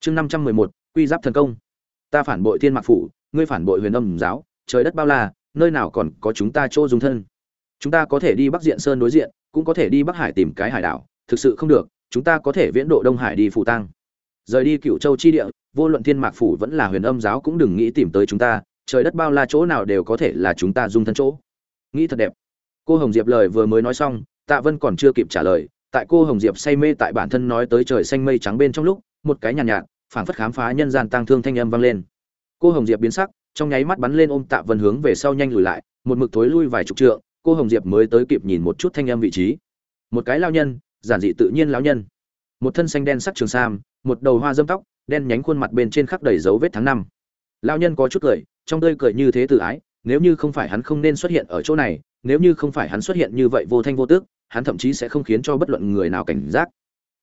chương năm trăm mười một, quy giáp thần công. Ta phản bội thiên mạc phủ, ngươi phản bội huyền âm giáo, trời đất bao la, nơi nào còn có chúng ta chỗ dung thân? Chúng ta có thể đi bắc diện sơn đối diện, cũng có thể đi bắc hải tìm cái hải đảo, thực sự không được, chúng ta có thể viễn độ đông hải đi phủ tăng rời đi cựu châu chi địa, vô luận thiên mạc phủ vẫn là huyền âm giáo cũng đừng nghĩ tìm tới chúng ta, trời đất bao la chỗ nào đều có thể là chúng ta dung thân chỗ. Nghĩ thật đẹp. Cô hồng diệp lời vừa mới nói xong, tạ vân còn chưa kịp trả lời, tại cô hồng diệp say mê tại bản thân nói tới trời xanh mây trắng bên trong lúc một cái nhàn nhạt, nhạt phảng phất khám phá nhân gian tăng thương thanh âm vang lên. Cô hồng diệp biến sắc trong nháy mắt bắn lên ôm tạ vân hướng về sau nhanh lùi lại một mực thối lui vài chục trượng cô hồng diệp mới tới kịp nhìn một chút thanh âm vị trí. Một cái lao nhân giản dị tự nhiên lão nhân. Một thân xanh đen sắc trường sam một đầu hoa dâm tóc đen nhánh khuôn mặt bên trên khắc đầy dấu vết tháng năm. Lao nhân có chút cười trong tươi cười như thế tự ái nếu như không phải hắn không nên xuất hiện ở chỗ này nếu như không phải hắn xuất hiện như vậy vô thanh vô tước hắn thậm chí sẽ không khiến cho bất luận người nào cảnh giác.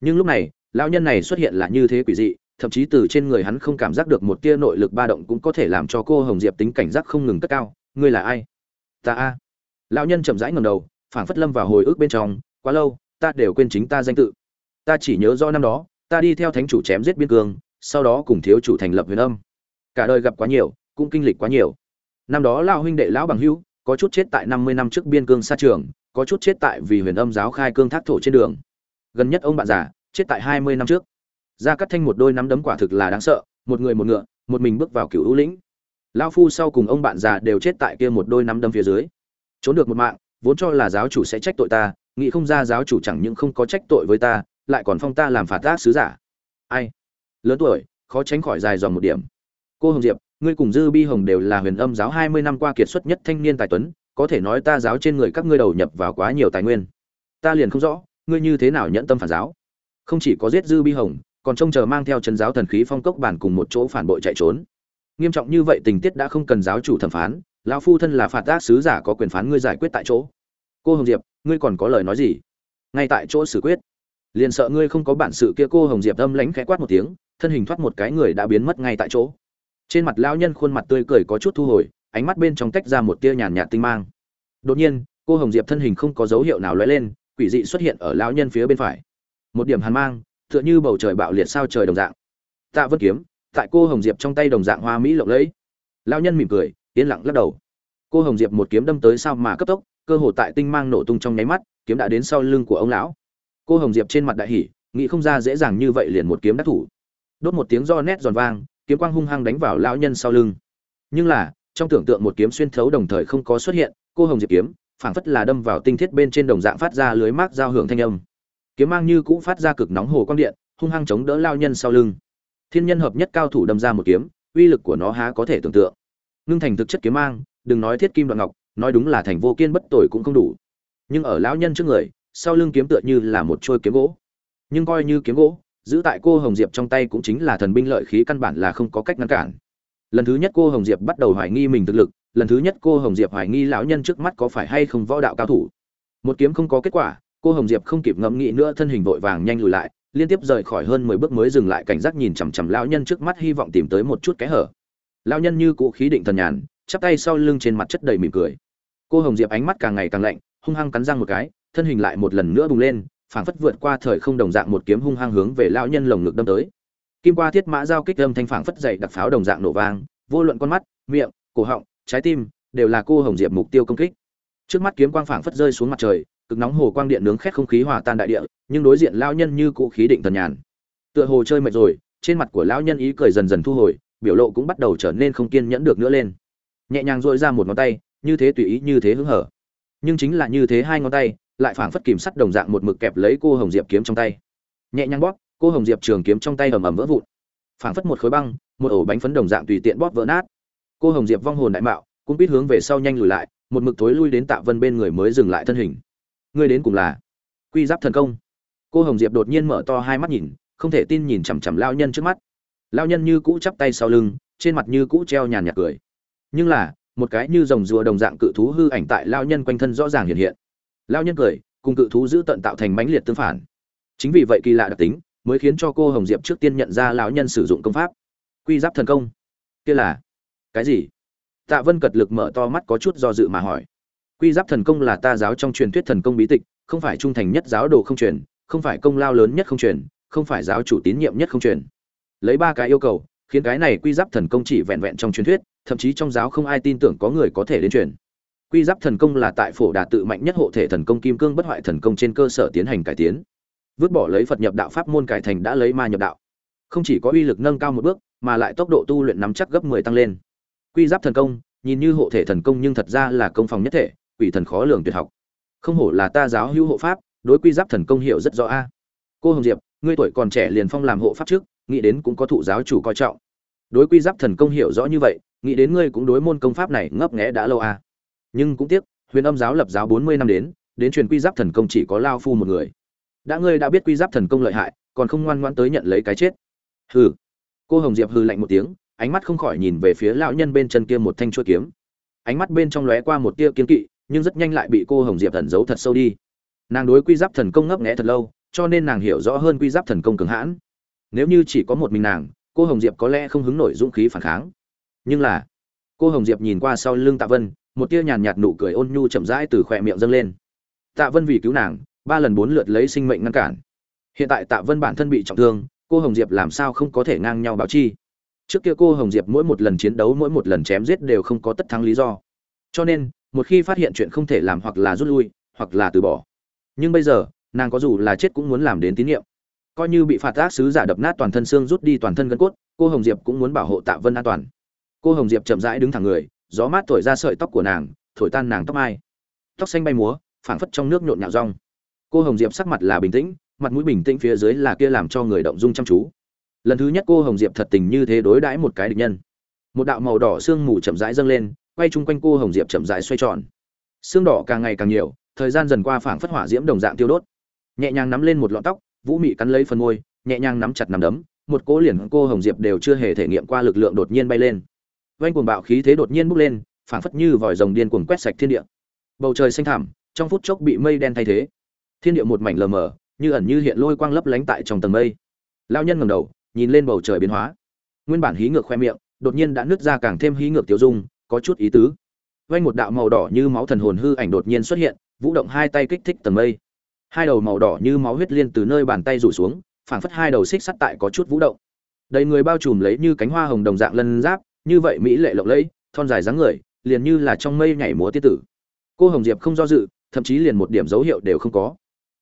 Nhưng lúc này lão nhân này xuất hiện là như thế quỷ dị, thậm chí từ trên người hắn không cảm giác được một tia nội lực ba động cũng có thể làm cho cô hồng diệp tính cảnh giác không ngừng cất cao. Ngươi là ai? Ta a. Lão nhân chậm rãi ngầm đầu, phảng phất lâm vào hồi ức bên trong. Quá lâu, ta đều quên chính ta danh tự. Ta chỉ nhớ do năm đó, ta đi theo thánh chủ chém giết biên cương, sau đó cùng thiếu chủ thành lập huyền âm. Cả đời gặp quá nhiều, cũng kinh lịch quá nhiều. Năm đó lão huynh đệ lão bằng hữu, có chút chết tại năm mươi năm trước biên cương xa trường, có chút chết tại vì huyền âm giáo khai cương thác thổ trên đường. Gần nhất ông bạn già chết tại hai mươi năm trước. Gia cắt thanh một đôi nắm đấm quả thực là đáng sợ, một người một ngựa, một mình bước vào cựu hữu lĩnh. Lão phu sau cùng ông bạn già đều chết tại kia một đôi nắm đấm phía dưới. Trốn được một mạng, vốn cho là giáo chủ sẽ trách tội ta, nghĩ không ra giáo chủ chẳng những không có trách tội với ta, lại còn phong ta làm phạt tác sứ giả. Ai? Lớn tuổi, khó tránh khỏi dài dòng một điểm. Cô hồng diệp, ngươi cùng dư bi hồng đều là huyền âm giáo hai mươi năm qua kiệt xuất nhất thanh niên tài tuấn, có thể nói ta giáo trên người các ngươi đầu nhập vào quá nhiều tài nguyên. Ta liền không rõ, ngươi như thế nào nhẫn tâm phản giáo không chỉ có giết dư bi hồng, còn trông chờ mang theo chân giáo thần khí phong cốc bản cùng một chỗ phản bội chạy trốn. Nghiêm trọng như vậy tình tiết đã không cần giáo chủ thẩm phán, lão phu thân là phạt tác sứ giả có quyền phán ngươi giải quyết tại chỗ. Cô hồng diệp, ngươi còn có lời nói gì? Ngay tại chỗ xử quyết. Liền sợ ngươi không có bản sự kia, cô hồng diệp âm lánh khẽ quát một tiếng, thân hình thoát một cái người đã biến mất ngay tại chỗ. Trên mặt lão nhân khuôn mặt tươi cười có chút thu hồi, ánh mắt bên trong tách ra một tia nhàn nhạt tinh mang. Đột nhiên, cô hồng diệp thân hình không có dấu hiệu nào lóe lên, quỷ dị xuất hiện ở lão nhân phía bên phải một điểm hàn mang, tựa như bầu trời bạo liệt sao trời đồng dạng. Tạ vân kiếm, tại cô hồng diệp trong tay đồng dạng hoa mỹ lộng lẫy. Lão nhân mỉm cười, yên lặng lắc đầu. Cô hồng diệp một kiếm đâm tới sao mà cấp tốc, cơ hồ tại tinh mang nổ tung trong nháy mắt, kiếm đã đến sau lưng của ông lão. Cô hồng diệp trên mặt đại hỉ, nghĩ không ra dễ dàng như vậy liền một kiếm đắc thủ. Đốt một tiếng do nét giòn vang, kiếm quang hung hăng đánh vào lão nhân sau lưng. Nhưng là, trong tưởng tượng một kiếm xuyên thấu đồng thời không có xuất hiện, cô hồng diệp kiếm, phảng phất là đâm vào tinh thiết bên trên đồng dạng phát ra lưới mác giao hưởng thanh âm kiếm mang như cũ phát ra cực nóng hồ quang điện, hung hăng chống đỡ lao nhân sau lưng. Thiên nhân hợp nhất cao thủ đâm ra một kiếm, uy lực của nó há có thể tưởng tượng. Ngưng thành thực chất kiếm mang, đừng nói thiết kim đoạn ngọc, nói đúng là thành vô kiên bất tội cũng không đủ. Nhưng ở lão nhân trước người, sau lưng kiếm tựa như là một trôi kiếm gỗ. Nhưng coi như kiếm gỗ, giữ tại cô hồng diệp trong tay cũng chính là thần binh lợi khí căn bản là không có cách ngăn cản. Lần thứ nhất cô hồng diệp bắt đầu hoài nghi mình thực lực, lần thứ nhất cô hồng diệp hoài nghi lão nhân trước mắt có phải hay không võ đạo cao thủ. Một kiếm không có kết quả cô hồng diệp không kịp ngẫm nghĩ nữa, thân hình vội vàng nhanh lùi lại, liên tiếp rời khỏi hơn mười bước mới dừng lại cảnh giác nhìn chằm chằm lão nhân trước mắt, hy vọng tìm tới một chút kẽ hở. Lão nhân như cũ khí định thần nhàn, chắp tay sau lưng trên mặt chất đầy mỉm cười. Cô hồng diệp ánh mắt càng ngày càng lạnh, hung hăng cắn răng một cái, thân hình lại một lần nữa bùng lên, phảng phất vượt qua thời không đồng dạng một kiếm hung hăng hướng về lão nhân lồng ngực đâm tới. Kim qua thiết mã giao kích âm thanh phảng phất dậy đặc pháo đồng dạng nổ vang, vô luận con mắt, miệng, cổ họng, trái tim, đều là cô hồng diệp mục tiêu công kích. Trước mắt kiếm quang phảng phất rơi xuống mặt trời cực nóng hồ quang điện nướng khét không khí hòa tan đại địa, nhưng đối diện lão nhân như cũ khí định thần nhàn. Tựa hồ chơi mệt rồi, trên mặt của lão nhân ý cười dần dần thu hồi, biểu lộ cũng bắt đầu trở nên không kiên nhẫn được nữa lên. Nhẹ nhàng dội ra một ngón tay, như thế tùy ý như thế hứng hở. Nhưng chính là như thế hai ngón tay, lại phảng phất kìm sắt đồng dạng một mực kẹp lấy cô hồng diệp kiếm trong tay. Nhẹ nhàng bóp, cô hồng diệp trường kiếm trong tay ầm ầm vỡ vụn. Phảng phất một khối băng, một ổ bánh phấn đồng dạng tùy tiện bóp vỡ nát. Cô hồng diệp vong hồn đại mạo cũng biết hướng về sau nhanh lùi lại, một mực thối lui đến tạ vân bên người mới dừng lại thân hình ngươi đến cùng là quy giáp thần công. Cô hồng diệp đột nhiên mở to hai mắt nhìn, không thể tin nhìn chằm chằm lao nhân trước mắt. Lao nhân như cũ chắp tay sau lưng, trên mặt như cũ treo nhàn nhạt cười. Nhưng là, một cái như rồng rùa đồng dạng cự thú hư ảnh tại lao nhân quanh thân rõ ràng hiện hiện. Lao nhân cười, cùng cự thú giữ tận tạo thành mãnh liệt tương phản. Chính vì vậy kỳ lạ đặc tính, mới khiến cho cô hồng diệp trước tiên nhận ra lão nhân sử dụng công pháp. Quy giáp thần công. Kia là cái gì? Tạ vân cật lực mở to mắt có chút do dự mà hỏi quy giáp thần công là ta giáo trong truyền thuyết thần công bí tịch, không phải trung thành nhất giáo đồ không truyền, không phải công lao lớn nhất không truyền, không phải giáo chủ tín nhiệm nhất không truyền. Lấy ba cái yêu cầu, khiến cái này quy giáp thần công chỉ vẹn vẹn trong truyền thuyết, thậm chí trong giáo không ai tin tưởng có người có thể đến truyền. Quy giáp thần công là tại phổ đà tự mạnh nhất hộ thể thần công kim cương bất hoại thần công trên cơ sở tiến hành cải tiến. Vứt bỏ lấy phật nhập đạo pháp môn cải thành đã lấy ma nhập đạo. Không chỉ có uy lực nâng cao một bước, mà lại tốc độ tu luyện nắm chắc gấp 10 tăng lên. Quy giáp thần công, nhìn như hộ thể thần công nhưng thật ra là công phòng nhất thể quỷ thần khó lường tuyệt học. Không hổ là ta giáo hữu hộ pháp, đối quy giáp thần công hiểu rất rõ a. Cô hồng diệp, ngươi tuổi còn trẻ liền phong làm hộ pháp trước, nghĩ đến cũng có thụ giáo chủ coi trọng. Đối quy giáp thần công hiểu rõ như vậy, nghĩ đến ngươi cũng đối môn công pháp này ngấp nghé đã lâu a. Nhưng cũng tiếc, huyền âm giáo lập giáo bốn mươi năm đến đến truyền quy giáp thần công chỉ có lao phu một người. Đã ngươi đã biết quy giáp thần công lợi hại, còn không ngoan ngoãn tới nhận lấy cái chết. Hừ. Cô hồng diệp hừ lạnh một tiếng, ánh mắt không khỏi nhìn về phía lão nhân bên chân kia một thanh chuôi kiếm. Ánh mắt bên trong lóe qua một tia kiên kỵ nhưng rất nhanh lại bị cô hồng diệp thần giấu thật sâu đi. Nàng đối quy giáp thần công ngấp nghẽ thật lâu, cho nên nàng hiểu rõ hơn quy giáp thần công cường hãn. Nếu như chỉ có một mình nàng, cô hồng diệp có lẽ không hứng nổi dũng khí phản kháng. Nhưng là, cô hồng diệp nhìn qua sau lưng tạ vân, một tia nhàn nhạt nụ cười ôn nhu chậm rãi từ khỏe miệng dâng lên. Tạ vân vì cứu nàng, ba lần bốn lượt lấy sinh mệnh ngăn cản. Hiện tại tạ vân bản thân bị trọng thương, cô hồng diệp làm sao không có thể ngang nhau báo chi? Trước kia cô hồng diệp mỗi một lần chiến đấu, mỗi một lần chém giết đều không có tất thắng lý do. Cho nên một khi phát hiện chuyện không thể làm hoặc là rút lui, hoặc là từ bỏ. Nhưng bây giờ, nàng có dù là chết cũng muốn làm đến tín nhiệm. Coi như bị phạt ác sứ giả đập nát toàn thân xương rút đi toàn thân gân cốt, cô hồng diệp cũng muốn bảo hộ tạ vân an toàn. Cô hồng diệp chậm rãi đứng thẳng người, gió mát thổi ra sợi tóc của nàng, thổi tan nàng tóc mai. Tóc xanh bay múa, phảng phất trong nước nhộn nhạo rong. Cô hồng diệp sắc mặt là bình tĩnh, mặt mũi bình tĩnh phía dưới là kia làm cho người động dung chăm chú. Lần thứ nhất cô hồng diệp thật tình như thế đối đãi một cái địch nhân. Một đạo màu đỏ sương mù chậm rãi dâng lên quay chung quanh cô hồng diệp chậm rãi xoay tròn. Xương đỏ càng ngày càng nhiều, thời gian dần qua phảng phất hỏa diễm đồng dạng tiêu đốt. Nhẹ nhàng nắm lên một lọn tóc, vũ mị cắn lấy phần môi, nhẹ nhàng nắm chặt nắm đấm, một cỗ liền cô hồng diệp đều chưa hề thể nghiệm qua lực lượng đột nhiên bay lên. Vanh cuồng bạo khí thế đột nhiên bốc lên, phảng phất như vòi rồng điên cuồng quét sạch thiên địa. Bầu trời xanh thẳm, trong phút chốc bị mây đen thay thế. Thiên địa một mảnh lờ mờ, như ẩn như hiện lôi quang lấp lánh tại trong tầng mây. Lao nhân ngẩng đầu, nhìn lên bầu trời biến hóa. Nguyên bản hí ngược khoe miệng, đột nhiên đã nứt ra càng thêm hí ngược tiêu dung có chút ý tứ. Vanh một đạo màu đỏ như máu thần hồn hư ảnh đột nhiên xuất hiện, vũ động hai tay kích thích tầng mây. Hai đầu màu đỏ như máu huyết liên từ nơi bàn tay rủ xuống, phảng phất hai đầu xích sắt tại có chút vũ động. Đầy người bao trùm lấy như cánh hoa hồng đồng dạng lân giáp, như vậy mỹ lệ lộng lẫy, thon dài dáng người, liền như là trong mây nhảy múa tiết tử. Cô hồng diệp không do dự, thậm chí liền một điểm dấu hiệu đều không có.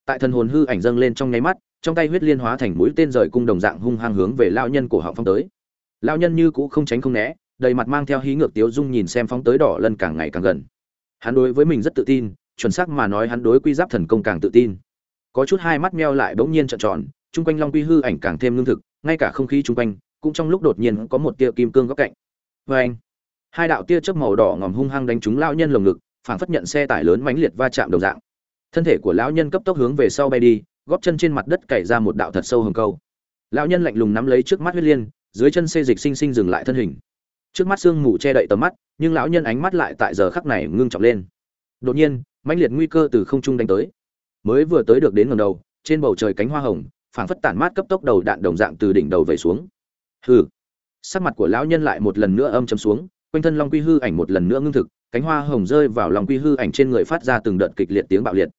Tại thần hồn hư ảnh dâng lên trong nháy mắt, trong tay huyết liên hóa thành mũi tên rời cung đồng dạng hung hăng hướng về lao nhân cổ họng phong tới. Lao nhân như cũ không tránh không né đầy mặt mang theo hí ngược tiếu dung nhìn xem phóng tới đỏ lân càng ngày càng gần. Hắn đối với mình rất tự tin, chuẩn xác mà nói hắn đối quy giáp thần công càng tự tin. Có chút hai mắt meo lại bỗng nhiên trợn tròn, chung quanh long quy hư ảnh càng thêm lương thực, ngay cả không khí chung quanh cũng trong lúc đột nhiên có một tia kim cương góc cạnh. Vê anh, hai đạo tia chớp màu đỏ ngòm hung hăng đánh trúng lao nhân lồng ngực, phảng phất nhận xe tải lớn mãnh liệt va chạm đồng dạng. Thân thể của lão nhân cấp tốc hướng về sau bay đi, góp chân trên mặt đất cày ra một đạo thật sâu hầm câu. Lão nhân lạnh lùng nắm lấy trước mắt huyết liên, dưới chân xê dịch sinh sinh dừng lại thân hình trước mắt sương mù che đậy tầm mắt, nhưng lão nhân ánh mắt lại tại giờ khắc này ngưng trọng lên. Đột nhiên, mãnh liệt nguy cơ từ không trung đánh tới. Mới vừa tới được đến ngầm đầu, trên bầu trời cánh hoa hồng, phảng phất tản mát cấp tốc đầu đạn đồng dạng từ đỉnh đầu về xuống. Hừ. Sắc mặt của lão nhân lại một lần nữa âm chấm xuống, quanh thân long quy hư ảnh một lần nữa ngưng thực, cánh hoa hồng rơi vào lòng quy hư ảnh trên người phát ra từng đợt kịch liệt tiếng bạo liệt.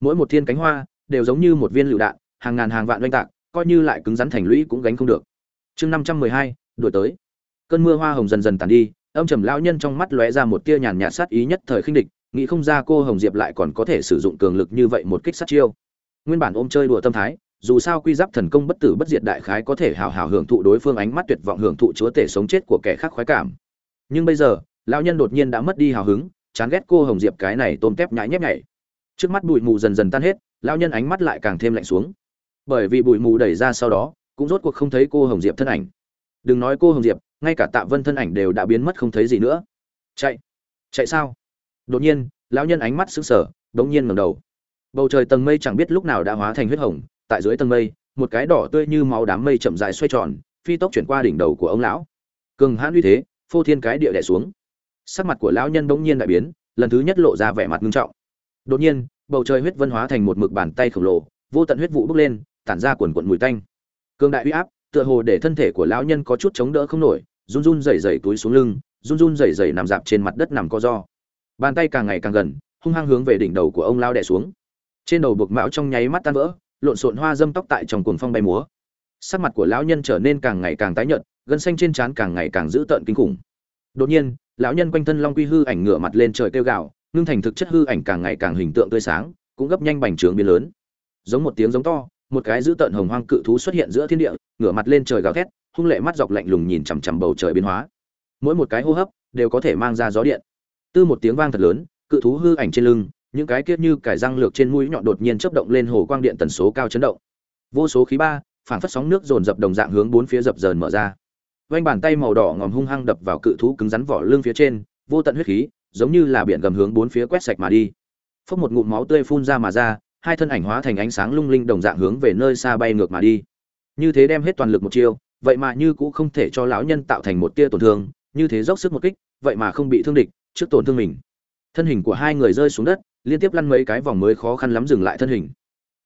Mỗi một thiên cánh hoa đều giống như một viên lựu đạn, hàng ngàn hàng vạn oanh tạc, coi như lại cứng rắn thành lũy cũng gánh không được. Chương năm trăm mười hai, đuổi tới cơn mưa hoa hồng dần dần tàn đi, âm trầm lão nhân trong mắt lóe ra một tia nhàn nhạt sát ý nhất thời khinh địch, nghĩ không ra cô hồng diệp lại còn có thể sử dụng cường lực như vậy một kích sát chiêu. Nguyên bản ôm chơi đùa tâm thái, dù sao quy giáp thần công bất tử bất diệt đại khái có thể hào hào hưởng thụ đối phương ánh mắt tuyệt vọng hưởng thụ chúa tể sống chết của kẻ khác khoái cảm. Nhưng bây giờ, lão nhân đột nhiên đã mất đi hào hứng, chán ghét cô hồng diệp cái này tôm tép nhãi nhép nhảy. Trước mắt bụi mù dần dần tan hết, lão nhân ánh mắt lại càng thêm lạnh xuống. Bởi vì bụi mù đẩy ra sau đó, cũng rốt cuộc không thấy cô hồng diệp thân ảnh đừng nói cô hồng diệp, ngay cả tạ vân thân ảnh đều đã biến mất không thấy gì nữa. Chạy chạy sao? Đột nhiên, lão nhân ánh mắt sững sờ, đống nhiên ngẩng đầu. Bầu trời tầng mây chẳng biết lúc nào đã hóa thành huyết hồng, tại dưới tầng mây, một cái đỏ tươi như máu đám mây chậm rãi xoay tròn, phi tốc chuyển qua đỉnh đầu của ông lão. Cường hãn uy thế, phô thiên cái địa đè xuống. Sắc mặt của lão nhân bỗng nhiên đại biến, lần thứ nhất lộ ra vẻ mặt nghiêm trọng. Đột nhiên, bầu trời huyết vân hóa thành một mực bàn tay khổng lồ, vô tận huyết vụ bốc lên, tản ra quần quận mùi tanh. Cường đại uy áp tựa hồ để thân thể của lão nhân có chút chống đỡ không nổi run run rẩy rẩy túi xuống lưng run run rẩy rẩy nằm dạp trên mặt đất nằm co do. Bàn tay càng ngày càng gần hung hăng hướng về đỉnh đầu của ông lao đè xuống. Trên đầu buộc mão trong nháy mắt tan vỡ lộn xộn hoa dâm tóc tại trong cuồng phong bay múa. Sắc mặt của lão nhân trở nên càng ngày càng tái nhợt gân xanh trên trán càng ngày càng dữ tợn kinh khủng. Đột nhiên lão nhân quanh thân long quy hư ảnh ngửa mặt lên trời kêu gạo, ngưng thành thực chất hư ảnh càng ngày càng hình tượng tươi sáng cũng gấp nhanh bành trướng biến lớn. Giống một tiếng giống to một cái dữ tợn hồng hoang cự thú xuất hiện giữa thiên địa, ngửa mặt lên trời gào thét, hung lệ mắt dọc lạnh lùng nhìn chằm chằm bầu trời biến hóa. Mỗi một cái hô hấp đều có thể mang ra gió điện. Tư một tiếng vang thật lớn, cự thú hư ảnh trên lưng, những cái kiết như cải răng lược trên mũi nhọn đột nhiên chớp động lên hồ quang điện tần số cao chấn động. Vô số khí ba phản phất sóng nước dồn dập đồng dạng hướng bốn phía dập dờn mở ra. Vanh bàn tay màu đỏ ngòm hung hăng đập vào cự thú cứng rắn vỏ lưng phía trên, vô tận huyết khí, giống như là biển gầm hướng bốn phía quét sạch mà đi. Phốc một ngụm máu tươi phun ra mà ra hai thân ảnh hóa thành ánh sáng lung linh đồng dạng hướng về nơi xa bay ngược mà đi. Như thế đem hết toàn lực một chiêu, vậy mà như cũng không thể cho lão nhân tạo thành một tia tổn thương, như thế dốc sức một kích, vậy mà không bị thương địch trước tổn thương mình. Thân hình của hai người rơi xuống đất, liên tiếp lăn mấy cái vòng mới khó khăn lắm dừng lại thân hình.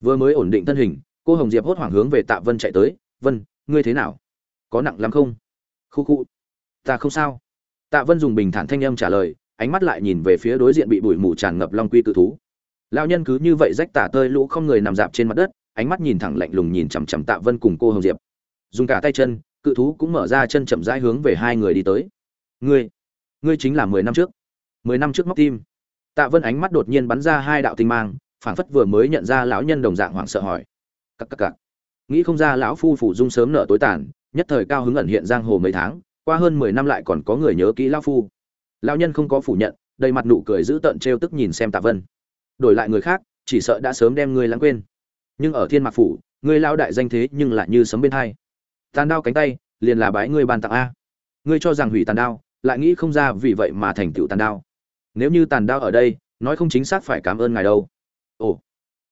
Vừa mới ổn định thân hình, cô hồng diệp hốt hoảng hướng về tạ vân chạy tới, vân, ngươi thế nào? Có nặng lắm không? Khu khu, ta không sao. Tạ vân dùng bình thản thanh âm trả lời, ánh mắt lại nhìn về phía đối diện bị bụi mù tràn ngập long quy cự thú lão nhân cứ như vậy rách tả tơi lũ không người nằm dạp trên mặt đất, ánh mắt nhìn thẳng lạnh lùng nhìn chằm chằm tạ vân cùng cô hồng diệp. Dùng cả tay chân, cự thú cũng mở ra chân chậm rãi hướng về hai người đi tới. Ngươi ngươi chính là mười năm trước. Mười năm trước móc tim. Tạ vân ánh mắt đột nhiên bắn ra hai đạo tinh mang, phảng phất vừa mới nhận ra lão nhân đồng dạng hoảng sợ hỏi. Cắc cắc cắc nghĩ không ra lão phu phủ dung sớm nợ tối tàn, nhất thời cao hứng ẩn hiện giang hồ mấy tháng, qua hơn mười năm lại còn có người nhớ kỹ lão phu. Lão nhân không có phủ nhận, đầy mặt nụ cười giữ tận trêu tức nhìn xem tạ vân đổi lại người khác, chỉ sợ đã sớm đem ngươi lãng quên. Nhưng ở thiên mạc phủ, ngươi lao đại danh thế nhưng lại như sấm bên thai tàn đao cánh tay, liền là bái ngươi ban tặng a. Ngươi cho rằng hủy tàn đao, lại nghĩ không ra vì vậy mà thành tựu tàn đao. Nếu như tàn đao ở đây, nói không chính xác phải cảm ơn ngài đâu. Ồ,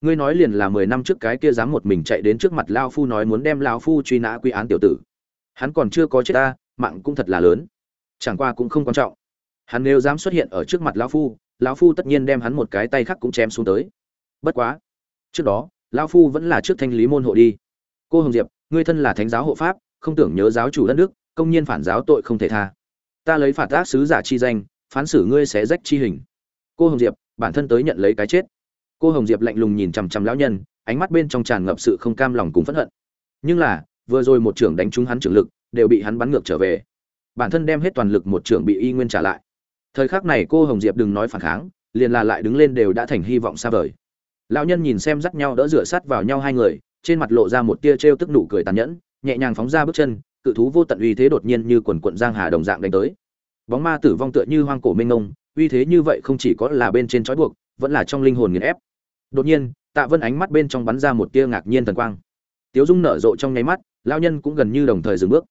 ngươi nói liền là mười năm trước cái kia dám một mình chạy đến trước mặt lao phu nói muốn đem lao phu truy nã quy án tiểu tử. Hắn còn chưa có chết ta mạng cũng thật là lớn. Chẳng qua cũng không quan trọng. Hắn nếu dám xuất hiện ở trước mặt lao phu lão phu tất nhiên đem hắn một cái tay khác cũng chém xuống tới. Bất quá, trước đó, lão phu vẫn là trước thanh lý môn hộ đi. Cô hồng diệp, ngươi thân là thánh giáo hộ pháp, không tưởng nhớ giáo chủ đất nước, công nhiên phản giáo tội không thể tha. Ta lấy phạt tác sứ giả chi danh, phán xử ngươi sẽ rách chi hình. Cô hồng diệp, bản thân tới nhận lấy cái chết. Cô hồng diệp lạnh lùng nhìn chằm chằm lão nhân, ánh mắt bên trong tràn ngập sự không cam lòng cùng phẫn hận. Nhưng là, vừa rồi một trưởng đánh trúng hắn trưởng lực, đều bị hắn bắn ngược trở về. Bản thân đem hết toàn lực một trưởng bị y nguyên trả lại thời khắc này cô hồng diệp đừng nói phản kháng, liền là lại đứng lên đều đã thành hy vọng xa vời. Lão nhân nhìn xem dắt nhau đỡ rửa sát vào nhau hai người, trên mặt lộ ra một tia trêu tức nụ cười tàn nhẫn, nhẹ nhàng phóng ra bước chân, cự thú vô tận uy thế đột nhiên như quần quận giang hà đồng dạng đánh tới. Bóng ma tử vong tựa như hoang cổ minh ngông uy thế như vậy không chỉ có là bên trên trói buộc, vẫn là trong linh hồn nghiền ép. Đột nhiên, tạ vân ánh mắt bên trong bắn ra một tia ngạc nhiên thần quang. Tiếu dung nở rộ trong nháy mắt, lão nhân cũng gần như đồng thời dừng bước.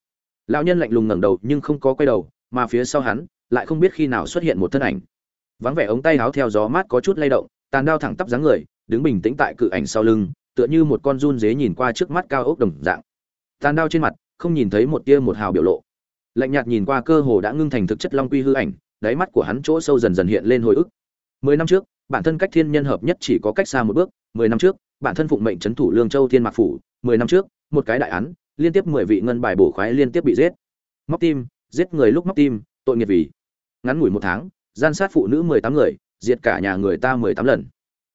Lão nhân lạnh lùng ngẩng đầu nhưng không có quay đầu, mà phía sau hắn lại không biết khi nào xuất hiện một thân ảnh. Vắng vẻ ống tay áo theo gió mát có chút lay động, tàn đao thẳng tắp dáng người, đứng bình tĩnh tại cự ảnh sau lưng, tựa như một con run dế nhìn qua trước mắt cao ốc đồng dạng. Tàn đao trên mặt, không nhìn thấy một tia một hào biểu lộ. Lạnh nhạt nhìn qua cơ hồ đã ngưng thành thực chất long quy hư ảnh, đáy mắt của hắn chỗ sâu dần dần hiện lên hồi ức. Mười năm trước, bản thân cách thiên nhân hợp nhất chỉ có cách xa một bước, mười năm trước, bản thân phụng mệnh trấn thủ lương châu thiên mạc phủ, mười năm trước, một cái đại án, liên tiếp mười vị ngân bài bổ khoái liên tiếp bị giết. Móc tim, giết người lúc móc tim tội nghiệp vì. Ngắn ngủi một tháng, gian sát phụ nữ mười tám người, diệt cả nhà người ta mười tám lần.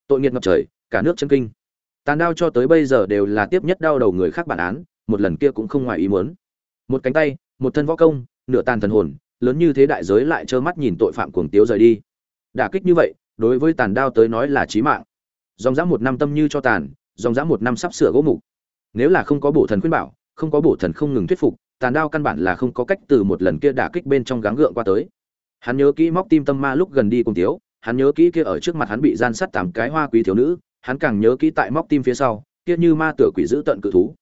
Tội nghiệp ngập trời, cả nước chân kinh. Tàn đao cho tới bây giờ đều là tiếp nhất đau đầu người khác bản án, một lần kia cũng không ngoài ý muốn. Một cánh tay, một thân võ công, nửa tàn thần hồn, lớn như thế đại giới lại trơ mắt nhìn tội phạm cuồng tiếu rời đi. Đả kích như vậy, đối với tàn đao tới nói là chí mạng. Dòng dã một năm tâm như cho tàn, dòng dã một năm sắp sửa gỗ mục. Nếu là không có bổ thần khuyên bảo, không có bổ thần không ngừng thuyết phục tàn đao căn bản là không có cách từ một lần kia đả kích bên trong gắng gượng qua tới. Hắn nhớ kỹ móc tim tâm ma lúc gần đi cùng tiếu, hắn nhớ kỹ kia ở trước mặt hắn bị gian sát tám cái hoa quý thiếu nữ, hắn càng nhớ kỹ tại móc tim phía sau, kia như ma tựa quỷ giữ tận cự thú.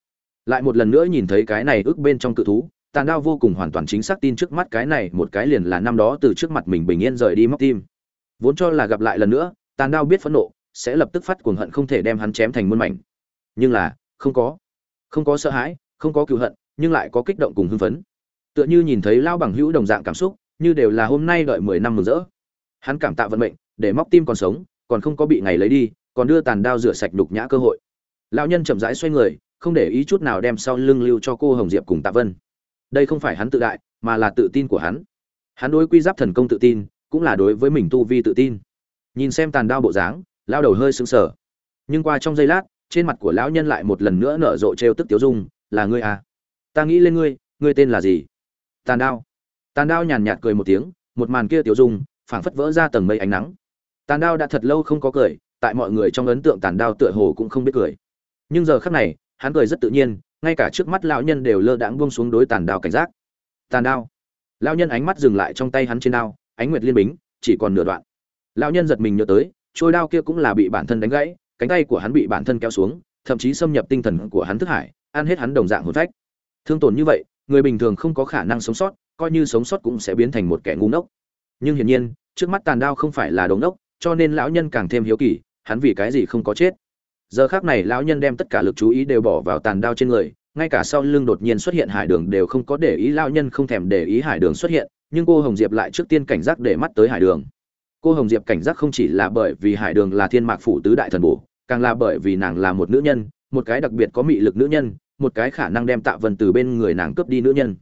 Lại một lần nữa nhìn thấy cái này ước bên trong cự thú, tàn đao vô cùng hoàn toàn chính xác tin trước mắt cái này, một cái liền là năm đó từ trước mặt mình bình yên rời đi móc tim. Vốn cho là gặp lại lần nữa, tàn đao biết phẫn nộ, sẽ lập tức phát cuồng hận không thể đem hắn chém thành muôn mảnh. Nhưng là, không có. Không có sợ hãi, không có cựu hận nhưng lại có kích động cùng hưng phấn. Tựa như nhìn thấy lao bằng hữu đồng dạng cảm xúc, như đều là hôm nay đợi mười năm mừng rỡ. Hắn cảm tạ vận mệnh, để móc tim còn sống, còn không có bị ngày lấy đi, còn đưa tàn đao rửa sạch đục nhã cơ hội. Lão nhân chậm rãi xoay người, không để ý chút nào đem sau lưng lưu cho cô hồng diệp cùng tạ vân. Đây không phải hắn tự đại, mà là tự tin của hắn. Hắn đối quy giáp thần công tự tin, cũng là đối với mình tu vi tự tin. Nhìn xem tàn đao bộ dáng lao đầu hơi sững sờ. Nhưng qua trong giây lát, trên mặt của lão nhân lại một lần nữa nở rộ trêu tức tiếu dung, là ngươi à? Ta nghĩ lên ngươi ngươi tên là gì? Tàn đao. Tàn đao nhàn nhạt cười một tiếng, một màn kia tiểu dung, phảng phất vỡ ra tầng mây ánh nắng. Tàn đao đã thật lâu không có cười, tại mọi người trong ấn tượng tàn đao tựa hồ cũng không biết cười. Nhưng giờ khắc này, hắn cười rất tự nhiên, ngay cả trước mắt lão nhân đều lơ đãng buông xuống đối tàn đao cảnh giác. Tàn đao. Lão nhân ánh mắt dừng lại trong tay hắn trên đao, ánh nguyệt liên bính, chỉ còn nửa đoạn. Lão nhân giật mình nhớ tới, trôi đao kia cũng là bị bản thân đánh gãy, cánh tay của hắn bị bản thân kéo xuống, thậm chí xâm nhập tinh thần của hắn thức hải, ăn hết hắn đồng dạng hồn phách thương tổn như vậy, người bình thường không có khả năng sống sót, coi như sống sót cũng sẽ biến thành một kẻ ngu ngốc. Nhưng hiển nhiên, trước mắt tàn đao không phải là đống ngốc, cho nên lão nhân càng thêm hiếu kỳ, hắn vì cái gì không có chết. Giờ khác này lão nhân đem tất cả lực chú ý đều bỏ vào tàn đao trên người, ngay cả sau lưng đột nhiên xuất hiện hải đường đều không có để ý lão nhân không thèm để ý hải đường xuất hiện, nhưng cô hồng diệp lại trước tiên cảnh giác để mắt tới hải đường. Cô hồng diệp cảnh giác không chỉ là bởi vì hải đường là thiên mạc phủ tứ đại thần bổ, càng là bởi vì nàng là một nữ nhân, một cái đặc biệt có mị lực nữ nhân một cái khả năng đem tạ vân từ bên người nàng cướp đi nữ nhân.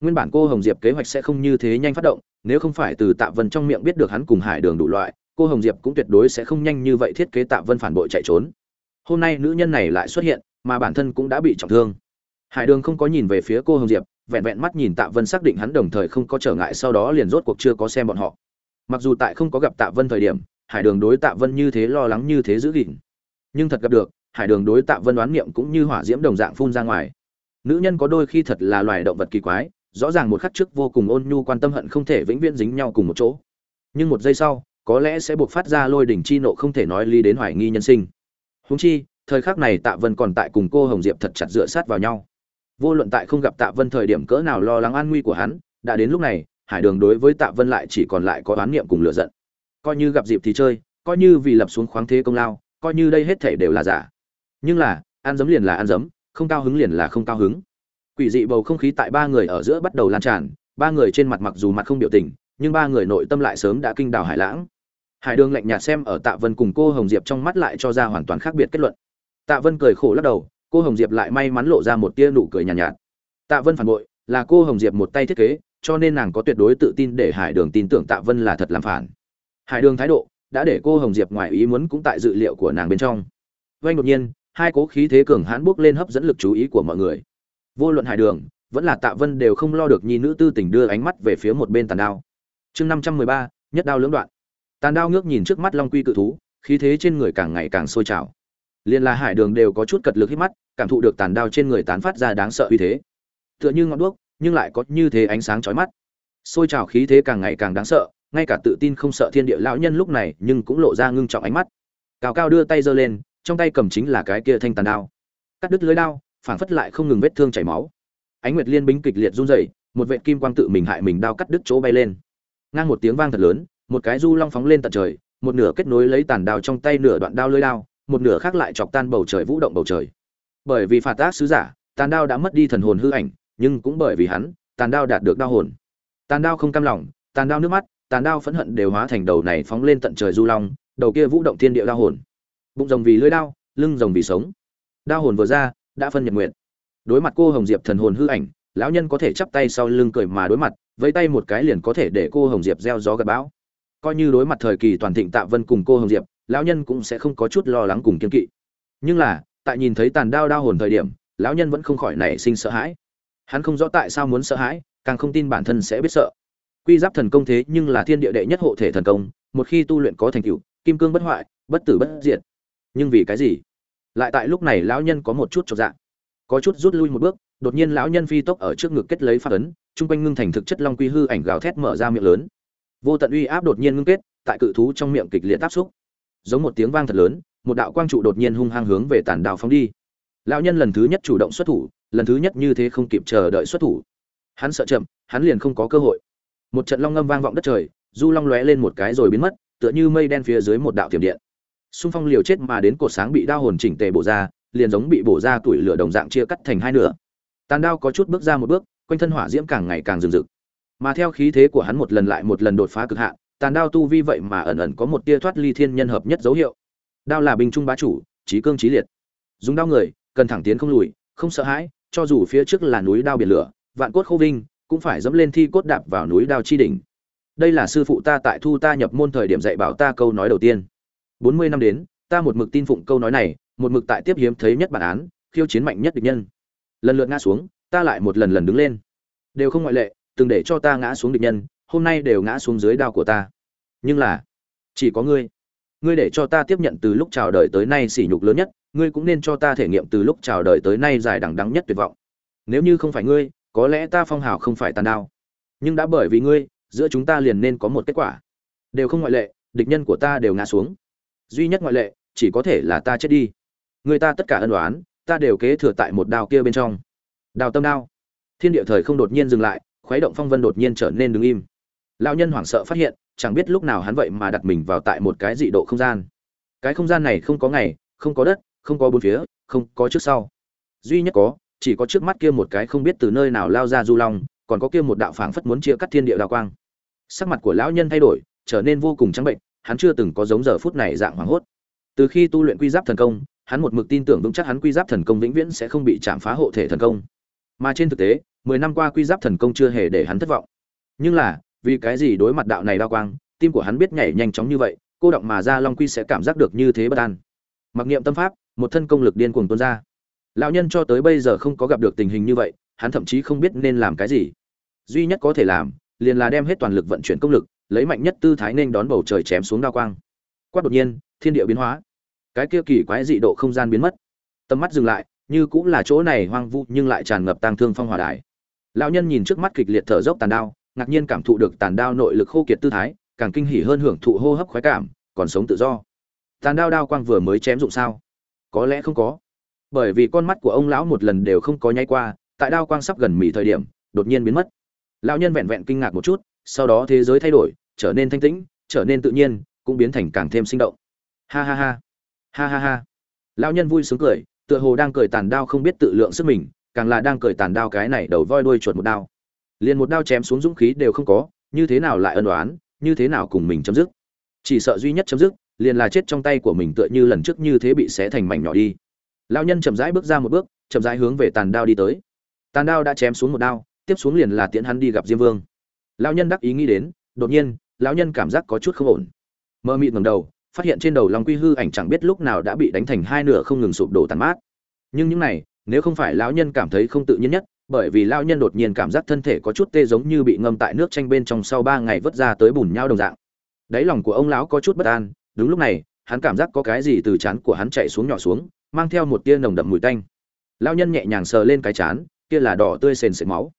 Nguyên bản cô hồng diệp kế hoạch sẽ không như thế nhanh phát động, nếu không phải từ tạ vân trong miệng biết được hắn cùng hải đường đủ loại, cô hồng diệp cũng tuyệt đối sẽ không nhanh như vậy thiết kế tạ vân phản bội chạy trốn. Hôm nay nữ nhân này lại xuất hiện, mà bản thân cũng đã bị trọng thương. Hải đường không có nhìn về phía cô hồng diệp, vẹn vẹn mắt nhìn tạ vân xác định hắn đồng thời không có trở ngại sau đó liền rốt cuộc chưa có xem bọn họ. Mặc dù tại không có gặp tạ vân thời điểm, hải đường đối tạ vân như thế lo lắng như thế giữ gìn, nhưng thật gặp được hải đường đối tạ vân đoán niệm cũng như hỏa diễm đồng dạng phun ra ngoài. Nữ nhân có đôi khi thật là loài động vật kỳ quái, rõ ràng một khắc trước vô cùng ôn nhu quan tâm hận không thể vĩnh viễn dính nhau cùng một chỗ. Nhưng một giây sau, có lẽ sẽ buộc phát ra lôi đỉnh chi nộ không thể nói ly đến hoài nghi nhân sinh. Húng chi, thời khắc này tạ vân còn tại cùng cô hồng diệp thật chặt dựa sát vào nhau. Vô luận tại không gặp tạ vân thời điểm cỡ nào lo lắng an nguy của hắn, đã đến lúc này, hải đường đối với tạ vân lại chỉ còn lại có oán niệm cùng lựa giận. Coi như gặp dịp thì chơi, coi như vì lập xuống khoáng thế công lao, coi như đây hết thể đều là giả nhưng là ăn dấm liền là ăn dấm không cao hứng liền là không cao hứng. Quỷ dị bầu không khí tại ba người ở giữa bắt đầu lan tràn ba người trên mặt mặc dù mặt không biểu tình nhưng ba người nội tâm lại sớm đã kinh đào hải lãng. Hải đường lạnh nhạt xem ở tạ vân cùng cô hồng diệp trong mắt lại cho ra hoàn toàn khác biệt kết luận. Tạ vân cười khổ lắc đầu cô hồng diệp lại may mắn lộ ra một tia nụ cười nhàn nhạt, nhạt. Tạ vân phản bội là cô hồng diệp một tay thiết kế cho nên nàng có tuyệt đối tự tin để hải đường tin tưởng tạ vân là thật làm phản. Hải đường thái độ đã để cô hồng diệp ngoài ý muốn cũng tại dự liệu của nàng bên trong. Vanh đột nhiên hai cố khí thế cường hãn bước lên hấp dẫn lực chú ý của mọi người. Vô luận hải đường, vẫn là tạ vân đều không lo được nhi nữ tư tình đưa ánh mắt về phía một bên tàn đao. Chương năm trăm mười ba, nhất đao lưỡng đoạn. Tàn đao ngước nhìn trước mắt long quy cự thú, khí thế trên người càng ngày càng sôi trào. Liên la hải đường đều có chút cật lực hít mắt, cảm thụ được tàn đao trên người tán phát ra đáng sợ uy thế. Tựa như ngọn đuốc, nhưng lại có như thế ánh sáng chói mắt. Sôi trào khí thế càng ngày càng đáng sợ, ngay cả tự tin không sợ thiên địa lão nhân lúc này nhưng cũng lộ ra ngưng trọng ánh mắt. Cao cao đưa tay giơ lên trong tay cầm chính là cái kia thanh tàn đao. Cắt đứt lưới đao, phảng phất lại không ngừng vết thương chảy máu. Ánh nguyệt liên bính kịch liệt run rẩy, một vệ kim quang tự mình hại mình đao cắt đứt chỗ bay lên. Ngang một tiếng vang thật lớn, một cái du long phóng lên tận trời, một nửa kết nối lấy tàn đao trong tay nửa đoạn đao lưới đao, một nửa khác lại chọc tan bầu trời vũ động bầu trời. Bởi vì phạt tác sứ giả, tàn đao đã mất đi thần hồn hư ảnh, nhưng cũng bởi vì hắn, tàn đao đạt được đao hồn. Tàn đao không cam lòng, tàn đao nước mắt, tàn đao phẫn hận đều hóa thành đầu này phóng lên tận trời du long, đầu kia vũ động thiên địa đao hồn bụng rồng vì lưỡi đao, lưng rồng vì sống. Đao hồn vừa ra, đã phân nhật nguyện đối mặt cô hồng diệp thần hồn hư ảnh, lão nhân có thể chắp tay sau lưng cười mà đối mặt, vẫy tay một cái liền có thể để cô hồng diệp gieo gió gặp bão. Coi như đối mặt thời kỳ toàn thịnh tạ vân cùng cô hồng diệp, lão nhân cũng sẽ không có chút lo lắng cùng kiên kỵ. Nhưng là, tại nhìn thấy tàn đao đao hồn thời điểm, lão nhân vẫn không khỏi nảy sinh sợ hãi. Hắn không rõ tại sao muốn sợ hãi, càng không tin bản thân sẽ biết sợ. Quy giáp thần công thế nhưng là thiên địa đệ nhất hộ thể thần công, một khi tu luyện có thành tựu, kim cương bất hoại, bất tử bất diệt nhưng vì cái gì? Lại tại lúc này lão nhân có một chút chột dạ. Có chút rút lui một bước, đột nhiên lão nhân phi tốc ở trước ngực kết lấy phát ấn, chung quanh ngưng thành thực chất long quy hư ảnh gào thét mở ra miệng lớn. Vô tận uy áp đột nhiên ngưng kết, tại cự thú trong miệng kịch liệt áp xúc. Giống một tiếng vang thật lớn, một đạo quang trụ đột nhiên hung hăng hướng về tàn đào phóng đi. Lão nhân lần thứ nhất chủ động xuất thủ, lần thứ nhất như thế không kịp chờ đợi xuất thủ. Hắn sợ chậm, hắn liền không có cơ hội. Một trận long ngâm vang vọng đất trời, du long lóe lên một cái rồi biến mất, tựa như mây đen phía dưới một đạo tiềm điện xung phong liều chết mà đến cột sáng bị đao hồn chỉnh tề bổ ra, liền giống bị bổ ra tuổi lửa đồng dạng chia cắt thành hai nửa. Tàn đao có chút bước ra một bước, quanh thân hỏa diễm càng ngày càng rừng rực. Mà theo khí thế của hắn một lần lại một lần đột phá cực hạn, tàn đao tu vi vậy mà ẩn ẩn có một tia thoát ly thiên nhân hợp nhất dấu hiệu. Đao là binh trung bá chủ trí cương trí liệt. Dùng đao người, cần thẳng tiến không lùi, không sợ hãi, cho dù phía trước là núi đao biển lửa, vạn cốt khô vinh, cũng phải dẫm lên thi cốt đạp vào núi đao chi đỉnh. Đây là sư phụ ta tại thu ta nhập môn thời điểm dạy bảo ta câu nói đầu tiên bốn mươi năm đến, ta một mực tin phụng câu nói này, một mực tại tiếp hiếm thấy nhất bản án, khiêu chiến mạnh nhất địch nhân. Lần lượt ngã xuống, ta lại một lần lần đứng lên. Đều không ngoại lệ, từng để cho ta ngã xuống địch nhân, hôm nay đều ngã xuống dưới đao của ta. Nhưng là, chỉ có ngươi. Ngươi để cho ta tiếp nhận từ lúc chào đời tới nay sỉ nhục lớn nhất, ngươi cũng nên cho ta thể nghiệm từ lúc chào đời tới nay dài đằng đắng nhất tuyệt vọng. Nếu như không phải ngươi, có lẽ ta phong hào không phải tàn đao. Nhưng đã bởi vì ngươi, giữa chúng ta liền nên có một kết quả. Đều không ngoại lệ, địch nhân của ta đều ngã xuống duy nhất ngoại lệ, chỉ có thể là ta chết đi. Người ta tất cả ân đoán ta đều kế thừa tại một đao kia bên trong. Đào tâm đao. Thiên địa thời không đột nhiên dừng lại, khuấy động phong vân đột nhiên trở nên đứng im. Lão nhân hoảng sợ phát hiện, chẳng biết lúc nào hắn vậy mà đặt mình vào tại một cái dị độ không gian. Cái không gian này không có ngày, không có đất, không có bốn phía, không có trước sau. Duy nhất có, chỉ có trước mắt kia một cái không biết từ nơi nào lao ra du long, còn có kia một đạo phảng phất muốn chia cắt thiên địa đào quang. Sắc mặt của lão nhân thay đổi, trở nên vô cùng trắng bệnh hắn chưa từng có giống giờ phút này dạng hoảng hốt. Từ khi tu luyện quy giáp thần công, hắn một mực tin tưởng vững chắc hắn quy giáp thần công vĩnh viễn sẽ không bị chạm phá hộ thể thần công. Mà trên thực tế, mười năm qua quy giáp thần công chưa hề để hắn thất vọng. Nhưng là, vì cái gì đối mặt đạo này đao quang, tim của hắn biết nhảy nhanh chóng như vậy, cô động mà ra long quy sẽ cảm giác được như thế bất an. Mặc niệm tâm pháp, một thân công lực điên cuồng tuôn ra. Lão nhân cho tới bây giờ không có gặp được tình hình như vậy, hắn thậm chí không biết nên làm cái gì. Duy nhất có thể làm, liền là đem hết toàn lực vận chuyển công lực lấy mạnh nhất tư thái nên đón bầu trời chém xuống đao quang. Quát đột nhiên, thiên địa biến hóa. Cái kia kỳ quái dị độ không gian biến mất. Tầm mắt dừng lại, như cũng là chỗ này hoang vu nhưng lại tràn ngập tang thương phong hòa đài. Lão nhân nhìn trước mắt kịch liệt thở dốc tàn đao, ngạc nhiên cảm thụ được tàn đao nội lực khô kiệt tư thái, càng kinh hỉ hơn hưởng thụ hô hấp khoái cảm, còn sống tự do. Tàn đao đao quang vừa mới chém dụng sao? Có lẽ không có. Bởi vì con mắt của ông lão một lần đều không có nháy qua, tại đao quang sắp gần mỉ thời điểm, đột nhiên biến mất. Lão nhân vẹn vẹn kinh ngạc một chút sau đó thế giới thay đổi, trở nên thanh tĩnh, trở nên tự nhiên, cũng biến thành càng thêm sinh động. Ha ha ha. Ha ha ha. Lão nhân vui sướng cười, tựa hồ đang cười tàn đao không biết tự lượng sức mình, càng là đang cười tàn đao cái này đầu voi đuôi chuột một đao. Liền một đao chém xuống dũng khí đều không có, như thế nào lại ân đoán như thế nào cùng mình chấm dứt. Chỉ sợ duy nhất chấm dứt, liền là chết trong tay của mình tựa như lần trước như thế bị xé thành mảnh nhỏ đi. Lão nhân chậm rãi bước ra một bước, chậm rãi hướng về tàn đao đi tới. Tàn đao đã chém xuống một đao, tiếp xuống liền là tiễn hắn đi gặp diêm vương lão nhân đắc ý nghĩ đến, đột nhiên, lão nhân cảm giác có chút không ổn. Mơ mịt ngầm đầu, phát hiện trên đầu long quy hư ảnh chẳng biết lúc nào đã bị đánh thành hai nửa không ngừng sụp đổ tàn mát. Nhưng những này, nếu không phải lão nhân cảm thấy không tự nhiên nhất, bởi vì lão nhân đột nhiên cảm giác thân thể có chút tê giống như bị ngâm tại nước tranh bên trong sau ba ngày vớt ra tới bùn nhau đồng dạng. Đáy lòng của ông lão có chút bất an, đúng lúc này, hắn cảm giác có cái gì từ chán của hắn chạy xuống nhỏ xuống, mang theo một tia nồng đậm mùi tanh. Lão nhân nhẹ nhàng sờ lên cái chán, kia là đỏ tươi sền sệt máu.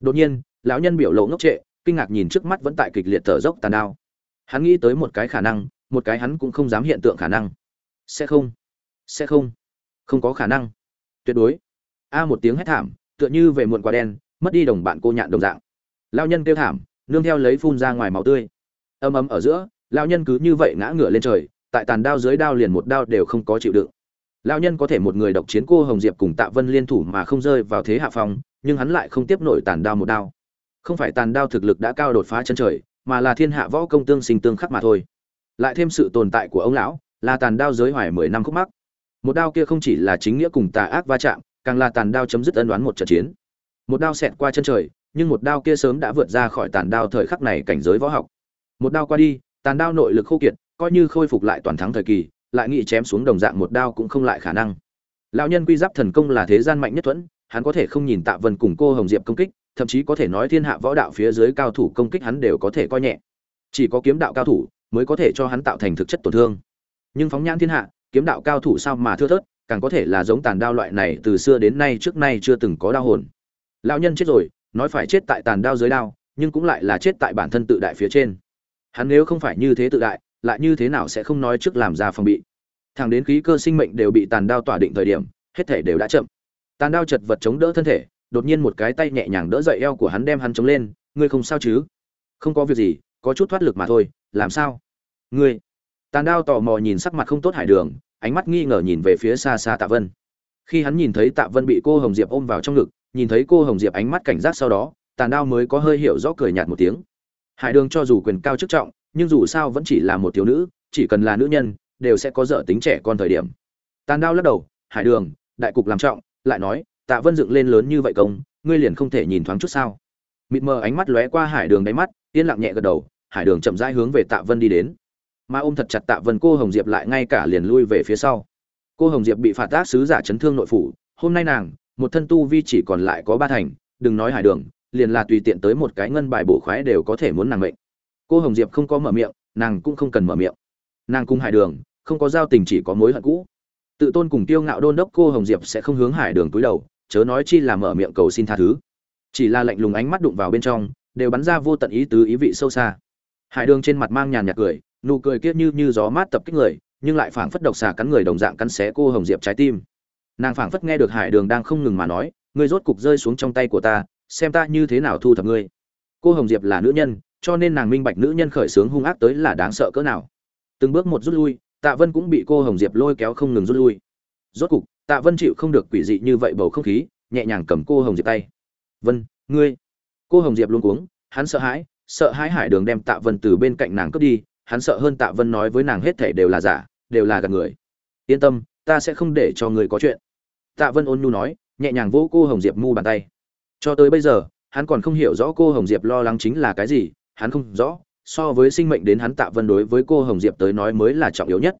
Đột nhiên, lão nhân biểu lộ ngốc trệ kinh ngạc nhìn trước mắt vẫn tại kịch liệt thở dốc tàn đao. Hắn nghĩ tới một cái khả năng, một cái hắn cũng không dám hiện tượng khả năng. Sẽ không. Sẽ không. Không có khả năng. Tuyệt đối. A một tiếng hét thảm, tựa như về muộn quả đen, mất đi đồng bạn cô nhạn đồng dạng. Lao nhân kêu thảm, nương theo lấy phun ra ngoài máu tươi. Âm ấm ở giữa lao nhân cứ như vậy ngã ngửa lên trời, tại tàn đao dưới đao liền một đao đều không có chịu đựng. Lao nhân có thể một người độc chiến cô hồng diệp cùng tạ vân liên thủ mà không rơi vào thế hạ phong, nhưng hắn lại không tiếp nổi tàn đao một đao không phải tàn đao thực lực đã cao đột phá chân trời, mà là thiên hạ võ công tương sinh tương khắc mà thôi. Lại thêm sự tồn tại của ông lão, là tàn đao giới hoài mười năm khúc mắc. Một đao kia không chỉ là chính nghĩa cùng tà ác va chạm, càng là tàn đao chấm dứt ân đoán một trận chiến. Một đao xẹt qua chân trời, nhưng một đao kia sớm đã vượt ra khỏi tàn đao thời khắc này cảnh giới võ học. Một đao qua đi, tàn đao nội lực khô kiệt, coi như khôi phục lại toàn thắng thời kỳ, lại nghĩ chém xuống đồng dạng một đao cũng không lại khả năng. Lão nhân quy giáp thần công là thế gian mạnh nhất thuẫn, hắn có thể không nhìn tạ vân cùng cô hồng diệp công kích thậm chí có thể nói thiên hạ võ đạo phía dưới cao thủ công kích hắn đều có thể coi nhẹ. Chỉ có kiếm đạo cao thủ mới có thể cho hắn tạo thành thực chất tổn thương. Nhưng phóng nhãn thiên hạ, kiếm đạo cao thủ sao mà thưa thớt, càng có thể là giống tàn đao loại này từ xưa đến nay trước nay chưa từng có đau hồn. Lão nhân chết rồi, nói phải chết tại tàn đao dưới đao, nhưng cũng lại là chết tại bản thân tự đại phía trên. Hắn nếu không phải như thế tự đại, lại như thế nào sẽ không nói trước làm ra phòng bị? Thẳng đến khí cơ sinh mệnh đều bị tàn đao tỏa định thời điểm, hết thể đều đã chậm. Tàn đao chật vật chống đỡ thân thể đột nhiên một cái tay nhẹ nhàng đỡ dậy eo của hắn đem hắn chống lên, ngươi không sao chứ? Không có việc gì, có chút thoát lực mà thôi, làm sao? Ngươi? Tàn đao tò mò nhìn sắc mặt không tốt hải đường, ánh mắt nghi ngờ nhìn về phía xa xa tạ vân. Khi hắn nhìn thấy tạ vân bị cô hồng diệp ôm vào trong ngực, nhìn thấy cô hồng diệp ánh mắt cảnh giác sau đó, tàn đao mới có hơi hiểu rõ cười nhạt một tiếng. Hải đường cho dù quyền cao chức trọng, nhưng dù sao vẫn chỉ là một thiếu nữ, chỉ cần là nữ nhân, đều sẽ có dở tính trẻ con thời điểm. Tàn đao lắc đầu, hải đường, đại cục làm trọng, lại nói tạ vân dựng lên lớn như vậy công, ngươi liền không thể nhìn thoáng chút sao? Mịt mờ ánh mắt lóe qua hải đường đáy mắt, yên lặng nhẹ gật đầu, hải đường chậm rãi hướng về tạ vân đi đến. Mà ôm thật chặt tạ vân cô hồng diệp lại ngay cả liền lui về phía sau. Cô hồng diệp bị phạt tác sứ giả chấn thương nội phủ, hôm nay nàng, một thân tu vi chỉ còn lại có ba thành, đừng nói hải đường, liền là tùy tiện tới một cái ngân bài bổ khoái đều có thể muốn nàng mệnh. Cô hồng diệp không có mở miệng, nàng cũng không cần mở miệng. Nàng cùng hải đường, không có giao tình chỉ có mối hận cũ. Tự tôn cùng tiêu ngạo đôn đốc cô hồng diệp sẽ không hướng hải đường túi đầu chớ nói chi là mở miệng cầu xin tha thứ. Chỉ là lạnh lùng ánh mắt đụng vào bên trong, đều bắn ra vô tận ý tứ, ý vị sâu xa. Hải đường trên mặt mang nhàn nhạt cười, nụ cười kiết như như gió mát tập kích người, nhưng lại phảng phất độc xà cắn người đồng dạng cắn xé cô hồng diệp trái tim. Nàng phảng phất nghe được hải đường đang không ngừng mà nói, ngươi rốt cục rơi xuống trong tay của ta, xem ta như thế nào thu thập ngươi. Cô hồng diệp là nữ nhân, cho nên nàng minh bạch nữ nhân khởi sướng hung ác tới là đáng sợ cỡ nào. Từng bước một rút lui, tạ vân cũng bị cô hồng diệp lôi kéo không ngừng rút lui. Rốt cục tạ vân chịu không được quỷ dị như vậy bầu không khí, nhẹ nhàng cầm cô hồng diệp tay. Vân, ngươi. Cô hồng diệp luôn cuống, hắn sợ hãi sợ hãi hải đường đem tạ vân từ bên cạnh nàng cướp đi, hắn sợ hơn tạ vân nói với nàng hết thể đều là giả, đều là gạt người. Yên tâm, ta sẽ không để cho người có chuyện. Tạ vân ôn nhu nói, nhẹ nhàng vỗ cô hồng diệp mu bàn tay. Cho tới bây giờ, hắn còn không hiểu rõ cô hồng diệp lo lắng chính là cái gì, hắn không rõ, so với sinh mệnh đến hắn tạ vân đối với cô hồng diệp tới nói mới là trọng yếu nhất.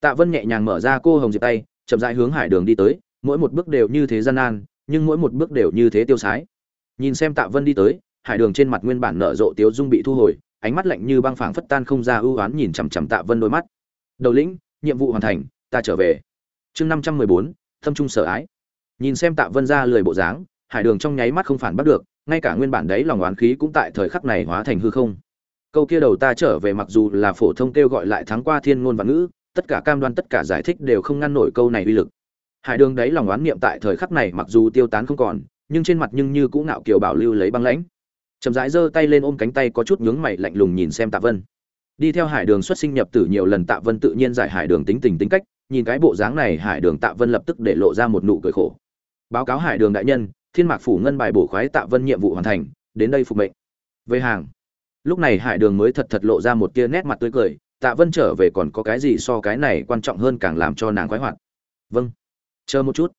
Tạ vân nhẹ nhàng mở ra cô hồng diệp tay chậm rãi hướng hải đường đi tới, mỗi một bước đều như thế gian nan, nhưng mỗi một bước đều như thế tiêu sái. Nhìn xem tạ vân đi tới, hải đường trên mặt nguyên bản nở rộ tiếu dung bị thu hồi, ánh mắt lạnh như băng phảng phất tan không ra ưu oán nhìn chằm chằm tạ vân đôi mắt. Đầu lĩnh, nhiệm vụ hoàn thành, ta trở về. Chương năm trăm mười bốn, thâm trung sở ái. Nhìn xem tạ vân ra lười bộ dáng, hải đường trong nháy mắt không phản bắt được, ngay cả nguyên bản đấy lòng oán khí cũng tại thời khắc này hóa thành hư không. Câu kia đầu ta trở về mặc dù là phổ thông kêu gọi lại thắng qua thiên ngôn và ngữ tất cả cam đoan tất cả giải thích đều không ngăn nổi câu này uy lực. Hải đường đấy lòng oán niệm tại thời khắc này mặc dù tiêu tán không còn, nhưng trên mặt nhưng như cũng ngạo kiều bảo lưu lấy băng lãnh. Chậm rãi giơ tay lên ôm cánh tay có chút nhướng mày lạnh lùng nhìn xem tạ vân. Đi theo hải đường xuất sinh nhập tử nhiều lần tạ vân tự nhiên giải hải đường tính tình tính cách, nhìn cái bộ dáng này hải đường tạ vân lập tức để lộ ra một nụ cười khổ. Báo cáo hải đường đại nhân, thiên mạc phủ ngân bài bổ khoái tạ vân nhiệm vụ hoàn thành, đến đây phục mệnh. Về hàng. Lúc này hải đường mới thật thật lộ ra một tia nét mặt tươi cười tạ vân trở về còn có cái gì so cái này quan trọng hơn càng làm cho nàng khoái hoạt? Vâng. Chờ một chút.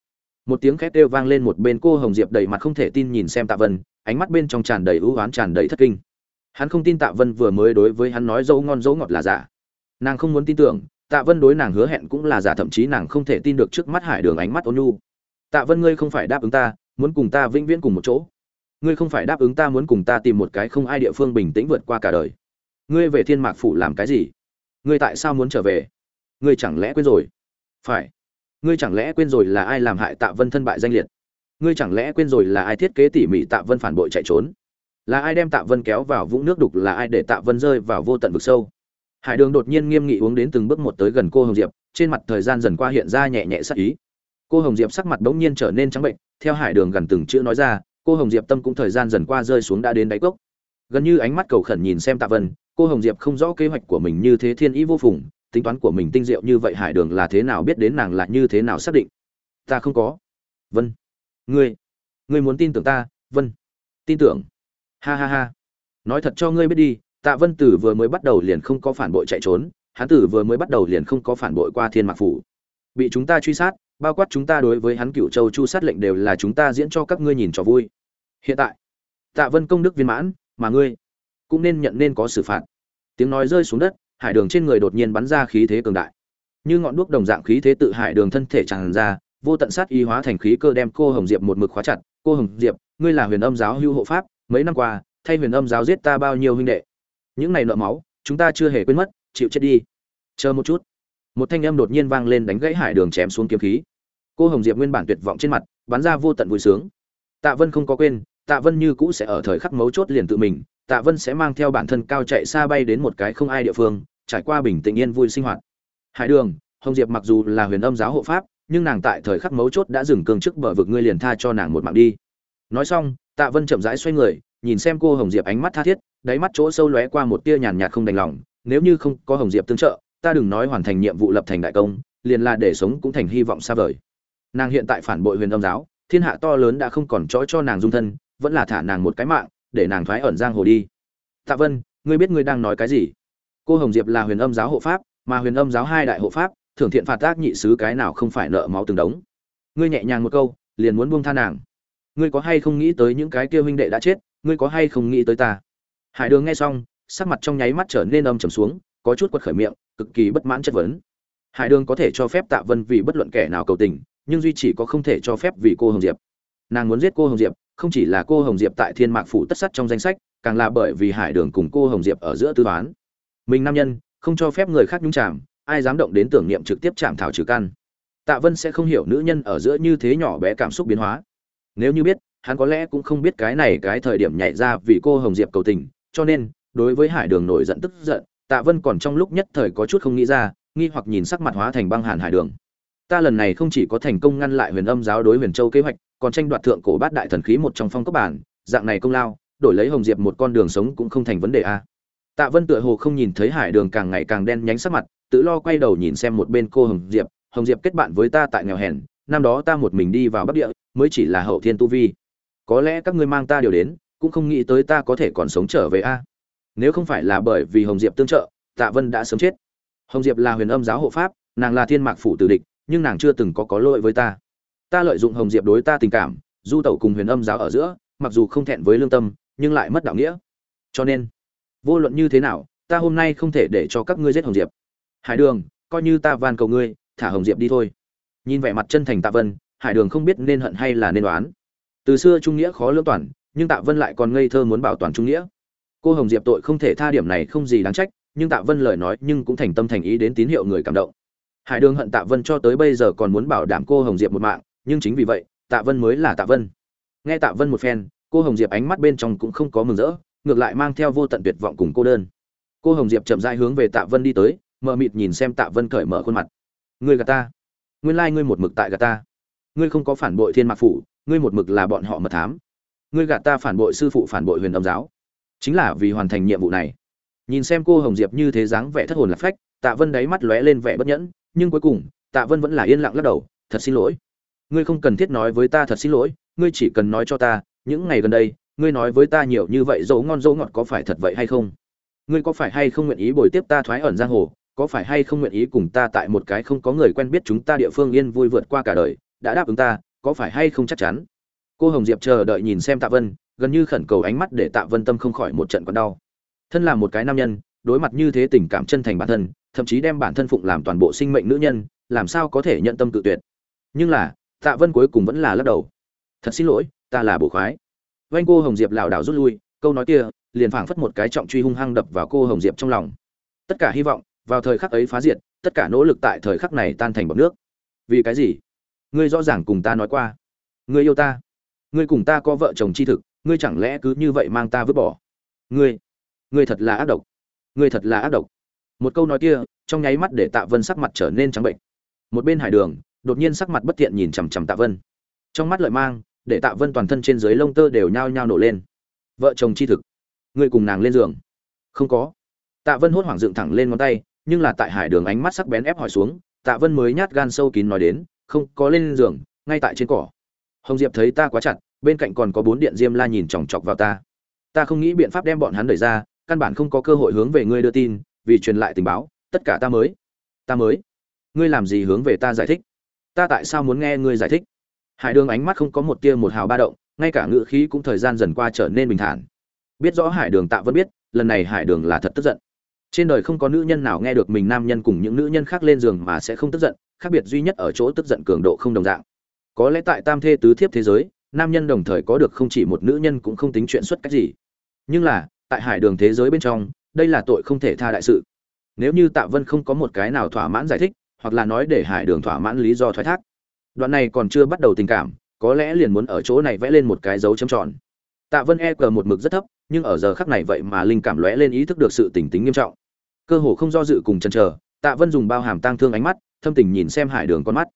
Một tiếng khét kêu vang lên một bên cô hồng diệp đầy mặt không thể tin nhìn xem tạ vân, ánh mắt bên trong tràn đầy ưu oán, tràn đầy thất kinh. Hắn không tin tạ vân vừa mới đối với hắn nói dấu ngon dấu ngọt là giả. Nàng không muốn tin tưởng, tạ vân đối nàng hứa hẹn cũng là giả, thậm chí nàng không thể tin được trước mắt hải đường ánh mắt ôn nhu. Tạ vân ngươi không phải đáp ứng ta, muốn cùng ta vĩnh viễn cùng một chỗ. Ngươi không phải đáp ứng ta muốn cùng ta tìm một cái không ai địa phương bình tĩnh vượt qua cả đời. Ngươi về thiên mạc phủ làm cái gì? Ngươi tại sao muốn trở về? Ngươi chẳng lẽ quên rồi? Phải. Ngươi chẳng lẽ quên rồi là ai làm hại tạ vân thân bại danh liệt? Ngươi chẳng lẽ quên rồi là ai thiết kế tỉ mỉ tạ vân phản bội chạy trốn? Là ai đem tạ vân kéo vào vũng nước đục, là ai để tạ vân rơi vào vô tận vực sâu? Hải đường đột nhiên nghiêm nghị uống đến từng bước một tới gần cô hồng diệp, trên mặt thời gian dần qua hiện ra nhẹ nhẹ sắc ý. Cô hồng diệp sắc mặt bỗng nhiên trở nên trắng bệnh, theo hải đường gần từng chữ nói ra, cô hồng diệp tâm cũng thời gian dần qua rơi xuống đã đến đáy cốc. Gần như ánh mắt cầu khẩn nhìn xem tạ vân cô hồng diệp không rõ kế hoạch của mình như thế thiên ý vô phùng, tính toán của mình tinh diệu như vậy hải đường là thế nào, biết đến nàng là như thế nào xác định. Ta không có. Vân. Ngươi. Ngươi muốn tin tưởng ta? Vân. Tin tưởng. Ha ha ha. Nói thật cho ngươi biết đi, tạ vân tử vừa mới bắt đầu liền không có phản bội chạy trốn, hắn tử vừa mới bắt đầu liền không có phản bội qua thiên mạc phủ. Bị chúng ta truy sát, bao quát chúng ta đối với hắn cựu châu chu sát lệnh đều là chúng ta diễn cho các ngươi nhìn cho vui. Hiện tại, tạ vân công đức viên mãn, mà ngươi? Cũng nên nhận nên có xử phạt. Tiếng nói rơi xuống đất, hải đường trên người đột nhiên bắn ra khí thế cường đại. Như ngọn đuốc đồng dạng khí thế tự hải đường thân thể tràn ra, vô tận sát y hóa thành khí cơ đem cô hồng diệp một mực khóa chặt. Cô hồng diệp, ngươi là huyền âm giáo hưu hộ pháp, mấy năm qua, thay huyền âm giáo giết ta bao nhiêu huynh đệ? Những này nợ máu, chúng ta chưa hề quên mất, chịu chết đi. Chờ một chút. Một thanh âm đột nhiên vang lên đánh gãy hải đường chém xuống kiếm khí. Cô hồng diệp nguyên bản tuyệt vọng trên mặt, bắn ra vô tận vui sướng. Tạ vân không có quên tạ vân như cũ sẽ ở thời khắc mấu chốt liền tự mình, tạ vân sẽ mang theo bản thân cao chạy xa bay đến một cái không ai địa phương, trải qua bình tĩnh yên vui sinh hoạt. Hải đường, hồng diệp mặc dù là huyền âm giáo hộ pháp, nhưng nàng tại thời khắc mấu chốt đã dừng cương trước bờ vực ngươi liền tha cho nàng một mạng đi. Nói xong, tạ vân chậm rãi xoay người, nhìn xem cô hồng diệp ánh mắt tha thiết, đáy mắt chỗ sâu lóe qua một tia nhàn nhạt không đành lòng, nếu như không có hồng diệp tương trợ, ta đừng nói hoàn thành nhiệm vụ lập thành đại công, liền là để sống cũng thành hy vọng xa vời. Nàng hiện tại phản bội huyền âm giáo, thiên hạ to lớn đã không còn trói cho nàng dung thân vẫn là thả nàng một cái mạng, để nàng thoái ẩn giang hồ đi. Tạ vân, ngươi biết ngươi đang nói cái gì? Cô hồng diệp là huyền âm giáo hộ pháp, mà huyền âm giáo hai đại hộ pháp, thưởng thiện phạt tác nhị sứ cái nào không phải nợ máu từng đống. Ngươi nhẹ nhàng một câu, liền muốn buông tha nàng. Ngươi có hay không nghĩ tới những cái kia huynh đệ đã chết, ngươi có hay không nghĩ tới ta? Hải đường nghe xong, sắc mặt trong nháy mắt trở nên âm trầm xuống, có chút quật khởi miệng, cực kỳ bất mãn chất vấn. Hải đường có thể cho phép tạ vân vì bất luận kẻ nào cầu tình, nhưng duy chỉ có không thể cho phép vì cô hồng diệp. Nàng muốn giết cô hồng diệp không chỉ là cô hồng diệp tại thiên mạc phủ tất sắt trong danh sách, càng là bởi vì hải đường cùng cô hồng diệp ở giữa tư toán. Mình nam nhân, không cho phép người khác nhúng chạm ai dám động đến tưởng niệm trực tiếp chạm thảo trừ căn. Tạ vân sẽ không hiểu nữ nhân ở giữa như thế nhỏ bé cảm xúc biến hóa. Nếu như biết, hắn có lẽ cũng không biết cái này cái thời điểm nhảy ra vì cô hồng diệp cầu tình, cho nên, đối với hải đường nổi giận tức giận, tạ vân còn trong lúc nhất thời có chút không nghĩ ra, nghi hoặc nhìn sắc mặt hóa thành băng hàn hải đường. Ta lần này không chỉ có thành công ngăn lại huyền âm giáo đối huyền châu kế hoạch còn tranh đoạt thượng cổ bát đại thần khí một trong phong cấp bản, dạng này công lao, đổi lấy hồng diệp một con đường sống cũng không thành vấn đề a. Tạ vân tựa hồ không nhìn thấy hải đường càng ngày càng đen nhánh sắc mặt, tự lo quay đầu nhìn xem một bên cô hồng diệp hồng diệp kết bạn với ta tại nghèo hèn, năm đó ta một mình đi vào bắc địa, mới chỉ là hậu thiên tu vi. Có lẽ các ngươi mang ta điều đến, cũng không nghĩ tới ta có thể còn sống trở về a. Nếu không phải là bởi vì hồng diệp tương trợ, tạ vân đã sớm chết. Hồng diệp là huyền âm giáo hộ pháp, nàng là thiên mạc phủ tử địch, nhưng nàng chưa từng có có lỗi với ta ta lợi dụng hồng diệp đối ta tình cảm, du tẩu cùng huyền âm giáo ở giữa, mặc dù không thẹn với lương tâm, nhưng lại mất đạo nghĩa. Cho nên, vô luận như thế nào, ta hôm nay không thể để cho các ngươi giết hồng diệp. Hải đường, coi như ta van cầu ngươi, thả hồng diệp đi thôi. Nhìn vẻ mặt chân thành tạ vân, hải đường không biết nên hận hay là nên đoán từ xưa trung nghĩa khó lưỡng toàn, nhưng tạ vân lại còn ngây thơ muốn bảo toàn trung nghĩa. Cô hồng diệp tội không thể tha điểm này không gì đáng trách, nhưng tạ vân lời nói nhưng cũng thành tâm thành ý đến tín hiệu người cảm động. Hải đường hận tạ vân cho tới bây giờ còn muốn bảo đảm cô hồng diệp một mạng nhưng chính vì vậy, tạ vân mới là tạ vân. Nghe tạ vân một phen, cô hồng diệp ánh mắt bên trong cũng không có mừng rỡ, ngược lại mang theo vô tận tuyệt vọng cùng cô đơn. Cô hồng diệp chậm rãi hướng về tạ vân đi tới, mờ mịt nhìn xem tạ vân cởi mở khuôn mặt. Ngươi gà ta. Nguyên lai ngươi một mực tại gà ta. Ngươi không có phản bội thiên mạc phủ, ngươi một mực là bọn họ mật thám. Ngươi gạt ta phản bội sư phụ, phản bội huyền âm giáo. Chính là vì hoàn thành nhiệm vụ này. Nhìn xem cô hồng diệp như thế dáng vẻ thất hồn lạc phách, tạ vân đáy mắt lóe lên vẻ bất nhẫn, nhưng cuối cùng, tạ vân vẫn là yên lặng lắc đầu, thật xin lỗi ngươi không cần thiết nói với ta thật xin lỗi, ngươi chỉ cần nói cho ta, những ngày gần đây, ngươi nói với ta nhiều như vậy dấu ngon dấu ngọt có phải thật vậy hay không? Ngươi có phải hay không nguyện ý bồi tiếp ta thoái ẩn giang hồ, có phải hay không nguyện ý cùng ta tại một cái không có người quen biết chúng ta địa phương yên vui vượt qua cả đời, đã đáp ứng ta, có phải hay không chắc chắn? Cô hồng diệp chờ đợi nhìn xem tạ vân, gần như khẩn cầu ánh mắt để tạ vân tâm không khỏi một trận còn đau. Thân là một cái nam nhân, đối mặt như thế tình cảm chân thành bản thân, thậm chí đem bản thân phụng làm toàn bộ sinh mệnh nữ nhân, làm sao có thể nhận tâm tự tuyệt? Nhưng là tạ vân cuối cùng vẫn là lắc đầu. Thật xin lỗi, ta là bổ khoái. Vanh cô hồng diệp lảo đảo rút lui, câu nói kia liền phảng phất một cái trọng truy hung hăng đập vào cô hồng diệp trong lòng. Tất cả hy vọng vào thời khắc ấy phá diệt, tất cả nỗ lực tại thời khắc này tan thành bọc nước. Vì cái gì? Ngươi rõ ràng cùng ta nói qua. Ngươi yêu ta. Ngươi cùng ta có vợ chồng chi thực, ngươi chẳng lẽ cứ như vậy mang ta vứt bỏ? Ngươi ngươi thật là ác độc. Ngươi thật là ác độc. Một câu nói kia trong nháy mắt để tạ vân sắc mặt trở nên trắng bệnh. Một bên hải đường đột nhiên sắc mặt bất thiện nhìn chằm chằm tạ vân. Trong mắt lợi mang, để tạ vân toàn thân trên dưới lông tơ đều nhao nhao nổ lên. Vợ chồng chi thực, ngươi cùng nàng lên giường. Không có. Tạ vân hốt hoảng dựng thẳng lên ngón tay, nhưng là tại hải đường ánh mắt sắc bén ép hỏi xuống, tạ vân mới nhát gan sâu kín nói đến, không, có lên giường, ngay tại trên cỏ. Hồng diệp thấy ta quá chặt, bên cạnh còn có bốn điện diêm la nhìn chòng chọc vào ta. Ta không nghĩ biện pháp đem bọn hắn đẩy ra, căn bản không có cơ hội hướng về ngươi đưa tin, vì truyền lại tình báo, tất cả ta mới. Ta mới. Ngươi làm gì hướng về ta giải thích? Ta tại sao muốn nghe ngươi giải thích? Hải đường ánh mắt không có một tia một hào ba động, ngay cả ngữ khí cũng thời gian dần qua trở nên bình thản. Biết rõ hải đường tạ vẫn biết, lần này hải đường là thật tức giận. Trên đời không có nữ nhân nào nghe được mình nam nhân cùng những nữ nhân khác lên giường mà sẽ không tức giận, khác biệt duy nhất ở chỗ tức giận cường độ không đồng dạng. Có lẽ tại tam thê tứ thiếp thế giới, nam nhân đồng thời có được không chỉ một nữ nhân cũng không tính chuyện xuất cách gì. Nhưng là, tại hải đường thế giới bên trong, đây là tội không thể tha đại sự. Nếu như tạ vân không có một cái nào thỏa mãn giải thích hoặc là nói để hải đường thỏa mãn lý do thoái thác. Đoạn này còn chưa bắt đầu tình cảm, có lẽ liền muốn ở chỗ này vẽ lên một cái dấu chấm tròn. Tạ vân e cờ một mực rất thấp, nhưng ở giờ khắc này vậy mà linh cảm lóe lên ý thức được sự tỉnh tính nghiêm trọng. Cơ hồ không do dự cùng chần chờ, tạ vân dùng bao hàm tang thương ánh mắt, thâm tình nhìn xem hải đường con mắt.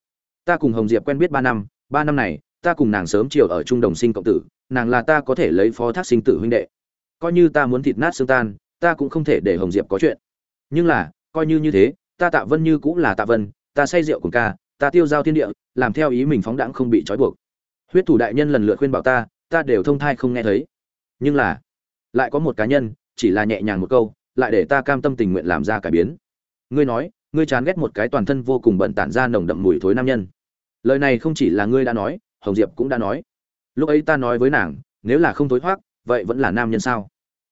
Ta cùng hồng diệp quen biết ba năm ba năm này, ta cùng nàng sớm chiều ở chung đồng sinh cộng tử, nàng là ta có thể lấy phó thác sinh tử huynh đệ. Coi như ta muốn thịt nát xương tan, ta cũng không thể để hồng diệp có chuyện. Nhưng là, coi như như thế ta tạ vân như cũng là tạ vân, ta say rượu cùng ca, ta tiêu giao thiên địa, làm theo ý mình phóng đãng không bị trói buộc. Huyết thủ đại nhân lần lượt khuyên bảo ta ta đều thông thai không nghe thấy. Nhưng là, lại có một cá nhân, chỉ là nhẹ nhàng một câu, lại để ta cam tâm tình nguyện làm ra cải biến. Ngươi nói, ngươi chán ghét một cái toàn thân vô cùng bận tản ra nồng đậm mùi thối nam nhân. Lời này không chỉ là ngươi đã nói, hồng diệp cũng đã nói. Lúc ấy ta nói với nàng, nếu là không thối thoát, vậy vẫn là nam nhân sao?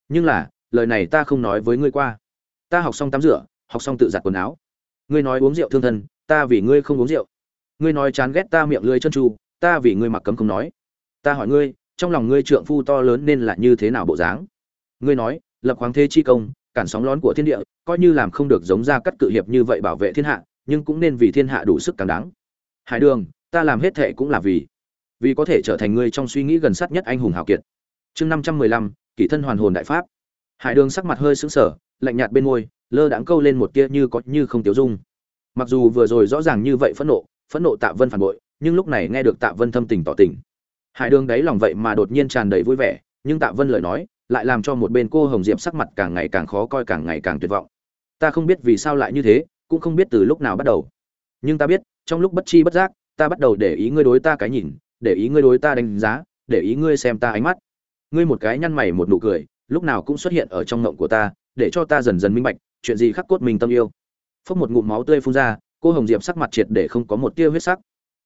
Nhưng là, lời này ta không nói với ngươi qua. Ta học xong tắm rửa học xong tự giặt quần áo. Ngươi nói uống rượu thương thân, ta vì ngươi không uống rượu. Ngươi nói chán ghét ta miệng lưỡi chân tru, ta vì ngươi mặc cấm không nói. Ta hỏi ngươi, trong lòng ngươi trượng phu to lớn nên là như thế nào bộ dáng? Ngươi nói, lập hoàng thế chi công, cản sóng lón của thiên địa, coi như làm không được giống ra cắt cự hiệp như vậy bảo vệ thiên hạ, nhưng cũng nên vì thiên hạ đủ sức càng đáng. Hải đường, ta làm hết thệ cũng là vì vì có thể trở thành ngươi trong suy nghĩ gần sát nhất anh hùng hào kiệt. Chương năm trăm mười lăm, kỷ thân hoàn hồn đại pháp. Hải đường sắc mặt hơi sững sờ, lạnh nhạt bên môi lơ đãng câu lên một tia như có như không tiêu dung. Mặc dù vừa rồi rõ ràng như vậy phẫn nộ phẫn nộ tạ vân phản bội, nhưng lúc này nghe được tạ vân thâm tình tỏ tình. Hải đường đáy lòng vậy mà đột nhiên tràn đầy vui vẻ, nhưng tạ vân lời nói lại làm cho một bên cô hồng diệp sắc mặt càng ngày càng khó coi, càng ngày càng tuyệt vọng. Ta không biết vì sao lại như thế, cũng không biết từ lúc nào bắt đầu. Nhưng ta biết, trong lúc bất chi bất giác, ta bắt đầu để ý ngươi đối ta cái nhìn, để ý ngươi đối ta đánh giá, để ý ngươi xem ta ánh mắt. Ngươi một cái nhăn mày một nụ cười, lúc nào cũng xuất hiện ở trong ngộng của ta, để cho ta dần dần minh bạch chuyện gì khắc cốt mình tâm yêu. Phốc một ngụm máu tươi phun ra, cô hồng diệp sắc mặt triệt để không có một tia huyết sắc.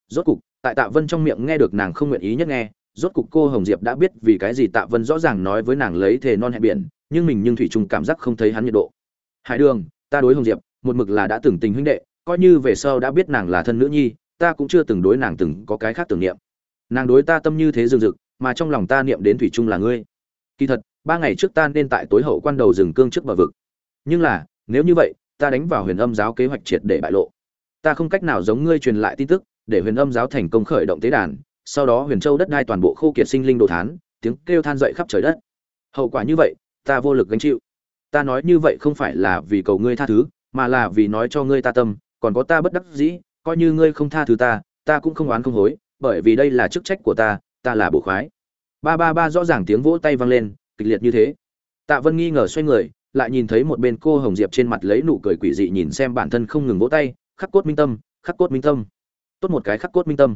Rốt cục, tại tạ vân trong miệng nghe được nàng không nguyện ý nhất nghe, rốt cục cô hồng diệp đã biết vì cái gì tạ vân rõ ràng nói với nàng lấy thề non hẹn biển, nhưng mình nhưng thủy Trung cảm giác không thấy hắn nhiệt độ. Hải đường, ta đối hồng diệp, một mực là đã từng tình huynh đệ, coi như về sau đã biết nàng là thân nữ nhi, ta cũng chưa từng đối nàng từng có cái khác tưởng niệm. Nàng đối ta tâm như thế rừng rực mà trong lòng ta niệm đến thủy Trung là ngươi. Kỳ thật, ba ngày trước ta nên tại tối hậu quan đầu rừng cương trước bờ vực nhưng là, nếu như vậy, ta đánh vào huyền âm giáo kế hoạch triệt để bại lộ. Ta không cách nào giống ngươi truyền lại tin tức, để huyền âm giáo thành công khởi động tế đàn, sau đó huyền châu đất đai toàn bộ khô kiệt sinh linh đồ thán, tiếng kêu than dậy khắp trời đất. Hậu quả như vậy, ta vô lực gánh chịu. Ta nói như vậy không phải là vì cầu ngươi tha thứ, mà là vì nói cho ngươi ta tâm, còn có ta bất đắc dĩ, coi như ngươi không tha thứ ta ta cũng không oán không hối, bởi vì đây là chức trách của ta ta là bộ khoái. Ba ba ba rõ ràng tiếng vỗ tay vang lên, kịch liệt như thế. Tạ vân nghi ngờ xoay người lại nhìn thấy một bên cô hồng diệp trên mặt lấy nụ cười quỷ dị nhìn xem bản thân không ngừng vỗ tay, khắc cốt minh tâm, khắc cốt minh tâm. Tốt một cái khắc cốt minh tâm.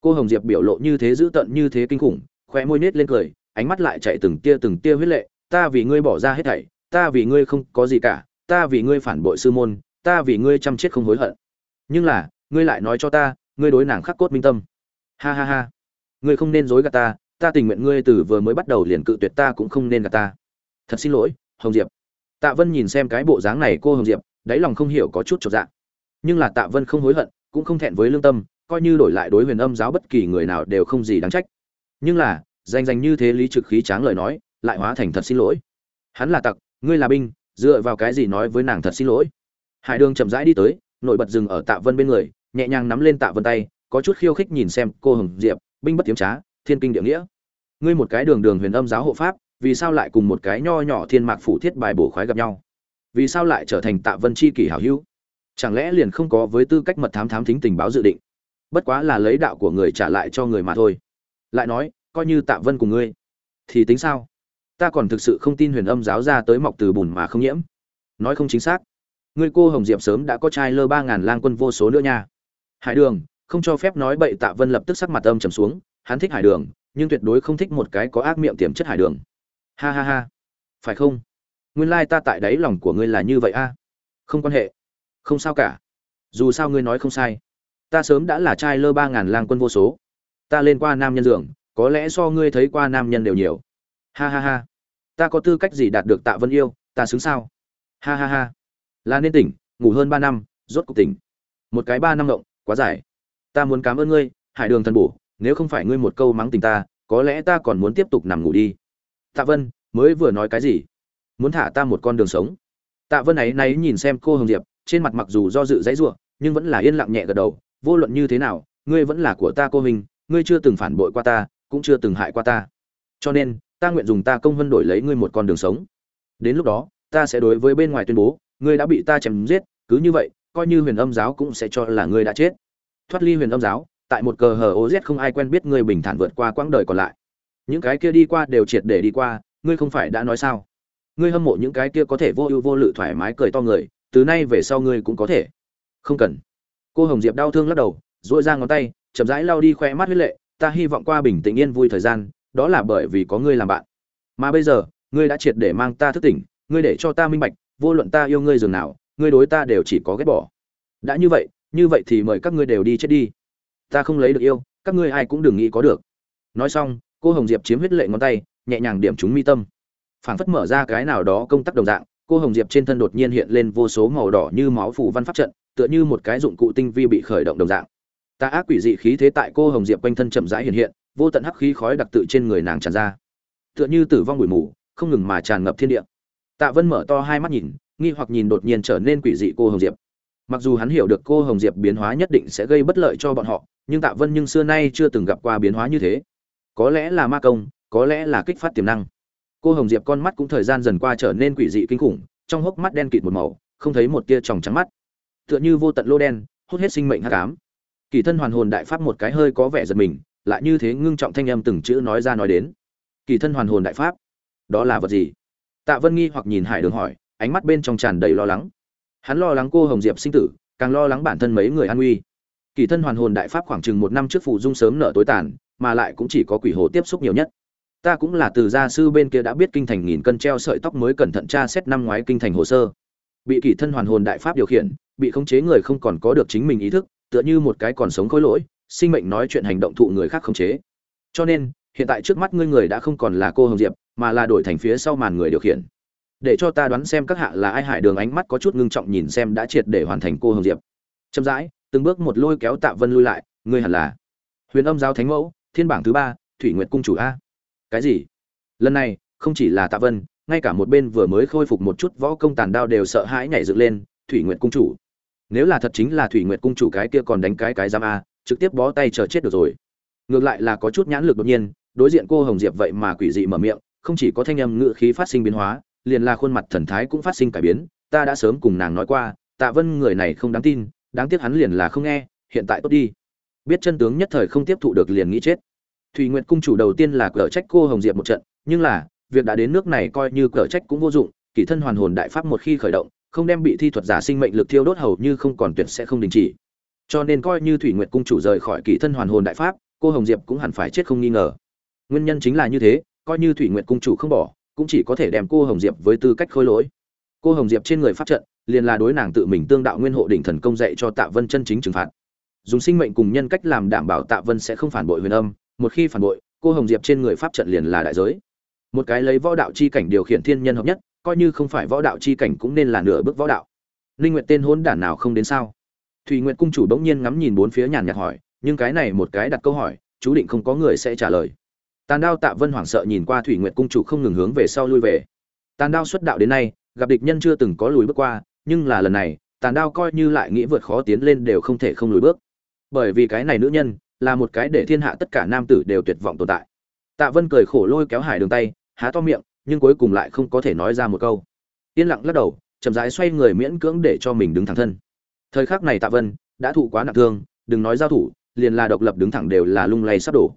Cô hồng diệp biểu lộ như thế dữ tợn như thế kinh khủng khoe môi nết lên cười, ánh mắt lại chạy từng tia từng tia huyết lệ. Ta vì ngươi bỏ ra hết thảy, ta vì ngươi không có gì cả, ta vì ngươi phản bội sư môn, ta vì ngươi chăm chết không hối hận. Nhưng là, ngươi lại nói cho ta, ngươi đối nàng khắc cốt minh tâm. Ha ha ha. Ngươi không nên dối gạt ta ta tình nguyện ngươi từ vừa mới bắt đầu liền cự tuyệt ta cũng không nên gạt ta. Thật xin lỗi, hồng diệp tạ vân nhìn xem cái bộ dáng này cô hồng diệp, đáy lòng không hiểu có chút chột dạ. Nhưng là tạ vân không hối hận, cũng không thẹn với lương tâm, coi như đổi lại đối huyền âm giáo bất kỳ người nào đều không gì đáng trách. Nhưng là, danh danh như thế lý trực khí tráng lời nói, lại hóa thành thật xin lỗi. Hắn là tặc, ngươi là binh, dựa vào cái gì nói với nàng thật xin lỗi? Hải đường chậm rãi đi tới, nổi bật dừng ở tạ vân bên người, nhẹ nhàng nắm lên tạ vân tay, có chút khiêu khích nhìn xem cô hồng diệp, binh bất tiếm trá, thiên kinh địa nghĩa. Ngươi một cái đường đường huyền âm giáo hộ pháp vì sao lại cùng một cái nho nhỏ thiên mạc phủ thiết bài bổ khoái gặp nhau? Vì sao lại trở thành tạ vân chi kỷ hảo hữu? Chẳng lẽ liền không có với tư cách mật thám thám thính tình báo dự định? Bất quá là lấy đạo của người trả lại cho người mà thôi. Lại nói, coi như tạ vân cùng ngươi, thì tính sao? Ta còn thực sự không tin huyền âm giáo ra tới mọc từ bùn mà không nhiễm. Nói không chính xác. Ngươi cô hồng diệp sớm đã có trai lơ ba ngàn lang quân vô số nữa nha. Hải đường, không cho phép nói bậy, tạ vân lập tức sắc mặt âm trầm xuống. Hắn thích hải đường, nhưng tuyệt đối không thích một cái có ác miệng tiềm chất hải đường ha ha ha. Phải không? Nguyên lai ta tại đáy lòng của ngươi là như vậy a. Không quan hệ. Không sao cả. Dù sao ngươi nói không sai. Ta sớm đã là trai lơ ba ngàn lang quân vô số. Ta lên qua nam nhân dường có lẽ so ngươi thấy qua nam nhân đều nhiều. Ha ha ha. Ta có tư cách gì đạt được tạ vân yêu? Ta xứng sao? Ha ha ha. Là nên tỉnh, ngủ hơn ba năm, rốt cuộc tỉnh. Một cái ba năm động quá dài. Ta muốn cảm ơn ngươi, hải đường thần bổ, nếu không phải ngươi một câu mắng tình ta, có lẽ ta còn muốn tiếp tục nằm ngủ đi tạ vân, mới vừa nói cái gì? Muốn thả ta một con đường sống? Tạ vân ấy náy nhìn xem cô hồng diệp, trên mặt mặc dù do dự dãy ruộng, nhưng vẫn là yên lặng nhẹ gật đầu, vô luận như thế nào, ngươi vẫn là của ta cô hình, ngươi chưa từng phản bội qua ta, cũng chưa từng hại qua ta. Cho nên, ta nguyện dùng ta công vân đổi lấy ngươi một con đường sống. Đến lúc đó, ta sẽ đối với bên ngoài tuyên bố, ngươi đã bị ta chém giết, cứ như vậy, coi như huyền âm giáo cũng sẽ cho là ngươi đã chết. Thoát ly huyền âm giáo, tại một cờ hờ ô z không ai quen biết ngươi bình thản vượt qua quãng đời còn lại những cái kia đi qua đều triệt để đi qua, ngươi không phải đã nói sao? Ngươi hâm mộ những cái kia có thể vô ưu vô lự thoải mái cười to người, từ nay về sau ngươi cũng có thể. Không cần. Cô hồng diệp đau thương lắc đầu dội ra ngón tay, chậm rãi lau đi khoe mắt huyết lệ, ta hy vọng qua bình tĩnh yên vui thời gian, đó là bởi vì có ngươi làm bạn. Mà bây giờ, ngươi đã triệt để mang ta thức tỉnh, ngươi để cho ta minh bạch, vô luận ta yêu ngươi dường nào, ngươi đối ta đều chỉ có ghét bỏ. Đã như vậy như vậy thì mời các ngươi đều đi chết đi. Ta không lấy được yêu, các ngươi ai cũng đừng nghĩ có được. Nói xong cô hồng diệp chiếm huyết lệ ngón tay, nhẹ nhàng điểm chúng mi tâm. Phảng phất mở ra cái nào đó công tác đồng dạng, cô hồng diệp trên thân đột nhiên hiện lên vô số màu đỏ như máu phủ văn pháp trận, tựa như một cái dụng cụ tinh vi bị khởi động đồng dạng. Ta ác quỷ dị khí thế tại cô hồng diệp quanh thân chậm rãi hiện hiện, vô tận hắc khí khói đặc tự trên người nàng tràn ra. Tựa như tử vong bụi mù, không ngừng mà tràn ngập thiên địa. Tạ vân mở to hai mắt nhìn, nghi hoặc nhìn đột nhiên trở nên quỷ dị cô hồng diệp. Mặc dù hắn hiểu được cô hồng diệp biến hóa nhất định sẽ gây bất lợi cho bọn họ, nhưng tạ vân nhưng xưa nay chưa từng gặp qua biến hóa như thế có lẽ là ma công, có lẽ là kích phát tiềm năng. Cô hồng diệp con mắt cũng thời gian dần qua trở nên quỷ dị kinh khủng, trong hốc mắt đen kịt một màu, không thấy một tia tròng trắng mắt. Tựa như vô tận lô đen, hút hết sinh mệnh hắc ám. Kỳ thân hoàn hồn đại pháp một cái hơi có vẻ giật mình, lại như thế ngưng trọng thanh âm từng chữ nói ra nói đến. Kỳ thân hoàn hồn đại pháp, đó là vật gì? Tạ vân nghi hoặc nhìn hải đường hỏi, ánh mắt bên trong tràn đầy lo lắng. Hắn lo lắng cô hồng diệp sinh tử, càng lo lắng bản thân mấy người an nguy. Kỳ thân hoàn hồn đại pháp khoảng chừng một năm trước phụ dung sớm nợ tối tàn mà lại cũng chỉ có quỷ hồ tiếp xúc nhiều nhất. Ta cũng là từ gia sư bên kia đã biết kinh thành nghìn cân treo sợi tóc mới cẩn thận tra xét năm ngoái kinh thành hồ sơ. Bị kỳ thân hoàn hồn đại pháp điều khiển, bị khống chế người không còn có được chính mình ý thức, tựa như một cái còn sống khối lỗi, sinh mệnh nói chuyện hành động thụ người khác khống chế. Cho nên, hiện tại trước mắt ngươi người đã không còn là cô hồng diệp, mà là đổi thành phía sau màn người điều khiển. Để cho ta đoán xem các hạ là ai hải đường ánh mắt có chút ngưng trọng nhìn xem đã triệt để hoàn thành cô hồng diệp. Chậm rãi, từng bước một lôi kéo tạ vân lui lại, ngươi hẳn là huyền âm giáo thánh mẫu thiên bảng thứ ba, thủy nguyệt cung chủ a. Cái gì? Lần này, không chỉ là tạ vân, ngay cả một bên vừa mới khôi phục một chút võ công tàn đao đều sợ hãi nhảy dựng lên, thủy nguyệt cung chủ. Nếu là thật chính là thủy nguyệt cung chủ cái kia còn đánh cái cái giam a, trực tiếp bó tay chờ chết được rồi. Ngược lại là có chút nhãn lực đột nhiên, đối diện cô hồng diệp vậy mà quỷ dị mở miệng, không chỉ có thanh âm ngự khí phát sinh biến hóa, liền là khuôn mặt thần thái cũng phát sinh cải biến, ta đã sớm cùng nàng nói qua, tạ vân người này không đáng tin, đáng tiếc hắn liền là không nghe, hiện tại tốt đi biết chân tướng nhất thời không tiếp thụ được liền nghĩ chết. Thùy nguyệt cung chủ đầu tiên là cở trách cô hồng diệp một trận, nhưng là, việc đã đến nước này coi như cở trách cũng vô dụng kỷ thân hoàn hồn đại pháp một khi khởi động, không đem bị thi thuật giả sinh mệnh lực thiêu đốt hầu như không còn tuyệt sẽ không đình chỉ. Cho nên coi như thủy nguyệt cung chủ rời khỏi kỷ thân hoàn hồn đại pháp, cô hồng diệp cũng hẳn phải chết không nghi ngờ. Nguyên nhân chính là như thế, coi như thủy nguyệt cung chủ không bỏ, cũng chỉ có thể đem cô hồng diệp với tư cách khôi lỗi. Cô hồng diệp trên người pháp trận, liền là đối nàng tự mình tương đạo nguyên hộ đỉnh thần công dạy cho tạ vân chân chính trừng phạt dùng sinh mệnh cùng nhân cách làm đảm bảo tạ vân sẽ không phản bội huyền âm, một khi phản bội, cô hồng diệp trên người pháp trận liền là đại giới. Một cái lấy võ đạo chi cảnh điều khiển thiên nhân hợp nhất, coi như không phải võ đạo chi cảnh cũng nên là nửa bước võ đạo. Linh nguyện tên hôn đản nào không đến sao? Thùy nguyện cung chủ bỗng nhiên ngắm nhìn bốn phía nhàn nhạt hỏi, nhưng cái này một cái đặt câu hỏi, chú định không có người sẽ trả lời. Tàn đao tạ vân hoảng sợ nhìn qua thủy nguyện cung chủ không ngừng hướng về sau lui về. Tàn đao xuất đạo đến nay, gặp địch nhân chưa từng có lùi bước qua, nhưng là lần này, tàn đao coi như lại nghĩ vượt khó tiến lên đều không thể không lùi bước bởi vì cái này nữ nhân là một cái để thiên hạ tất cả nam tử đều tuyệt vọng tồn tại. Tạ vân cười khổ lôi kéo hải đường tay, há to miệng, nhưng cuối cùng lại không có thể nói ra một câu. Yên lặng lắc đầu, chậm rãi xoay người miễn cưỡng để cho mình đứng thẳng thân. Thời khắc này tạ vân đã thụ quá nặng thương, đừng nói giao thủ, liền là độc lập đứng thẳng đều là lung lay sắp đổ.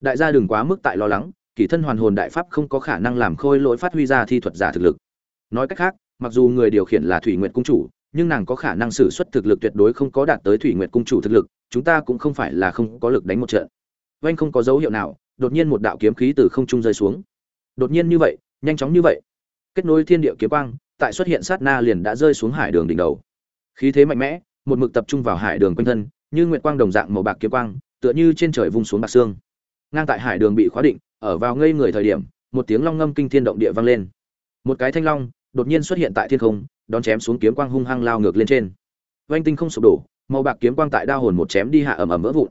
Đại gia đừng quá mức tại lo lắng, kỳ thân hoàn hồn đại pháp không có khả năng làm khôi lỗi phát huy ra thi thuật giả thực lực. Nói cách khác, mặc dù người điều khiển là thủy nguyệt cung chủ nhưng nàng có khả năng sử xuất thực lực tuyệt đối không có đạt tới thủy nguyệt cung chủ thực lực, chúng ta cũng không phải là không có lực đánh một trận. Oanh không có dấu hiệu nào, đột nhiên một đạo kiếm khí từ không trung rơi xuống. Đột nhiên như vậy, nhanh chóng như vậy. Kết nối thiên địa kiếm quang, tại xuất hiện sát na liền đã rơi xuống hải đường đỉnh đầu. Khí thế mạnh mẽ, một mực tập trung vào hải đường quanh thân, như nguyệt quang đồng dạng màu bạc kiếm quang, tựa như trên trời vung xuống bạc xương. Ngang tại hải đường bị khóa định, ở vào ngây người thời điểm, một tiếng long ngâm kinh thiên động địa vang lên. Một cái thanh long, đột nhiên xuất hiện tại thiên không đón chém xuống kiếm quang hung hăng lao ngược lên trên. Vanh tinh không sụp đổ, màu bạc kiếm quang tại đao hồn một chém đi hạ ầm ầm vỡ vụn.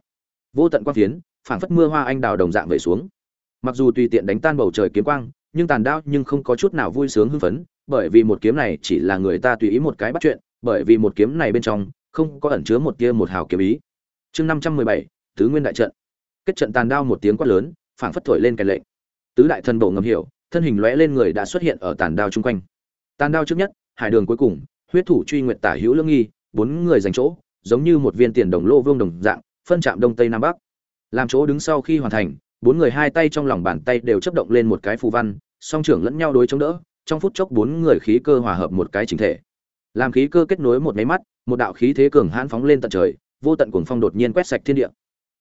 Vô tận quang phiến, phảng phất mưa hoa anh đào đồng dạng về xuống. Mặc dù tùy tiện đánh tan bầu trời kiếm quang, nhưng tàn đao nhưng không có chút nào vui sướng hưng phấn, bởi vì một kiếm này chỉ là người ta tùy ý một cái bắt chuyện, bởi vì một kiếm này bên trong, không có ẩn chứa một tia một hào kiếm ý. Chương năm trăm mười bảy, tứ nguyên đại trận. Kết trận tàn đao một tiếng quát lớn, phảng phất thổi lên kèn lệnh. Tứ đại thần bộ ngầm hiểu, thân hình lóe lên người đã xuất hiện ở tàn đao chung quanh. Tàn đao trước nhất hải đường cuối cùng, huyết thủ truy nguyệt tả hữu lương nghi, bốn người dành chỗ, giống như một viên tiền đồng lô vương đồng dạng, phân chạm đông tây nam bắc. Làm chỗ đứng sau khi hoàn thành, bốn người hai tay trong lòng bàn tay đều chấp động lên một cái phù văn, song trưởng lẫn nhau đối chống đỡ, trong phút chốc bốn người khí cơ hòa hợp một cái chính thể. Làm khí cơ kết nối một máy mắt, một đạo khí thế cường hãn phóng lên tận trời, vô tận cuồng phong đột nhiên quét sạch thiên địa.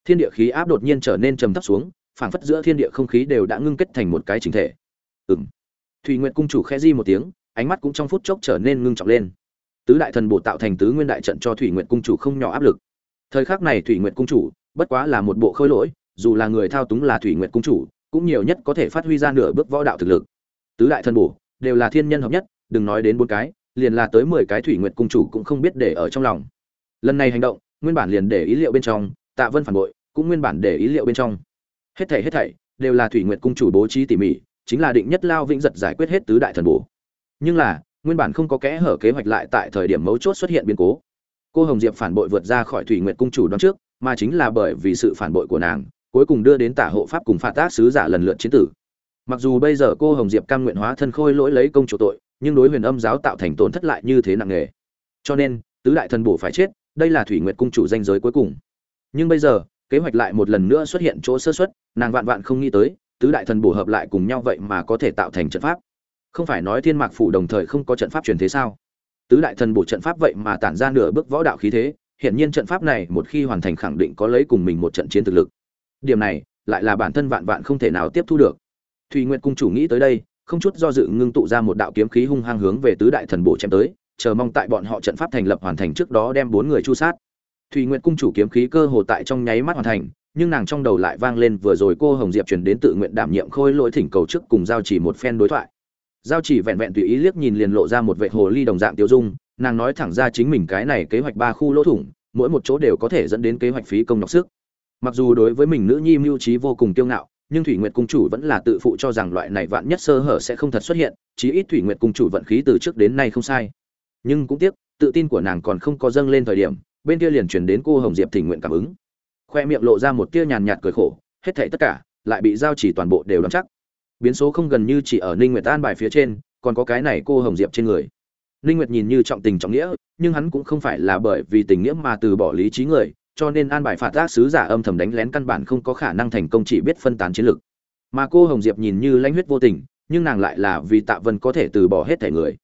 Thiên địa khí áp đột nhiên trở nên trầm thấp xuống, phảng phất giữa thiên địa không khí đều đã ngưng kết thành một cái chính thể. Ừng thùy nguyện cung chủ khẽ di một tiếng ánh mắt cũng trong phút chốc trở nên ngưng trọng lên. Tứ đại thần bộ tạo thành tứ nguyên đại trận cho thủy nguyện cung chủ không nhỏ áp lực. Thời khắc này thủy nguyện cung chủ, bất quá là một bộ khôi lỗi, dù là người thao túng là thủy nguyện cung chủ, cũng nhiều nhất có thể phát huy ra nửa bước võ đạo thực lực. Tứ đại thần bổ, đều là thiên nhân hợp nhất, đừng nói đến bốn cái, liền là tới mười cái thủy nguyện cung chủ cũng không biết để ở trong lòng. Lần này hành động, nguyên bản liền để ý liệu bên trong, tạ vân phản bội, cũng nguyên bản để ý liệu bên trong. Hết thảy hết thảy, đều là thủy nguyệt cung chủ bố trí tỉ mỉ, chính là định nhất lao vĩnh giật giải quyết hết tứ đại thần bổ nhưng là, nguyên bản không có kẽ hở kế hoạch lại tại thời điểm mấu chốt xuất hiện biến cố. Cô hồng diệp phản bội vượt ra khỏi thủy nguyệt cung chủ đoán trước, mà chính là bởi vì sự phản bội của nàng, cuối cùng đưa đến tả hộ pháp cùng phạt tác sứ giả lần lượt chiến tử. Mặc dù bây giờ cô hồng diệp cam nguyện hóa thân khôi lỗi lấy công chủ tội, nhưng đối huyền âm giáo tạo thành tổn thất lại như thế nặng nề. Cho nên, tứ đại thần bổ phải chết, đây là thủy nguyệt cung chủ danh giới cuối cùng. Nhưng bây giờ, kế hoạch lại một lần nữa xuất hiện chỗ sơ xuất nàng vạn vạn không nghĩ tới, tứ đại thần bổ hợp lại cùng nhau vậy mà có thể tạo thành trận pháp không phải nói thiên mạc phủ đồng thời không có trận pháp truyền thế sao? Tứ đại thần bổ trận pháp vậy mà tản ra nửa bước võ đạo khí thế hiện nhiên trận pháp này một khi hoàn thành khẳng định có lấy cùng mình một trận chiến thực lực. Điểm này, lại là bản thân vạn vạn không thể nào tiếp thu được. Thùy nguyện cung chủ nghĩ tới đây, không chút do dự ngưng tụ ra một đạo kiếm khí hung hăng hướng về tứ đại thần bổ chém tới, chờ mong tại bọn họ trận pháp thành lập hoàn thành trước đó đem bốn người chu sát. Thùy nguyện cung chủ kiếm khí cơ hồ tại trong nháy mắt hoàn thành, nhưng nàng trong đầu lại vang lên vừa rồi cô hồng diệp truyền đến tự nguyện đảm nhiệm khôi lỗi thỉnh cầu trước cùng giao chỉ một phen đối thoại giao chỉ vẹn vẹn tùy ý liếc nhìn liền lộ ra một vệ hồ ly đồng dạng tiêu dung, nàng nói thẳng ra chính mình cái này kế hoạch ba khu lỗ thủng, mỗi một chỗ đều có thể dẫn đến kế hoạch phí công nhọc sức. Mặc dù đối với mình nữ nhi mưu trí vô cùng kiêu ngạo, nhưng thủy nguyệt cung chủ vẫn là tự phụ cho rằng loại này vạn nhất sơ hở sẽ không thật xuất hiện, chí ít thủy nguyệt cung chủ vận khí từ trước đến nay không sai. Nhưng cũng tiếc, tự tin của nàng còn không có dâng lên thời điểm, bên kia liền chuyển đến cô hồng diệp thỉnh nguyện cảm ứng. Khoe miệng lộ ra một tia nhàn nhạt cười khổ, hết thảy tất cả lại bị giao chỉ toàn bộ đều đắm chắc biến số không gần như chỉ ở ninh nguyệt an bài phía trên, còn có cái này cô hồng diệp trên người. Ninh nguyệt nhìn như trọng tình trọng nghĩa, nhưng hắn cũng không phải là bởi vì tình nghĩa mà từ bỏ lý trí người, cho nên an bài phạt tác sứ giả âm thầm đánh lén căn bản không có khả năng thành công chỉ biết phân tán chiến lực. Mà cô hồng diệp nhìn như lãnh huyết vô tình, nhưng nàng lại là vì tạ vân có thể từ bỏ hết thể người.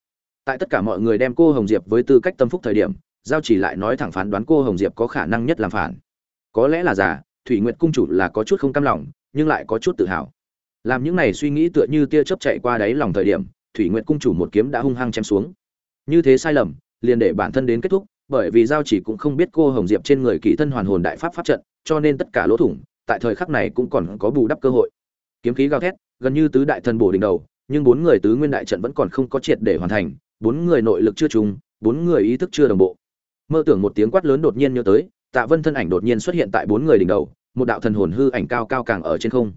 Tại tất cả mọi người đem cô hồng diệp với tư cách tâm phúc thời điểm, giao chỉ lại nói thẳng phán đoán cô hồng diệp có khả năng nhất làm phản. Có lẽ là giả thủy nguyệt cung chủ là có chút không cam lòng, nhưng lại có chút tự hào làm những này suy nghĩ tựa như tia chớp chạy qua đáy lòng thời điểm, thủy nguyệt cung chủ một kiếm đã hung hăng chém xuống. Như thế sai lầm, liền để bản thân đến kết thúc, bởi vì giao chỉ cũng không biết cô hồng diệp trên người kỳ thân hoàn hồn đại pháp pháp trận, cho nên tất cả lỗ thủng, tại thời khắc này cũng còn có bù đắp cơ hội. Kiếm khí gào thét, gần như tứ đại thần bổ đỉnh đầu, nhưng bốn người tứ nguyên đại trận vẫn còn không có triệt để hoàn thành, bốn người nội lực chưa trùng, bốn người ý thức chưa đồng bộ. Mơ tưởng một tiếng quát lớn đột nhiên nhớ tới, tạ vân thân ảnh đột nhiên xuất hiện tại bốn người đỉnh đầu, một đạo thần hồn hư ảnh cao cao càng ở trên không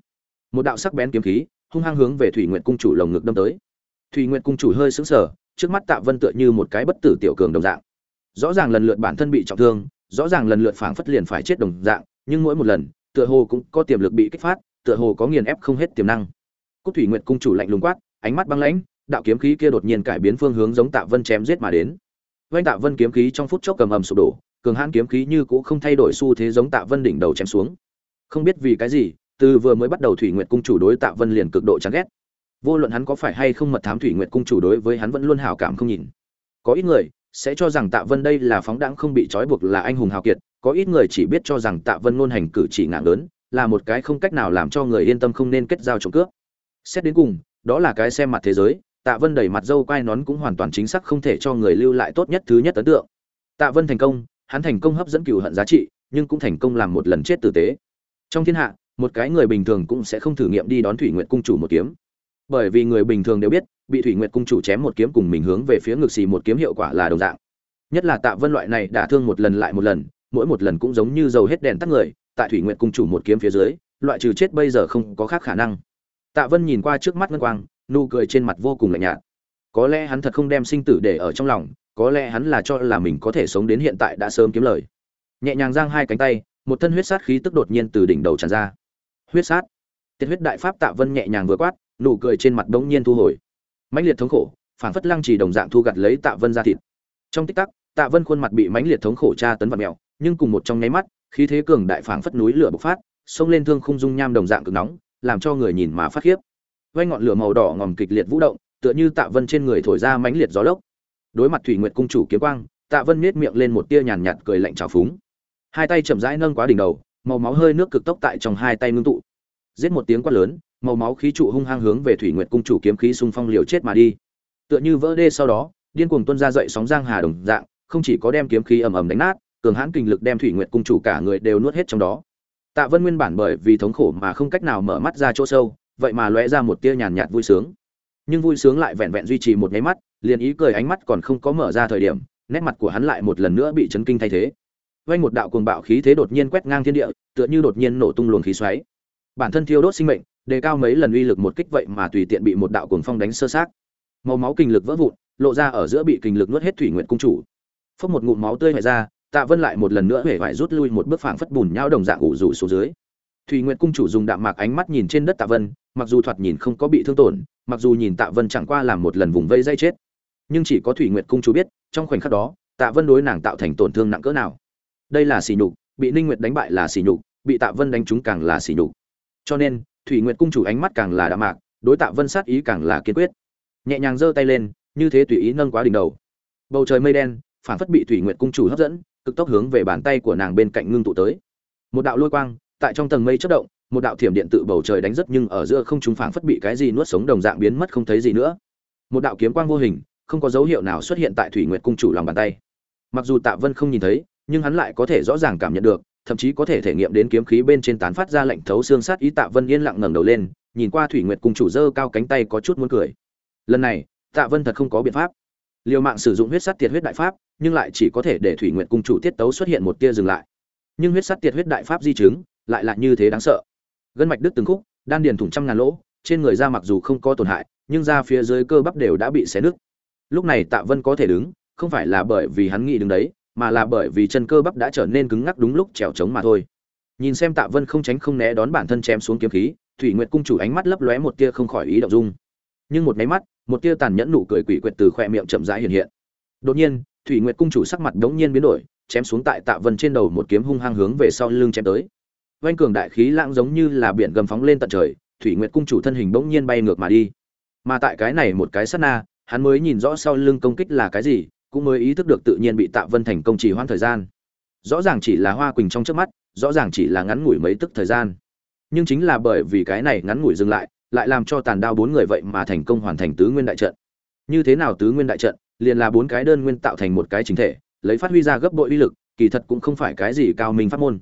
một đạo sắc bén kiếm khí, hung hăng hướng về thủy nguyện cung chủ lồng ngực đâm tới. Thủy nguyện cung chủ hơi sững sờ, trước mắt tạ vân tựa như một cái bất tử tiểu cường đồng dạng. Rõ ràng lần lượt bản thân bị trọng thương, rõ ràng lần lượt phảng phất liền phải chết đồng dạng, nhưng mỗi một lần, tựa hồ cũng có tiềm lực bị kích phát, tựa hồ có nghiền ép không hết tiềm năng. Cúc thủy nguyện cung chủ lạnh lùng quát, ánh mắt băng lãnh, đạo kiếm khí kia đột nhiên cải biến phương hướng giống tạ vân chém giết mà đến. Vanh tạ vân kiếm khí trong phút chốc cầm ầm sụp đổ, cường hãn kiếm khí như cũ không thay đổi xu thế giống tạ vân đỉnh đầu chém xuống. Không biết vì cái gì từ vừa mới bắt đầu thủy nguyệt cung chủ đối tạ vân liền cực độ chán ghét. Vô luận hắn có phải hay không mật thám thủy nguyệt cung chủ đối với hắn vẫn luôn hào cảm không nhìn. Có ít người sẽ cho rằng tạ vân đây là phóng đãng không bị trói buộc là anh hùng hào kiệt, có ít người chỉ biết cho rằng tạ vân ngôn hành cử chỉ nặng lớn, là một cái không cách nào làm cho người yên tâm không nên kết giao trộm cướp. Xét đến cùng, đó là cái xem mặt thế giới, tạ vân đẩy mặt dâu quai nón cũng hoàn toàn chính xác không thể cho người lưu lại tốt nhất thứ nhất ấn tượng. Tạ vân thành công, hắn thành công hấp dẫn cựu hận giá trị, nhưng cũng thành công làm một lần chết tử tế. Trong thiên hạ một cái người bình thường cũng sẽ không thử nghiệm đi đón thủy nguyệt cung chủ một kiếm. Bởi vì người bình thường đều biết, bị thủy nguyệt cung chủ chém một kiếm cùng mình hướng về phía ngực xì một kiếm hiệu quả là đồng dạng. Nhất là tạ vân loại này đả thương một lần lại một lần, mỗi một lần cũng giống như dầu hết đèn tắt người, tại thủy nguyệt cung chủ một kiếm phía dưới, loại trừ chết bây giờ không có khác khả năng. Tạ vân nhìn qua trước mắt ngân quang, nụ cười trên mặt vô cùng lạnh nhạt. Có lẽ hắn thật không đem sinh tử để ở trong lòng, có lẽ hắn là cho là mình có thể sống đến hiện tại đã sớm kiếm lời. Nhẹ nhàng giang hai cánh tay, một thân huyết sát khí tức đột nhiên từ đỉnh đầu tràn ra huyết sát. Tiết huyết đại pháp tạ vân nhẹ nhàng vừa quát, nụ cười trên mặt đống nhiên thu hồi. Mãnh liệt thống khổ phản phất lăng trì đồng dạng thu gặt lấy tạ vân ra thịt. Trong tích tắc, tạ vân khuôn mặt bị mãnh liệt thống khổ tra tấn và mèo, nhưng cùng một trong nháy mắt, khí thế cường đại phảng phất núi lửa bộc phát, xông lên thương khung dung nham đồng dạng cực nóng, làm cho người nhìn mà phát khiếp. Vây ngọn lửa màu đỏ ngòm kịch liệt vũ động, tựa như tạ vân trên người thổi ra mãnh liệt gió lốc. Đối mặt thủy nguyệt cung chủ kiếm quang, tạ vân nết miệng lên một tia nhàn nhạt cười lạnh trào phúng. Hai tay chậm rãi nâng quá đỉnh đầu màu máu hơi nước cực tốc tại trong hai tay ngưng tụ. Giết một tiếng quát lớn, màu máu khí trụ hung hăng hướng về thủy nguyệt cung chủ kiếm khí xung phong liều chết mà đi. Tựa như vỡ đê sau đó, điên cuồng tuôn ra dậy sóng giang hà đồng dạng, không chỉ có đem kiếm khí ầm ầm đánh nát, cường hãn kinh lực đem thủy nguyệt cung chủ cả người đều nuốt hết trong đó. Tạ vân nguyên bản bởi vì thống khổ mà không cách nào mở mắt ra chỗ sâu, vậy mà lóe ra một tia nhàn nhạt vui sướng. Nhưng vui sướng lại vẹn vẹn duy trì một nháy mắt, liền ý cười ánh mắt còn không có mở ra thời điểm, nét mặt của hắn lại một lần nữa bị chấn kinh thay thế vang một đạo cuồng bạo khí thế đột nhiên quét ngang thiên địa tựa như đột nhiên nổ tung luồng khí xoáy. Bản thân thiêu đốt sinh mệnh đề cao mấy lần uy lực một kích vậy mà tùy tiện bị một đạo cuồng phong đánh sơ xác, màu máu kinh lực vỡ vụn lộ ra ở giữa bị kinh lực nuốt hết thủy nguyện cung chủ. Phốc một ngụm máu tươi chảy ra tạ vân lại một lần nữa hể vải rút lui một bước phảng phất bùn nhão đồng dạng ủ rủ xuống dưới. Thủy Nguyệt cung chủ dùng đạm mạc ánh mắt nhìn trên đất tạ vân mặc dù thoạt nhìn không có bị thương tổn mặc dù nhìn tạ vân chẳng qua làm một lần vùng vây dây chết. Nhưng chỉ có thủy nguyệt cung chủ biết trong khoảnh khắc đó tạ vân đối nàng tạo thành tổn thương nặng cỡ nào đây là xỉ nhục, bị ninh nguyệt đánh bại là xỉ nhục, bị tạ vân đánh trúng càng là xỉ nhục. Cho nên, thủy nguyệt cung chủ ánh mắt càng là đạm mạc, đối tạ vân sát ý càng là kiên quyết. Nhẹ nhàng giơ tay lên, như thế tùy ý nâng quá đỉnh đầu. Bầu trời mây đen, phản phất bị thủy nguyệt cung chủ hấp dẫn, cực tốc hướng về bàn tay của nàng bên cạnh ngưng tụ tới. Một đạo lôi quang, tại trong tầng mây chớp động, một đạo thiểm điện tự bầu trời đánh rất nhưng ở giữa không trung phảng phất bị cái gì nuốt sống đồng dạng biến mất không thấy gì nữa. Một đạo kiếm quang vô hình, không có dấu hiệu nào xuất hiện tại thủy nguyệt cung chủ lòng bàn tay. Mặc dù tạ vân không nhìn thấy nhưng hắn lại có thể rõ ràng cảm nhận được, thậm chí có thể thể nghiệm đến kiếm khí bên trên tán phát ra lạnh thấu xương sát ý tạ vân yên lặng ngẩng đầu lên, nhìn qua thủy nguyệt cung chủ dơ cao cánh tay có chút muốn cười. Lần này, tạ vân thật không có biện pháp. Liều mạng sử dụng huyết sát tiệt huyết đại pháp, nhưng lại chỉ có thể để thủy nguyệt cung chủ tiết tấu xuất hiện một tia dừng lại. Nhưng huyết sát tiệt huyết đại pháp di chứng, lại là như thế đáng sợ. Gân mạch đứt từng khúc, đan điền thủng trăm ngàn lỗ, trên người da mặc dù không có tổn hại, nhưng da phía dưới cơ bắp đều đã bị xé nứt. Lúc này tạ vân có thể đứng, không phải là bởi vì hắn nghĩ đứng đấy mà là bởi vì chân cơ bắp đã trở nên cứng ngắc đúng lúc trèo trống mà thôi. Nhìn xem tạ vân không tránh không né đón bản thân chém xuống kiếm khí thủy nguyệt cung chủ ánh mắt lấp lóe một tia không khỏi ý động dung. Nhưng một máy mắt một tia tàn nhẫn nụ cười quỷ quyệt từ khoe miệng chậm rãi hiện hiện. Đột nhiên thủy nguyệt cung chủ sắc mặt đống nhiên biến đổi chém xuống tại tạ vân trên đầu một kiếm hung hăng hướng về sau lưng chém tới. Vành cường đại khí lãng giống như là biển gầm phóng lên tận trời, Thủy Nguyệt cung chủ thân hình bỗng nhiên bay ngược mà đi. Mà tại cái này một cái sát na, hắn mới nhìn rõ sau lưng công kích là cái gì, cũng mới ý thức được tự nhiên bị Tạ Vân thành công trì hoãn thời gian. Rõ ràng chỉ là hoa quỳnh trong trước mắt, rõ ràng chỉ là ngắn ngủi mấy tức thời gian. Nhưng chính là bởi vì cái này ngắn ngủi dừng lại, lại làm cho tàn đao bốn người vậy mà thành công hoàn thành tứ nguyên đại trận. Như thế nào tứ nguyên đại trận, liền là bốn cái đơn nguyên tạo thành một cái chính thể, lấy phát huy ra gấp bội uy lực, kỳ thật cũng không phải cái gì cao minh pháp môn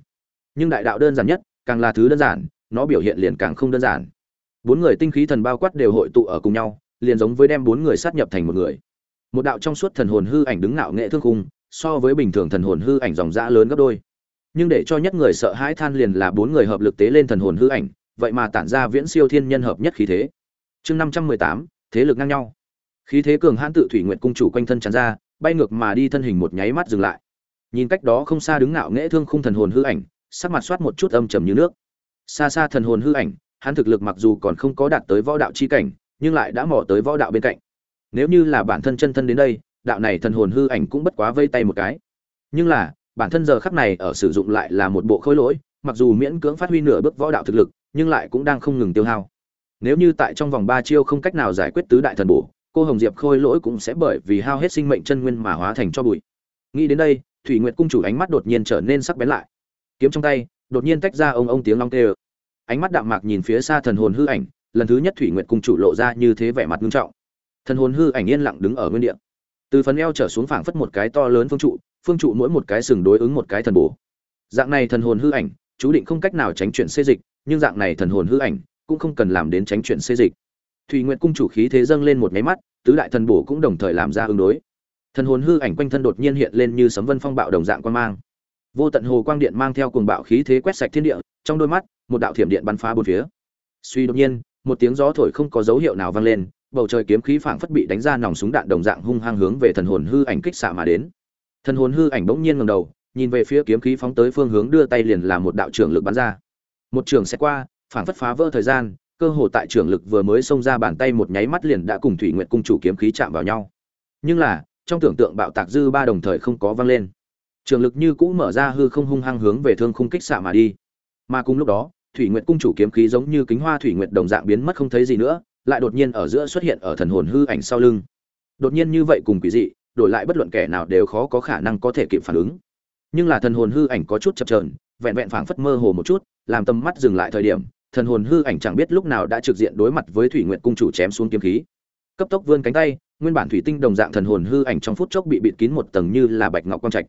nhưng đại đạo đơn giản nhất càng là thứ đơn giản nó biểu hiện liền càng không đơn giản bốn người tinh khí thần bao quát đều hội tụ ở cùng nhau liền giống với đem bốn người sát nhập thành một người một đạo trong suốt thần hồn hư ảnh đứng ngạo nghệ thương khung, so với bình thường thần hồn hư ảnh dòng dã lớn gấp đôi. Nhưng để cho nhất người sợ hãi than liền là bốn người hợp lực tế lên thần hồn hư ảnh, vậy mà tản ra viễn siêu thiên nhân hợp nhất khí thế. Chương năm trăm mười tám, thế lực ngang nhau. Khí thế cường hãn tự thủy nguyện cung chủ quanh thân tràn ra, bay ngược mà đi thân hình một nháy mắt dừng lại. Nhìn cách đó không xa đứng ngạo nghễ thương khung thần hồn hư ảnh, sắc mặt soát một chút âm trầm như nước. Xa xa thần hồn hư ảnh, hắn thực lực mặc dù còn không có đạt tới võ đạo chi cảnh, nhưng lại đã mò tới võ đạo bên cạnh nếu như là bản thân chân thân đến đây, đạo này thần hồn hư ảnh cũng bất quá vây tay một cái. Nhưng là, bản thân giờ khắc này ở sử dụng lại là một bộ khối lỗi, mặc dù miễn cưỡng phát huy nửa bước võ đạo thực lực, nhưng lại cũng đang không ngừng tiêu hao. Nếu như tại trong vòng ba chiêu không cách nào giải quyết tứ đại thần bổ, cô hồng diệp khôi lỗi cũng sẽ bởi vì hao hết sinh mệnh chân nguyên mà hóa thành cho bụi. Nghĩ đến đây, thủy nguyệt cung chủ ánh mắt đột nhiên trở nên sắc bén lại. Kiếm trong tay, đột nhiên tách ra ông ông tiếng long tê ơ. Ánh mắt đạm mạc nhìn phía xa thần hồn hư ảnh, lần thứ nhất thủy nguyệt cung chủ lộ ra như thế vẻ mặt nghiêm trọng thần hồn hư ảnh yên lặng đứng ở nguyên địa. Từ phần eo trở xuống phảng phất một cái to lớn phương trụ phương trụ mỗi một cái sừng đối ứng một cái thần bổ. Dạng này thần hồn hư ảnh, chú định không cách nào tránh chuyển xê dịch, nhưng dạng này thần hồn hư ảnh cũng không cần làm đến tránh chuyển xê dịch. Thủy nguyệt cung chủ khí thế dâng lên một máy mắt, tứ đại thần bổ cũng đồng thời làm ra ứng đối. Thần hồn hư ảnh quanh thân đột nhiên hiện lên như sấm vân phong bạo đồng dạng quan mang. Vô tận hồ quang điện mang theo cuồng bạo khí thế quét sạch thiên địa, trong đôi mắt, một đạo thiểm điện bắn phá bốn phía. Suy đột nhiên, một tiếng gió thổi không có dấu hiệu nào vang lên bầu trời kiếm khí phảng phất bị đánh ra nòng súng đạn đồng dạng hung hăng hướng về thần hồn hư ảnh kích xạ mà đến. Thần hồn hư ảnh bỗng nhiên ngẩng đầu, nhìn về phía kiếm khí phóng tới phương hướng đưa tay liền là một đạo trưởng lực bắn ra. Một trường sẽ qua, phảng phất phá vỡ thời gian, cơ hồ tại trưởng lực vừa mới xông ra bàn tay một nháy mắt liền đã cùng thủy nguyệt cung chủ kiếm khí chạm vào nhau. Nhưng là, trong tưởng tượng bạo tạc dư ba đồng thời không có vang lên. Trường lực như cũ mở ra hư không hung hăng hướng về thương khung kích xạ mà đi. Mà cùng lúc đó, thủy nguyệt cung chủ kiếm khí giống như kính hoa thủy nguyệt đồng dạng biến mất không thấy gì nữa lại đột nhiên ở giữa xuất hiện ở thần hồn hư ảnh sau lưng. Đột nhiên như vậy cùng quỷ dị, đổi lại bất luận kẻ nào đều khó có khả năng có thể kịp phản ứng. Nhưng là thần hồn hư ảnh có chút chập trờn vẹn vẹn phảng phất mơ hồ một chút, làm tầm mắt dừng lại thời điểm, thần hồn hư ảnh chẳng biết lúc nào đã trực diện đối mặt với thủy nguyệt cung chủ chém xuống kiếm khí. Cấp tốc vươn cánh tay, nguyên bản thủy tinh đồng dạng thần hồn hư ảnh trong phút chốc bị bịt kín một tầng như là bạch ngọc quang trạch.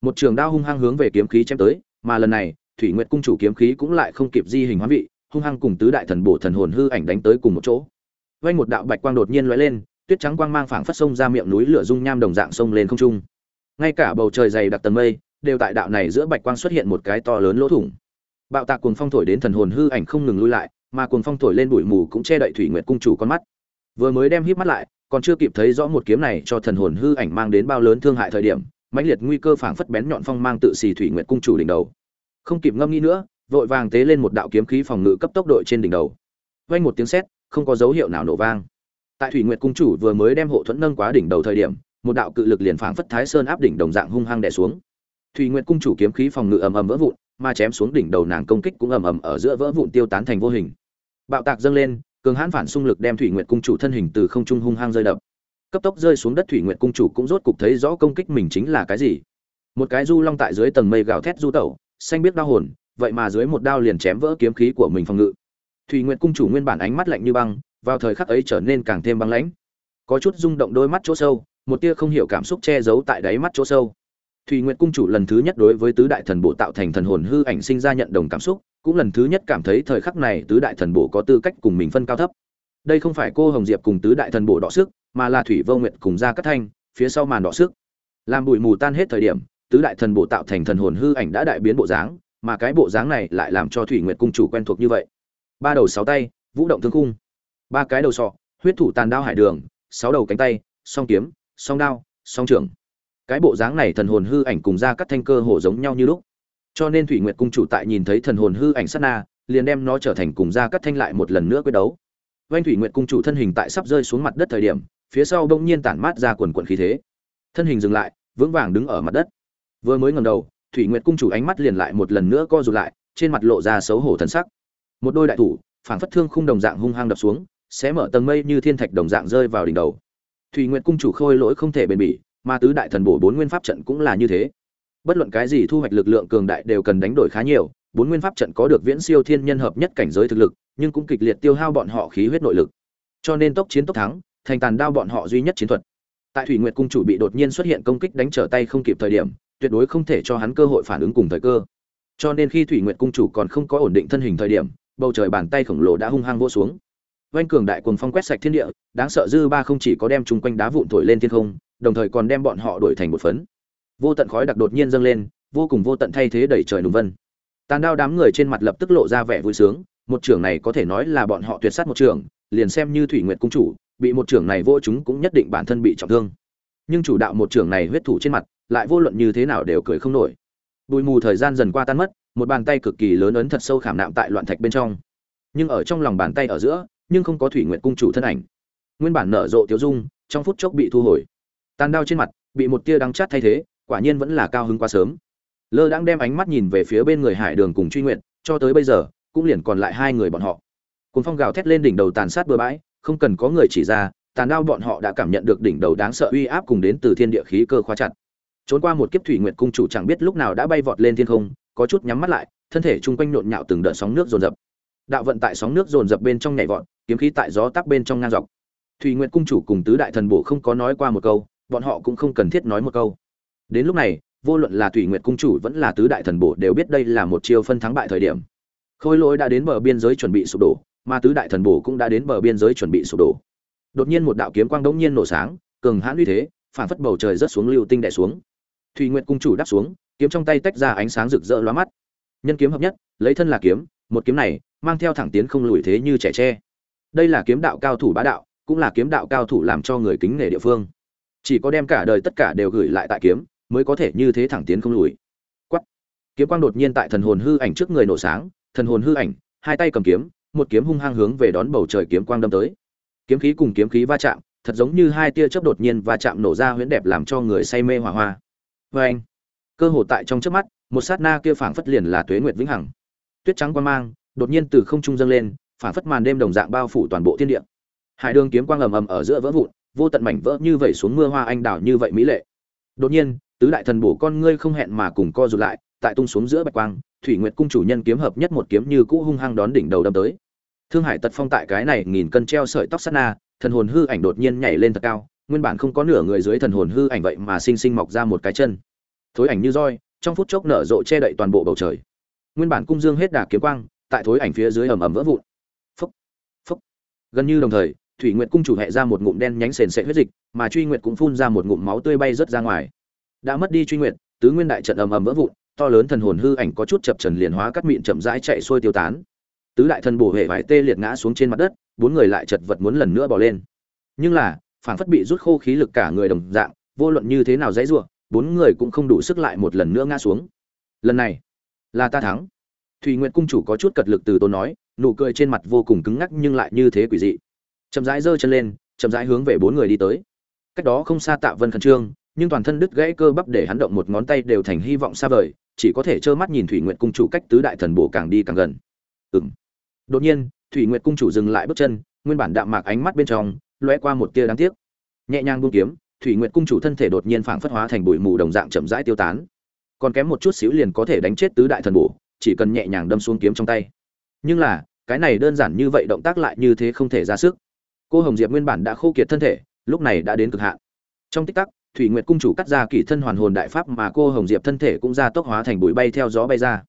Một trường đao hung hăng hướng về kiếm khí chém tới, mà lần này, thủy nguyệt cung chủ kiếm khí cũng lại không kịp di hình hóa vị, hung hăng cùng tứ đại thần bổ thần hồn hư ảnh đánh tới cùng một chỗ vay một đạo bạch quang đột nhiên lóe lên, tuyết trắng quang mang phảng phất sông ra miệng núi lửa dung nham đồng dạng sông lên không trung. Ngay cả bầu trời dày đặc tầng mây đều tại đạo này giữa bạch quang xuất hiện một cái to lớn lỗ thủng. Bạo tạc cuồng phong thổi đến thần hồn hư ảnh không ngừng lui lại, mà cuồng phong thổi lên bụi mù cũng che đậy thủy nguyệt cung chủ con mắt. Vừa mới đem híp mắt lại, còn chưa kịp thấy rõ một kiếm này cho thần hồn hư ảnh mang đến bao lớn thương hại thời điểm, mãnh liệt nguy cơ phảng phất bén nhọn phong mang tự xì thủy nguyệt cung chủ đỉnh đầu. Không kịp ngâm nghĩ nữa, vội vàng tế lên một đạo kiếm khí phòng ngự cấp tốc đội trên đỉnh đầu. Vang một tiếng sét không có dấu hiệu nào nổ vang. Tại thủy nguyệt cung chủ vừa mới đem hộ thuẫn nâng quá đỉnh đầu thời điểm, một đạo cự lực liền phảng phất thái sơn áp đỉnh đồng dạng hung hăng đè xuống. Thủy nguyệt cung chủ kiếm khí phòng ngự ầm ầm vỡ vụn, mà chém xuống đỉnh đầu nàng công kích cũng ầm ầm ở giữa vỡ vụn tiêu tán thành vô hình. Bạo tạc dâng lên, cường hãn phản xung lực đem thủy nguyệt cung chủ thân hình từ không trung hung hăng rơi đập. Cấp tốc rơi xuống đất thủy nguyệt cung chủ cũng rốt cục thấy rõ công kích mình chính là cái gì. Một cái du long tại dưới tầng mây gào thét du tẩu, xanh biết đau hồn, vậy mà dưới một đao liền chém vỡ kiếm khí của mình phòng ngự thủy nguyệt cung chủ nguyên bản ánh mắt lạnh như băng, vào thời khắc ấy trở nên càng thêm băng lãnh. Có chút rung động đôi mắt chỗ sâu, một tia không hiểu cảm xúc che giấu tại đáy mắt chỗ sâu. Thủy nguyệt cung chủ lần thứ nhất đối với tứ đại thần bộ tạo thành thần hồn hư ảnh sinh ra nhận đồng cảm xúc, cũng lần thứ nhất cảm thấy thời khắc này tứ đại thần bộ có tư cách cùng mình phân cao thấp. Đây không phải cô hồng diệp cùng tứ đại thần bộ đọ sức, mà là thủy vô nguyệt cùng gia cát thanh, phía sau màn đọ sức. Làm bụi mù tan hết thời điểm, tứ đại thần bộ tạo thành thần hồn hư ảnh đã đại biến bộ dáng, mà cái bộ dáng này lại làm cho thủy nguyệt cung chủ quen thuộc như vậy ba đầu sáu tay, vũ động thương khung. Ba cái đầu sọ, huyết thủ tàn đao hải đường, sáu đầu cánh tay, song kiếm, song đao, song trưởng. Cái bộ dáng này thần hồn hư ảnh cùng ra các thanh cơ hồ giống nhau như lúc. Cho nên thủy nguyệt cung chủ tại nhìn thấy thần hồn hư ảnh sát na, liền đem nó trở thành cùng ra các thanh lại một lần nữa quyết đấu. Vanh thủy nguyệt cung chủ thân hình tại sắp rơi xuống mặt đất thời điểm, phía sau bỗng nhiên tản mát ra quần quần khí thế. Thân hình dừng lại, vững vàng đứng ở mặt đất. Vừa mới ngầm đầu, thủy nguyệt cung chủ ánh mắt liền lại một lần nữa co rụt lại, trên mặt lộ ra xấu hổ thần sắc một đôi đại thủ, phảng phất thương khung đồng dạng hung hăng đập xuống sẽ mở tầng mây như thiên thạch đồng dạng rơi vào đỉnh đầu. Thủy nguyệt cung chủ khôi lỗi không thể bền bỉ, mà tứ đại thần bổ bốn nguyên pháp trận cũng là như thế. Bất luận cái gì thu hoạch lực lượng cường đại đều cần đánh đổi khá nhiều, bốn nguyên pháp trận có được viễn siêu thiên nhân hợp nhất cảnh giới thực lực, nhưng cũng kịch liệt tiêu hao bọn họ khí huyết nội lực. Cho nên tốc chiến tốc thắng, thành tàn đao bọn họ duy nhất chiến thuật. Tại thủy nguyệt cung chủ bị đột nhiên xuất hiện công kích đánh trở tay không kịp thời điểm, tuyệt đối không thể cho hắn cơ hội phản ứng cùng thời cơ. Cho nên khi thủy nguyệt cung chủ còn không có ổn định thân hình thời điểm bầu trời bàn tay khổng lồ đã hung hăng vô xuống Vành cường đại cuồng phong quét sạch thiên địa, đáng sợ dư ba không chỉ có đem chung quanh đá vụn thổi lên thiên không, đồng thời còn đem bọn họ đổi thành một phấn. Vô tận khói đặc đột nhiên dâng lên, vô cùng vô tận thay thế đẩy trời nùng vân. Tàn đao đám người trên mặt lập tức lộ ra vẻ vui sướng, một trưởng này có thể nói là bọn họ tuyệt sát một trưởng, liền xem như Thủy Nguyệt cung chủ, bị một trưởng này vô chúng cũng nhất định bản thân bị trọng thương. Nhưng chủ đạo một trưởng này huyết thủ trên mặt, lại vô luận như thế nào đều cười không nổi. Bùi mù thời gian dần qua tan mất, một bàn tay cực kỳ lớn ấn thật sâu khảm nạm tại loạn thạch bên trong. Nhưng ở trong lòng bàn tay ở giữa, nhưng không có thủy nguyện cung chủ thân ảnh. Nguyên bản nở rộ tiêu dung trong phút chốc bị thu hồi. Tàn đao trên mặt bị một tia đắng chát thay thế quả nhiên vẫn là cao hứng quá sớm. Lơ đang đem ánh mắt nhìn về phía bên người hải đường cùng truy nguyện cho tới bây giờ cũng liền còn lại hai người bọn họ. Cùng phong gào thét lên đỉnh đầu tàn sát bừa bãi không cần có người chỉ ra tàn đao bọn họ đã cảm nhận được đỉnh đầu đáng sợ uy áp cùng đến từ thiên địa khí cơ khóa chặt. Trốn qua một kiếp thủy nguyệt cung chủ chẳng biết lúc nào đã bay vọt lên thiên không có chút nhắm mắt lại, thân thể chung quanh nhộn nhạo từng đợt sóng nước dồn dập. Đạo vận tại sóng nước dồn dập bên trong nhảy vọt, kiếm khí tại gió tắc bên trong ngang dọc. Thùy nguyện cung chủ cùng tứ đại thần bổ không có nói qua một câu, bọn họ cũng không cần thiết nói một câu. Đến lúc này, vô luận là thủy nguyện cung chủ vẫn là tứ đại thần bổ đều biết đây là một chiêu phân thắng bại thời điểm. Khôi lỗi đã đến bờ biên giới chuẩn bị sụp đổ, mà tứ đại thần bổ cũng đã đến bờ biên giới chuẩn bị sụp đổ. Đột nhiên một đạo kiếm quang đống nhiên nổ sáng, cường hãn uy thế, phản phất bầu trời rất xuống, lưu tinh đè xuống. Thủy Nguyệt cung chủ đáp xuống kiếm trong tay tách ra ánh sáng rực rỡ lóa mắt. Nhân kiếm hợp nhất, lấy thân là kiếm, một kiếm này mang theo thẳng tiến không lùi thế như trẻ tre. Đây là kiếm đạo cao thủ bá đạo, cũng là kiếm đạo cao thủ làm cho người kính nể địa phương. Chỉ có đem cả đời tất cả đều gửi lại tại kiếm, mới có thể như thế thẳng tiến không lùi. Quắt kiếm quang đột nhiên tại thần hồn hư ảnh trước người nổ sáng, thần hồn hư ảnh, hai tay cầm kiếm, một kiếm hung hăng hướng về đón bầu trời kiếm quang đâm tới. Kiếm khí cùng kiếm khí va chạm, thật giống như hai tia chớp đột nhiên va chạm nổ ra huyễn đẹp làm cho người say mê hỏa hoa. Vê anh cơ hồ tại trong trước mắt, một sát na kia phảng phất liền là tuế nguyệt vĩnh hằng. Tuyết trắng quang mang, đột nhiên từ không trung dâng lên, phảng phất màn đêm đồng dạng bao phủ toàn bộ thiên địa. Hải đường kiếm quang ầm ầm ở giữa vỡ vụn, vô tận mảnh vỡ như vậy xuống mưa hoa anh đào như vậy mỹ lệ. Đột nhiên, tứ đại thần bổ con ngươi không hẹn mà cùng co rụt lại, tại tung xuống giữa bạch quang, thủy nguyệt cung chủ nhân kiếm hợp nhất một kiếm như cũ hung hăng đón đỉnh đầu đâm tới. Thương hải tật phong tại cái này nghìn cân treo sợi tóc sát na, thần hồn hư ảnh đột nhiên nhảy lên thật cao, nguyên bản không có nửa người dưới thần hồn hư ảnh vậy mà sinh sinh mọc ra một cái chân thối ảnh như roi, trong phút chốc nở rộ che đậy toàn bộ bầu trời. Nguyên bản cung dương hết đà kiếm quang, tại thối ảnh phía dưới ầm ầm vỡ vụn. Phúc phúc. Gần như đồng thời, thủy nguyệt cung chủ hẹ ra một ngụm đen nhánh sền sệt huyết dịch, mà truy nguyệt cũng phun ra một ngụm máu tươi bay rớt ra ngoài. Đã mất đi truy nguyệt, tứ nguyên đại trận ầm ầm vỡ vụn, to lớn thần hồn hư ảnh có chút chập trần liền hóa cắt mịn chậm rãi chạy xuôi tiêu tán. Tứ đại thần bổ hệ vải tê liệt ngã xuống trên mặt đất, bốn người lại chật vật muốn lần nữa bỏ lên. Nhưng là phản phất bị rút khô khí lực cả người đồng dạng, vô luận như thế nào dãy ruộng bốn người cũng không đủ sức lại một lần nữa ngã xuống. Lần này, là ta thắng. Thùy nguyện cung chủ có chút cật lực từ tốn nói, nụ cười trên mặt vô cùng cứng ngắc nhưng lại như thế quỷ dị. Chậm rãi giơ chân lên, chậm rãi hướng về bốn người đi tới. Cách đó không xa tạ vân khẩn trương, nhưng toàn thân đứt gãy cơ bắp để hắn động một ngón tay đều thành hy vọng xa vời, chỉ có thể trơ mắt nhìn thủy nguyện cung chủ cách tứ đại thần bổ càng đi càng gần. Ừm. Đột nhiên, thủy nguyện cung chủ dừng lại bước chân, nguyên bản đạm mạc ánh mắt bên trong, lóe qua một tia đáng tiếc. Nhẹ nhàng buông kiếm thủy Nguyệt cung chủ thân thể đột nhiên phảng phất hóa thành bụi mù đồng dạng chậm rãi tiêu tán. Còn kém một chút xíu liền có thể đánh chết tứ đại thần bổ, chỉ cần nhẹ nhàng đâm xuống kiếm trong tay. Nhưng là, cái này đơn giản như vậy động tác lại như thế không thể ra sức. Cô hồng diệp nguyên bản đã khô kiệt thân thể, lúc này đã đến cực hạn. Trong tích tắc, thủy nguyệt cung chủ cắt ra kỷ thân hoàn hồn đại pháp mà cô hồng diệp thân thể cũng ra tốc hóa thành bụi bay theo gió bay ra.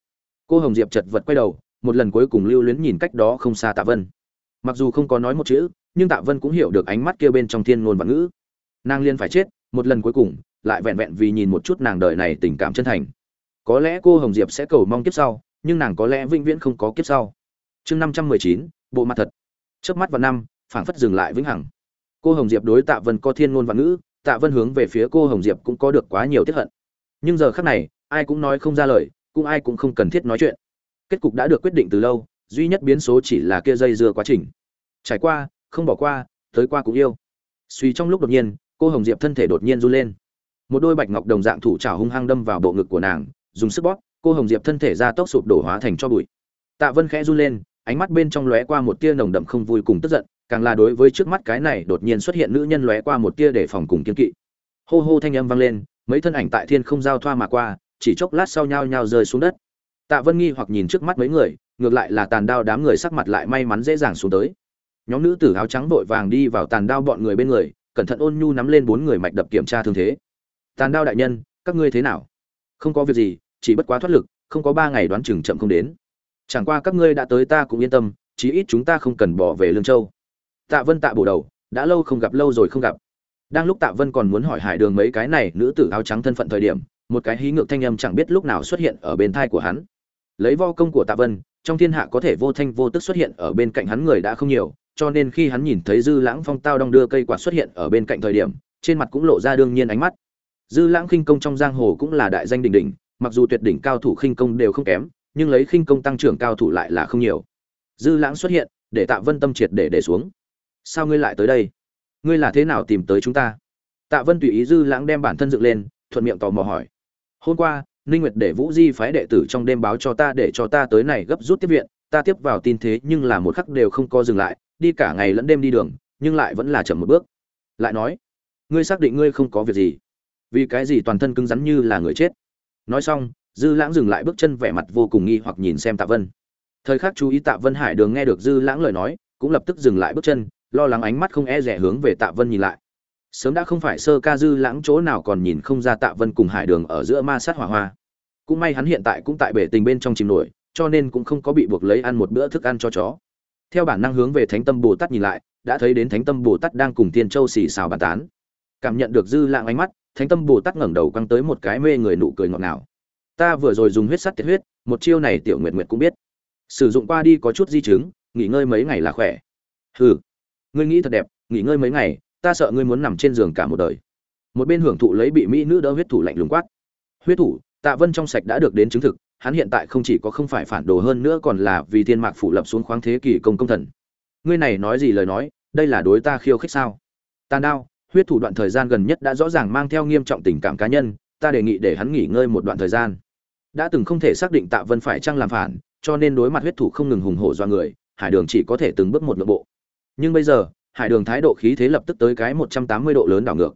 Cô hồng diệp chật vật quay đầu, một lần cuối cùng lưu luyến nhìn cách đó không xa tạ vân. Mặc dù không có nói một chữ, nhưng tạ vân cũng hiểu được ánh mắt kia bên trong thiên ngôn và ngữ nàng liên phải chết, một lần cuối cùng, lại vẹn vẹn vì nhìn một chút nàng đời này tình cảm chân thành. Có lẽ cô hồng diệp sẽ cầu mong kiếp sau, nhưng nàng có lẽ vĩnh viễn không có kiếp sau. Chương năm trăm mười chín, bộ mặt thật. Trước mắt vào năm, phảng phất dừng lại vĩnh hằng. Cô hồng diệp đối tạ vân có thiên ngôn và ngữ, tạ vân hướng về phía cô hồng diệp cũng có được quá nhiều tiếp hận. Nhưng giờ khác này, ai cũng nói không ra lời, cũng ai cũng không cần thiết nói chuyện. Kết cục đã được quyết định từ lâu, duy nhất biến số chỉ là kia dây dưa quá trình. Trải qua, không bỏ qua, tới qua cũng yêu. Suy trong lúc đột nhiên cô hồng diệp thân thể đột nhiên run lên. Một đôi bạch ngọc đồng dạng thủ trào hung hăng đâm vào bộ ngực của nàng, dùng sức bóp, cô hồng diệp thân thể ra tốc sụp đổ hóa thành cho bụi. Tạ vân khẽ run lên, ánh mắt bên trong lóe qua một tia nồng đậm không vui cùng tức giận, càng là đối với trước mắt cái này đột nhiên xuất hiện nữ nhân lóe qua một tia để phòng cùng kiên kỵ. Hô hô thanh âm vang lên, mấy thân ảnh tại thiên không giao thoa mà qua, chỉ chốc lát sau nhau nhau rơi xuống đất. Tạ vân nghi hoặc nhìn trước mắt mấy người, ngược lại là tàn đao đám người sắc mặt lại may mắn dễ dàng xuống tới. Nhóm nữ tử áo trắng vội vàng đi vào tàn đao bọn người bên người cẩn thận ôn nhu nắm lên bốn người mạch đập kiểm tra thương thế. Tàn đao đại nhân, các ngươi thế nào? Không có việc gì, chỉ bất quá thoát lực, không có ba ngày đoán chừng chậm không đến. Chẳng qua các ngươi đã tới ta cũng yên tâm, chí ít chúng ta không cần bỏ về lương châu. Tạ vân tạ bổ đầu, đã lâu không gặp, lâu rồi không gặp. Đang lúc tạ vân còn muốn hỏi hải đường mấy cái này nữ tử áo trắng thân phận thời điểm, một cái hí ngược thanh âm chẳng biết lúc nào xuất hiện ở bên thai của hắn. Lấy vo công của tạ vân, trong thiên hạ có thể vô thanh vô tức xuất hiện ở bên cạnh hắn người đã không nhiều cho nên khi hắn nhìn thấy dư lãng phong tao đong đưa cây quạt xuất hiện ở bên cạnh thời điểm, trên mặt cũng lộ ra đương nhiên ánh mắt. Dư lãng khinh công trong giang hồ cũng là đại danh đỉnh đỉnh, mặc dù tuyệt đỉnh cao thủ khinh công đều không kém, nhưng lấy khinh công tăng trưởng cao thủ lại là không nhiều. Dư lãng xuất hiện, để tạ vân tâm triệt để để xuống. Sao ngươi lại tới đây? Ngươi là thế nào tìm tới chúng ta? Tạ vân tùy ý dư lãng đem bản thân dựng lên, thuận miệng tò mò hỏi. Hôm qua, ninh nguyệt để vũ di phái đệ tử trong đêm báo cho ta để cho ta tới này gấp rút tiếp viện, ta tiếp vào tin thế nhưng là một khắc đều không có dừng lại đi cả ngày lẫn đêm đi đường, nhưng lại vẫn là chậm một bước. Lại nói, ngươi xác định ngươi không có việc gì? Vì cái gì toàn thân cứng rắn như là người chết? Nói xong, dư lãng dừng lại bước chân vẻ mặt vô cùng nghi hoặc nhìn xem tạ vân. Thời khắc chú ý tạ vân hải đường nghe được dư lãng lời nói, cũng lập tức dừng lại bước chân, lo lắng ánh mắt không e rẻ hướng về tạ vân nhìn lại. Sớm đã không phải sơ ca dư lãng chỗ nào còn nhìn không ra tạ vân cùng hải đường ở giữa ma sát hỏa hoa. Cũng may hắn hiện tại cũng tại bể tình bên trong chìm nổi, cho nên cũng không có bị buộc lấy ăn một bữa thức ăn cho chó theo bản năng hướng về thánh tâm bồ tát nhìn lại, đã thấy đến thánh tâm bồ tát đang cùng tiên châu xì xào bàn tán. Cảm nhận được dư lạng ánh mắt, thánh tâm bồ tát ngẩng đầu căng tới một cái mê người nụ cười ngọt ngào. Ta vừa rồi dùng huyết sắt tiết huyết, một chiêu này tiểu nguyệt nguyệt cũng biết. Sử dụng qua đi có chút di chứng, nghỉ ngơi mấy ngày là khỏe. Hừ, ngươi nghĩ thật đẹp, nghỉ ngơi mấy ngày, ta sợ ngươi muốn nằm trên giường cả một đời. Một bên hưởng thụ lấy bị mỹ nữ đỡ huyết thủ lạnh lùng quát. Huyết thủ, tạ vân trong sạch đã được đến chứng thực hắn hiện tại không chỉ có không phải phản đồ hơn nữa còn là vì thiên mạc phủ lập xuống khoáng thế kỷ công công thần. Ngươi này nói gì lời nói, đây là đối ta khiêu khích sao? Tàn đao, huyết thủ đoạn thời gian gần nhất đã rõ ràng mang theo nghiêm trọng tình cảm cá nhân, ta đề nghị để hắn nghỉ ngơi một đoạn thời gian. Đã từng không thể xác định tạ vân phải chăng làm phản, cho nên đối mặt huyết thủ không ngừng hùng hổ do người, hải đường chỉ có thể từng bước một nội bộ. Nhưng bây giờ, hải đường thái độ khí thế lập tức tới cái một trăm tám mươi độ lớn đảo ngược.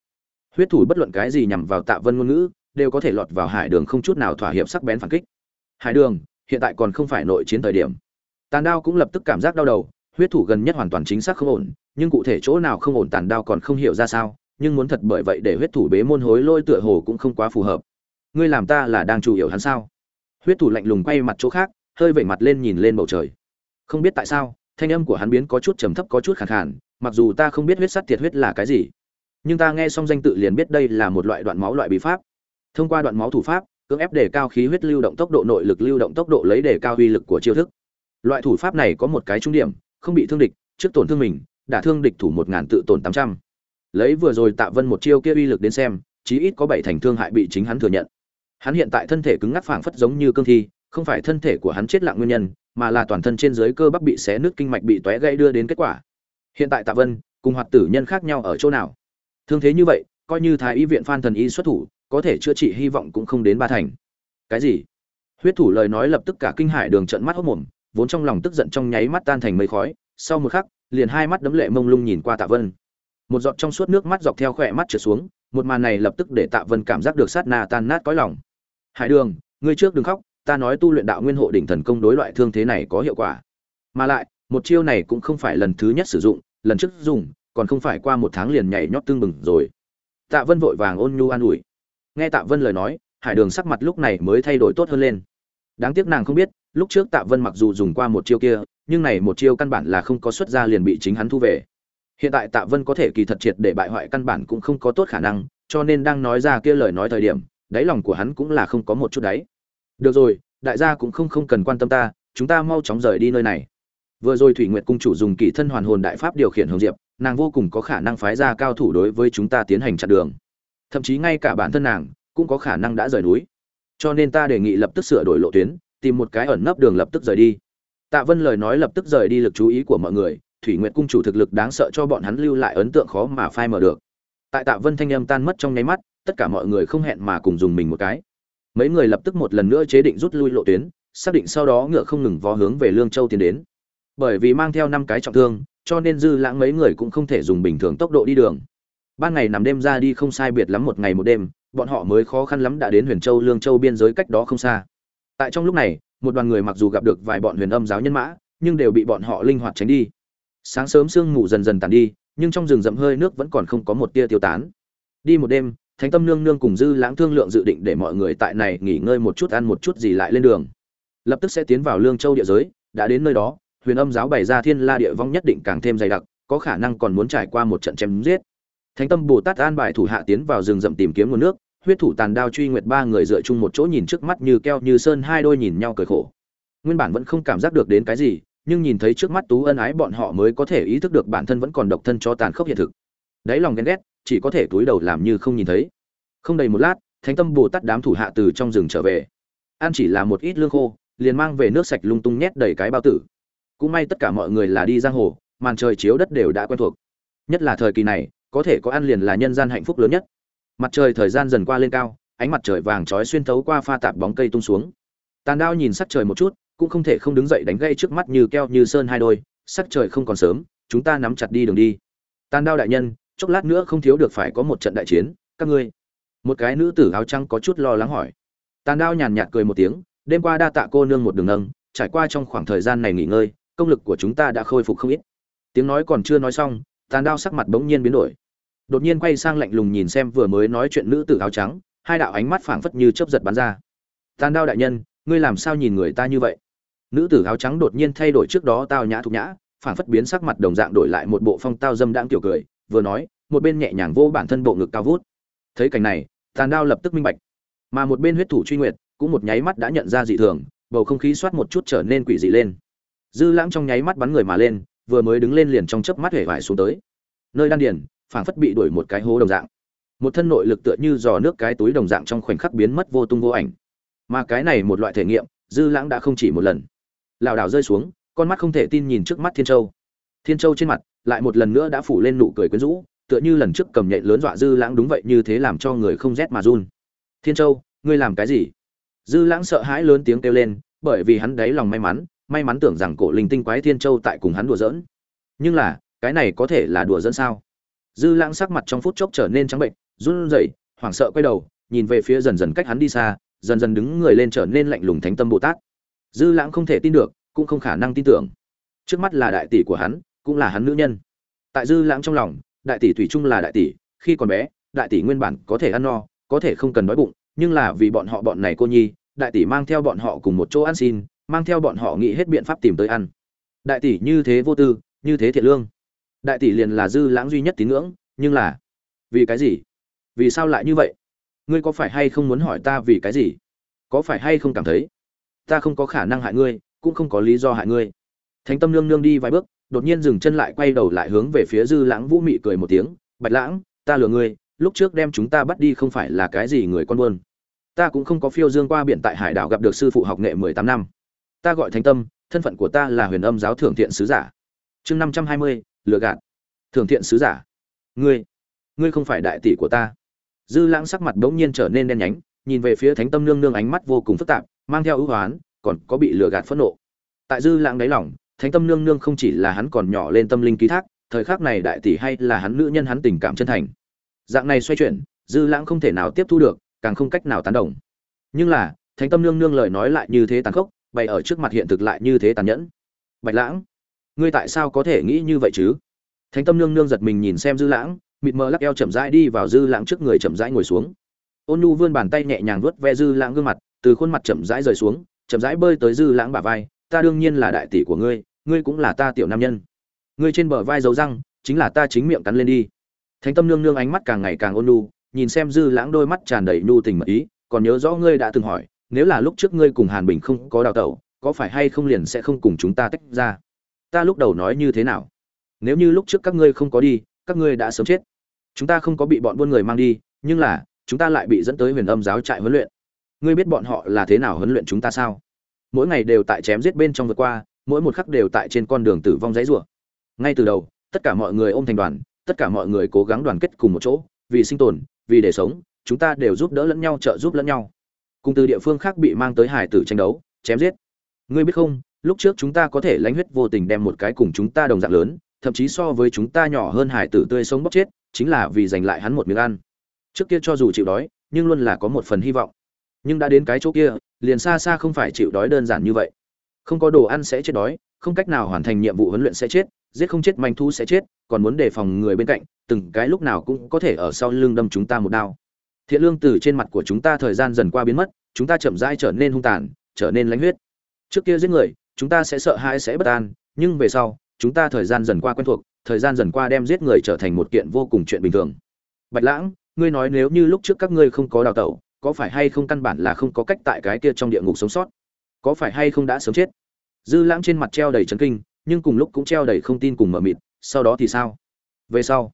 Huyết thủ bất luận cái gì nhằm vào tạ vân ngôn ngữ, đều có thể lọt vào hải đường không chút nào thỏa hiệp sắc bén phản kích hải đường, hiện tại còn không phải nội chiến thời điểm. Tàn đao cũng lập tức cảm giác đau đầu, huyết thủ gần nhất hoàn toàn chính xác không ổn, nhưng cụ thể chỗ nào không ổn tàn đao còn không hiểu ra sao, nhưng muốn thật bởi vậy để huyết thủ bế môn hối lôi tựa hồ cũng không quá phù hợp. Ngươi làm ta là đang chủ hiểu hắn sao? Huyết thủ lạnh lùng quay mặt chỗ khác, hơi vẩy mặt lên nhìn lên bầu trời. Không biết tại sao, thanh âm của hắn biến có chút trầm thấp có chút khàn khàn, mặc dù ta không biết huyết sắt thiệt huyết là cái gì, nhưng ta nghe xong danh tự liền biết đây là một loại đoạn máu loại bí pháp. Thông qua đoạn máu thủ pháp cưỡng ép để cao khí huyết lưu động tốc độ, nội lực lưu động tốc độ lấy để cao uy lực của chiêu thức. Loại thủ pháp này có một cái trung điểm, không bị thương địch, trước tổn thương mình đả thương địch thủ một ngàn tự tổn tám trăm. Lấy vừa rồi tạ vân một chiêu kia uy lực đến xem, chí ít có bảy thành thương hại bị chính hắn thừa nhận. Hắn hiện tại thân thể cứng ngắc phảng phất giống như cương thi, không phải thân thể của hắn chết lặng nguyên nhân, mà là toàn thân trên dưới cơ bắp bị xé nứt kinh mạch bị tóe gãy đưa đến kết quả. Hiện tại tạ vân cùng hoạt tử nhân khác nhau ở chỗ nào? Thương thế như vậy, coi như thái y viện phan thần y xuất thủ có thể chữa trị hy vọng cũng không đến ba thành. Cái gì? Huyết thủ lời nói lập tức cả kinh hải đường trận mắt hốc mồm, vốn trong lòng tức giận trong nháy mắt tan thành mây khói, sau một khắc, liền hai mắt đấm lệ mông lung nhìn qua tạ vân. Một giọt trong suốt nước mắt dọc theo khỏe mắt trượt xuống, một màn này lập tức để tạ vân cảm giác được sát na tan nát cõi lòng. Hải đường, ngươi trước đừng khóc, ta nói tu luyện đạo nguyên hộ đỉnh thần công đối loại thương thế này có hiệu quả. Mà lại, một chiêu này cũng không phải lần thứ nhất sử dụng, lần trước dùng, còn không phải qua một tháng liền nhảy nhót tương bừng rồi. Tạ vân vội vàng ôn nhu an ủi nghe tạ vân lời nói, hải đường sắc mặt lúc này mới thay đổi tốt hơn lên. Đáng tiếc nàng không biết, lúc trước tạ vân mặc dù dùng qua một chiêu kia, nhưng này một chiêu căn bản là không có xuất ra liền bị chính hắn thu về. Hiện tại tạ vân có thể kỳ thật triệt để bại hoại căn bản cũng không có tốt khả năng, cho nên đang nói ra kia lời nói thời điểm, đáy lòng của hắn cũng là không có một chút đáy. Được rồi, đại gia cũng không không cần quan tâm ta, chúng ta mau chóng rời đi nơi này. Vừa rồi thủy nguyệt cung chủ dùng kỳ thân hoàn hồn đại pháp điều khiển hồng diệp, nàng vô cùng có khả năng phái ra cao thủ đối với chúng ta tiến hành chặn đường thậm chí ngay cả bản thân nàng cũng có khả năng đã rời núi. Cho nên ta đề nghị lập tức sửa đổi lộ tuyến, tìm một cái ẩn nấp đường lập tức rời đi. Tạ vân lời nói lập tức rời đi lực chú ý của mọi người, thủy nguyện cung chủ thực lực đáng sợ cho bọn hắn lưu lại ấn tượng khó mà phai mở được. Tại tạ vân thanh âm tan mất trong nháy mắt, tất cả mọi người không hẹn mà cùng dùng mình một cái. Mấy người lập tức một lần nữa chế định rút lui lộ tuyến, xác định sau đó ngựa không ngừng vó hướng về lương châu tiến đến. Bởi vì mang theo năm cái trọng thương, cho nên dư lãng mấy người cũng không thể dùng bình thường tốc độ đi đường ban ngày nằm đêm ra đi không sai biệt lắm một ngày một đêm, bọn họ mới khó khăn lắm đã đến huyền châu lương châu biên giới cách đó không xa. Tại trong lúc này, một đoàn người mặc dù gặp được vài bọn huyền âm giáo nhân mã, nhưng đều bị bọn họ linh hoạt tránh đi. Sáng sớm sương mù dần dần tàn đi, nhưng trong rừng rậm hơi nước vẫn còn không có một tia tiêu tán. Đi một đêm, thánh tâm nương nương cùng dư lãng thương lượng dự định để mọi người tại này nghỉ ngơi một chút ăn một chút gì lại lên đường. Lập tức sẽ tiến vào lương châu địa giới, đã đến nơi đó, huyền âm giáo bày ra thiên la địa vong nhất định càng thêm dày đặc, có khả năng còn muốn trải qua một trận chém giết thánh tâm bồ tát an bài thủ hạ tiến vào rừng rậm tìm kiếm nguồn nước, huyết thủ tàn đao truy nguyệt ba người dựa chung một chỗ nhìn trước mắt như keo như sơn hai đôi nhìn nhau cười khổ. Nguyên bản vẫn không cảm giác được đến cái gì, nhưng nhìn thấy trước mắt tú ân ái bọn họ mới có thể ý thức được bản thân vẫn còn độc thân cho tàn khốc hiện thực. Đáy lòng ghen ghét, chỉ có thể túi đầu làm như không nhìn thấy. Không đầy một lát, thánh tâm bồ tát đám thủ hạ từ trong rừng trở về. Ăn chỉ là một ít lương khô, liền mang về nước sạch lung tung nhét đầy cái bao tử. Cũng may tất cả mọi người là đi giang hồ, màn trời chiếu đất đều đã quen thuộc. Nhất là thời kỳ này có thể có ăn liền là nhân gian hạnh phúc lớn nhất. Mặt trời thời gian dần qua lên cao, ánh mặt trời vàng trói xuyên thấu qua pha tạp bóng cây tung xuống. Tàn đao nhìn sắc trời một chút, cũng không thể không đứng dậy đánh gây trước mắt như keo như sơn hai đôi, sắc trời không còn sớm, chúng ta nắm chặt đi đường đi. Tàn đao đại nhân, chốc lát nữa không thiếu được phải có một trận đại chiến, các ngươi. Một cái nữ tử áo trắng có chút lo lắng hỏi. Tàn đao nhàn nhạt cười một tiếng, đêm qua đa tạ cô nương một đường nâng, trải qua trong khoảng thời gian này nghỉ ngơi, công lực của chúng ta đã khôi phục không ít. Tiếng nói còn chưa nói xong, tàn đao sắc mặt bỗng nhiên biến đổi đột nhiên quay sang lạnh lùng nhìn xem vừa mới nói chuyện nữ tử áo trắng, hai đạo ánh mắt phảng phất như chớp giật bắn ra. Tàn đao đại nhân, ngươi làm sao nhìn người ta như vậy? Nữ tử áo trắng đột nhiên thay đổi trước đó tao nhã thục nhã, phảng phất biến sắc mặt đồng dạng đổi lại một bộ phong tao dâm đãng tiểu cười, vừa nói, một bên nhẹ nhàng vô bản thân bộ ngực cao vút. Thấy cảnh này, tàn đao lập tức minh bạch. Mà một bên huyết thủ truy nguyệt, cũng một nháy mắt đã nhận ra dị thường, bầu không khí soát một chút trở nên quỷ dị lên. Dư lãng trong nháy mắt bắn người mà lên, vừa mới đứng lên liền trong chớp mắt hể vải xuống tới. Nơi đan điền phảng phất bị đuổi một cái hố đồng dạng. Một thân nội lực tựa như giò nước cái túi đồng dạng trong khoảnh khắc biến mất vô tung vô ảnh. Mà cái này một loại thể nghiệm, dư lãng đã không chỉ một lần. Lảo đảo rơi xuống, con mắt không thể tin nhìn trước mắt thiên châu. Thiên châu trên mặt, lại một lần nữa đã phủ lên nụ cười quyến rũ, tựa như lần trước cầm nhẹ lớn dọa dư lãng đúng vậy như thế làm cho người không rét mà run. Thiên châu, ngươi làm cái gì? Dư lãng sợ hãi lớn tiếng kêu lên, bởi vì hắn đáy lòng may mắn may mắn tưởng rằng cổ linh tinh quái thiên châu tại cùng hắn đùa giỡn. Nhưng là, cái này có thể là đùa giỡn sao? Dư lãng sắc mặt trong phút chốc trở nên trắng bệnh, run rẩy, hoảng sợ quay đầu, nhìn về phía dần dần cách hắn đi xa, dần dần đứng người lên trở nên lạnh lùng thánh tâm bồ tát. Dư lãng không thể tin được, cũng không khả năng tin tưởng. Trước mắt là đại tỷ của hắn, cũng là hắn nữ nhân. Tại dư lãng trong lòng, đại tỷ thủy chung là đại tỷ, khi còn bé, đại tỷ nguyên bản có thể ăn no, có thể không cần đói bụng, nhưng là vì bọn họ bọn này cô nhi, đại tỷ mang theo bọn họ cùng một chỗ ăn xin, mang theo bọn họ nghĩ hết biện pháp tìm tới ăn. Đại tỷ như thế vô tư, như thế thiện lương đại tỷ liền là dư lãng duy nhất tín ngưỡng, nhưng là, vì cái gì? Vì sao lại như vậy? Ngươi có phải hay không muốn hỏi ta vì cái gì? Có phải hay không cảm thấy, ta không có khả năng hại ngươi, cũng không có lý do hại ngươi? Thánh tâm nương nương đi vài bước, đột nhiên dừng chân lại quay đầu lại hướng về phía dư lãng vũ mị cười một tiếng, bạch lãng, ta lừa ngươi, lúc trước đem chúng ta bắt đi không phải là cái gì người con buôn. Ta cũng không có phiêu dương qua biển tại hải đảo gặp được sư phụ học nghệ mười tám năm. Ta gọi thánh tâm, thân phận của ta là huyền âm giáo thượng thiện sứ giả. Chương năm trăm hai mươi lừa gạt. Thường thiện sứ giả. Ngươi ngươi không phải đại tỷ của ta. Dư lãng sắc mặt bỗng nhiên trở nên đen nhánh, nhìn về phía thánh tâm nương nương ánh mắt vô cùng phức tạp, mang theo ưu hoán, còn có bị lừa gạt phẫn nộ. Tại dư lãng đáy lòng, thánh tâm nương nương không chỉ là hắn còn nhỏ lên tâm linh ký thác, thời khắc này đại tỷ hay là hắn nữ nhân hắn tình cảm chân thành. Dạng này xoay chuyển, dư lãng không thể nào tiếp thu được, càng không cách nào tán đồng. Nhưng là, thánh tâm nương nương lời nói lại như thế tàn khốc, bày ở trước mặt hiện thực lại như thế tàn nhẫn. Bạch lãng ngươi tại sao có thể nghĩ như vậy chứ? Thánh tâm nương nương giật mình nhìn xem dư lãng, mịt mờ lắc eo chậm rãi đi vào dư lãng trước người chậm rãi ngồi xuống. Ôn nhu vươn bàn tay nhẹ nhàng vuốt ve dư lãng gương mặt, từ khuôn mặt chậm rãi rời xuống, chậm rãi bơi tới dư lãng bả vai, ta đương nhiên là đại tỷ của ngươi ngươi cũng là ta tiểu nam nhân. Ngươi trên bờ vai dấu răng, chính là ta chính miệng cắn lên đi. Thánh tâm nương nương ánh mắt càng ngày càng ôn nhu, nhìn xem dư lãng đôi mắt tràn đầy nhu tình mật ý, còn nhớ rõ ngươi đã từng hỏi, nếu là lúc trước ngươi cùng hàn bình không có đào tẩu, có phải hay không liền sẽ không cùng chúng ta tách ra? Ta lúc đầu nói như thế nào? Nếu như lúc trước các ngươi không có đi, các ngươi đã sớm chết. Chúng ta không có bị bọn buôn người mang đi, nhưng là, chúng ta lại bị dẫn tới huyền âm giáo trại huấn luyện. Ngươi biết bọn họ là thế nào huấn luyện chúng ta sao? Mỗi ngày đều tại chém giết bên trong vượt qua, mỗi một khắc đều tại trên con đường tử vong dãy rủa. Ngay từ đầu, tất cả mọi người ôm thành đoàn, tất cả mọi người cố gắng đoàn kết cùng một chỗ, vì sinh tồn, vì để sống, chúng ta đều giúp đỡ lẫn nhau, trợ giúp lẫn nhau. Cùng từ địa phương khác bị mang tới hải tử tranh đấu, chém giết. Ngươi biết không lúc trước chúng ta có thể lãnh huyết vô tình đem một cái cùng chúng ta đồng dạng lớn, thậm chí so với chúng ta nhỏ hơn hải tử tươi sống bóc chết, chính là vì giành lại hắn một miếng ăn. Trước kia cho dù chịu đói, nhưng luôn là có một phần hy vọng. Nhưng đã đến cái chỗ kia, liền xa xa không phải chịu đói đơn giản như vậy. Không có đồ ăn sẽ chết đói, không cách nào hoàn thành nhiệm vụ huấn luyện sẽ chết, giết không chết manh thu sẽ chết, còn muốn đề phòng người bên cạnh, từng cái lúc nào cũng có thể ở sau lưng đâm chúng ta một đao. Thiện lương từ trên mặt của chúng ta thời gian dần qua biến mất, chúng ta chậm rãi trở nên hung tàn, trở nên lãnh huyết. Trước kia giết người chúng ta sẽ sợ hãi sẽ bất an, nhưng về sau, chúng ta thời gian dần qua quen thuộc, thời gian dần qua đem giết người trở thành một kiện vô cùng chuyện bình thường. Bạch lãng, ngươi nói nếu như lúc trước các ngươi không có đào tẩu, có phải hay không căn bản là không có cách tại cái kia trong địa ngục sống sót? Có phải hay không đã sớm chết? Dư lãng trên mặt treo đầy trấn kinh, nhưng cùng lúc cũng treo đầy không tin cùng mở mịt, sau đó thì sao? Về sau,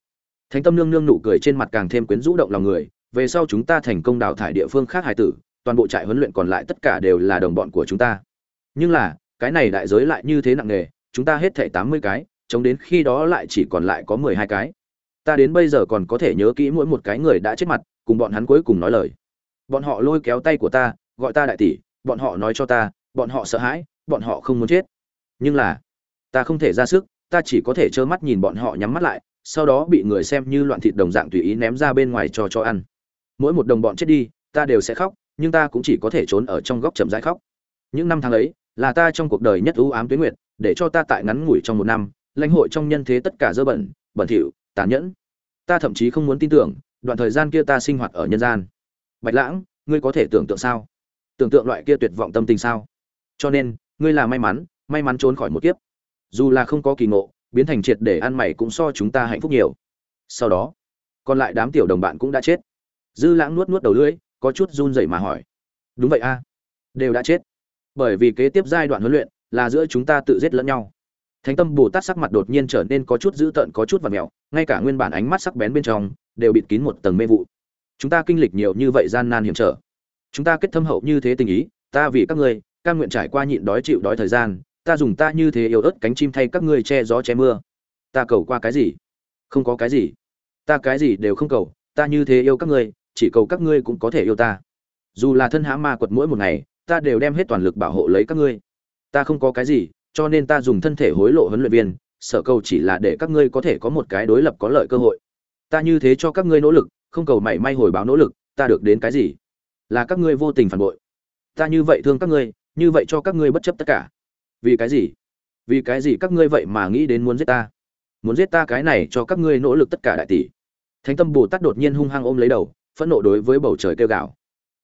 thánh tâm nương nương nụ cười trên mặt càng thêm quyến rũ động lòng người, về sau chúng ta thành công đào thải địa phương khác hải tử, toàn bộ trại huấn luyện còn lại tất cả đều là đồng bọn của chúng ta. Nhưng là cái này đại giới lại như thế nặng nề, chúng ta hết thảy tám mươi cái, chống đến khi đó lại chỉ còn lại có mười hai cái. Ta đến bây giờ còn có thể nhớ kỹ mỗi một cái người đã chết mặt, cùng bọn hắn cuối cùng nói lời. Bọn họ lôi kéo tay của ta, gọi ta đại tỷ, bọn họ nói cho ta, bọn họ sợ hãi, bọn họ không muốn chết. Nhưng là, ta không thể ra sức, ta chỉ có thể trơ mắt nhìn bọn họ nhắm mắt lại, sau đó bị người xem như loạn thịt đồng dạng tùy ý ném ra bên ngoài cho cho ăn. Mỗi một đồng bọn chết đi, ta đều sẽ khóc, nhưng ta cũng chỉ có thể trốn ở trong góc chậm rãi khóc. Những năm tháng ấy là ta trong cuộc đời nhất ưu ám tuyến nguyệt, để cho ta tại ngắn ngủi trong một năm, lãnh hội trong nhân thế tất cả dơ bẩn bẩn thỉu, tàn nhẫn. Ta thậm chí không muốn tin tưởng, đoạn thời gian kia ta sinh hoạt ở nhân gian. Bạch lãng, ngươi có thể tưởng tượng sao? Tưởng tượng loại kia tuyệt vọng tâm tình sao? Cho nên, ngươi là may mắn may mắn trốn khỏi một kiếp. Dù là không có kỳ ngộ, biến thành triệt để ăn mày cũng so chúng ta hạnh phúc nhiều. Sau đó, còn lại đám tiểu đồng bạn cũng đã chết. Dư lãng nuốt nuốt đầu lưỡi, có chút run rẩy mà hỏi. Đúng vậy a. Đều đã chết bởi vì kế tiếp giai đoạn huấn luyện là giữa chúng ta tự giết lẫn nhau. Thánh tâm bồ tát sắc mặt đột nhiên trở nên có chút dữ tợn, có chút và mèo, ngay cả nguyên bản ánh mắt sắc bén bên trong đều bịt kín một tầng mê vụ. Chúng ta kinh lịch nhiều như vậy gian nan hiểm trở. Chúng ta kết thâm hậu như thế tình ý, ta vì các ngươi, ca nguyện trải qua nhịn đói chịu đói thời gian, ta dùng ta như thế yêu ớt cánh chim thay các ngươi che gió che mưa. Ta cầu qua cái gì? Không có cái gì. Ta cái gì đều không cầu, ta như thế yêu các ngươi, chỉ cầu các ngươi cũng có thể yêu ta. Dù là thân hã ma quật mỗi một ngày ta đều đem hết toàn lực bảo hộ lấy các ngươi. Ta không có cái gì, cho nên ta dùng thân thể hối lộ huấn luyện viên, sở cầu chỉ là để các ngươi có thể có một cái đối lập có lợi cơ hội. Ta như thế cho các ngươi nỗ lực, không cầu mảy may hồi báo nỗ lực, ta được đến cái gì? Là các ngươi vô tình phản bội. Ta như vậy thương các ngươi, như vậy cho các ngươi bất chấp tất cả. Vì cái gì? Vì cái gì các ngươi vậy mà nghĩ đến muốn giết ta? Muốn giết ta cái này cho các ngươi nỗ lực tất cả đại tỷ. Thánh tâm bồ tát đột nhiên hung hăng ôm lấy đầu, phẫn nộ đối với bầu trời kêu gào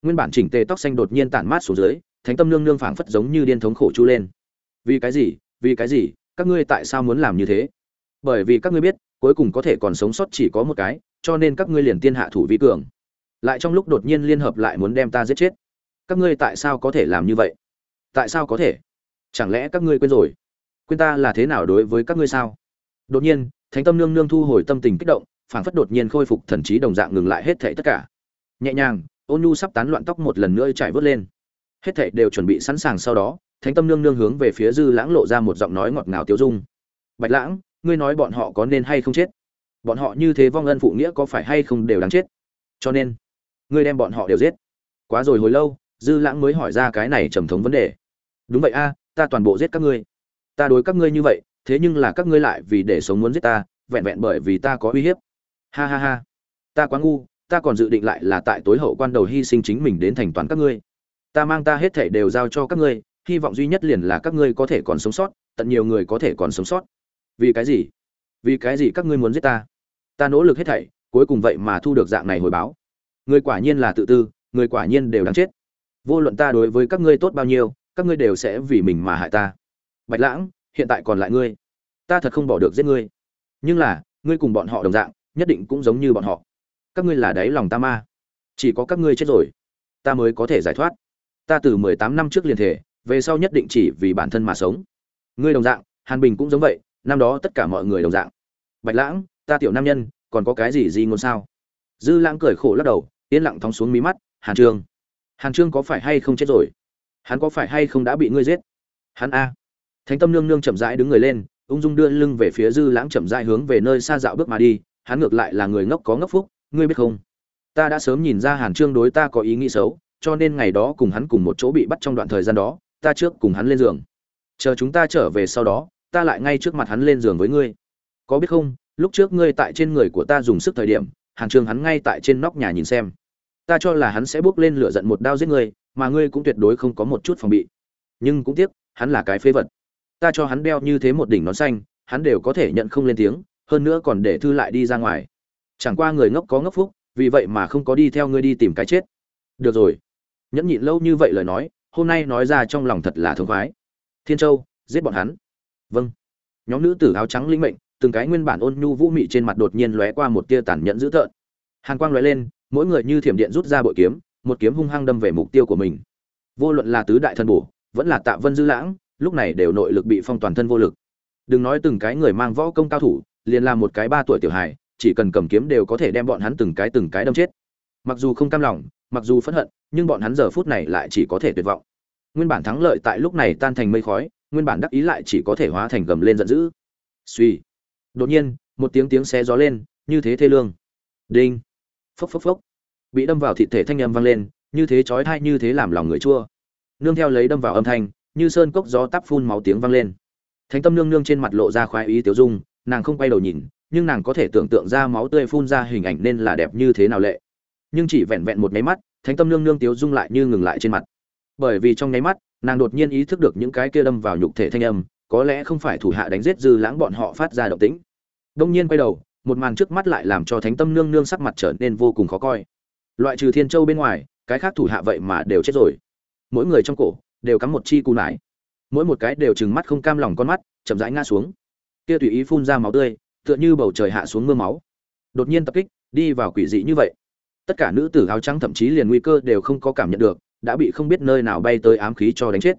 nguyên bản chỉnh tề tóc xanh đột nhiên tản mát xuống dưới, thánh tâm nương nương phảng phất giống như điên thống khổ chu lên. Vì cái gì? Vì cái gì? Các ngươi tại sao muốn làm như thế? Bởi vì các ngươi biết, cuối cùng có thể còn sống sót chỉ có một cái, cho nên các ngươi liền tiên hạ thủ vi cường. Lại trong lúc đột nhiên liên hợp lại muốn đem ta giết chết. Các ngươi tại sao có thể làm như vậy? Tại sao có thể? Chẳng lẽ các ngươi quên rồi? Quên ta là thế nào đối với các ngươi sao? Đột nhiên, thánh tâm nương nương thu hồi tâm tình kích động, phảng phất đột nhiên khôi phục thần trí đồng dạng ngừng lại hết thảy tất cả. Nhẹ nhàng ôn nhu sắp tán loạn tóc một lần nữa chạy vớt lên. Hết thảy đều chuẩn bị sẵn sàng sau đó, thánh tâm nương nương hướng về phía dư lãng lộ ra một giọng nói ngọt ngào tiêu dung. Bạch lãng, ngươi nói bọn họ có nên hay không chết? Bọn họ như thế vong ân phụ nghĩa có phải hay không đều đáng chết? Cho nên, ngươi đem bọn họ đều giết. Quá rồi hồi lâu, dư lãng mới hỏi ra cái này trầm thống vấn đề. Đúng vậy a, ta toàn bộ giết các ngươi. Ta đối các ngươi như vậy, thế nhưng là các ngươi lại vì để sống muốn giết ta, vẹn vẹn bởi vì ta có uy hiếp. Ha ha ha, ta quá ngu ta còn dự định lại là tại tối hậu quan đầu hy sinh chính mình đến thành toàn các ngươi. Ta mang ta hết thể đều giao cho các ngươi, hy vọng duy nhất liền là các ngươi có thể còn sống sót, tận nhiều người có thể còn sống sót. Vì cái gì? Vì cái gì các ngươi muốn giết ta? Ta nỗ lực hết thảy, cuối cùng vậy mà thu được dạng này hồi báo. Người quả nhiên là tự tư, người quả nhiên đều đáng chết. Vô luận ta đối với các ngươi tốt bao nhiêu, các ngươi đều sẽ vì mình mà hại ta. Bạch lãng, hiện tại còn lại ngươi. Ta thật không bỏ được giết ngươi. Nhưng là, ngươi cùng bọn họ đồng dạng, nhất định cũng giống như bọn họ các ngươi là đáy lòng ta ma. Chỉ có các ngươi chết rồi, ta mới có thể giải thoát. Ta từ mười tám năm trước liền thể, về sau nhất định chỉ vì bản thân mà sống. Ngươi đồng dạng, hàn bình cũng giống vậy, năm đó tất cả mọi người đồng dạng. Bạch lãng, ta tiểu nam nhân, còn có cái gì gì ngôn sao? Dư lãng cười khổ lắc đầu, yên lặng thóng xuống mí mắt, hàn trương. Hàn trương có phải hay không chết rồi? Hắn có phải hay không đã bị ngươi giết? Hắn a. Thánh tâm nương nương chậm rãi đứng người lên, ung dung đưa lưng về phía dư lãng chậm rãi hướng về nơi xa dạo bước mà đi, hắn ngược lại là người ngốc có ngốc phúc ngươi biết không? Ta đã sớm nhìn ra hàn trương đối ta có ý nghĩ xấu, cho nên ngày đó cùng hắn cùng một chỗ bị bắt trong đoạn thời gian đó, ta trước cùng hắn lên giường. Chờ chúng ta trở về sau đó, ta lại ngay trước mặt hắn lên giường với ngươi. Có biết không, lúc trước ngươi tại trên người của ta dùng sức thời điểm, hàn trương hắn ngay tại trên nóc nhà nhìn xem. Ta cho là hắn sẽ bước lên lửa giận một đao giết ngươi, mà ngươi cũng tuyệt đối không có một chút phòng bị. Nhưng cũng tiếc, hắn là cái phế vật. Ta cho hắn đeo như thế một đỉnh nón xanh, hắn đều có thể nhận không lên tiếng, hơn nữa còn để thư lại đi ra ngoài chẳng qua người ngốc có ngốc phúc, vì vậy mà không có đi theo ngươi đi tìm cái chết. Được rồi. Nhẫn nhịn lâu như vậy lời nói, hôm nay nói ra trong lòng thật là thương khoái. Thiên châu, giết bọn hắn. Vâng. Nhóm nữ tử áo trắng linh mệnh, từng cái nguyên bản ôn nhu vũ mị trên mặt đột nhiên lóe qua một tia tàn nhẫn dữ tợn. Hàn quang lóe lên, mỗi người như thiểm điện rút ra bội kiếm, một kiếm hung hăng đâm về mục tiêu của mình. Vô luận là tứ đại thần bổ, vẫn là tạ vân dư lãng, lúc này đều nội lực bị phong toàn thân vô lực. Đừng nói từng cái người mang võ công cao thủ, liền là một cái ba tuổi tiểu hài chỉ cần cầm kiếm đều có thể đem bọn hắn từng cái từng cái đâm chết. Mặc dù không cam lòng, mặc dù phẫn hận, nhưng bọn hắn giờ phút này lại chỉ có thể tuyệt vọng. Nguyên bản thắng lợi tại lúc này tan thành mây khói, nguyên bản đắc ý lại chỉ có thể hóa thành gầm lên giận dữ. Suy đột nhiên, một tiếng tiếng xé gió lên, như thế thê lương. Đinh. Phốc phốc phốc. Bị đâm vào thịt thể thanh âm vang lên, như thế chói tai, như thế làm lòng người chua. Nương theo lấy đâm vào âm thanh, như sơn cốc gió tắp phun máu tiếng vang lên. Thánh tâm nương nương trên mặt lộ ra khoái ý tiểu dung, nàng không quay đầu nhìn nhưng nàng có thể tưởng tượng ra máu tươi phun ra hình ảnh nên là đẹp như thế nào lệ. Nhưng chỉ vẹn vẹn một nháy mắt, thánh tâm nương nương tiếu dung lại như ngừng lại trên mặt. Bởi vì trong nháy mắt, nàng đột nhiên ý thức được những cái kia đâm vào nhục thể thanh âm, có lẽ không phải thủ hạ đánh giết dư lãng bọn họ phát ra động tĩnh. Đông nhiên quay đầu, một màn trước mắt lại làm cho thánh tâm nương nương sắc mặt trở nên vô cùng khó coi. Loại trừ thiên châu bên ngoài, cái khác thủ hạ vậy mà đều chết rồi. Mỗi người trong cổ, đều cắm một chi cù nải. Mỗi một cái đều trừng mắt không cam lòng con mắt, chậm rãi ngã xuống. Kia tùy ý phun ra máu tươi tựa như bầu trời hạ xuống mưa máu. Đột nhiên tập kích, đi vào quỷ dị như vậy. Tất cả nữ tử áo trắng thậm chí liền nguy cơ đều không có cảm nhận được, đã bị không biết nơi nào bay tới ám khí cho đánh chết.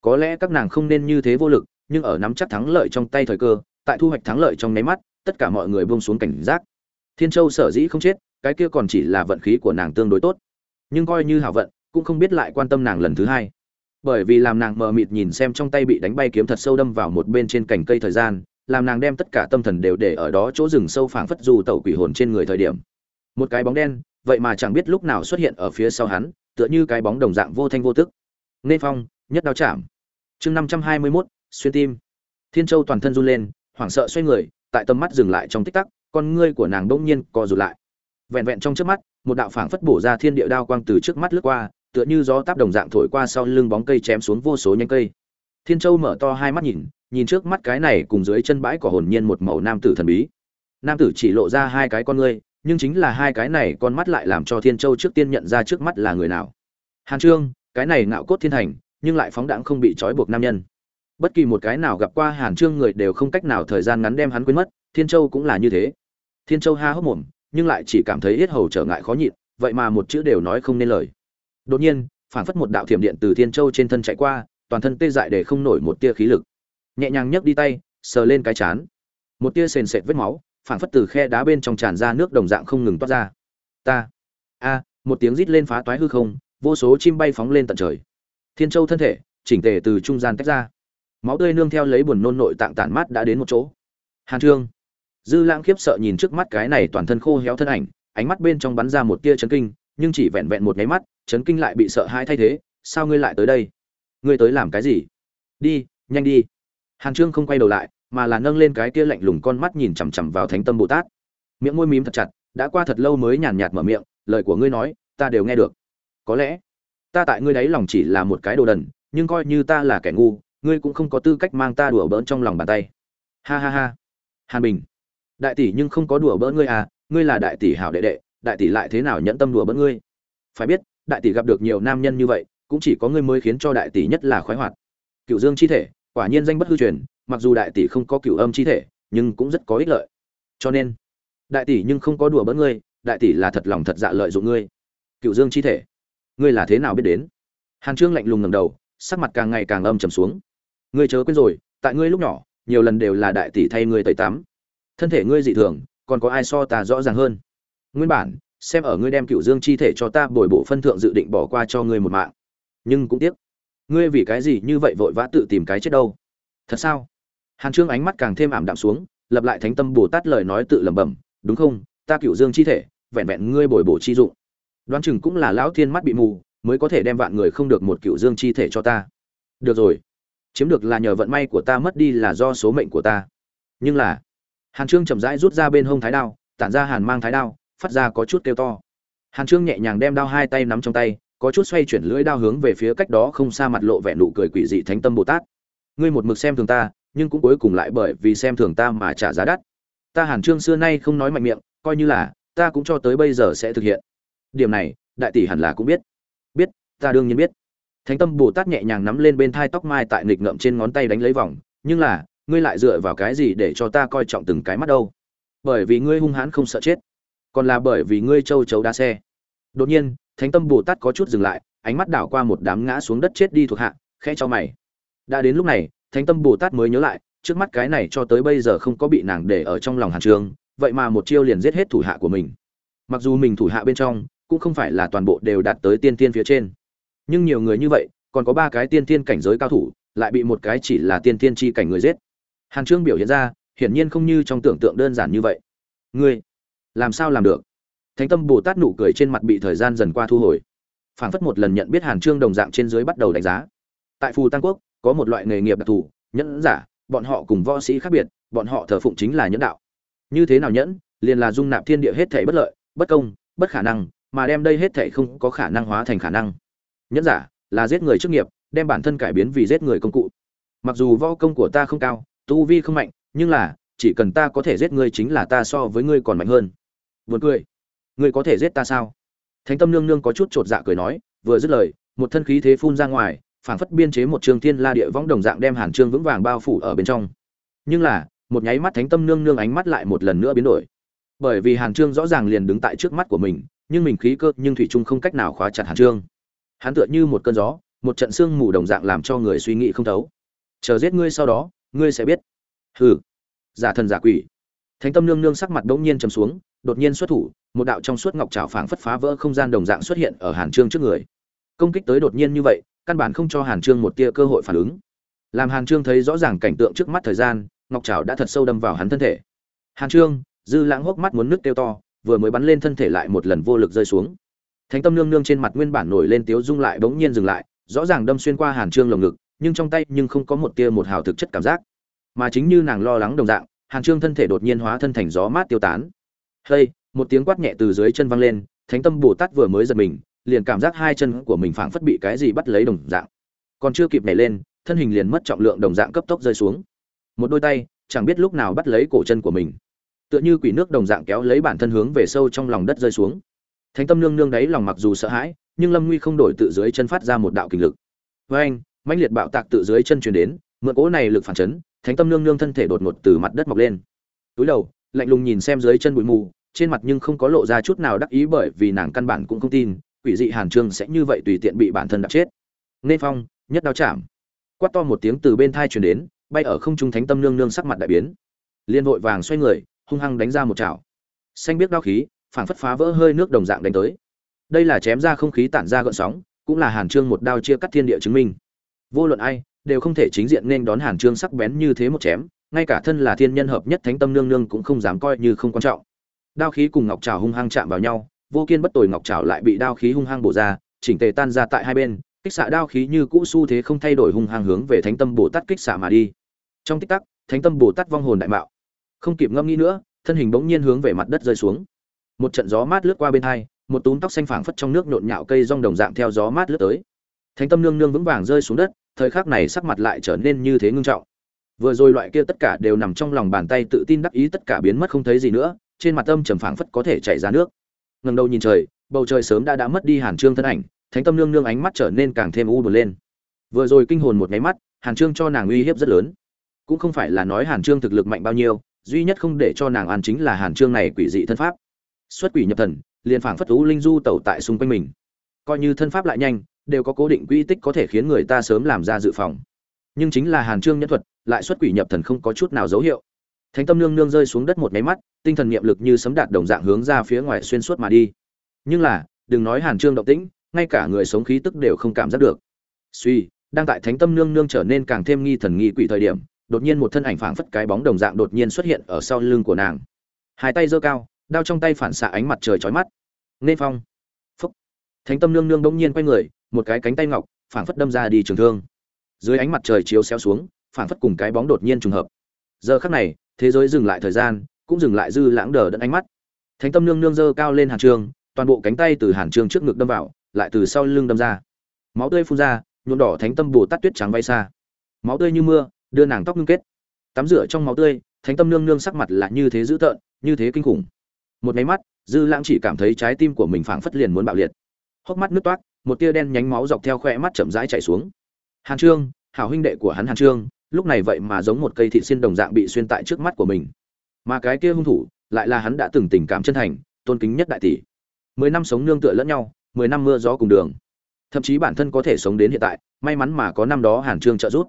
Có lẽ các nàng không nên như thế vô lực, nhưng ở nắm chắc thắng lợi trong tay thời cơ, tại thu hoạch thắng lợi trong nháy mắt, tất cả mọi người buông xuống cảnh giác. Thiên châu sở dĩ không chết, cái kia còn chỉ là vận khí của nàng tương đối tốt. Nhưng coi như hảo vận, cũng không biết lại quan tâm nàng lần thứ hai. Bởi vì làm nàng mờ mịt nhìn xem trong tay bị đánh bay kiếm thật sâu đâm vào một bên trên cành cây thời gian làm nàng đem tất cả tâm thần đều để ở đó chỗ rừng sâu phảng phất dù tẩu quỷ hồn trên người thời điểm. Một cái bóng đen, vậy mà chẳng biết lúc nào xuất hiện ở phía sau hắn, tựa như cái bóng đồng dạng vô thanh vô tức. Nên phong, nhất đao chạm. Chương năm trăm hai mươi mốt, xuyên tim. Thiên châu toàn thân run lên, hoảng sợ xoay người, tại tầm mắt dừng lại trong tích tắc, con ngươi của nàng bỗng nhiên co rụt lại. Vẹn vẹn trong trước mắt, một đạo phảng phất bổ ra thiên địa đao quang từ trước mắt lướt qua, tựa như gió táp đồng dạng thổi qua sau lưng bóng cây chém xuống vô số nhánh cây. Thiên châu mở to hai mắt nhìn nhìn trước mắt cái này cùng dưới chân bãi cỏ hồn nhiên một màu nam tử thần bí. Nam tử chỉ lộ ra hai cái con ngươi, nhưng chính là hai cái này con mắt lại làm cho thiên châu trước tiên nhận ra trước mắt là người nào. Hàn trương, cái này ngạo cốt thiên thành, nhưng lại phóng đãng không bị trói buộc nam nhân. Bất kỳ một cái nào gặp qua hàn trương người đều không cách nào thời gian ngắn đem hắn quên mất, thiên châu cũng là như thế. Thiên châu ha hốc mồm, nhưng lại chỉ cảm thấy hết hầu trở ngại khó nhịn, vậy mà một chữ đều nói không nên lời. Đột nhiên phản phất một đạo thiểm điện từ thiên châu trên thân chạy qua, toàn thân tê dại để không nổi một tia khí lực nhẹ nhàng nhấc đi tay, sờ lên cái chán. Một tia sền sệt vết máu, phảng phất từ khe đá bên trong tràn ra nước đồng dạng không ngừng toát ra. Ta, a, một tiếng rít lên phá toái hư không, vô số chim bay phóng lên tận trời. Thiên châu thân thể, chỉnh tề từ trung gian tách ra. Máu tươi nương theo lấy buồn nôn nội tạng tản mát đã đến một chỗ. Hàn trương. Dư lãng khiếp sợ nhìn trước mắt cái này toàn thân khô héo thân ảnh, ánh mắt bên trong bắn ra một tia chấn kinh, nhưng chỉ vẹn vẹn một nháy mắt, chấn kinh lại bị sợ hãi thay thế, sao ngươi lại tới đây? Ngươi tới làm cái gì? Đi, nhanh đi hàn trương không quay đầu lại, mà là nâng lên cái kia lạnh lùng con mắt nhìn chằm chằm vào thánh tâm bồ tát. Miệng môi mím thật chặt, đã qua thật lâu mới nhàn nhạt mở miệng, lời của ngươi nói, ta đều nghe được. Có lẽ, ta tại ngươi đấy lòng chỉ là một cái đồ đần, nhưng coi như ta là kẻ ngu, ngươi cũng không có tư cách mang ta đùa bỡn trong lòng bàn tay. Ha ha ha. Hàn bình. Đại tỷ nhưng không có đùa bỡn ngươi à ngươi là đại tỷ hảo đệ đệ, đại tỷ lại thế nào nhẫn tâm đùa bỡn ngươi? Phải biết, đại tỷ gặp được nhiều nam nhân như vậy, cũng chỉ có ngươi mới khiến cho đại tỷ nhất là khoái hoạt. Cựu dương chi thể quả nhiên danh bất hư truyền, mặc dù đại tỷ không có cựu âm chi thể, nhưng cũng rất có ích lợi. Cho nên, đại tỷ nhưng không có đùa bỡn ngươi, đại tỷ là thật lòng thật dạ lợi dụng ngươi. Cựu dương chi thể, ngươi là thế nào biết đến? Hàn trương lạnh lùng ngầm đầu, sắc mặt càng ngày càng âm trầm xuống. Ngươi chớ quên rồi, tại ngươi lúc nhỏ, nhiều lần đều là đại tỷ thay ngươi tẩy tắm. Thân thể ngươi dị thường, còn có ai so ta rõ ràng hơn? Nguyên bản, xem ở ngươi đem cựu dương chi thể cho ta bồi bổ phân thượng dự định bỏ qua cho ngươi một mạng. Nhưng cũng tiếc ngươi vì cái gì như vậy vội vã tự tìm cái chết đâu? Thật sao? Hàn trương ánh mắt càng thêm ảm đạm xuống, lập lại thánh tâm bồ tát lời nói tự lẩm bẩm, đúng không? Ta cựu dương chi thể, vẹn vẹn ngươi bồi bổ chi dụng. Đoán chừng cũng là lão thiên mắt bị mù, mới có thể đem vạn người không được một cựu dương chi thể cho ta. Được rồi. Chiếm được là nhờ vận may của ta mất đi là do số mệnh của ta. Nhưng là, hàn trương chậm rãi rút ra bên hông thái đao, tản ra hàn mang thái đao, phát ra có chút kêu to. Hàn trương nhẹ nhàng đem đao hai tay nắm trong tay có chút xoay chuyển lưỡi đao hướng về phía cách đó không xa mặt lộ vẻ nụ cười quỷ dị thánh tâm bồ tát. Ngươi một mực xem thường ta, nhưng cũng cuối cùng lại bởi vì xem thường ta mà trả giá đắt. Ta hàn trương xưa nay không nói mạnh miệng, coi như là, ta cũng cho tới bây giờ sẽ thực hiện. Điểm này, đại tỷ hẳn là cũng biết. Biết, ta đương nhiên biết. Thánh tâm bồ tát nhẹ nhàng nắm lên bên thai tóc mai tại nghịch ngậm trên ngón tay đánh lấy vòng, nhưng là, ngươi lại dựa vào cái gì để cho ta coi trọng từng cái mắt đâu? Bởi vì ngươi hung hãn không sợ chết, còn là bởi vì ngươi châu chấu đa xe. Đột nhiên thánh tâm bồ tát có chút dừng lại, ánh mắt đảo qua một đám ngã xuống đất chết đi thuộc hạ, khẽ cho mày. Đã đến lúc này, thánh tâm bồ tát mới nhớ lại, trước mắt cái này cho tới bây giờ không có bị nàng để ở trong lòng hàn trường, vậy mà một chiêu liền giết hết thủ hạ của mình. Mặc dù mình thủ hạ bên trong, cũng không phải là toàn bộ đều đạt tới tiên tiên phía trên. Nhưng nhiều người như vậy, còn có ba cái tiên tiên cảnh giới cao thủ, lại bị một cái chỉ là tiên tiên chi cảnh người giết. Hàn trương biểu hiện ra, hiển nhiên không như trong tưởng tượng đơn giản như vậy. Ngươi, làm sao làm được? Thánh tâm bồ tát nụ cười trên mặt bị thời gian dần qua thu hồi. Phảng phất một lần nhận biết hàn trương đồng dạng trên dưới bắt đầu đánh giá. Tại phù tăng quốc, có một loại nghề nghiệp đặc thù, nhẫn giả, bọn họ cùng võ sĩ khác biệt, bọn họ thờ phụng chính là nhẫn đạo. Như thế nào nhẫn? Liền là dung nạp thiên địa hết thể bất lợi, bất công, bất khả năng, mà đem đây hết thể không có khả năng hóa thành khả năng. Nhẫn giả là giết người chức nghiệp, đem bản thân cải biến vì giết người công cụ. Mặc dù võ công của ta không cao, tu vi không mạnh, nhưng là chỉ cần ta có thể giết ngươi chính là ta so với ngươi còn mạnh hơn. Vượt cười ngươi có thể giết ta sao? Thánh tâm nương nương có chút chột dạ cười nói, vừa dứt lời, một thân khí thế phun ra ngoài, phảng phất biên chế một trường thiên la địa võng đồng dạng đem hàn trương vững vàng bao phủ ở bên trong. Nhưng là, một nháy mắt thánh tâm nương nương ánh mắt lại một lần nữa biến đổi. Bởi vì hàn trương rõ ràng liền đứng tại trước mắt của mình, nhưng mình khí cơ nhưng thủy trung không cách nào khóa chặt hàn trương. Hắn tựa như một cơn gió, một trận sương mù đồng dạng làm cho người suy nghĩ không thấu. Chờ giết ngươi sau đó, ngươi sẽ biết. Hừ. Giả thần giả quỷ. Thánh tâm nương nương sắc mặt bỗng nhiên trầm xuống đột nhiên xuất thủ, một đạo trong suốt ngọc trào phảng phất phá vỡ không gian đồng dạng xuất hiện ở hàn trương trước người. Công kích tới đột nhiên như vậy, căn bản không cho hàn trương một tia cơ hội phản ứng. Làm hàn trương thấy rõ ràng cảnh tượng trước mắt thời gian, ngọc trào đã thật sâu đâm vào hắn thân thể. Hàn trương, dư lãng hốc mắt muốn nước tiêu to, vừa mới bắn lên thân thể lại một lần vô lực rơi xuống. Thánh tâm nương nương trên mặt nguyên bản nổi lên tiếu dung lại bỗng nhiên dừng lại, rõ ràng đâm xuyên qua hàn trương lồng ngực, nhưng trong tay nhưng không có một tia một hào thực chất cảm giác. Mà chính như nàng lo lắng đồng dạng, hàn trương thân thể đột nhiên hóa thân thành gió mát tiêu tán hây một tiếng quát nhẹ từ dưới chân vang lên, thánh tâm bồ tát vừa mới giật mình, liền cảm giác hai chân của mình phảng phất bị cái gì bắt lấy đồng dạng. Còn chưa kịp nhảy lên, thân hình liền mất trọng lượng đồng dạng cấp tốc rơi xuống. Một đôi tay, chẳng biết lúc nào bắt lấy cổ chân của mình. Tựa như quỷ nước đồng dạng kéo lấy bản thân hướng về sâu trong lòng đất rơi xuống. Thánh tâm nương nương đấy lòng mặc dù sợ hãi, nhưng lâm nguy không đổi tự dưới chân phát ra một đạo kình lực. Với anh, mãnh liệt bạo tạc tự dưới chân truyền đến, mượn cỗ này lực phản chấn, thánh tâm nương nương thân thể đột ngột từ mặt đất mọc lên. Túi đầu lạnh lùng nhìn xem dưới chân bụi mù, trên mặt nhưng không có lộ ra chút nào đắc ý bởi vì nàng căn bản cũng không tin, quỷ dị hàn trương sẽ như vậy tùy tiện bị bản thân đập chết. Nên phong, nhất đao chạm. Quát to một tiếng từ bên thai truyền đến, bay ở không trung thánh tâm nương nương sắc mặt đại biến. Liên vội vàng xoay người, hung hăng đánh ra một chảo. Xanh biết đao khí, phảng phất phá vỡ hơi nước đồng dạng đánh tới. Đây là chém ra không khí tản ra gợn sóng, cũng là hàn trương một đao chia cắt thiên địa chứng minh. Vô luận ai, đều không thể chính diện nên đón hàn trương sắc bén như thế một chém ngay cả thân là thiên nhân hợp nhất thánh tâm nương nương cũng không dám coi như không quan trọng. Đao khí cùng ngọc trào hung hăng chạm vào nhau, vô kiên bất tồi ngọc trào lại bị đao khí hung hăng bổ ra, chỉnh tề tan ra tại hai bên, kích xạ đao khí như cũ xu thế không thay đổi hung hăng hướng về thánh tâm bồ tát kích xạ mà đi. Trong tích tắc, thánh tâm bồ tát vong hồn đại mạo. Không kịp ngâm nghĩ nữa, thân hình bỗng nhiên hướng về mặt đất rơi xuống. Một trận gió mát lướt qua bên hai, một túm tóc xanh phảng phất trong nước nhộn nhạo cây rong đồng dạng theo gió mát lướt tới. Thánh tâm nương nương vững vàng rơi xuống đất, thời khắc này sắc mặt lại trở nên như thế ngưng trọng vừa rồi loại kia tất cả đều nằm trong lòng bàn tay tự tin đắc ý, tất cả biến mất không thấy gì nữa, trên mặt âm trầm phảng phất có thể chảy ra nước. Ngẩng đầu nhìn trời, bầu trời sớm đã đã mất đi hàn trương thân ảnh, thánh tâm nương nương ánh mắt trở nên càng thêm u buồn lên. Vừa rồi kinh hồn một nháy mắt, hàn trương cho nàng uy hiếp rất lớn. Cũng không phải là nói hàn trương thực lực mạnh bao nhiêu, duy nhất không để cho nàng an chính là hàn trương này quỷ dị thân pháp. Xuất quỷ nhập thần, liền phảng phất u linh du tẩu tại xung quanh mình. Coi như thân pháp lại nhanh, đều có cố định quy tích có thể khiến người ta sớm làm ra dự phòng nhưng chính là hàn trương nhân thuật, lại xuất quỷ nhập thần không có chút nào dấu hiệu. Thánh tâm nương nương rơi xuống đất một máy mắt, tinh thần niệm lực như sấm đạt đồng dạng hướng ra phía ngoài xuyên suốt mà đi. Nhưng là, đừng nói hàn trương động tĩnh, ngay cả người sống khí tức đều không cảm giác được. Suy, đang tại thánh tâm nương nương trở nên càng thêm nghi thần nghi quỷ thời điểm, đột nhiên một thân ảnh phảng phất cái bóng đồng dạng đột nhiên xuất hiện ở sau lưng của nàng. Hai tay giơ cao, đao trong tay phản xạ ánh mặt trời chói mắt. Nên phong. Phúc. Thánh tâm nương nương bỗng nhiên quay người, một cái cánh tay ngọc, phảng phất đâm ra đi trường thương dưới ánh mặt trời chiếu xéo xuống phản phất cùng cái bóng đột nhiên trùng hợp. Giờ khắc này, thế giới dừng lại thời gian, cũng dừng lại dư lãng đờ đẫn ánh mắt. Thánh tâm nương nương giơ cao lên hàn trường, toàn bộ cánh tay từ hàn trường trước ngực đâm vào, lại từ sau lưng đâm ra. Máu tươi phun ra, nhuộm đỏ thánh tâm bồ tát tuyết trắng bay xa. Máu tươi như mưa, đưa nàng tóc ngưng kết. Tắm rửa trong máu tươi, thánh tâm nương nương sắc mặt là như thế dữ tợn, như thế kinh khủng. Một máy mắt, dư lãng chỉ cảm thấy trái tim của mình phảng phất liền muốn bạo liệt. Hốc mắt nước toát một tia đen nhánh máu dọc theo khoe mắt chậm rãi chảy xuống hàn trương, hảo huynh đệ của hắn hàn trương, lúc này vậy mà giống một cây thị xuyên đồng dạng bị xuyên tại trước mắt của mình. Mà cái kia hung thủ, lại là hắn đã từng tình cảm chân thành, tôn kính nhất đại tỷ. Mười năm sống nương tựa lẫn nhau, mười năm mưa gió cùng đường. Thậm chí bản thân có thể sống đến hiện tại, may mắn mà có năm đó hàn trương trợ giúp.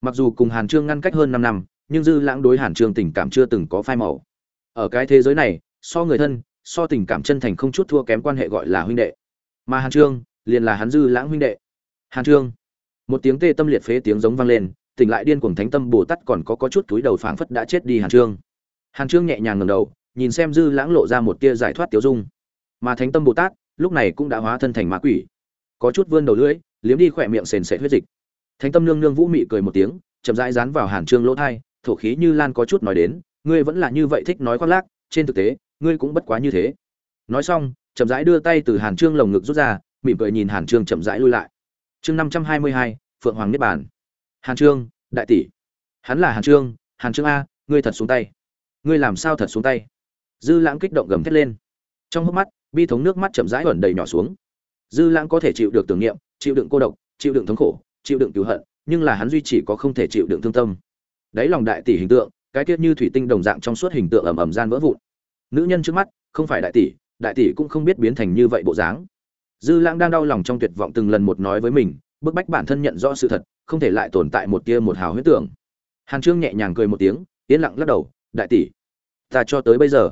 Mặc dù cùng hàn trương ngăn cách hơn năm năm, nhưng dư lãng đối hàn trương tình cảm chưa từng có phai màu. Ở cái thế giới này, so người thân, so tình cảm chân thành không chút thua kém quan hệ gọi là huynh đệ. Mà hàn trương, liền là hắn dư lãng huynh đệ. Hàn trương một tiếng tê tâm liệt phế tiếng giống vang lên, tỉnh lại điên cuồng thánh tâm bồ tát còn có có chút túi đầu phảng phất đã chết đi hàn trương. Hàn trương nhẹ nhàng ngầm đầu, nhìn xem dư lãng lộ ra một tia giải thoát tiêu dung. Mà thánh tâm bồ tát, lúc này cũng đã hóa thân thành ma quỷ. Có chút vươn đầu lưỡi, liếm đi khỏe miệng sền sệt huyết dịch. Thánh tâm nương nương vũ mị cười một tiếng, chậm rãi dán vào hàn trương lỗ thai, thổ khí như lan có chút nói đến, ngươi vẫn là như vậy thích nói khoác lác, trên thực tế, ngươi cũng bất quá như thế. Nói xong, chậm rãi đưa tay từ hàn trương lồng ngực rút ra, mỉm cười nhìn hàn trương chậm rãi lui lại chương năm trăm hai mươi hai, phượng hoàng niết bàn. Hàn trương, đại tỷ. Hắn là hàn trương hàn trương a, ngươi thật xuống tay. Ngươi làm sao thật xuống tay? Dư lãng kích động gầm thét lên. Trong hốc mắt, bi thống nước mắt chậm rãi ẩn đầy nhỏ xuống. Dư lãng có thể chịu được tưởng niệm, chịu đựng cô độc, chịu đựng thống khổ, chịu đựng cứu hận, nhưng là hắn duy chỉ có không thể chịu đựng thương tâm. Đáy lòng đại tỷ hình tượng, cái tiết như thủy tinh đồng dạng trong suốt hình tượng ẩm ẩm gian vỡ vụn. Nữ nhân trước mắt, không phải đại tỷ đại tỷ cũng không biết biến thành như vậy bộ dáng dư lãng đang đau lòng trong tuyệt vọng từng lần một nói với mình, bức bách bản thân nhận rõ sự thật, không thể lại tồn tại một tia một hào huyết tưởng. Hàn trương nhẹ nhàng cười một tiếng, yên lặng lắc đầu, đại tỷ, ta cho tới bây giờ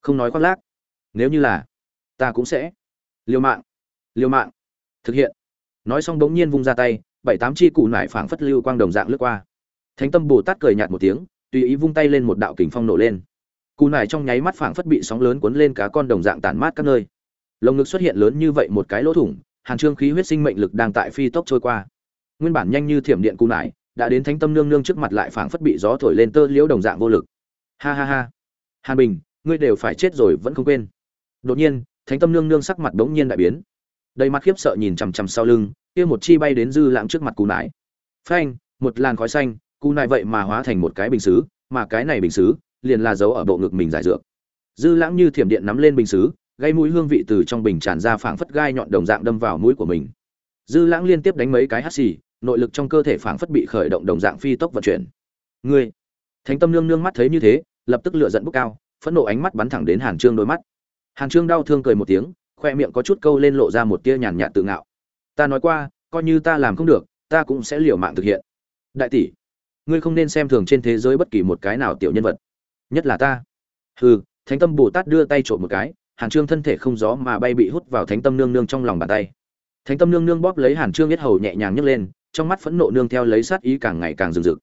không nói khoác lác. Nếu như là, ta cũng sẽ liều mạng liều mạng thực hiện. Nói xong bỗng nhiên vung ra tay, bảy tám chi cụ nải phảng phất lưu quang đồng dạng lướt qua. Thánh tâm bồ tát cười nhạt một tiếng, tùy ý vung tay lên một đạo kình phong nổ lên. Cụ nải trong nháy mắt phảng phất bị sóng lớn cuốn lên cá con đồng dạng tản mát các nơi lồng ngực xuất hiện lớn như vậy một cái lỗ thủng, hàn trương khí huyết sinh mệnh lực đang tại phi tốc trôi qua. Nguyên bản nhanh như thiểm điện cù nải, đã đến thánh tâm nương nương trước mặt lại phảng phất bị gió thổi lên tơ liễu đồng dạng vô lực. Ha ha ha. Hàn bình, ngươi đều phải chết rồi vẫn không quên. Đột nhiên, thánh tâm nương nương sắc mặt đống nhiên đại biến. Đầy mặt khiếp sợ nhìn chằm chằm sau lưng, kia một chi bay đến dư lãng trước mặt cù nải. Phanh, một làn khói xanh, cù nải vậy mà hóa thành một cái bình xứ, mà cái này bình xứ liền là dấu ở bộ ngực mình giải dược. Dư lãng như thiểm điện nắm lên bình xứ gây mũi hương vị từ trong bình tràn ra phảng phất gai nhọn đồng dạng đâm vào mũi của mình. Dư lãng liên tiếp đánh mấy cái hắt xì, nội lực trong cơ thể phảng phất bị khởi động đồng dạng phi tốc vận chuyển. Ngươi! Thánh tâm nương nương mắt thấy như thế, lập tức lựa giận bốc cao, phẫn nộ ánh mắt bắn thẳng đến hàn trương đôi mắt. Hàn trương đau thương cười một tiếng, khoe miệng có chút câu lên lộ ra một tia nhàn nhạt tự ngạo. Ta nói qua, coi như ta làm không được, ta cũng sẽ liều mạng thực hiện. Đại tỷ, ngươi không nên xem thường trên thế giới bất kỳ một cái nào tiểu nhân vật, nhất là ta. Hừ, thánh tâm bồ tát đưa tay trộm một cái hàn trương thân thể không gió mà bay bị hút vào thánh tâm nương nương trong lòng bàn tay. Thánh tâm nương nương bóp lấy hàn trương yết hầu nhẹ nhàng nhấc lên, trong mắt phẫn nộ nương theo lấy sát ý càng ngày càng rừng rực.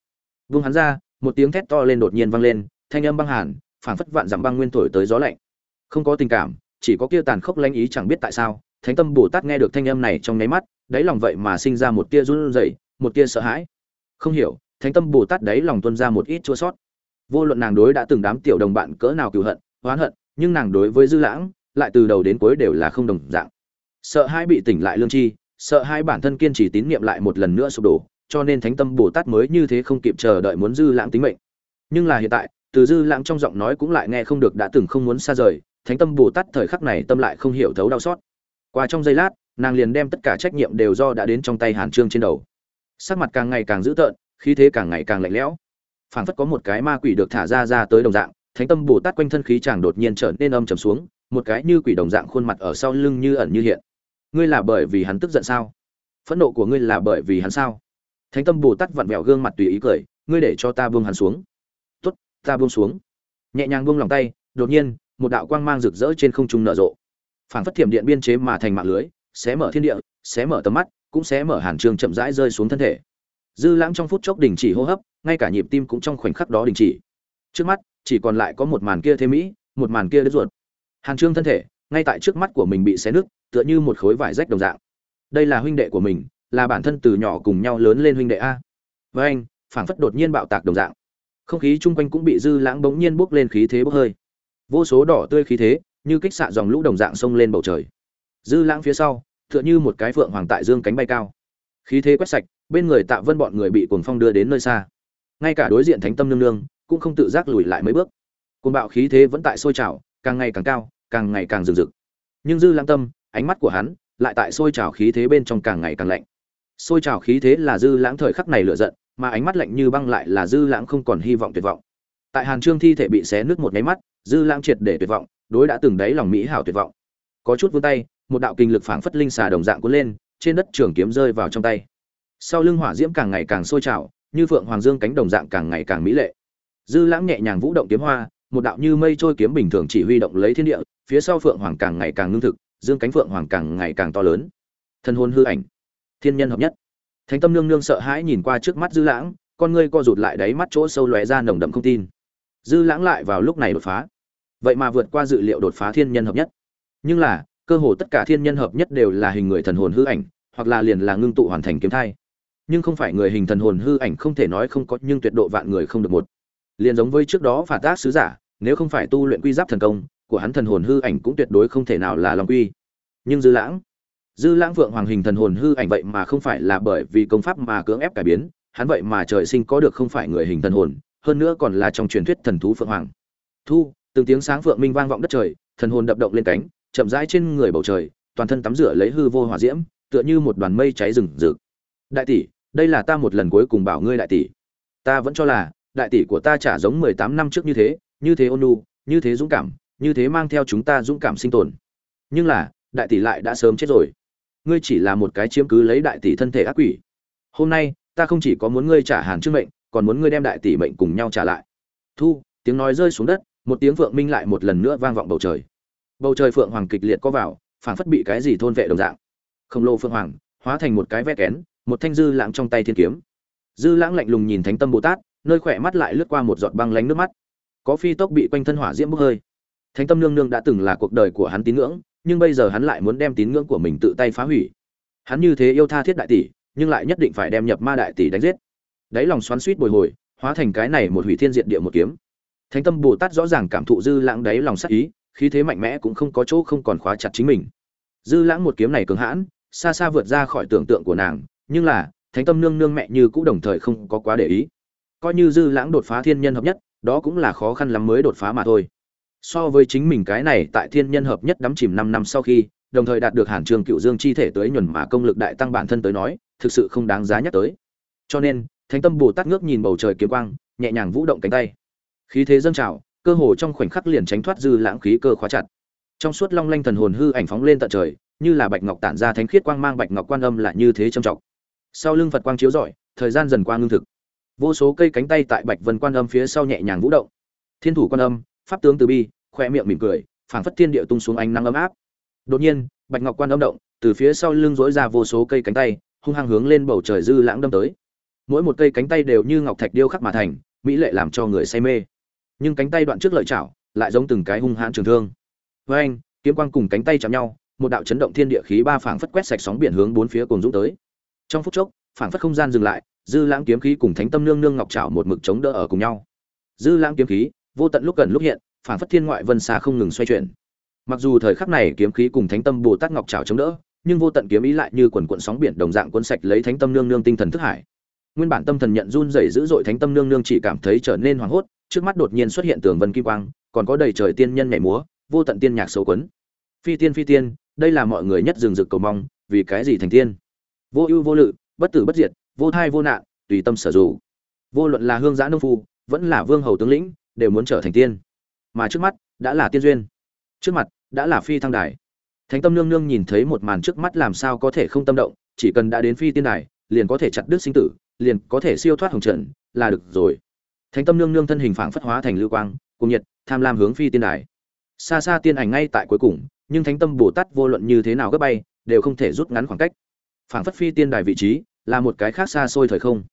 Vung hắn ra, một tiếng thét to lên đột nhiên vang lên, thanh âm băng hàn, phảng phất vạn dặm băng nguyên thổi tới gió lạnh. Không có tình cảm, chỉ có kia tàn khốc lanh ý chẳng biết tại sao, thánh tâm bồ tát nghe được thanh âm này trong nấy mắt, đáy lòng vậy mà sinh ra một tia run rẩy, một tia sợ hãi. Không hiểu, thánh tâm bồ tát đáy lòng tuôn ra một ít chua xót. vô luận nàng đối đã từng đám tiểu đồng bạn cỡ nào cừu hận, oán hận nhưng nàng đối với dư lãng, lại từ đầu đến cuối đều là không đồng dạng. Sợ hai bị tỉnh lại lương chi, sợ hai bản thân kiên trì tín nhiệm lại một lần nữa sụp đổ, cho nên thánh tâm bồ tát mới như thế không kịp chờ đợi muốn dư lãng tính mệnh. Nhưng là hiện tại, từ dư lãng trong giọng nói cũng lại nghe không được đã từng không muốn xa rời, thánh tâm bồ tát thời khắc này tâm lại không hiểu thấu đau xót. Qua trong giây lát, nàng liền đem tất cả trách nhiệm đều do đã đến trong tay hàn trương trên đầu. Sắc mặt càng ngày càng dữ tợn, khí thế càng ngày càng lạnh lẽo. Phảng phất có một cái ma quỷ được thả ra ra tới đồng dạng thánh tâm bồ tát quanh thân khí chàng đột nhiên trở nên âm trầm xuống, một cái như quỷ đồng dạng khuôn mặt ở sau lưng như ẩn như hiện. Ngươi là bởi vì hắn tức giận sao? Phẫn nộ của ngươi là bởi vì hắn sao? Thánh tâm bồ tát vặn vẹo gương mặt tùy ý cười, ngươi để cho ta buông hắn xuống. Tốt, ta buông xuống. Nhẹ nhàng buông lòng tay, đột nhiên, một đạo quang mang rực rỡ trên không trung nở rộ. Phảng phất thiểm điện biên chế mà thành mạng lưới, xé mở thiên địa, xé mở tầm mắt, cũng xé mở hàn trường chậm rãi rơi xuống thân thể. Dư lãng trong phút chốc đình chỉ hô hấp, ngay cả nhịp tim cũng trong khoảnh khắc đó đình chỉ. Trước mắt chỉ còn lại có một màn kia thế mỹ, một màn kia đứt ruột. Hàn trương thân thể, ngay tại trước mắt của mình bị xé nứt, tựa như một khối vải rách đồng dạng. Đây là huynh đệ của mình, là bản thân từ nhỏ cùng nhau lớn lên huynh đệ a. Với anh, phảng phất đột nhiên bạo tạc đồng dạng. Không khí chung quanh cũng bị dư lãng bỗng nhiên bốc lên khí thế bốc hơi. Vô số đỏ tươi khí thế, như kích xạ dòng lũ đồng dạng sông lên bầu trời. Dư lãng phía sau, tựa như một cái phượng hoàng tại dương cánh bay cao. Khí thế quét sạch, bên người tạ vân bọn người bị cuồng phong đưa đến nơi xa. Ngay cả đối diện thánh tâm nương nương cũng không tự giác lùi lại mấy bước. Cơn bạo khí thế vẫn tại sôi trào, càng ngày càng cao, càng ngày càng rừng rực. Nhưng dư lãng tâm, ánh mắt của hắn lại tại sôi trào khí thế bên trong càng ngày càng lạnh. Sôi trào khí thế là dư lãng thời khắc này lựa giận, mà ánh mắt lạnh như băng lại là dư lãng không còn hy vọng tuyệt vọng. Tại hàn trương thi thể bị xé nứt một nháy mắt, dư lãng triệt để tuyệt vọng, đối đã từng đáy lòng mỹ hảo tuyệt vọng. Có chút vươn tay, một đạo kinh lực phảng phất linh xà đồng dạng cuốn lên, trên đất trường kiếm rơi vào trong tay. Sau lưng hỏa diễm càng ngày càng sôi trào, như phượng hoàng dương cánh đồng dạng càng ngày càng mỹ lệ dư lãng nhẹ nhàng vũ động kiếm hoa, một đạo như mây trôi kiếm bình thường chỉ huy động lấy thiên địa, phía sau phượng hoàng càng ngày càng ngưng thực, dương cánh phượng hoàng càng ngày càng to lớn. Thân hôn hư ảnh, thiên nhân hợp nhất. Thánh tâm nương nương sợ hãi nhìn qua trước mắt dư lãng, con ngươi co rụt lại đáy mắt chỗ sâu lóe ra nồng đậm không tin. Dư lãng lại vào lúc này đột phá. Vậy mà vượt qua dự liệu đột phá thiên nhân hợp nhất. Nhưng là, cơ hồ tất cả thiên nhân hợp nhất đều là hình người thần hồn hư ảnh, hoặc là liền là ngưng tụ hoàn thành kiếm thai. Nhưng không phải người hình thần hồn hư ảnh không thể nói không có, nhưng tuyệt độ vạn người không được một liền giống với trước đó phản tác sứ giả, nếu không phải tu luyện quy giáp thần công, của hắn thần hồn hư ảnh cũng tuyệt đối không thể nào là long quy. Nhưng dư lãng dư lãng vượng hoàng hình thần hồn hư ảnh vậy mà không phải là bởi vì công pháp mà cưỡng ép cải biến, hắn vậy mà trời sinh có được không phải người hình thần hồn, hơn nữa còn là trong truyền thuyết thần thú phượng hoàng. Thu, từng tiếng sáng phượng minh vang vọng đất trời, thần hồn đập động lên cánh, chậm rãi trên người bầu trời, toàn thân tắm rửa lấy hư vô hỏa diễm, tựa như một đoàn mây cháy rừng rực. Đại tỷ, đây là ta một lần cuối cùng bảo ngươi đại tỷ. Ta vẫn cho là đại tỷ của ta chả giống mười tám năm trước như thế như thế ôn nhu, như thế dũng cảm, như thế mang theo chúng ta dũng cảm sinh tồn. Nhưng là, đại tỷ lại đã sớm chết rồi. Ngươi chỉ là một cái chiếm cứ lấy đại tỷ thân thể ác quỷ. Hôm nay, ta không chỉ có muốn ngươi trả hàn trước mệnh, còn muốn ngươi đem đại tỷ mệnh cùng nhau trả lại. Thu, tiếng nói rơi xuống đất, một tiếng phượng minh lại một lần nữa vang vọng bầu trời. Bầu trời phượng hoàng kịch liệt có vào, phảng phất bị cái gì thôn vệ đồng dạng. Khổng lồ phượng hoàng, hóa thành một cái ve kén, một thanh dư lãng trong tay thiên kiếm. Dư lãng lạnh lùng nhìn thánh tâm bồ tát nơi khỏe mắt lại lướt qua một giọt băng lánh nước mắt. Có phi tốc bị quanh thân hỏa diễm bốc hơi. Thánh tâm nương nương đã từng là cuộc đời của hắn tín ngưỡng, nhưng bây giờ hắn lại muốn đem tín ngưỡng của mình tự tay phá hủy. Hắn như thế yêu tha thiết đại tỷ, nhưng lại nhất định phải đem nhập ma đại tỷ đánh giết. Đáy lòng xoắn suýt bồi hồi, hóa thành cái này một hủy thiên diện địa một kiếm. Thánh tâm bồ tát rõ ràng cảm thụ dư lãng đáy lòng sắc ý, khí thế mạnh mẽ cũng không có chỗ không còn khóa chặt chính mình. Dư lãng một kiếm này cường hãn, xa xa vượt ra khỏi tưởng tượng của nàng, nhưng là, thánh tâm nương nương mẹ như cũng đồng thời không có quá để ý coi như dư lãng đột phá thiên nhân hợp nhất, đó cũng là khó khăn lắm mới đột phá mà thôi. So với chính mình cái này tại thiên nhân hợp nhất đắm chìm năm năm sau khi, đồng thời đạt được hàn trường cựu dương chi thể tới nhuần mà công lực đại tăng bản thân tới nói, thực sự không đáng giá nhắc tới. Cho nên, thánh tâm bồ tát ngước nhìn bầu trời kiếm quang, nhẹ nhàng vũ động cánh tay. Khí thế dâng trào, cơ hồ trong khoảnh khắc liền tránh thoát dư lãng khí cơ khóa chặt. Trong suốt long lanh thần hồn hư ảnh phóng lên tận trời, như là bạch ngọc tản ra thánh khiết quang mang bạch ngọc quan âm lại như thế trầm trọng. Sau lưng phật quang chiếu rọi, thời gian dần qua ngưng thực vô số cây cánh tay tại bạch vân quan âm phía sau nhẹ nhàng vũ động. Thiên thủ quan âm, pháp tướng từ bi khoe miệng mỉm cười, phảng phất thiên địa tung xuống ánh nắng ấm áp. Đột nhiên, bạch ngọc quan âm động, từ phía sau lưng dỗi ra vô số cây cánh tay, hung hăng hướng lên bầu trời dư lãng đâm tới. Mỗi một cây cánh tay đều như ngọc thạch điêu khắc mà thành, mỹ lệ làm cho người say mê. Nhưng cánh tay đoạn trước lợi chảo, lại giống từng cái hung hãn trường thương. Với anh, kiếm quang cùng cánh tay chạm nhau, một đạo chấn động thiên địa khí ba phảng phất quét sạch sóng biển hướng bốn phía cùng dũng tới. Trong phút chốc, phảng phất không gian dừng lại dư lãng kiếm khí cùng thánh tâm nương nương ngọc trảo một mực chống đỡ ở cùng nhau. Dư lãng kiếm khí, vô tận lúc gần lúc hiện phản phất thiên ngoại vân xa không ngừng xoay chuyển. Mặc dù thời khắc này kiếm khí cùng thánh tâm bồ tát ngọc trảo chống đỡ, nhưng vô tận kiếm ý lại như quần cuộn sóng biển đồng dạng cuốn sạch lấy thánh tâm nương nương tinh thần thức hải. Nguyên bản tâm thần nhận run rẩy dữ dội thánh tâm nương nương chỉ cảm thấy trở nên hoảng hốt, trước mắt đột nhiên xuất hiện tường vân kim quang, còn có đầy trời tiên nhân nhảy múa, vô tận tiên nhạc xấu quấn. Phi tiên phi tiên, đây là mọi người nhất dừng rực cầu mong, vì cái gì thành tiên? Vô ưu vô lự, bất tử bất diệt vô thai vô nạn, tùy tâm sở dù vô luận là hương giã nông phu, vẫn là vương hầu tướng lĩnh, đều muốn trở thành tiên. Mà trước mắt, đã là tiên duyên. Trước mặt, đã là phi thăng đài. Thánh tâm nương nương nhìn thấy một màn trước mắt làm sao có thể không tâm động, chỉ cần đã đến phi tiên đài, liền có thể chặt đứt sinh tử, liền có thể siêu thoát hồng trận là được rồi. Thánh tâm nương nương thân hình phảng phất hóa thành lưu quang, cùng nhiệt, tham lam hướng phi tiên đài. Xa xa tiên ảnh ngay tại cuối cùng, nhưng thánh tâm bồ tát vô luận như thế nào gấp bay, đều không thể rút ngắn khoảng cách. Phảng phất phi tiên đài vị trí là một cái khác xa xôi thời không.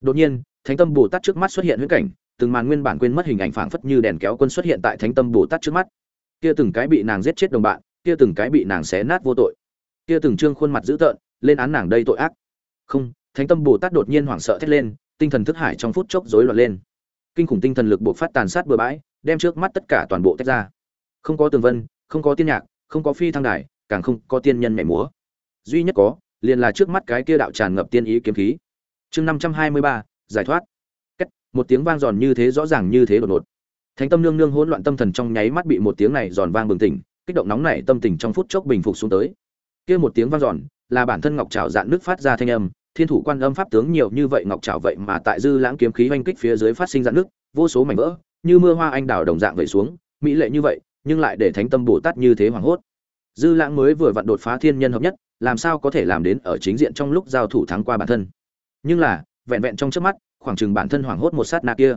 Đột nhiên, thánh tâm bồ tát trước mắt xuất hiện huyễn cảnh, từng màn nguyên bản quên mất hình ảnh phảng phất như đèn kéo quân xuất hiện tại thánh tâm bồ tát trước mắt. Kia từng cái bị nàng giết chết đồng bạn, kia từng cái bị nàng xé nát vô tội. Kia từng trương khuôn mặt dữ tợn, lên án nàng đây tội ác. Không, thánh tâm bồ tát đột nhiên hoảng sợ thét lên, tinh thần thức hải trong phút chốc rối loạn lên. Kinh khủng tinh thần lực buộc phát tàn sát bừa bãi, đem trước mắt tất cả toàn bộ tách ra. Không có tường vân, không có tiên nhạc, không có phi thăng đài, càng không có tiên nhân nhảy múa. Duy nhất có liền là trước mắt cái kia đạo tràn ngập tiên ý kiếm khí. Chương năm trăm hai mươi ba giải thoát. Cách, một tiếng vang giòn như thế rõ ràng như thế đột ngột. Thánh tâm nương nương hỗn loạn tâm thần trong nháy mắt bị một tiếng này giòn vang bừng tỉnh kích động nóng nảy tâm tình trong phút chốc bình phục xuống tới. Kia một tiếng vang giòn là bản thân ngọc trảo dạn nước phát ra thanh âm thiên thủ quan âm pháp tướng nhiều như vậy ngọc trảo vậy mà tại dư lãng kiếm khí oanh kích phía dưới phát sinh dạn nước vô số mảnh vỡ như mưa hoa anh đào đồng dạng vậy xuống mỹ lệ như vậy nhưng lại để thánh tâm bồ tát như thế hoảng hốt. Dư lãng mới vừa vặn đột phá thiên nhân hợp nhất làm sao có thể làm đến ở chính diện trong lúc giao thủ thắng qua bản thân? Nhưng là, vẹn vẹn trong trước mắt, khoảng chừng bản thân hoảng hốt một sát na kia.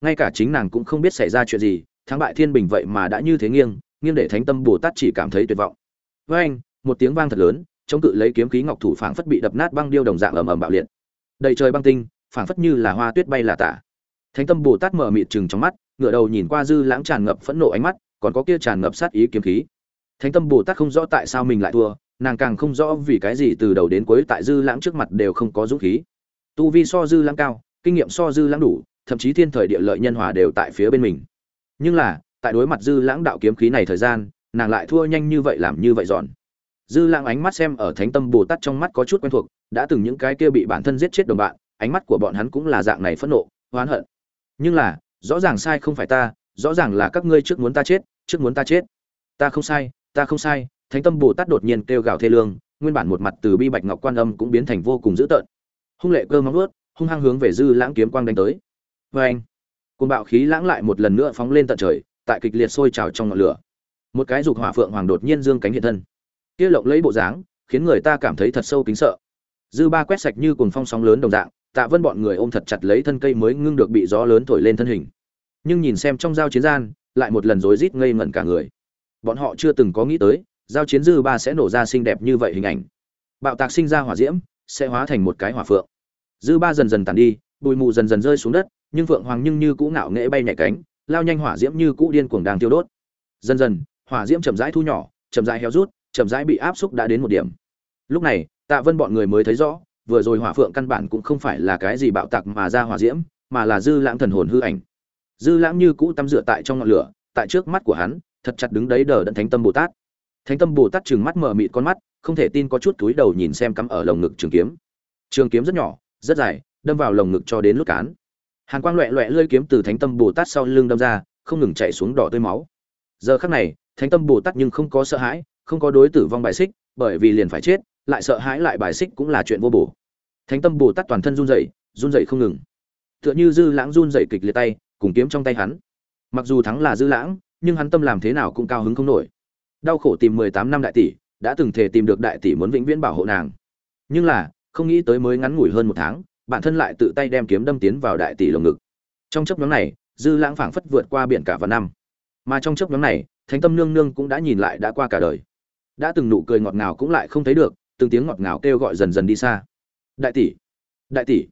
Ngay cả chính nàng cũng không biết xảy ra chuyện gì, thắng bại thiên bình vậy mà đã như thế nghiêng nghiêng để thánh tâm bồ tát chỉ cảm thấy tuyệt vọng. Với anh, một tiếng vang thật lớn, chống cự lấy kiếm khí ngọc thủ phảng phất bị đập nát băng điêu đồng dạng ầm ầm bạo liệt. Đầy trời băng tinh, phảng phất như là hoa tuyết bay là tả. Thánh tâm bồ tát mở mịt chừng trong mắt, ngửa đầu nhìn qua dư lãng tràn ngập phẫn nộ ánh mắt, còn có kia tràn ngập sát ý kiếm khí. Thánh tâm bồ tát không rõ tại sao mình lại thua nàng càng không rõ vì cái gì từ đầu đến cuối tại dư lãng trước mặt đều không có dũng khí. Tu vi so dư lãng cao, kinh nghiệm so dư lãng đủ, thậm chí thiên thời địa lợi nhân hòa đều tại phía bên mình. Nhưng là, tại đối mặt dư lãng đạo kiếm khí này thời gian, nàng lại thua nhanh như vậy làm như vậy dọn. Dư lãng ánh mắt xem ở thánh tâm bồ tát trong mắt có chút quen thuộc, đã từng những cái kia bị bản thân giết chết đồng bạn, ánh mắt của bọn hắn cũng là dạng này phẫn nộ, oán hận. Nhưng là, rõ ràng sai không phải ta, rõ ràng là các ngươi trước muốn ta chết, trước muốn ta chết. Ta không sai, ta không sai thánh tâm bồ tát đột nhiên kêu gào thê lương, nguyên bản một mặt từ bi bạch ngọc quan âm cũng biến thành vô cùng dữ tợn. Hung lệ cơ móng ướt hung hăng hướng về dư lãng kiếm quang đánh tới. Vâng! Vê anh côn bạo khí lãng lại một lần nữa phóng lên tận trời, tại kịch liệt sôi trào trong ngọn lửa. Một cái dục hỏa phượng hoàng đột nhiên dương cánh hiện thân. Kia lộng lấy bộ dáng, khiến người ta cảm thấy thật sâu kính sợ. Dư ba quét sạch như cùng phong sóng lớn đồng dạng, tạ vân bọn người ôm thật chặt lấy thân cây mới ngưng được bị gió lớn thổi lên thân hình. Nhưng nhìn xem trong giao chiến gian, lại một lần rối rít ngây ngẩn cả người. Bọn họ chưa từng có nghĩ tới giao chiến dư ba sẽ nổ ra xinh đẹp như vậy hình ảnh. Bạo tạc sinh ra hỏa diễm, sẽ hóa thành một cái hỏa phượng. Dư ba dần dần tàn đi, bụi mù dần dần rơi xuống đất, nhưng phượng hoàng nhưng như cũ ngạo nghễ bay nhảy cánh, lao nhanh hỏa diễm như cũ điên cuồng đang tiêu đốt. Dần dần, hỏa diễm chậm rãi thu nhỏ, chậm rãi héo rút, chậm rãi bị áp xúc đã đến một điểm. Lúc này, tạ vân bọn người mới thấy rõ, vừa rồi hỏa phượng căn bản cũng không phải là cái gì bạo tạc mà ra hỏa diễm, mà là dư lãng thần hồn hư ảnh. Dư lãng như cũ tắm rửa tại trong ngọn lửa, tại trước mắt của hắn, thật chặt đứng đấy đờ đẫn thánh tâm bồ tát thánh tâm bồ tát trừng mắt mở mịt con mắt, không thể tin có chút túi đầu nhìn xem cắm ở lồng ngực trường kiếm. Trường kiếm rất nhỏ, rất dài, đâm vào lồng ngực cho đến lúc cán. Hàn quang loẹ loẹ lơi kiếm từ thánh tâm bồ tát sau lưng đâm ra, không ngừng chạy xuống đỏ tươi máu. Giờ khắc này, thánh tâm bồ tát nhưng không có sợ hãi, không có đối tử vong bài xích, bởi vì liền phải chết, lại sợ hãi lại bài xích cũng là chuyện vô bổ. Thánh tâm bồ tát toàn thân run rẩy run rẩy không ngừng. Tựa như dư lãng run rẩy kịch liệt tay, cùng kiếm trong tay hắn. Mặc dù thắng là dư lãng, nhưng hắn tâm làm thế nào cũng cao hứng không nổi đau khổ tìm mười tám năm đại tỷ, đã từng thể tìm được đại tỷ muốn vĩnh viễn bảo hộ nàng. Nhưng là, không nghĩ tới mới ngắn ngủi hơn một tháng, bản thân lại tự tay đem kiếm đâm tiến vào đại tỷ lồng ngực. Trong chốc ngắn này, dư lãng phảng phất vượt qua biển cả vạn năm. Mà trong chốc ngắn này, thánh tâm nương nương cũng đã nhìn lại đã qua cả đời. Đã từng nụ cười ngọt ngào cũng lại không thấy được, từng tiếng ngọt ngào kêu gọi dần dần đi xa. Đại tỷ đại tỷ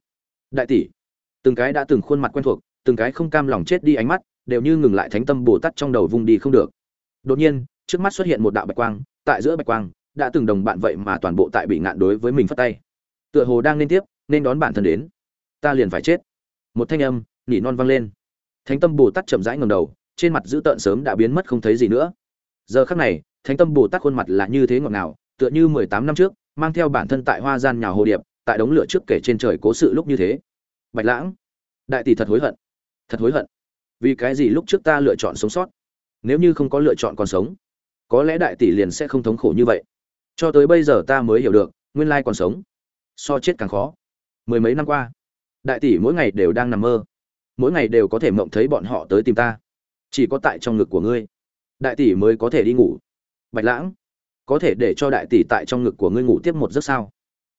đại tỷ. Từng cái đã từng khuôn mặt quen thuộc, từng cái không cam lòng chết đi ánh mắt, đều như ngừng lại thánh tâm bồ tát trong đầu vung đi không được. Đột nhiên trước mắt xuất hiện một đạo bạch quang, tại giữa bạch quang, đã từng đồng bạn vậy mà toàn bộ tại bị ngạn đối với mình phất tay. Tựa hồ đang nên tiếp, nên đón bản thân đến. Ta liền phải chết. Một thanh âm, nỉ non vang lên. Thánh tâm bồ tát chậm rãi ngầm đầu, trên mặt dữ tợn sớm đã biến mất không thấy gì nữa. Giờ khắc này, thánh tâm bồ tát khuôn mặt là như thế ngọt ngào, tựa như mười tám năm trước, mang theo bản thân tại hoa gian nhà hồ điệp, tại đống lửa trước kể trên trời cố sự lúc như thế. Bạch lãng, đại tỷ thật hối hận. Thật hối hận. Vì cái gì lúc trước ta lựa chọn sống sót? Nếu như không có lựa chọn còn sống có lẽ đại tỷ liền sẽ không thống khổ như vậy. Cho tới bây giờ ta mới hiểu được, nguyên lai còn sống. So chết càng khó. Mười mấy năm qua, đại tỷ mỗi ngày đều đang nằm mơ. Mỗi ngày đều có thể mộng thấy bọn họ tới tìm ta. Chỉ có tại trong ngực của ngươi, đại tỷ mới có thể đi ngủ. Bạch lãng, có thể để cho đại tỷ tại trong ngực của ngươi ngủ tiếp một giấc sao?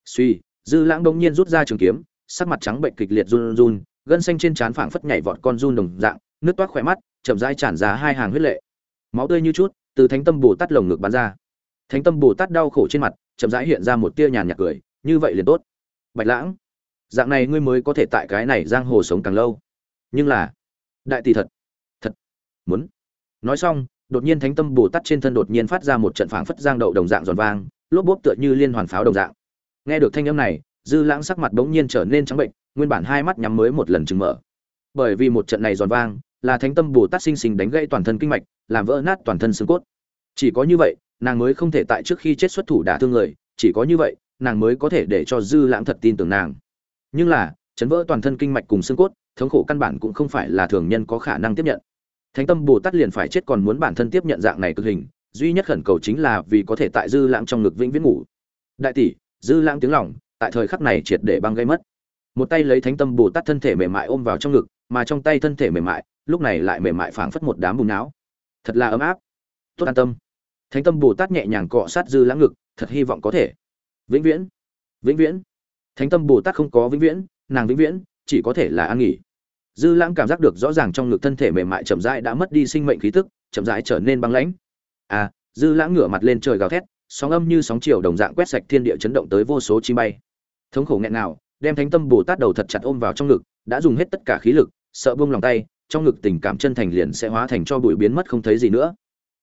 Suy, dư lãng đông nhiên rút ra trường kiếm, sắc mặt trắng bệnh kịch liệt run run, gân xanh trên trán phảng phất nhảy vọt con run đồng dạng, nước toát khỏe mắt, chậm rãi tràn ra hai hàng huyết lệ. Máu tươi như chút từ thánh tâm bồ tát lồng ngực bắn ra. Thánh tâm bồ tát đau khổ trên mặt, chậm rãi hiện ra một tia nhàn nhạt cười, như vậy liền tốt. Bạch lãng, dạng này ngươi mới có thể tại cái này giang hồ sống càng lâu. Nhưng là, đại tỷ thật thật muốn. Nói xong, đột nhiên thánh tâm bồ tát trên thân đột nhiên phát ra một trận phảng phất giang đậu đồng dạng giòn vang, lốp bốp tựa như liên hoàn pháo đồng dạng. Nghe được thanh âm này, dư lãng sắc mặt bỗng nhiên trở nên trắng bệnh, nguyên bản hai mắt nhắm mới một lần chừng mở. Bởi vì một trận này giòn vang, là thánh tâm bồ tát sinh sinh đánh gãy toàn thân kinh mạch làm vỡ nát toàn thân xương cốt. Chỉ có như vậy, nàng mới không thể tại trước khi chết xuất thủ đả thương người, chỉ có như vậy, nàng mới có thể để cho dư lãng thật tin tưởng nàng. Nhưng là, chấn vỡ toàn thân kinh mạch cùng xương cốt, thống khổ căn bản cũng không phải là thường nhân có khả năng tiếp nhận. Thánh tâm bồ tát liền phải chết còn muốn bản thân tiếp nhận dạng này cực hình, duy nhất khẩn cầu chính là vì có thể tại dư lãng trong ngực vĩnh viễn ngủ. Đại tỷ, dư lãng tiếng lòng, tại thời khắc này triệt để băng gây mất. Một tay lấy thánh tâm bồ tát thân thể mềm mại ôm vào trong ngực, mà trong tay thân thể mềm mại, lúc này lại mềm mại phảng phất một đám bùn não thật là ấm áp. Tốt an tâm. Thánh tâm bồ tát nhẹ nhàng cọ sát dư lãng ngực, thật hy vọng có thể. Vĩnh viễn. Vĩnh viễn. Thánh tâm bồ tát không có vĩnh viễn, nàng vĩnh viễn, chỉ có thể là an nghỉ. Dư lãng cảm giác được rõ ràng trong ngực thân thể mềm mại chậm rãi đã mất đi sinh mệnh khí tức, chậm rãi trở nên băng lãnh. À dư lãng ngửa mặt lên trời gào thét, sóng âm như sóng chiều đồng dạng quét sạch thiên địa chấn động tới vô số chi bay. Thống khổ nghẹn nào đem thánh tâm bồ tát đầu thật chặt ôm vào trong ngực, đã dùng hết tất cả khí lực, sợ buông lòng tay trong ngực tình cảm chân thành liền sẽ hóa thành cho bụi biến mất không thấy gì nữa.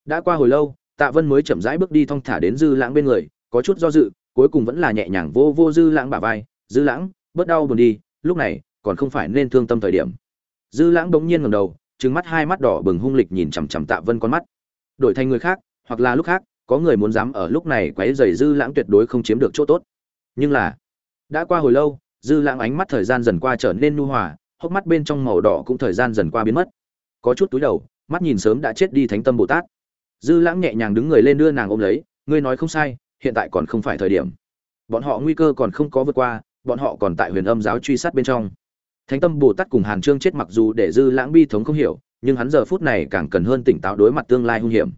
Đã qua hồi lâu, tạ vân mới chậm rãi bước đi thong thả đến dư lãng bên người, có chút do dự, cuối cùng vẫn là nhẹ nhàng vô vô dư lãng bả vai, dư lãng, bớt đau buồn đi, lúc này còn không phải nên thương tâm thời điểm. Dư lãng đống nhiên ngẩng đầu, trừng mắt hai mắt đỏ bừng hung lịch nhìn chằm chằm tạ vân con mắt. Đổi thành người khác, hoặc là lúc khác, có người muốn dám ở lúc này quấy rầy dư lãng tuyệt đối không chiếm được chỗ tốt. Nhưng là, đã qua hồi lâu, dư lãng ánh mắt thời gian dần qua trở nên nhu hòa hốc mắt bên trong màu đỏ cũng thời gian dần qua biến mất. Có chút túi đầu, mắt nhìn sớm đã chết đi thánh tâm bồ tát. Dư lãng nhẹ nhàng đứng người lên đưa nàng ôm lấy, ngươi nói không sai, hiện tại còn không phải thời điểm. Bọn họ nguy cơ còn không có vượt qua, bọn họ còn tại huyền âm giáo truy sát bên trong. Thánh tâm bồ tát cùng hàn trương chết mặc dù để dư lãng bi thống không hiểu, nhưng hắn giờ phút này càng cần hơn tỉnh táo đối mặt tương lai hung hiểm.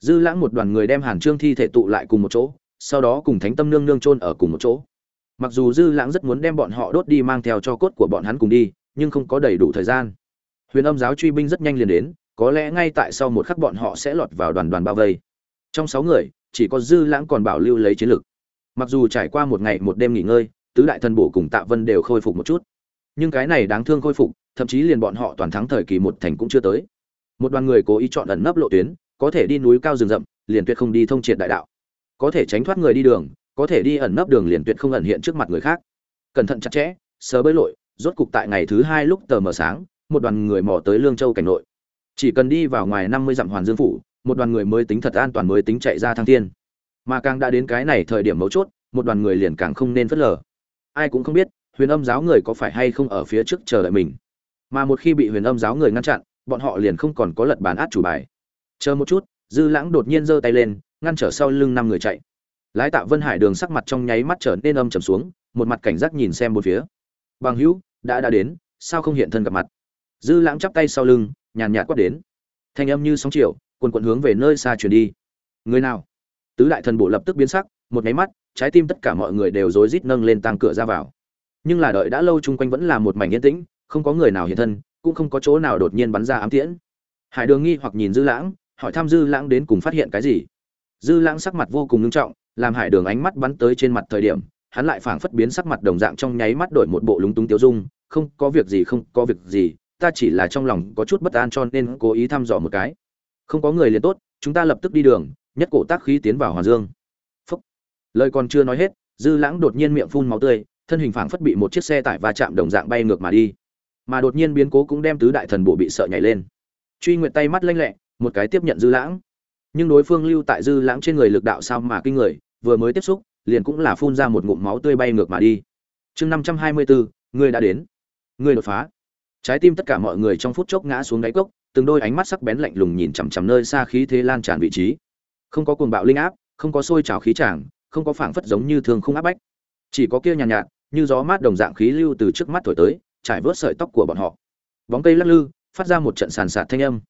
Dư lãng một đoàn người đem hàn trương thi thể tụ lại cùng một chỗ, sau đó cùng thánh tâm nương nương chôn ở cùng một chỗ. Mặc dù dư lãng rất muốn đem bọn họ đốt đi mang theo cho cốt của bọn hắn cùng đi nhưng không có đầy đủ thời gian. Huyền âm giáo truy binh rất nhanh liền đến, có lẽ ngay tại sau một khắc bọn họ sẽ lọt vào đoàn đoàn bao vây. Trong sáu người, chỉ có dư lãng còn bảo lưu lấy chiến lực. Mặc dù trải qua một ngày một đêm nghỉ ngơi, tứ đại thần bổ cùng tạ vân đều khôi phục một chút. Nhưng cái này đáng thương khôi phục, thậm chí liền bọn họ toàn thắng thời kỳ một thành cũng chưa tới. Một đoàn người cố ý chọn ẩn nấp lộ tuyến, có thể đi núi cao rừng rậm, liền tuyệt không đi thông triệt đại đạo. Có thể tránh thoát người đi đường, có thể đi ẩn nấp đường liền tuyệt không ẩn hiện trước mặt người khác. Cẩn thận chặt chẽ sớ bơi lội rốt cục tại ngày thứ hai lúc tờ mờ sáng, một đoàn người mò tới lương châu cảnh nội. Chỉ cần đi vào ngoài năm mươi dặm hoàn dương phủ, một đoàn người mới tính thật an toàn mới tính chạy ra thăng thiên. Mà càng đã đến cái này thời điểm mấu chốt, một đoàn người liền càng không nên phớt lờ. Ai cũng không biết, huyền âm giáo người có phải hay không ở phía trước chờ đợi mình. Mà một khi bị huyền âm giáo người ngăn chặn, bọn họ liền không còn có lật bàn át chủ bài. Chờ một chút, dư lãng đột nhiên giơ tay lên, ngăn trở sau lưng năm người chạy. Lái tạ vân hải đường sắc mặt trong nháy mắt trở nên âm trầm xuống, một mặt cảnh giác nhìn xem một phía bằng hữu, đã đã đến, sao không hiện thân gặp mặt? Dư lãng chắp tay sau lưng, nhàn nhạt quát đến. Thanh âm như sóng chiều, quần quận hướng về nơi xa chuyển đi. Người nào? Tứ đại thần bộ lập tức biến sắc, một nháy mắt, trái tim tất cả mọi người đều rối rít nâng lên tăng cửa ra vào. Nhưng là đợi đã lâu chung quanh vẫn là một mảnh yên tĩnh, không có người nào hiện thân, cũng không có chỗ nào đột nhiên bắn ra ám tiễn. Hải đường nghi hoặc nhìn dư lãng, hỏi thăm dư lãng đến cùng phát hiện cái gì. Dư lãng sắc mặt vô cùng nghiêm trọng, làm hải đường ánh mắt bắn tới trên mặt thời điểm hắn lại phảng phất biến sắc mặt đồng dạng trong nháy mắt đổi một bộ lúng túng tiêu dung, không có việc gì, không có việc gì, ta chỉ là trong lòng có chút bất an cho nên cố ý thăm dò một cái. Không có người liền tốt, chúng ta lập tức đi đường, nhất cổ tác khí tiến vào hoàn dương. Phúc. lời còn chưa nói hết, dư lãng đột nhiên miệng phun máu tươi, thân hình phảng phất bị một chiếc xe tải va chạm đồng dạng bay ngược mà đi. Mà đột nhiên biến cố cũng đem tứ đại thần bộ bị sợ nhảy lên. Truy nguyện tay mắt lanh lẹ, một cái tiếp nhận dư lãng. Nhưng đối phương lưu tại dư lãng trên người lực đạo sao mà kinh người, vừa mới tiếp xúc liền cũng là phun ra một ngụm máu tươi bay ngược mà đi. Chương năm trăm hai mươi bốn người đã đến. Người đột phá. Trái tim tất cả mọi người trong phút chốc ngã xuống đáy cốc từng đôi ánh mắt sắc bén lạnh lùng nhìn chằm chằm nơi xa khí thế lan tràn vị trí. Không có cuồng bạo linh áp không có sôi trào khí tràng không có phảng phất giống như thường không áp bách. Chỉ có kia nhàn nhạt, nhạt như gió mát đồng dạng khí lưu từ trước mắt thổi tới trải vớt sợi tóc của bọn họ. Bóng cây lắc lư phát ra một trận sàn sạt thanh âm.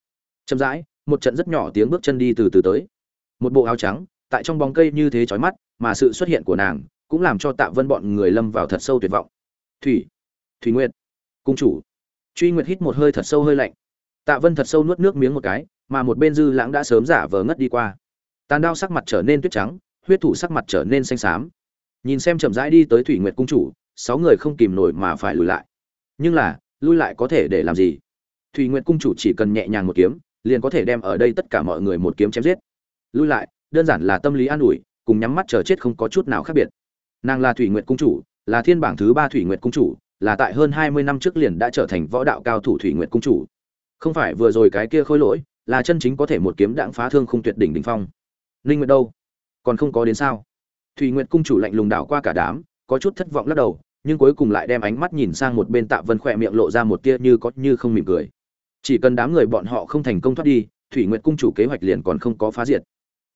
Chậm rãi một trận rất nhỏ tiếng bước chân đi từ từ tới. Một bộ áo trắng tại trong bóng cây như thế chói mắt mà sự xuất hiện của nàng cũng làm cho tạ vân bọn người lâm vào thật sâu tuyệt vọng. Thủy thủy nguyệt, cung chủ. Truy nguyệt hít một hơi thật sâu hơi lạnh. Tạ vân thật sâu nuốt nước miếng một cái, mà một bên dư lãng đã sớm giả vờ ngất đi qua. Tàn đao sắc mặt trở nên tuyết trắng, huyết thủ sắc mặt trở nên xanh xám. Nhìn xem chậm rãi đi tới thủy nguyệt cung chủ, sáu người không kìm nổi mà phải lùi lại. Nhưng là, lui lại có thể để làm gì? Thủy nguyệt cung chủ chỉ cần nhẹ nhàng một kiếm, liền có thể đem ở đây tất cả mọi người một kiếm chém giết. Lui lại, đơn giản là tâm lý an ủi cùng nhắm mắt chờ chết không có chút nào khác biệt. Nàng là thủy nguyệt cung chủ, là thiên bảng thứ ba thủy nguyệt cung chủ, là tại hơn hai mươi năm trước liền đã trở thành võ đạo cao thủ thủy nguyệt cung chủ. Không phải vừa rồi cái kia khôi lỗi, là chân chính có thể một kiếm đãng phá thương không tuyệt đỉnh đỉnh phong. Linh nguyệt đâu? Còn không có đến sao? Thủy nguyệt cung chủ lạnh lùng đảo qua cả đám, có chút thất vọng lắc đầu, nhưng cuối cùng lại đem ánh mắt nhìn sang một bên tạ vân khỏe miệng lộ ra một tia như có như không mỉm cười. Chỉ cần đám người bọn họ không thành công thoát đi, thủy nguyệt cung chủ kế hoạch liền còn không có phá diệt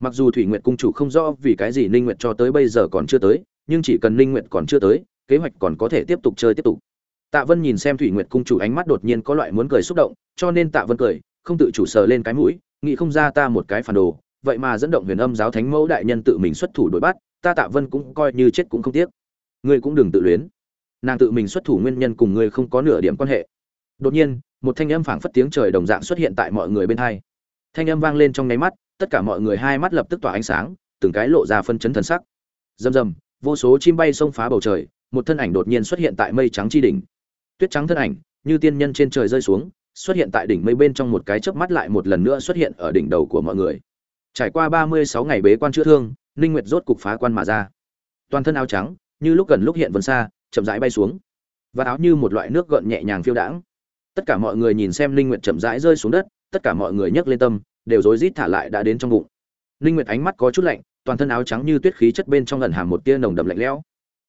mặc dù thủy nguyệt cung chủ không rõ vì cái gì ninh nguyệt cho tới bây giờ còn chưa tới, nhưng chỉ cần ninh nguyệt còn chưa tới, kế hoạch còn có thể tiếp tục chơi tiếp tục. Tạ vân nhìn xem thủy nguyệt cung chủ ánh mắt đột nhiên có loại muốn cười xúc động, cho nên tạ vân cười, không tự chủ sờ lên cái mũi, nghĩ không ra ta một cái phản đồ, vậy mà dẫn động huyền âm giáo thánh mẫu đại nhân tự mình xuất thủ đối bắt, ta tạ vân cũng coi như chết cũng không tiếc. Ngươi cũng đừng tự luyến. Nàng tự mình xuất thủ nguyên nhân cùng ngươi không có nửa điểm quan hệ. Đột nhiên, một thanh âm phảng phất tiếng trời đồng dạng xuất hiện tại mọi người bên hai. Thanh âm vang lên trong nháy mắt tất cả mọi người hai mắt lập tức tỏa ánh sáng, từng cái lộ ra phân chấn thần sắc. Rầm rầm, vô số chim bay xông phá bầu trời, một thân ảnh đột nhiên xuất hiện tại mây trắng chi đỉnh. Tuyết trắng thân ảnh, như tiên nhân trên trời rơi xuống, xuất hiện tại đỉnh mây bên trong một cái chớp mắt lại một lần nữa xuất hiện ở đỉnh đầu của mọi người. Trải qua ba mươi sáu ngày bế quan chữa thương, ninh nguyệt rốt cục phá quan mà ra. Toàn thân áo trắng, như lúc gần lúc hiện vân xa, chậm rãi bay xuống. Và áo như một loại nước gợn nhẹ nhàng phiêu đãng. Tất cả mọi người nhìn xem linh nguyệt chậm rãi rơi xuống đất, tất cả mọi người nhấc lên tâm đều rối rít thả lại đã đến trong bụng. Linh nguyệt ánh mắt có chút lạnh, toàn thân áo trắng như tuyết khí chất bên trong ẩn hàm một tia nồng đậm lạnh lẽo.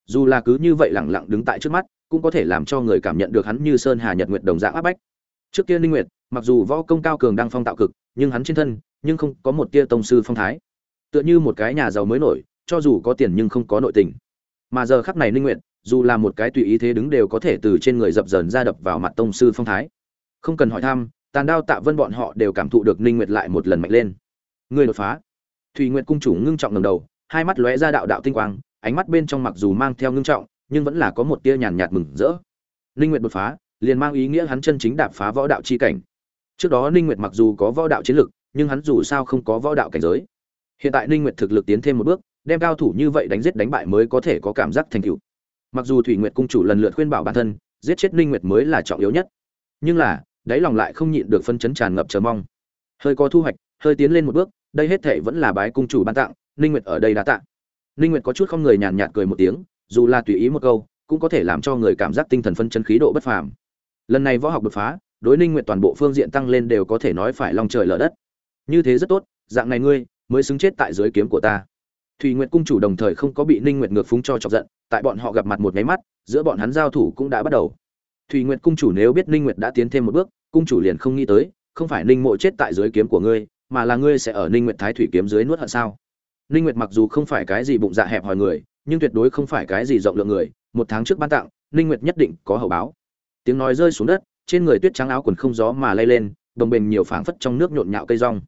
Dù là cứ như vậy lẳng lặng đứng tại trước mắt, cũng có thể làm cho người cảm nhận được hắn như sơn hà nhật nguyệt đồng dạng áp bách. Trước kia linh nguyệt, mặc dù võ công cao cường đang phong tạo cực, nhưng hắn trên thân, nhưng không có một tia tông sư phong thái. Tựa như một cái nhà giàu mới nổi, cho dù có tiền nhưng không có nội tình. Mà giờ khắc này linh nguyệt, dù là một cái tùy ý thế đứng đều có thể từ trên người dập dờn ra đập vào mặt tông sư phong thái. Không cần hỏi thăm tàn đao tạ vân bọn họ đều cảm thụ được ninh nguyệt lại một lần mạnh lên. Người đột phá. Thùy nguyệt cung chủ ngưng trọng ngầm đầu, hai mắt lóe ra đạo đạo tinh quang, ánh mắt bên trong mặc dù mang theo ngưng trọng, nhưng vẫn là có một tia nhàn nhạt mừng rỡ. Ninh nguyệt đột phá, liền mang ý nghĩa hắn chân chính đạp phá võ đạo chi cảnh. Trước đó ninh nguyệt mặc dù có võ đạo chiến lực, nhưng hắn dù sao không có võ đạo cảnh giới. Hiện tại ninh nguyệt thực lực tiến thêm một bước, đem cao thủ như vậy đánh giết đánh bại mới có thể có cảm giác thành tựu. Mặc dù thủy nguyệt cung chủ lần lượt khuyên bảo bản thân, giết chết ninh nguyệt mới là trọng yếu nhất. Nhưng là đáy lòng lại không nhịn được phân chấn tràn ngập chờ mong. Hơi có thu hoạch, hơi tiến lên một bước, đây hết thể vẫn là bái cung chủ ban tặng, ninh nguyệt ở đây đã tặng ninh nguyệt có chút không người nhàn nhạt cười một tiếng, dù là tùy ý một câu, cũng có thể làm cho người cảm giác tinh thần phân chấn khí độ bất phàm. Lần này võ học đột phá, đối ninh nguyệt toàn bộ phương diện tăng lên đều có thể nói phải long trời lở đất. Như thế rất tốt, dạng này ngươi mới xứng chết tại dưới kiếm của ta. Thùy nguyệt cung chủ đồng thời không có bị ninh nguyệt ngược phúng cho chọc giận, tại bọn họ gặp mặt một nháy mắt, giữa bọn hắn giao thủ cũng đã bắt đầu. Thùy nguyệt cung chủ nếu biết ninh nguyệt đã tiến thêm một bước cung chủ liền không nghĩ tới, không phải ninh mộ chết tại dưới kiếm của ngươi, mà là ngươi sẽ ở ninh nguyệt thái thủy kiếm dưới nuốt hận sao? Ninh nguyệt mặc dù không phải cái gì bụng dạ hẹp hòi người, nhưng tuyệt đối không phải cái gì rộng lượng người, một tháng trước ban tặng, ninh nguyệt nhất định có hậu báo. Tiếng nói rơi xuống đất, trên người tuyết trắng áo quần không gió mà lay lên, đồng bình nhiều phảng phất trong nước nhộn nhạo cây rong.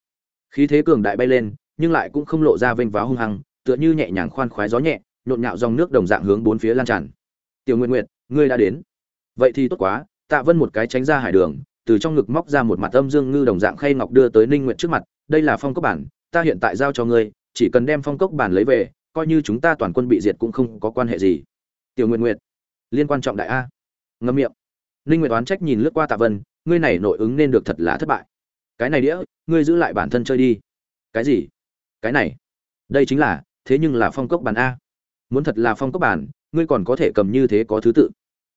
Khí thế cường đại bay lên, nhưng lại cũng không lộ ra vênh váo hung hăng, tựa như nhẹ nhàng khoan khoái gió nhẹ, nhộn nhạo dòng nước đồng dạng hướng bốn phía lan tràn. Tiểu nguyện nguyện ngươi đã đến. Vậy thì tốt quá, tạ vân một cái tránh ra hải đường từ trong ngực móc ra một mặt âm dương ngư đồng dạng khay ngọc đưa tới ninh nguyện trước mặt, đây là phong cốc bản, ta hiện tại giao cho ngươi, chỉ cần đem phong cốc bản lấy về, coi như chúng ta toàn quân bị diệt cũng không có quan hệ gì. Tiểu nguyện nguyện liên quan trọng đại a. Ngâm miệng. Ninh nguyệt oán trách nhìn lướt qua tạ vân, ngươi này nội ứng nên được thật là thất bại. Cái này đĩa, ngươi giữ lại bản thân chơi đi. Cái gì? Cái này? Đây chính là, thế nhưng là phong cốc bản a. Muốn thật là phong cốc bản, ngươi còn có thể cầm như thế có thứ tự.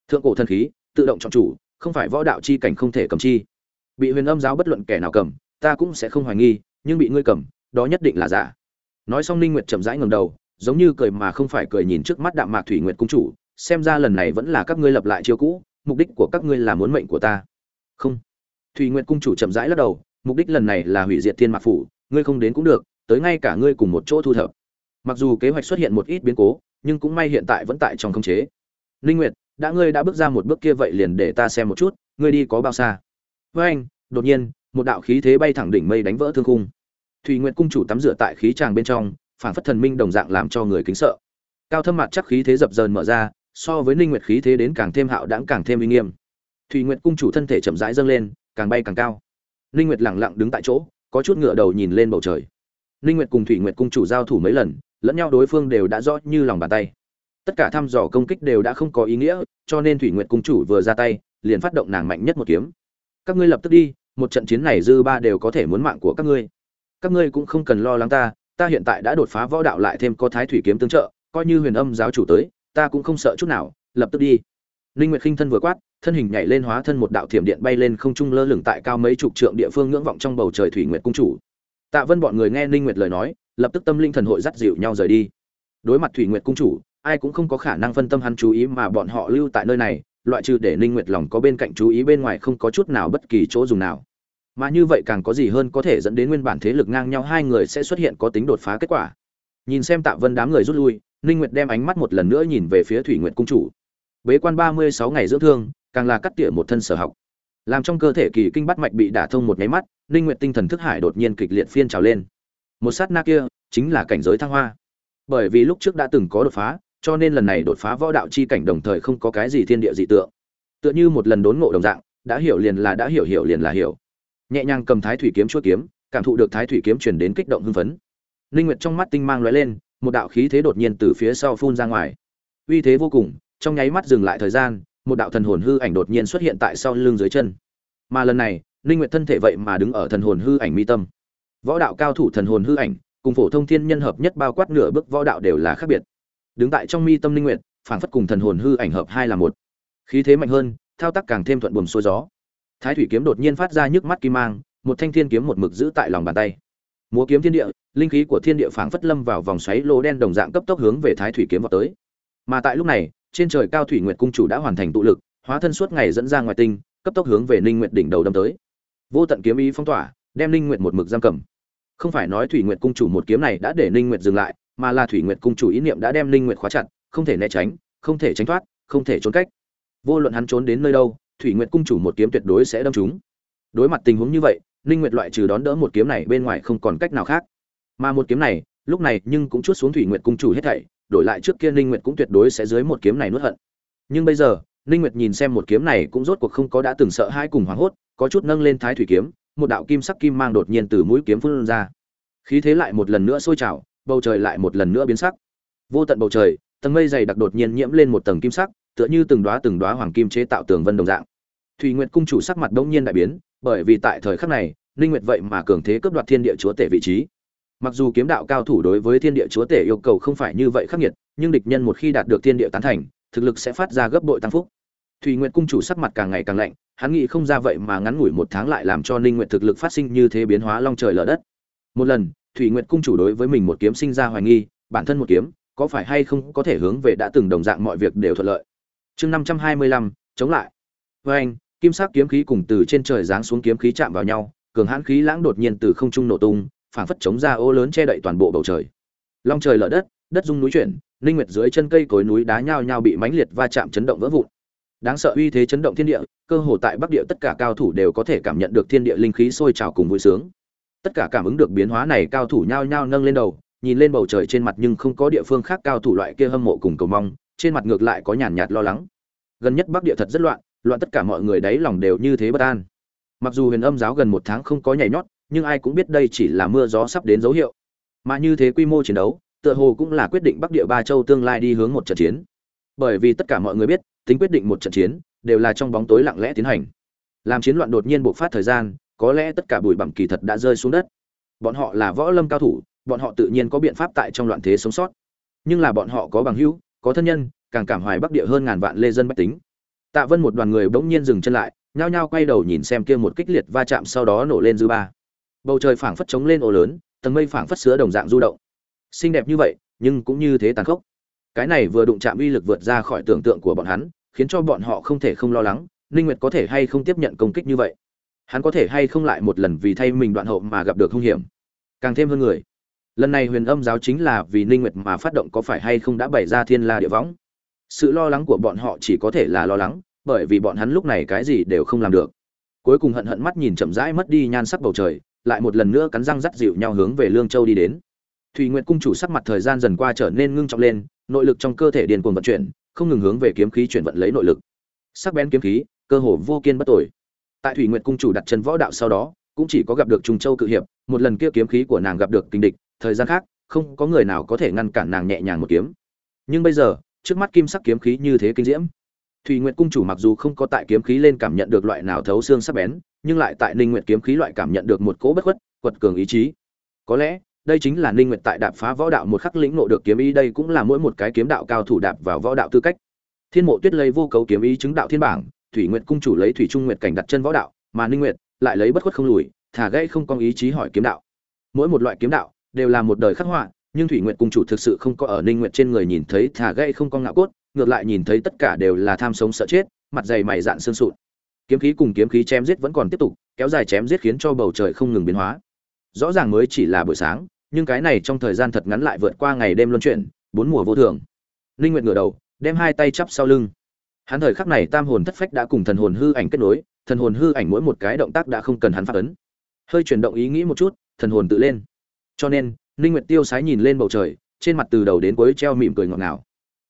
Thượng cổ thần khí, tự động chọn chủ không phải võ đạo chi cảnh không thể cầm chi. Bị huyền âm giáo bất luận kẻ nào cầm, ta cũng sẽ không hoài nghi, nhưng bị ngươi cầm, đó nhất định là giả. Nói xong ninh nguyệt chậm rãi ngẩng đầu, giống như cười mà không phải cười nhìn trước mắt đạm mạc thủy nguyệt cung chủ, xem ra lần này vẫn là các ngươi lập lại chiêu cũ, mục đích của các ngươi là muốn mệnh của ta. Không. Thủy nguyệt cung chủ chậm rãi lắc đầu, mục đích lần này là hủy diệt thiên mạc phủ, ngươi không đến cũng được, tới ngay cả ngươi cùng một chỗ thu thập. Mặc dù kế hoạch xuất hiện một ít biến cố, nhưng cũng may hiện tại vẫn tại trong khống chế. Linh nguyệt đã ngươi đã bước ra một bước kia vậy liền để ta xem một chút, ngươi đi có bao xa? Với anh, đột nhiên, một đạo khí thế bay thẳng đỉnh mây đánh vỡ thương khung. Thủy nguyệt cung chủ tắm rửa tại khí tràng bên trong phản phất thần minh đồng dạng làm cho người kính sợ. Cao thâm mặt chắc khí thế dập dờn mở ra, so với ninh nguyệt khí thế đến càng thêm hạo đãng càng thêm uy nghiêm. Thủy nguyệt cung chủ thân thể chậm rãi dâng lên, càng bay càng cao. Ninh nguyệt lặng lặng đứng tại chỗ, có chút ngựa đầu nhìn lên bầu trời. Ninh nguyệt cùng thủy nguyệt cung chủ giao thủ mấy lần, lẫn nhau đối phương đều đã rõ như lòng bàn tay tất cả thăm dò công kích đều đã không có ý nghĩa, cho nên thủy nguyệt cung chủ vừa ra tay, liền phát động nàng mạnh nhất một kiếm. Các ngươi lập tức đi, một trận chiến này dư ba đều có thể muốn mạng của các ngươi. Các ngươi cũng không cần lo lắng ta ta hiện tại đã đột phá võ đạo lại thêm có thái thủy kiếm tương trợ, coi như huyền âm giáo chủ tới, ta cũng không sợ chút nào, lập tức đi. Linh nguyệt khinh thân vừa quát, thân hình nhảy lên hóa thân một đạo thiểm điện bay lên không trung lơ lửng tại cao mấy chục trượng địa phương ngưỡng vọng trong bầu trời thủy nguyệt cung chủ. Tạ vân bọn người nghe linh nguyệt lời nói, lập tức tâm linh thần hội dắt dịu nhau rời đi. Đối mặt thủy nguyệt cung chủ ai cũng không có khả năng phân tâm hắn chú ý mà bọn họ lưu tại nơi này, loại trừ để linh nguyệt lòng có bên cạnh chú ý bên ngoài không có chút nào bất kỳ chỗ dùng nào. Mà như vậy càng có gì hơn có thể dẫn đến nguyên bản thế lực ngang nhau hai người sẽ xuất hiện có tính đột phá kết quả. Nhìn xem tạ vân đám người rút lui, ninh nguyệt đem ánh mắt một lần nữa nhìn về phía thủy nguyệt cung chủ. Bế quan 36 ngày dưỡng thương, càng là cắt tỉa một thân sở học. Làm trong cơ thể kỳ kinh bắt mạch bị đả thông một nháy mắt, ninh nguyệt tinh thần thức hải đột nhiên kịch liệt phiên trào lên. Một sát na kia chính là cảnh giới thăng hoa. Bởi vì lúc trước đã từng có đột phá cho nên lần này đột phá võ đạo chi cảnh đồng thời không có cái gì thiên địa dị tượng. Tựa như một lần đốn ngộ đồng dạng, đã hiểu liền là đã hiểu hiểu liền là hiểu. Nhẹ nhàng cầm thái thủy kiếm chuôi kiếm, cảm thụ được thái thủy kiếm truyền đến kích động hưng phấn. Linh nguyệt trong mắt tinh mang lóe lên, một đạo khí thế đột nhiên từ phía sau phun ra ngoài. Uy thế vô cùng, trong nháy mắt dừng lại thời gian, một đạo thần hồn hư ảnh đột nhiên xuất hiện tại sau lưng dưới chân. Mà lần này, linh nguyệt thân thể vậy mà đứng ở thần hồn hư ảnh mi tâm. Võ đạo cao thủ thần hồn hư ảnh, cùng phổ thông thiên nhân hợp nhất bao quát nửa bước võ đạo đều là khác biệt đứng tại trong mi tâm linh nguyện, phảng phất cùng thần hồn hư ảnh hợp hai là một. Khí thế mạnh hơn thao tác càng thêm thuận buồm xuôi gió. Thái thủy kiếm đột nhiên phát ra nhức mắt kim mang một thanh thiên kiếm một mực giữ tại lòng bàn tay. Múa kiếm thiên địa linh khí của thiên địa phảng phất lâm vào vòng xoáy lô đen đồng dạng cấp tốc hướng về thái thủy kiếm vào tới. Mà tại lúc này trên trời cao thủy nguyệt cung chủ đã hoàn thành tụ lực hóa thân suốt ngày dẫn ra ngoài tinh cấp tốc hướng về ninh nguyệt đỉnh đầu đâm tới. Vô tận kiếm ý phong tỏa đem ninh nguyệt một mực giam cầm. Không phải nói thủy nguyệt cung chủ một kiếm này đã để ninh nguyệt dừng lại mà là thủy nguyệt cung chủ ý niệm đã đem Linh nguyệt khóa chặt, không thể né tránh, không thể tránh thoát, không thể trốn cách. Vô luận hắn trốn đến nơi đâu, thủy nguyệt cung chủ một kiếm tuyệt đối sẽ đâm trúng. Đối mặt tình huống như vậy, Linh nguyệt loại trừ đón đỡ một kiếm này bên ngoài không còn cách nào khác. Mà một kiếm này, lúc này nhưng cũng chút xuống thủy nguyệt cung chủ hết thảy, đổi lại trước kia Linh nguyệt cũng tuyệt đối sẽ dưới một kiếm này nuốt hận. Nhưng bây giờ, Linh nguyệt nhìn xem một kiếm này cũng rốt cuộc không có đã từng sợ hãi cùng hoảng hốt, có chút nâng lên thái thủy kiếm, một đạo kim sắc kim mang đột nhiên từ mũi kiếm phun ra. Khí thế lại một lần nữa sôi trào bầu trời lại một lần nữa biến sắc. Vô tận bầu trời, tầng mây dày đặc đột nhiên nhiễm lên một tầng kim sắc, tựa như từng đóa từng đóa hoàng kim chế tạo tường vân đồng dạng. Thủy nguyệt cung chủ sắc mặt đông nhiên đại biến, bởi vì tại thời khắc này linh nguyệt vậy mà cường thế cướp đoạt thiên địa chúa tể vị trí. Mặc dù kiếm đạo cao thủ đối với thiên địa chúa tể yêu cầu không phải như vậy khắc nghiệt, nhưng địch nhân một khi đạt được thiên địa tán thành, thực lực sẽ phát ra gấp bội tăng phúc. Thủy nguyệt cung chủ sắc mặt càng ngày càng lạnh, hắn nghĩ không ra vậy mà ngắn ngủi một tháng lại làm cho linh nguyệt thực lực phát sinh như thế biến hóa long trời lở đất. Một lần thủy nguyệt cung chủ đối với mình một kiếm sinh ra hoài nghi bản thân một kiếm có phải hay không có thể hướng về đã từng đồng dạng mọi việc đều thuận lợi? Chương 525, chống lại. Với anh kim sắc kiếm khí cùng từ trên trời giáng xuống kiếm khí chạm vào nhau cường hãn khí lãng đột nhiên từ không trung nổ tung phảng phất chống ra ô lớn che đậy toàn bộ bầu trời. Long trời lở đất đất rung núi chuyển linh nguyệt dưới chân cây cối núi đá nhao nhao bị mãnh liệt va chạm chấn động vỡ vụn. Đáng sợ uy thế chấn động thiên địa cơ hồ tại bắc địa tất cả cao thủ đều có thể cảm nhận được thiên địa linh khí sôi trào cùng vui sướng tất cả cảm ứng được biến hóa này, cao thủ nhao nhao nâng lên đầu, nhìn lên bầu trời trên mặt nhưng không có địa phương khác, cao thủ loại kia hâm mộ cùng cầu mong, trên mặt ngược lại có nhàn nhạt lo lắng. Gần nhất bắc địa thật rất loạn loạn tất cả mọi người đấy lòng đều như thế bất an. Mặc dù huyền âm giáo gần một tháng không có nhảy nhót, nhưng ai cũng biết đây chỉ là mưa gió sắp đến dấu hiệu. Mà như thế quy mô chiến đấu, tựa hồ cũng là quyết định bắc địa ba châu tương lai đi hướng một trận chiến. Bởi vì tất cả mọi người biết, tính quyết định một trận chiến, đều là trong bóng tối lặng lẽ tiến hành. Làm chiến loạn đột nhiên bộc phát thời gian có lẽ tất cả bụi bặm kỳ thật đã rơi xuống đất. Bọn họ là võ lâm cao thủ, bọn họ tự nhiên có biện pháp tại trong loạn thế sống sót. Nhưng là bọn họ có bằng hữu, có thân nhân, càng cảm hoài bắc địa hơn ngàn vạn lê dân bách tính. Tạ vân một đoàn người bỗng nhiên dừng chân lại, nhao nhao quay đầu nhìn xem kia một kích liệt va chạm sau đó nổ lên dư ba. Bầu trời phảng phất trống lên ồ lớn, tầng mây phảng phất sứa đồng dạng du động. Xinh đẹp như vậy, nhưng cũng như thế tàn khốc. Cái này vừa đụng chạm uy lực vượt ra khỏi tưởng tượng của bọn hắn, khiến cho bọn họ không thể không lo lắng, ninh nguyệt có thể hay không tiếp nhận công kích như vậy hắn có thể hay không lại một lần vì thay mình đoạn hậu mà gặp được hung hiểm? Càng thêm hơn người. Lần này huyền âm giáo chính là vì ninh nguyệt mà phát động có phải hay không đã bày ra thiên la địa võng? Sự lo lắng của bọn họ chỉ có thể là lo lắng, bởi vì bọn hắn lúc này cái gì đều không làm được. Cuối cùng hận hận mắt nhìn chậm rãi mất đi nhan sắc bầu trời, lại một lần nữa cắn răng dắt dịu nhau hướng về lương châu đi đến. Thùy nguyệt cung chủ sắc mặt thời gian dần qua trở nên ngưng trọng lên, nội lực trong cơ thể điền cuồng vận chuyển, không ngừng hướng về kiếm khí chuyển vận lấy nội lực. Sắc bén kiếm khí, cơ hồ vô kiên bất tội tại thủy nguyệt cung chủ đặt chân võ đạo sau đó, cũng chỉ có gặp được trùng châu cự hiệp, một lần kia kiếm khí của nàng gặp được kinh địch, thời gian khác, không có người nào có thể ngăn cản nàng nhẹ nhàng một kiếm. Nhưng bây giờ, trước mắt kim sắc kiếm khí như thế kinh diễm. Thủy nguyệt cung chủ mặc dù không có tại kiếm khí lên cảm nhận được loại nào thấu xương sắc bén, nhưng lại tại ninh nguyện kiếm khí loại cảm nhận được một cỗ bất khuất, quật cường ý chí. Có lẽ, đây chính là ninh nguyệt tại đạp phá võ đạo một khắc lĩnh ngộ được kiếm ý, đây cũng là mỗi một cái kiếm đạo cao thủ đạp vào võ đạo tư cách. Thiên mộ tuyết Lây vô cấu kiếm ý chứng đạo thiên bảng thủy nguyệt cung chủ lấy thủy trung nguyệt cảnh đặt chân võ đạo, mà ninh nguyệt lại lấy bất khuất không lùi, thả gãy không có ý chí hỏi kiếm đạo. Mỗi một loại kiếm đạo đều là một đời khắc họa, nhưng thủy nguyệt cung chủ thực sự không có ở ninh nguyệt trên người nhìn thấy thả gãy không có ngạo cốt, ngược lại nhìn thấy tất cả đều là tham sống sợ chết, mặt dày mày dạn xương sụn. Kiếm khí cùng kiếm khí chém giết vẫn còn tiếp tục, kéo dài chém giết khiến cho bầu trời không ngừng biến hóa. Rõ ràng mới chỉ là buổi sáng, nhưng cái này trong thời gian thật ngắn lại vượt qua ngày đêm luân chuyển, bốn mùa vô thường. Ninh nguyệt ngửa đầu, đem hai tay chắp sau lưng hắn thời khắc này tam hồn thất phách đã cùng thần hồn hư ảnh kết nối, thần hồn hư ảnh mỗi một cái động tác đã không cần hắn phát ấn. Hơi chuyển động ý nghĩ một chút, thần hồn tự lên. Cho nên, ninh nguyệt tiêu sái nhìn lên bầu trời, trên mặt từ đầu đến cuối treo mỉm cười ngọt ngào.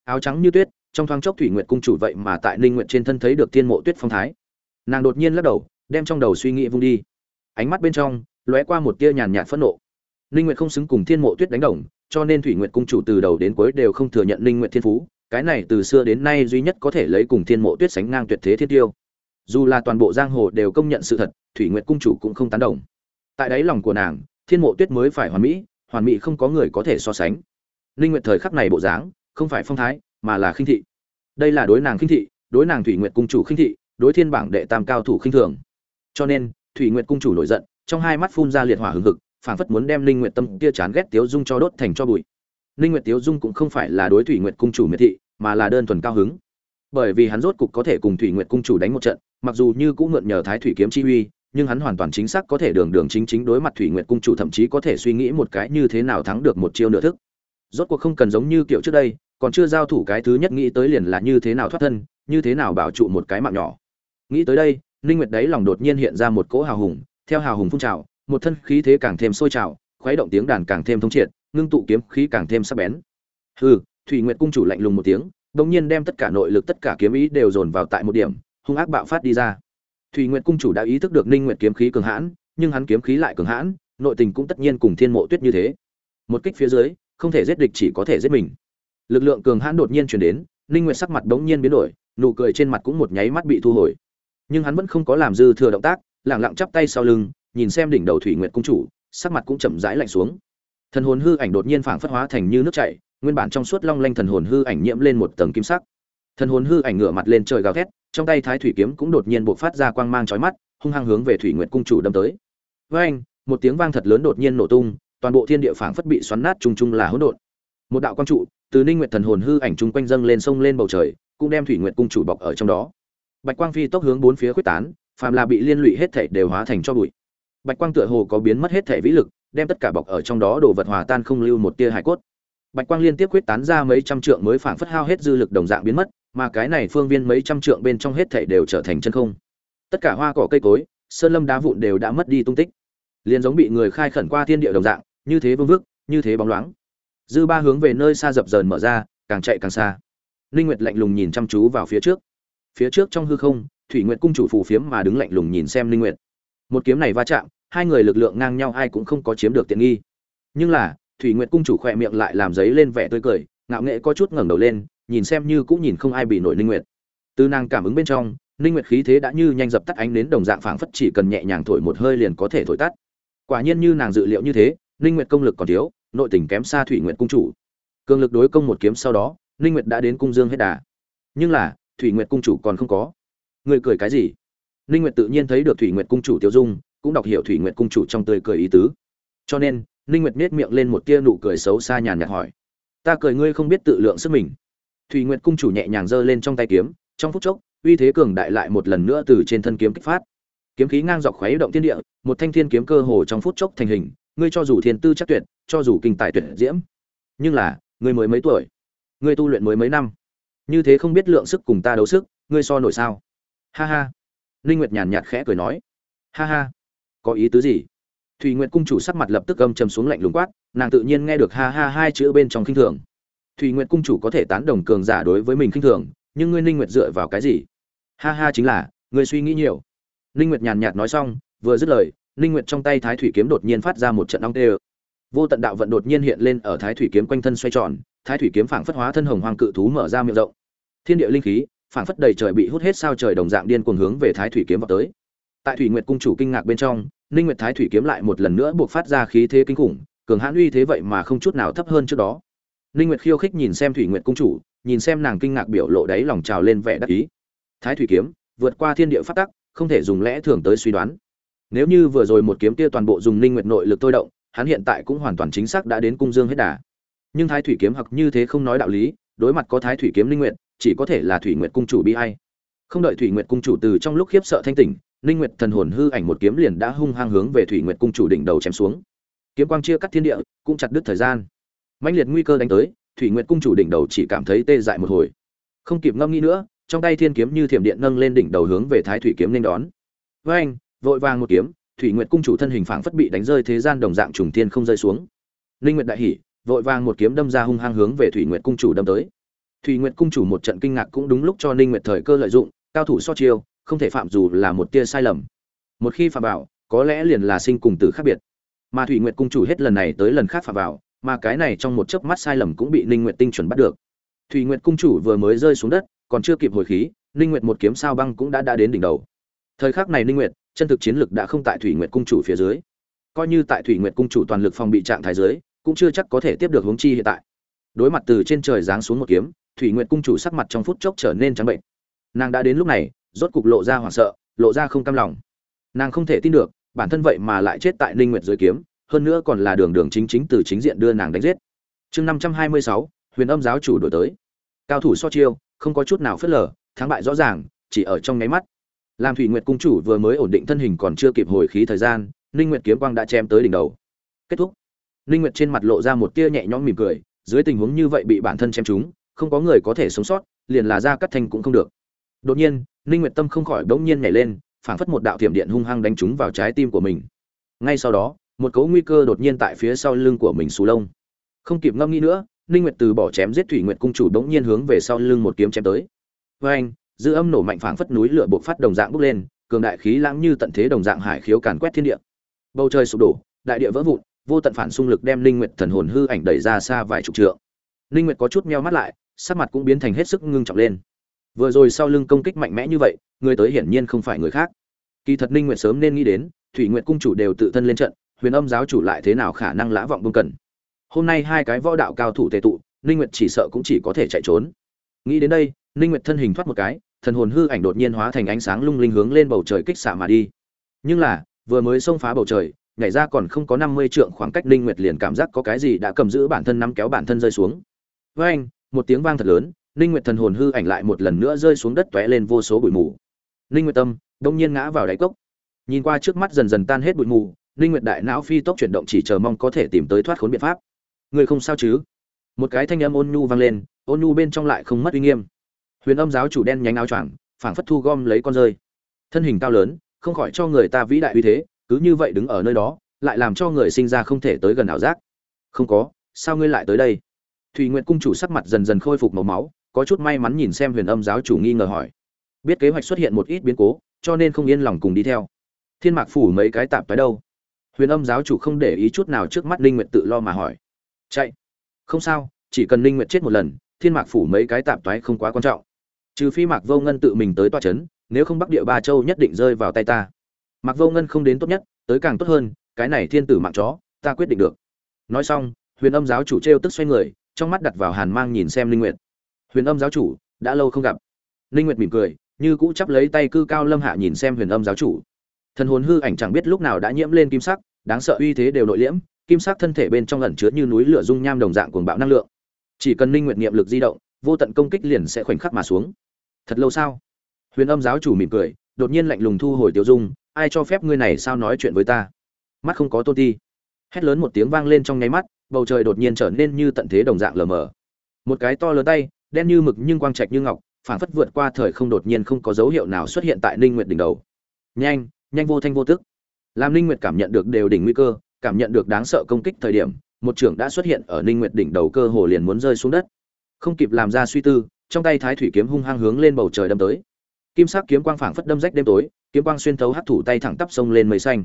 Áo trắng như tuyết, trong thoáng chốc thủy nguyệt cung chủ vậy mà tại ninh nguyệt trên thân thấy được tiên mộ tuyết phong thái. Nàng đột nhiên lắc đầu, đem trong đầu suy nghĩ vung đi. Ánh mắt bên trong, lóe qua một tia nhàn nhạt phẫn nộ. Ninh nguyệt không xứng cùng thiên mộ tuyết đánh đồng, cho nên thủy nguyệt cung chủ từ đầu đến cuối đều không thừa nhận ninh nguyệt thiên phú cái này từ xưa đến nay duy nhất có thể lấy cùng thiên mộ tuyết sánh ngang tuyệt thế thiên tiêu. Dù là toàn bộ giang hồ đều công nhận sự thật, thủy nguyệt cung chủ cũng không tán đồng. Tại đáy lòng của nàng, thiên mộ tuyết mới phải hoàn mỹ hoàn mỹ không có người có thể so sánh. Ninh nguyệt thời khắc này bộ dáng, không phải phong thái, mà là khinh thị. Đây là đối nàng khinh thị, đối nàng thủy nguyệt cung chủ khinh thị, đối thiên bảng đệ tam cao thủ khinh thường. Cho nên, thủy nguyệt cung chủ nổi giận, trong hai mắt phun ra liệt hỏa hừng hực, phảng phất muốn đem linh nguyệt tâm kia chán ghét tiếu dung cho đốt thành cho bụi. Linh nguyệt tiếu dung cũng không phải là đối thủy nguyệt cung chủ miệt thị mà là đơn thuần cao hứng. Bởi vì hắn rốt cục có thể cùng thủy nguyệt cung chủ đánh một trận, mặc dù như cũng mượn nhờ thái thủy kiếm chi uy, nhưng hắn hoàn toàn chính xác có thể đường đường chính chính đối mặt thủy nguyệt cung chủ thậm chí có thể suy nghĩ một cái như thế nào thắng được một chiêu nửa thức. Rốt cuộc không cần giống như kiểu trước đây, còn chưa giao thủ cái thứ nhất nghĩ tới liền là như thế nào thoát thân, như thế nào bảo trụ một cái mạng nhỏ. Nghĩ tới đây, ninh nguyệt đấy lòng đột nhiên hiện ra một cỗ hào hùng, theo hào hùng phun trào, một thân khí thế càng thêm sôi trào, khuấy động tiếng đàn càng thêm thông triệt, ngưng tụ kiếm khí càng thêm sắc bén. Hừ thủy nguyệt cung chủ lạnh lùng một tiếng đột nhiên đem tất cả nội lực, tất cả kiếm ý đều dồn vào tại một điểm, hung ác bạo phát đi ra. Thủy nguyệt cung chủ đã ý thức được ninh nguyệt kiếm khí cường hãn, nhưng hắn kiếm khí lại cường hãn, nội tình cũng tất nhiên cùng thiên mộ tuyết như thế. Một kích phía dưới, không thể giết địch chỉ có thể giết mình. Lực lượng cường hãn đột nhiên truyền đến, ninh nguyệt sắc mặt đống nhiên biến đổi, nụ cười trên mặt cũng một nháy mắt bị thu hồi. Nhưng hắn vẫn không có làm dư thừa động tác lẳng lặng chắp tay sau lưng, nhìn xem đỉnh đầu thủy nguyệt cung chủ, sắc mặt cũng chậm rãi lạnh xuống. Thần hồn hư ảnh đột nhiên phảng phất hóa thành như nước chảy nguyên bản trong suốt long lanh thần hồn hư ảnh nhiễm lên một tầng kim sắc. Thần hồn hư ảnh ngửa mặt lên trời gào thét, trong tay thái thủy kiếm cũng đột nhiên bộc phát ra quang mang chói mắt, hung hăng hướng về thủy nguyệt cung chủ đâm tới. Với anh một tiếng vang thật lớn đột nhiên nổ tung, toàn bộ thiên địa phảng phất bị xoắn nát trùng trùng là hỗn độn. Một đạo quang trụ từ ninh nguyệt thần hồn hư ảnh trung quanh dâng lên sông lên bầu trời, cũng đem thủy nguyệt cung chủ bọc ở trong đó. Bạch quang phi tốc hướng bốn phía khuếch tán, phàm là bị liên lụy hết thảy đều hóa thành cho bụi. Bạch quang tựa hồ có biến mất hết thể vĩ lực, đem tất cả bọc ở trong đó đồ vật hòa tan không lưu một tia hải cốt bạch quang liên tiếp quyết tán ra mấy trăm trượng mới phảng phất hao hết dư lực đồng dạng biến mất, mà cái này phương viên mấy trăm trượng bên trong hết thảy đều trở thành chân không. Tất cả hoa cỏ cây cối, sơn lâm đá vụn đều đã mất đi tung tích. Liền giống bị người khai khẩn qua thiên địa đồng dạng, như thế vương vức, như thế bóng loáng. Dư ba hướng về nơi xa dập dờn mở ra, càng chạy càng xa. Linh nguyệt lạnh lùng nhìn chăm chú vào phía trước. Phía trước trong hư không, thủy nguyệt cung chủ phù phiếm mà đứng lạnh lùng nhìn xem Linh nguyệt. Một kiếm này va chạm, hai người lực lượng ngang nhau, ai cũng không có chiếm được tiện nghi. Nhưng là thủy nguyệt cung chủ khỏe miệng lại làm giấy lên vẻ tươi cười, ngạo nghệ có chút ngẩng đầu lên, nhìn xem như cũng nhìn không ai bị nổi ninh nguyệt. Từ nàng cảm ứng bên trong, ninh nguyệt khí thế đã như nhanh dập tắt ánh đến đồng dạng phảng phất chỉ cần nhẹ nhàng thổi một hơi liền có thể thổi tắt. Quả nhiên như nàng dự liệu như thế, ninh nguyệt công lực còn thiếu, nội tình kém xa thủy nguyệt cung chủ. Cường lực đối công một kiếm sau đó, ninh nguyệt đã đến cung dương hết đà. Nhưng là, thủy nguyệt cung chủ còn không có. Người cười cái gì? Ninh nguyệt tự nhiên thấy được thủy nguyệt cung chủ tiêu dung, cũng đọc hiểu thủy nguyệt cung chủ trong tươi cười ý tứ. Cho nên ninh nguyệt nét miệng lên một tia nụ cười xấu xa nhàn nhạt hỏi. Ta cười ngươi không biết tự lượng sức mình. Thủy nguyệt cung chủ nhẹ nhàng giơ lên trong tay kiếm, trong phút chốc, uy thế cường đại lại một lần nữa từ trên thân kiếm kích phát. Kiếm khí ngang dọc khuấy động thiên địa, một thanh thiên kiếm cơ hồ trong phút chốc thành hình, ngươi cho dù thiên tư chắc tuyệt, cho dù kinh tài tuyệt diễm, nhưng là, ngươi mới mấy tuổi? Ngươi tu luyện mới mấy năm? Như thế không biết lượng sức cùng ta đấu sức, ngươi so nổi sao? Ha ha. Ninh nguyệt nhàn nhạt khẽ cười nói. Ha ha. Có ý tứ gì? Thủy nguyệt cung chủ sắc mặt lập tức âm trầm xuống lạnh lùng quát, nàng tự nhiên nghe được ha ha hai chữ bên trong khinh thường. Thủy nguyệt cung chủ có thể tán đồng cường giả đối với mình khinh thường, nhưng ngươi ninh nguyệt dựa vào cái gì? Ha ha chính là, ngươi suy nghĩ nhiều. Ninh nguyệt nhàn nhạt nói xong, vừa dứt lời, ninh nguyệt trong tay thái thủy kiếm đột nhiên phát ra một trận ong tê vô tận đạo vận đột nhiên hiện lên ở thái thủy kiếm quanh thân xoay tròn, thái thủy kiếm phảng phất hóa thân hồng hoàng cự thú mở ra miệng rộng. Thiên địa linh khí, phảng phất đầy trời bị hút hết sao trời đồng dạng điên cuồng hướng về thái thủy kiếm vọt tới. Tại thủy nguyệt cung chủ kinh ngạc bên trong ninh nguyệt thái thủy kiếm lại một lần nữa buộc phát ra khí thế kinh khủng, cường hãn uy thế vậy mà không chút nào thấp hơn trước đó. Ninh nguyệt khiêu khích nhìn xem thủy nguyệt cung chủ, nhìn xem nàng kinh ngạc biểu lộ đáy lòng trào lên vẻ đắc ý. Thái thủy kiếm, vượt qua thiên địa phát tắc, không thể dùng lẽ thường tới suy đoán. Nếu như vừa rồi một kiếm kia toàn bộ dùng ninh nguyệt nội lực thôi động, hắn hiện tại cũng hoàn toàn chính xác đã đến cung dương hết đà. Nhưng thái thủy kiếm học như thế không nói đạo lý, đối mặt có thái thủy kiếm ninh nguyệt, chỉ có thể là thủy nguyệt cung chủ bi ai. Không đợi thủy nguyệt cung chủ từ trong lúc khiếp sợ thanh tỉnh ninh nguyệt thần hồn hư ảnh một kiếm liền đã hung hăng hướng về thủy nguyệt cung chủ đỉnh đầu chém xuống. Kiếm quang chia cắt thiên địa, cũng chặt đứt thời gian. Mãnh liệt nguy cơ đánh tới, thủy nguyệt cung chủ đỉnh đầu chỉ cảm thấy tê dại một hồi. Không kịp ngâm nghĩ nữa, trong tay thiên kiếm như thiểm điện nâng lên đỉnh đầu hướng về thái thủy kiếm nên đón. Với anh vội vàng một kiếm, thủy nguyệt cung chủ thân hình phảng phất bị đánh rơi thế gian đồng dạng trùng thiên không rơi xuống. Linh nguyệt đại hỉ, vội vàng một kiếm đâm ra hung hăng hướng về thủy nguyệt cung chủ đâm tới. Thủy nguyệt cung chủ một trận kinh ngạc cũng đúng lúc cho ninh nguyệt thời cơ lợi dụng, cao thủ so chiêu không thể phạm dù là một tia sai lầm. Một khi phạm vào, có lẽ liền là sinh cùng tử khác biệt. Mà thủy nguyệt cung chủ hết lần này tới lần khác phạm vào, mà cái này trong một chớp mắt sai lầm cũng bị ninh nguyệt tinh chuẩn bắt được. Thủy nguyệt cung chủ vừa mới rơi xuống đất, còn chưa kịp hồi khí, ninh nguyệt một kiếm sao băng cũng đã đã đến đỉnh đầu. Thời khắc này ninh nguyệt, chân thực chiến lực đã không tại thủy nguyệt cung chủ phía dưới. Coi như tại thủy nguyệt cung chủ toàn lực phòng bị trạng thái dưới, cũng chưa chắc có thể tiếp được hướng chi hiện tại. Đối mặt từ trên trời giáng xuống một kiếm, thủy nguyệt cung chủ sắc mặt trong phút chốc trở nên trắng bệnh. Nàng đã đến lúc này rốt cục lộ ra hoảng sợ lộ ra không cam lòng. Nàng không thể tin được bản thân vậy mà lại chết tại ninh nguyệt dưới kiếm hơn nữa còn là đường đường chính chính từ chính diện đưa nàng đánh giết. Chương 526, huyền âm giáo chủ đổi tới. Cao thủ so chiêu không có chút nào phớt lờ thắng bại rõ ràng chỉ ở trong nháy mắt. Làm thủy nguyệt cung chủ vừa mới ổn định thân hình còn chưa kịp hồi khí thời gian ninh nguyệt kiếm quang đã chém tới đỉnh đầu. Kết thúc. Ninh nguyệt trên mặt lộ ra một tia nhẹ nhõm mỉm cười dưới tình huống như vậy bị bản thân chém trúng không có người có thể sống sót liền là ra cắt thanh cũng không được đột nhiên, ninh nguyệt tâm không khỏi bỗng nhiên nhảy lên, phảng phất một đạo thiểm điện hung hăng đánh trúng vào trái tim của mình. Ngay sau đó, một cấu nguy cơ đột nhiên tại phía sau lưng của mình xù lông. Không kịp ngâm nghĩ nữa, ninh nguyệt từ bỏ chém giết thủy nguyệt cung chủ bỗng nhiên hướng về sau lưng một kiếm chém tới. Với anh dư âm nổ mạnh phảng phất núi lửa bộc phát đồng dạng bốc lên, cường đại khí lãng như tận thế đồng dạng hải khiếu càn quét thiên địa. Bầu trời sụp đổ, đại địa vỡ vụn, vô tận phản xung lực đem linh nguyệt thần hồn hư ảnh đẩy ra xa vài chục trượng. Linh nguyệt có chút meo mắt lại, sắc mặt cũng biến thành hết sức ngưng trọng lên vừa rồi sau lưng công kích mạnh mẽ như vậy, người tới hiển nhiên không phải người khác. Kỳ thật ninh nguyệt sớm nên nghĩ đến, thủy nguyệt cung chủ đều tự thân lên trận, huyền âm giáo chủ lại thế nào khả năng lã vọng bông cần. Hôm nay hai cái võ đạo cao thủ tề tụ, ninh nguyệt chỉ sợ cũng chỉ có thể chạy trốn. Nghĩ đến đây, ninh nguyệt thân hình thoát một cái, thần hồn hư ảnh đột nhiên hóa thành ánh sáng lung linh hướng lên bầu trời kích xạ mà đi. Nhưng là, vừa mới xông phá bầu trời, nhảy ra còn không có năm mươi trượng khoảng cách ninh nguyệt liền cảm giác có cái gì đã cầm giữ bản thân nắm kéo bản thân rơi xuống. Với anh một tiếng vang thật lớn linh nguyệt thần hồn hư ảnh lại một lần nữa rơi xuống đất tóe lên vô số bụi mù. Linh nguyệt tâm, đông nhiên ngã vào đáy cốc. Nhìn qua trước mắt dần dần tan hết bụi mù linh nguyệt đại não phi tốc chuyển động chỉ chờ mong có thể tìm tới thoát khốn biện pháp. Người không sao chứ? Một cái thanh âm ôn nhu vang lên, ôn nhu bên trong lại không mất uy nghiêm. Huyền âm giáo chủ đen nhánh áo choàng, phảng phất thu gom lấy con rơi. Thân hình cao lớn, không khỏi cho người ta vĩ đại uy thế, cứ như vậy đứng ở nơi đó, lại làm cho người sinh ra không thể tới gần ảo giác. Không có, sao ngươi lại tới đây? Thủy Nguyệt cung chủ sắc mặt dần dần khôi phục màu máu có chút may mắn nhìn xem huyền âm giáo chủ nghi ngờ hỏi. Biết kế hoạch xuất hiện một ít biến cố, cho nên không yên lòng cùng đi theo. Thiên mạc phủ mấy cái tạp tới đâu? Huyền âm giáo chủ không để ý chút nào trước mắt linh nguyện tự lo mà hỏi. Chạy. Không sao, chỉ cần linh nguyện chết một lần, thiên mạc phủ mấy cái tạp toái không quá quan trọng. Trừ phi mạc vô ngân tự mình tới toa c nếu không bắc địa ba châu nhất định rơi vào tay ta. Mạc vô ngân không đến tốt nhất, tới càng tốt hơn, cái này thiên tử mạng chó, ta quyết định được. Nói xong, huyền âm giáo chủ t r e o tức xoay người, trong mắt đặt vào hàn mang nhìn xem linh nguyệt huyền âm giáo chủ, đã lâu không gặp. Linh nguyệt mỉm cười, như cũ chắp lấy tay cư cao lâm hạ nhìn xem huyền âm giáo chủ. Thần hồn hư ảnh chẳng biết lúc nào đã nhiễm lên kim sắc, đáng sợ uy thế đều nội liễm, kim sắc thân thể bên trong ẩn chứa như núi lửa dung nham đồng dạng cuồng bạo năng lượng. Chỉ cần ninh Nguyệt niệm lực di động, vô tận công kích liền sẽ khoảnh khắc mà xuống. Thật lâu sao huyền âm giáo chủ mỉm cười, đột nhiên lạnh lùng thu hồi tiêu dung, ai cho phép ngươi này sao nói chuyện với ta? Mắt không có tôn ti. Hét lớn một tiếng vang lên trong nháy mắt, bầu trời đột nhiên trở nên như tận thế đồng dạng lờ mờ. Một cái to lớn tay đen như mực nhưng quang trạch như ngọc phản phất vượt qua thời không đột nhiên không có dấu hiệu nào xuất hiện tại ninh nguyệt đỉnh đầu. Nhanh nhanh vô thanh vô tức. Làm ninh nguyệt cảm nhận được đều đỉnh nguy cơ, cảm nhận được đáng sợ công kích thời điểm, một trưởng đã xuất hiện ở ninh nguyệt đỉnh đầu cơ hồ liền muốn rơi xuống đất. Không kịp làm ra suy tư, trong tay thái thủy kiếm hung hăng hướng lên bầu trời đâm tới. Kim sắc kiếm quang phảng phất đâm rách đêm tối, kiếm quang xuyên thấu hất thủ tay thẳng tắp sông lên mây xanh.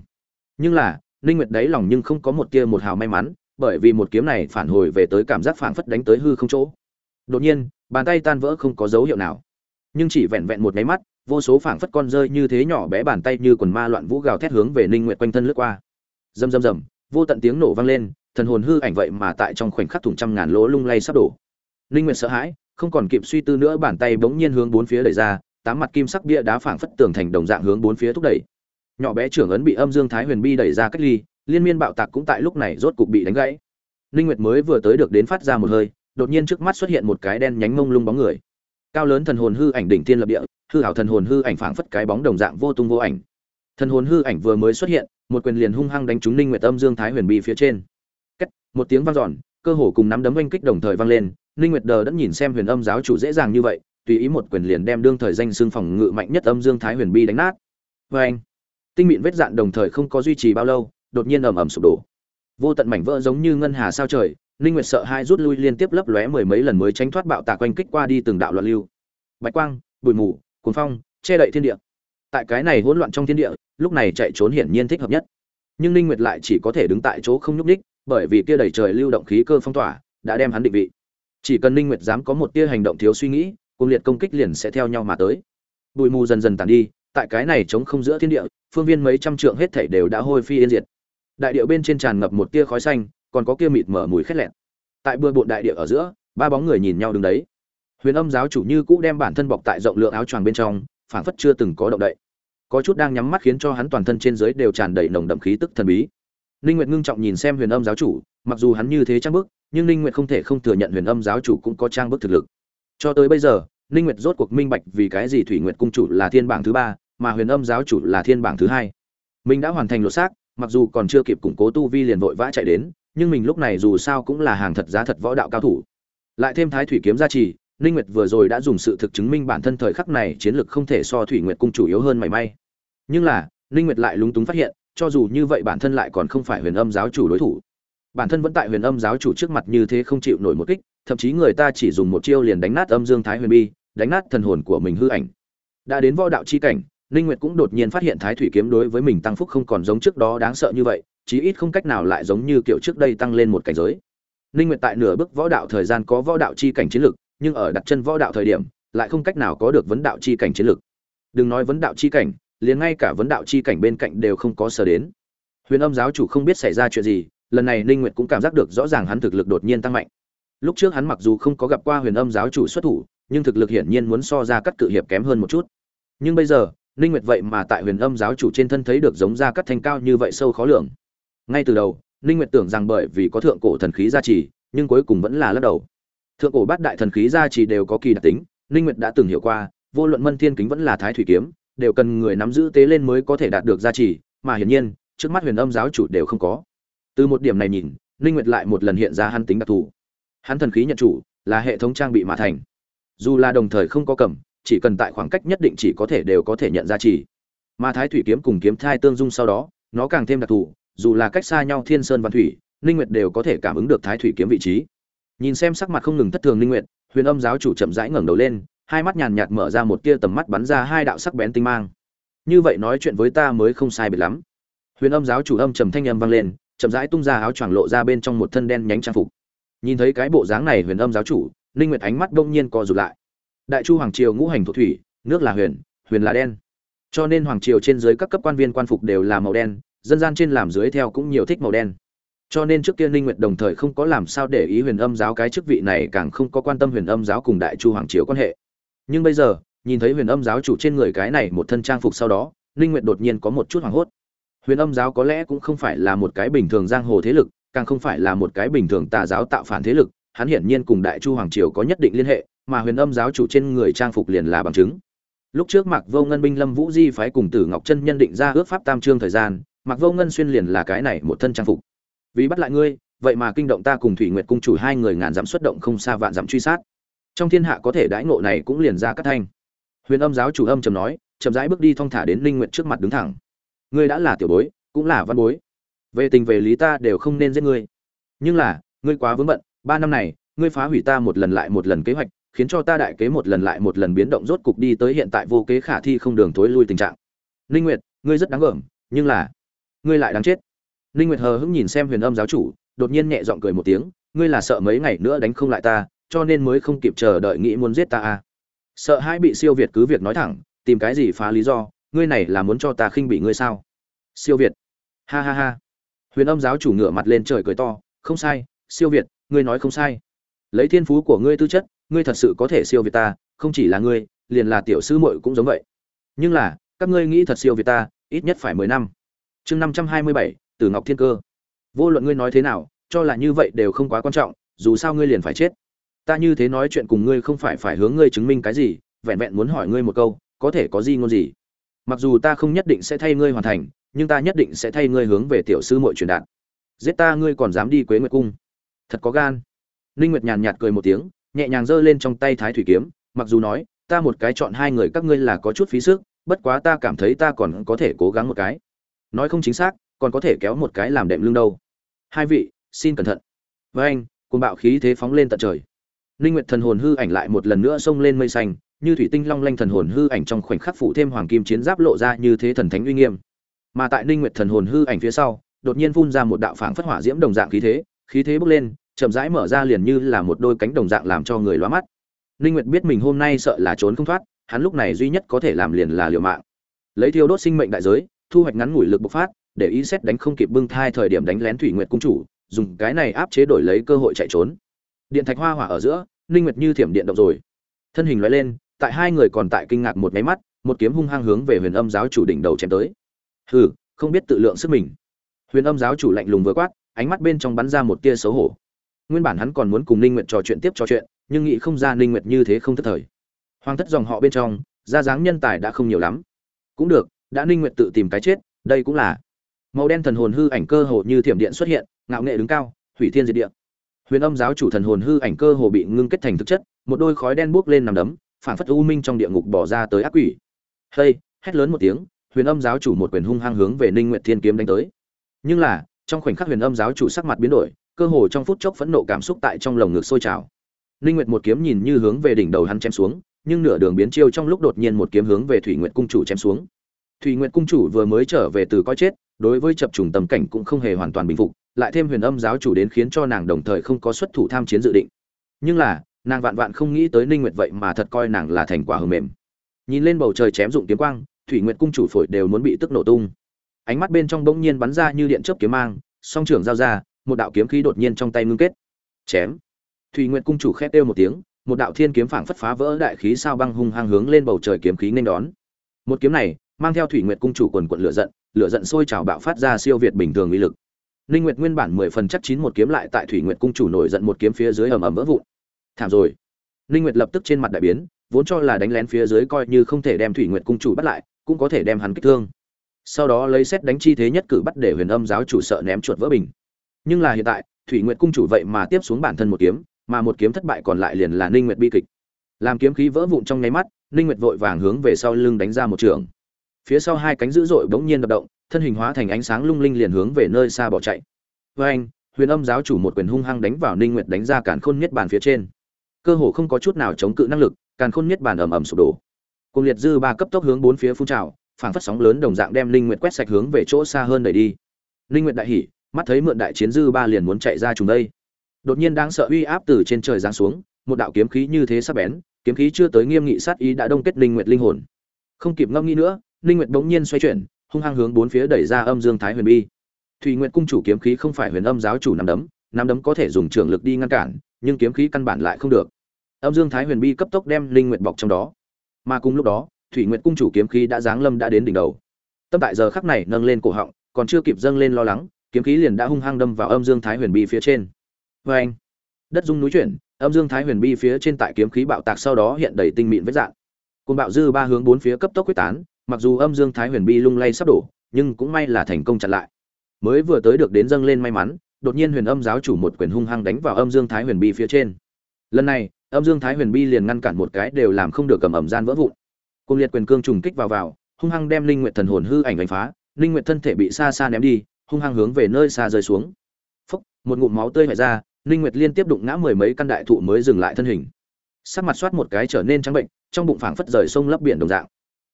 Nhưng là, ninh nguyệt đáy lòng nhưng không có một tia một hào may mắn, bởi vì một kiếm này phản hồi về tới cảm giác phảng phất đánh tới hư không chỗ. Đột nhiên bàn tay tan vỡ không có dấu hiệu nào. Nhưng chỉ vẹn vẹn một máy mắt, vô số phảng phất con rơi như thế nhỏ bé bàn tay như quần ma loạn vũ gào thét hướng về ninh nguyệt quanh thân lướt qua. Rầm rầm rầm, vô tận tiếng nổ vang lên, thần hồn hư ảnh vậy mà tại trong khoảnh khắc thủng trăm ngàn lỗ lung lay sắp đổ. Ninh nguyệt sợ hãi, không còn kịp suy tư nữa bàn tay bỗng nhiên hướng bốn phía đẩy ra, tám mặt kim sắc bia đá phảng phất tường thành đồng dạng hướng bốn phía thúc đẩy. Nhỏ bé trưởng ấn bị âm dương thái huyền bi đẩy ra cách ly, liên miên bạo tạc cũng tại lúc này rốt cục bị đánh gãy. Ninh nguyệt mới vừa tới được đến phát ra một hơi đột nhiên trước mắt xuất hiện một cái đen nhánh mông lung bóng người. Cao lớn thần hồn hư ảnh đỉnh thiên lập địa hư hảo thần hồn hư ảnh phảng phất cái bóng đồng dạng vô tung vô ảnh. Thần hồn hư ảnh vừa mới xuất hiện một quyền liền hung hăng đánh trúng ninh nguyệt âm dương thái huyền bi phía trên. Cách, một tiếng vang dọn cơ hồ cùng nắm đấm oanh kích đồng thời vang lên ninh nguyệt đờ đẫn nhìn xem huyền âm giáo chủ dễ dàng như vậy tùy ý một quyền liền đem đương thời danh xương phòng ngự mạnh nhất âm dương thái huyền bi đánh nát. Với anh tinh mịn vết dạn đồng thời không có duy trì bao lâu đột nhiên ầm ầm sụp đổ. Vô tận mảnh vỡ giống như ngân hà sao trời ninh nguyệt sợ hai rút lui liên tiếp lấp lóe mười mấy lần mới tránh thoát bạo tạc quanh kích qua đi từng đạo loạn lưu. Bạch quang, bụi mù, cuồng phong, che đậy thiên địa. Tại cái này hỗn loạn trong thiên địa, lúc này chạy trốn hiển nhiên thích hợp nhất. Nhưng ninh nguyệt lại chỉ có thể đứng tại chỗ không nhúc nhích, bởi vì kia đầy trời lưu động khí cơ phong tỏa, đã đem hắn định vị. Chỉ cần ninh nguyệt dám có một tia hành động thiếu suy nghĩ cùng liệt công kích liền sẽ theo nhau mà tới. Bụi mù dần dần tàn đi, tại cái này chống không giữa thiên địa, phương viên mấy trăm trượng hết thảy đều đã hôi phi yên diệt. Đại địa bên trên tràn ngập một tia khói xanh còn có kia mịt mở mùi khét lẹn tại bừa bộn đại địa ở giữa, ba bóng người nhìn nhau đứng đấy. Huyền âm giáo chủ như cũ đem bản thân bọc tại rộng lượng áo choàng bên trong, phảng phất chưa từng có động đậy. Có chút đang nhắm mắt khiến cho hắn toàn thân trên dưới đều tràn đầy nồng đậm khí tức thần bí. Ninh nguyệt ngưng trọng nhìn xem huyền âm giáo chủ, mặc dù hắn như thế trang bức, nhưng ninh nguyệt không thể không thừa nhận huyền âm giáo chủ cũng có trang bức thực lực. Cho tới bây giờ, ninh nguyệt rốt cuộc minh bạch vì cái gì thủy nguyệt cung chủ là thiên bảng thứ ba, mà huyền âm giáo chủ là thiên bảng thứ hai. Mình đã hoàn thành lột xác, mặc dù còn chưa kịp củng cố tu vi liền vội vã chạy đến nhưng mình lúc này dù sao cũng là hàng thật giá thật võ đạo cao thủ lại thêm thái thủy kiếm gia trì Ninh Nguyệt vừa rồi đã dùng sự thực chứng minh bản thân thời khắc này chiến lực không thể so Thủy Nguyệt cung chủ yếu hơn mảy may. Nhưng là, Ninh Nguyệt lại lúng túng phát hiện, cho dù như vậy bản thân lại còn không phải Huyền Âm giáo chủ đối thủ. Bản thân vẫn tại Huyền Âm giáo chủ trước mặt như thế không chịu nổi một kích, thậm chí người ta chỉ dùng một chiêu liền đánh nát Âm Dương Thái Huyền Bi, đánh nát thần hồn của mình hư ảnh. Đã đến võ đạo chi cảnh, Ninh Nguyệt cũng đột nhiên phát hiện Thái Thủy kiếm đối với mình tăng phúc không còn giống trước đó đáng sợ như vậy, chí ít không cách nào lại giống như kiểu trước đây tăng lên một cảnh giới. Ninh Nguyệt tại nửa bước võ đạo thời gian có võ đạo chi cảnh chiến lực, nhưng ở đặt chân võ đạo thời điểm lại không cách nào có được vấn đạo chi cảnh chiến lực. Đừng nói vấn đạo chi cảnh liền ngay cả vấn đạo chi cảnh bên cạnh đều không có sở đến. Huyền âm giáo chủ không biết xảy ra chuyện gì lần này ninh nguyệt cũng cảm giác được rõ ràng hắn thực lực đột nhiên tăng mạnh. Lúc trước hắn mặc dù không có gặp qua huyền âm giáo chủ xuất thủ nhưng thực lực hiển nhiên muốn so ra cắt cự hiệp kém hơn một chút. Nhưng bây giờ ninh nguyệt vậy mà tại huyền âm giáo chủ trên thân thấy được giống ra cắt thanh cao như vậy sâu khó lường ngay từ đầu, ninh nguyệt tưởng rằng bởi vì có thượng cổ thần khí gia trì, nhưng cuối cùng vẫn là lắc đầu. Thượng cổ bát đại thần khí gia trì đều có kỳ đặc tính, ninh nguyệt đã từng hiểu qua, vô luận mân thiên kính vẫn là thái thủy kiếm, đều cần người nắm giữ tế lên mới có thể đạt được gia trì, mà hiển nhiên, trước mắt huyền âm giáo chủ đều không có. Từ một điểm này nhìn, ninh nguyệt lại một lần hiện ra hắn tính đặc thù. Hắn thần khí nhận chủ là hệ thống trang bị mà thành. Dù là đồng thời không có cầm, chỉ cần tại khoảng cách nhất định chỉ có thể đều có thể nhận gia trì. Mà thái thủy kiếm cùng kiếm thai tương dung sau đó, nó càng thêm đặc thù dù là cách xa nhau thiên sơn văn thủy, ninh nguyệt đều có thể cảm ứng được thái thủy kiếm vị trí. Nhìn xem sắc mặt không ngừng thất thường ninh nguyệt, huyền âm giáo chủ chậm rãi ngẩng đầu lên, hai mắt nhàn nhạt mở ra một tia tầm mắt bắn ra hai đạo sắc bén tinh mang. Như vậy nói chuyện với ta mới không sai biệt lắm. Huyền âm giáo chủ âm trầm thanh âm vang lên, chậm rãi tung ra áo choàng lộ ra bên trong một thân đen nhánh trang phục. Nhìn thấy cái bộ dáng này huyền âm giáo chủ, ninh nguyệt ánh mắt đông nhiên co rụt lại. Đại chu hoàng triều ngũ hành thổ thủy, nước là huyền huyền là đen. Cho nên hoàng triều trên dưới các cấp quan viên quan phục đều là màu đen dân gian trên làm dưới theo cũng nhiều thích màu đen. Cho nên trước kia ninh nguyệt đồng thời không có làm sao để ý huyền âm giáo cái chức vị này, càng không có quan tâm huyền âm giáo cùng đại chu hoàng triều quan hệ. Nhưng bây giờ, nhìn thấy huyền âm giáo chủ trên người cái này một thân trang phục sau đó, ninh nguyệt đột nhiên có một chút hoảng hốt. Huyền âm giáo có lẽ cũng không phải là một cái bình thường giang hồ thế lực, càng không phải là một cái bình thường tà giáo tạo phản thế lực, hắn hiển nhiên cùng đại chu hoàng triều có nhất định liên hệ, mà huyền âm giáo chủ trên người trang phục liền là bằng chứng. Lúc trước mạc vô ngân binh lâm vũ di phái cùng tử ngọc chân nhân định ra ước pháp tam trương thời gian mặc vô ngân xuyên liền là cái này một thân trang phục. Vì bắt lại ngươi, vậy mà kinh động ta cùng thủy nguyệt cung chủ hai người ngàn dặm xuất động không xa vạn dặm truy sát. Trong thiên hạ có thể đãi ngộ này cũng liền ra cắt thanh. Huyền âm giáo chủ âm trầm nói, chậm rãi bước đi thong thả đến linh nguyệt trước mặt đứng thẳng. Ngươi đã là tiểu bối, cũng là văn bối. Về tình về lý ta đều không nên giết ngươi. Nhưng là, ngươi quá vướng bận, ba năm này, ngươi phá hủy ta một lần lại một lần kế hoạch, khiến cho ta đại kế một lần lại một lần biến động rốt cục đi tới hiện tại vô kế khả thi không đường thối lui tình trạng. Ninh nguyệt, ngươi rất đáng gờm nhưng là ngươi lại đáng chết. Ninh nguyệt hờ hững nhìn xem huyền âm giáo chủ, đột nhiên nhẹ giọng cười một tiếng, ngươi là sợ mấy ngày nữa đánh không lại ta, cho nên mới không kịp chờ đợi nghĩ muốn giết ta à. Sợ hai bị siêu việt cứ việc nói thẳng, tìm cái gì phá lý do, ngươi này là muốn cho ta khinh bị ngươi sao? Siêu việt. Ha ha ha. Huyền âm giáo chủ ngửa mặt lên trời cười to, không sai, siêu việt, ngươi nói không sai. Lấy thiên phú của ngươi tư chất, ngươi thật sự có thể siêu việt ta, không chỉ là ngươi, liền là tiểu sư muội cũng giống vậy. Nhưng là, các ngươi nghĩ thật siêu việt ta, ít nhất phải mười năm chương năm trăm hai mươi bảy, từ ngọc thiên cơ. Vô luận ngươi nói thế nào, cho là như vậy đều không quá quan trọng, dù sao ngươi liền phải chết. Ta như thế nói chuyện cùng ngươi không phải phải hướng ngươi chứng minh cái gì, vẹn vẹn muốn hỏi ngươi một câu, có thể có gì ngôn gì. Mặc dù ta không nhất định sẽ thay ngươi hoàn thành, nhưng ta nhất định sẽ thay ngươi hướng về tiểu sư muội truyền đạt. Giết ta ngươi còn dám đi quế nguyệt cung. Thật có gan. Ninh nguyệt nhàn nhạt cười một tiếng, nhẹ nhàng giơ lên trong tay thái thủy kiếm, mặc dù nói, ta một cái chọn hai người các ngươi là có chút phí sức, bất quá ta cảm thấy ta còn có thể cố gắng một cái nói không chính xác, còn có thể kéo một cái làm đệm lưng đâu. Hai vị, xin cẩn thận. Với anh, cuồng bạo khí thế phóng lên tận trời. Ninh nguyệt thần hồn hư ảnh lại một lần nữa xông lên mây xanh, như thủy tinh long lanh thần hồn hư ảnh trong khoảnh khắc phủ thêm hoàng kim chiến giáp lộ ra như thế thần thánh uy nghiêm. Mà tại ninh nguyệt thần hồn hư ảnh phía sau, đột nhiên phun ra một đạo phảng phất hỏa diễm đồng dạng khí thế khí thế bốc lên, chậm rãi mở ra liền như là một đôi cánh đồng dạng làm cho người lóa mắt. Ninh nguyệt biết mình hôm nay sợ là trốn không thoát, hắn lúc này duy nhất có thể làm liền là liều mạng. Lấy thiêu đốt sinh mệnh đại giới thu hoạch ngắn ngủi lực bộc phát, để ý xét đánh không kịp bưng thai thời điểm đánh lén thủy nguyệt cung chủ, dùng cái này áp chế đổi lấy cơ hội chạy trốn. Điện thạch hoa hỏa ở giữa, ninh nguyệt như thiểm điện động rồi. Thân hình lóe lên, tại hai người còn tại kinh ngạc một máy mắt, một kiếm hung hăng hướng về huyền âm giáo chủ đỉnh đầu chém tới. Hừ, không biết tự lượng sức mình. Huyền âm giáo chủ lạnh lùng vừa quát, ánh mắt bên trong bắn ra một tia xấu hổ. Nguyên bản hắn còn muốn cùng ninh nguyệt trò chuyện tiếp trò chuyện, nhưng nghĩ không ra ninh nguyệt như thế không thất thời. Hoàng thất dòng họ bên trong gia dáng nhân tài đã không nhiều lắm. Cũng được đã ninh nguyện tự tìm cái chết đây cũng là màu đen thần hồn hư ảnh cơ hồ như thiểm điện xuất hiện ngạo nghệ đứng cao hủy thiên diệt địa. Huyền âm giáo chủ thần hồn hư ảnh cơ hồ bị ngưng kết thành thực chất một đôi khói đen buốc lên nằm đấm phản phất u minh trong địa ngục bỏ ra tới ác quỷ. Hây, hét lớn một tiếng huyền âm giáo chủ một quyền hung hăng hướng về ninh nguyện thiên kiếm đánh tới. Nhưng là trong khoảnh khắc huyền âm giáo chủ sắc mặt biến đổi cơ hồ trong phút chốc phẫn nộ cảm xúc tại trong lồng ngực sôi trào. Ninh nguyệt một kiếm nhìn như hướng về đỉnh đầu hắn chém xuống nhưng nửa đường biến chiêu trong lúc đột nhiên một kiếm hướng về thủy nguyệt cung chủ chém xuống thủy nguyệt cung chủ vừa mới trở về từ coi chết, đối với chập trùng tầm cảnh cũng không hề hoàn toàn bình phục, lại thêm huyền âm giáo chủ đến khiến cho nàng đồng thời không có xuất thủ tham chiến dự định. Nhưng là, nàng vạn vạn không nghĩ tới ninh nguyệt vậy mà thật coi nàng là thành quả hờ mềm. Nhìn lên bầu trời chém dụng kiếm quang, thủy nguyệt cung chủ phổi đều muốn bị tức nổ tung. Ánh mắt bên trong bỗng nhiên bắn ra như điện chớp kiếm mang, song trưởng giao ra, một đạo kiếm khí đột nhiên trong tay ngưng kết. Chém. Thủy nguyệt cung chủ khép kêu một tiếng, một đạo thiên kiếm phảng phất phá vỡ đại khí sao băng hung hăng hướng lên bầu trời kiếm khí nên đón. Một kiếm này mang theo thủy nguyệt cung chủ quần quận lửa giận lửa giận sôi trào bạo phát ra siêu việt bình thường uy lực Ninh Nguyệt nguyên bản 10 phần chắc chín một kiếm lại tại Thủy Nguyệt cung chủ nổi giận một kiếm phía dưới ầm ầm vỡ vụn. Thảm rồi. Ninh Nguyệt lập tức trên mặt đại biến, vốn cho là đánh lén phía dưới coi như không thể đem Thủy Nguyệt cung chủ bắt lại, cũng có thể đem hắn kích thương. Sau đó lấy xét đánh chi thế nhất cử bắt để Huyền Âm giáo chủ sợ ném chuột vỡ bình. Nhưng là hiện tại, Thủy Nguyệt cung chủ vậy mà tiếp xuống bản thân một kiếm, mà một kiếm thất bại còn lại liền là Ninh Nguyệt bi kịch. Làm kiếm khí vỡ vụn trong nháy mắt, Ninh Nguyệt vội vàng hướng về sau lưng đánh ra một trường. Phía sau hai cánh dữ dội bỗng nhiên đập động, thân hình hóa thành ánh sáng lung linh liền hướng về nơi xa bỏ chạy. Với anh huyền âm giáo chủ một quyền hung hăng đánh vào ninh nguyệt đánh ra càn khôn nhất bản phía trên. Cơ hồ không có chút nào chống cự năng lực càn khôn nhất bản ầm ầm sụp đổ. Cùng liệt dư ba cấp tốc hướng bốn phía phun trào phảng phất sóng lớn đồng dạng đem linh nguyệt quét sạch hướng về chỗ xa hơn đẩy đi. Linh nguyệt đại hỉ mắt thấy mượn đại chiến dư ba liền muốn chạy ra trùng đây. Đột nhiên đang sợ uy áp từ trên trời giáng xuống một đạo kiếm khí như thế sắc bén kiếm khí chưa tới nghiêm nghị sát ý đã đông kết linh nguyệt linh hồn. Không kịp ngâm nghĩ nữa linh nguyệt bỗng nhiên xoay chuyển, hung hăng hướng bốn phía đẩy ra âm dương thái huyền bi. Thủy nguyệt cung chủ kiếm khí không phải huyền âm giáo chủ nắm đấm nắm đấm có thể dùng trường lực đi ngăn cản, nhưng kiếm khí căn bản lại không được. Âm dương thái huyền bi cấp tốc đem linh nguyệt bọc trong đó. Mà cùng lúc đó, thủy nguyệt cung chủ kiếm khí đã giáng lâm đã đến đỉnh đầu. Tâm tại giờ khắc này nâng lên cổ họng, còn chưa kịp dâng lên lo lắng, kiếm khí liền đã hung hăng đâm vào âm dương thái huyền bi phía trên. Vê anh đất rung núi chuyển, âm dương thái huyền bi phía trên tại kiếm khí bạo tạc sau đó hiện đầy tinh mịn vết dạng Cơn bạo dư ba hướng bốn phía cấp tốc quyết tán mặc dù âm dương thái huyền bi lung lay sắp đổ nhưng cũng may là thành công chặn lại mới vừa tới được đến dâng lên may mắn đột nhiên huyền âm giáo chủ một quyền hung hăng đánh vào âm dương thái huyền bi phía trên lần này âm dương thái huyền bi liền ngăn cản một cái đều làm không được cầm ẩm gian vỡ vụn Cung liệt quyền cương trùng kích vào vào, hung hăng đem Linh nguyện thần hồn hư ảnh đánh phá, Linh nguyện thân thể bị xa xa ném đi, hung hăng hướng về nơi xa rơi xuống. Phốc, một ngụm máu tươi vẩy ra, Linh Nguyệt liên tiếp đụng ngã mười mấy căn đại thụ mới dừng lại thân hình. Sắc mặt xoát một cái trở nên trắng bệnh, trong bụng phảng phất rời sông lấp biển đồng dạng.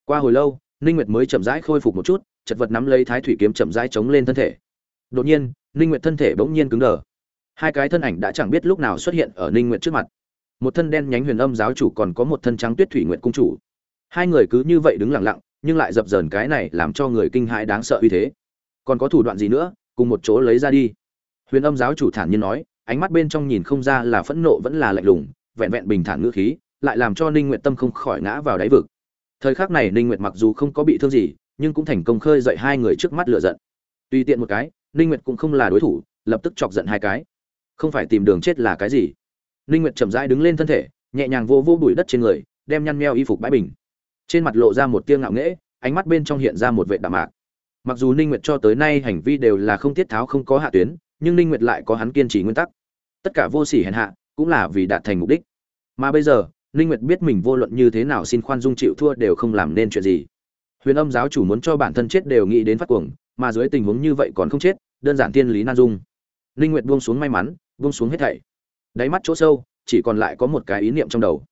Qua hồi lâu, Ninh Nguyệt mới chậm rãi khôi phục một chút, chật vật nắm lấy Thái thủy kiếm chậm rãi chống lên thân thể. Đột nhiên, Ninh Nguyệt thân thể bỗng nhiên cứng đờ. Hai cái thân ảnh đã chẳng biết lúc nào xuất hiện ở Ninh Nguyệt trước mặt. Một thân đen nhánh huyền âm giáo chủ còn có một thân trắng tuyết thủy nguyệt cung chủ hai người cứ như vậy đứng lặng lặng nhưng lại dập dờn cái này làm cho người kinh hãi đáng sợ uy thế còn có thủ đoạn gì nữa cùng một chỗ lấy ra đi huyền âm giáo chủ thản nhiên nói ánh mắt bên trong nhìn không ra là phẫn nộ vẫn là lạnh lùng vẹn vẹn bình thản ngữ khí lại làm cho ninh nguyệt tâm không khỏi ngã vào đáy vực thời khắc này ninh nguyệt mặc dù không có bị thương gì, nhưng cũng thành công khơi dậy hai người trước mắt lửa giận. Tùy tiện một cái, ninh nguyệt cũng không là đối thủ, lập tức chọc giận hai cái. Không phải tìm đường chết là cái gì? Ninh nguyệt chậm rãi đứng lên thân thể, nhẹ nhàng vô vô bụi đất trên người, đem nhăn meo y phục bãi bình. Trên mặt lộ ra một tia ngạo nghễ, ánh mắt bên trong hiện ra một vệ đạm mạc. Mặc dù ninh nguyệt cho tới nay hành vi đều là không tiết tháo không có hạ tuyến, nhưng ninh nguyệt lại có hắn kiên trì nguyên tắc. Tất cả vô sỉ hèn hạ, cũng là vì đạt thành mục đích. Mà bây giờ ninh nguyệt biết mình vô luận như thế nào xin khoan dung chịu thua đều không làm nên chuyện gì. Huyền âm giáo chủ muốn cho bản thân chết đều nghĩ đến phát cuồng, mà dưới tình huống như vậy còn không chết, đơn giản tiên lý nan dung. Ninh nguyệt buông xuống may mắn, buông xuống hết thảy. Đáy mắt chỗ sâu, chỉ còn lại có một cái ý niệm trong đầu.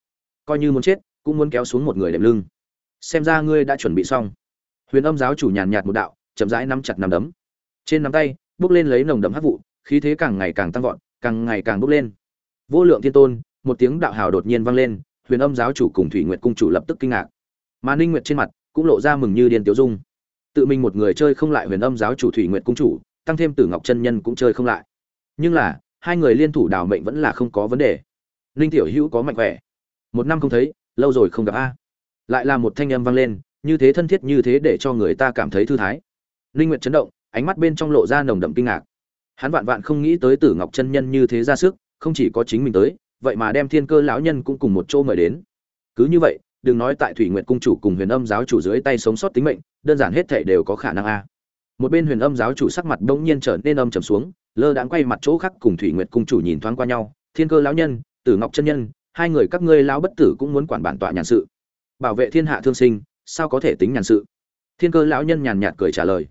Coi như muốn chết, cũng muốn kéo xuống một người đệm lưng. Xem ra ngươi đã chuẩn bị xong. Huyền âm giáo chủ nhàn nhạt một đạo, chậm rãi nắm chặt nắm đấm. Trên nắm tay, bước lên lấy nồng đậm hắc vụ, khí thế càng ngày càng tăng vọt, càng ngày càng bốc lên. Vô lượng thiên tôn, một tiếng đạo hào đột nhiên vang lên huyền âm giáo chủ cùng thủy nguyệt cung chủ lập tức kinh ngạc. Mà ninh nguyệt trên mặt cũng lộ ra mừng như điên tiểu dung. Tự mình một người chơi không lại huyền âm giáo chủ thủy nguyệt cung chủ, tăng thêm tử ngọc chân nhân cũng chơi không lại. Nhưng là, hai người liên thủ đào mệnh vẫn là không có vấn đề. Ninh tiểu hữu có mạnh khỏe. Một năm không thấy, lâu rồi không gặp a. Lại là một thanh âm vang lên, như thế thân thiết như thế để cho người ta cảm thấy thư thái. Linh nguyệt chấn động, ánh mắt bên trong lộ ra nồng đậm kinh ngạc. Hắn vạn vạn không nghĩ tới tử ngọc chân nhân như thế ra sức, không chỉ có chính mình tới vậy mà đem thiên cơ lão nhân cũng cùng một chỗ mời đến. Cứ như vậy, đừng nói tại thủy nguyệt cung chủ cùng huyền âm giáo chủ dưới tay sống sót tính mệnh, đơn giản hết thể đều có khả năng a. Một bên huyền âm giáo chủ sắc mặt bỗng nhiên trở nên âm trầm xuống, lơ đãng quay mặt chỗ khác cùng thủy nguyệt cung chủ nhìn thoáng qua nhau. Thiên cơ lão nhân, tử ngọc chân nhân, hai người các ngươi lão bất tử cũng muốn quản bản tọa nhàn sự. Bảo vệ thiên hạ thương sinh, sao có thể tính nhàn sự? Thiên cơ lão nhân nhàn nhạt cười trả lời.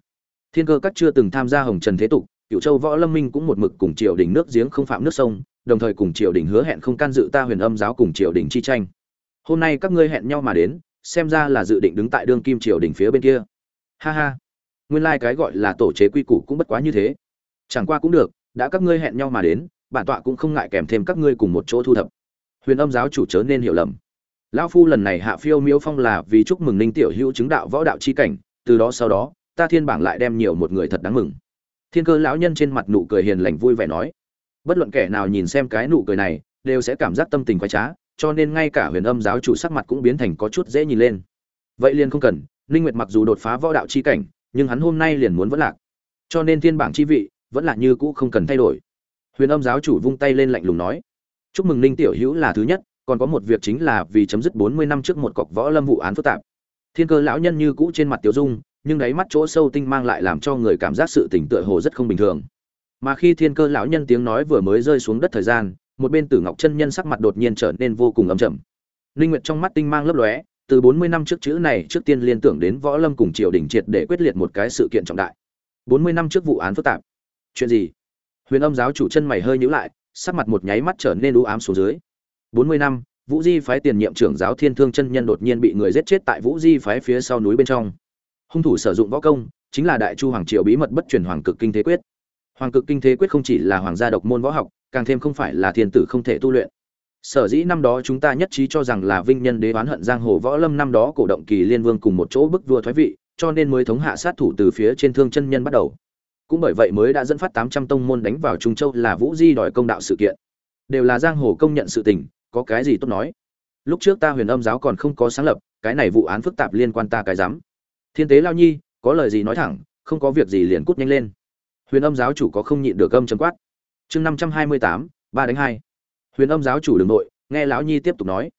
Thiên cơ các chưa từng tham gia hồng trần thế tục cựu châu võ lâm minh cũng một mực cùng triều đình nước giếng không phạm nước sông đồng thời cùng triều đình hứa hẹn không can dự ta huyền âm giáo cùng triều đình chi tranh. Hôm nay các ngươi hẹn nhau mà đến, xem ra là dự định đứng tại đương kim triều đình phía bên kia. Ha ha. Nguyên lai、like、cái gọi là tổ chế quy củ cũng bất quá như thế. Chẳng qua cũng được, đã các ngươi hẹn nhau mà đến, bản tọa cũng không ngại kèm thêm các ngươi cùng một chỗ thu thập. Huyền âm giáo chủ chớ nên hiểu lầm. Lão phu lần này hạ phiêu miếu phong là vì chúc mừng ninh tiểu hữu chứng đạo võ đạo chi cảnh, từ đó sau đó, ta thiên bảng lại đem nhiều một người thật đáng mừng. Thiên cơ lão nhân trên mặt nụ cười hiền lành vui vẻ nói bất luận kẻ nào nhìn xem cái nụ cười này đều sẽ cảm giác tâm tình khoái trá cho nên ngay cả huyền âm giáo chủ sắc mặt cũng biến thành có chút dễ nhìn lên vậy liền không cần ninh nguyệt mặc dù đột phá võ đạo chi cảnh nhưng hắn hôm nay liền muốn vẫn lạc cho nên thiên bảng chi vị vẫn là như cũ không cần thay đổi huyền âm giáo chủ vung tay lên lạnh lùng nói chúc mừng ninh tiểu hữu là thứ nhất còn có một việc chính là vì chấm dứt 40 năm trước một cọc võ lâm vụ án phức tạp. Thiên cơ lão nhân như cũ trên mặt tiểu dung, nhưng đáy mắt chỗ sâu tinh mang lại làm cho người cảm giác sự tỉnh tựa hồ rất không bình thường. Mà khi Thiên cơ lão nhân tiếng nói vừa mới rơi xuống đất thời gian, một bên Tử Ngọc chân nhân sắc mặt đột nhiên trở nên vô cùng ấm trầm. Linh Nguyệt trong mắt tinh mang lấp lóe, từ 40 năm trước chữ này trước tiên liên tưởng đến võ lâm cùng triều đình triệt để quyết liệt một cái sự kiện trọng đại. 40 năm trước vụ án phức tạp. Chuyện gì? Huyền âm giáo chủ chân mày hơi nhíu lại sắc mặt một nháy mắt trở nên u ám xuống dưới. 40 năm vũ di phái tiền nhiệm trưởng giáo thiên thương chân nhân đột nhiên bị người giết chết tại vũ di phái phía sau núi bên trong. Hung thủ sử dụng võ công chính là đại chu hoàng triều bí mật bất truyền hoàng cực kinh thế quyết hoàng cực kinh thế quyết không chỉ là hoàng gia độc môn võ học, càng thêm không phải là thiên tử không thể tu luyện. Sở dĩ năm đó chúng ta nhất trí cho rằng là vinh nhân đế oán hận giang hồ võ lâm năm đó cổ động kỳ liên vương cùng một chỗ bức vua thoái vị, cho nên mới thống hạ sát thủ từ phía trên thương chân nhân bắt đầu. Cũng bởi vậy mới đã dẫn phát tám trăm tông môn đánh vào trung châu là vũ di đòi công đạo sự kiện. Đều là giang hồ công nhận sự tình, có cái gì tốt nói? Lúc trước ta huyền âm giáo còn không có sáng lập, cái này vụ án phức tạp liên quan ta cái dám thiên tế lao nhi, có lời gì nói thẳng, không có việc gì liền cút nhanh lên huyền âm giáo chủ có không nhịn được âm chấm quát. Chương năm trăm hai mươi tám, ba đánh hai. Huyền âm giáo chủ đường nội, nghe lão nhi tiếp tục nói.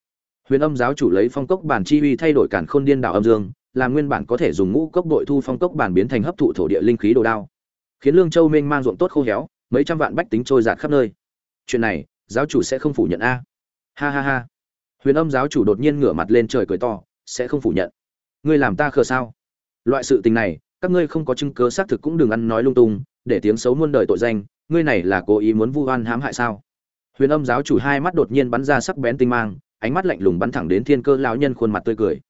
Huyền âm giáo chủ lấy phong cốc bản chi uy thay đổi cản khôn điên đảo âm dương làm nguyên bản có thể dùng ngũ cốc đội thu phong cốc bản biến thành hấp thụ thổ địa linh khí đồ đao. Khiến lương châu minh mang ruộng tốt khô héo, mấy trăm vạn bách tính trôi giạt khắp nơi. Chuyện này, giáo chủ sẽ không phủ nhận a. Ha ha ha. Huyền âm giáo chủ đột nhiên ngửa mặt lên trời cười to, sẽ không phủ nhận. Ngươi làm ta khờ sao? Loại sự tình này, các ngươi không có chứng cớ xác thực cũng đừng ăn nói lung tung để tiếng xấu muôn đời tội danh, ngươi này là cố ý muốn vu oan hãm hại sao? Huyền âm giáo chủ hai mắt đột nhiên bắn ra sắc bén tinh mang, ánh mắt lạnh lùng bắn thẳng đến thiên cơ lão nhân khuôn mặt tươi cười.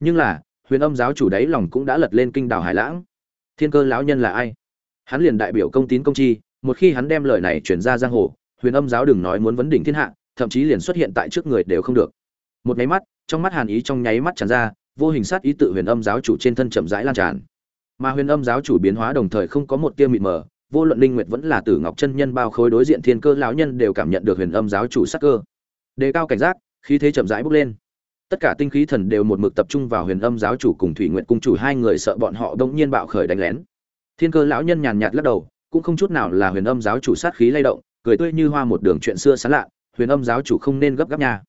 Nhưng là, huyền âm giáo chủ đáy lòng cũng đã lật lên kinh đảo hải lãng. Thiên cơ lão nhân là ai? Hắn liền đại biểu công tín công chi, một khi hắn đem lời này chuyển ra giang hồ, huyền âm giáo đừng nói muốn vấn đỉnh thiên hạ, thậm chí liền xuất hiện tại trước người đều không được. Một nháy mắt, trong mắt hàn ý trong nháy mắt tràn ra, vô hình sát ý tự huyền âm giáo chủ trên thân chậm rãi lan tràn mà huyền âm giáo chủ biến hóa đồng thời không có một tia mịt mờ, vô luận linh nguyệt vẫn là tử ngọc chân nhân bao khối đối diện thiên cơ lão nhân đều cảm nhận được huyền âm giáo chủ sắc cơ. Đề cao cảnh giác, khí thế chậm rãi bốc lên. Tất cả tinh khí thần đều một mực tập trung vào huyền âm giáo chủ cùng thủy nguyện cung chủ, hai người sợ bọn họ đông nhiên bạo khởi đánh lén. Thiên cơ lão nhân nhàn nhạt lắc đầu, cũng không chút nào là huyền âm giáo chủ sát khí lay động, cười tươi như hoa một đường chuyện xưa sán lạ, huyền âm giáo chủ không nên gấp gáp nha.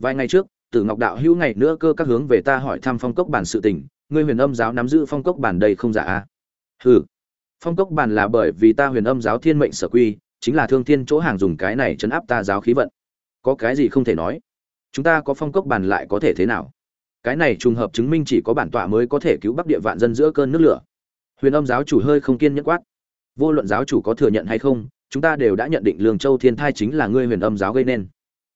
Vài ngày trước, tử ngọc đạo hữu ngày nữa cơ các hướng về ta hỏi thăm phong cốc bản sự tình ngươi huyền âm giáo nắm giữ phong cốc bản đây không giả a hừ. Phong cốc bản là bởi vì ta huyền âm giáo thiên mệnh sở quy, chính là thương thiên chỗ hàng dùng cái này chấn áp ta giáo khí vận. Có cái gì không thể nói? Chúng ta có phong cốc bản lại có thể thế nào? Cái này trùng hợp chứng minh chỉ có bản tọa mới có thể cứu bắc địa vạn dân giữa cơn nước lửa. Huyền âm giáo chủ hơi không kiên nhẫn quát. Vô luận giáo chủ có thừa nhận hay không, chúng ta đều đã nhận định lương châu thiên thai chính là ngươi huyền âm giáo gây nên.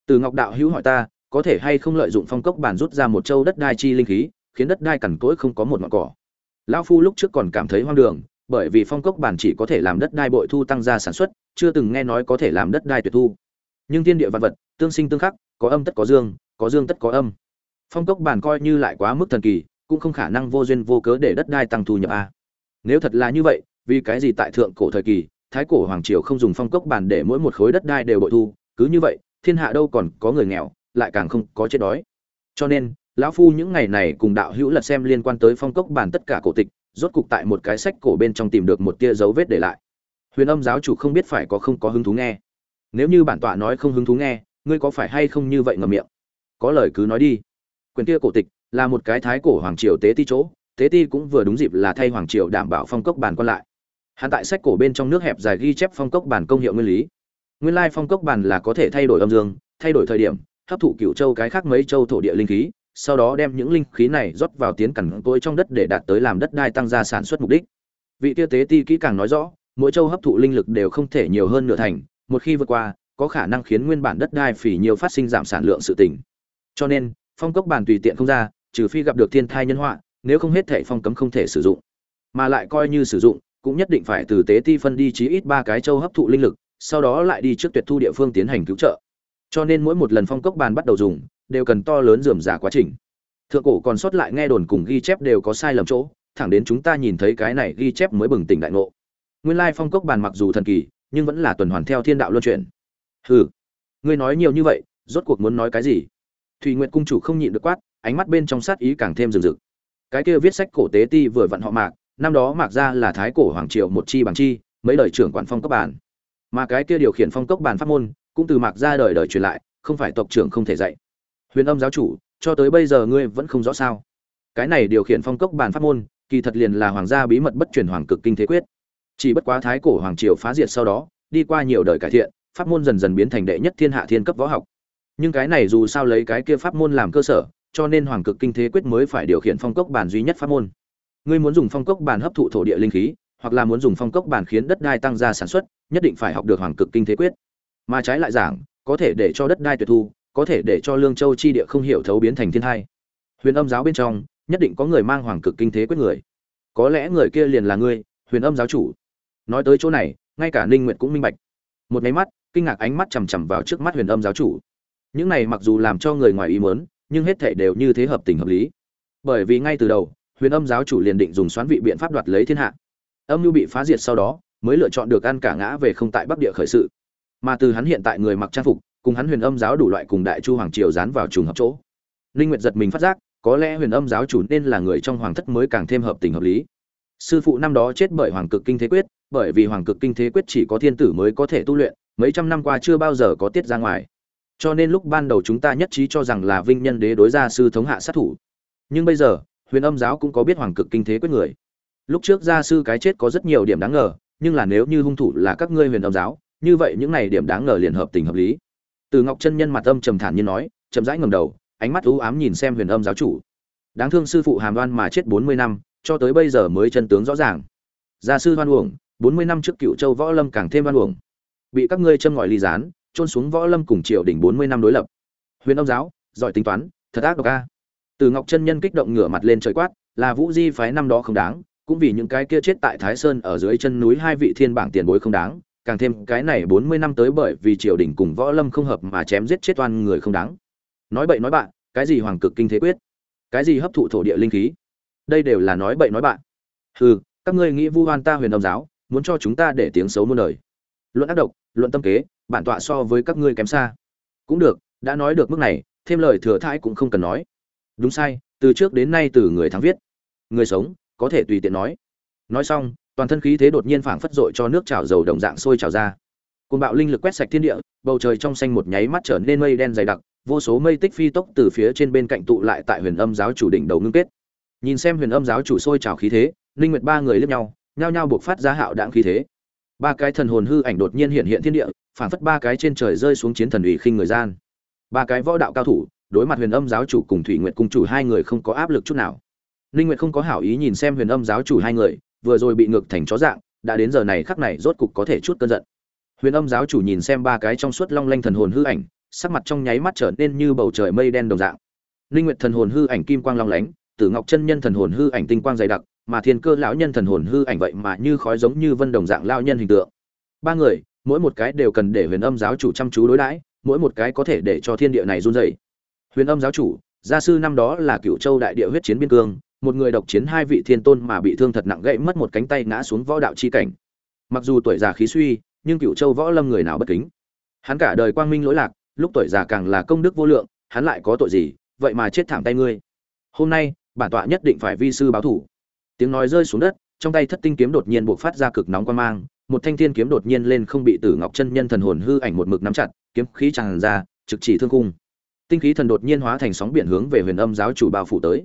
Từ ngọc đạo hữu hỏi ta, có thể hay không lợi dụng phong cốc bản rút ra một châu đất đai chi linh khí khiến đất đai cằn cỗi không có một ngọn cỏ. Lão phu lúc trước còn cảm thấy hoang đường, bởi vì phong cốc bản chỉ có thể làm đất đai bội thu tăng gia sản xuất, chưa từng nghe nói có thể làm đất đai tuyệt thu. Nhưng thiên địa vật vật, tương sinh tương khắc, có âm tất có dương có dương tất có âm. Phong cốc bản coi như lại quá mức thần kỳ, cũng không khả năng vô duyên vô cớ để đất đai tăng thu nhập a. Nếu thật là như vậy, vì cái gì tại thượng cổ thời kỳ, thái cổ hoàng triều không dùng phong cốc bản để mỗi một khối đất đai đều bội thu? Cứ như vậy, thiên hạ đâu còn có người nghèo, lại càng không có chết đói. Cho nên lão phu những ngày này cùng đạo hữu lật xem liên quan tới phong cốc bản tất cả cổ tịch, rốt cục tại một cái sách cổ bên trong tìm được một tia dấu vết để lại. Huyền âm giáo chủ không biết phải có không có hứng thú nghe. Nếu như bản tọa nói không hứng thú nghe, ngươi có phải hay không như vậy ngậm miệng? Có lời cứ nói đi. Quyền kia cổ tịch là một cái thái cổ hoàng triều tế ti chỗ, tế ti cũng vừa đúng dịp là thay hoàng triều đảm bảo phong cốc bản quan lại. Hắn tại sách cổ bên trong nước hẹp dài ghi chép phong cốc bản công hiệu nguyên lý. Nguyên lai phong cốc bản là có thể thay đổi âm dương, thay đổi thời điểm, hấp thụ cựu châu cái khác mấy châu thổ địa linh khí sau đó đem những linh khí này rót vào tiến cẩn cối trong đất để đạt tới làm đất đai tăng gia sản xuất mục đích. Vị tiêu tế ti kỹ càng nói rõ, mỗi châu hấp thụ linh lực đều không thể nhiều hơn nửa thành, một khi vượt qua, có khả năng khiến nguyên bản đất đai phỉ nhiều phát sinh giảm sản lượng sự tỉnh. Cho nên, phong cốc bản tùy tiện không ra, trừ phi gặp được thiên thai nhân họa, nếu không hết thể phong cấm không thể sử dụng. Mà lại coi như sử dụng, cũng nhất định phải từ tế ti phân đi chí ít ba cái châu hấp thụ linh lực, sau đó lại đi trước tuyệt thu địa phương tiến hành cứu trợ. Cho nên mỗi một lần phong cốc bàn bắt đầu dùng đều cần to lớn dườm giả quá trình. Thượng cổ còn sót lại nghe đồn cùng ghi chép đều có sai lầm chỗ, thẳng đến chúng ta nhìn thấy cái này ghi chép mới bừng tỉnh đại ngộ. Nguyên lai phong cốc bàn mặc dù thần kỳ, nhưng vẫn là tuần hoàn theo thiên đạo luân chuyển. Hừ, ngươi nói nhiều như vậy, rốt cuộc muốn nói cái gì? Thùy nguyện cung chủ không nhịn được quát, ánh mắt bên trong sát ý càng thêm rừng rực. Cái kia viết sách cổ tế ti vừa vặn họ mạc, năm đó mạc ra là thái cổ hoàng triều một chi bằng chi, mấy đời trưởng quản phong cốc bàn. Mà cái kia điều khiển phong cốc bàn pháp môn, cũng từ mạc ra đời đời truyền lại, không phải tộc trưởng không thể dạy huyền âm giáo chủ, cho tới bây giờ ngươi vẫn không rõ sao? Cái này điều khiển phong cốc bản pháp môn, kỳ thật liền là hoàng gia bí mật bất truyền hoàng cực kinh thế quyết. Chỉ bất quá thái cổ hoàng triều phá diệt sau đó, đi qua nhiều đời cải thiện, pháp môn dần dần biến thành đệ nhất thiên hạ thiên cấp võ học. Nhưng cái này dù sao lấy cái kia pháp môn làm cơ sở, cho nên hoàng cực kinh thế quyết mới phải điều khiển phong cốc bản duy nhất pháp môn. Ngươi muốn dùng phong cốc bản hấp thụ thổ địa linh khí, hoặc là muốn dùng phong cốc bản khiến đất đai tăng ra sản xuất, nhất định phải học được hoàng cực kinh thế quyết. Mà trái lại giảng, có thể để cho đất đai tuyệt thu có thể để cho lương châu chi địa không hiểu thấu biến thành thiên thai. Huyền âm giáo bên trong, nhất định có người mang hoàng cực kinh thế quyết người. Có lẽ người kia liền là ngươi, huyền âm giáo chủ. Nói tới chỗ này, ngay cả ninh nguyệt cũng minh bạch. Một máy mắt, kinh ngạc ánh mắt chằm chằm vào trước mắt huyền âm giáo chủ. Những này mặc dù làm cho người ngoài ý muốn, nhưng hết thảy đều như thế hợp tình hợp lý. Bởi vì ngay từ đầu, huyền âm giáo chủ liền định dùng xoán vị biện pháp đoạt lấy thiên hạ. Âm mưu bị phá diệt sau đó, mới lựa chọn được ăn cả ngã về không tại bắc địa khởi sự. Mà từ hắn hiện tại người mặc trang phục cùng hắn huyền âm giáo đủ loại cùng đại chu hoàng triều dán vào trùng hợp chỗ. Linh nguyệt giật mình phát giác, có lẽ huyền âm giáo chủ nên là người trong hoàng thất mới càng thêm hợp tình hợp lý. Sư phụ năm đó chết bởi hoàng cực kinh thế quyết, bởi vì hoàng cực kinh thế quyết chỉ có thiên tử mới có thể tu luyện, mấy trăm năm qua chưa bao giờ có tiết ra ngoài. Cho nên lúc ban đầu chúng ta nhất trí cho rằng là vinh nhân đế đối gia sư thống hạ sát thủ. Nhưng bây giờ, huyền âm giáo cũng có biết hoàng cực kinh thế quyết người. Lúc trước gia sư cái chết có rất nhiều điểm đáng ngờ, nhưng là nếu như hung thủ là các ngươi huyền âm giáo, như vậy những này điểm đáng ngờ liền hợp tình hợp lý từ ngọc chân nhân mặt âm trầm thản nhiên nói, chậm rãi ngầm đầu, ánh mắt u ám nhìn xem huyền âm giáo chủ. Đáng thương sư phụ hàm đoan mà chết bốn mươi năm, cho tới bây giờ mới chân tướng rõ ràng. Gia sư hoan uổng, bốn mươi năm trước cựu châu võ lâm càng thêm hoan uổng. Bị các ngươi châm ngòi ly gián trôn xuống võ lâm cùng triều đỉnh bốn mươi năm đối lập. Huyền âm giáo, giỏi tính toán, thật ác độc a. Từ ngọc chân nhân kích động ngửa mặt lên trời quát, là vũ di phái năm đó không đáng, cũng vì những cái kia chết tại thái sơn ở dưới chân núi hai vị thiên bảng tiền bối không đáng càng thêm cái này bốn mươi năm tới bởi vì triều đình cùng võ lâm không hợp mà chém giết chết oan người không đáng. Nói bậy nói bạn, cái gì hoàng cực kinh thế quyết? Cái gì hấp thụ thổ địa linh khí? Đây đều là nói bậy nói bạn. Hừ, các ngươi nghĩ vu oan ta huyền âm giáo, muốn cho chúng ta để tiếng xấu muôn đời. Luận ác độc, luận tâm kế, bản tọa so với các ngươi kém xa. Cũng được, đã nói được mức này, thêm lời thừa thãi cũng không cần nói. Đúng sai, từ trước đến nay từ người thắng viết. Người sống, có thể tùy tiện nói. Nói xong toàn thân khí thế đột nhiên phảng phất dội cho nước trào dầu đồng dạng sôi trào ra. Côn bạo linh lực quét sạch thiên địa, bầu trời trong xanh một nháy mắt trở nên mây đen dày đặc, vô số mây tích phi tốc từ phía trên bên cạnh tụ lại tại huyền âm giáo chủ đỉnh đầu ngưng kết. Nhìn xem huyền âm giáo chủ sôi trào khí thế, linh nguyệt ba người liếc nhau, nhao nhao buộc phát ra hạo đạn khí thế. Ba cái thần hồn hư ảnh đột nhiên hiện hiện thiên địa, phảng phất ba cái trên trời rơi xuống chiến thần ủy khinh người gian. Ba cái võ đạo cao thủ, đối mặt huyền âm giáo chủ cùng thủy nguyệt cung chủ hai người không có áp lực chút nào. Linh nguyệt không có hảo ý nhìn xem huyền âm giáo chủ hai người vừa rồi bị ngược thành chó dạng, đã đến giờ này khắc này rốt cục có thể chút cơn giận. Huyền âm giáo chủ nhìn xem ba cái trong suốt long lanh thần hồn hư ảnh, sắc mặt trong nháy mắt trở nên như bầu trời mây đen đồng dạng. Linh nguyệt thần hồn hư ảnh kim quang long lánh, tử ngọc chân nhân thần hồn hư ảnh tinh quang dày đặc, mà thiên cơ lão nhân thần hồn hư ảnh vậy mà như khói giống như vân đồng dạng lao nhân hình tượng. Ba người, mỗi một cái đều cần để huyền âm giáo chủ chăm chú đối đãi, mỗi một cái có thể để cho thiên địa này run rẩy. Huyền âm giáo chủ, gia sư năm đó là cựu châu đại địa huyết chiến biên cương một người độc chiến hai vị thiên tôn mà bị thương thật nặng gãy mất một cánh tay ngã xuống võ đạo chi cảnh. Mặc dù tuổi già khí suy, nhưng cựu châu võ lâm người nào bất kính. Hắn cả đời quang minh lỗi lạc, lúc tuổi già càng là công đức vô lượng, hắn lại có tội gì, vậy mà chết thảm tay ngươi. Hôm nay, bản tọa nhất định phải vi sư báo thủ. Tiếng nói rơi xuống đất, trong tay thất tinh kiếm đột nhiên bộc phát ra cực nóng quan mang, một thanh thiên kiếm đột nhiên lên không bị tử ngọc chân nhân thần hồn hư ảnh một mực nắm chặt, kiếm khí tràn ra, trực chỉ thương khung tinh khí thần đột nhiên hóa thành sóng biển hướng về huyền âm giáo chủ bao phủ tới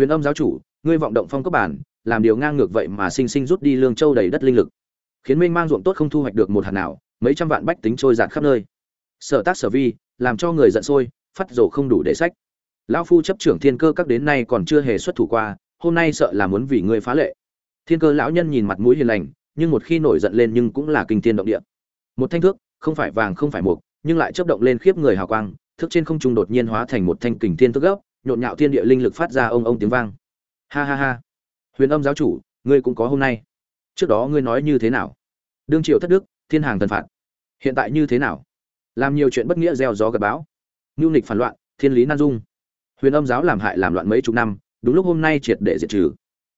huyền âm giáo chủ, ngươi vọng động phong cấp bản, làm điều ngang ngược vậy mà sinh sinh rút đi lương châu đầy đất linh lực. Khiến minh mang ruộng tốt không thu hoạch được một hạt nào, mấy trăm vạn bách tính trôi giạt khắp nơi. Sở tác sở vi, làm cho người giận sôi, phát rổ không đủ để sách. Lão phu chấp trưởng thiên cơ các đến nay còn chưa hề xuất thủ qua, hôm nay sợ là muốn vì ngươi phá lệ. Thiên cơ lão nhân nhìn mặt mũi hiền lành, nhưng một khi nổi giận lên nhưng cũng là kinh thiên động địa. Một thanh thước, không phải vàng không phải mục, nhưng lại chớp động lên khiếp người hào quang, thước trên không trung đột nhiên hóa thành một thanh kình thiên thước gốc nhộn nhạo thiên địa linh lực phát ra ông ông tiếng vang. Ha ha ha. Huyền âm giáo chủ, ngươi cũng có hôm nay. Trước đó ngươi nói như thế nào? Đương triệu thất đức, thiên hàng thần phạt. Hiện tại như thế nào? Làm nhiều chuyện bất nghĩa gieo gió gặt bão. Ngưu nghịch phản loạn, thiên lý nan dung. Huyền âm giáo làm hại làm loạn mấy chục năm, đúng lúc hôm nay triệt để diệt trừ.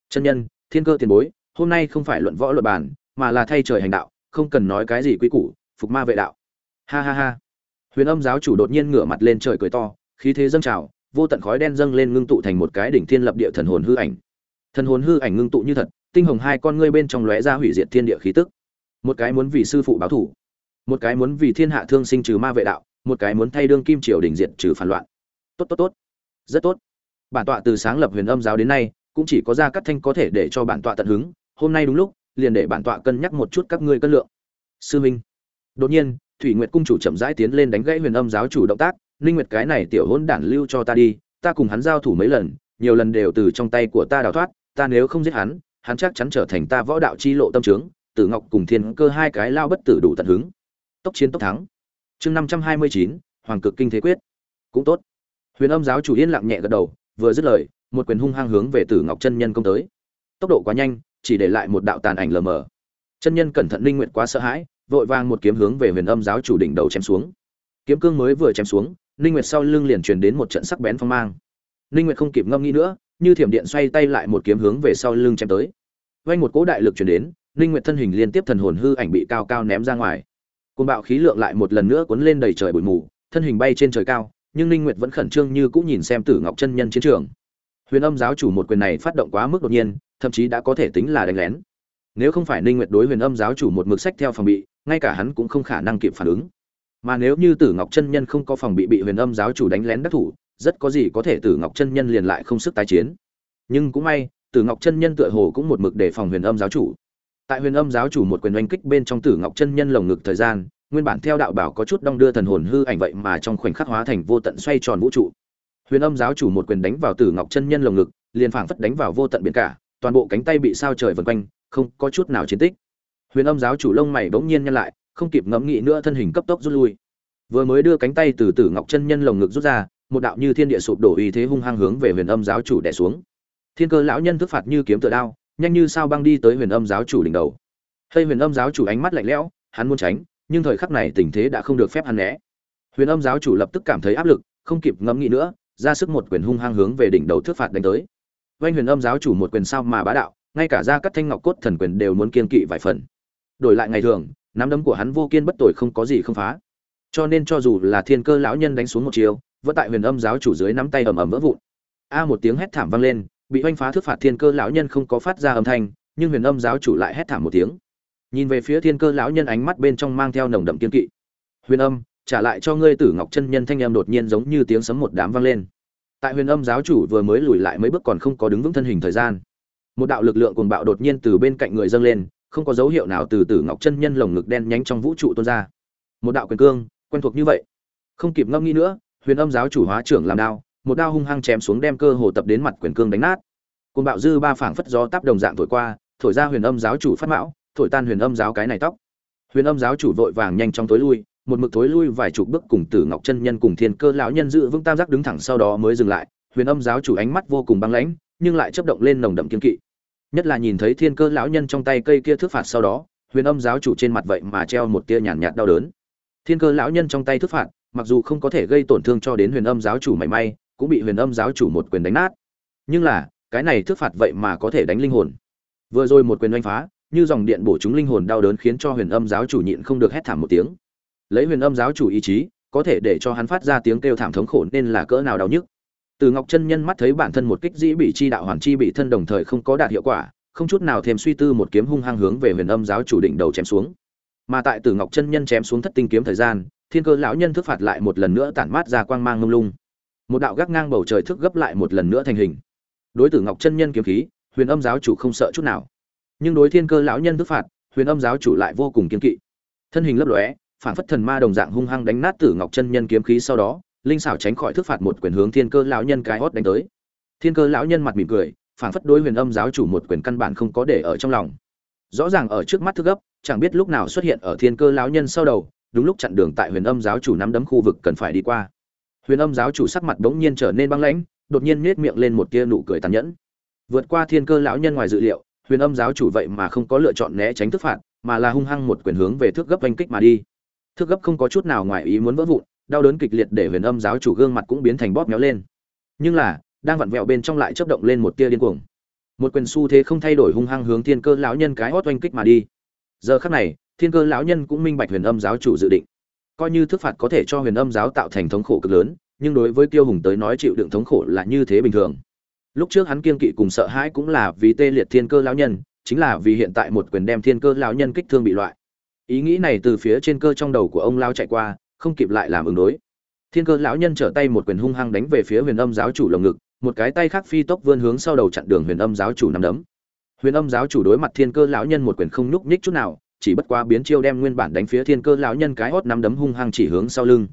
Chân nhân, thiên cơ tiền bối, hôm nay không phải luận võ luận bàn, mà là thay trời hành đạo, không cần nói cái gì quý củ, phục ma vệ đạo. Ha ha ha. Huyền âm giáo chủ đột nhiên ngửa mặt lên trời cười to, khí thế dâng trào vô tận khói đen dâng lên ngưng tụ thành một cái đỉnh thiên lập địa thần hồn hư ảnh. Thần hồn hư ảnh ngưng tụ như thật, tinh hồng hai con ngươi bên trong lóe ra hủy diệt thiên địa khí tức. Một cái muốn vì sư phụ báo thủ một cái muốn vì thiên hạ thương sinh trừ ma vệ đạo, một cái muốn thay đương kim triều đình diệt trừ phản loạn. Tốt tốt tốt. Rất tốt. Bản tọa từ sáng lập huyền âm giáo đến nay, cũng chỉ có ra cắt thanh có thể để cho bản tọa tận hứng. Hôm nay đúng lúc, liền để bản tọa cân nhắc một chút các ngươi cân lượng. Sư minh. Đột nhiên, thủy nguyệt cung chủ chậm rãi tiến lên đánh gãy huyền âm giáo chủ động tác ninh nguyệt cái này tiểu hỗn đản lưu cho ta đi, ta cùng hắn giao thủ mấy lần, nhiều lần đều từ trong tay của ta đào thoát, ta nếu không giết hắn hắn chắc chắn trở thành ta võ đạo chi lộ tâm trướng, tử ngọc cùng thiên cơ hai cái lao bất tử đủ tận hứng. Tốc chiến tốc thắng. Chương năm trăm hai mươi chín, hoàng cực kinh thế quyết. Cũng tốt. Huyền âm giáo chủ yên lặng nhẹ gật đầu, vừa dứt lời, một quyền hung hăng hướng về tử ngọc chân nhân công tới. Tốc độ quá nhanh, chỉ để lại một đạo tàn ảnh lờ mờ. Chân nhân cẩn thận linh nguyện quá sợ hãi, vội vàng một kiếm hướng về huyền âm giáo chủ đỉnh đầu chém xuống. Kiếm cương mới vừa chém xuống Ninh nguyệt sau lưng liền truyền đến một trận sắc bén phong mang. Ninh nguyệt không kịp ngâm nghĩ nữa, như thiểm điện xoay tay lại một kiếm hướng về sau lưng chém tới. Vay một cỗ đại lực truyền đến, Ninh nguyệt thân hình liên tiếp thần hồn hư ảnh bị cao cao ném ra ngoài. Cơn bạo khí lượng lại một lần nữa cuốn lên đầy trời bụi mù, thân hình bay trên trời cao, nhưng Ninh nguyệt vẫn khẩn trương như cũng nhìn xem tử ngọc chân nhân chiến trường. Huyền âm giáo chủ một quyền này phát động quá mức đột nhiên, thậm chí đã có thể tính là đánh lén. Nếu không phải ninh nguyệt đối huyền âm giáo chủ một mực sách theo phòng bị, ngay cả hắn cũng không khả năng kịp phản ứng mà nếu như tử ngọc chân nhân không có phòng bị bị huyền âm giáo chủ đánh lén đắc thủ, rất có gì có thể tử ngọc chân nhân liền lại không sức tái chiến. Nhưng cũng may, tử ngọc chân nhân tựa hồ cũng một mực đề phòng huyền âm giáo chủ. Tại huyền âm giáo chủ một quyền oanh kích bên trong tử ngọc chân nhân lồng ngực thời gian, nguyên bản theo đạo bảo có chút đong đưa thần hồn hư ảnh vậy mà trong khoảnh khắc hóa thành vô tận xoay tròn vũ trụ. Huyền âm giáo chủ một quyền đánh vào tử ngọc chân nhân lồng ngực, liền phảng phất đánh vào vô tận biển cả, toàn bộ cánh tay bị sao trời vần quanh, không có chút nào chiến tích. Huyền âm giáo chủ lông mày bỗng nhiên nhăn lại không kịp ngẫm nghĩ nữa thân hình cấp tốc rút lui. Vừa mới đưa cánh tay từ tử ngọc chân nhân lồng ngực rút ra một đạo như thiên địa sụp đổ uy thế hung hăng hướng về huyền âm giáo chủ đè xuống. Thiên cơ lão nhân thức phạt như kiếm tựa đao nhanh như sao băng đi tới huyền âm giáo chủ đỉnh đầu. Hay huyền âm giáo chủ ánh mắt lạnh lẽo hắn muốn tránh nhưng thời khắc này tình thế đã không được phép hắn né. Huyền âm giáo chủ lập tức cảm thấy áp lực không kịp ngẫm nghĩ nữa ra sức một quyền hung hăng hướng về đỉnh đầu thước phạt đánh tới. Vành Huyền Âm giáo chủ một quyền sao mà bá đạo, ngay cả ra cắt thanh ngọc cốt thần quyền đều muốn kiên kỵ vài phần. Đổi lại ngày thường, nắm đấm của hắn vô kiên bất tội không có gì không phá. Cho nên cho dù là Thiên Cơ lão nhân đánh xuống một chiều, vẫn tại Huyền Âm giáo chủ dưới nắm tay ầm ầm vỡ vụn. A một tiếng hét thảm vang lên, bị oanh phá thước phạt Thiên Cơ lão nhân không có phát ra âm thanh, nhưng Huyền Âm giáo chủ lại hét thảm một tiếng. Nhìn về phía Thiên Cơ lão nhân ánh mắt bên trong mang theo nồng đậm kiên kỵ. Huyền Âm, trả lại cho ngươi Tử Ngọc chân nhân thanh âm đột nhiên giống như tiếng sấm một đám vang lên tại huyền âm giáo chủ vừa mới lùi lại mấy bước còn không có đứng vững thân hình thời gian một đạo lực lượng cuồng bạo đột nhiên từ bên cạnh người dâng lên không có dấu hiệu nào từ tử ngọc chân nhân lồng ngực đen nhánh trong vũ trụ tuôn ra. Một đạo quyền cương quen thuộc như vậy. Không kịp ngâm nghĩ nữa huyền âm giáo chủ hóa trưởng làm đao một đao hung hăng chém xuống đem cơ hồ tập đến mặt quyền cương đánh nát. Côn bạo dư ba phảng phất gió táp đồng dạng thổi qua thổi ra huyền âm giáo chủ phát mão thổi tan huyền âm giáo cái này tóc. Huyền âm giáo chủ vội vàng nhanh chóng tối lui một mực thối lui vài chục bước cùng Tử Ngọc chân nhân cùng Thiên Cơ lão nhân dự vững tam giác đứng thẳng sau đó mới dừng lại, Huyền Âm giáo chủ ánh mắt vô cùng băng lãnh, nhưng lại chớp động lên nồng đậm kiên kỵ. Nhất là nhìn thấy Thiên Cơ lão nhân trong tay cây kia thước phạt sau đó, Huyền Âm giáo chủ trên mặt vậy mà treo một tia nhàn nhạt đau đớn. Thiên Cơ lão nhân trong tay thước phạt, mặc dù không có thể gây tổn thương cho đến Huyền Âm giáo chủ mảy may, cũng bị Huyền Âm giáo chủ một quyền đánh nát. Nhưng là, cái này thước phạt vậy mà có thể đánh linh hồn. Vừa rồi một quyền đánh phá, như dòng điện bổ trúng linh hồn đau đớn khiến cho Huyền Âm giáo chủ nhịn không được hét thảm một tiếng lấy huyền âm giáo chủ ý chí có thể để cho hắn phát ra tiếng kêu thảm thống khổ nên là cỡ nào đau nhức từ ngọc chân nhân mắt thấy bản thân một kích dĩ bị chi đạo hoàn chi bị thân đồng thời không có đạt hiệu quả không chút nào thêm suy tư một kiếm hung hăng hướng về huyền âm giáo chủ đỉnh đầu chém xuống. Mà tại từ ngọc chân nhân chém xuống thất tinh kiếm thời gian thiên cơ lão nhân thức phạt lại một lần nữa tản mát ra quang mang ngông lung. Một đạo gác ngang bầu trời thức gấp lại một lần nữa thành hình. Đối tử ngọc chân nhân kiếm khí huyền âm giáo chủ không sợ chút nào. Nhưng đối thiên cơ lão nhân thức phạt huyền âm giáo chủ lại vô cùng kiên kỵ. Thân hình lấp lóe phản phất thần ma đồng dạng hung hăng đánh nát Tử Ngọc chân nhân kiếm khí sau đó, linh xảo tránh khỏi thức phạt một quyền hướng Thiên Cơ lão nhân cái hót đánh tới. Thiên Cơ lão nhân mặt mỉm cười, phản phất đối Huyền Âm giáo chủ một quyền căn bản không có để ở trong lòng. Rõ ràng ở trước mắt thức gấp, chẳng biết lúc nào xuất hiện ở Thiên Cơ lão nhân sau đầu, đúng lúc chặn đường tại Huyền Âm giáo chủ nắm đấm khu vực cần phải đi qua. Huyền Âm giáo chủ sắc mặt bỗng nhiên trở nên băng lãnh, đột nhiên nhếch miệng lên một tia nụ cười tàn nhẫn. Vượt qua Thiên Cơ lão nhân ngoài dự liệu, Huyền Âm giáo chủ vậy mà không có lựa chọn né tránh thức phạt, mà là hung hăng một quyền hướng về thước gấp vành kích mà đi thước gấp không có chút nào ngoài ý muốn vỡ vụn đau đớn kịch liệt để huyền âm giáo chủ gương mặt cũng biến thành bóp méo lên. Nhưng là, đang vặn vẹo bên trong lại chấp động lên một tia điên cuồng. Một quyền xu thế không thay đổi hung hăng hướng thiên cơ lão nhân cái hót oanh kích mà đi. Giờ khắc này, thiên cơ lão nhân cũng minh bạch huyền âm giáo chủ dự định. Coi như thức phạt có thể cho huyền âm giáo tạo thành thống khổ cực lớn, nhưng đối với tiêu hùng tới nói chịu đựng thống khổ là như thế bình thường. Lúc trước hắn kiên kỵ cùng sợ hãi cũng là vì tê liệt thiên cơ lão nhân, chính là vì hiện tại một quyền đem thiên cơ lão nhân kích thương bị loại. Ý nghĩ này từ phía trên cơ trong đầu của ông lao chạy qua không kịp lại làm ứng đối thiên cơ lão nhân trở tay một quyền hung hăng đánh về phía huyền âm giáo chủ lồng ngực một cái tay khác phi tốc vươn hướng sau đầu chặn đường huyền âm giáo chủ nắm đấm huyền âm giáo chủ đối mặt thiên cơ lão nhân một quyền không nhúc nhích chút nào chỉ bất quá biến chiêu đem nguyên bản đánh phía thiên cơ lão nhân cái hót nắm đấm hung hăng chỉ hướng sau lưng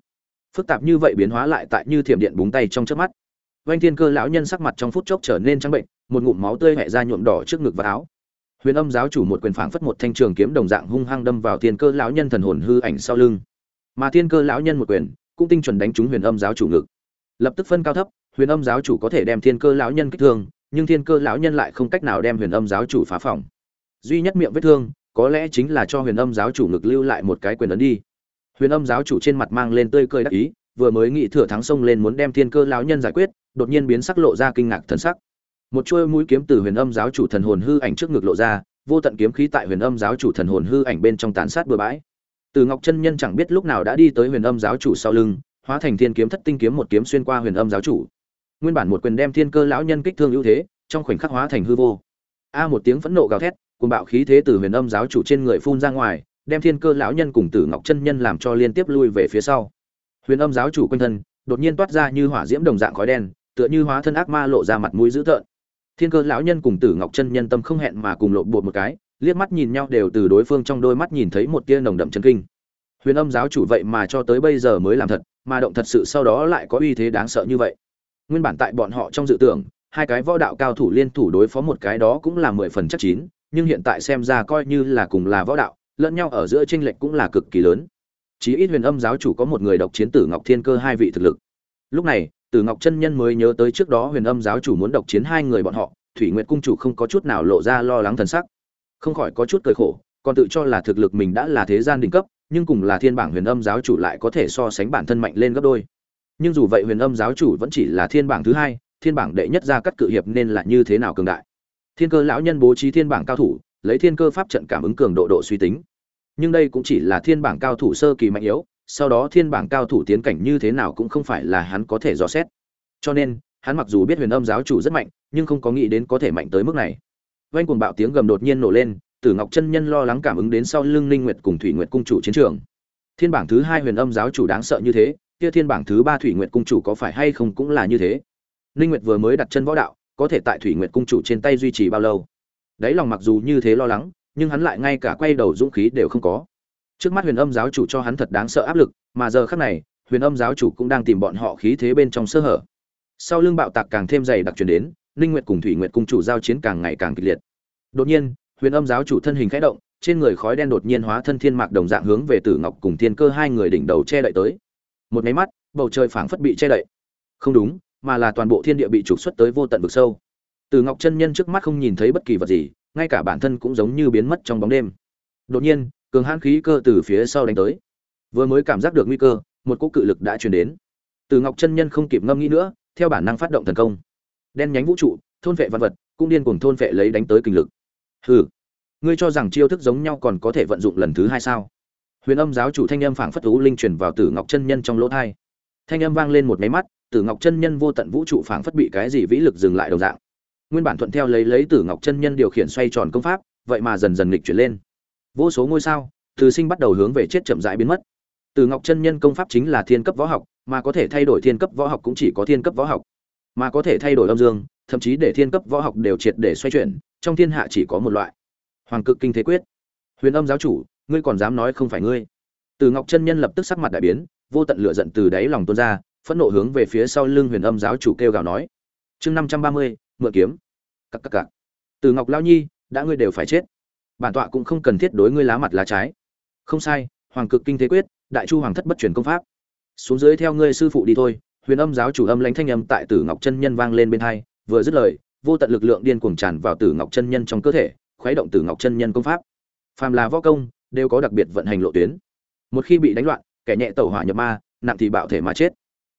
phức tạp như vậy biến hóa lại tại như thiểm điện búng tay trong trước mắt Vành Thiên Cơ lão nhân sắc mặt trong phút chốc trở nên trắng bệnh, một ngụm máu tươi hẹ ra nhuộm đỏ trước ngực và áo. Huyền Âm giáo chủ một quyền phảng phất một thanh trường kiếm đồng dạng hung hăng đâm vào Thiên Cơ lão nhân thần hồn hư ảnh sau lưng. Mà Thiên Cơ lão nhân một quyền cũng tinh chuẩn đánh trúng Huyền Âm giáo chủ ngực. Lập tức phân cao thấp, Huyền Âm giáo chủ có thể đem Thiên Cơ lão nhân kích thương, nhưng Thiên Cơ lão nhân lại không cách nào đem Huyền Âm giáo chủ phá phòng. Duy nhất miệng vết thương, có lẽ chính là cho Huyền Âm giáo chủ ngực lưu lại một cái quyền ấn đi. Huyền Âm giáo chủ trên mặt mang lên tươi cười đắc ý, vừa mới nghị thừa thắng xông lên muốn đem Thiên Cơ lão nhân giải quyết, đột nhiên biến sắc lộ ra kinh ngạc thần sắc. Một chuôi mũi kiếm từ Huyền Âm giáo chủ thần hồn hư ảnh trước ngực lộ ra, vô tận kiếm khí tại Huyền Âm giáo chủ thần hồn hư ảnh bên trong tàn sát bừa bãi. Từ Ngọc chân nhân chẳng biết lúc nào đã đi tới Huyền Âm giáo chủ sau lưng, hóa thành thiên kiếm thất tinh kiếm một kiếm xuyên qua Huyền Âm giáo chủ. Nguyên bản một quyền đem Thiên Cơ lão nhân kích thương ưu thế, trong khoảnh khắc hóa thành hư vô. A một tiếng phẫn nộ gào thét, cuồng bạo khí thế từ Huyền Âm giáo chủ trên người phun ra ngoài, đem Thiên Cơ lão nhân cùng Tử Ngọc chân nhân làm cho liên tiếp lui về phía sau. Huyền Âm giáo chủ quanh thân đột nhiên toát ra như hỏa diễm đồng dạng khói đen, tựa như hóa thân ác ma lộ ra mặt mũi dữ tợn. Thiên Cơ lão nhân cùng Tử Ngọc chân nhân tâm không hẹn mà cùng lộ bột một cái, liếc mắt nhìn nhau đều từ đối phương trong đôi mắt nhìn thấy một tia nồng đậm chấn kinh. Huyền Âm giáo chủ vậy mà cho tới bây giờ mới làm thật, mà động thật sự sau đó lại có uy thế đáng sợ như vậy. Nguyên bản tại bọn họ trong dự tưởng, hai cái võ đạo cao thủ liên thủ đối phó một cái đó cũng là mười phần chắc chín, nhưng hiện tại xem ra coi như là cùng là võ đạo, lẫn nhau ở giữa chênh lệch cũng là cực kỳ lớn. Chí ít Huyền Âm giáo chủ có một người độc chiến tử Ngọc Thiên Cơ hai vị thực lực. Lúc này, Tử Ngọc chân nhân mới nhớ tới trước đó Huyền Âm giáo chủ muốn độc chiến hai người bọn họ, Thủy Nguyệt cung chủ không có chút nào lộ ra lo lắng thần sắc. Không khỏi có chút cười khổ, còn tự cho là thực lực mình đã là thế gian đỉnh cấp, nhưng cùng là Thiên bảng Huyền Âm giáo chủ lại có thể so sánh bản thân mạnh lên gấp đôi. Nhưng dù vậy Huyền Âm giáo chủ vẫn chỉ là thiên bảng thứ hai, thiên bảng đệ nhất ra cắt cự hiệp nên là như thế nào cường đại. Thiên cơ lão nhân bố trí thiên bảng cao thủ, lấy thiên cơ pháp trận cảm ứng cường độ độ suy tính. Nhưng đây cũng chỉ là thiên bảng cao thủ sơ kỳ mạnh yếu, sau đó thiên bảng cao thủ tiến cảnh như thế nào cũng không phải là hắn có thể dò xét. Cho nên, hắn mặc dù biết Huyền Âm giáo chủ rất mạnh, nhưng không có nghĩ đến có thể mạnh tới mức này vang cuồng bạo tiếng gầm đột nhiên nổ lên, Tử Ngọc chân nhân lo lắng cảm ứng đến sau lưng Linh Nguyệt cùng Thủy Nguyệt cung chủ chiến trường. Thiên bảng thứ hai Huyền Âm giáo chủ đáng sợ như thế, kia thiên bảng thứ ba Thủy Nguyệt cung chủ có phải hay không cũng là như thế. Linh Nguyệt vừa mới đặt chân võ đạo, có thể tại Thủy Nguyệt cung chủ trên tay duy trì bao lâu? Đấy lòng mặc dù như thế lo lắng, nhưng hắn lại ngay cả quay đầu dũng khí đều không có. Trước mắt Huyền Âm giáo chủ cho hắn thật đáng sợ áp lực, mà giờ khắc này, Huyền Âm giáo chủ cũng đang tìm bọn họ khí thế bên trong sơ hở. Sau lưng bạo tạc càng thêm dày đặc truyền đến, Linh Nguyệt cùng Thủy Nguyệt cung chủ giao chiến càng ngày càng kịch liệt. Đột nhiên, Huyền Âm giáo chủ thân hình khẽ động, trên người khói đen đột nhiên hóa thân thiên mạc đồng dạng hướng về Tử Ngọc cùng Thiên Cơ hai người đỉnh đầu che đậy tới. Một cái mắt, bầu trời phảng phất bị che đậy. Không đúng, mà là toàn bộ thiên địa bị trục xuất tới vô tận vực sâu. Tử Ngọc chân nhân trước mắt không nhìn thấy bất kỳ vật gì, ngay cả bản thân cũng giống như biến mất trong bóng đêm. Đột nhiên, cường hãn khí cơ từ phía sau đánh tới. Vừa mới cảm giác được nguy cơ, một cỗ cự lực đã truyền đến. Tử Ngọc chân nhân không kịp ngâm nghĩ nữa, theo bản năng phát động thần công. Đen nhánh vũ trụ, thôn vệ văn vật, cũng điên cuồng thôn vệ lấy đánh tới kinh lực. Hừ, ngươi cho rằng chiêu thức giống nhau còn có thể vận dụng lần thứ hai sao? Huyền Âm giáo chủ thanh âm phảng phất thú linh truyền vào Tử Ngọc chân nhân trong lỗ tai. Thanh âm vang lên một máy mắt, Tử Ngọc chân nhân vô tận vũ trụ phảng phất bị cái gì vĩ lực dừng lại đồng dạng. Nguyên bản thuận theo lấy lấy Tử Ngọc chân nhân điều khiển xoay tròn công pháp, vậy mà dần dần nghịch chuyển lên. Vô số ngôi sao, từ sinh bắt đầu hướng về chết chậm rãi biến mất. Tử Ngọc chân nhân công pháp chính là thiên cấp võ học, mà có thể thay đổi thiên cấp võ học cũng chỉ có thiên cấp võ học, mà có thể thay đổi âm dương, thậm chí để thiên cấp võ học đều triệt để xoay chuyển, trong thiên hạ chỉ có một loại. Hoàng cực kinh thế quyết. Huyền Âm giáo chủ, ngươi còn dám nói không phải ngươi? Từ Ngọc chân nhân lập tức sắc mặt đại biến, vô tận lửa giận từ đáy lòng tuôn ra, phẫn nộ hướng về phía sau lưng Huyền Âm giáo chủ kêu gào nói: "Chương năm trăm ba mươi, mượn kiếm." Cặc cặc cặc. Từ Ngọc lão nhi, đã ngươi đều phải chết. Bản tọa cũng không cần thiết đối ngươi lá mặt lá trái. Không sai, Hoàng cực kinh thế quyết, Đại Chu Hoàng thất bất truyền công pháp. Xuống dưới theo ngươi sư phụ đi thôi. Huyền Âm giáo chủ âm lãnh thanh âm tại Tử Ngọc chân nhân vang lên bên hai, vừa dứt lời, vô tận lực lượng điên cuồng tràn vào Tử Ngọc chân nhân trong cơ thể, khuấy động Tử Ngọc chân nhân công pháp. Phàm là võ công, đều có đặc biệt vận hành lộ tuyến. Một khi bị đánh loạn, kẻ nhẹ tẩu hỏa nhập ma, nặng thì bạo thể mà chết.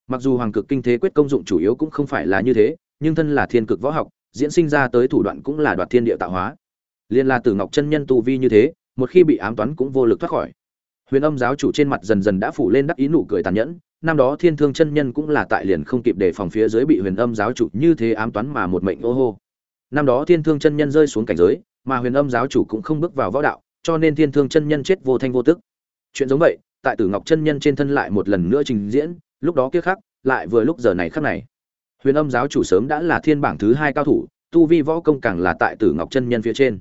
Mặc dù Hoàng cực kinh thế quyết công dụng chủ yếu cũng không phải là như thế, nhưng thân là thiên cực võ học, diễn sinh ra tới thủ đoạn cũng là đoạt thiên địa tạo hóa. Liên la Tử Ngọc chân nhân tu vi như thế, một khi bị ám toán cũng vô lực thoát khỏi. Huyền Âm giáo chủ trên mặt dần dần đã phủ lên đắc ý nụ cười tàn nhẫn, năm đó Thiên Thương chân nhân cũng là tại liền không kịp để phòng phía dưới bị Huyền Âm giáo chủ như thế ám toán mà một mệnh ô hô. Năm đó Thiên Thương chân nhân rơi xuống cảnh giới, mà Huyền Âm giáo chủ cũng không bước vào võ đạo, cho nên Thiên Thương chân nhân chết vô thanh vô tức. Chuyện giống vậy, tại Tử Ngọc chân nhân trên thân lại một lần nữa trình diễn, lúc đó kia khắc, lại vừa lúc giờ này khắc này. Huyền Âm giáo chủ sớm đã là thiên bảng thứ hai cao thủ, tu vi võ công càng là tại Tử Ngọc chân nhân phía trên.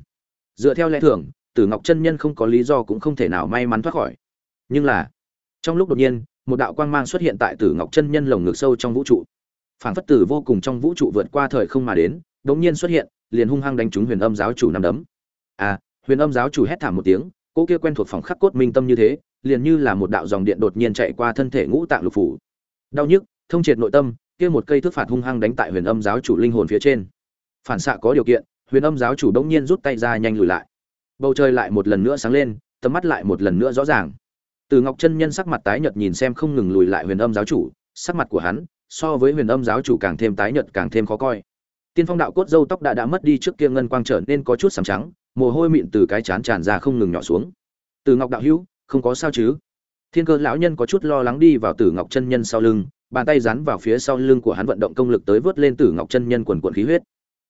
Dựa theo lẽ thường, Tử Ngọc chân nhân không có lý do cũng không thể nào may mắn thoát khỏi. Nhưng là, trong lúc đột nhiên, một đạo quang mang xuất hiện tại Tử Ngọc chân nhân lồng ngực sâu trong vũ trụ. phảng phất tử vô cùng trong vũ trụ vượt qua thời không mà đến đống nhiên xuất hiện, liền hung hăng đánh trúng huyền âm giáo chủ nằm đấm. À huyền âm giáo chủ hét thảm một tiếng, cỗ kia quen thuộc phòng khắc cốt minh tâm như thế, liền như là một đạo dòng điện đột nhiên chạy qua thân thể ngũ tạng lục phủ. Đau nhức, thông triệt nội tâm, kia một cây thước phạt hung hăng đánh tại huyền âm giáo chủ linh hồn phía trên. Phản xạ có điều kiện, huyền âm giáo chủ đống nhiên rút tay ra nhanh lùi lại. Bầu trời lại một lần nữa sáng lên, tầm mắt lại một lần nữa rõ ràng từ ngọc chân nhân sắc mặt tái nhợt nhìn xem không ngừng lùi lại huyền âm giáo chủ, sắc mặt của hắn, so với huyền âm giáo chủ càng thêm tái nhợt càng thêm khó coi. Tiên phong đạo cốt dâu tóc đã đã mất đi trước kia ngân quang trở nên có chút sầm trắng, mồ hôi mịn từ cái chán tràn ra không ngừng nhỏ xuống. Từ ngọc đạo hữu, không có sao chứ? Thiên cơ lão nhân có chút lo lắng đi vào tử ngọc chân nhân sau lưng, bàn tay dán vào phía sau lưng của hắn vận động công lực tới vớt lên tử ngọc chân nhân quần quần khí huyết.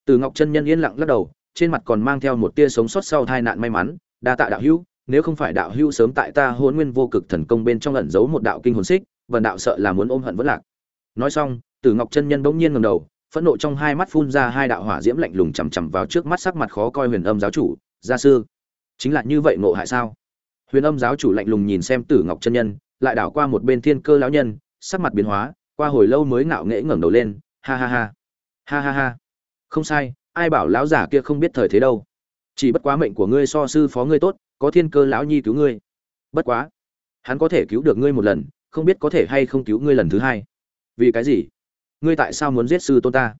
Tử ngọc chân nhân yên lặng lắc đầu, trên mặt còn mang theo một tia sống sót sau tai nạn may mắn, đa tạ đạo hữu nếu không phải đạo hữu sớm tại ta hôn nguyên vô cực thần công bên trong ẩn giấu một đạo kinh hồn xích, vần đạo sợ là muốn ôm hận vẫn lạc. Nói xong, tử ngọc chân nhân bỗng nhiên ngầm đầu, phẫn nộ trong hai mắt phun ra hai đạo hỏa diễm lạnh lùng chằm chằm vào trước mắt sắc mặt khó coi huyền âm giáo chủ, gia sư, chính là như vậy ngộ hại sao? Huyền âm giáo chủ lạnh lùng nhìn xem tử ngọc chân nhân, lại đảo qua một bên thiên cơ lão nhân, sắc mặt biến hóa, qua hồi lâu mới ngạo nghễ ngẩng đầu lên, ha ha ha ha ha ha, không sai, ai bảo lão giả kia không biết thời thế đâu. Chỉ bất quá mệnh của ngươi so sư phó ngươi tốt có thiên cơ lão nhi cứu ngươi. Bất quá, hắn có thể cứu được ngươi một lần, không biết có thể hay không cứu ngươi lần thứ hai. Vì cái gì? Ngươi tại sao muốn giết sư tôn ta?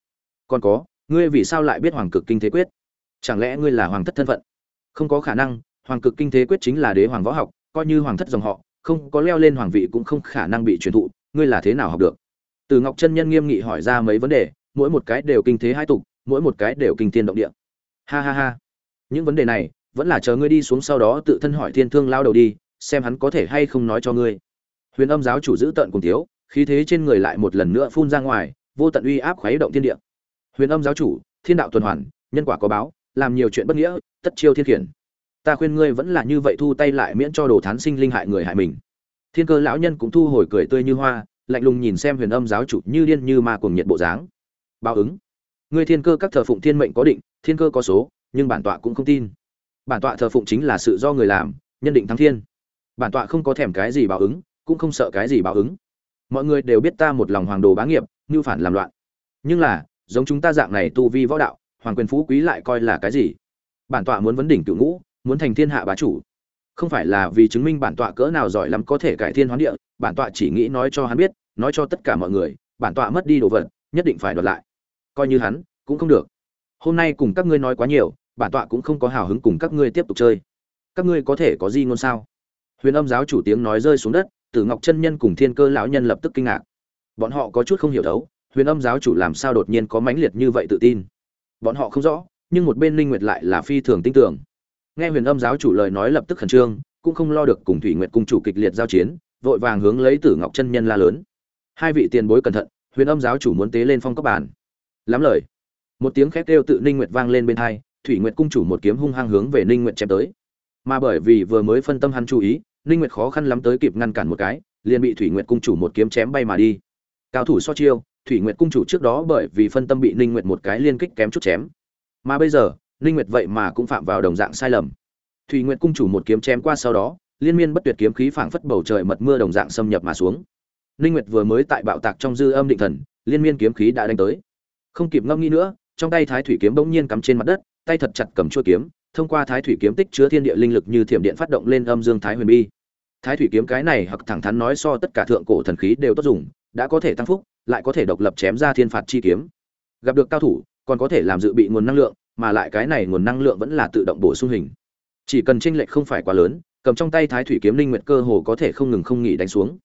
Còn có, ngươi vì sao lại biết hoàng cực kinh thế quyết? Chẳng lẽ ngươi là hoàng thất thân phận? Không có khả năng, hoàng cực kinh thế quyết chính là đế hoàng võ học, coi như hoàng thất dòng họ, không có leo lên hoàng vị cũng không khả năng bị truyền thụ, ngươi là thế nào học được? Từ ngọc chân nhân nghiêm nghị hỏi ra mấy vấn đề, mỗi một cái đều kinh thế hai tục, mỗi một cái đều kinh thiên động địa. Ha ha ha. Những vấn đề này vẫn là chờ ngươi đi xuống sau đó tự thân hỏi thiên thương lao đầu đi, xem hắn có thể hay không nói cho ngươi. Huyền âm giáo chủ giữ tận cùng thiếu, khí thế trên người lại một lần nữa phun ra ngoài, vô tận uy áp khuấy động thiên địa. Huyền âm giáo chủ, thiên đạo tuần hoàn, nhân quả có báo, làm nhiều chuyện bất nghĩa, tất chiêu thiên khiển. Ta khuyên ngươi vẫn là như vậy thu tay lại miễn cho đồ thán sinh linh hại người hại mình. Thiên cơ lão nhân cũng thu hồi cười tươi như hoa, lạnh lùng nhìn xem huyền âm giáo chủ như điên như ma cuồng nhiệt bộ dáng. Báo ứng. Ngươi thiên cơ các thờ phụng thiên mệnh có định, thiên cơ có số, nhưng bản tọa cũng không tin bản tọa thờ phụng chính là sự do người làm, nhân định thắng thiên. Bản tọa không có thèm cái gì báo ứng, cũng không sợ cái gì báo ứng. Mọi người đều biết ta một lòng hoàng đồ bá nghiệp, như phản làm loạn. Nhưng là, giống chúng ta dạng này tu vi võ đạo, hoàng quyền phú quý lại coi là cái gì? Bản tọa muốn vấn đỉnh cựu ngũ, muốn thành thiên hạ bá chủ. Không phải là vì chứng minh bản tọa cỡ nào giỏi lắm có thể cải thiên hoán địa, bản tọa chỉ nghĩ nói cho hắn biết, nói cho tất cả mọi người, bản tọa mất đi đồ vật, nhất định phải đoạt lại. Coi như hắn, cũng không được. Hôm nay cùng các ngươi nói quá nhiều bản tọa cũng không có hào hứng cùng các ngươi tiếp tục chơi. Các ngươi có thể có gì ngôn sao? Huyền âm giáo chủ tiếng nói rơi xuống đất, tử ngọc chân nhân cùng thiên cơ lão nhân lập tức kinh ngạc. Bọn họ có chút không hiểu thấu, huyền âm giáo chủ làm sao đột nhiên có mãnh liệt như vậy tự tin? Bọn họ không rõ, nhưng một bên linh nguyệt lại là phi thường tin tưởng. Nghe huyền âm giáo chủ lời nói lập tức khẩn trương, cũng không lo được cùng thủy nguyệt cung chủ kịch liệt giao chiến, vội vàng hướng lấy tử ngọc chân nhân la lớn. Hai vị tiền bối cẩn thận, huyền âm giáo chủ muốn tế lên phong cấp bản lắm lời. Một tiếng khét kêu tự ninh nguyệt vang lên bên hai thủy nguyệt cung chủ một kiếm hung hăng hướng về ninh nguyệt chém tới. Mà bởi vì vừa mới phân tâm hắn chú ý, ninh nguyệt khó khăn lắm tới kịp ngăn cản một cái, liền bị thủy nguyệt cung chủ một kiếm chém bay mà đi. Cao thủ so chiêu, thủy nguyệt cung chủ trước đó bởi vì phân tâm bị ninh nguyệt một cái liên kích kém chút chém. Mà bây giờ, ninh nguyệt vậy mà cũng phạm vào đồng dạng sai lầm. Thủy nguyệt cung chủ một kiếm chém qua sau đó, liên miên bất tuyệt kiếm khí phảng phất bầu trời mật mưa đồng dạng xâm nhập mà xuống. Ninh nguyệt vừa mới tại bạo tạc trong dư âm định thần, liên miên kiếm khí đã đánh tới. Không kịp ngâm nghĩ nữa, trong tay thái thủy kiếm bỗng nhiên cắm trên mặt đất tay thật chặt cầm chuôi kiếm, thông qua thái thủy kiếm tích chứa thiên địa linh lực như thiểm điện phát động lên âm dương thái huyền bi. Thái thủy kiếm cái này hoặc thẳng thắn nói so tất cả thượng cổ thần khí đều tốt dùng, đã có thể tăng phúc, lại có thể độc lập chém ra thiên phạt chi kiếm. Gặp được cao thủ, còn có thể làm dự bị nguồn năng lượng, mà lại cái này nguồn năng lượng vẫn là tự động bổ sung hình. Chỉ cần chênh lệch không phải quá lớn, cầm trong tay thái thủy kiếm linh nguyệt cơ hồ có thể không ngừng không nghỉ đánh xuống.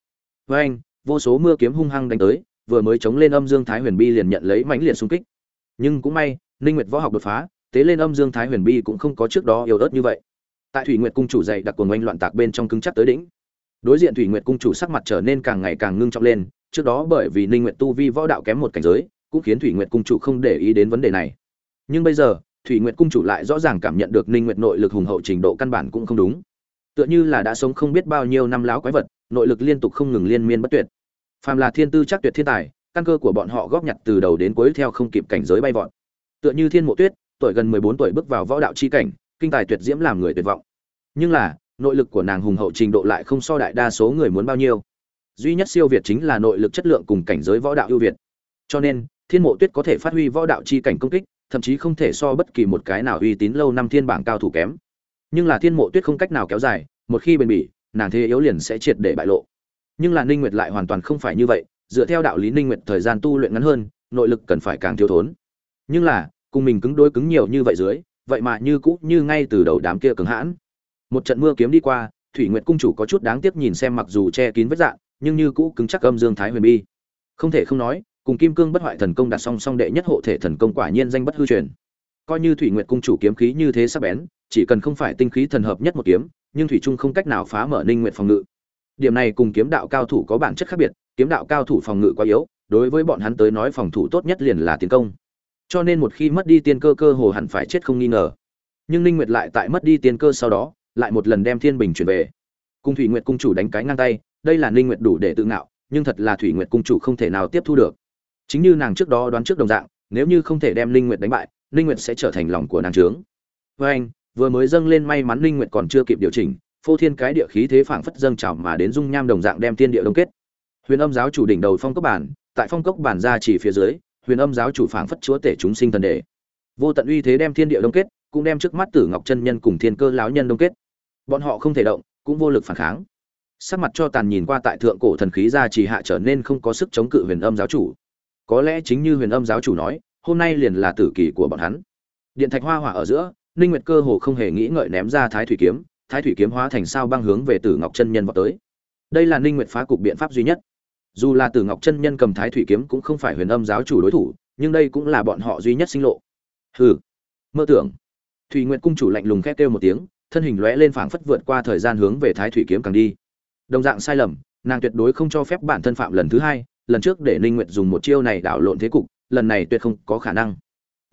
Với anh, vô số mưa kiếm hung hăng đánh tới, vừa mới chống lên âm dương thái huyền bi liền nhận lấy mãnh liệt xung kích. Nhưng cũng may, linh nguyệt võ học đột phá tế lên âm dương thái huyền bi cũng không có trước đó yếu ớt như vậy. Tại thủy nguyệt cung chủ dạy đặc cuồng oanh loạn tạc bên trong cứng chắc tới đỉnh. Đối diện thủy nguyệt cung chủ sắc mặt trở nên càng ngày càng ngưng trọng lên, trước đó bởi vì ninh nguyệt tu vi võ đạo kém một cảnh giới, cũng khiến thủy nguyệt cung chủ không để ý đến vấn đề này. Nhưng bây giờ, thủy nguyệt cung chủ lại rõ ràng cảm nhận được ninh nguyệt nội lực hùng hậu trình độ căn bản cũng không đúng. Tựa như là đã sống không biết bao nhiêu năm láo quái vật, nội lực liên tục không ngừng liên miên bất tuyệt. Phàm là thiên tư chắc tuyệt thiên tài, căn cơ của bọn họ góp nhặt từ đầu đến cuối theo không kịp cảnh giới bay vọt. Tựa như thiên mộ tuyết tuổi gần 14 tuổi bước vào võ đạo chi cảnh, kinh tài tuyệt diễm làm người tuyệt vọng. Nhưng là, nội lực của nàng hùng hậu trình độ lại không so đại đa số người muốn bao nhiêu. Duy nhất siêu việt chính là nội lực chất lượng cùng cảnh giới võ đạo ưu việt. Cho nên, thiên mộ tuyết có thể phát huy võ đạo chi cảnh công kích, thậm chí không thể so bất kỳ một cái nào uy tín lâu năm thiên bảng cao thủ kém. Nhưng là thiên mộ tuyết không cách nào kéo dài, một khi bền bỉ, nàng thế yếu liền sẽ triệt để bại lộ. Nhưng là ninh nguyệt lại hoàn toàn không phải như vậy, dựa theo đạo lý ninh nguyệt thời gian tu luyện ngắn hơn, nội lực cần phải càng thiếu thốn. Nhưng là cùng mình cứng đối cứng nhiều như vậy dưới, vậy mà như cũ như ngay từ đầu đám kia cứng hãn. Một trận mưa kiếm đi qua, thủy nguyệt cung chủ có chút đáng tiếc nhìn xem mặc dù che kín vết dạng, nhưng như cũ cứng chắc âm dương thái huyền bi. Không thể không nói, cùng kim cương bất hoại thần công đặt song song đệ nhất hộ thể thần công quả nhiên danh bất hư truyền. Coi như thủy nguyệt cung chủ kiếm khí như thế sắc bén, chỉ cần không phải tinh khí thần hợp nhất một kiếm, nhưng thủy trung không cách nào phá mở ninh nguyện phòng ngự. Điểm này cùng kiếm đạo cao thủ có bản chất khác biệt, kiếm đạo cao thủ phòng ngự quá yếu, đối với bọn hắn tới nói phòng thủ tốt nhất liền là tiến công cho nên một khi mất đi tiên cơ cơ hồ hẳn phải chết không nghi ngờ. Nhưng ninh nguyệt lại tại mất đi tiên cơ sau đó, lại một lần đem thiên bình chuyển về. Cung thủy nguyệt cung chủ đánh cái ngang tay, đây là ninh nguyệt đủ để tự ngạo, nhưng thật là thủy nguyệt cung chủ không thể nào tiếp thu được. Chính như nàng trước đó đoán trước đồng dạng, nếu như không thể đem ninh nguyệt đánh bại, ninh nguyệt sẽ trở thành lòng của nàng trướng với anh, vừa mới dâng lên may mắn ninh nguyệt còn chưa kịp điều chỉnh, phô thiên cái địa khí thế phảng phất dâng trào mà đến dung nham đồng dạng đem thiên địa đông kết. Huyền âm giáo chủ đỉnh đầu phong cốc bản, tại phong cốc bản ra chỉ phía dưới huyền âm giáo chủ phảng phất chúa tể chúng sinh thần đề vô tận uy thế đem thiên địa đông kết, cũng đem trước mắt tử ngọc chân nhân cùng thiên cơ lão nhân đông kết. Bọn họ không thể động, cũng vô lực phản kháng. Sắc mặt cho tàn nhìn qua tại thượng cổ thần khí ra chỉ hạ trở nên không có sức chống cự huyền âm giáo chủ. Có lẽ chính như huyền âm giáo chủ nói, hôm nay liền là tử kỳ của bọn hắn. Điện thạch hoa hỏa ở giữa, ninh nguyệt cơ hồ không hề nghĩ ngợi ném ra thái thủy kiếm, thái thủy kiếm hóa thành sao băng hướng về tử ngọc chân nhân vào tới. Đây là ninh nguyệt phá cục biện pháp duy nhất dù là tử ngọc chân nhân cầm thái thủy kiếm cũng không phải huyền âm giáo chủ đối thủ, nhưng đây cũng là bọn họ duy nhất sinh lộ. Hừ, mơ tưởng. Thủy nguyệt cung chủ lạnh lùng khét kêu một tiếng, thân hình lóe lên phảng phất vượt qua thời gian hướng về thái thủy kiếm càng đi. Đồng dạng sai lầm, nàng tuyệt đối không cho phép bản thân phạm lần thứ hai, lần trước để ninh nguyệt dùng một chiêu này đảo lộn thế cục, lần này tuyệt không có khả năng.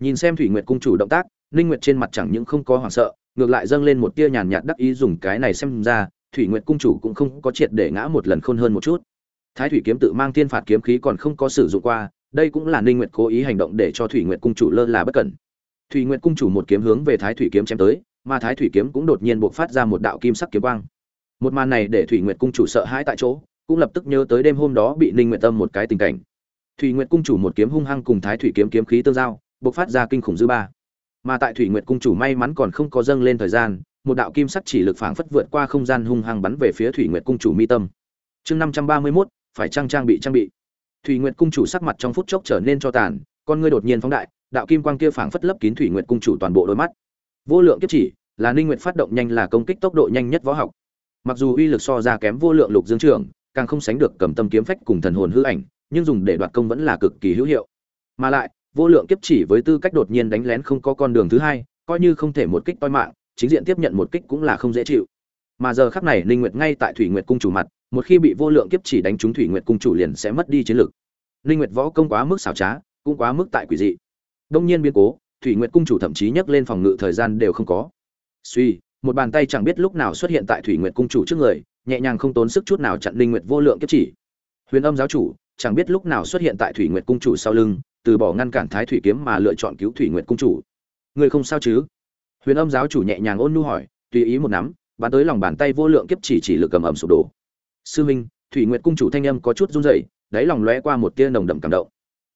Nhìn xem thủy nguyệt cung chủ động tác, ninh nguyệt trên mặt chẳng những không có hoảng sợ, ngược lại dâng lên một tia nhàn nhạt đắc ý dùng cái này xem ra, thủy nguyệt cung chủ cũng không có triệt để ngã một lần khôn hơn một chút thái thủy kiếm tự mang thiên phạt kiếm khí còn không có sử dụng qua đây cũng là ninh nguyệt cố ý hành động để cho thủy nguyệt cung chủ lơ là bất cẩn. Thủy nguyệt cung chủ một kiếm hướng về thái thủy kiếm chém tới mà thái thủy kiếm cũng đột nhiên bộc phát ra một đạo kim sắc kiếm quang. Một màn này để thủy nguyệt cung chủ sợ hãi tại chỗ cũng lập tức nhớ tới đêm hôm đó bị ninh nguyệt tâm một cái tình cảnh. Thủy nguyệt cung chủ một kiếm hung hăng cùng thái thủy kiếm kiếm khí tương giao bộc phát ra kinh khủng dư ba. Mà tại thủy nguyệt cung chủ may mắn còn không có dâng lên thời gian một đạo kim sắc chỉ lực phảng phất vượt qua không gian hung hăng bắn về phía thủy nguyệt cung chủ mi tâm. Chương năm trăm ba mươi 531, phải trang trang bị trang bị. Thủy nguyệt cung chủ sắc mặt trong phút chốc trở nên cho tàn, con ngươi đột nhiên phóng đại, đạo kim quang kia phảng phất lấp kín thủy nguyệt cung chủ toàn bộ đôi mắt. Vô lượng kiếp chỉ, là ninh nguyệt phát động nhanh, là công kích tốc độ nhanh nhất võ học. Mặc dù uy lực so ra kém vô lượng lục dương trưởng càng không sánh được cầm tâm kiếm phách cùng thần hồn hư ảnh, nhưng dùng để đoạt công vẫn là cực kỳ hữu hiệu. Mà lại, vô lượng kiếp chỉ với tư cách đột nhiên đánh lén không có con đường thứ hai, coi như không thể một kích toi mạng, chính diện tiếp nhận một kích cũng là không dễ chịu. Mà giờ khắc này ninh nguyệt ngay tại thủy nguyệt cung chủ mặt một khi bị vô lượng kiếp chỉ đánh trúng thủy nguyệt cung chủ liền sẽ mất đi chiến lực. Linh nguyệt võ công quá mức xảo trá, cũng quá mức tại quỷ dị. Đông nhiên biến cố, thủy nguyệt cung chủ thậm chí nhấc lên phòng ngự thời gian đều không có. Suy, một bàn tay chẳng biết lúc nào xuất hiện tại thủy nguyệt cung chủ trước người, nhẹ nhàng không tốn sức chút nào chặn linh nguyệt vô lượng kiếp chỉ. Huyền âm giáo chủ, chẳng biết lúc nào xuất hiện tại thủy nguyệt cung chủ sau lưng, từ bỏ ngăn cản thái thủy kiếm mà lựa chọn cứu thủy nguyệt cung chủ. Người không sao chứ? Huyền âm giáo chủ nhẹ nhàng ôn nhu hỏi, tùy ý một nắm, bắn tới lòng bàn tay vô lượng kiếp chỉ chỉ lực cầm ẩm sụp đổ sư minh thủy nguyệt cung chủ thanh âm có chút run rẩy, đáy lòng lóe qua một tia nồng đậm cảm động.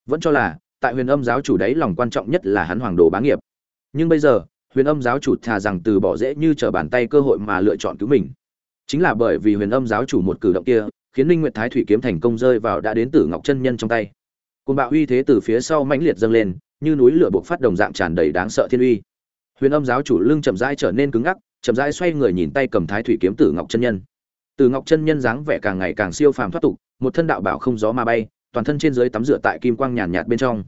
Vẫn cho là, tại huyền âm giáo chủ đáy lòng quan trọng nhất là hắn hoàng đồ bá nghiệp. Nhưng bây giờ, huyền âm giáo chủ thà rằng từ bỏ dễ như trở bàn tay cơ hội mà lựa chọn cứu mình. Chính là bởi vì huyền âm giáo chủ một cử động kia, khiến linh nguyệt thái thủy kiếm thành công rơi vào đã đến tử ngọc chân nhân trong tay. Côn bạo uy thế từ phía sau mãnh liệt dâng lên, như núi lửa buộc phát đồng dạng tràn đầy đáng sợ thiên uy. Huyền âm giáo chủ lưng chậm rãi trở nên cứng ngắc, chậm rãi xoay người nhìn tay cầm thái thủy kiếm tử ngọc chân nhân tử ngọc chân nhân dáng vẻ càng ngày càng siêu phàm thoát tục, một thân đạo bảo không gió mà bay, toàn thân trên dưới tắm rửa tại kim quang nhàn nhạt bên trong.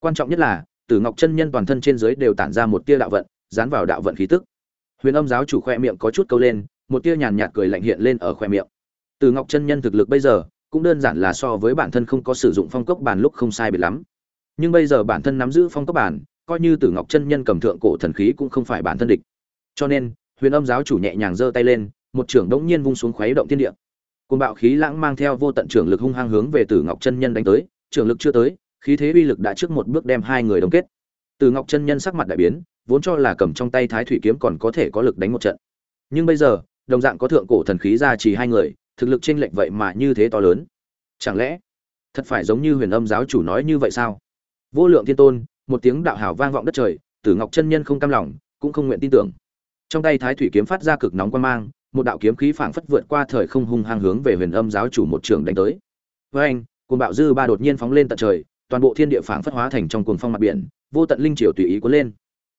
Quan trọng nhất là tử ngọc chân nhân toàn thân trên dưới đều tản ra một tia đạo vận, dán vào đạo vận khí tức. Huyền âm giáo chủ khoe miệng có chút câu lên, một tia nhàn nhạt cười lạnh hiện lên ở khoe miệng. Từ ngọc chân nhân thực lực bây giờ, cũng đơn giản là so với bản thân không có sử dụng phong cốc bàn lúc không sai biệt lắm. Nhưng bây giờ bản thân nắm giữ phong cốc bàn, coi như từ ngọc chân nhân cầm thượng cổ thần khí cũng không phải bản thân địch. Cho nên, huyền âm giáo chủ nhẹ nhàng giơ tay lên một trưởng đống nhiên vung xuống khuấy động thiên địa. Côn bạo khí lãng mang theo vô tận trưởng lực hung hăng hướng về tử ngọc chân nhân đánh tới, trưởng lực chưa tới, khí thế uy lực đã trước một bước đem hai người đồng kết. Tử ngọc chân nhân sắc mặt đại biến, vốn cho là cầm trong tay thái thủy kiếm còn có thể có lực đánh một trận. Nhưng bây giờ, đồng dạng có thượng cổ thần khí ra chỉ hai người, thực lực chênh lệch vậy mà như thế to lớn. Chẳng lẽ, thật phải giống như huyền âm giáo chủ nói như vậy sao? Vô lượng thiên tôn, một tiếng đạo hào vang vọng đất trời tử ngọc chân nhân không cam lòng, cũng không nguyện tin tưởng. Trong tay thái thủy kiếm phát ra cực nóng quan mang một đạo kiếm khí phảng phất vượt qua thời không hung hăng hướng về huyền âm giáo chủ một trường đánh tới. Với anh, cuồng bạo dư ba đột nhiên phóng lên tận trời, toàn bộ thiên địa phảng phất hóa thành trong cuồng phong mặt biển, vô tận linh triều tùy ý cuốn lên.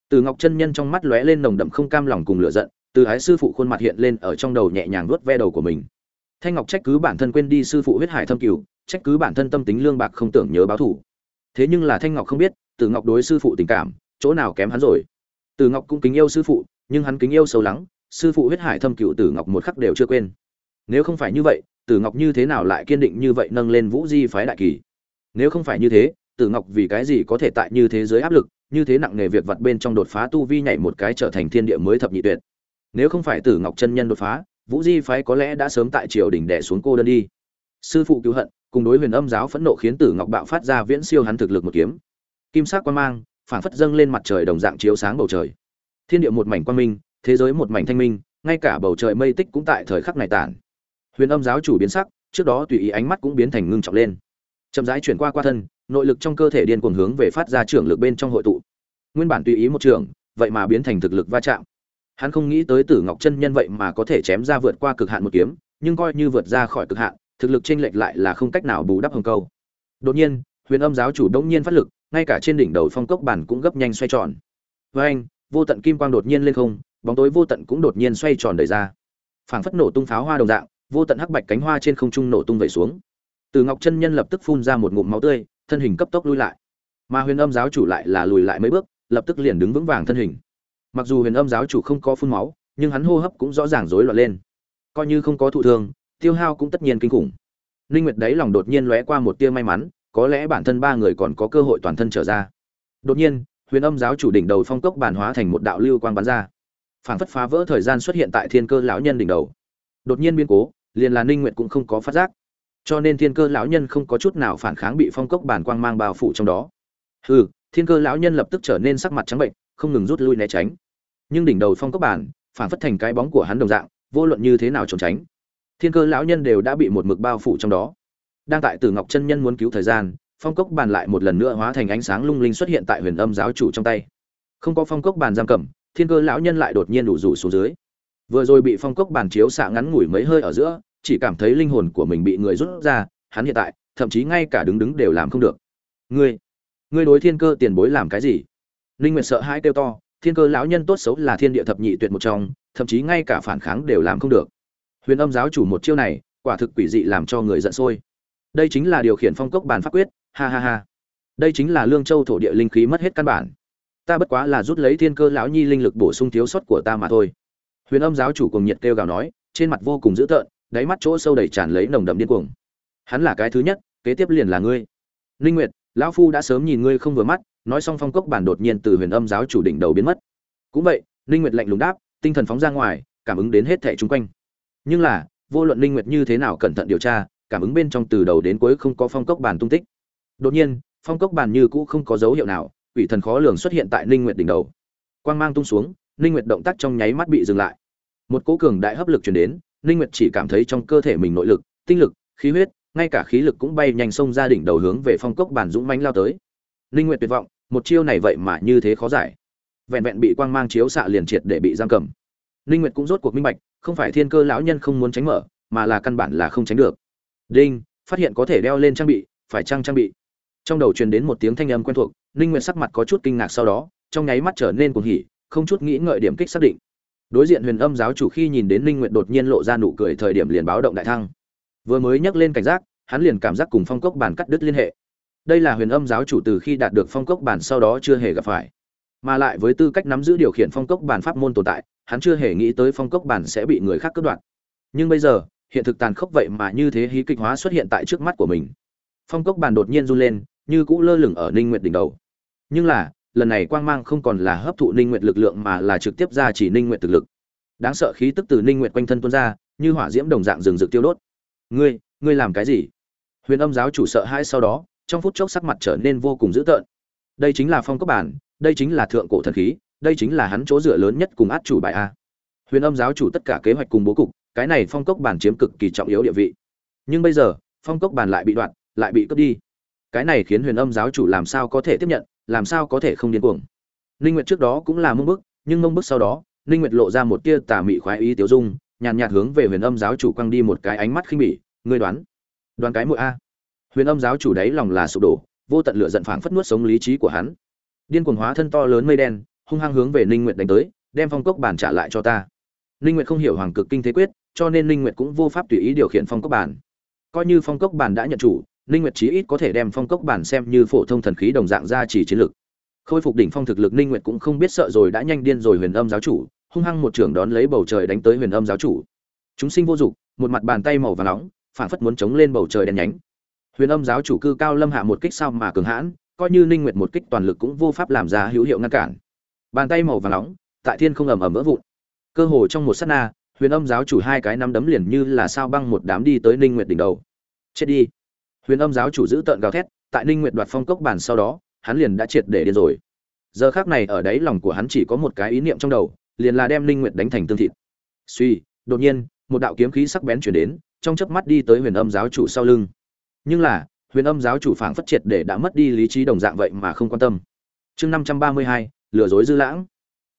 Từ ngọc chân nhân trong mắt lóe lên nồng đậm không cam lòng cùng lửa giận, từ ái sư phụ khuôn mặt hiện lên ở trong đầu nhẹ nhàng vuốt ve đầu của mình. Thanh ngọc trách cứ bản thân quên đi sư phụ huyết hải thâm cửu, trách cứ bản thân tâm tính lương bạc không tưởng nhớ báo thủ thế nhưng là thanh ngọc không biết, từ ngọc đối sư phụ tình cảm, chỗ nào kém hắn rồi? Từ ngọc cũng kính yêu sư phụ, nhưng hắn kính yêu sâu lắng sư phụ huyết hải thâm cựu tử ngọc một khắc đều chưa quên. Nếu không phải như vậy, tử ngọc như thế nào lại kiên định như vậy nâng lên vũ di phái đại kỳ? Nếu không phải như thế, tử ngọc vì cái gì có thể tại như thế giới áp lực, như thế nặng nề việc vặt bên trong đột phá tu vi nhảy một cái trở thành thiên địa mới thập nhị tuyệt? Nếu không phải tử ngọc chân nhân đột phá, vũ di phái có lẽ đã sớm tại triều đình đẻ xuống cô đơn đi. Sư phụ cứu hận, cùng đối huyền âm giáo phẫn nộ khiến tử ngọc bạo phát ra viễn siêu hắn thực lực một kiếm. Kim sắc quan mang phản phất dâng lên mặt trời đồng dạng chiếu sáng bầu trời. Thiên địa một mảnh quang minh thế giới một mảnh thanh minh, ngay cả bầu trời mây tích cũng tại thời khắc này tản. Huyền âm giáo chủ biến sắc, trước đó tùy ý ánh mắt cũng biến thành ngưng trọng lên. Chậm rãi chuyển qua qua thân, nội lực trong cơ thể điên cuồng hướng về phát ra trưởng lực bên trong hội tụ. Nguyên bản tùy ý một trường, vậy mà biến thành thực lực va chạm. Hắn không nghĩ tới tử ngọc chân nhân vậy mà có thể chém ra vượt qua cực hạn một kiếm, nhưng coi như vượt ra khỏi cực hạn, thực lực chênh lệch lại là không cách nào bù đắp hồng câu. Đột nhiên, huyền âm giáo chủ đông nhiên phát lực, ngay cả trên đỉnh đầu phong cốc bản cũng gấp nhanh xoay tròn. Với anh vô tận kim quang đột nhiên lên không bóng tối vô tận cũng đột nhiên xoay tròn đẩy ra. Phảng phất nổ tung pháo hoa đồng dạng, vô tận hắc bạch cánh hoa trên không trung nổ tung vẩy xuống. Từ ngọc chân nhân lập tức phun ra một ngụm máu tươi, thân hình cấp tốc lui lại. Mà huyền âm giáo chủ lại là lùi lại mấy bước, lập tức liền đứng vững vàng thân hình. Mặc dù huyền âm giáo chủ không có phun máu, nhưng hắn hô hấp cũng rõ ràng rối loạn lên. Coi như không có thụ thương, tiêu hao cũng tất nhiên kinh khủng. Ninh nguyệt đấy lòng đột nhiên lóe qua một tia may mắn, có lẽ bản thân ba người còn có cơ hội toàn thân trở ra. Đột nhiên, huyền âm giáo chủ đỉnh đầu phong cốc bản hóa thành một đạo lưu quang bắn ra phảng phất phá vỡ thời gian xuất hiện tại thiên cơ lão nhân đỉnh đầu. Đột nhiên biến cố, liền là ninh nguyệt cũng không có phát giác. Cho nên thiên cơ lão nhân không có chút nào phản kháng bị phong cốc bản quang mang bao phủ trong đó. Hừ, thiên cơ lão nhân lập tức trở nên sắc mặt trắng bệnh, không ngừng rút lui né tránh. Nhưng đỉnh đầu phong cốc bản phản phất thành cái bóng của hắn đồng dạng, vô luận như thế nào trốn tránh, thiên cơ lão nhân đều đã bị một mực bao phủ trong đó. Đang tại tử ngọc chân nhân muốn cứu thời gian, phong cốc bàn lại một lần nữa hóa thành ánh sáng lung linh xuất hiện tại huyền âm giáo chủ trong tay. Không có phong cốc bàn giam cầm thiên cơ lão nhân lại đột nhiên đủ rủ xuống dưới. Vừa rồi bị phong cốc bàn chiếu xạ ngắn ngủi mấy hơi ở giữa, chỉ cảm thấy linh hồn của mình bị người rút ra, hắn hiện tại, thậm chí ngay cả đứng đứng đều làm không được. Ngươi ngươi đối thiên cơ tiền bối làm cái gì? Linh nguyệt sợ hãi kêu to, thiên cơ lão nhân tốt xấu là thiên địa thập nhị tuyệt một trong, thậm chí ngay cả phản kháng đều làm không được. Huyền âm giáo chủ một chiêu này, quả thực quỷ dị làm cho người giận sôi. Đây chính là điều khiển phong cốc bàn pháp quyết, ha ha ha. Đây chính là lương châu thổ địa linh khí mất hết căn bản ta bất quá là rút lấy thiên cơ lão nhi linh lực bổ sung thiếu sót của ta mà thôi. Huyền âm giáo chủ cùng nhiệt kêu gào nói, trên mặt vô cùng dữ tợn, đáy mắt chỗ sâu đầy tràn lấy nồng đậm điên cuồng. Hắn là cái thứ nhất, kế tiếp liền là ngươi. Linh nguyệt, lão phu đã sớm nhìn ngươi không vừa mắt, nói xong phong cốc bản đột nhiên từ huyền âm giáo chủ đỉnh đầu biến mất. Cũng vậy linh nguyệt lạnh lùng đáp, tinh thần phóng ra ngoài, cảm ứng đến hết thảy chung quanh. Nhưng là, vô luận linh nguyệt như thế nào cẩn thận điều tra, cảm ứng bên trong từ đầu đến cuối không có phong cốc bản tung tích. Đột nhiên, phong cốc bản như cũ không có dấu hiệu nào quỷ thần khó lường xuất hiện tại linh nguyệt đỉnh đầu. Quang mang tung xuống linh nguyệt động tác trong nháy mắt bị dừng lại. Một cỗ cường đại hấp lực truyền đến linh nguyệt chỉ cảm thấy trong cơ thể mình nội lực, tinh lực, khí huyết, ngay cả khí lực cũng bay nhanh xông ra đỉnh đầu hướng về phong cốc bản dũng mãnh lao tới. Linh nguyệt tuyệt vọng, một chiêu này vậy mà như thế khó giải. Vẹn vẹn bị quang mang chiếu xạ liền triệt để bị giam cầm. Linh nguyệt cũng rốt cuộc minh bạch, không phải thiên cơ lão nhân không muốn tránh mở, mà là căn bản là không tránh được. Đinh, phát hiện có thể đeo lên trang bị, phải trang trang bị? Trong đầu truyền đến một tiếng thanh âm quen thuộc linh nguyệt sắc mặt có chút kinh ngạc sau đó, trong nháy mắt trở nên cuồng hỉ, không chút nghĩ ngợi điểm kích xác định. Đối diện huyền âm giáo chủ khi nhìn đến linh nguyệt đột nhiên lộ ra nụ cười thời điểm liền báo động đại thăng. Vừa mới nhắc lên cảnh giác, hắn liền cảm giác cùng phong cốc bản cắt đứt liên hệ. Đây là huyền âm giáo chủ từ khi đạt được phong cốc bản sau đó chưa hề gặp phải. Mà lại với tư cách nắm giữ điều khiển phong cốc bản pháp môn tồn tại, hắn chưa hề nghĩ tới phong cốc bản sẽ bị người khác cướp đoạt. Nhưng bây giờ, hiện thực tàn khốc vậy mà như thế hí kịch hóa xuất hiện tại trước mắt của mình. Phong cốc bản đột nhiên run lên như cũ lơ lửng ở ninh nguyệt đỉnh đầu. Nhưng là, lần này quang mang không còn là hấp thụ ninh nguyệt lực lượng mà là trực tiếp ra chỉ ninh nguyệt thực lực. Đáng sợ khí tức từ ninh nguyệt quanh thân tuôn ra, như hỏa diễm đồng dạng rừng rực tiêu đốt. Ngươi ngươi làm cái gì? Huyền âm giáo chủ sợ hãi sau đó, trong phút chốc sắc mặt trở nên vô cùng dữ tợn. Đây chính là phong cấp bản, đây chính là thượng cổ thần khí, đây chính là hắn chỗ dựa lớn nhất cùng át chủ bài a. Huyền âm giáo chủ tất cả kế hoạch cùng bố cục, cái này phong cốc bản chiếm cực kỳ trọng yếu địa vị. Nhưng bây giờ, phong cốc bản lại bị đoạn, lại bị cướp đi cái này khiến huyền âm giáo chủ làm sao có thể tiếp nhận, làm sao có thể không điên cuồng. Ninh nguyệt trước đó cũng là mông bức, nhưng mông bức sau đó, ninh nguyệt lộ ra một tia tà mị khoái ý tiểu dung, nhàn nhạt hướng về huyền âm giáo chủ quăng đi một cái ánh mắt khinh bỉ, ngươi đoán đoán cái mũi a? Huyền âm giáo chủ đấy lòng là sụp đổ, vô tận lửa giận phảng phất nuốt sống lý trí của hắn. Điên cuồng hóa thân to lớn mây đen, hung hăng hướng về ninh nguyệt đánh tới, đem phong cốc bản trả lại cho ta. Ninh nguyệt không hiểu hoàng cực kinh thế quyết, cho nên ninh nguyệt cũng vô pháp tùy ý điều khiển phong cốc bản coi như phong cốc bản đã nhận chủ ninh nguyệt chí ít có thể đem phong cốc bản xem như phổ thông thần khí đồng dạng ra chỉ chiến lực khôi phục đỉnh phong thực lực ninh nguyệt cũng không biết sợ rồi đã nhanh điên rồi huyền âm giáo chủ, hung hăng một trường đón lấy bầu trời đánh tới huyền âm giáo chủ. Chúng sinh vô dụng, một mặt bàn tay màu vàng nóng, phảng phất muốn chống lên bầu trời đen nhánh. Huyền âm giáo chủ cư cao lâm hạ một kích sao mà cường hãn, coi như ninh nguyệt một kích toàn lực cũng vô pháp làm ra hữu hiệu ngăn cản. Bàn tay màu vàng nóng, tại thiên không ầm ầm vỡ vụn. Cơ hồ trong một sát na, huyền âm giáo chủ hai cái nắm đấm liền như là sao băng một đám đi tới ninh nguyệt đỉnh đầu. Chết đi huyền âm giáo chủ giữ tợn gào thét, tại ninh nguyệt đoạt phong cốc bản sau đó, hắn liền đã triệt để điên rồi. Giờ khắc này ở đấy lòng của hắn chỉ có một cái ý niệm trong đầu, liền là đem ninh nguyệt đánh thành tương thịt. Suy, đột nhiên, một đạo kiếm khí sắc bén chuyển đến, trong chớp mắt đi tới huyền âm giáo chủ sau lưng. Nhưng là, huyền âm giáo chủ phảng phất triệt để đã mất đi lý trí đồng dạng vậy mà không quan tâm. Chương năm trăm ba mươi hai, lừa dối dư lãng.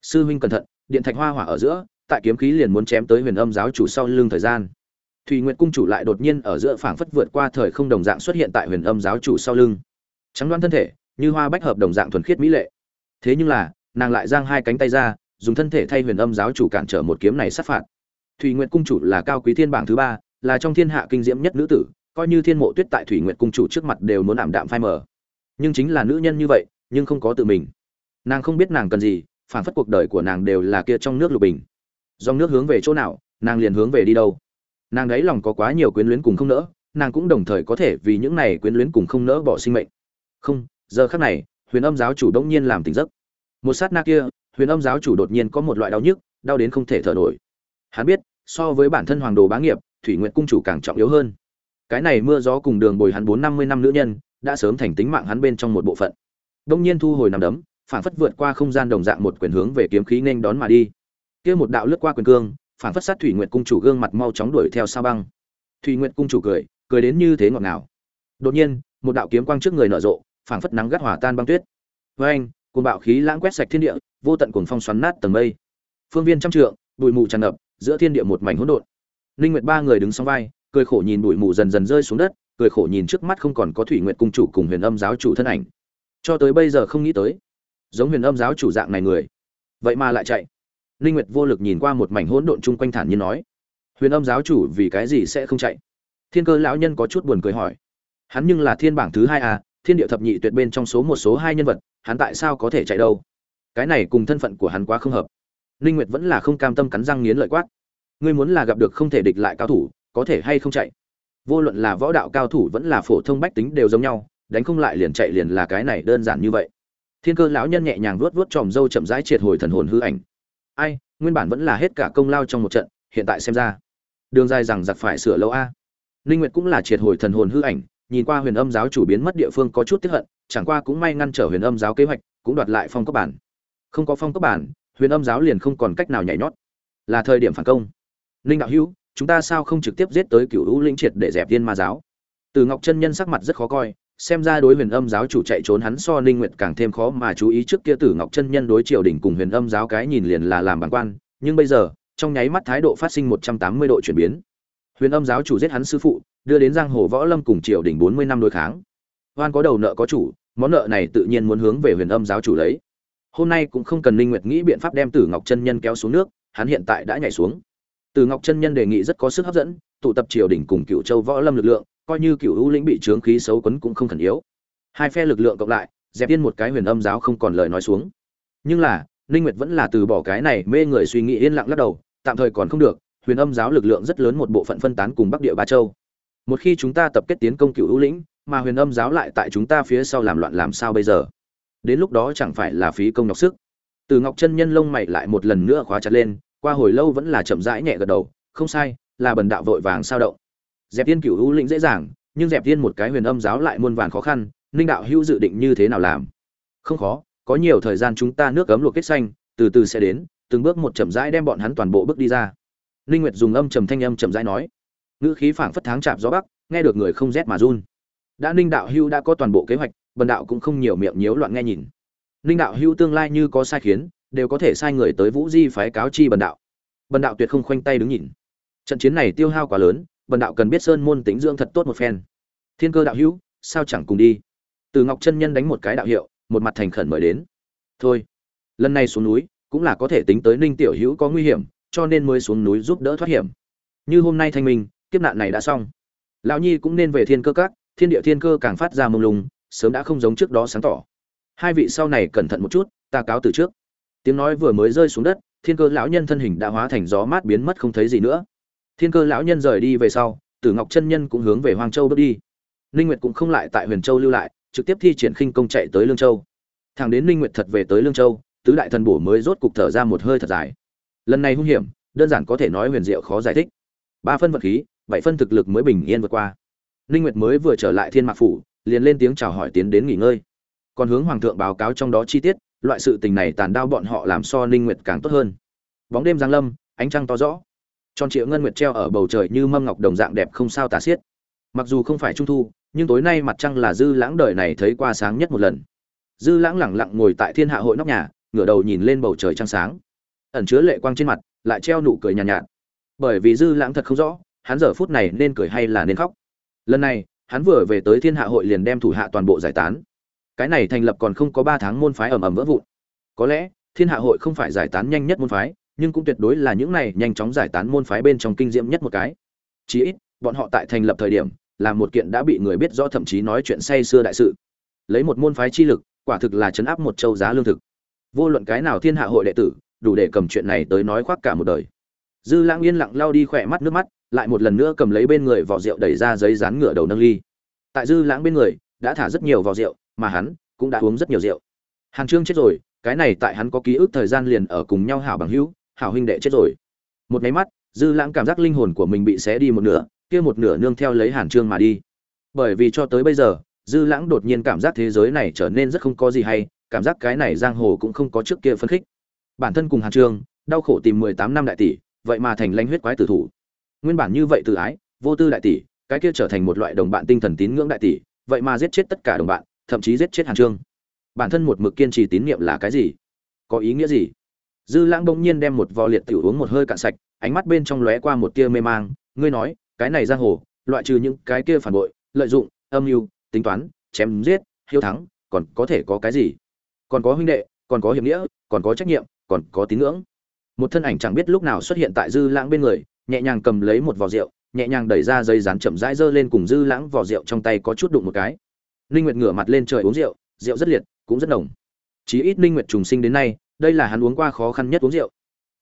Sư huynh cẩn thận, điện thạch hoa hỏa ở giữa, tại kiếm khí liền muốn chém tới huyền âm giáo chủ sau lưng thời gian. Thủy nguyệt cung chủ lại đột nhiên ở giữa phảng phất vượt qua thời không đồng dạng xuất hiện tại huyền âm giáo chủ sau lưng. Trắng đoan thân thể, như hoa bách hợp đồng dạng thuần khiết mỹ lệ. Thế nhưng là, nàng lại giang hai cánh tay ra, dùng thân thể thay huyền âm giáo chủ cản trở một kiếm này sát phạt. Thủy nguyệt cung chủ là cao quý thiên bảng thứ ba, là trong thiên hạ kinh diễm nhất nữ tử, coi như thiên mộ tuyết tại thủy nguyệt cung chủ trước mặt đều muốn ảm đạm phai mờ. Nhưng chính là nữ nhân như vậy, nhưng không có tự mình. Nàng không biết nàng cần gì phản phất cuộc đời của nàng đều là kia trong nước lục bình. Dòng nước hướng về chỗ nào, nàng liền hướng về đi đâu nàng đấy lòng có quá nhiều quyến luyến cùng không nỡ, nàng cũng đồng thời có thể vì những này quyến luyến cùng không nỡ bỏ sinh mệnh. Không, giờ khắc này, huyền âm giáo chủ đông nhiên làm tỉnh giấc. Một sát na kia, huyền âm giáo chủ đột nhiên có một loại đau nhức, đau đến không thể thở nổi. Hắn biết, so với bản thân hoàng đồ bá nghiệp, thủy nguyện cung chủ càng trọng yếu hơn. Cái này mưa gió cùng đường bồi hắn bốn năm mươi năm nữ nhân, đã sớm thành tính mạng hắn bên trong một bộ phận. Đông nhiên thu hồi nằm đấm phản phất vượt qua không gian đồng dạng một quyền hướng về kiếm khí nên đón mà đi. Kia một đạo lướt qua quyền cương phản phất sát thủy nguyệt cung chủ gương mặt mau chóng đuổi theo sao băng. Thủy nguyệt cung chủ cười cười đến như thế ngọt ngào. Đột nhiên, một đạo kiếm quang trước người nở rộ phản phất nắng gắt hỏa tan băng tuyết. Với anh cùng bạo khí lãng quét sạch thiên địa, vô tận cuồng phong xoắn nát tầng mây. Phương viên trăm trượng, bụi mù tràn ngập, giữa thiên địa một mảnh hỗn độn. Linh nguyệt ba người đứng song vai, cười khổ nhìn bụi mù dần dần rơi xuống đất, cười khổ nhìn trước mắt không còn có thủy nguyệt cung chủ cùng huyền âm giáo chủ thân ảnh. Cho tới bây giờ không nghĩ tới, giống huyền âm giáo chủ dạng này người, vậy mà lại chạy linh nguyệt vô lực nhìn qua một mảnh hỗn độn chung quanh thản nhiên nói, huyền âm giáo chủ vì cái gì sẽ không chạy? Thiên cơ lão nhân có chút buồn cười hỏi, hắn nhưng là thiên bảng thứ hai à thiên địa thập nhị tuyệt bên trong số một, số hai nhân vật, hắn tại sao có thể chạy đâu? Cái này cùng thân phận của hắn quá không hợp. Linh nguyệt vẫn là không cam tâm cắn răng nghiến lợi quát, ngươi muốn là gặp được không thể địch lại cao thủ, có thể hay không chạy? Vô luận là võ đạo cao thủ vẫn là phổ thông bách tính đều giống nhau, đánh không lại liền chạy liền là cái này đơn giản như vậy. Thiên cơ lão nhân nhẹ nhàng vuốt vuốt tròm râu chậm rãi triệt hồi thần hồn hư ảnh ai, nguyên bản vẫn là hết cả công lao trong một trận, hiện tại xem ra, đường dài rằng giặc phải sửa lâu a. Linh nguyệt cũng là triệt hồi thần hồn hư ảnh, nhìn qua huyền âm giáo chủ biến mất địa phương có chút tiếc hận, chẳng qua cũng may ngăn trở huyền âm giáo kế hoạch, cũng đoạt lại phong cấp bản. Không có phong cấp bản, huyền âm giáo liền không còn cách nào nhảy nhót. Là thời điểm phản công. Linh đạo hữu, chúng ta sao không trực tiếp giết tới cửu hữu lĩnh triệt để dẹp tiên ma giáo? Từ ngọc chân nhân sắc mặt rất khó coi xem ra đối huyền âm giáo chủ chạy trốn hắn so ninh nguyệt càng thêm khó mà chú ý trước kia tử ngọc chân nhân đối triều đình cùng huyền âm giáo cái nhìn liền là làm bản quan. Nhưng bây giờ trong nháy mắt thái độ phát sinh 180 độ chuyển biến. Huyền âm giáo chủ giết hắn sư phụ đưa đến giang hồ võ lâm cùng triều đình 40 năm đối kháng. Oan có đầu nợ có chủ món nợ này tự nhiên muốn hướng về huyền âm giáo chủ lấy. Hôm nay cũng không cần ninh nguyệt nghĩ biện pháp đem tử ngọc chân nhân kéo xuống nước hắn hiện tại đã nhảy xuống. Tử Ngọc Chân Nhân đề nghị rất có sức hấp dẫn, tụ tập triều đình cùng Cựu Châu võ lâm lực lượng, coi như Cựu hữu lĩnh bị trướng khí xấu quấn cũng không khẩn yếu. Hai phe lực lượng cộng lại, dẹp yên một cái Huyền Âm giáo không còn lời nói xuống. Nhưng là, Ninh Nguyệt vẫn là từ bỏ cái này mê người suy nghĩ yên lặng lắc đầu, tạm thời còn không được, Huyền Âm giáo lực lượng rất lớn một bộ phận phân tán cùng Bắc Địa Ba Châu. Một khi chúng ta tập kết tiến công Cựu hữu lĩnh, mà Huyền Âm giáo lại tại chúng ta phía sau làm loạn làm sao bây giờ? Đến lúc đó chẳng phải là phí công nhọc sức. Từ Ngọc Chân Nhân lông mày lại một lần nữa khóa chặt lên, qua hồi lâu vẫn là chậm rãi nhẹ gật đầu không sai là bần đạo vội vàng sao động dẹp tiên cửu hữu lĩnh dễ dàng, nhưng dẹp tiên một cái huyền âm giáo lại muôn vàn khó khăn, ninh đạo hữu dự định như thế nào làm? Không khó, có nhiều thời gian chúng ta nước cấm luộc kết xanh, từ từ sẽ đến, từng bước một chậm rãi đem bọn hắn toàn bộ bước đi ra. Ninh nguyệt dùng âm trầm thanh âm chậm rãi nói. Ngữ khí phảng phất tháng chạm gió bắc, nghe được người không rét mà run. Đã ninh đạo hưu đã có toàn bộ kế hoạch, bần đạo cũng không nhiều miệng nhiễu loạn nghe nhìn. Ninh đạo hưu tương lai như có sai khiến, đều có thể sai người tới vũ di phái cáo chi bần đạo. Bần đạo tuyệt không khoanh tay đứng nhìn. Trận chiến này tiêu hao quá lớn bần đạo cần biết sơn môn tính dưỡng thật tốt một phen. Thiên cơ đạo hữu, sao chẳng cùng đi? Từ ngọc chân nhân đánh một cái đạo hiệu, một mặt thành khẩn mời đến. Thôi, lần này xuống núi, cũng là có thể tính tới ninh tiểu hữu có nguy hiểm, cho nên mới xuống núi giúp đỡ thoát hiểm. Như hôm nay thanh minh, kiếp nạn này đã xong. Lão nhi cũng nên về thiên cơ các, thiên địa thiên cơ càng phát ra mông lung, sớm đã không giống trước đó sáng tỏ. Hai vị sau này cẩn thận một chút, ta cáo từ trước. Tiếng nói vừa mới rơi xuống đất, thiên cơ lão nhân thân hình đã hóa thành gió mát biến mất không thấy gì nữa thiên cơ lão nhân rời đi về sau, tử ngọc chân nhân cũng hướng về hoàng châu bước đi. Ninh nguyệt cũng không lại tại huyền châu lưu lại, trực tiếp thi triển khinh công chạy tới lương châu. Thẳng đến ninh nguyệt thật về tới lương châu, tứ đại thần bổ mới rốt cục thở ra một hơi thật dài. Lần này hung hiểm, đơn giản có thể nói huyền diệu khó giải thích. Ba phân vật khí, bảy phân thực lực mới bình yên vượt qua. Ninh nguyệt mới vừa trở lại thiên mạc phủ, liền lên tiếng chào hỏi tiến đến nghỉ ngơi. Còn hướng hoàng thượng báo cáo trong đó chi tiết, loại sự tình này tàn đao bọn họ làm so ninh nguyệt càng tốt hơn. Bóng đêm giáng lâm, ánh trăng to rõ tròn triệu ngân nguyệt treo ở bầu trời như mâm ngọc đồng dạng đẹp không sao tả xiết. Mặc dù không phải trung thu nhưng tối nay mặt trăng là dư lãng đời này thấy qua sáng nhất một lần. Dư lãng lẳng lặng ngồi tại thiên hạ hội nóc nhà ngửa đầu nhìn lên bầu trời trăng sáng. Ẩn chứa lệ quang trên mặt lại treo nụ cười nhàn nhạt, nhạt. Bởi vì dư lãng thật không rõ hắn giờ phút này nên cười hay là nên khóc. Lần này hắn vừa về tới thiên hạ hội liền đem thủ hạ toàn bộ giải tán. Cái này thành lập còn không có ba tháng môn phái ầm ầm vỡ vụn. Có lẽ thiên hạ hội không phải giải tán nhanh nhất môn phái nhưng cũng tuyệt đối là những này nhanh chóng giải tán môn phái bên trong kinh diễm nhất một cái. Chí ít, bọn họ tại thành lập thời điểm, là một kiện đã bị người biết rõ thậm chí nói chuyện say xưa đại sự. Lấy một môn phái chi lực, quả thực là chấn áp một châu giá lương thực. Vô luận cái nào thiên hạ hội đệ tử, đủ để cầm chuyện này tới nói khoác cả một đời. Dư lãng yên lặng lao đi khỏe mắt nước mắt, lại một lần nữa cầm lấy bên người vỏ rượu đẩy ra giấy rán ngựa đầu nâng ly. Tại dư lãng bên người, đã thả rất nhiều vỏ rượu, mà hắn cũng đã uống rất nhiều rượu. Hàn trương chết rồi, cái này tại hắn có ký ức thời gian liền ở cùng nhau hảo bằng hữu hảo huynh đệ chết rồi. Một máy mắt, dư lãng cảm giác linh hồn của mình bị xé đi một nửa, kia một nửa nương theo lấy hàn trương mà đi. Bởi vì cho tới bây giờ, dư lãng đột nhiên cảm giác thế giới này trở nên rất không có gì hay, cảm giác cái này giang hồ cũng không có trước kia phân khích. Bản thân cùng hàn trương, đau khổ tìm mười tám năm đại tỷ, vậy mà thành lãnh huyết quái tử thủ. Nguyên bản như vậy tự ái, vô tư đại tỷ, cái kia trở thành một loại đồng bạn tinh thần tín ngưỡng đại tỷ, vậy mà giết chết tất cả đồng bạn, thậm chí giết chết hàn trương. Bản thân một mực kiên trì tín niệm là cái gì? Có ý nghĩa gì? Dư lãng bỗng nhiên đem một vò liệt tiểu uống một hơi cạn sạch, ánh mắt bên trong lóe qua một tia mê mang, ngươi nói, cái này giang hồ, loại trừ những cái kia phản bội, lợi dụng, âm mưu, tính toán, chém giết, hiếu thắng, còn có thể có cái gì? Còn có huynh đệ, còn có hiệp nghĩa, còn có trách nhiệm, còn có tín ngưỡng. Một thân ảnh chẳng biết lúc nào xuất hiện tại dư lãng bên người, nhẹ nhàng cầm lấy một vò rượu, nhẹ nhàng đẩy ra dây rán chậm rãi dơ lên cùng dư lãng vò rượu trong tay có chút đụng một cái. Linh nguyệt ngửa mặt lên trời uống rượu rượu rất liệt, cũng rất nồng. Chí ít Linh nguyệt trùng sinh đến nay đây là hắn uống qua khó khăn nhất uống rượu.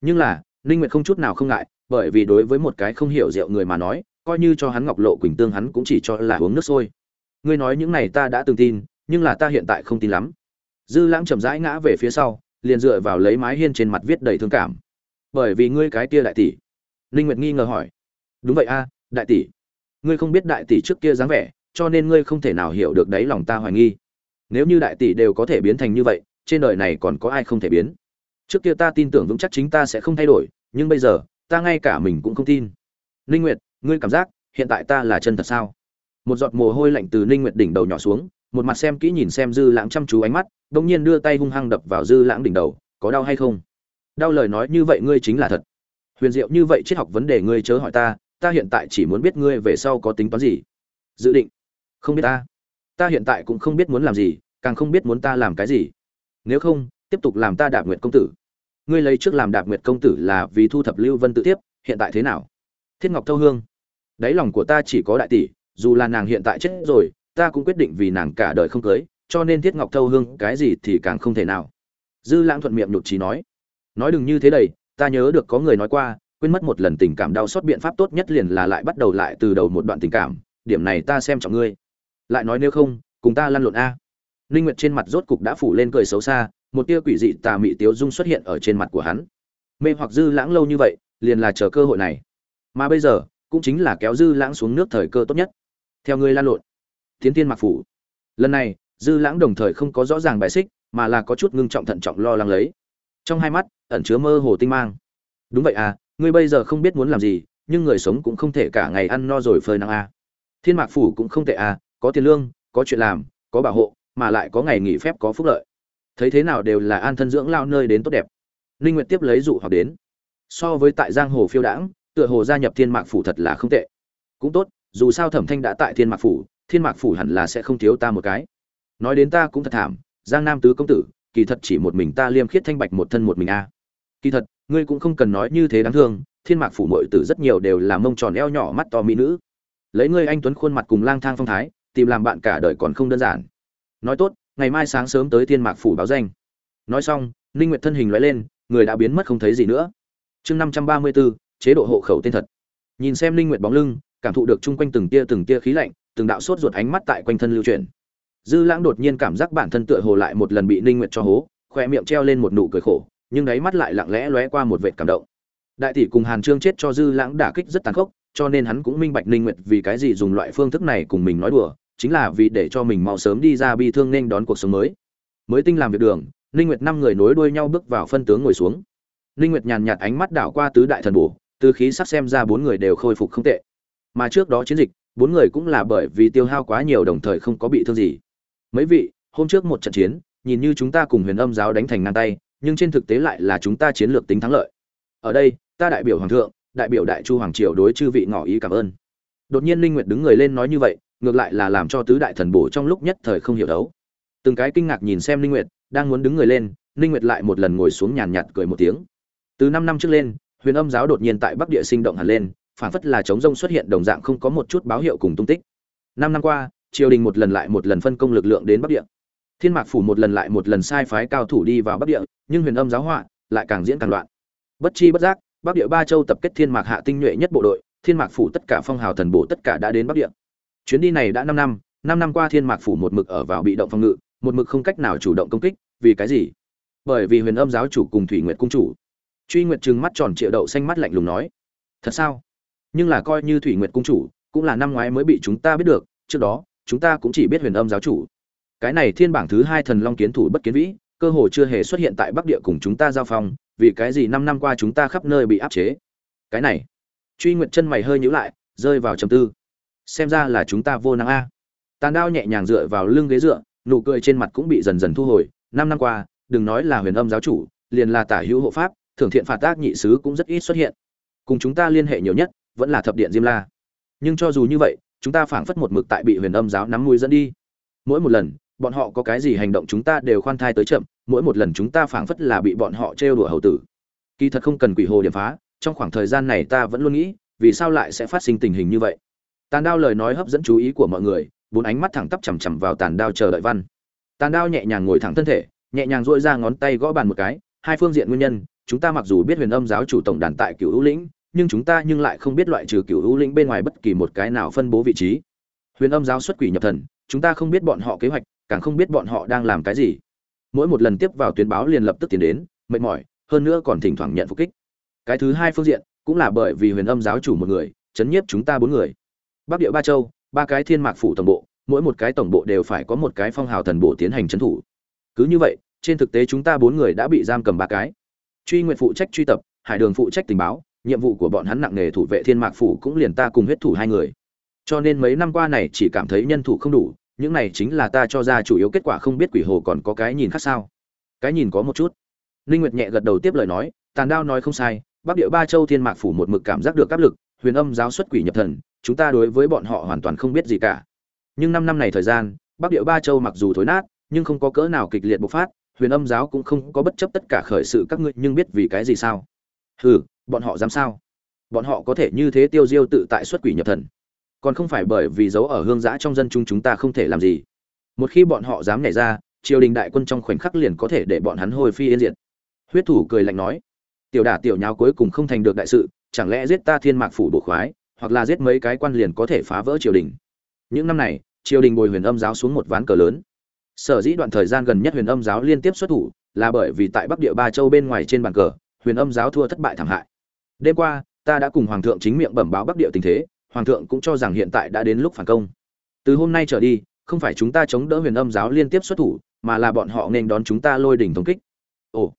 Nhưng là, ninh nguyệt không chút nào không ngại, bởi vì đối với một cái không hiểu rượu người mà nói, coi như cho hắn ngọc lộ quỳnh tương hắn cũng chỉ cho là uống nước sôi. Ngươi nói những này ta đã từng tin, nhưng là ta hiện tại không tin lắm. Dư lãng chậm rãi ngã về phía sau, liền dựa vào lấy mái hiên trên mặt viết đầy thương cảm. Bởi vì ngươi cái kia đại tỷ. Ninh nguyệt nghi ngờ hỏi. Đúng vậy a à, đại tỷ. Ngươi không biết đại tỷ trước kia dáng vẻ, cho nên ngươi không thể nào hiểu được đấy lòng ta hoài nghi. Nếu như đại tỷ đều có thể biến thành như vậy trên đời này còn có ai không thể biến? Trước kia ta tin tưởng vững chắc chính ta sẽ không thay đổi, nhưng bây giờ, ta ngay cả mình cũng không tin. Ninh nguyệt, ngươi cảm giác, hiện tại ta là chân thật sao? Một giọt mồ hôi lạnh từ ninh nguyệt đỉnh đầu nhỏ xuống, một mặt xem kỹ nhìn xem dư lãng chăm chú ánh mắt đông nhiên đưa tay hung hăng đập vào dư lãng đỉnh đầu, có đau hay không? Đau lời nói như vậy ngươi chính là thật. Huyền diệu như vậy triết học vấn đề ngươi chớ hỏi ta ta hiện tại chỉ muốn biết ngươi về sau có tính toán gì. Dự định. Không biết ta. Ta hiện tại cũng không biết muốn làm gì, càng không biết muốn ta làm cái gì nếu không, tiếp tục làm ta đạp nguyệt công tử. Ngươi lấy trước làm đạp nguyệt công tử là vì thu thập lưu vân tự tiếp, hiện tại thế nào? Thiết ngọc thâu hương. Đáy lòng của ta chỉ có đại tỷ, dù là nàng hiện tại chết rồi, ta cũng quyết định vì nàng cả đời không cưới, cho nên thiết ngọc thâu hương cái gì thì càng không thể nào. Dư lãng thuận miệng nhụt trí nói. Nói đừng như thế đầy ta nhớ được có người nói qua, quên mất một lần tình cảm đau xót biện pháp tốt nhất liền là lại bắt đầu lại từ đầu một đoạn tình cảm, điểm này ta xem trọng ngươi. Lại nói nếu không, cùng ta lăn lộn a ninh nguyệt trên mặt rốt cục đã phủ lên cười xấu xa, một tia quỷ dị tà mị tiếu dung xuất hiện ở trên mặt của hắn. Mê hoặc dư lãng lâu như vậy, liền là chờ cơ hội này. Mà bây giờ, cũng chính là kéo dư lãng xuống nước thời cơ tốt nhất. Theo ngươi lan lộn tiến tiên mặc phủ. Lần này, dư lãng đồng thời không có rõ ràng bài xích, mà là có chút ngưng trọng thận trọng lo lắng lấy. Trong hai mắt, ẩn chứa mơ hồ tinh mang. Đúng vậy à ngươi bây giờ không biết muốn làm gì, nhưng người sống cũng không thể cả ngày ăn no rồi phơi nắng à. thiên mạc phủ cũng không tệ à có tiền lương, có chuyện làm, có bảo hộ mà lại có ngày nghỉ phép có phúc lợi. Thấy thế nào đều là an thân dưỡng lao nơi đến tốt đẹp. Ninh nguyệt tiếp lấy dụ hoặc đến. So với tại giang hồ phiêu đãng, tựa hồ gia nhập thiên mạc phủ thật là không tệ. Cũng tốt, dù sao thẩm thanh đã tại thiên mạc phủ, thiên mạc phủ hẳn là sẽ không thiếu ta một cái. Nói đến ta cũng thật thảm, giang nam tứ công tử, kỳ thật chỉ một mình ta liêm khiết thanh bạch một thân một mình a. À. Kỳ thật, ngươi cũng không cần nói như thế đáng thương, thiên mạc phủ mội tử rất nhiều đều là mông tròn eo nhỏ mắt to mỹ nữ. Lấy ngươi anh tuấn khuôn mặt cùng lang thang phong thái, tìm làm bạn cả đời còn không đơn giản nói tốt ngày mai sáng sớm tới thiên mạc phủ báo danh. Nói xong ninh nguyệt thân hình lóe lên người đã biến mất không thấy gì nữa. Chương 534, chế độ hộ khẩu tên thật. Nhìn xem ninh nguyệt bóng lưng cảm thụ được chung quanh từng tia từng tia khí lạnh từng đạo sốt ruột ánh mắt tại quanh thân lưu chuyển. Dư lãng đột nhiên cảm giác bản thân tựa hồ lại một lần bị ninh nguyệt cho hố khoe miệng treo lên một nụ cười khổ nhưng đáy mắt lại lặng lẽ lóe qua một vệt cảm động. Đại tỷ cùng hàn trương chết cho dư lãng đả kích rất tàn khốc cho nên hắn cũng minh bạch ninh nguyệt vì cái gì dùng loại phương thức này cùng mình nói đùa chính là vì để cho mình mau sớm đi ra bi thương nên đón cuộc sống mới. Mới tinh làm việc đường, ninh nguyệt năm người nối đuôi nhau bước vào phân tướng ngồi xuống. Ninh nguyệt nhàn nhạt ánh mắt đảo qua tứ đại thần bổ từ khí sắc xem ra bốn người đều khôi phục không tệ. Mà trước đó chiến dịch, bốn người cũng là bởi vì tiêu hao quá nhiều đồng thời không có bị thương gì. Mấy vị, hôm trước một trận chiến, nhìn như chúng ta cùng huyền âm giáo đánh thành ngang tay, nhưng trên thực tế lại là chúng ta chiến lược tính thắng lợi. Ở đây, ta đại biểu hoàng thượng, đại biểu đại chu hoàng triều đối chư vị ngỏ ý cảm ơn. Đột nhiên linh nguyệt đứng người lên nói như vậy ngược lại là làm cho tứ đại thần bổ trong lúc nhất thời không hiểu đấu. Từng cái kinh ngạc nhìn xem linh nguyệt, đang muốn đứng người lên linh nguyệt lại một lần ngồi xuống nhàn nhạt cười một tiếng. Từ năm năm trước lên, huyền âm giáo đột nhiên tại bắc địa sinh động hẳn lên, phản phất là chống rông xuất hiện đồng dạng không có một chút báo hiệu cùng tung tích. Năm năm qua, triều đình một lần lại một lần phân công lực lượng đến bắc địa. Thiên mạc phủ một lần lại một lần sai phái cao thủ đi vào bắc địa, nhưng huyền âm giáo họa lại càng diễn càng loạn. Bất chi bất giác, bắc địa ba châu tập kết thiên mạc hạ tinh nhuệ nhất bộ đội, thiên mạc phủ tất cả phong hào thần bổ tất cả đã đến bắc địa chuyến đi này đã năm năm năm năm qua thiên mạc phủ một mực ở vào bị động phòng ngự, một mực không cách nào chủ động công kích, vì cái gì? Bởi vì huyền âm giáo chủ cùng thủy nguyệt cung chủ. Truy nguyệt trừng mắt tròn triệu đậu xanh mắt lạnh lùng nói, thật sao? Nhưng là coi như thủy nguyệt cung chủ, cũng là năm ngoái mới bị chúng ta biết được, trước đó, chúng ta cũng chỉ biết huyền âm giáo chủ. Cái này thiên bảng thứ hai thần long kiến thủ bất kiến vĩ, cơ hồ chưa hề xuất hiện tại bắc địa cùng chúng ta giao phong, vì cái gì năm năm qua chúng ta khắp nơi bị áp chế? Cái này, truy nguyệt chân mày hơi nhíu lại, rơi vào trầm tư xem ra là chúng ta vô năng a. Tàn đao nhẹ nhàng dựa vào lưng ghế dựa, nụ cười trên mặt cũng bị dần dần thu hồi. Năm năm qua, đừng nói là huyền âm giáo chủ, liền là tả hữu hộ pháp, thưởng thiện phạt tác nhị sứ cũng rất ít xuất hiện. Cùng chúng ta liên hệ nhiều nhất, vẫn là thập điện diêm la. Nhưng cho dù như vậy, chúng ta phảng phất một mực tại bị huyền âm giáo nắm mũi dẫn đi. Mỗi một lần, bọn họ có cái gì hành động chúng ta đều khoan thai tới chậm, mỗi một lần chúng ta phảng phất là bị bọn họ trêu đùa hầu tử. Kỳ thật không cần quỷ hồ điểm phá, trong khoảng thời gian này ta vẫn luôn nghĩ, vì sao lại sẽ phát sinh tình hình như vậy? Tàn đao lời nói hấp dẫn chú ý của mọi người, bốn ánh mắt thẳng tắp chằm chằm vào tàn đao chờ đợi văn. Tàn đao nhẹ nhàng ngồi thẳng thân thể, nhẹ nhàng duỗi ra ngón tay gõ bàn một cái, hai phương diện nguyên nhân, chúng ta mặc dù biết huyền âm giáo chủ tổng đàn tại cựu hữu lĩnh, nhưng chúng ta nhưng lại không biết loại trừ cựu hữu lĩnh bên ngoài bất kỳ một cái nào phân bố vị trí. Huyền âm giáo xuất quỷ nhập thần, chúng ta không biết bọn họ kế hoạch, càng không biết bọn họ đang làm cái gì. Mỗi một lần tiếp vào tuyến báo liền lập tức tiến đến, mệt mỏi, hơn nữa còn thỉnh thoảng nhận phục kích. Cái thứ hai phương diện, cũng là bởi vì huyền âm giáo chủ một người, chấn nhiếp chúng ta bốn người bắc địa ba châu, ba cái thiên mạc phủ tổng bộ, mỗi một cái tổng bộ đều phải có một cái phong hào thần bộ tiến hành trấn thủ. Cứ như vậy, trên thực tế chúng ta bốn người đã bị giam cầm ba cái. Truy nguyện phụ trách truy tập, hải đường phụ trách tình báo, nhiệm vụ của bọn hắn nặng nề thủ vệ thiên mạc phủ cũng liền ta cùng huyết thủ hai người. Cho nên mấy năm qua này chỉ cảm thấy nhân thủ không đủ, những này chính là ta cho ra chủ yếu kết quả không biết quỷ hồ còn có cái nhìn khác sao. Cái nhìn có một chút. Ninh nguyệt nhẹ gật đầu tiếp lời nói, tàn đao nói không sai, bắc địa ba châu thiên mạc phủ một mực cảm giác được áp lực, huyền âm giáo xuất quỷ nhập thần chúng ta đối với bọn họ hoàn toàn không biết gì cả. Nhưng năm năm này thời gian, bắc địa ba châu mặc dù thối nát, nhưng không có cỡ nào kịch liệt bộc phát, huyền âm giáo cũng không có bất chấp tất cả khởi sự các ngươi, nhưng biết vì cái gì sao? Hừ, bọn họ dám sao? Bọn họ có thể như thế tiêu diêu tự tại xuất quỷ nhập thần. Còn không phải bởi vì dấu ở hương giã trong dân chúng chúng ta không thể làm gì. Một khi bọn họ dám nhảy ra, triều đình đại quân trong khoảnh khắc liền có thể để bọn hắn hồi phi yên diệt. Huyết thủ cười lạnh nói, tiểu đả tiểu nháo cuối cùng không thành được đại sự, chẳng lẽ giết ta thiên mạc phủ bộ khoái? Hoặc là giết mấy cái quan liền có thể phá vỡ triều đình. Những năm này, triều đình bồi huyền âm giáo xuống một ván cờ lớn. Sở dĩ đoạn thời gian gần nhất huyền âm giáo liên tiếp xuất thủ là bởi vì tại bắc địa ba châu bên ngoài trên bàn cờ, huyền âm giáo thua thất bại thảm hại. Đêm qua, ta đã cùng hoàng thượng chính miệng bẩm báo bắc địa tình thế, hoàng thượng cũng cho rằng hiện tại đã đến lúc phản công. Từ hôm nay trở đi, không phải chúng ta chống đỡ huyền âm giáo liên tiếp xuất thủ, mà là bọn họ nên đón chúng ta lôi đỉnh thống kích. Ồ,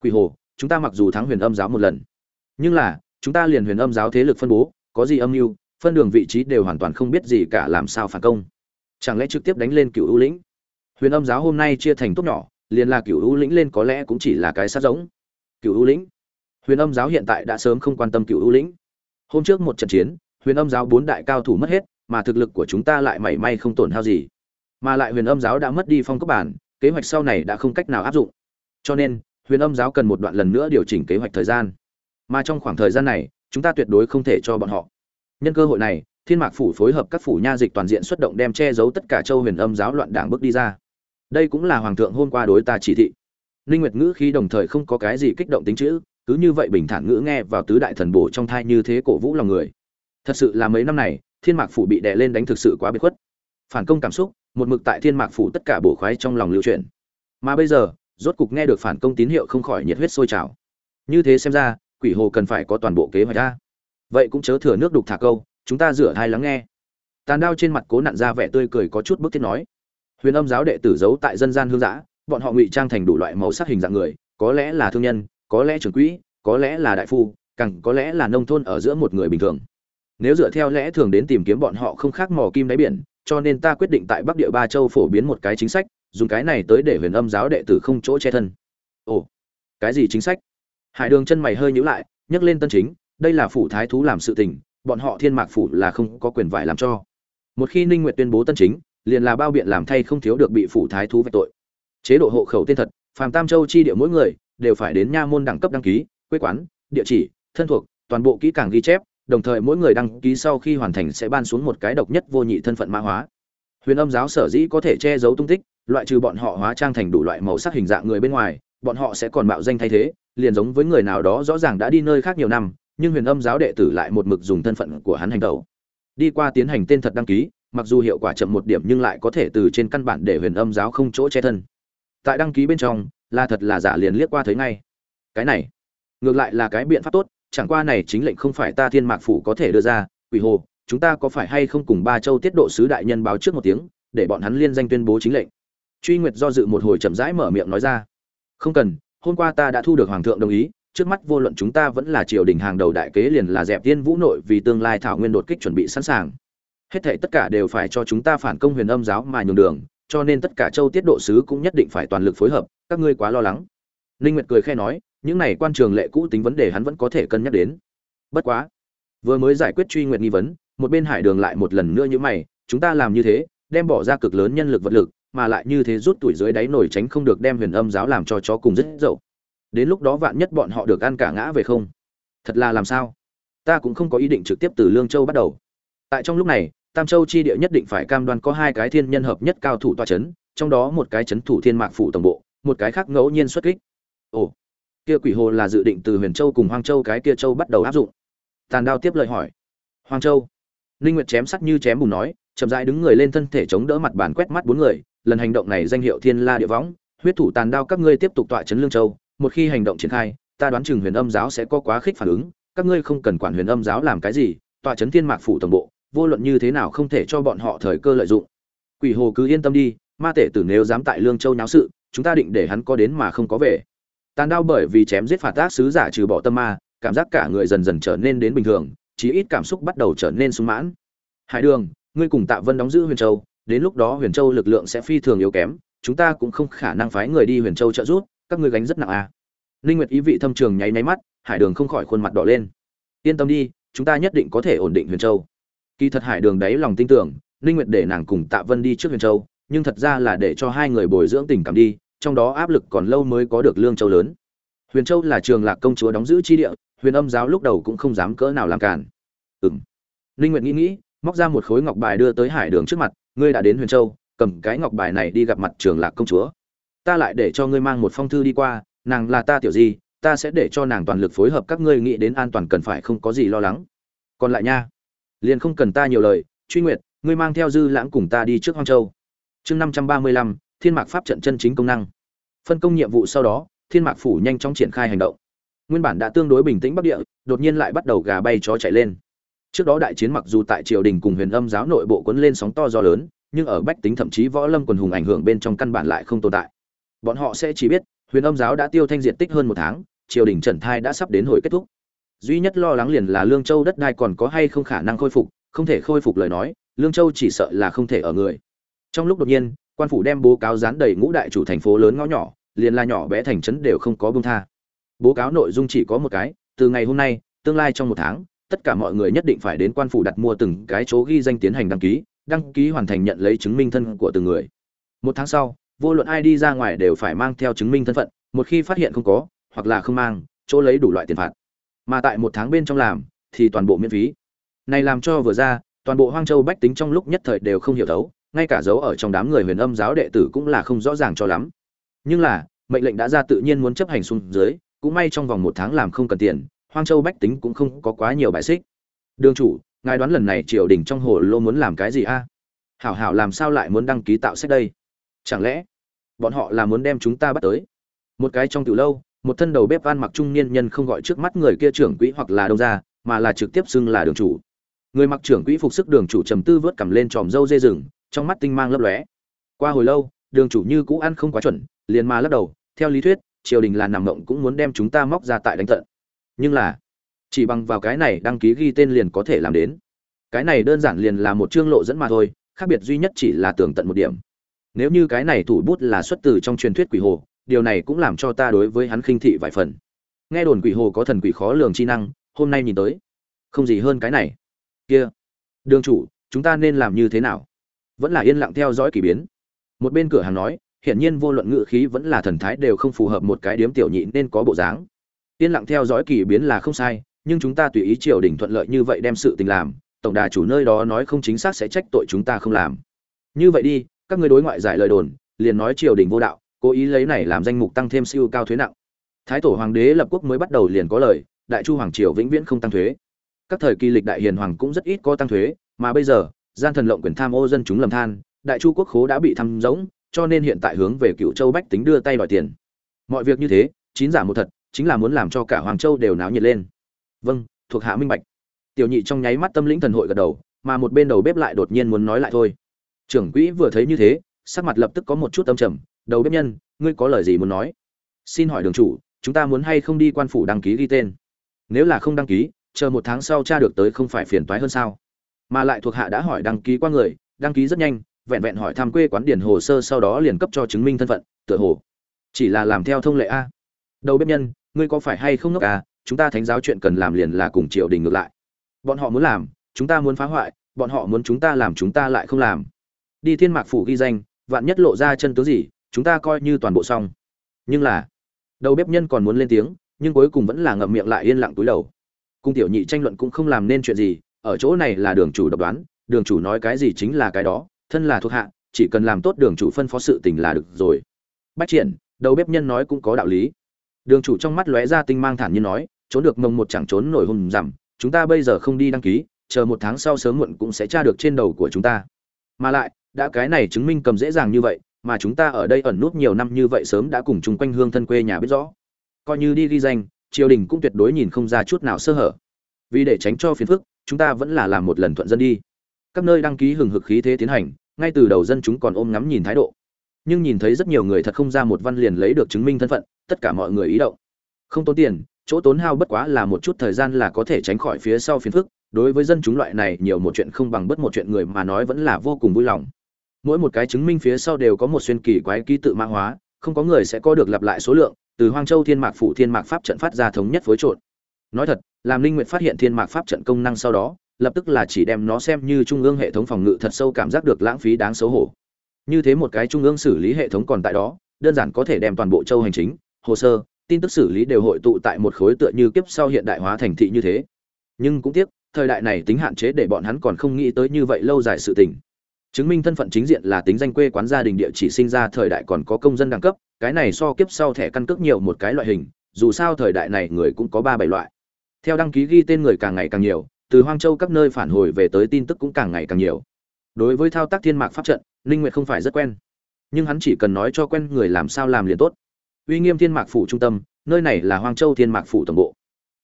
quỷ hồ, chúng ta mặc dù thắng huyền âm giáo một lần, nhưng là, chúng ta liền huyền âm giáo thế lực phân bố có gì âm mưu, phân đường vị trí đều hoàn toàn không biết gì cả làm sao phản công. Chẳng lẽ trực tiếp đánh lên cựu ưu lĩnh? Huyền âm giáo hôm nay chia thành tốt nhỏ, liền là cựu ưu lĩnh lên có lẽ cũng chỉ là cái sát giống. Cựu ưu lĩnh. Huyền âm giáo hiện tại đã sớm không quan tâm cựu ưu lĩnh. Hôm trước một trận chiến, huyền âm giáo bốn đại cao thủ mất hết, mà thực lực của chúng ta lại mảy may không tổn hao gì. Mà lại huyền âm giáo đã mất đi phong cấp bản, kế hoạch sau này đã không cách nào áp dụng. Cho nên, huyền âm giáo cần một đoạn lần nữa điều chỉnh kế hoạch thời gian. Mà trong khoảng thời gian này chúng ta tuyệt đối không thể cho bọn họ. Nhân cơ hội này, thiên mạc phủ phối hợp các phủ nha dịch toàn diện xuất động đem che giấu tất cả châu huyền âm giáo loạn đảng bước đi ra. Đây cũng là hoàng thượng hôm qua đối ta chỉ thị. Linh nguyệt ngữ khi đồng thời không có cái gì kích động tính chữ, cứ như vậy bình thản ngữ nghe vào tứ đại thần bổ trong thai như thế cổ vũ lòng người. Thật sự là mấy năm này, thiên mạc phủ bị đè lên đánh thực sự quá biệt khuất. Phản công cảm xúc, một mực tại thiên mạc phủ tất cả bổ khoái trong lòng lưu truyền. Mà bây giờ, rốt cục nghe được phản công tín hiệu không khỏi nhiệt huyết sôi trào. Như thế xem ra quỷ hồ cần phải có toàn bộ kế hoạch ra. Vậy cũng chớ thừa nước đục thả câu, chúng ta rửa thai lắng nghe. Tàn đao trên mặt cố nặn ra vẻ tươi cười có chút bức thiết nói. Huyền âm giáo đệ tử giấu tại dân gian hương giã bọn họ ngụy trang thành đủ loại màu sắc hình dạng người, có lẽ là thương nhân, có lẽ trưởng quỹ, có lẽ là đại phu, càng có lẽ là nông thôn ở giữa một người bình thường. Nếu dựa theo lẽ thường đến tìm kiếm bọn họ không khác mò kim đáy biển, cho nên ta quyết định tại bắc địa ba châu phổ biến một cái chính sách, dùng cái này tới để huyền âm giáo đệ tử không chỗ che thân. Ồ, cái gì chính sách? Hải đường chân mày hơi nhíu lại, nhấc lên tân chính, đây là phủ thái thú làm sự tình, bọn họ thiên mạc phủ là không có quyền vải làm cho. Một khi ninh nguyệt tuyên bố tân chính, liền là bao biện làm thay không thiếu được bị phủ thái thú vạch tội. Chế độ hộ khẩu tên thật, phàm tam châu chi địa mỗi người đều phải đến nha môn đẳng cấp đăng ký, quê quán, địa chỉ, thân thuộc, toàn bộ kỹ càng ghi chép, đồng thời mỗi người đăng ký sau khi hoàn thành sẽ ban xuống một cái độc nhất vô nhị thân phận mã hóa. Huyền âm giáo sở dĩ có thể che giấu tung tích, loại trừ bọn họ hóa trang thành đủ loại màu sắc hình dạng người bên ngoài, bọn họ sẽ còn mạo danh thay thế liền giống với người nào đó rõ ràng đã đi nơi khác nhiều năm, nhưng huyền âm giáo đệ tử lại một mực dùng thân phận của hắn hành động đi qua tiến hành tên thật đăng ký, mặc dù hiệu quả chậm một điểm nhưng lại có thể từ trên căn bản để huyền âm giáo không chỗ che thân. Tại đăng ký bên trong, là thật là giả liền liếc qua thấy ngay. Cái này, ngược lại là cái biện pháp tốt, chẳng qua này chính lệnh không phải ta thiên mạc phủ có thể đưa ra, quỷ hồ, chúng ta có phải hay không cùng ba châu tiết độ sứ đại nhân báo trước một tiếng, để bọn hắn liên danh tuyên bố chính lệnh. Truy nguyệt do dự một hồi chậm rãi mở miệng nói ra. Không cần hôm qua ta đã thu được hoàng thượng đồng ý, trước mắt vô luận chúng ta vẫn là triều đình hàng đầu đại kế liền là dẹp tiên vũ nội vì tương lai thảo nguyên đột kích chuẩn bị sẵn sàng. Hết thảy tất cả đều phải cho chúng ta phản công huyền âm giáo mà nhường đường, cho nên tất cả châu tiết độ sứ cũng nhất định phải toàn lực phối hợp, các ngươi quá lo lắng. Ninh nguyệt cười khẽ nói, những này quan trường lệ cũ tính vấn đề hắn vẫn có thể cân nhắc đến. Bất quá, vừa mới giải quyết truy nguyệt nghi vấn, một bên hải đường lại một lần nữa như mày, chúng ta làm như thế, đem bỏ ra cực lớn nhân lực vật lực mà lại như thế rút tuổi dưới đáy nổi tránh không được đem huyền âm giáo làm cho chó cùng rất dậu. Đến lúc đó vạn nhất bọn họ được ăn cả ngã về không? Thật là làm sao? Ta cũng không có ý định trực tiếp từ lương châu bắt đầu. Tại trong lúc này, tam châu chi địa nhất định phải cam đoan có hai cái thiên nhân hợp nhất cao thủ toa c h ấ n trong đó một cái c h ấ n thủ thiên mạc phủ tổng bộ, một cái khác ngẫu nhiên xuất kích. Ồ, kia quỷ hồ là dự định từ huyền châu cùng hoang châu cái kia châu bắt đầu áp dụng. Tàn đao tiếp lời hỏi. Hoang châu. Ninh nguyệt chém sắt như chém bùn nói, chậm rãi đứng người lên thân thể chống đỡ mặt bàn quét mắt bốn người lần hành động này danh hiệu thiên la địa võng, huyết thủ tàn đao các ngươi tiếp tục tọa chấn lương châu, một khi hành động triển khai, ta đoán chừng huyền âm giáo sẽ có quá khích phản ứng, các ngươi không cần quản huyền âm giáo làm cái gì, tọa chấn thiên mạc phủ tổng bộ, vô luận như thế nào không thể cho bọn họ thời cơ lợi dụng. Quỷ hồ cứ yên tâm đi, ma tể tử nếu dám tại lương châu náo sự, chúng ta định để hắn có đến mà không có về. Tàn đao bởi vì chém giết phạt tác sứ giả trừ bỏ tâm ma, cảm giác cả người dần dần trở nên đến bình thường, chí ít cảm xúc bắt đầu trở nên sung mãn. Hải đường, ngươi cùng tạ vân đóng giữ huyền châu đến lúc đó huyền châu lực lượng sẽ phi thường yếu kém chúng ta cũng không khả năng phái người đi huyền châu trợ giúp các ngươi gánh rất nặng à. Linh Nguyệt ý vị thâm trường nháy nháy mắt, Hải Đường không khỏi khuôn mặt đỏ lên. Yên tâm đi, chúng ta nhất định có thể ổn định Huyền Châu. Kỳ thật Hải Đường đấy lòng tin tưởng, Linh Nguyệt để nàng cùng Tạ Vân đi trước Huyền Châu, nhưng thật ra là để cho hai người bồi dưỡng tình cảm đi, trong đó áp lực còn lâu mới có được lương châu lớn. Huyền Châu là trường lạc công chúa đóng giữ chi địa, Huyền Âm giáo lúc đầu cũng không dám cỡ nào làm cản. Ừm. Linh Nguyệt nghĩ nghĩ, móc ra một khối ngọc bài đưa tới Hải Đường trước mặt, ngươi đã đến Huyền Châu, cầm cái ngọc bài này đi gặp mặt trường lạc công chúa. Ta lại để cho ngươi mang một phong thư đi qua nàng là ta tiểu gì ta sẽ để cho nàng toàn lực phối hợp các ngươi nghĩ đến an toàn cần phải không có gì lo lắng. Còn lại nha liền không cần ta nhiều lời truy nguyệt ngươi mang theo dư lãng cùng ta đi trước hoang châu. Chương năm trăm ba mươi lăm thiên mạc pháp trận chân chính công năng. Phân công nhiệm vụ sau đó thiên mạc phủ nhanh chóng triển khai hành động. Nguyên bản đã tương đối bình tĩnh bắc địa đột nhiên lại bắt đầu gà bay chó chạy lên trước đó đại chiến mặc dù tại triều đình cùng huyền âm giáo nội bộ quấn lên sóng to gió lớn, nhưng ở bách tính thậm chí võ lâm quần hùng ảnh hưởng bên trong căn bản lại không tồn tại. Bọn họ sẽ chỉ biết, huyền âm giáo đã tiêu thanh diện tích hơn một tháng, triều đình trần thai đã sắp đến hồi kết thúc. Duy nhất lo lắng liền là lương châu đất đai còn có hay không khả năng khôi phục, không thể khôi phục lời nói, lương châu chỉ sợ là không thể ở người. Trong lúc đột nhiên, quan phủ đem bố cáo dán đầy ngũ đại chủ thành phố lớn ngõ nhỏ, liền là nhỏ bé thành trấn đều không có bông tha. Bố cáo nội dung chỉ có một cái, từ ngày hôm nay, tương lai trong một tháng tất cả mọi người nhất định phải đến quan phủ đặt mua từng cái chỗ ghi danh tiến hành đăng ký đăng ký hoàn thành nhận lấy chứng minh thân của từng người. Một tháng sau, vô luận ai đi ra ngoài đều phải mang theo chứng minh thân phận, một khi phát hiện không có, hoặc là không mang, chỗ lấy đủ loại tiền phạt. Mà tại một tháng bên trong làm, thì toàn bộ miễn phí. Này làm cho vừa ra, toàn bộ hoang châu bách tính trong lúc nhất thời đều không hiểu thấu, ngay cả dấu ở trong đám người huyền âm giáo đệ tử cũng là không rõ ràng cho lắm. Nhưng là, mệnh lệnh đã ra tự nhiên muốn chấp hành xuống dưới, cũng may trong vòng một tháng làm không cần tiền hoang châu bách tính cũng không có quá nhiều bài xích. Đường chủ, ngài đoán lần này triều đình trong hồ lô muốn làm cái gì a? Hảo hảo làm sao lại muốn đăng ký tạo sách đây? Chẳng lẽ bọn họ là muốn đem chúng ta bắt tới? Một cái trong từ lâu, một thân đầu bếp van mặc trung niên nhân không gọi trước mắt người kia trưởng quỹ hoặc là đông ra mà là trực tiếp xưng là đường chủ. Người mặc trưởng quỹ phục sức đường chủ trầm tư vớt cầm lên tròm râu dê rừng, trong mắt tinh mang lấp lóe. Qua hồi lâu, đường chủ như cũ ăn không quá chuẩn, liền mà lắc đầu, theo lý thuyết, triều đình là nằm mộng cũng muốn đem chúng ta móc ra tại đánh tận nhưng là, chỉ bằng vào cái này đăng ký ghi tên liền có thể làm đến. Cái này đơn giản liền là một chương lộ dẫn mà thôi, khác biệt duy nhất chỉ là tường tận một điểm. Nếu như cái này thủ bút là xuất từ trong truyền thuyết quỷ hồ, điều này cũng làm cho ta đối với hắn khinh thị vài phần. Nghe đồn quỷ hồ có thần quỷ khó lường chi năng, hôm nay nhìn tới, không gì hơn cái này. Kia, đường chủ, chúng ta nên làm như thế nào? Vẫn là yên lặng theo dõi kỳ biến. Một bên cửa hàng nói, hiển nhiên vô luận ngự khí vẫn là thần thái đều không phù hợp một cái điếm tiểu nhị nên có bộ dáng yên lặng theo dõi kỳ biến là không sai, nhưng chúng ta tùy ý triều đình thuận lợi như vậy đem sự tình làm, tổng đà chủ nơi đó nói không chính xác sẽ trách tội chúng ta không làm. Như vậy đi, các ngươi đối ngoại giải lời đồn, liền nói triều đình vô đạo, cố ý lấy này làm danh mục tăng thêm siêu cao thuế nặng. Thái tổ hoàng đế lập quốc mới bắt đầu liền có lời, đại chu hoàng triều vĩnh viễn không tăng thuế. Các thời kỳ lịch đại hiền hoàng cũng rất ít có tăng thuế, mà bây giờ, gian thần lộng quyền tham ô dân chúng lầm than, đại chu quốc khố đã bị thăm rỗng, cho nên hiện tại hướng về cựu châu bách tính đưa tay đòi tiền. Mọi việc như thế, chín giả một thật chính là muốn làm cho cả hoàng châu đều náo nhiệt lên. Vâng thuộc hạ minh bạch. Tiểu nhị trong nháy mắt tâm lĩnh thần hội gật đầu, mà một bên đầu bếp lại đột nhiên muốn nói lại thôi. Trưởng quỹ vừa thấy như thế, sắc mặt lập tức có một chút tâm trầm, đầu bếp nhân, ngươi có lời gì muốn nói? Xin hỏi đường chủ, chúng ta muốn hay không đi quan phủ đăng ký ghi tên? Nếu là không đăng ký, chờ một tháng sau cha được tới không phải phiền toái hơn sao? Mà lại thuộc hạ đã hỏi đăng ký qua người, đăng ký rất nhanh, vẹn vẹn hỏi thăm quê quán điển hồ sơ sau đó liền cấp cho chứng minh thân phận, tựa hồ chỉ là làm theo thông lệ a. Đầu bếp nhân ngươi có phải hay không ngốc à? Chúng ta thánh giáo chuyện cần làm liền là cùng triều đình ngược lại. Bọn họ muốn làm, chúng ta muốn phá hoại, bọn họ muốn chúng ta làm chúng ta lại không làm. Đi thiên mạc phủ ghi danh, vạn nhất lộ ra chân tướng gì, chúng ta coi như toàn bộ xong. Nhưng là, đầu bếp nhân còn muốn lên tiếng, nhưng cuối cùng vẫn là ngậm miệng lại yên lặng túi đầu. Cung tiểu nhị tranh luận cũng không làm nên chuyện gì, ở chỗ này là đường chủ độc đoán, đường chủ nói cái gì chính là cái đó, thân là thuộc hạ, chỉ cần làm tốt đường chủ phân phó sự tình là được rồi. Bách triển, đầu bếp nhân nói cũng có đạo lý đường chủ trong mắt lóe ra tinh mang thản nhiên nói, trốn được mông một chẳng trốn nổi hùng rằm chúng ta bây giờ không đi đăng ký, chờ một tháng sau sớm muộn cũng sẽ tra được trên đầu của chúng ta. Mà lại, đã cái này chứng minh cầm dễ dàng như vậy, mà chúng ta ở đây ẩn nút nhiều năm như vậy sớm đã cùng chung quanh hương thân quê nhà biết rõ. Coi như đi ghi danh, triều đình cũng tuyệt đối nhìn không ra chút nào sơ hở. Vì để tránh cho phiền phức, chúng ta vẫn là làm một lần thuận dân đi. Các nơi đăng ký hừng hực khí thế tiến hành, ngay từ đầu dân chúng còn ôm ngắm nhìn thái độ nhưng nhìn thấy rất nhiều người thật không ra một văn liền lấy được chứng minh thân phận, tất cả mọi người ý động. Không tốn tiền, chỗ tốn hao bất quá là một chút thời gian là có thể tránh khỏi phía sau phiền phức, đối với dân chúng loại này nhiều một chuyện không bằng bất một chuyện người mà nói vẫn là vô cùng vui lòng. Mỗi một cái chứng minh phía sau đều có một xuyên kỳ quái ký tự mã hóa, không có người sẽ có được lặp lại số lượng, từ hoang châu thiên mạc phủ thiên mạc pháp trận phát ra thống nhất phối trộn. Nói thật, làm linh nguyện phát hiện thiên mạc pháp trận công năng sau đó, lập tức là chỉ đem nó xem như trung ương hệ thống phòng ngự thật sâu cảm giác được lãng phí đáng xấu hổ như thế một cái trung ương xử lý hệ thống còn tại đó, đơn giản có thể đem toàn bộ châu hành chính, hồ sơ, tin tức xử lý đều hội tụ tại một khối tựa như kiếp sau hiện đại hóa thành thị như thế. Nhưng cũng tiếc, thời đại này tính hạn chế để bọn hắn còn không nghĩ tới như vậy lâu dài sự tình. Chứng minh thân phận chính diện là tính danh quê quán gia đình địa chỉ sinh ra thời đại còn có công dân đẳng cấp, cái này so kiếp sau thẻ căn cước nhiều một cái loại hình, dù sao thời đại này người cũng có ba bảy loại. Theo đăng ký ghi tên người càng ngày càng nhiều, từ hoang châu các nơi phản hồi về tới tin tức cũng càng ngày càng nhiều. Đối với thao tác thiên mạc pháp trận ninh nguyệt không phải rất quen. Nhưng hắn chỉ cần nói cho quen người làm sao làm liền tốt. Uy nghiêm thiên mạc phủ trung tâm, nơi này là hoang châu thiên mạc phủ tổng bộ.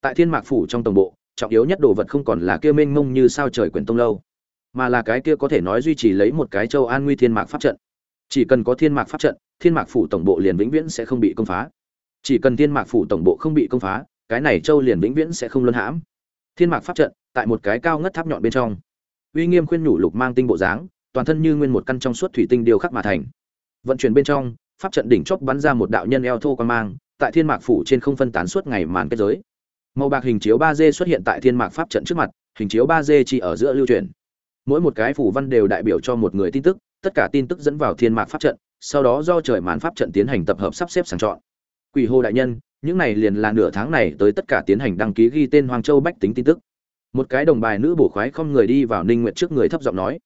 Tại thiên mạc phủ trong tổng bộ, trọng yếu nhất đồ vật không còn là kia mênh mông như sao trời quyển tông lâu, mà là cái kia có thể nói duy trì lấy một cái châu an nguy thiên mạc pháp trận. Chỉ cần có thiên mạc pháp trận, thiên mạc phủ tổng bộ liền vĩnh viễn sẽ không bị công phá. Chỉ cần thiên mạc phủ tổng bộ không bị công phá, cái này châu liền vĩnh viễn sẽ không luân hãm. Thiên mạc pháp trận, tại một cái cao ngất tháp nhọn bên trong. Uy nghiêm khuyên nhủ lục mang tinh bộ dáng toàn thân như nguyên một căn trong suốt thủy tinh điêu khắc mà thành. Vận chuyển bên trong, pháp trận đỉnh chóp bắn ra một đạo nhân eo thô quan mang, tại thiên mạc phủ trên không phân tán suốt ngày màn kết giới. Màu bạc hình chiếu ba d xuất hiện tại thiên mạc pháp trận trước mặt, hình chiếu ba d chỉ ở giữa lưu truyền mỗi một cái phủ văn đều đại biểu cho một người tin tức, tất cả tin tức dẫn vào thiên mạc pháp trận, sau đó do trời màn pháp trận tiến hành tập hợp sắp xếp sàng chọn. Quỷ hô đại nhân, những này liền là nửa tháng này tới tất cả tiến hành đăng ký ghi tên hoàng châu bách tính tin tức. Một cái đồng bài nữ bổ khoái không người đi vào ninh nguyện trước người thấp giọng nói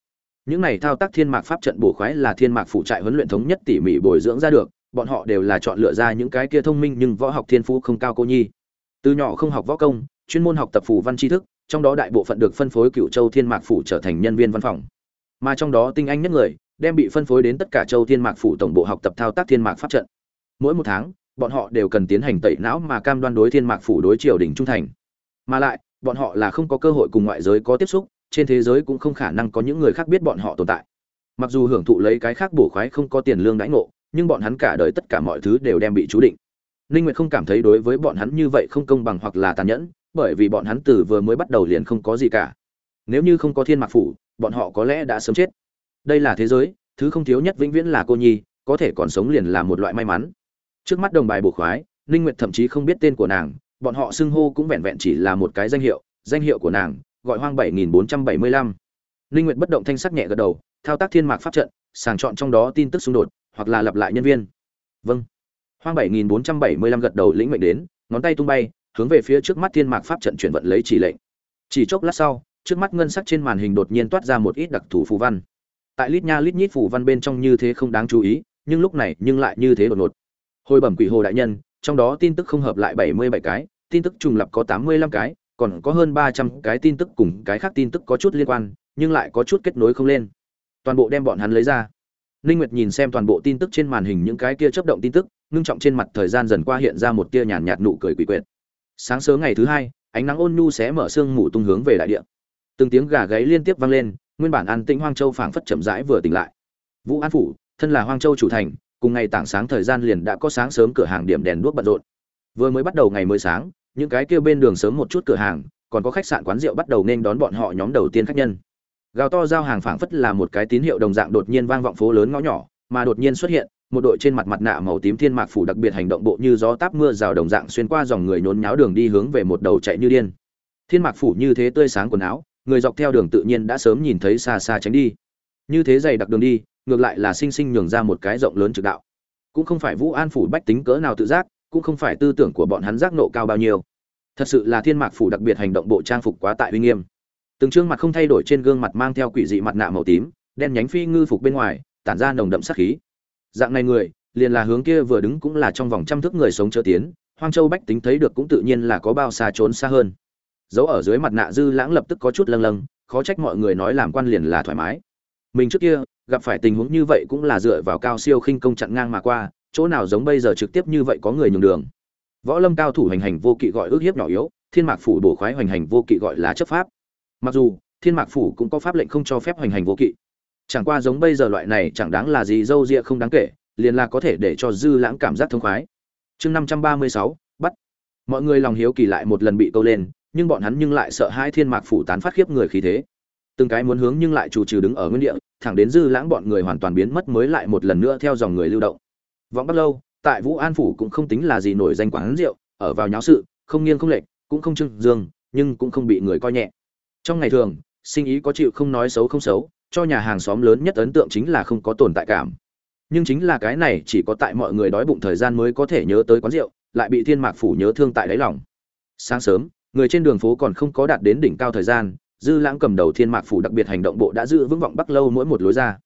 những này thao tác thiên mạc pháp trận bổ khoái là thiên mạc phụ trại huấn luyện thống nhất tỉ mỉ bồi dưỡng ra được, bọn họ đều là chọn lựa ra những cái kia thông minh nhưng võ học thiên phú không cao cô nhi. Từ nhỏ không học võ công, chuyên môn học tập phù văn tri thức, trong đó đại bộ phận được phân phối cựu châu thiên mạc phủ trở thành nhân viên văn phòng. Mà trong đó tinh anh nhất người, đem bị phân phối đến tất cả châu thiên mạc phủ tổng bộ học tập thao tác thiên mạc pháp trận. Mỗi một tháng, bọn họ đều cần tiến hành tẩy não mà cam đoan đối thiên mạc phủ đối triều đình trung thành. Mà lại, bọn họ là không có cơ hội cùng ngoại giới có tiếp xúc trên thế giới cũng không khả năng có những người khác biết bọn họ tồn tại. Mặc dù hưởng thụ lấy cái khác bổ khoái không có tiền lương đãi ngộ, nhưng bọn hắn cả đời tất cả mọi thứ đều đem bị chú định. Ninh nguyệt không cảm thấy đối với bọn hắn như vậy không công bằng hoặc là tàn nhẫn, bởi vì bọn hắn từ vừa mới bắt đầu liền không có gì cả. Nếu như không có thiên mạc phủ, bọn họ có lẽ đã sớm chết. Đây là thế giới, thứ không thiếu nhất vĩnh viễn là cô nhi, có thể còn sống liền là một loại may mắn. Trước mắt đồng bài bổ khoái, ninh nguyệt thậm chí không biết tên của nàng, bọn họ xưng hô cũng vẹn vẹn chỉ là một cái danh hiệu danh hiệu của nàng gọi hoang 7475. linh nguyệt bất động thanh sắc nhẹ gật đầu, thao tác thiên mạc pháp trận, sàng chọn trong đó tin tức xung đột, hoặc là lặp lại nhân viên. Vâng. Hoang 7475 gật đầu lĩnh mệnh đến, ngón tay tung bay, hướng về phía trước mắt thiên mạc pháp trận chuyển vận lấy chỉ lệnh. Chỉ chốc lát sau, trước mắt ngân sắc trên màn hình đột nhiên toát ra một ít đặc thù phù văn. Tại lít nha lít nhít phù văn bên trong như thế không đáng chú ý, nhưng lúc này nhưng lại như thế đột ngột. Hồi bẩm quỷ hồ đại nhân, trong đó tin tức không hợp lại bảy mươi bảy cái, tin tức trùng lập có tám mươi lăm cái còn có hơn ba trăm cái tin tức cùng cái khác tin tức có chút liên quan nhưng lại có chút kết nối không lên toàn bộ đem bọn hắn lấy ra Ninh Nguyệt nhìn xem toàn bộ tin tức trên màn hình những cái kia chớp động tin tức, ngưng trọng trên mặt thời gian dần qua hiện ra một tia nhàn nhạt nụ cười quỷ quyệt. Sáng sớm ngày thứ hai, ánh nắng ôn nhu xé mở sương mù tung hướng về đại địa. Từng tiếng gà gáy liên tiếp vang lên, nguyên bản an tĩnh Hoang Châu phảng phất chậm rãi vừa tỉnh lại. Vũ An phủ, thân là Hoang Châu chủ thành, cùng ngày tảng sáng thời gian liền đã có sáng sớm cửa hàng điểm đèn đuốc bận rộn. Vừa mới bắt đầu ngày mới sáng, những cái kia bên đường sớm một chút cửa hàng, còn có khách sạn quán rượu bắt đầu nên đón bọn họ nhóm đầu tiên khách nhân. Gào to giao hàng phảng phất là một cái tín hiệu đồng dạng đột nhiên vang vọng phố lớn ngõ nhỏ, mà đột nhiên xuất hiện, một đội trên mặt mặt nạ màu tím thiên mạc phủ đặc biệt hành động bộ như gió táp mưa rào đồng dạng xuyên qua dòng người nhốn nháo đường đi hướng về một đầu chạy như điên. Thiên mạc phủ như thế tươi sáng quần áo, người dọc theo đường tự nhiên đã sớm nhìn thấy xa xa tránh đi. Như thế dày đặc đường đi, ngược lại là sinh sinh nhường ra một cái rộng lớn trực đạo. Cũng không phải Vũ An phủ bách tính cỡ nào tự giác, cũng không phải tư tưởng của bọn hắn giác nộ cao bao nhiêu. Thật sự là thiên mạc phủ đặc biệt hành động bộ trang phục quá tại uy nghiêm. Từng trương mặt không thay đổi trên gương mặt mang theo quỷ dị mặt nạ màu tím, đen nhánh phi ngư phục bên ngoài, tản ra nồng đậm sát khí. Dạng này người, liền là hướng kia vừa đứng cũng là trong vòng trăm thước người sống chớ tiến, Hoang Châu bách tính thấy được cũng tự nhiên là có bao xa trốn xa hơn. Dấu ở dưới mặt nạ dư lãng lập tức có chút lâng lâng, khó trách mọi người nói làm quan liền là thoải mái. Mình trước kia, gặp phải tình huống như vậy cũng là dựa vào cao siêu khinh công chặn ngang mà qua, chỗ nào giống bây giờ trực tiếp như vậy có người nhường đường. Võ Lâm cao thủ hành hành vô kỵ gọi ước hiếp nhỏ yếu, Thiên Mạc phủ bổ khoái hành hành vô kỵ gọi là chấp pháp. Mặc dù, Thiên Mạc phủ cũng có pháp lệnh không cho phép hành hành vô kỵ. Chẳng qua giống bây giờ loại này chẳng đáng là gì dâu ria không đáng kể, liền là có thể để cho dư lãng cảm giác thông khoái. Chương 536, bắt. Mọi người lòng hiếu kỳ lại một lần bị câu lên, nhưng bọn hắn nhưng lại sợ hai Thiên Mạc phủ tán phát khiếp người khí thế. Từng cái muốn hướng nhưng lại chủ trừ đứng ở nguyên địa, thẳng đến dư lãng bọn người hoàn toàn biến mất mới lại một lần nữa theo dòng người lưu động. Vọng bắt lâu, tại Vũ An phủ cũng không tính là gì nổi danh quán rượu, ở vào nháo sự, không nghiêng không lệch, cũng không trưng dương, nhưng cũng không bị người coi nhẹ. Trong ngày thường, sinh ý có chịu không nói xấu không xấu, cho nhà hàng xóm lớn nhất ấn tượng chính là không có tồn tại cảm. Nhưng chính là cái này chỉ có tại mọi người đói bụng thời gian mới có thể nhớ tới quán rượu, lại bị Thiên Mạc phủ nhớ thương tại đáy lòng. Sáng sớm, người trên đường phố còn không có đạt đến đỉnh cao thời gian, Dư Lãng cầm đầu Thiên Mạc phủ đặc biệt hành động bộ đã giữ vững vọng Bắc lâu mỗi một lối ra.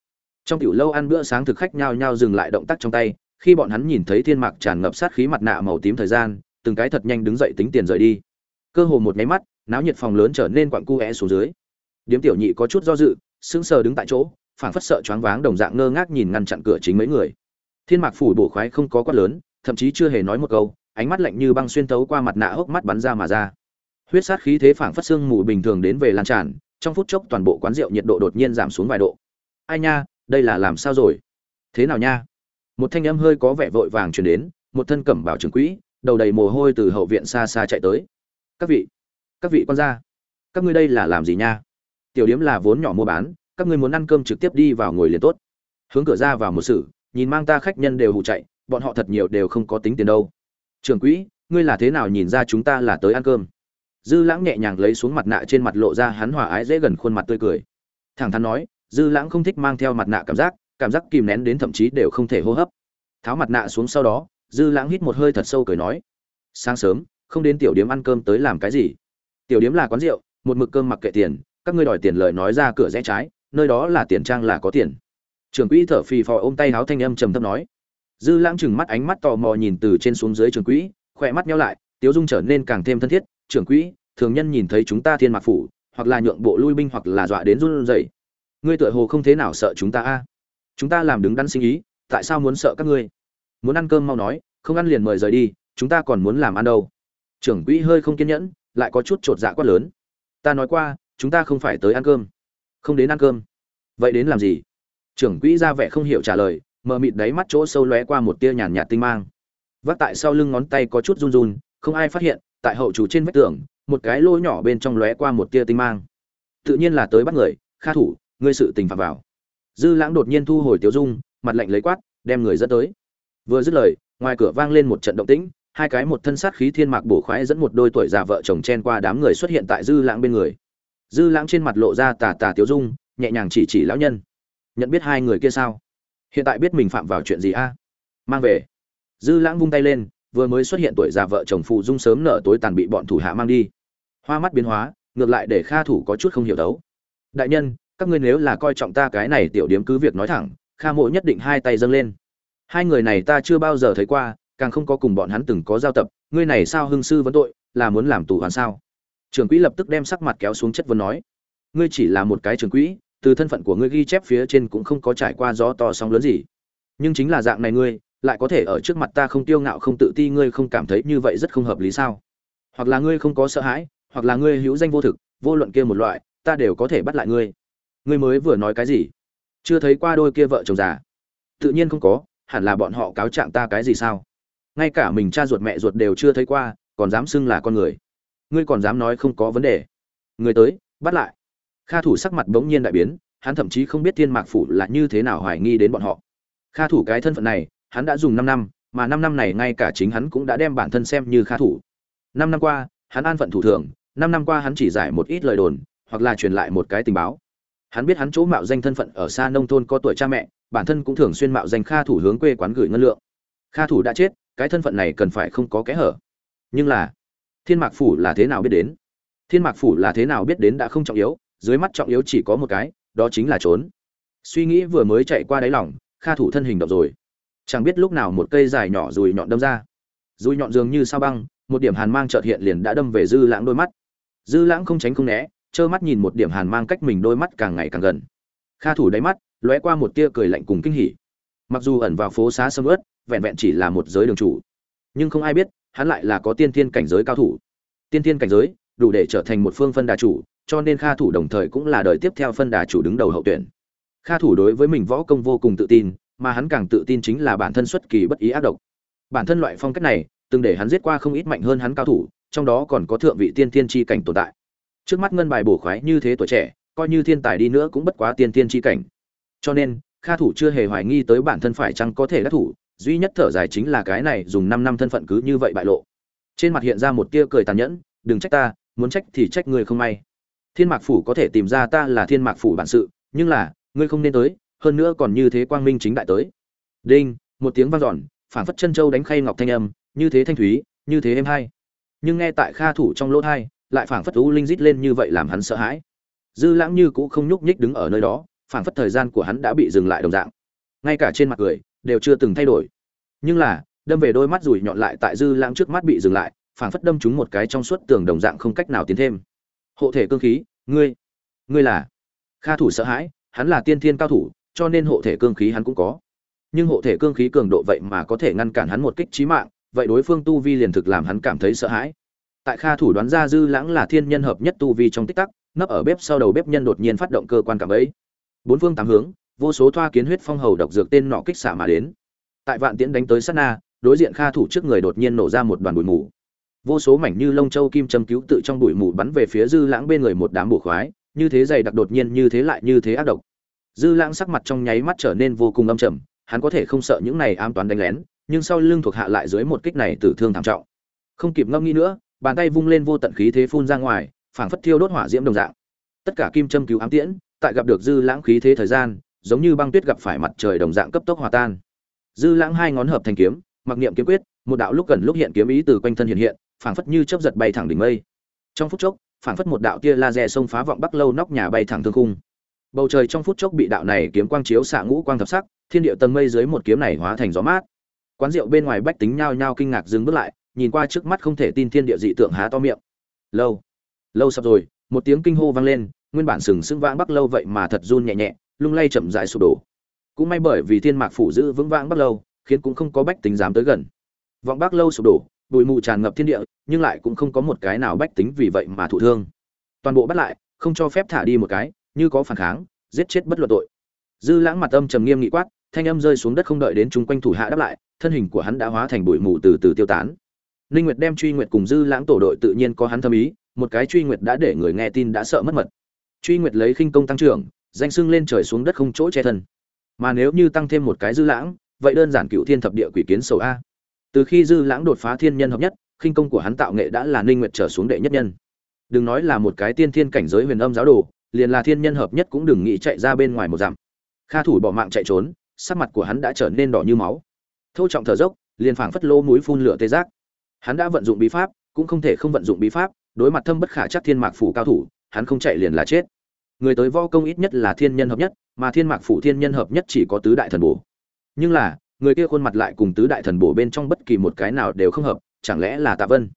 Trong tiểu lâu ăn bữa sáng thực khách nhao nhao dừng lại động tác trong tay, khi bọn hắn nhìn thấy Thiên Mạc tràn ngập sát khí mặt nạ màu tím thời gian, từng cái thật nhanh đứng dậy tính tiền rời đi. Cơ hồ một máy mắt, náo nhiệt phòng lớn trở nên quặn cu xuống dưới. Điếm tiểu nhị có chút do dự, sững sờ đứng tại chỗ, phảng phất sợ choáng váng đồng dạng ngơ ngác nhìn ngăn chặn cửa chính mấy người. Thiên Mạc phủ bổ khoái không có quát lớn, thậm chí chưa hề nói một câu, ánh mắt lạnh như băng xuyên tấu qua mặt nạ hốc mắt bắn ra mà ra. Huyết sát khí thế phảng phất xương mù bình thường đến về lan tràn, trong phút chốc toàn bộ quán rượu nhiệt độ đột nhiên giảm xuống vài độ. Ai nha, đây là làm sao rồi? Thế nào nha? Một thanh âm hơi có vẻ vội vàng truyền đến, một thân cẩm bảo trưởng quỹ, đầu đầy mồ hôi từ hậu viện xa xa chạy tới. Các vị, các vị quan gia, các ngươi đây là làm gì nha? Tiểu điếm là vốn nhỏ mua bán, các ngươi muốn ăn cơm trực tiếp đi vào ngồi liền tốt hướng cửa ra vào một sự nhìn mang ta khách nhân đều hụ chạy bọn họ thật nhiều đều không có tính tiền đâu trưởng quỹ ngươi là thế nào nhìn ra chúng ta là tới ăn cơm dư lãng nhẹ nhàng lấy xuống mặt nạ trên mặt lộ ra hắn hòa ái dễ gần khuôn mặt tươi cười thẳng thắn nói dư lãng không thích mang theo mặt nạ cảm giác cảm giác kìm nén đến thậm chí đều không thể hô hấp. Tháo mặt nạ xuống sau đó, dư lãng hít một hơi thật sâu cười nói, sáng sớm, không đến tiểu điếm ăn cơm tới làm cái gì? Tiểu điếm là quán rượu, một mực cơm mặc kệ tiền, các ngươi đòi tiền lời nói ra cửa rẽ trái, nơi đó là tiền trang là có tiền. Trưởng quỹ thở phì phò ôm tay háo thanh âm trầm thấp nói. Dư lãng chừng mắt ánh mắt tò mò nhìn từ trên xuống dưới trưởng quỹ, khỏe mắt nhau lại, tiếu dung trở nên càng thêm thân thiết, trưởng quỹ, thường nhân nhìn thấy chúng ta thiên mạc phủ, hoặc là nhượng bộ lui binh hoặc là dọa đến run rẩy. Ngươi tựa hồ không thế nào sợ chúng ta a chúng ta làm đứng đắn sinh ý, tại sao muốn sợ các ngươi? Muốn ăn cơm mau nói, không ăn liền mời rời đi, chúng ta còn muốn làm ăn đâu? Trưởng quỹ hơi không kiên nhẫn, lại có chút t dạ quát lớn. Ta nói qua, chúng ta không phải tới ăn cơm. Không đến ăn cơm. Vậy đến làm gì? Trưởng quỹ ra vẻ không hiểu trả lời, mờ mịt đáy mắt chỗ sâu lóe qua một tia nhàn nhạt tinh mang. Vác tại sau lưng ngón tay có chút run run, không ai phát hiện, tại hậu chủ trên vách tường, một cái lỗ nhỏ bên trong lóe qua một tia tinh mang. Tự nhiên là tới bắt người, kha thủ, ngươi sự tình phạm vào dư lãng đột nhiên thu hồi tiểu dung, mặt lạnh lấy quát, đem người dẫn tới. Vừa dứt lời, ngoài cửa vang lên một trận động tĩnh, hai cái một thân sát khí thiên mạc bổ khoái dẫn một đôi tuổi già vợ chồng chen qua đám người xuất hiện tại dư lãng bên người. Dư lãng trên mặt lộ ra tà tà tiểu dung, nhẹ nhàng chỉ chỉ lão nhân. Nhận biết hai người kia sao? Hiện tại biết mình phạm vào chuyện gì a? Mang về. Dư lãng vung tay lên, vừa mới xuất hiện tuổi già vợ chồng phụ dung sớm nở tối tàn bị bọn thủ hạ mang đi. Hoa mắt biến hóa, ngược lại để kha thủ có chút không hiểu đấu. Đại nhân các ngươi nếu là coi trọng ta cái này tiểu điếm cứ việc nói thẳng, kha mộ nhất định hai tay dâng lên. Hai người này ta chưa bao giờ thấy qua, càng không có cùng bọn hắn từng có giao tập, ngươi này sao hưng sư vấn tội, là muốn làm tù hoàn sao? Trưởng quỹ lập tức đem sắc mặt kéo xuống chất vấn nói. Ngươi chỉ là một cái trưởng quỹ, từ thân phận của ngươi ghi chép phía trên cũng không có trải qua gió to sóng lớn gì. Nhưng chính là dạng này ngươi, lại có thể ở trước mặt ta không tiêu ngạo không tự ti ngươi không cảm thấy như vậy rất không hợp lý sao? Hoặc là ngươi không có sợ hãi, hoặc là ngươi hữu danh vô thực, vô luận kia một loại, ta đều có thể bắt lại ngươi ngươi mới vừa nói cái gì? Chưa thấy qua đôi kia vợ chồng già. Tự nhiên không có, hẳn là bọn họ cáo trạng ta cái gì sao? Ngay cả mình cha ruột mẹ ruột đều chưa thấy qua, còn dám xưng là con người. Ngươi còn dám nói không có vấn đề. Người tới, bắt lại. Kha thủ sắc mặt bỗng nhiên đại biến, hắn thậm chí không biết thiên mạc phủ là như thế nào hoài nghi đến bọn họ. Kha thủ cái thân phận này, hắn đã dùng năm năm, mà năm năm này ngay cả chính hắn cũng đã đem bản thân xem như kha thủ. Năm năm qua, hắn an phận thủ thường, năm năm qua hắn chỉ giải một ít lời đồn, hoặc là truyền lại một cái tình báo hắn biết hắn chỗ mạo danh thân phận ở xa nông thôn có tuổi cha mẹ, bản thân cũng thường xuyên mạo danh kha thủ hướng quê quán gửi ngân lượng. Kha thủ đã chết, cái thân phận này cần phải không có kẽ hở. Nhưng là, thiên mạc phủ là thế nào biết đến? Thiên mạc phủ là thế nào biết đến đã không trọng yếu, dưới mắt trọng yếu chỉ có một cái, đó chính là trốn. Suy nghĩ vừa mới chạy qua đáy lỏng kha thủ thân hình động rồi. Chẳng biết lúc nào một cây dài nhỏ rùi nhọn đâm ra. Rùi nhọn dường như sao băng, một điểm hàn mang chợt hiện liền đã đâm về dư lãng đôi mắt. Dư lãng không tránh không né trơ mắt nhìn một điểm hàn mang cách mình đôi mắt càng ngày càng gần. Kha thủ đáy mắt, lóe qua một tia cười lạnh cùng kinh hỉ. Mặc dù ẩn vào phố xá sâm ớt vẹn vẹn chỉ là một giới đường chủ. Nhưng không ai biết, hắn lại là có tiên thiên cảnh giới cao thủ. Tiên thiên cảnh giới, đủ để trở thành một phương phân đà chủ, cho nên kha thủ đồng thời cũng là đời tiếp theo phân đà chủ đứng đầu hậu tuyển. Kha thủ đối với mình võ công vô cùng tự tin, mà hắn càng tự tin chính là bản thân xuất kỳ bất ý ác độc. Bản thân loại phong cách này, từng để hắn giết qua không ít mạnh hơn hắn cao thủ, trong đó còn có thượng vị tiên thiên chi cảnh tồn tại trước mắt ngân bài bổ khoái như thế tuổi trẻ, coi như thiên tài đi nữa cũng bất quá tiên tiên chi cảnh. Cho nên, kha thủ chưa hề hoài nghi tới bản thân phải chăng có thể đắc thủ, duy nhất thở dài chính là cái này dùng năm năm thân phận cứ như vậy bại lộ. Trên mặt hiện ra một tia cười tàn nhẫn, đừng trách ta, muốn trách thì trách ngươi không may. Thiên mạc phủ có thể tìm ra ta là thiên mạc phủ bản sự, nhưng là, ngươi không nên tới, hơn nữa còn như thế quang minh chính đại tới. Đinh, một tiếng vang dọn, phảng phất chân châu đánh khay ngọc thanh âm, như thế thanh thúy, như thế êm hay. Nhưng nghe tại kha thủ trong lỗ thai lại phảng phất u linh rít lên như vậy làm hắn sợ hãi. Dư lãng như cũng không nhúc nhích đứng ở nơi đó, phảng phất thời gian của hắn đã bị dừng lại đồng dạng. Ngay cả trên mặt cười đều chưa từng thay đổi. Nhưng là, đâm về đôi mắt rủi nhọn lại tại dư lãng trước mắt bị dừng lại, phảng phất đâm trúng một cái trong suốt tường đồng dạng không cách nào tiến thêm. Hộ thể cương khí, ngươi ngươi là kha thủ sợ hãi, hắn là tiên thiên cao thủ, cho nên hộ thể cương khí hắn cũng có. Nhưng hộ thể cương khí cường độ vậy mà có thể ngăn cản hắn một kích chí mạng, vậy đối phương tu vi liền thực làm hắn cảm thấy sợ hãi tại kha thủ đoán ra dư lãng là thiên nhân hợp nhất tu vi trong tích tắc, nấp ở bếp sau đầu bếp nhân đột nhiên phát động cơ quan cảm ấy. Bốn phương tám hướng, vô số thoa kiến huyết phong hầu độc dược tên nọ kích xả mà đến. Tại vạn tiễn đánh tới sát na, đối diện kha thủ trước người đột nhiên nổ ra một đoàn bụi mù. Vô số mảnh như lông châu kim châm cứu tự trong bụi mù bắn về phía dư lãng bên người một đám bổ khoái, như thế dày đặc đột nhiên như thế lại như thế ác độc. Dư lãng sắc mặt trong nháy mắt trở nên vô cùng âm trầm, hắn có thể không sợ những này am toán đánh lén, nhưng sau lưng thuộc hạ lại dưới một kích này tử thương thảm trọng. Không kịp ngâm nghĩ nữa bàn tay vung lên vô tận khí thế phun ra ngoài, phảng phất thiêu đốt hỏa diễm đồng dạng. Tất cả kim châm cứu ám tiễn, tại gặp được dư lãng khí thế thời gian, giống như băng tuyết gặp phải mặt trời đồng dạng cấp tốc hòa tan. Dư lãng hai ngón hợp thành kiếm, mặc niệm kiếm quyết, một đạo lúc gần lúc hiện kiếm ý từ quanh thân hiện hiện, phảng phất như chớp giật bay thẳng đỉnh mây. Trong phút chốc, phảng phất một đạo tia laser xông phá vọng bắc lâu nóc nhà bay thẳng thương khung. Bầu trời trong phút chốc bị đạo này kiếm quang chiếu xạ ngũ quang thập sắc, thiên địa tầng mây dưới một kiếm này hóa thành gió mát. Quán rượu bên ngoài bách tính nhao nhao kinh ngạc dừng bước lại nhìn qua trước mắt không thể tin thiên địa dị tượng há to miệng. Lâu. Lâu sắp rồi, một tiếng kinh hô vang lên, nguyên bản sừng sững vãng bắc lâu vậy mà thật run nhẹ nhẹ, lung lay chậm rãi sụp đổ. Cũng may bởi vì thiên mạc phủ giữ vững vãng bắc lâu, khiến cũng không có bách tính dám tới gần. Vọng bắc lâu sụp đổ, bụi mù tràn ngập thiên địa, nhưng lại cũng không có một cái nào bách tính vì vậy mà thụ thương. Toàn bộ bắt lại, không cho phép thả đi một cái, như có phản kháng, giết chết bất luận tội. Dư lãng mặt âm trầm nghiêm nghị quát, thanh âm rơi xuống đất không đợi đến chúng quanh thủ hạ đáp lại, thân hình của hắn đã hóa thành bụi mù từ từ tiêu tán ninh nguyệt đem truy nguyệt cùng dư lãng tổ đội tự nhiên có hắn thâm ý, một cái truy nguyệt đã để người nghe tin đã sợ mất mật. Truy nguyệt lấy khinh công tăng trưởng, danh xưng lên trời xuống đất không chỗ che thân. Mà nếu như tăng thêm một cái dư lãng, vậy đơn giản cựu thiên thập địa quỷ kiến sầu a. Từ khi dư lãng đột phá thiên nhân hợp nhất, khinh công của hắn tạo nghệ đã là ninh nguyệt trở xuống đệ nhất nhân. Đừng nói là một cái tiên thiên cảnh giới huyền âm giáo đồ, liền là thiên nhân hợp nhất cũng đừng nghĩ chạy ra bên ngoài một dặm. Kha thủ bỏ mạng chạy trốn, sắc mặt của hắn đã trở nên đỏ như máu. Thâu trọng thở dốc, liền phảng phất lô mũi phun lửa tê giác hắn đã vận dụng bí pháp, cũng không thể không vận dụng bí pháp, đối mặt thâm bất khả chắc thiên mạc phủ cao thủ, hắn không chạy liền là chết. Người tới vo công ít nhất là thiên nhân hợp nhất, mà thiên mạc phủ thiên nhân hợp nhất chỉ có tứ đại thần bổ. Nhưng là, người kia khuôn mặt lại cùng tứ đại thần bổ bên trong bất kỳ một cái nào đều không hợp, chẳng lẽ là tạ vân?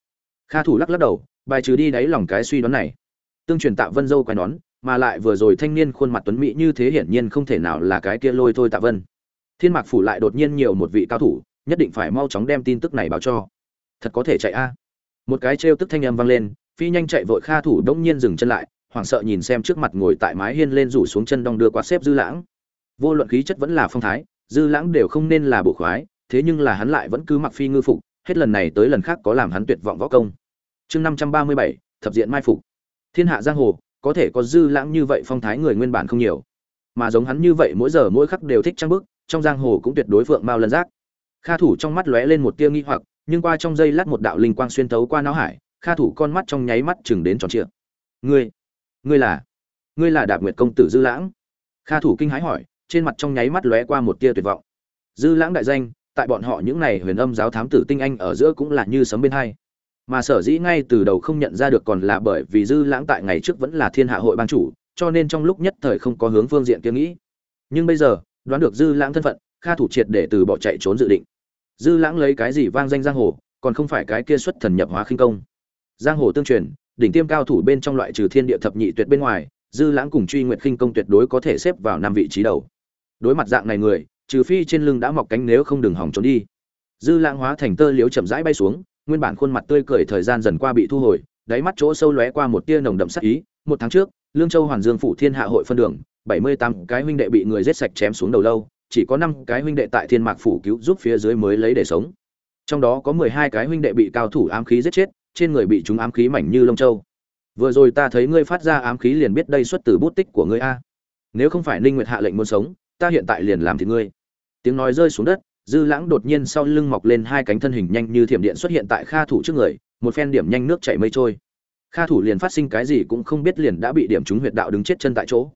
Kha thủ lắc lắc đầu, bài trừ đi đáy lòng cái suy đoán này. Tương truyền tạ vân dâu quay nón, mà lại vừa rồi thanh niên khuôn mặt tuấn mỹ như thế hiển nhiên không thể nào là cái kia lôi thôi tạ vân. Thiên mạc phủ lại đột nhiên nhiều một vị cao thủ, nhất định phải mau chóng đem tin tức này báo cho thật có thể chạy a. Một cái trêu tức thanh âm vang lên, phi nhanh chạy vội kha thủ đông nhiên dừng chân lại, hoảng sợ nhìn xem trước mặt ngồi tại mái hiên lên rủ xuống chân đong đưa quạt xếp dư lãng. Vô luận khí chất vẫn là phong thái, dư lãng đều không nên là bộ khoái, thế nhưng là hắn lại vẫn cứ mặc phi ngư phục, hết lần này tới lần khác có làm hắn tuyệt vọng võ công. Chương năm trăm ba mươi bảy, thập diện mai phục. Thiên hạ giang hồ, có thể có dư lãng như vậy phong thái người nguyên bản không nhiều. Mà giống hắn như vậy mỗi giờ mỗi khắc đều thích trang bức trong giang hồ cũng tuyệt đối phượng mao lân giác. Kha thủ trong mắt lóe lên một tia nghi hoặc nhưng qua trong giây lát một đạo linh quang xuyên thấu qua não hải, kha thủ con mắt trong nháy mắt chừng đến tròn trịa. Ngươi ngươi là ngươi là đạp nguyệt công tử dư lãng? Kha thủ kinh hãi hỏi, trên mặt trong nháy mắt lóe qua một tia tuyệt vọng. Dư lãng đại danh, tại bọn họ những này huyền âm giáo thám tử tinh anh ở giữa cũng là như sấm bên hai. Mà sở dĩ ngay từ đầu không nhận ra được còn là bởi vì dư lãng tại ngày trước vẫn là thiên hạ hội ban chủ, cho nên trong lúc nhất thời không có hướng phương diện kiếm nghĩ. Nhưng bây giờ, đoán được dư lãng thân phận, kha thủ triệt để từ bỏ chạy trốn dự định dư lãng lấy cái gì vang danh giang hồ, còn không phải cái kia xuất thần nhập hóa khinh công. Giang hồ tương truyền, đỉnh tiêm cao thủ bên trong loại trừ thiên địa thập nhị tuyệt bên ngoài, dư lãng cùng truy nguyện khinh công tuyệt đối có thể xếp vào năm vị trí đầu. Đối mặt dạng này người, trừ phi trên lưng đã mọc cánh nếu không đừng hỏng trốn đi. Dư lãng hóa thành tơ liếu chậm rãi bay xuống, nguyên bản khuôn mặt tươi cười thời gian dần qua bị thu hồi, đáy mắt chỗ sâu lóe qua một tia nồng đậm sắc ý. Một tháng trước, lương châu hoàn dương phủ thiên hạ hội phân đường, bảy mươi tám cái huynh đệ bị người giết sạch chém xuống đầu lâu chỉ có năm cái huynh đệ tại thiên mạc phủ cứu giúp phía dưới mới lấy để sống. Trong đó có mười hai cái huynh đệ bị cao thủ ám khí giết chết, trên người bị chúng ám khí mảnh như lông châu. Vừa rồi ta thấy ngươi phát ra ám khí liền biết đây xuất từ bút tích của ngươi a. Nếu không phải ninh nguyệt hạ lệnh muốn sống, ta hiện tại liền làm thì ngươi. Tiếng nói rơi xuống đất, dư lãng đột nhiên sau lưng mọc lên hai cánh thân hình nhanh như thiểm điện xuất hiện tại kha thủ trước người, một phen điểm nhanh nước chảy mây trôi. Kha thủ liền phát sinh cái gì cũng không biết liền đã bị điểm trúng huyệt đạo đứng chết chân tại chỗ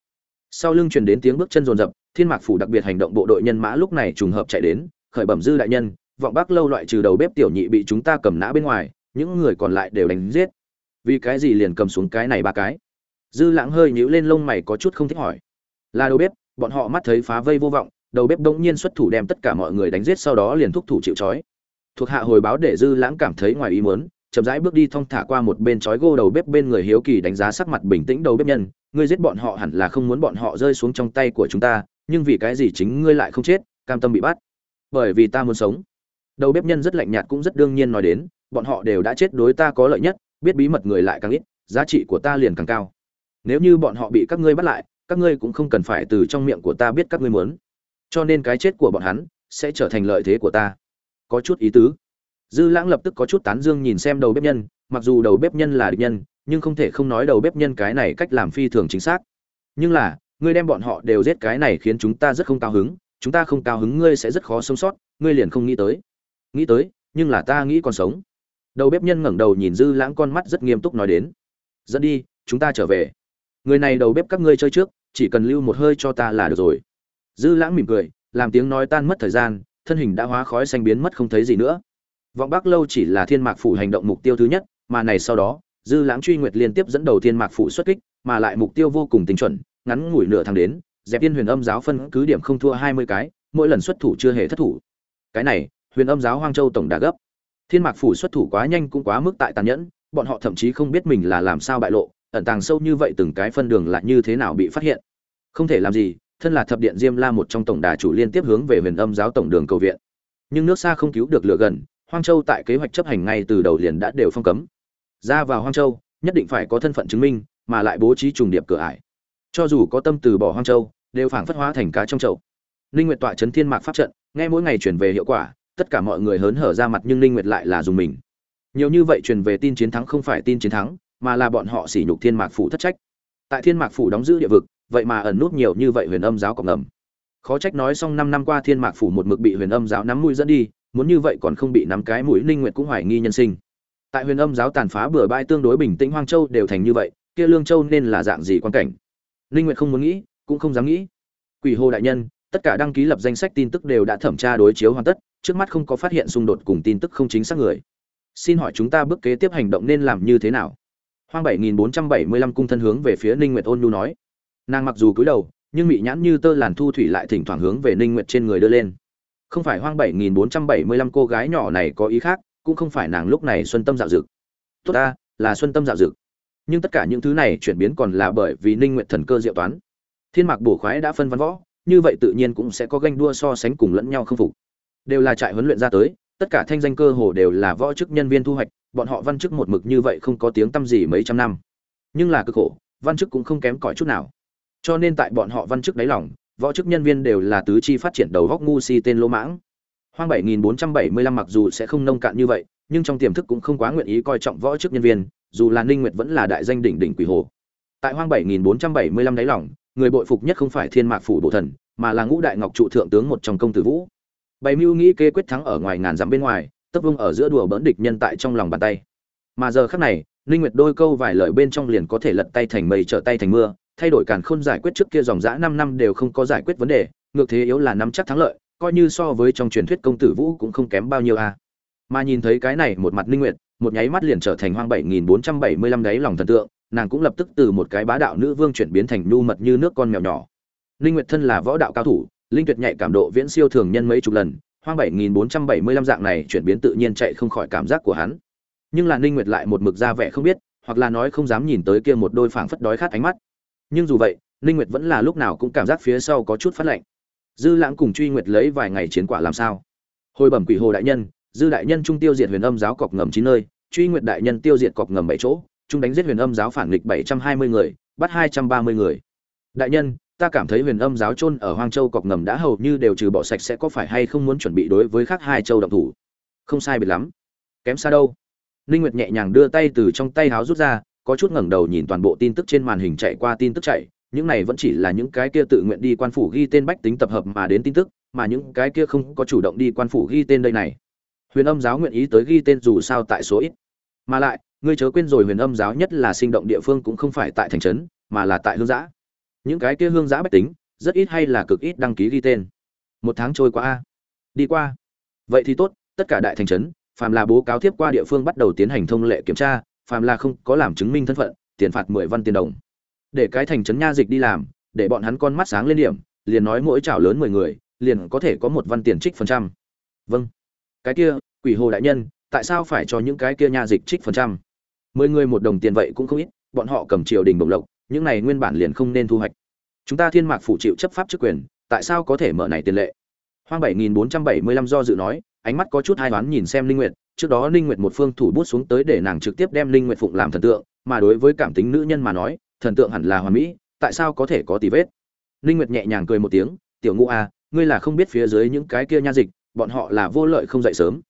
sau lưng truyền đến tiếng bước chân rồn rập thiên mạc phủ đặc biệt hành động bộ đội nhân mã lúc này trùng hợp chạy đến, khởi bẩm dư đại nhân, vọng bác lâu loại trừ đầu bếp tiểu nhị bị chúng ta cầm nã bên ngoài, những người còn lại đều đánh giết. Vì cái gì liền cầm xuống cái này ba cái? Dư lãng hơi nhíu lên lông mày có chút không thích hỏi. Là đầu bếp, bọn họ mắt thấy phá vây vô vọng, đầu bếp đống nhiên xuất thủ đem tất cả mọi người đánh giết sau đó liền thúc thủ chịu trói. Thuộc hạ hồi báo để dư lãng cảm thấy ngoài ý muốn chậm rãi bước đi thong thả qua một bên chói gô đầu bếp bên người hiếu kỳ đánh giá sắc mặt bình tĩnh đầu bếp nhân, ngươi giết bọn họ hẳn là không muốn bọn họ rơi xuống trong tay của chúng ta, nhưng vì cái gì chính ngươi lại không chết, cam tâm bị bắt? Bởi vì ta muốn sống. Đầu bếp nhân rất lạnh nhạt cũng rất đương nhiên nói đến, bọn họ đều đã chết đối ta có lợi nhất, biết bí mật người lại càng ít, giá trị của ta liền càng cao. Nếu như bọn họ bị các ngươi bắt lại, các ngươi cũng không cần phải từ trong miệng của ta biết các ngươi muốn. Cho nên cái chết của bọn hắn sẽ trở thành lợi thế của ta. Có chút ý tứ dư lãng lập tức có chút tán dương nhìn xem đầu bếp nhân, mặc dù đầu bếp nhân là địch nhân, nhưng không thể không nói đầu bếp nhân cái này cách làm phi thường chính xác. Nhưng là, ngươi đem bọn họ đều giết cái này khiến chúng ta rất không cao hứng, chúng ta không cao hứng ngươi sẽ rất khó sống sót, ngươi liền không nghĩ tới. Nghĩ tới, nhưng là ta nghĩ còn sống. Đầu bếp nhân ngẩng đầu nhìn dư lãng con mắt rất nghiêm túc nói đến. Dẫn đi, chúng ta trở về. Người này đầu bếp các ngươi chơi trước, chỉ cần lưu một hơi cho ta là được rồi. Dư lãng mỉm cười, làm tiếng nói tan mất thời gian, thân hình đã hóa khói xanh biến mất không thấy gì nữa vọng bắc lâu chỉ là thiên mạc phủ hành động mục tiêu thứ nhất, mà này sau đó, dư lãng truy nguyệt liên tiếp dẫn đầu thiên mạc phủ xuất kích, mà lại mục tiêu vô cùng tinh chuẩn, ngắn ngủi nửa tháng đến, dẹp tiên huyền âm giáo phân cứ điểm không thua hai mươi cái, mỗi lần xuất thủ chưa hề thất thủ. Cái này, huyền âm giáo hoang châu tổng đã gấp. Thiên mạc phủ xuất thủ quá nhanh cũng quá mức tại tàn nhẫn, bọn họ thậm chí không biết mình là làm sao bại lộ, ẩn tàng sâu như vậy từng cái phân đường lại như thế nào bị phát hiện. Không thể làm gì, thân là thập điện diêm la một trong tổng đà chủ liên tiếp hướng về huyền âm giáo tổng đường cầu viện. Nhưng nước xa không cứu được lửa gần hoang châu tại kế hoạch chấp hành ngay từ đầu liền đã đều phong cấm. Ra vào hoang châu, nhất định phải có thân phận chứng minh, mà lại bố trí trùng điệp cửa ải. Cho dù có tâm từ bỏ hoang châu, đều phảng phất hóa thành cá trong chậu. Linh nguyệt tọa chấn thiên mạc pháp trận, nghe mỗi ngày truyền về hiệu quả, tất cả mọi người hớn hở ra mặt nhưng linh nguyệt lại là dùng mình. Nhiều như vậy truyền về tin chiến thắng không phải tin chiến thắng, mà là bọn họ sỉ nhục thiên mạc phủ thất trách. Tại thiên mạc phủ đóng giữ địa vực, vậy mà ẩn nút nhiều như vậy huyền âm giáo cộng ngầm. Khó trách nói xong năm năm qua thiên mạc phủ một mực bị huyền âm giáo nắm mũi dẫn đi muốn như vậy còn không bị nắm cái mũi ninh nguyệt cũng hoài nghi nhân sinh. Tại huyền âm giáo tàn phá bừa bãi tương đối bình tĩnh hoang châu đều thành như vậy, kia lương châu nên là dạng gì quan cảnh? Ninh nguyệt không muốn nghĩ, cũng không dám nghĩ. Quỷ hồ đại nhân, tất cả đăng ký lập danh sách tin tức đều đã thẩm tra đối chiếu hoàn tất, trước mắt không có phát hiện xung đột cùng tin tức không chính xác người. Xin hỏi chúng ta bước kế tiếp hành động nên làm như thế nào? Hoang 7475 cung thân hướng về phía ninh nguyệt ôn nhu nói. Nàng mặc dù cúi đầu, nhưng mị nhãn như tơ làn thu thủy lại thỉnh thoảng hướng về ninh nguyệt trên người đưa lên không phải hoang 7475 cô gái nhỏ này có ý khác, cũng không phải nàng lúc này xuân tâm dạo dực. Tốt ta, là xuân tâm dạo dực. Nhưng tất cả những thứ này chuyển biến còn là bởi vì ninh nguyệt thần cơ diệu toán. Thiên mạc bổ khoái đã phân văn võ, như vậy tự nhiên cũng sẽ có ganh đua so sánh cùng lẫn nhau không phục. Đều là trại huấn luyện ra tới, tất cả thanh danh cơ hồ đều là võ chức nhân viên thu hoạch, bọn họ văn chức một mực như vậy không có tiếng tăm gì mấy trăm năm. Nhưng là cực khổ, văn chức cũng không kém cỏi chút nào. Cho nên tại bọn họ văn chức đáy lòng võ chức nhân viên đều là tứ chi phát triển đầu góc ngu si tên lỗ mãng. Hoang 7475 mặc dù sẽ không nông cạn như vậy, nhưng trong tiềm thức cũng không quá nguyện ý coi trọng võ chức nhân viên, dù là ninh nguyệt vẫn là đại danh đỉnh đỉnh quỷ hồ. Tại hoang 7475 đáy lòng, người bội phục nhất không phải thiên mạc phủ bộ thần, mà là ngũ đại ngọc trụ thượng tướng một trong công tử vũ. Bày mưu nghĩ kế quyết thắng ở ngoài ngàn dặm bên ngoài, tấp vương ở giữa đùa bỡn địch nhân tại trong lòng bàn tay. Mà giờ khắc này, ninh nguyệt đôi câu vài lời bên trong liền có thể lật tay thành mây, trở tay thành mưa thay đổi càn khôn giải quyết trước kia dòng dã 5 năm đều không có giải quyết vấn đề, ngược thế yếu là nắm chắc thắng lợi, coi như so với trong truyền thuyết công tử vũ cũng không kém bao nhiêu a. À. mà nhìn thấy cái này một mặt ninh nguyệt một nháy mắt liền trở thành hoang 7475 đáy lòng thần tượng, nàng cũng lập tức từ một cái bá đạo nữ vương chuyển biến thành nhu mật như nước con mèo nhỏ. Ninh nguyệt thân là võ đạo cao thủ, linh tuyệt nhạy cảm độ viễn siêu thường nhân mấy chục lần, hoang 7475 dạng này chuyển biến tự nhiên chạy không khỏi cảm giác của hắn. Nhưng là ninh nguyệt lại một mực ra vẻ không biết, hoặc là nói không dám nhìn tới kia một đôi phảng phất đói khát ánh mắt nhưng dù vậy, ninh nguyệt vẫn là lúc nào cũng cảm giác phía sau có chút phát lạnh. Dư lãng cùng truy nguyệt lấy vài ngày chiến quả làm sao? Hồi bẩm quỷ hồ đại nhân, dư đại nhân trung tiêu diệt huyền âm giáo cọc ngầm chín nơi, truy nguyệt đại nhân tiêu diệt cọc ngầm bảy chỗ, trung đánh giết huyền âm giáo phản nghịch bảy trăm hai mươi người, bắt hai trăm ba mươi người. Đại nhân, ta cảm thấy huyền âm giáo chôn ở hoang châu cọc ngầm đã hầu như đều trừ bỏ sạch sẽ có phải hay không muốn chuẩn bị đối với khác hai châu động thủ? Không sai biệt lắm. Kém xa đâu. Ninh nguyệt nhẹ nhàng đưa tay từ trong tay háo rút ra có chút ngẩng đầu nhìn toàn bộ tin tức trên màn hình chạy qua tin tức chạy, những này vẫn chỉ là những cái kia tự nguyện đi quan phủ ghi tên bách tính tập hợp mà đến tin tức, mà những cái kia không có chủ động đi quan phủ ghi tên đây này. Huyền âm giáo nguyện ý tới ghi tên dù sao tại số ít. Mà lại, ngươi chớ quên rồi huyền âm giáo nhất là sinh động địa phương cũng không phải tại thành trấn, mà là tại hương giã. Những cái kia hương giã bách tính, rất ít hay là cực ít đăng ký ghi tên. Một tháng trôi qua. A đi qua. Vậy thì tốt, tất cả đại thành trấn, phàm là bố cáo tiếp qua địa phương bắt đầu tiến hành thông lệ kiểm tra phàm là không có làm chứng minh thân phận, tiền phạt mười văn tiền đồng. Để cái thành trấn nha dịch đi làm, để bọn hắn con mắt sáng lên điểm, liền nói mỗi chảo lớn mười người, liền có thể có một văn tiền trích phần trăm. Vâng. Cái kia, quỷ hồ đại nhân, tại sao phải cho những cái kia nha dịch trích phần trăm? Mười người một đồng tiền vậy cũng không ít, bọn họ cầm triều đình bổng lộc, những này nguyên bản liền không nên thu hoạch. Chúng ta thiên mạc phụ chịu chấp pháp chức quyền, tại sao có thể mở này tiền lệ? Hoang bảy nghìn bốn trăm bảy mươi lăm do dự nói, ánh mắt có chút hai đoán nhìn xem linh nguyệt trước đó ninh nguyệt một phương thủ bút xuống tới để nàng trực tiếp đem ninh nguyệt phụng làm thần tượng mà đối với cảm tính nữ nhân mà nói thần tượng hẳn là hoàn mỹ tại sao có thể có tì vết? Ninh nguyệt nhẹ nhàng cười một tiếng tiểu ngũ à, ngươi là không biết phía dưới những cái kia nha dịch bọn họ là vô lợi không dậy sớm.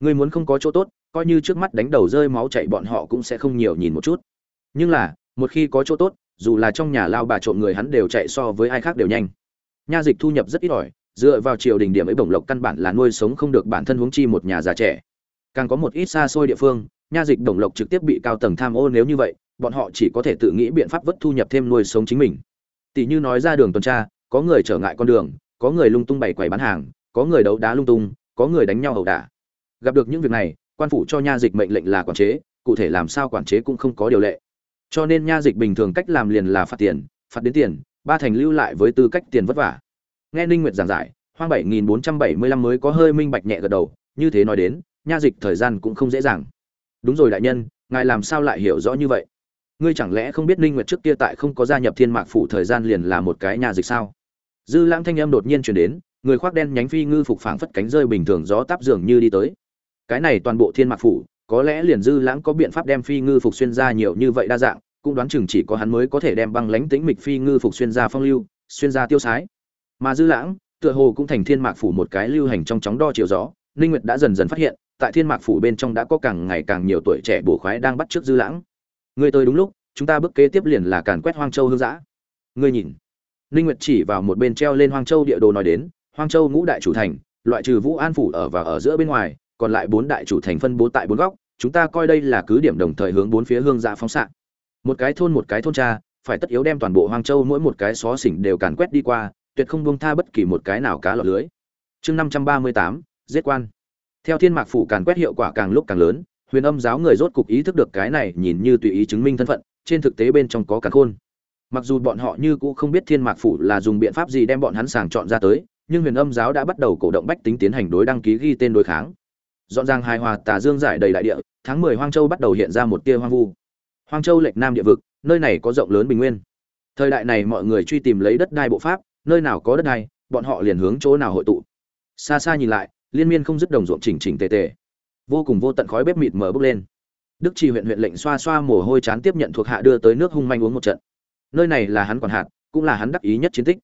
Ngươi muốn không có chỗ tốt coi như trước mắt đánh đầu rơi máu chảy bọn họ cũng sẽ không nhiều nhìn một chút. Nhưng là một khi có chỗ tốt dù là trong nhà lao bà trộm người hắn đều chạy so với ai khác đều nhanh. Nha dịch thu nhập rất ít ỏi dựa vào triều đình điểm ấy bổng lộc căn bản là nuôi sống không được bản thân huống chi một nhà già trẻ càng có một ít xa xôi địa phương, nha dịch đồng lộc trực tiếp bị cao tầng tham ô nếu như vậy, bọn họ chỉ có thể tự nghĩ biện pháp vất thu nhập thêm nuôi sống chính mình. Tỷ như nói ra đường tuần tra, có người trở ngại con đường, có người lung tung bày quầy bán hàng, có người đấu đá lung tung, có người đánh nhau ẩu đả. Gặp được những việc này, quan phủ cho nha dịch mệnh lệnh là quản chế, cụ thể làm sao quản chế cũng không có điều lệ. Cho nên nha dịch bình thường cách làm liền là phạt tiền, phạt đến tiền, ba thành lưu lại với tư cách tiền vất vả. Nghe ninh nguyệt giảng giải, hoang bảy nghìn bốn trăm bảy mươi lăm mới có hơi minh bạch nhẹ gật đầu, như thế nói đến nha dịch thời gian cũng không dễ dàng. Đúng rồi đại nhân, ngài làm sao lại hiểu rõ như vậy? Ngươi chẳng lẽ không biết ninh nguyệt trước kia tại không có gia nhập thiên mạc phủ thời gian liền là một cái nha dịch sao? Dư lãng thanh âm đột nhiên truyền đến, người khoác đen nhánh phi ngư phục phảng phất cánh rơi bình thường gió táp dường như đi tới. Cái này toàn bộ thiên mạc phủ, có lẽ liền dư lãng có biện pháp đem phi ngư phục xuyên ra nhiều như vậy đa dạng, cũng đoán chừng chỉ có hắn mới có thể đem băng lãnh tĩnh mịch phi ngư phục xuyên ra phong lưu, xuyên ra tiêu sái. Mà dư lãng, tựa hồ cũng thành thiên mạc phủ một cái lưu hành trong chóng đo chiều gió, ninh nguyệt đã dần dần phát hiện tại thiên mạc phủ bên trong đã có càng ngày càng nhiều tuổi trẻ bổ khoái đang bắt trước dư lãng. Người tới đúng lúc, chúng ta bước kế tiếp liền là càn quét hoang châu hương giã ngươi nhìn. Ninh nguyệt chỉ vào một bên treo lên hoang châu địa đồ nói đến, hoang châu ngũ đại chủ thành, loại trừ vũ an phủ ở và ở giữa bên ngoài, còn lại bốn đại chủ thành phân bố tại bốn góc, chúng ta coi đây là cứ điểm đồng thời hướng bốn phía hương giã phóng xạ. Một cái thôn một cái thôn cha, phải tất yếu đem toàn bộ hoang châu mỗi một cái xó xỉnh đều càn quét đi qua, tuyệt không buông tha bất kỳ một cái nào cá lọt lưới. Chương năm trăm ba mươi tám, giết quan theo thiên mạc phủ càn quét hiệu quả càng lúc càng lớn, huyền âm giáo người rốt cục ý thức được cái này nhìn như tùy ý chứng minh thân phận, trên thực tế bên trong có cả khôn. Mặc dù bọn họ như cũ không biết thiên mạc phủ là dùng biện pháp gì đem bọn hắn sàng chọn ra tới, nhưng huyền âm giáo đã bắt đầu cổ động bách tính tiến hành đối đăng ký ghi tên đối kháng. Dọn dàng hài hòa tà dương giải đầy đại địa, tháng mười hoang châu bắt đầu hiện ra một tia hoang vu. Hoang châu lệch nam địa vực, nơi này có rộng lớn bình nguyên. Thời đại này mọi người truy tìm lấy đất đai bộ pháp, nơi nào có đất đai, bọn họ liền hướng chỗ nào hội tụ. Xa xa nhìn lại liên miên không dứt đồng ruộng chỉnh chỉnh tề tề. Vô cùng vô tận khói bếp mịt mờ bốc lên. Đức trì huyện huyện lệnh xoa xoa mồ hôi chán tiếp nhận thuộc hạ đưa tới nước hung manh uống một trận. Nơi này là hắn quản hạt, cũng là hắn đắc ý nhất chiến tích.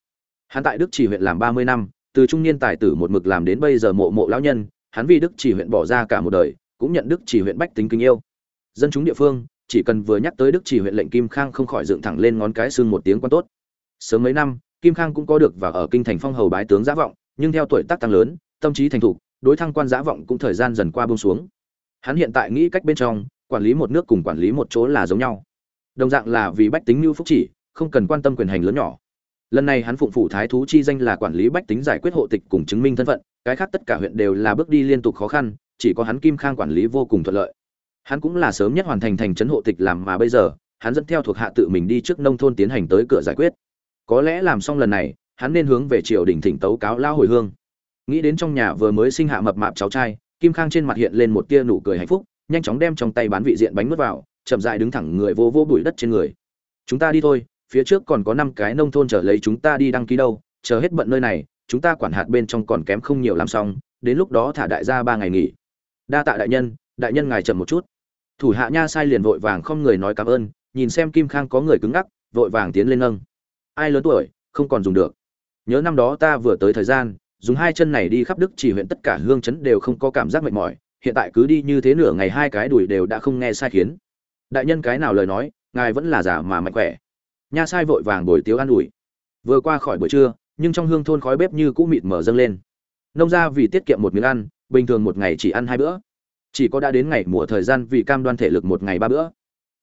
Hắn tại đức trì huyện làm ba mươi năm, từ trung niên tài tử một mực làm đến bây giờ mộ mộ lão nhân, hắn vì đức trì huyện bỏ ra cả một đời, cũng nhận đức trì huyện bách tính kính yêu. Dân chúng địa phương, chỉ cần vừa nhắc tới đức trì huyện lệnh kim khang không khỏi dựng thẳng lên ngón cái xương một tiếng quan tốt. Sớm mấy năm, kim khang cũng có được và ở kinh thành phong hầu bái tướng giả vọng, nhưng theo tuổi tác tăng lớn tâm trí thành thục, đối thăng quan giã vọng cũng thời gian dần qua buông xuống. Hắn hiện tại nghĩ cách bên trong, quản lý một nước cùng quản lý một chỗ là giống nhau. Đồng dạng là vì bách tính mưu phúc chỉ, không cần quan tâm quyền hành lớn nhỏ. Lần này hắn phụng phủ thái thú chi danh là quản lý bách tính giải quyết hộ tịch cùng chứng minh thân phận, cái khác tất cả huyện đều là bước đi liên tục khó khăn, chỉ có hắn kim khang quản lý vô cùng thuận lợi. Hắn cũng là sớm nhất hoàn thành thành trấn hộ tịch làm mà bây giờ, hắn dẫn theo thuộc hạ tự mình đi trước nông thôn tiến hành tới cửa giải quyết. Có lẽ làm xong lần này, hắn nên hướng về triều đình thỉnh tấu cáo lao hồi hương nghĩ đến trong nhà vừa mới sinh hạ mập mạp cháu trai, kim khang trên mặt hiện lên một tia nụ cười hạnh phúc, nhanh chóng đem trong tay bán vị diện bánh nuốt vào, chậm dại đứng thẳng người vô vô bụi đất trên người. Chúng ta đi thôi, phía trước còn có năm cái nông thôn trở lấy chúng ta đi đăng ký đâu, chờ hết bận nơi này, chúng ta quản hạt bên trong còn kém không nhiều làm xong, đến lúc đó thả đại gia ba ngày nghỉ. Đa tạ đại nhân đại nhân ngài chậm một chút. Thủ hạ nha sai liền vội vàng không người nói cảm ơn, nhìn xem kim khang có người cứng ngắc, vội vàng tiến lên nâng. Ai lớn tuổi, không còn dùng được. Nhớ năm đó ta vừa tới thời gian dùng hai chân này đi khắp đức chỉ huyện tất cả hương chấn đều không có cảm giác mệt mỏi, hiện tại cứ đi như thế nửa ngày hai cái đùi đều đã không nghe sai khiến. Đại nhân cái nào lời nói, ngài vẫn là giả mà mạnh khỏe. Nha sai vội vàng bồi tiếu an ủi. Vừa qua khỏi buổi trưa, nhưng trong hương thôn khói bếp như cũ mịt mở dâng lên. Nông ra vì tiết kiệm một miếng ăn, bình thường một ngày chỉ ăn hai bữa. Chỉ có đã đến ngày mùa thời gian vì cam đoan thể lực một ngày ba bữa.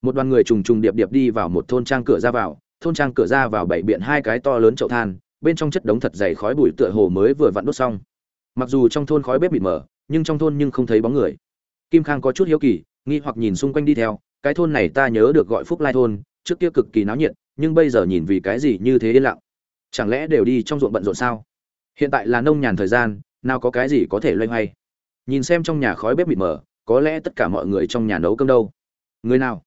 Một đoàn người trùng trùng điệp điệp đi vào một thôn trang cửa ra vào, thôn trang cửa ra vào bảy biện hai cái to lớn chậu than bên trong chất đống thật dày khói bụi tựa hồ mới vừa vặn đốt xong. Mặc dù trong thôn khói bếp mịt mờ, nhưng trong thôn nhưng không thấy bóng người. Kim khang có chút hiếu kỳ, nghi hoặc nhìn xung quanh đi theo, cái thôn này ta nhớ được gọi phúc lai thôn, trước kia cực kỳ náo nhiệt, nhưng bây giờ nhìn vì cái gì như thế yên lặng? Chẳng lẽ đều đi trong ruộng bận rộn sao? Hiện tại là nông nhàn thời gian, nào có cái gì có thể loay hoay? Nhìn xem trong nhà khói bếp mịt mờ, có lẽ tất cả mọi người trong nhà nấu cơm đâu. Người nào?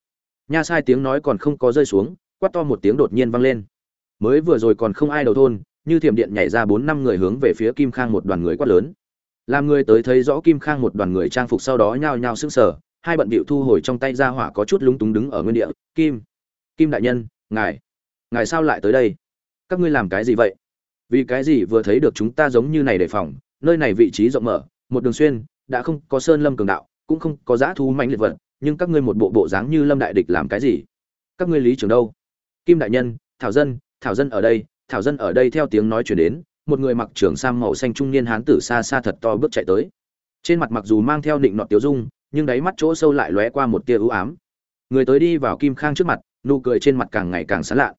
Nha sai tiếng nói còn không có rơi xuống, quát to một tiếng đột nhiên vang lên mới vừa rồi còn không ai đầu thôn, như thiểm điện nhảy ra bốn năm người hướng về phía kim khang một đoàn người quát lớn. Làm người tới thấy rõ kim khang một đoàn người trang phục sau đó nhao nhao sững sờ, hai bận bịu thu hồi trong tay ra hỏa có chút lúng túng đứng ở nguyên địa, kim kim đại nhân, ngài ngài sao lại tới đây? Các ngươi làm cái gì vậy? Vì cái gì vừa thấy được chúng ta giống như này đề phòng, nơi này vị trí rộng mở, một đường xuyên, đã không có sơn lâm cường đạo, cũng không có giã thú mạnh liệt vật, nhưng các ngươi một bộ bộ dáng như lâm đại địch làm cái gì? Các ngươi lý trưởng đâu? Kim đại nhân, thảo dân thảo dân ở đây, thảo dân ở đây theo tiếng nói chuyển đến, một người mặc trưởng sam màu xanh trung niên hán tử xa xa thật to bước chạy tới. Trên mặt mặc dù mang theo định nọt tiêu dung, nhưng đáy mắt chỗ sâu lại lóe qua một tia ưu ám. Người tới đi vào kim khang trước mặt, nụ cười trên mặt càng ngày càng sán lạ.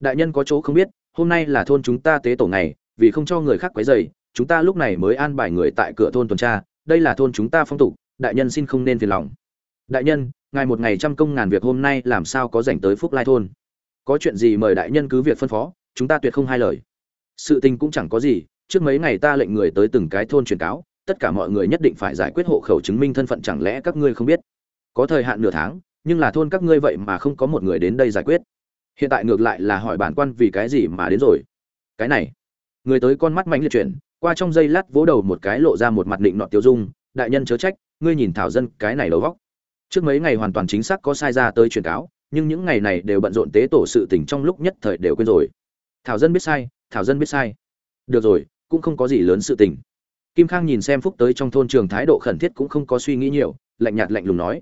Đại nhân có chỗ không biết, hôm nay là thôn chúng ta tế tổ ngày, vì không cho người khác quấy rầy, chúng ta lúc này mới an bài người tại cửa thôn tuần tra, đây là thôn chúng ta phong tục, đại nhân xin không nên phiền lòng. Đại nhân, ngài một ngày trăm công ngàn việc hôm nay làm sao có dành tới phúc lai thôn? Có chuyện gì mời đại nhân cứ việc phân phó, chúng ta tuyệt không hai lời. Sự tình cũng chẳng có gì, trước mấy ngày ta lệnh người tới từng cái thôn truyền cáo, tất cả mọi người nhất định phải giải quyết hộ khẩu chứng minh thân phận, chẳng lẽ các ngươi không biết? Có thời hạn nửa tháng, nhưng là thôn các ngươi vậy mà không có một người đến đây giải quyết. Hiện tại ngược lại là hỏi bản quan vì cái gì mà đến rồi. Cái này, người tới con mắt mạnh liệt chuyển, qua trong giây lát vỗ đầu một cái lộ ra một mặt định nọ tiêu dung, đại nhân chớ trách, ngươi nhìn thảo dân cái này đầu vóc trước mấy ngày hoàn toàn chính xác có sai ra tới truyền cáo nhưng những ngày này đều bận rộn tế tổ sự tình trong lúc nhất thời đều quên rồi. Thảo dân biết sai, thảo dân biết sai. Được rồi, cũng không có gì lớn sự tình. Kim khang nhìn xem phúc tới trong thôn trường thái độ khẩn thiết cũng không có suy nghĩ nhiều, lạnh nhạt lạnh lùng nói.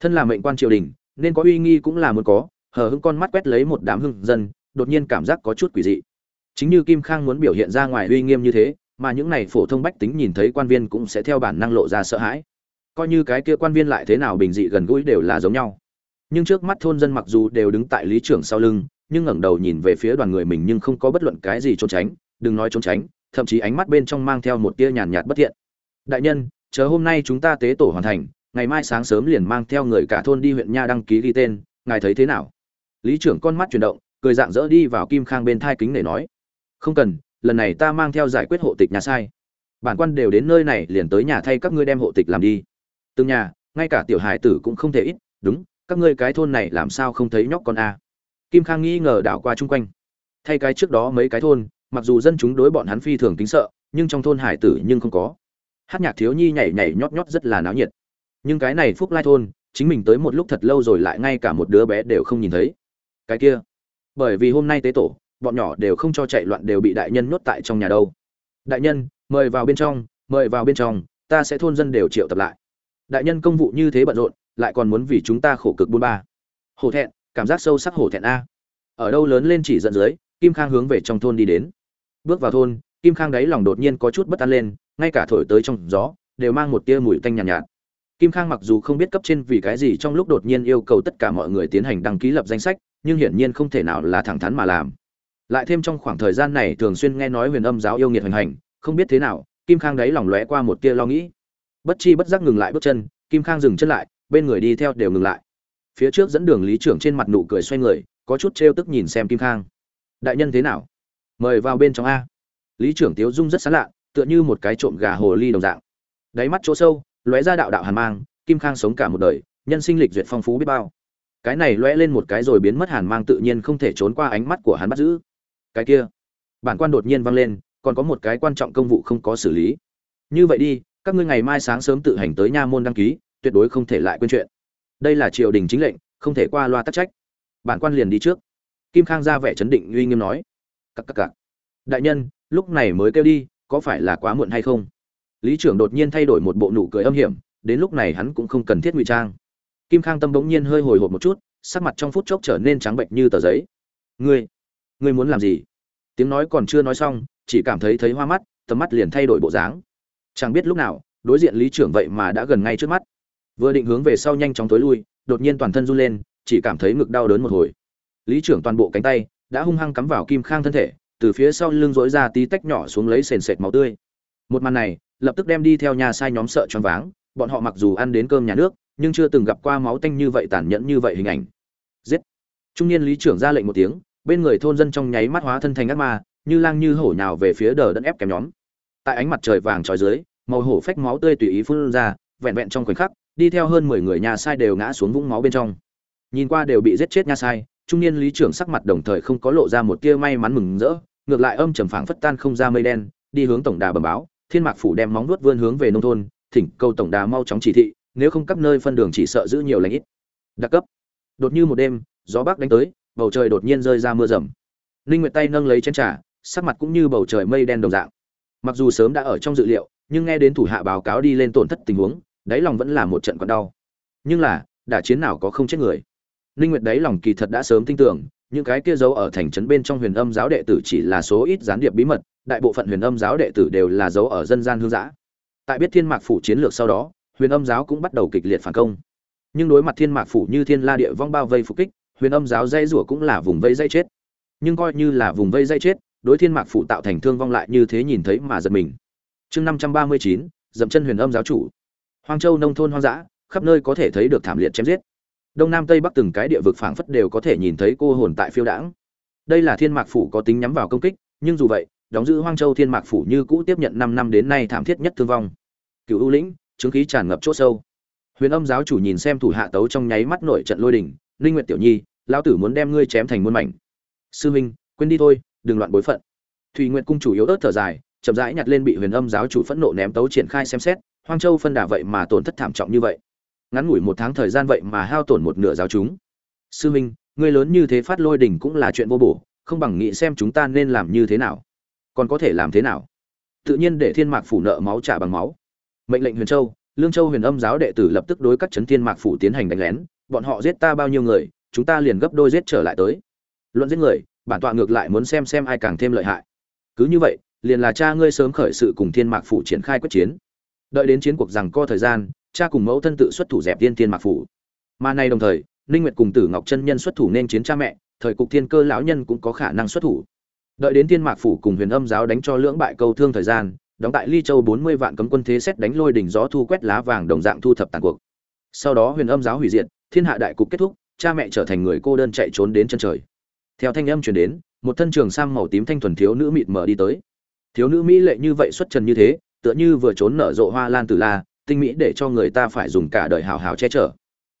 Thân là mệnh quan triều đình, nên có uy nghi cũng là muốn có, hờ hững con mắt quét lấy một đám hưng dân, đột nhiên cảm giác có chút quỷ dị. Chính như kim khang muốn biểu hiện ra ngoài uy nghiêm như thế, mà những này phổ thông bách tính nhìn thấy quan viên cũng sẽ theo bản năng lộ ra sợ hãi. Coi như cái kia quan viên lại thế nào bình dị gần gũi đều là giống nhau nhưng trước mắt thôn dân mặc dù đều đứng tại lý trưởng sau lưng, nhưng ngẩng đầu nhìn về phía đoàn người mình nhưng không có bất luận cái gì trốn tránh, đừng nói trốn tránh, thậm chí ánh mắt bên trong mang theo một tia nhàn nhạt bất thiện. Đại nhân, chờ hôm nay chúng ta tế tổ hoàn thành, ngày mai sáng sớm liền mang theo người cả thôn đi huyện nha đăng ký ghi tên, ngài thấy thế nào? Lý trưởng con mắt chuyển động, cười dạng dỡ đi vào kim khang bên thai kính để nói. Không cần, lần này ta mang theo giải quyết hộ tịch nhà sai. Bản quan đều đến nơi này liền tới nhà thay các ngươi đem hộ tịch làm đi. Từng nhà, ngay cả tiểu hài tử cũng không thể ít, đúng các ngươi cái thôn này làm sao không thấy nhóc con a? Kim khang nghi ngờ đảo qua chung quanh. Thay cái trước đó mấy cái thôn, mặc dù dân chúng đối bọn hắn phi thường kính sợ, nhưng trong thôn hải tử nhưng không có. Hát nhạc thiếu nhi nhảy nhảy nhót nhót rất là náo nhiệt. Nhưng cái này phúc lai thôn, chính mình tới một lúc thật lâu rồi lại ngay cả một đứa bé đều không nhìn thấy. Cái kia, bởi vì hôm nay tế tổ, bọn nhỏ đều không cho chạy loạn đều bị đại nhân nhốt tại trong nhà đâu. Đại nhân, mời vào bên trong, mời vào bên trong, ta sẽ thôn dân đều triệu tập lại đại nhân công vụ như thế bận rộn lại còn muốn vì chúng ta khổ cực buôn ba. Hổ thẹn cảm giác sâu sắc hổ thẹn a. Ở đâu lớn lên chỉ dẫn dưới kim khang hướng về trong thôn đi đến. Bước vào thôn kim khang đáy lòng đột nhiên có chút bất an lên ngay cả thổi tới trong gió đều mang một tia mùi tanh nhàn nhạt, nhạt. Kim khang mặc dù không biết cấp trên vì cái gì trong lúc đột nhiên yêu cầu tất cả mọi người tiến hành đăng ký lập danh sách nhưng hiển nhiên không thể nào là thẳng thắn mà làm. Lại thêm trong khoảng thời gian này thường xuyên nghe nói huyền âm giáo yêu nghiệt hoành hành không biết thế nào kim khang đáy lòng lóe qua một tia lo nghĩ bất chi bất giác ngừng lại bước chân, kim khang dừng chân lại, bên người đi theo đều ngừng lại. Phía trước dẫn đường lý trưởng trên mặt nụ cười xoay người, có chút trêu tức nhìn xem kim khang. Đại nhân thế nào? Mời vào bên trong a. Lý trưởng tiếu dung rất xán lạ, tựa như một cái trộm gà hồ ly đồng dạng. Đáy mắt chỗ sâu, lóe ra đạo đạo hàn mang, kim khang sống cả một đời, nhân sinh lịch duyệt phong phú biết bao. Cái này lóe lên một cái rồi biến mất hàn mang tự nhiên không thể trốn qua ánh mắt của hắn bắt giữ. Cái kia, bản quan đột nhiên vang lên, còn có một cái quan trọng công vụ không có xử lý. Như vậy đi các ngươi ngày mai sáng sớm tự hành tới nha môn đăng ký, tuyệt đối không thể lại quên chuyện. Đây là triều đình chính lệnh, không thể qua loa tắc trách. Bản quan liền đi trước. Kim khang ra vẻ chấn định, uy nghiêm nói. Cặc cặc cặc. Đại nhân, lúc này mới kêu đi, có phải là quá muộn hay không? Lý trưởng đột nhiên thay đổi một bộ nụ cười âm hiểm, đến lúc này hắn cũng không cần thiết ngụy trang. Kim khang tâm bỗng nhiên hơi hồi hộp một chút, sắc mặt trong phút chốc trở nên trắng bệnh như tờ giấy. Ngươi ngươi muốn làm gì? Tiếng nói còn chưa nói xong, chỉ cảm thấy thấy hoa mắt, tầm mắt liền thay đổi bộ dáng chẳng biết lúc nào, đối diện lý trưởng vậy mà đã gần ngay trước mắt. Vừa định hướng về sau nhanh chóng tối lui, đột nhiên toàn thân run lên, chỉ cảm thấy ngực đau đớn một hồi. Lý trưởng toàn bộ cánh tay đã hung hăng cắm vào kim khang thân thể, từ phía sau lưng dối ra tí tách nhỏ xuống lấy sền sệt máu tươi. Một màn này, lập tức đem đi theo nhà sai nhóm sợ choáng váng, bọn họ mặc dù ăn đến cơm nhà nước, nhưng chưa từng gặp qua máu tanh như vậy tàn nhẫn như vậy hình ảnh. Giết! Trung niên lý trưởng ra lệnh một tiếng, bên người thôn dân trong nháy mắt hóa thân thành ác ma, như lang như hổ nhào về phía đờ đẫn ép kém nhóm tại ánh mặt trời vàng trói dưới, màu hổ phách máu tươi tùy ý phun ra, vẹn vẹn trong khoảnh khắc, đi theo hơn mười người nhà sai đều ngã xuống vũng máu bên trong. Nhìn qua đều bị giết chết nha sai, trung niên lý trưởng sắc mặt đồng thời không có lộ ra một tia may mắn mừng rỡ, ngược lại âm trầm phảng phất tan không ra mây đen, đi hướng tổng đà bẩm báo, thiên mạc phủ đem móng nuốt vươn hướng về nông thôn, thỉnh cầu tổng đà mau chóng chỉ thị, nếu không các nơi phân đường chỉ sợ giữ nhiều lãnh ít. Đặc cấp. Đột như một đêm, gió bắc đánh tới, bầu trời đột nhiên rơi ra mưa rầm. Linh nguyệt tay nâng lấy chén trà, sắc mặt cũng như bầu trời mây đen đồng dạng mặc dù sớm đã ở trong dự liệu, nhưng nghe đến thủ hạ báo cáo đi lên tổn thất tình huống, đáy lòng vẫn là một trận còn đau. Nhưng là, đả chiến nào có không chết người? Ninh nguyệt đáy lòng kỳ thật đã sớm tin tưởng, những cái kia giấu ở thành trấn bên trong huyền âm giáo đệ tử chỉ là số ít gián điệp bí mật, đại bộ phận huyền âm giáo đệ tử đều là giấu ở dân gian hương giã tại biết thiên mạc phủ chiến lược sau đó, huyền âm giáo cũng bắt đầu kịch liệt phản công. Nhưng đối mặt thiên mạc phủ như thiên la địa vong bao vây phục kích, huyền âm giáo dây rủa cũng là vùng vây dây chết. Nhưng coi như là vùng vây dây chết đối thiên mạc phủ tạo thành thương vong lại như thế nhìn thấy mà giật mình. Chương năm trăm ba mươi chín, dậm chân huyền âm giáo chủ. Hoang châu nông thôn hoang dã, khắp nơi có thể thấy được thảm liệt chém giết. Đông nam, tây bắc từng cái địa vực phảng phất đều có thể nhìn thấy cô hồn tại phiêu đãng. Đây là thiên mạc phủ có tính nhắm vào công kích, nhưng dù vậy, đóng giữ hoang châu thiên mạc phủ như cũ tiếp nhận năm năm đến nay thảm thiết nhất thương vong. Cựu ưu lĩnh, chứng khí tràn ngập chỗ sâu. Huyền âm giáo chủ nhìn xem thủ hạ tấu trong nháy mắt nội trận lôi đình linh nguyện tiểu nhi, lão tử muốn đem ngươi chém thành muôn mảnh. Sư huynh, quên đi thôi đừng loạn bối phận. Thùy nguyện cung chủ yếu ớt thở dài, chậm rãi nhặt lên bị huyền âm giáo chủ phẫn nộ ném tấu triển khai xem xét, hoang châu phân đà vậy mà tổn thất thảm trọng như vậy. Ngắn ngủi một tháng thời gian vậy mà hao tổn một nửa giáo chúng. Sư huynh ngươi lớn như thế phát lôi đỉnh cũng là chuyện vô bổ, không bằng nghĩ xem chúng ta nên làm như thế nào. Còn có thể làm thế nào? Tự nhiên để thiên mạc phủ nợ máu trả bằng máu. Mệnh lệnh huyền châu, lương châu huyền âm giáo đệ tử lập tức đối các chấn thiên mạc phủ tiến hành đánh lén, bọn họ giết ta bao nhiêu người, chúng ta liền gấp đôi giết trở lại tới. Luận giết người bản tọa ngược lại muốn xem xem ai càng thêm lợi hại. Cứ như vậy, liền là cha ngươi sớm khởi sự cùng thiên mạc phủ triển khai quyết chiến. Đợi đến chiến cuộc rằng co thời gian, cha cùng mẫu thân tự xuất thủ dẹp tiên thiên mạc phủ. Mà nay đồng thời, ninh nguyệt cùng tử ngọc chân nhân xuất thủ nên chiến cha mẹ, thời cục thiên cơ lão nhân cũng có khả năng xuất thủ. Đợi đến thiên mạc phủ cùng huyền âm giáo đánh cho lưỡng bại câu thương thời gian, đóng tại ly châu 40 vạn cấm quân thế xét đánh lôi đỉnh gió thu quét lá vàng đồng dạng thu thập tàn cuộc. Sau đó huyền âm giáo hủy diệt, thiên hạ đại cục kết thúc, cha mẹ trở thành người cô đơn chạy trốn đến chân trời theo thanh âm truyền đến, một thân trường sang màu tím thanh thuần thiếu nữ mịt mờ đi tới. Thiếu nữ mỹ lệ như vậy xuất trần như thế, tựa như vừa trốn nở rộ hoa lan tử la, tinh mỹ để cho người ta phải dùng cả đời hào hào che chở.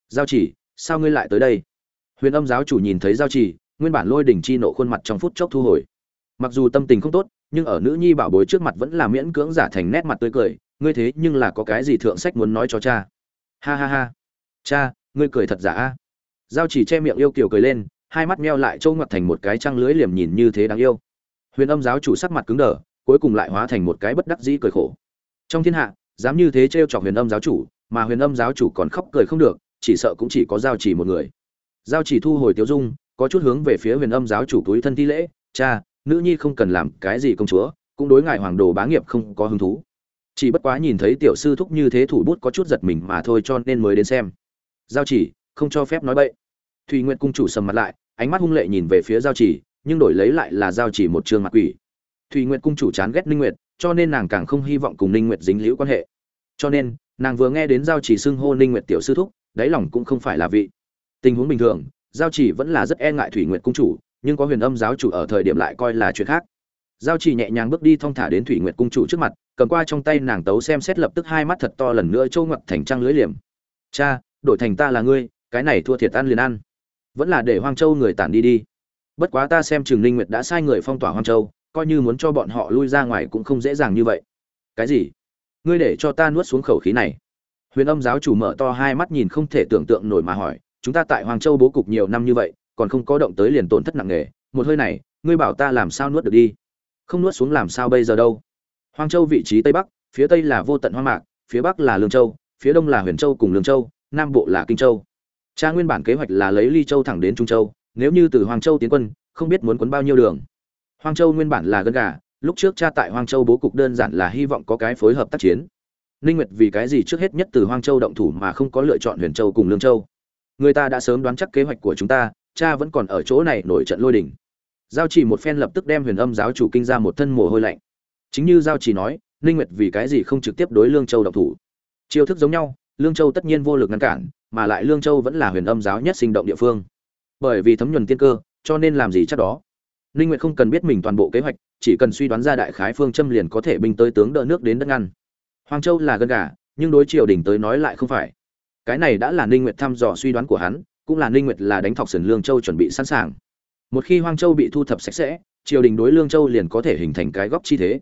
Giao chỉ, sao ngươi lại tới đây? Huyền âm giáo chủ nhìn thấy giao chỉ, nguyên bản lôi đỉnh chi nộ khuôn mặt trong phút chốc thu hồi. Mặc dù tâm tình không tốt, nhưng ở nữ nhi bảo bối trước mặt vẫn là miễn cưỡng giả thành nét mặt tươi cười, ngươi thế nhưng là có cái gì thượng sách muốn nói cho cha. Ha ha ha. Cha, ngươi cười thật giả a? Giao chỉ che miệng yêu kiều cười lên hai mắt meo lại trâu ngoặt thành một cái trăng lưới liềm nhìn như thế đáng yêu. Huyền âm giáo chủ sắc mặt cứng đờ, cuối cùng lại hóa thành một cái bất đắc dĩ cười khổ. Trong thiên hạ, dám như thế trêu chọc huyền âm giáo chủ, mà huyền âm giáo chủ còn khóc cười không được, chỉ sợ cũng chỉ có giao chỉ một người. Giao chỉ thu hồi tiêu dung, có chút hướng về phía huyền âm giáo chủ túi thân thi lễ, cha, nữ nhi không cần làm cái gì công chúa, cũng đối ngại hoàng đồ bá nghiệp không có hứng thú. Chỉ bất quá nhìn thấy tiểu sư thúc như thế thủ bút có chút giật mình mà thôi cho nên mới đến xem. Giao chỉ, không cho phép nói bậy. Thùy nguyện cung chủ sầm mặt lại ánh mắt hung lệ nhìn về phía giao chỉ nhưng đổi lấy lại là giao chỉ một trường mặt quỷ. Thùy Nguyệt cung chủ chán ghét ninh nguyệt, cho nên nàng càng không hy vọng cùng ninh nguyệt dính liễu quan hệ. Cho nên, nàng vừa nghe đến giao chỉ xưng hô ninh nguyệt tiểu sư thúc, đáy lòng cũng không phải là vị. Tình huống bình thường, giao chỉ vẫn là rất e ngại thủy nguyệt cung chủ, nhưng có huyền âm giáo chủ ở thời điểm lại coi là chuyện khác. Giao chỉ nhẹ nhàng bước đi thong thả đến thủy nguyệt cung chủ trước mặt, cầm qua trong tay nàng tấu xem xét lập tức hai mắt thật to lần nữa trâu ngập thành trăng lưới liềm. Cha, đổi thành ta là ngươi, cái này thua thiệt ăn liền ăn vẫn là để hoang châu người tản đi đi. Bất quá ta xem trường ninh nguyệt đã sai người phong tỏa hoang châu, coi như muốn cho bọn họ lui ra ngoài cũng không dễ dàng như vậy. Cái gì? Ngươi để cho ta nuốt xuống khẩu khí này. Huyền âm giáo chủ mở to hai mắt nhìn không thể tưởng tượng nổi mà hỏi, chúng ta tại hoàng châu bố cục nhiều năm như vậy, còn không có động tới liền tổn thất nặng nề, một hơi này, ngươi bảo ta làm sao nuốt được đi? Không nuốt xuống làm sao bây giờ đâu? Hoàng châu vị trí tây bắc, phía tây là vô tận hoang mạc, phía bắc là lương châu, phía đông là huyền châu cùng lương châu, nam bộ là kinh châu cha nguyên bản kế hoạch là lấy ly châu thẳng đến trung châu nếu như từ hoàng châu tiến quân không biết muốn quấn bao nhiêu đường hoàng châu nguyên bản là gân gà lúc trước cha tại Hoàng Châu bố cục đơn giản là hy vọng có cái phối hợp tác chiến. Ninh Nguyệt vì cái gì trước hết nhất từ Hoàng Châu động thủ mà không có lựa chọn Huyền Châu cùng Lương Châu? Người ta đã sớm đoán chắc kế hoạch của chúng ta, cha vẫn còn ở chỗ này nổi trận lôi đình. Giao chỉ một phen lập tức đem Huyền Âm giáo chủ kinh ra một thân mồ hôi lạnh. Chính như Giao chỉ nói, Ninh Nguyệt vì cái gì không trực tiếp đối Lương Châu động thủ? Chiêu thức giống nhau, Lương Châu tất nhiên vô lực ngăn cản, mà lại Lương Châu vẫn là Huyền Âm giáo nhất sinh động địa phương. Bởi vì thấm nhuần tiên cơ, cho nên làm gì chắc đó. Ninh Nguyệt không cần biết mình toàn bộ kế hoạch, chỉ cần suy đoán ra đại khái phương châm liền có thể binh tới tướng đỡ nước đến đất ngăn. Hoàng Châu là gần gà, nhưng đối triều đình tới nói lại không phải. Cái này đã là Ninh Nguyệt thăm dò suy đoán của hắn, cũng là Ninh Nguyệt là đánh thọc sườn Lương Châu chuẩn bị sẵn sàng. Một khi Hoàng Châu bị thu thập sạch sẽ, triều đình đối Lương Châu liền có thể hình thành cái góc chi thế.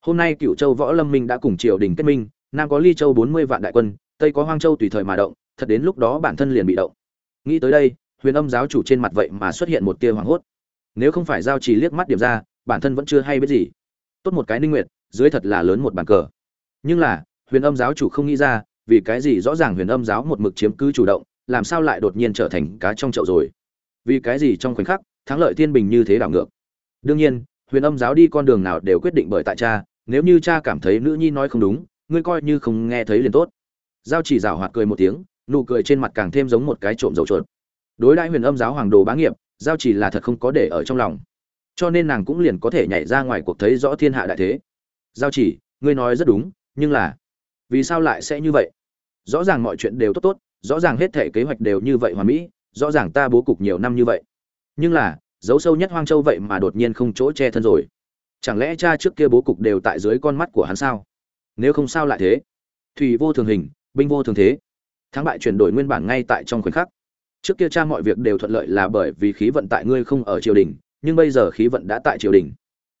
Hôm nay Cửu Châu Võ Lâm Minh đã cùng triều đình kết minh, Nam có Ly Châu 40 vạn đại quân, Tây có Hoang Châu tùy thời mà động, thật đến lúc đó bản thân liền bị động. Nghĩ tới đây, Huyền Âm giáo chủ trên mặt vậy mà xuất hiện một tia hoảng hốt. Nếu không phải giao trì liếc mắt điểm ra bản thân vẫn chưa hay biết gì. Tốt một cái ninh nguyệt dưới thật là lớn một bàn cờ. Nhưng là huyền âm giáo chủ không nghĩ ra vì cái gì rõ ràng huyền âm giáo một mực chiếm cứ chủ động làm sao lại đột nhiên trở thành cá trong chậu rồi? Vì cái gì trong khoảnh khắc thắng lợi thiên bình như thế đảo ngược? Đương nhiên huyền âm giáo đi con đường nào đều quyết định bởi tại cha nếu như cha cảm thấy nữ nhi nói không đúng ngươi coi như không nghe thấy liền tốt. Giao chỉ rào hoạt cười một tiếng nụ cười trên mặt càng thêm giống một cái trộm dầu chuột. Đối đãi huyền âm giáo hoàng đồ bá nghiệp, giao chỉ là thật không có để ở trong lòng. Cho nên nàng cũng liền có thể nhảy ra ngoài cuộc thấy rõ thiên hạ đại thế. Giao chỉ, ngươi nói rất đúng, nhưng là, vì sao lại sẽ như vậy? Rõ ràng mọi chuyện đều tốt tốt, rõ ràng hết thể kế hoạch đều như vậy hoàn mỹ, rõ ràng ta bố cục nhiều năm như vậy. Nhưng là, dấu sâu nhất hoang châu vậy mà đột nhiên không chỗ che thân rồi. Chẳng lẽ cha trước kia bố cục đều tại dưới con mắt của hắn sao? Nếu không sao lại thế? Thủy vô thường hình, binh vô thường thế thắng bại chuyển đổi nguyên bản ngay tại trong khoảnh khắc. Trước kia cha mọi việc đều thuận lợi là bởi vì khí vận tại ngươi không ở triều đình, nhưng bây giờ khí vận đã tại triều đình.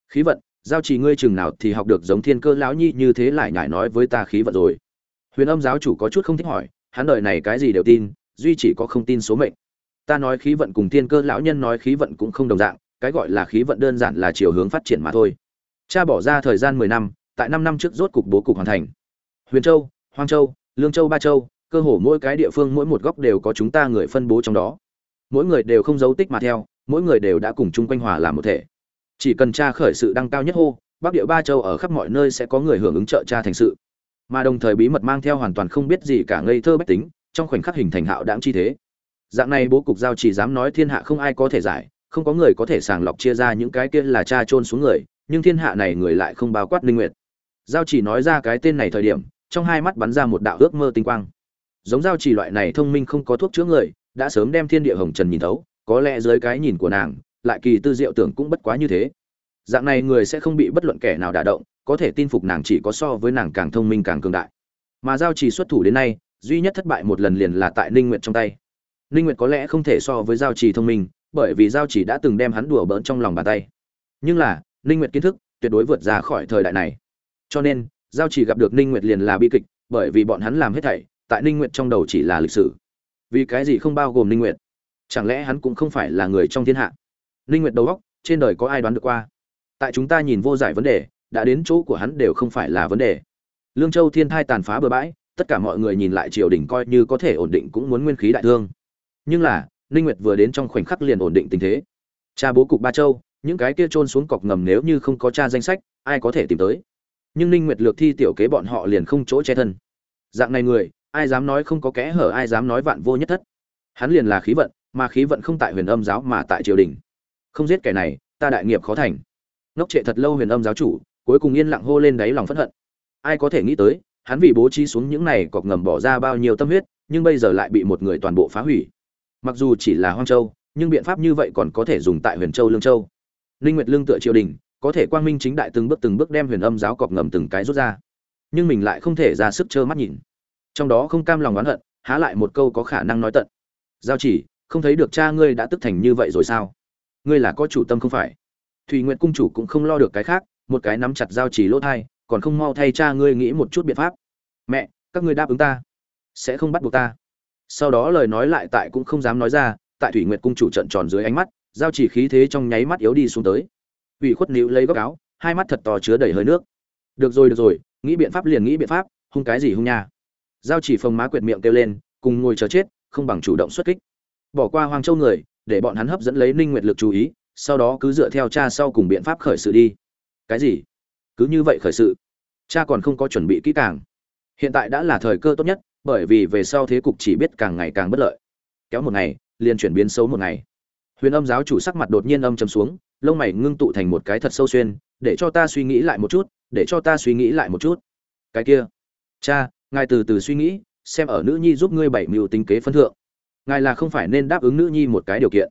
Khí vận, giao trì ngươi chừng nào thì học được giống thiên cơ lão nhi như thế lại nhải nói với ta khí vận rồi. Huyền âm giáo chủ có chút không thích hỏi, hắn đời này cái gì đều tin, duy chỉ có không tin số mệnh. Ta nói khí vận cùng thiên cơ lão nhân nói khí vận cũng không đồng dạng, cái gọi là khí vận đơn giản là chiều hướng phát triển mà thôi. Cha bỏ ra thời gian mười năm, tại năm năm trước rốt cục bố cục hoàn thành. Huyền châu, hoang châu, lương châu, ba châu cơ hồ mỗi cái địa phương mỗi một góc đều có chúng ta người phân bố trong đó. Mỗi người đều không giấu tích mà theo, mỗi người đều đã cùng chung quanh hòa làm một thể. Chỉ cần cha khởi sự đăng cao nhất hô, bắc địa ba châu ở khắp mọi nơi sẽ có người hưởng ứng trợ cha thành sự. Mà đồng thời bí mật mang theo hoàn toàn không biết gì cả ngây thơ bách tính, trong khoảnh khắc hình thành hạo đáng chi thế. Dạng này bố cục giao chỉ dám nói thiên hạ không ai có thể giải, không có người có thể sàng lọc chia ra những cái kia là cha trôn xuống người, nhưng thiên hạ này người lại không bao quát linh nguyệt. Giao chỉ nói ra cái tên này thời điểm, trong hai mắt bắn ra một đạo ước mơ tinh quang giống giao chỉ loại này thông minh không có thuốc chữa người, đã sớm đem thiên địa hồng trần nhìn thấu, có lẽ dưới cái nhìn của nàng, lại kỳ tư diệu tưởng cũng bất quá như thế. Dạng này người sẽ không bị bất luận kẻ nào đả động, có thể tin phục nàng chỉ có so với nàng càng thông minh càng cường đại. Mà giao chỉ xuất thủ đến nay, duy nhất thất bại một lần liền là tại ninh nguyệt trong tay. Ninh nguyệt có lẽ không thể so với giao chỉ thông minh, bởi vì giao chỉ đã từng đem hắn đùa bỡn trong lòng bàn tay. Nhưng là, ninh nguyệt kiến thức tuyệt đối vượt ra khỏi thời đại này. Cho nên, giao chỉ gặp được ninh nguyệt liền là bi kịch, bởi vì bọn hắn làm hết thảy tại ninh nguyệt trong đầu chỉ là lịch sử. Vì cái gì không bao gồm ninh nguyệt? Chẳng lẽ hắn cũng không phải là người trong thiên hạ? Ninh nguyệt đầu óc, trên đời có ai đoán được qua? Tại chúng ta nhìn vô giải vấn đề, đã đến chỗ của hắn đều không phải là vấn đề. Lương châu thiên thai tàn phá bừa bãi, tất cả mọi người nhìn lại triều đình coi như có thể ổn định cũng muốn nguyên khí đại thương. Nhưng là, ninh nguyệt vừa đến trong khoảnh khắc liền ổn định tình thế. Cha bố cục ba châu, những cái kia trôn xuống cọc ngầm nếu như không có cha danh sách, ai có thể tìm tới? Nhưng ninh nguyệt lược thi tiểu kế bọn họ liền không chỗ che thân. Dạng này người ai dám nói không có kẽ hở, ai dám nói vạn vô nhất thất. Hắn liền là khí vận, mà khí vận không tại huyền âm giáo mà tại triều đình. Không giết kẻ này, ta đại nghiệp khó thành. Ngốc trệ thật lâu huyền âm giáo chủ, cuối cùng yên lặng hô lên đáy lòng phẫn hận. Ai có thể nghĩ tới, hắn vì bố trí xuống những này cọc ngầm bỏ ra bao nhiêu tâm huyết, nhưng bây giờ lại bị một người toàn bộ phá hủy. Mặc dù chỉ là hoang châu, nhưng biện pháp như vậy còn có thể dùng tại huyền châu lương châu. Linh nguyệt lương tựa triều đình, có thể quang minh chính đại từng bước từng bước đem huyền âm giáo cọc ngầm từng cái rút ra. Nhưng mình lại không thể ra sức trơ mắt nhìn trong đó không cam lòng oán hận, há lại một câu có khả năng nói tận. Giao chỉ, không thấy được cha ngươi đã tức thành như vậy rồi sao? Ngươi là có chủ tâm không phải? Thùy nguyện cung chủ cũng không lo được cái khác, một cái nắm chặt giao chỉ lỗ thai, còn không mau thay cha ngươi nghĩ một chút biện pháp. Mẹ, các ngươi đáp ứng ta, sẽ không bắt buộc ta. Sau đó lời nói lại tại cũng không dám nói ra, tại thủy nguyệt cung chủ trận tròn dưới ánh mắt, giao chỉ khí thế trong nháy mắt yếu đi xuống tới. Ủy khuất níu lấy góc áo, hai mắt thật to chứa đầy hơi nước. Được rồi được rồi, nghĩ biện pháp liền nghĩ biện pháp, hung cái gì hung nha giao chỉ phồng má quyệt miệng kêu lên, cùng ngồi chờ chết, không bằng chủ động xuất kích. Bỏ qua hoang châu người, để bọn hắn hấp dẫn lấy ninh nguyệt lực chú ý, sau đó cứ dựa theo cha sau cùng biện pháp khởi sự đi. Cái gì? Cứ như vậy khởi sự? Cha còn không có chuẩn bị kỹ càng. Hiện tại đã là thời cơ tốt nhất, bởi vì về sau thế cục chỉ biết càng ngày càng bất lợi. Kéo một ngày, liền chuyển biến xấu một ngày. Huyền âm giáo chủ sắc mặt đột nhiên âm trầm xuống, lông mày ngưng tụ thành một cái thật sâu xuyên, để cho ta suy nghĩ lại một chút, để cho ta suy nghĩ lại một chút. Cái kia? Cha ngài từ từ suy nghĩ, xem ở nữ nhi giúp ngươi bảy mưu tính kế phân thượng. Ngài là không phải nên đáp ứng nữ nhi một cái điều kiện.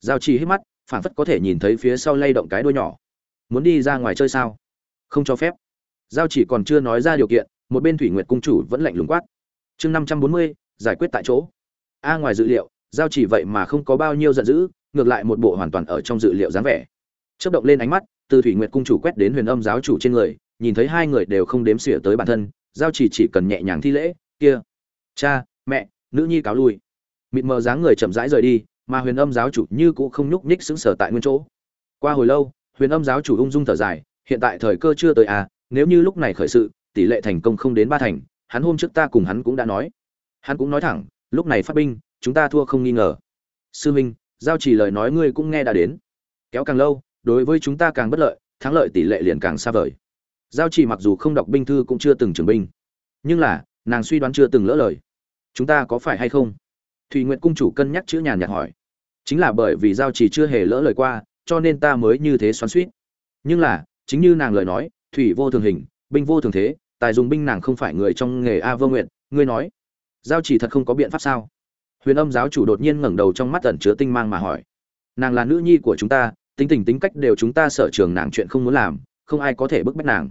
Giao chi hít mắt phản phất có thể nhìn thấy phía sau lay động cái đuôi nhỏ. Muốn đi ra ngoài chơi sao? Không cho phép. Giao chỉ còn chưa nói ra điều kiện, một bên thủy nguyệt cung chủ vẫn lạnh lùng quát. Chương năm trăm bốn mươi, giải quyết tại chỗ. A, ngoài dự liệu, giao chỉ vậy mà không có bao nhiêu giận dữ, ngược lại một bộ hoàn toàn ở trong dự liệu dáng vẻ. Chớp động lên ánh mắt, từ thủy nguyệt cung chủ quét đến huyền âm giáo chủ trên người, nhìn thấy hai người đều không đếm xỉa tới bản thân giao chỉ chỉ cần nhẹ nhàng thi lễ, kia, cha, mẹ, nữ nhi cáo lui. Mịt mờ dáng người chậm rãi rời đi, mà huyền âm giáo chủ như cũng không nhúc nhích sững sờ tại nguyên chỗ. Qua hồi lâu, huyền âm giáo chủ ung dung thở dài, hiện tại thời cơ chưa tới à nếu như lúc này khởi sự, tỷ lệ thành công không đến ba thành, hắn hôm trước ta cùng hắn cũng đã nói. Hắn cũng nói thẳng, lúc này phát binh, chúng ta thua không nghi ngờ. Sư minh, giao chỉ lời nói ngươi cũng nghe đã đến. Kéo càng lâu, đối với chúng ta càng bất lợi, thắng lợi tỷ lệ liền càng xa vời giao chỉ mặc dù không đọc binh thư cũng chưa từng trưởng binh, nhưng là, nàng suy đoán chưa từng lỡ lời. Chúng ta có phải hay không? Thùy nguyện cung chủ cân nhắc chữ nhàn nhạt hỏi. Chính là bởi vì giao chỉ chưa hề lỡ lời qua, cho nên ta mới như thế xoắn suýt nhưng là, chính như nàng lời nói, thủy vô thường hình, binh vô thường thế, tài dùng binh nàng không phải người trong nghề a vơ nguyện ngươi nói. Giao chỉ thật không có biện pháp sao? Huyền âm giáo chủ đột nhiên ngẩng đầu trong mắt ẩn chứa tinh mang mà hỏi. Nàng là nữ nhi của chúng ta, tính tình tính cách đều chúng ta sở trường nàng chuyện không muốn làm không ai có thể bức bách nàng.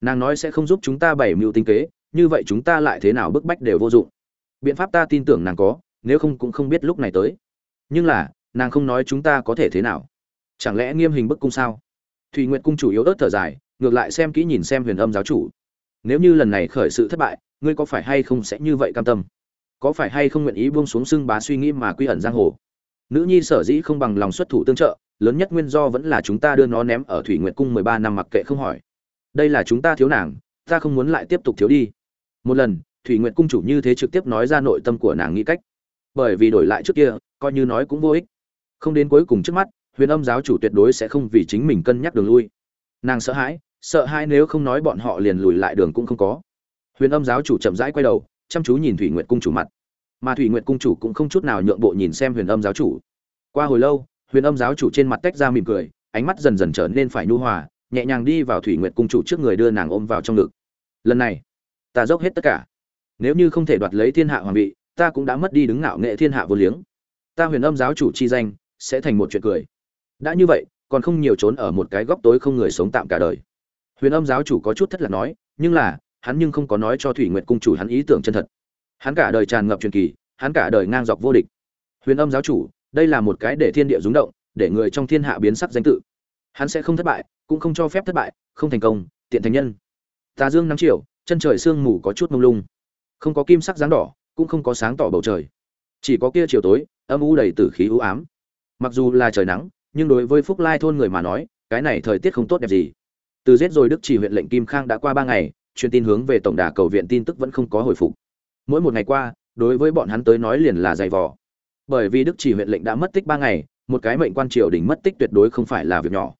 Nàng nói sẽ không giúp chúng ta bày mưu tinh kế, như vậy chúng ta lại thế nào bức bách đều vô dụng. Biện pháp ta tin tưởng nàng có, nếu không cũng không biết lúc này tới. Nhưng là, nàng không nói chúng ta có thể thế nào. Chẳng lẽ nghiêm hình bức cung sao? Thùy Nguyệt cung chủ yếu ớt thở dài, ngược lại xem kỹ nhìn xem huyền âm giáo chủ. Nếu như lần này khởi sự thất bại, ngươi có phải hay không sẽ như vậy cam tâm? Có phải hay không nguyện ý buông xuống xưng bá suy nghĩ mà quy ẩn giang hồ? Nữ nhi sở dĩ không bằng lòng xuất thủ tương trợ lớn nhất nguyên do vẫn là chúng ta đưa nó ném ở thủy nguyệt cung mười ba năm mặc kệ không hỏi. Đây là chúng ta thiếu nàng, ta không muốn lại tiếp tục thiếu đi. Một lần, thủy nguyệt cung chủ như thế trực tiếp nói ra nội tâm của nàng nghĩ cách. Bởi vì đổi lại trước kia, coi như nói cũng vô ích. Không đến cuối cùng trước mắt, huyền âm giáo chủ tuyệt đối sẽ không vì chính mình cân nhắc đường lui. Nàng sợ hãi sợ hãi nếu không nói bọn họ liền lùi lại đường cũng không có. Huyền âm giáo chủ chậm rãi quay đầu, chăm chú nhìn thủy nguyệt cung chủ mặt. Mà thủy nguyệt cung chủ cũng không chút nào nhượng bộ nhìn xem huyền âm giáo chủ. Qua hồi lâu huyền âm giáo chủ trên mặt tách ra mỉm cười, ánh mắt dần dần trở nên phải nhu hòa, nhẹ nhàng đi vào thủy nguyệt cung chủ trước người đưa nàng ôm vào trong ngực. Lần này, ta dốc hết tất cả. Nếu như không thể đoạt lấy thiên hạ hoàng vị, ta cũng đã mất đi đứng ngạo nghệ thiên hạ vô liếng. Ta huyền âm giáo chủ chi danh sẽ thành một chuyện cười. Đã như vậy, còn không nhiều trốn ở một cái góc tối không người sống tạm cả đời. Huyền âm giáo chủ có chút thất lạc nói, nhưng là, hắn nhưng không có nói cho thủy nguyệt cung chủ hắn ý tưởng chân thật. Hắn cả đời tràn ngập truyền kỳ, hắn cả đời ngang dọc vô địch. Huyền âm giáo chủ đây là một cái để thiên địa rúng động, để người trong thiên hạ biến sắc danh tự. Hắn sẽ không thất bại, cũng không cho phép thất bại, không thành công, tiện thành nhân. Tà dương nắng chiều, chân trời sương mù có chút mông lung. Không có kim sắc dáng đỏ, cũng không có sáng tỏ bầu trời. Chỉ có kia chiều tối, âm u đầy tử khí u ám. Mặc dù là trời nắng, nhưng đối với phúc lai thôn người mà nói, cái này thời tiết không tốt đẹp gì. Từ giết rồi đức chỉ huyện lệnh kim khang đã qua ba ngày, truyền tin hướng về tổng đà cầu viện tin tức vẫn không có hồi phục. Mỗi một ngày qua, đối với bọn hắn tới nói liền là dày vò bởi vì đức chỉ huyện lệnh đã mất tích ba ngày, một cái mệnh quan triều đình mất tích tuyệt đối không phải là việc nhỏ.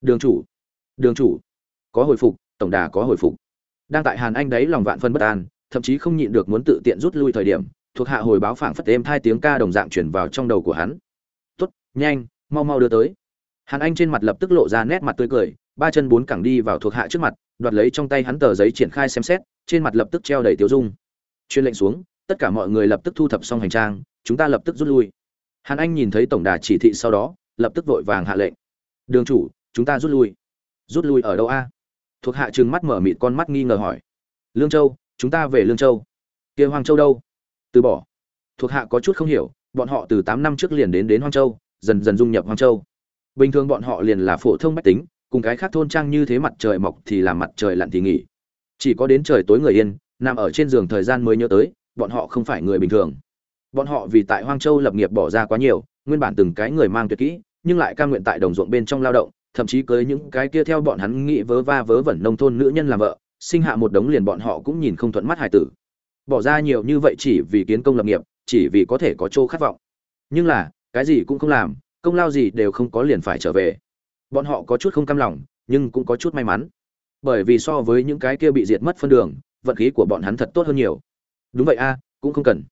Đường chủ đường chủ, có hồi phục, tổng đà có hồi phục. Đang tại hàn anh đấy lòng vạn phân bất an, thậm chí không nhịn được muốn tự tiện rút lui thời điểm, thuộc hạ hồi báo phảng phất êm hai tiếng ca đồng dạng chuyển vào trong đầu của hắn. Tốt, nhanh, mau mau đưa tới. Hàn anh trên mặt lập tức lộ ra nét mặt tươi cười, ba chân bốn cẳng đi vào thuộc hạ trước mặt, đoạt lấy trong tay hắn tờ giấy triển khai xem xét, trên mặt lập tức treo đầy tiêu dung. Chuyên lệnh xuống, tất cả mọi người lập tức thu thập xong hành trang chúng ta lập tức rút lui. Hàn anh nhìn thấy tổng đà chỉ thị sau đó, lập tức vội vàng hạ lệnh. Đường chủ, chúng ta rút lui. Rút lui ở đâu a? Thuộc hạ trừng mắt mở mịt con mắt nghi ngờ hỏi. Lương châu, chúng ta về lương châu. Kia hoang châu đâu? Từ bỏ. Thuộc hạ có chút không hiểu, bọn họ từ tám năm trước liền đến đến hoang châu, dần dần dung nhập hoang châu. Bình thường bọn họ liền là phổ thông bách tính, cùng cái khác thôn trang như thế mặt trời mọc thì làm mặt trời lặn thì nghỉ. Chỉ có đến trời tối người yên, nằm ở trên giường thời gian mới nhớ tới, bọn họ không phải người bình thường bọn họ vì tại hoang châu lập nghiệp bỏ ra quá nhiều, nguyên bản từng cái người mang tuyệt kỹ, nhưng lại cam nguyện tại đồng ruộng bên trong lao động, thậm chí cưới những cái kia theo bọn hắn nghĩ vớ va vớ vẩn nông thôn nữ nhân làm vợ, sinh hạ một đống liền bọn họ cũng nhìn không thuận mắt hải tử. Bỏ ra nhiều như vậy chỉ vì kiến công lập nghiệp, chỉ vì có thể có chỗ khát vọng. Nhưng là, cái gì cũng không làm, công lao gì đều không có liền phải trở về. Bọn họ có chút không cam lòng, nhưng cũng có chút may mắn. Bởi vì so với những cái kia bị diệt mất phân đường, vận khí của bọn hắn thật tốt hơn nhiều. Đúng vậy a, cũng không cần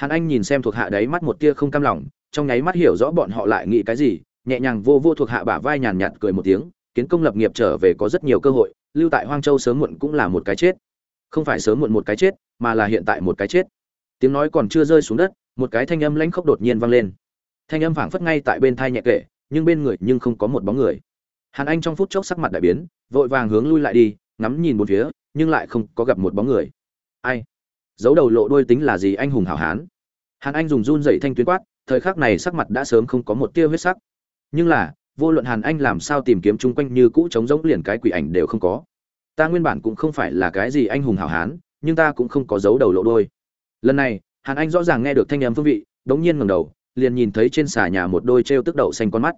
hàn anh nhìn xem thuộc hạ đấy mắt một tia không cam lòng, trong nháy mắt hiểu rõ bọn họ lại nghĩ cái gì, nhẹ nhàng vô vô thuộc hạ bả vai nhàn nhạt cười một tiếng, kiến công lập nghiệp trở về có rất nhiều cơ hội, lưu tại hoang châu sớm muộn cũng là một cái chết. Không phải sớm muộn một cái chết, mà là hiện tại một cái chết. Tiếng nói còn chưa rơi xuống đất, một cái thanh âm lãnh khốc đột nhiên vang lên. Thanh âm phảng phất ngay tại bên thai nhẹ kệ nhưng bên người nhưng không có một bóng người. Hàn anh trong phút chốc sắc mặt đại biến, vội vàng hướng lui lại đi, ngắm nhìn bốn phía, nhưng lại không có gặp một bóng người. Ai? Giấu đầu lộ đôi tính là gì anh hùng hảo hán. Hàn anh dùng run dậy thanh tuyến quát, thời khắc này sắc mặt đã sớm không có một tia huyết sắc. Nhưng là, vô luận hàn anh làm sao tìm kiếm chung quanh như cũ trống rỗng liền cái quỷ ảnh đều không có. Ta nguyên bản cũng không phải là cái gì anh hùng hảo hán, nhưng ta cũng không có dấu đầu lộ đôi lần này, hàn anh rõ ràng nghe được thanh âm phương vị, đống nhiên ngẩng đầu, liền nhìn thấy trên xà nhà một đôi trêu tức đậu xanh con mắt.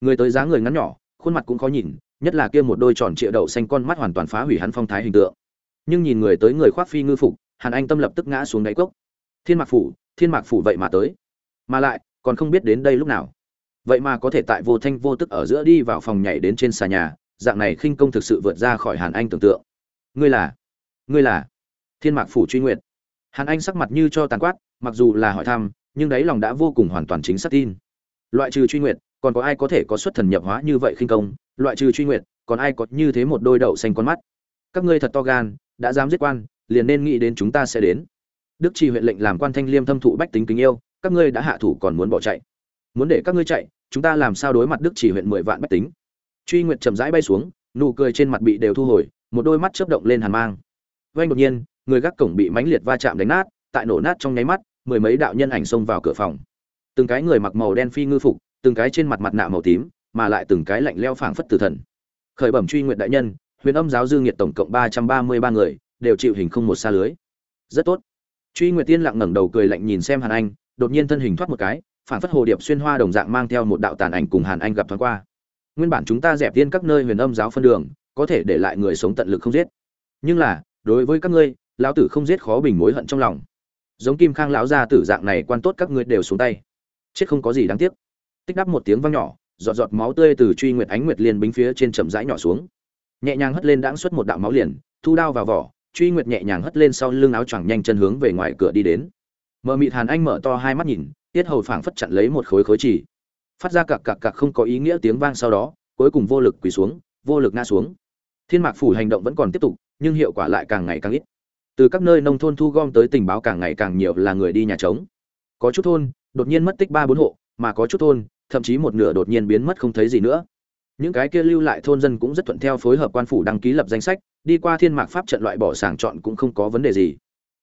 Người tới dáng người ngắn nhỏ, khuôn mặt cũng khó nhìn, nhất là kia một đôi tròn trịa đậu xanh con mắt hoàn toàn phá hủy hắn phong thái hình tượng. Nhưng nhìn người tới người khoác phi ngư phục hàn anh tâm lập tức ngã xuống đáy cốc. Thiên mạc phủ, thiên mạc phủ vậy mà tới. Mà lại, còn không biết đến đây lúc nào. Vậy mà có thể tại vô thanh vô tức ở giữa đi vào phòng nhảy đến trên xà nhà, dạng này khinh công thực sự vượt ra khỏi hàn anh tưởng tượng. Ngươi là ngươi là thiên mạc phủ truy nguyện hàn anh sắc mặt như cho tàn quát, mặc dù là hỏi thăm, nhưng đáy lòng đã vô cùng hoàn toàn chính xác tin. Loại trừ truy nguyện còn có ai có thể có xuất thần nhập hóa như vậy khinh công? Loại trừ truy nguyện còn ai có như thế một đôi đậu xanh con mắt? Các ngươi thật to gan, đã dám giết quan liền nên nghĩ đến chúng ta sẽ đến. Đức trì huyện lệnh làm quan thanh liêm thâm thụ bách tính kính yêu, các ngươi đã hạ thủ còn muốn bỏ chạy. Muốn để các ngươi chạy, chúng ta làm sao đối mặt đức chỉ huyện mười vạn bách tính? Truy nguyệt chậm rãi bay xuống, nụ cười trên mặt bị đều thu hồi, một đôi mắt chớp động lên hàn mang. Vanh đột nhiên, người gác cổng bị mãnh liệt va chạm đánh nát, tại nổ nát trong nháy mắt, mười mấy đạo nhân ảnh xông vào cửa phòng. Từng cái người mặc màu đen phi ngư phục, từng cái trên mặt mặt nạ màu tím, mà lại từng cái lạnh leo phảng phất tử thần. Khởi bẩm truy Nguyệt đại nhân, huyền âm giáo dư nghiệt tổng cộng ba trăm ba mươi ba người đều chịu hình không một xa lưới. Rất tốt. Truy nguyệt tiên lặng ngẩng đầu cười lạnh nhìn xem hàn anh, đột nhiên thân hình thoát một cái phản phất hồ điệp xuyên hoa đồng dạng mang theo một đạo tàn ảnh cùng hàn anh gặp thoáng qua. Nguyên bản chúng ta dẹp tiên các nơi huyền âm giáo phân đường, có thể để lại người sống tận lực không giết. Nhưng là, đối với các ngươi, lão tử không giết khó bình mối hận trong lòng. Giống kim khang lão gia tử dạng này quan tốt các ngươi đều xuống tay. Chết không có gì đáng tiếc. Tích đắp một tiếng vang nhỏ, giọt giọt máu tươi từ truy nguyệt ánh nguyệt liên bính phía trên chậm rãi nhỏ xuống. Nhẹ nhàng hất lên đãng xuất một đạo máu liền, thu đao vào vỏ truy nguyệt nhẹ nhàng hất lên sau lưng áo choàng nhanh chân hướng về ngoài cửa đi đến. Mờ mịt hàn anh mở to hai mắt nhìn, tiết hầu phảng phất chặn lấy một khối khối chỉ. Phát ra cặc cặc cặc không có ý nghĩa tiếng vang sau đó, cuối cùng vô lực quỳ xuống, vô lực ngã xuống. Thiên mạc phủ hành động vẫn còn tiếp tục, nhưng hiệu quả lại càng ngày càng ít. Từ các nơi nông thôn thu gom tới tình báo càng ngày càng nhiều là người đi nhà trống. Có chút thôn, đột nhiên mất tích ba bốn hộ, mà có chút thôn, thậm chí một nửa đột nhiên biến mất không thấy gì nữa. Những cái kia lưu lại thôn dân cũng rất thuận theo phối hợp quan phủ đăng ký lập danh sách đi qua thiên mạc pháp trận loại bỏ sàng chọn cũng không có vấn đề gì.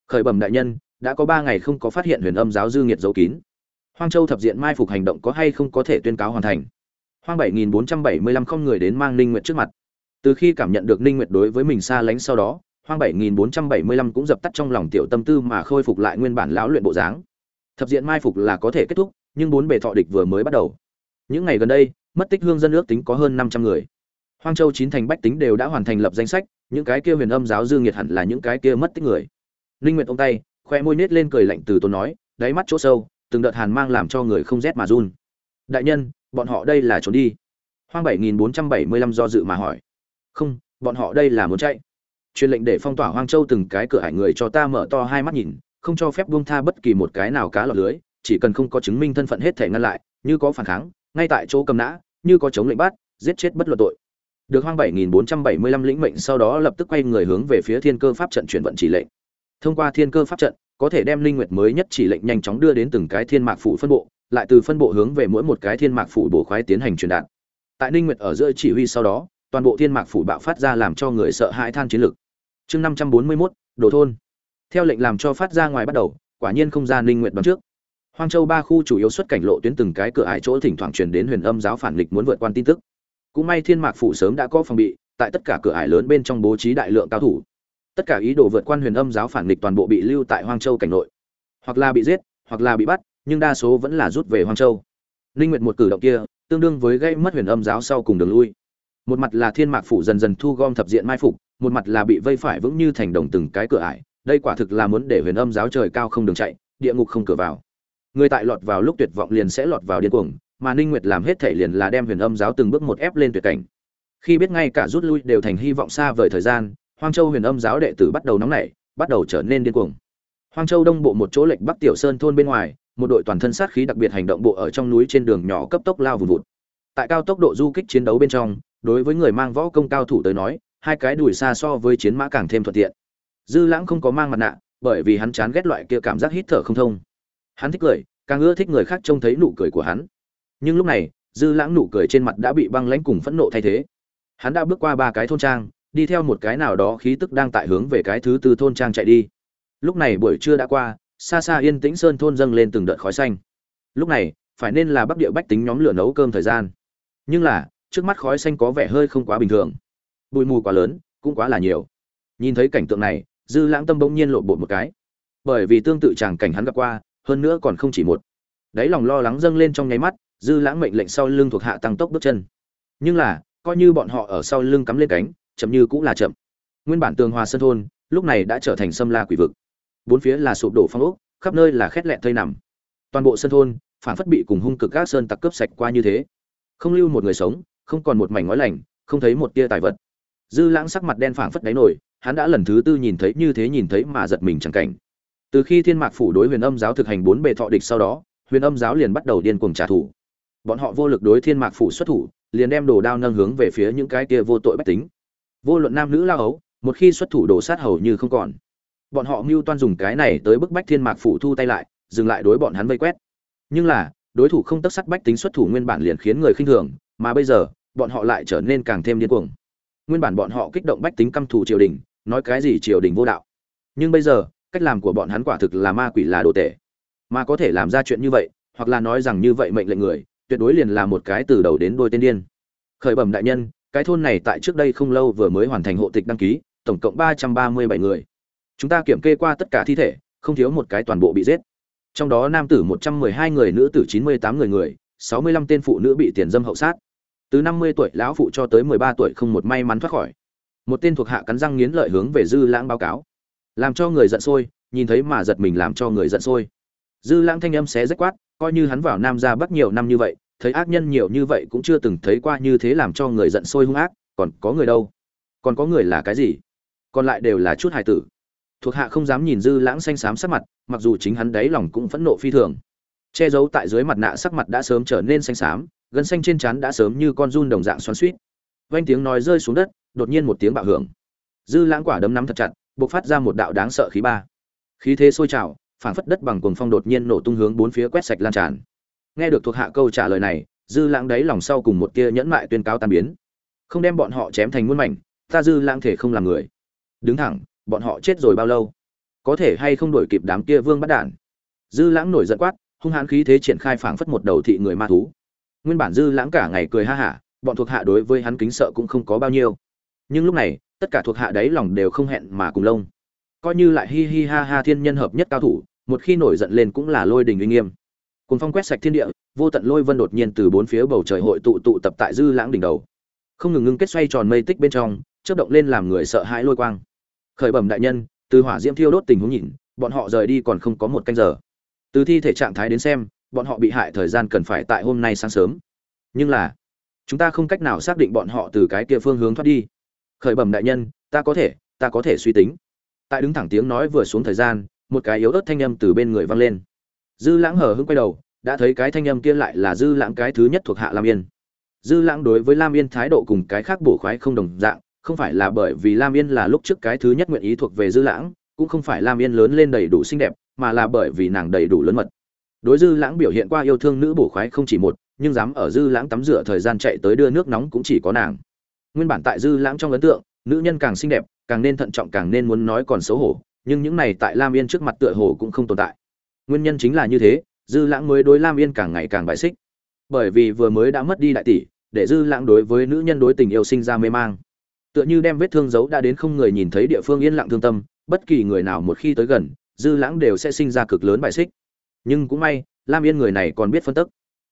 Khởi bẩm đại nhân, đã có ba ngày không có phát hiện huyền âm giáo dư nghiệt dấu kín. Hoang châu thập diện mai phục hành động có hay không có thể tuyên cáo hoàn thành? Hoang bảy nghìn bốn trăm bảy mươi lăm không người đến mang ninh nguyệt trước mặt. Từ khi cảm nhận được ninh nguyệt đối với mình xa lánh sau đó, hoang bảy nghìn bốn trăm bảy mươi lăm cũng dập tắt trong lòng tiểu tâm tư mà khôi phục lại nguyên bản lão luyện bộ dáng. Thập diện mai phục là có thể kết thúc, nhưng bốn bề thọ địch vừa mới bắt đầu. Những ngày gần đây, mất tích hương dân ước tính có hơn năm trăm người. Hoang châu chín thành bách tính đều đã hoàn thành lập danh sách những cái kia huyền âm giáo dương nhiệt hẳn là những cái kia mất tích người. Linh nguyệt ôm tay, khoe môi nết lên cười lạnh từ tốn nói, đáy mắt chỗ sâu, từng đợt hàn mang làm cho người không rét mà run. Đại nhân, bọn họ đây là trốn đi. Hoang bảy nghìn bốn trăm bảy mươi lăm do dự mà hỏi. Không, bọn họ đây là muốn chạy. Truyền lệnh để phong tỏa hoang châu từng cái cửa hải người cho ta mở to hai mắt nhìn, không cho phép buông tha bất kỳ một cái nào cá lọt lưới, chỉ cần không có chứng minh thân phận hết thể ngăn lại, như có phản kháng, ngay tại chỗ cầm nã, như có chống lệnh bắt, giết chết bất luận tội được hoang bảy nghìn bốn trăm bảy mươi lăm lĩnh mệnh sau đó lập tức quay người hướng về phía thiên cơ pháp trận chuyển vận chỉ lệnh. Thông qua thiên cơ pháp trận có thể đem linh nguyệt mới nhất chỉ lệnh nhanh chóng đưa đến từng cái thiên mạc phủ phân bộ lại từ phân bộ hướng về mỗi một cái thiên mạc phủ bổ khoái tiến hành truyền đạt. Tại linh nguyệt ở giữa chỉ huy sau đó toàn bộ thiên mạc phủ bạo phát ra làm cho người sợ hãi than chiến lực. Chương 541, đồ thôn. Theo lệnh làm cho phát ra ngoài bắt đầu quả nhiên không ra linh nguyệt đoán trước. Hoang châu ba khu chủ yếu xuất cảnh lộ tuyến từng cái cửa ải chỗ thỉnh thoảng truyền đến huyền âm giáo phản nghịch muốn vượt quan tin tức cũng may thiên mạc phủ sớm đã có phòng bị, tại tất cả cửa ải lớn bên trong bố trí đại lượng cao thủ. Tất cả ý đồ vượt quan huyền âm giáo phản nghịch toàn bộ bị lưu tại hoang châu cảnh nội. Hoặc là bị giết, hoặc là bị bắt, nhưng đa số vẫn là rút về hoang châu. Linh nguyệt một cử động kia, tương đương với gây mất huyền âm giáo sau cùng đường lui. Một mặt là thiên mạc phủ dần dần thu gom thập diện mai phục, một mặt là bị vây phải vững như thành đồng từng cái cửa ải, đây quả thực là muốn để huyền âm giáo trời cao không đường chạy, địa ngục không cửa vào. Người tại lọt vào lúc tuyệt vọng liền sẽ lọt vào điên cuồng mà ninh nguyệt làm hết thể liền là đem huyền âm giáo từng bước một ép lên tuyệt cảnh. Khi biết ngay cả rút lui đều thành hy vọng xa vời thời gian, hoang châu huyền âm giáo đệ tử bắt đầu nóng nảy, bắt đầu trở nên điên cuồng. Hoang châu đông bộ một chỗ lệnh bắc tiểu sơn thôn bên ngoài, một đội toàn thân sát khí đặc biệt hành động bộ ở trong núi trên đường nhỏ cấp tốc lao vùn vụt. Tại cao tốc độ du kích chiến đấu bên trong, đối với người mang võ công cao thủ tới nói, hai cái đùi xa so với chiến mã càng thêm thuận tiện. Dư lãng không có mang mặt nạ, bởi vì hắn chán ghét loại kia cảm giác hít thở không thông. Hắn thích cười, càng ưa thích người khác trông thấy nụ cười của hắn nhưng lúc này, dư lãng nụ cười trên mặt đã bị băng lãnh cùng phẫn nộ thay thế. Hắn đã bước qua ba cái thôn trang, đi theo một cái nào đó khí tức đang tại hướng về cái thứ tư thôn trang chạy đi. Lúc này buổi trưa đã qua, xa xa yên tĩnh sơn thôn dâng lên từng đợt khói xanh. Lúc này, phải nên là bắc địa bách tính nhóm lửa nấu cơm thời gian. Nhưng là, trước mắt khói xanh có vẻ hơi không quá bình thường. Bụi mù quá lớn, cũng quá là nhiều. Nhìn thấy cảnh tượng này, dư lãng tâm bỗng nhiên lộn bột một cái. Bởi vì tương tự chàng cảnh hắn gặp qua, hơn nữa còn không chỉ một. Đáy lòng lo lắng dâng lên trong nháy mắt dư lãng mệnh lệnh sau lưng thuộc hạ tăng tốc bước chân. Nhưng là, coi như bọn họ ở sau lưng cắm lên cánh, chậm như cũng là chậm. Nguyên bản tường hòa sân thôn, lúc này đã trở thành sâm la quỷ vực. Bốn phía là sụp đổ phong ốc, khắp nơi là khét lẹn thây nằm. Toàn bộ sân thôn phản phất bị cùng hung cực các sơn tặc cướp sạch qua như thế. Không lưu một người sống, không còn một mảnh ngói lành, không thấy một tia tài vật. Dư lãng sắc mặt đen phảng phất đáy nổi, hắn đã lần thứ tư nhìn thấy như thế nhìn thấy mà giật mình chẳng cảnh. Từ khi thiên mạc phủ đối huyền âm giáo thực hành bốn bề thọ địch sau đó, huyền âm giáo liền bắt đầu điên cuồng trả thù bọn họ vô lực đối thiên mạc phủ xuất thủ, liền đem đồ đao nâng hướng về phía những cái kia vô tội bách tính. Vô luận nam nữ lao ấu, một khi xuất thủ đổ sát hầu như không còn. Bọn họ mưu toan dùng cái này tới bức bách thiên mạc phủ thu tay lại, dừng lại đối bọn hắn vây quét. Nhưng là, đối thủ không tất sắt bách tính xuất thủ nguyên bản liền khiến người khinh thường, mà bây giờ, bọn họ lại trở nên càng thêm điên cuồng. Nguyên bản bọn họ kích động bách tính căm thù triều đình, nói cái gì triều đình vô đạo. Nhưng bây giờ, cách làm của bọn hắn quả thực là ma quỷ là đồ tể mà có thể làm ra chuyện như vậy, hoặc là nói rằng như vậy mệnh lệnh người tuyệt đối liền là một cái từ đầu đến đôi tên điên. Khởi bẩm đại nhân, cái thôn này tại trước đây không lâu vừa mới hoàn thành hộ tịch đăng ký, tổng cộng ba trăm ba mươi bảy người. Chúng ta kiểm kê qua tất cả thi thể, không thiếu một cái toàn bộ bị giết. Trong đó nam tử một trăm mười hai người, nữ tử chín mươi tám người người, sáu mươi lăm tên phụ nữ bị tiền dâm hậu sát. Từ năm mươi tuổi, lão phụ cho tới mười ba tuổi không một may mắn thoát khỏi. Một tên thuộc hạ cắn răng nghiến lợi hướng về dư lãng báo cáo. Làm cho người giận sôi, nhìn thấy mà giật mình làm cho người giận sôi. Dư lãng thanh âm xé rách quát coi như hắn vào nam ra bắc nhiều năm như vậy, thấy ác nhân nhiều như vậy cũng chưa từng thấy qua như thế làm cho người giận sôi hung ác, còn có người đâu? Còn có người là cái gì? Còn lại đều là chút hài tử. Thuộc hạ không dám nhìn dư lãng xanh xám sắc mặt, mặc dù chính hắn đáy lòng cũng phẫn nộ phi thường. Che giấu tại dưới mặt nạ sắc mặt đã sớm trở nên xanh xám, gân xanh trên trán đã sớm như con run đồng dạng xoắn suýt vanh tiếng nói rơi xuống đất, đột nhiên một tiếng bạo hưởng. Dư lãng quả đấm nắm thật chặt, bộc phát ra một đạo đáng sợ khí ba. Khí thế sôi trào phảng phất đất bằng cuồng phong đột nhiên nổ tung hướng bốn phía quét sạch lan tràn. Nghe được thuộc hạ câu trả lời này, dư lãng đáy lòng sau cùng một tia nhẫn mại tuyên cáo tan biến. Không đem bọn họ chém thành muôn mảnh, ta dư lãng thể không làm người. Đứng thẳng, bọn họ chết rồi bao lâu? Có thể hay không đổi kịp đám kia vương bắt đản? Dư lãng nổi giận quát, hung hãn khí thế triển khai phảng phất một đầu thị người ma thú. Nguyên bản dư lãng cả ngày cười ha hả, bọn thuộc hạ đối với hắn kính sợ cũng không có bao nhiêu. Nhưng lúc này, tất cả thuộc hạ đấy lòng đều không hẹn mà cùng lông coi như lại hi hi ha ha thiên nhân hợp nhất cao thủ, một khi nổi giận lên cũng là lôi đình uy nghiêm. Cùng phong quét sạch thiên địa, vô tận lôi vân đột nhiên từ bốn phía bầu trời hội tụ tụ tập tại dư lãng đỉnh đầu. Không ngừng ngưng kết xoay tròn mây tích bên trong, chớp động lên làm người sợ hãi lôi quang. Khởi bẩm đại nhân, từ hỏa diễm thiêu đốt tình huống nhìn, bọn họ rời đi còn không có một canh giờ. Từ thi thể trạng thái đến xem, bọn họ bị hại thời gian cần phải tại hôm nay sáng sớm. Nhưng là, chúng ta không cách nào xác định bọn họ từ cái kia phương hướng thoát đi. Khởi bẩm đại nhân, ta có thể, ta có thể suy tính tại đứng thẳng tiếng nói vừa xuống thời gian, một cái yếu ớt thanh âm từ bên người vang lên. Dư lãng hờ hững quay đầu, đã thấy cái thanh âm kia lại là dư lãng cái thứ nhất thuộc hạ lam yên. Dư lãng đối với lam yên thái độ cùng cái khác bổ khoái không đồng dạng, không phải là bởi vì lam yên là lúc trước cái thứ nhất nguyện ý thuộc về dư lãng, cũng không phải lam yên lớn lên đầy đủ xinh đẹp, mà là bởi vì nàng đầy đủ lớn mật. Đối dư lãng biểu hiện qua yêu thương nữ bổ khoái không chỉ một, nhưng dám ở dư lãng tắm rửa thời gian chạy tới đưa nước nóng cũng chỉ có nàng. Nguyên bản tại dư lãng trong ấn tượng, nữ nhân càng xinh đẹp càng nên thận trọng càng nên muốn nói còn xấu hổ, nhưng những này tại lam yên trước mặt tựa hồ cũng không tồn tại. Nguyên nhân chính là như thế, dư lãng mới đối lam yên càng ngày càng bại xích. Bởi vì vừa mới đã mất đi đại tỷ, để dư lãng đối với nữ nhân đối tình yêu sinh ra mê mang. Tựa như đem vết thương giấu đã đến không người nhìn thấy địa phương yên lặng thương tâm, bất kỳ người nào một khi tới gần, dư lãng đều sẽ sinh ra cực lớn bại xích. Nhưng cũng may, lam yên người này còn biết phân tức.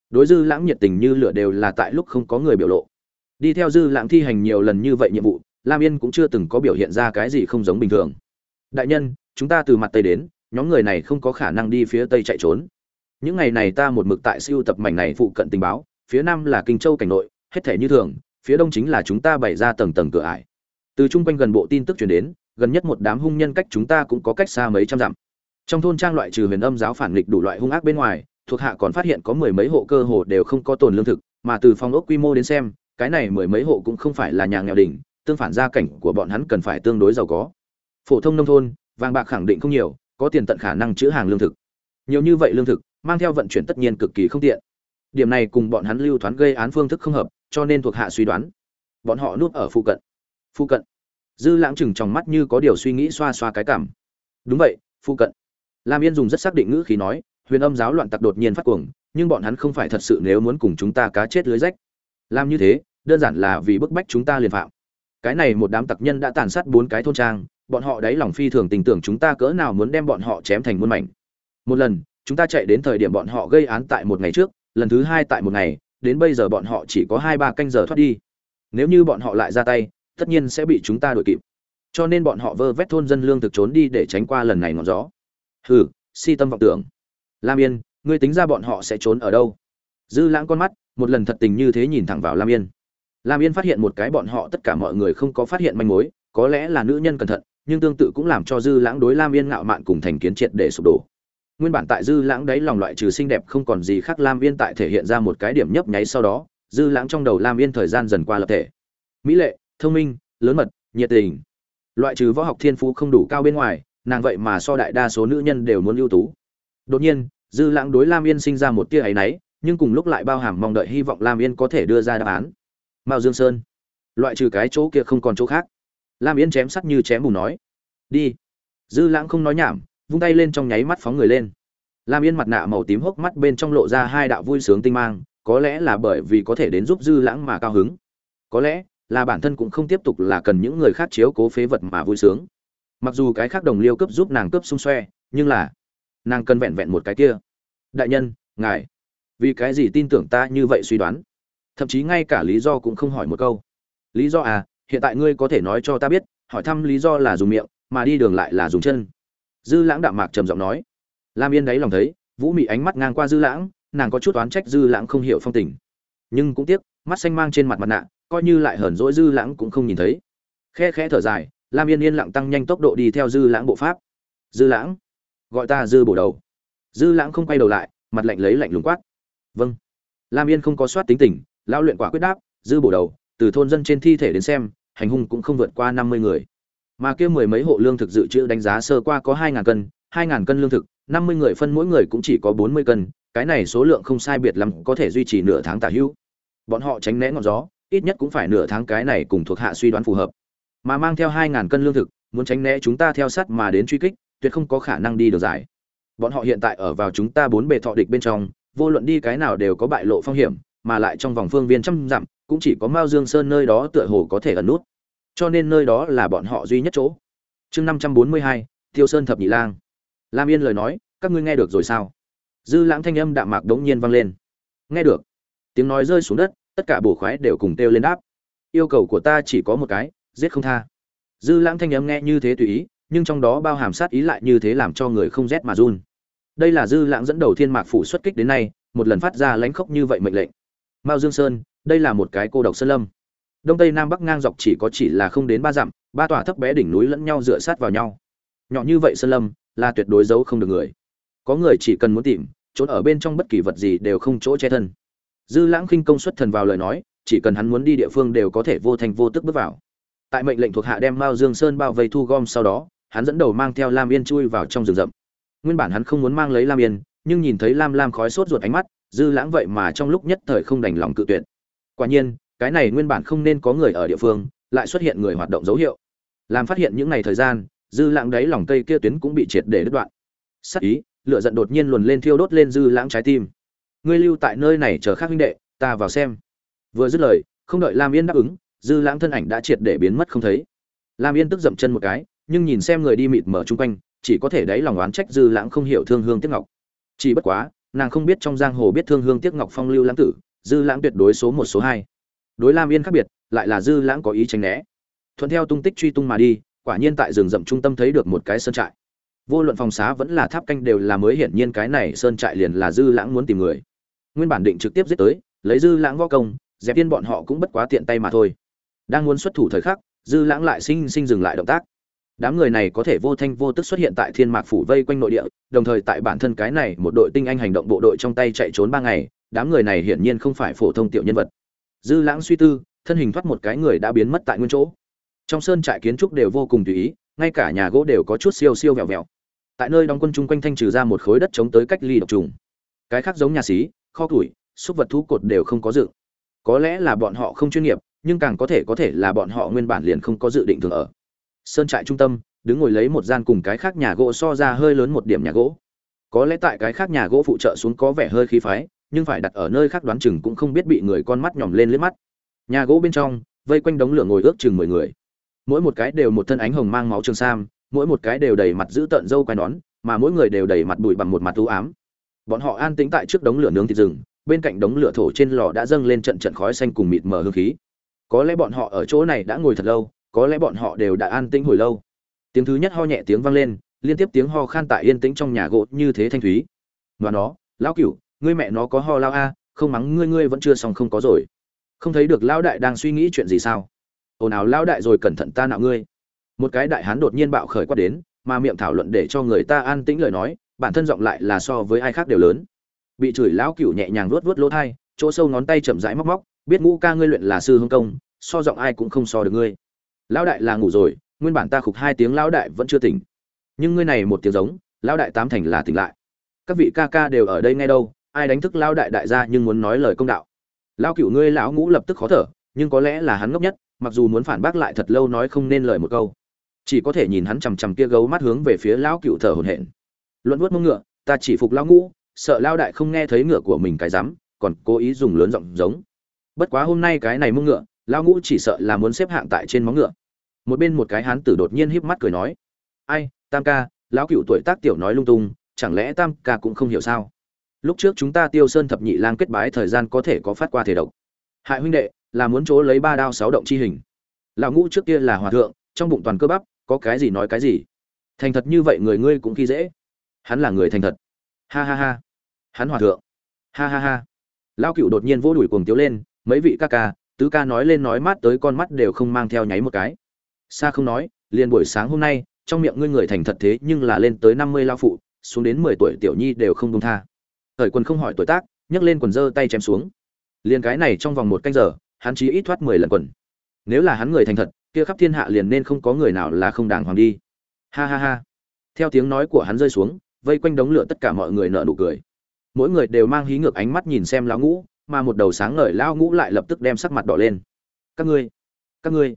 Đối dư lãng nhiệt tình như lửa đều là tại lúc không có người biểu lộ. Đi theo dư lãng thi hành nhiều lần như vậy nhiệm vụ lam yên cũng chưa từng có biểu hiện ra cái gì không giống bình thường. Đại nhân, chúng ta từ mặt tây đến, nhóm người này không có khả năng đi phía tây chạy trốn. Những ngày này ta một mực tại siêu tập mảnh này phụ cận tình báo, phía nam là kinh châu cảnh nội, hết thể như thường, phía đông chính là chúng ta bày ra tầng tầng cửa ải. Từ chung quanh gần bộ tin tức truyền đến, gần nhất một đám hung nhân cách chúng ta cũng có cách xa mấy trăm dặm. Trong thôn trang loại trừ huyền âm giáo phản nghịch đủ loại hung ác bên ngoài, thuộc hạ còn phát hiện có mười mấy hộ cơ hồ đều không có tồn lương thực, mà từ phòng ốc quy mô đến xem, cái này mười mấy hộ cũng không phải là nhà nghèo đỉnh tương phản gia cảnh của bọn hắn cần phải tương đối giàu có. Phổ thông nông thôn, vàng bạc khẳng định không nhiều, có tiền tận khả năng chữ hàng lương thực. Nhiều như vậy lương thực, mang theo vận chuyển tất nhiên cực kỳ không tiện. Điểm này cùng bọn hắn lưu thoán gây án phương thức không hợp, cho nên thuộc hạ suy đoán. Bọn họ núp ở phụ cận. Phụ cận. Dư lãng chừng trong mắt như có điều suy nghĩ xoa xoa cái cảm. Đúng vậy, phụ cận. Lam yên dùng rất xác định ngữ khí nói, huyền âm giáo loạn tặc đột nhiên phát cuồng, nhưng bọn hắn không phải thật sự nếu muốn cùng chúng ta cá chết lưới rách. Làm như thế, đơn giản là vì bức bách chúng ta liền phạm cái này một đám tặc nhân đã tàn sát bốn cái thôn trang, bọn họ đáy lòng phi thường tình tưởng chúng ta cỡ nào muốn đem bọn họ chém thành muôn mảnh. Một lần, chúng ta chạy đến thời điểm bọn họ gây án tại một ngày trước, lần thứ hai tại một ngày, đến bây giờ bọn họ chỉ có hai ba canh giờ thoát đi. Nếu như bọn họ lại ra tay, tất nhiên sẽ bị chúng ta đuổi kịp. Cho nên bọn họ vơ vét thôn dân lương thực trốn đi để tránh qua lần này ngọn gió. Hừ, si tâm vọng tưởng. Lam yên, ngươi tính ra bọn họ sẽ trốn ở đâu? Dư lãng con mắt, một lần thật tình như thế nhìn thẳng vào lam yên lam yên phát hiện một cái bọn họ tất cả mọi người không có phát hiện manh mối, có lẽ là nữ nhân cẩn thận, nhưng tương tự cũng làm cho dư lãng đối lam yên ngạo mạn cùng thành kiến triệt để sụp đổ. Nguyên bản tại dư lãng đấy lòng loại trừ xinh đẹp không còn gì khác, lam yên tại thể hiện ra một cái điểm nhấp nháy sau đó, dư lãng trong đầu lam yên thời gian dần qua lập thể. Mỹ lệ, thông minh, lớn mật, nhiệt tình. Loại trừ võ học thiên phú không đủ cao bên ngoài, nàng vậy mà so đại đa số nữ nhân đều muốn ưu tú. Đột nhiên, dư lãng đối lam yên sinh ra một tia ấy náy, nhưng cùng lúc lại bao hàm mong đợi hy vọng lam yên có thể đưa ra đáp án mao dương sơn. Loại trừ cái chỗ kia không còn chỗ khác. Lam yên chém sắt như chém bùn nói. Đi. Dư lãng không nói nhảm, vung tay lên trong nháy mắt phóng người lên. Lam yên mặt nạ màu tím hốc mắt bên trong lộ ra hai đạo vui sướng tinh mang, có lẽ là bởi vì có thể đến giúp dư lãng mà cao hứng. Có lẽ là bản thân cũng không tiếp tục là cần những người khác chiếu cố phế vật mà vui sướng. Mặc dù cái khác đồng liêu cấp giúp nàng cấp xung xoe, nhưng là nàng cần vẹn vẹn một cái kia. Đại nhân, ngài, vì cái gì tin tưởng ta như vậy suy đoán? Thậm chí ngay cả lý do cũng không hỏi một câu. Lý do à hiện tại ngươi có thể nói cho ta biết, hỏi thăm lý do là dùng miệng, mà đi đường lại là dùng chân. Dư lãng đạm mạc trầm giọng nói. Lam yên đáy lòng thấy, vũ mị ánh mắt ngang qua dư lãng, nàng có chút oán trách dư lãng không hiểu phong tình. Nhưng cũng tiếc, mắt xanh mang trên mặt mặt nạ, coi như lại hờn dỗi dư lãng cũng không nhìn thấy. Khe khẽ thở dài, lam yên yên lặng tăng nhanh tốc độ đi theo dư lãng bộ pháp. Dư lãng, gọi ta dư bổ đầu. Dư lãng không quay đầu lại, mặt lạnh lấy lạnh lùng quát. Vâng. Lam yên không có soát tính tình lão luyện quả quyết đáp, dư bổ đầu, từ thôn dân trên thi thể đến xem, hành hung cũng không vượt qua năm mươi người. Mà kia mười mấy hộ lương thực dự trữ đánh giá sơ qua có hai ngàn cân, hai ngàn cân lương thực, năm mươi người phân mỗi người cũng chỉ có bốn mươi cân, cái này số lượng không sai biệt lắm, có thể duy trì nửa tháng tả hữu. Bọn họ tránh né ngọn gió, ít nhất cũng phải nửa tháng cái này cùng thuộc hạ suy đoán phù hợp. Mà mang theo hai ngàn cân lương thực, muốn tránh né chúng ta theo sát mà đến truy kích, tuyệt không có khả năng đi được giải. Bọn họ hiện tại ở vào chúng ta bốn bề thọ địch bên trong, vô luận đi cái nào đều có bại lộ phong hiểm mà lại trong vòng phương viên trăm dặm, cũng chỉ có mao dương sơn nơi đó tựa hồ có thể ẩn nút. Cho nên nơi đó là bọn họ duy nhất chỗ. Chương năm trăm bốn mươi hai, tiêu sơn thập nhị lang. Lam yên lời nói, các ngươi nghe được rồi sao? Dư lãng thanh âm đạm mạc đống nhiên vang lên. Nghe được. Tiếng nói rơi xuống đất, tất cả bổ khoái đều cùng kêu lên đáp. Yêu cầu của ta chỉ có một cái, giết không tha. Dư lãng thanh âm nghe như thế tùy ý, nhưng trong đó bao hàm sát ý lại như thế làm cho người không rét mà run. Đây là dư lãng dẫn đầu thiên mạc phủ xuất kích đến nay, một lần phát ra lãnh khốc như vậy mệnh lệnh mao dương sơn, đây là một cái cô độc sơn lâm. Đông tây nam bắc ngang dọc chỉ có chỉ là không đến ba dặm, ba tòa thấp bé đỉnh núi lẫn nhau dựa sát vào nhau. Nhỏ như vậy sơn lâm, là tuyệt đối giấu không được người. Có người chỉ cần muốn tìm, trốn ở bên trong bất kỳ vật gì đều không chỗ che thân. Dư lãng khinh công xuất thần vào lời nói, chỉ cần hắn muốn đi địa phương đều có thể vô thành vô tức bước vào. Tại mệnh lệnh thuộc hạ đem mao dương sơn bao vây thu gom sau đó, hắn dẫn đầu mang theo lam yên chui vào trong rừng rậm. Nguyên bản hắn không muốn mang lấy lam yên, nhưng nhìn thấy lam lam khói sốt ruột ánh mắt dư lãng vậy mà trong lúc nhất thời không đành lòng cự tuyệt. Quả nhiên, cái này nguyên bản không nên có người ở địa phương, lại xuất hiện người hoạt động dấu hiệu. Làm phát hiện những ngày thời gian, dư lãng đáy lòng cây kia tuyến cũng bị triệt để đứt đoạn. Sắc ý, lửa giận đột nhiên luồn lên thiêu đốt lên dư lãng trái tim. Ngươi lưu tại nơi này chờ khác huynh đệ, ta vào xem. Vừa dứt lời, không đợi lam yên đáp ứng, dư lãng thân ảnh đã triệt để biến mất không thấy. Lam yên tức dậm chân một cái, nhưng nhìn xem người đi mịt mở chung quanh, chỉ có thể đáy lòng oán trách dư lãng không hiểu thương hương tiếc ngọc. Chỉ bất quá nàng không biết trong giang hồ biết thương hương tiếc ngọc phong lưu lãng tử, dư lãng tuyệt đối số một số hai. Đối lam yên khác biệt, lại là dư lãng có ý tránh né. Thuận theo tung tích truy tung mà đi, quả nhiên tại rừng rậm trung tâm thấy được một cái sơn trại. Vô luận phòng xá vẫn là tháp canh đều là mới hiển nhiên cái này sơn trại liền là dư lãng muốn tìm người. Nguyên bản định trực tiếp giết tới, lấy dư lãng võ công, dẹp tiên bọn họ cũng bất quá tiện tay mà thôi. Đang muốn xuất thủ thời khắc, dư lãng lại sinh sinh dừng lại động tác đám người này có thể vô thanh vô tức xuất hiện tại thiên mạc phủ vây quanh nội địa, đồng thời tại bản thân cái này một đội tinh anh hành động bộ đội trong tay chạy trốn ba ngày, đám người này hiển nhiên không phải phổ thông tiểu nhân vật. Dư lãng suy tư, thân hình thoát một cái người đã biến mất tại nguyên chỗ. Trong sơn trại kiến trúc đều vô cùng tùy ý, ngay cả nhà gỗ đều có chút siêu siêu vẹo vẹo. Tại nơi đóng quân chung quanh thanh trừ ra một khối đất chống tới cách ly độc trùng. Cái khác giống nhà xí, kho củi xúc vật thú cột đều không có dự. Có lẽ là bọn họ không chuyên nghiệp, nhưng càng có thể có thể là bọn họ nguyên bản liền không có dự định thường ở sơn trại trung tâm, đứng ngồi lấy một gian cùng cái khác nhà gỗ so ra hơi lớn một điểm nhà gỗ. Có lẽ tại cái khác nhà gỗ phụ trợ xuống có vẻ hơi khí phái, nhưng phải đặt ở nơi khác đoán chừng cũng không biết bị người con mắt nhòm lên liếc mắt. Nhà gỗ bên trong, vây quanh đống lửa ngồi ước chừng mười người. Mỗi một cái đều một thân ánh hồng mang máu trường sam, mỗi một cái đều đầy mặt giữ tợn dâu quai nón, mà mỗi người đều đầy mặt bụi bằng một mặt u ám. Bọn họ an tĩnh tại trước đống lửa nướng thịt rừng, bên cạnh đống lửa thổ trên lò đã dâng lên trận trận khói xanh cùng mịt mờ hương khí. Có lẽ bọn họ ở chỗ này đã ngồi thật lâu có lẽ bọn họ đều đã an tĩnh hồi lâu. Tiếng thứ nhất ho nhẹ tiếng vang lên, liên tiếp tiếng ho khan tại yên tĩnh trong nhà gỗ như thế thanh thúy. Và nó, lão cửu, ngươi mẹ nó có ho lao a, không mắng ngươi ngươi vẫn chưa xong không có rồi. Không thấy được lão đại đang suy nghĩ chuyện gì sao? Ồn ào lão đại rồi cẩn thận ta nạo ngươi. Một cái đại hán đột nhiên bạo khởi quát đến, mà miệng thảo luận để cho người ta an tĩnh lời nói, bản thân giọng lại là so với ai khác đều lớn. Bị chửi lão cửu nhẹ nhàng vuốt vuốt lỗ thai chỗ sâu ngón tay chậm rãi móc móc, biết ngũ ca ngươi luyện là sư hương công, so giọng ai cũng không so được ngươi lão đại là ngủ rồi, nguyên bản ta khục hai tiếng lão đại vẫn chưa tỉnh. Nhưng ngươi này một tiếng giống, lão đại tám thành là tỉnh lại. Các vị ca ca đều ở đây nghe đâu, ai đánh thức lão đại đại gia nhưng muốn nói lời công đạo. Lão cửu ngươi lão ngũ lập tức khó thở, nhưng có lẽ là hắn ngốc nhất, mặc dù muốn phản bác lại thật lâu nói không nên lời một câu. Chỉ có thể nhìn hắn chằm chằm kia gấu mắt hướng về phía lão cựu thở hổn hển. Luận vuốt mông ngựa, ta chỉ phục lão ngũ, sợ lão đại không nghe thấy ngựa của mình cái rắm còn cố ý dùng lớn giọng giống. Bất quá hôm nay cái này mông ngựa lão ngũ chỉ sợ là muốn xếp hạng tại trên móng ngựa. Một bên một cái hán tử đột nhiên híp mắt cười nói, ai, tam ca, lão cựu tuổi tác tiểu nói lung tung, chẳng lẽ tam ca cũng không hiểu sao? Lúc trước chúng ta tiêu sơn thập nhị lang kết bái thời gian có thể có phát qua thể độc. Hại huynh đệ, là muốn chỗ lấy ba đao sáu động chi hình. Lão ngũ trước kia là hòa thượng, trong bụng toàn cơ bắp, có cái gì nói cái gì. Thành thật như vậy người ngươi cũng khi dễ. Hắn là người thành thật. Ha ha ha. Hắn hòa thượng. Ha ha ha. Lão cựu đột nhiên vỗ đùi cuồng tiếu lên, mấy vị ca ca tứ ca nói lên nói mát tới con mắt đều không mang theo nháy một cái. Xa không nói, liền buổi sáng hôm nay, trong miệng ngươi người thành thật thế nhưng là lên tới năm mươi lao phụ, xuống đến mười tuổi tiểu nhi đều không đông tha. Thời quần không hỏi tuổi tác, nhấc lên quần dơ tay chém xuống. Liền cái này trong vòng một canh giờ, hắn chí ít thoát mười lần quần. Nếu là hắn người thành thật, kia khắp thiên hạ liền nên không có người nào là không đàng hoàng đi. Ha ha ha. Theo tiếng nói của hắn rơi xuống, vây quanh đống lửa tất cả mọi người nở nụ cười. Mỗi người đều mang hí ngược ánh mắt nhìn xem lão ngũ mà một đầu sáng ngời lão ngũ lại lập tức đem sắc mặt đỏ lên. Các ngươi các ngươi,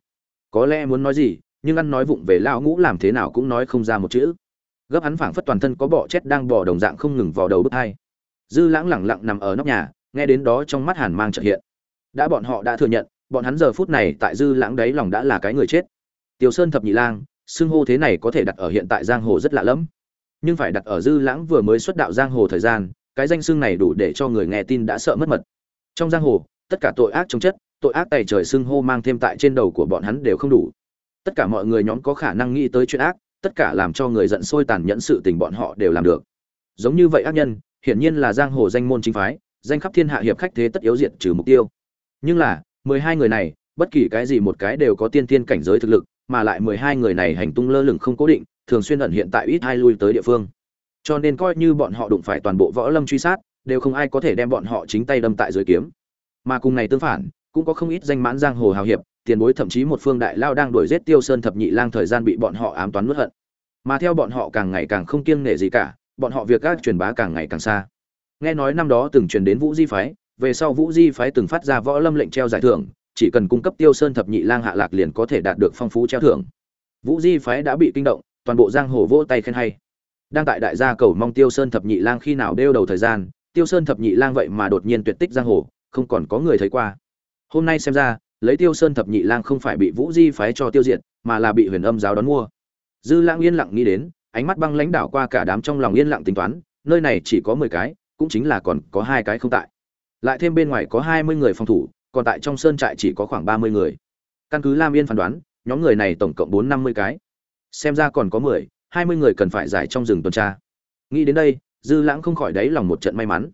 có lẽ muốn nói gì, nhưng ăn nói vụng về lão ngũ làm thế nào cũng nói không ra một chữ. Gấp hắn phảng phất toàn thân có bọ chết đang bò đồng dạng không ngừng vào đầu bức hai. Dư lãng lẳng lặng nằm ở nóc nhà, nghe đến đó trong mắt hàn mang trợ hiện. Đã bọn họ đã thừa nhận, bọn hắn giờ phút này tại dư lãng đấy lòng đã là cái người chết. Tiểu sơn thập nhị lang, xưng hô thế này có thể đặt ở hiện tại giang hồ rất lạ lẫm. Nhưng phải đặt ở dư lãng vừa mới xuất đạo giang hồ thời gian, cái danh xưng này đủ để cho người nghe tin đã sợ mất mật trong giang hồ, tất cả tội ác chống chất, tội ác tày trời xưng hô mang thêm tại trên đầu của bọn hắn đều không đủ. Tất cả mọi người nhóm có khả năng nghĩ tới chuyện ác, tất cả làm cho người giận sôi tàn nhẫn sự tình bọn họ đều làm được. Giống như vậy ác nhân, hiển nhiên là giang hồ danh môn chính phái, danh khắp thiên hạ hiệp khách thế tất yếu diệt trừ mục tiêu. Nhưng là, mười hai người này, bất kỳ cái gì một cái đều có tiên tiên cảnh giới thực lực, mà lại mười hai người này hành tung lơ lửng không cố định, thường xuyên ẩn hiện tại ít hai lui tới địa phương. Cho nên coi như bọn họ đụng phải toàn bộ võ lâm truy sát đều không ai có thể đem bọn họ chính tay đâm tại dưới kiếm. Mà cùng này tương phản, cũng có không ít danh mãn giang hồ hào hiệp, tiền bối thậm chí một phương đại lao đang đuổi giết tiêu sơn thập nhị lang thời gian bị bọn họ ám toán nuốt hận. Mà theo bọn họ càng ngày càng không kiêng nể gì cả, bọn họ việc các truyền bá càng ngày càng xa. Nghe nói năm đó từng truyền đến vũ di phái, về sau vũ di phái từng phát ra võ lâm lệnh treo giải thưởng, chỉ cần cung cấp tiêu sơn thập nhị lang hạ lạc liền có thể đạt được phong phú treo thưởng. Vũ di phái đã bị kinh động, toàn bộ giang hồ vỗ tay khen hay. Đang tại đại gia cầu mong tiêu sơn thập nhị lang khi nào đeo đầu thời gian tiêu sơn thập nhị lang vậy mà đột nhiên tuyệt tích giang hồ, không còn có người thấy qua. Hôm nay xem ra, lấy tiêu sơn thập nhị lang không phải bị vũ di phái cho tiêu diệt, mà là bị huyền âm giáo đón mua. Dư lãng yên lặng nghĩ đến, ánh mắt băng lãnh đạo qua cả đám trong lòng yên lặng tính toán, nơi này chỉ có mười cái, cũng chính là còn có hai cái không tại. Lại thêm bên ngoài có hai mươi người phòng thủ, còn tại trong sơn trại chỉ có khoảng ba mươi người. Căn cứ lam yên phán đoán, nhóm người này tổng cộng bốn năm mươi cái. Xem ra còn có mười, hai mươi người cần phải giải trong rừng tuần tra. Nghĩ đến đây dư lãng không khỏi đáy lòng một trận may mắn.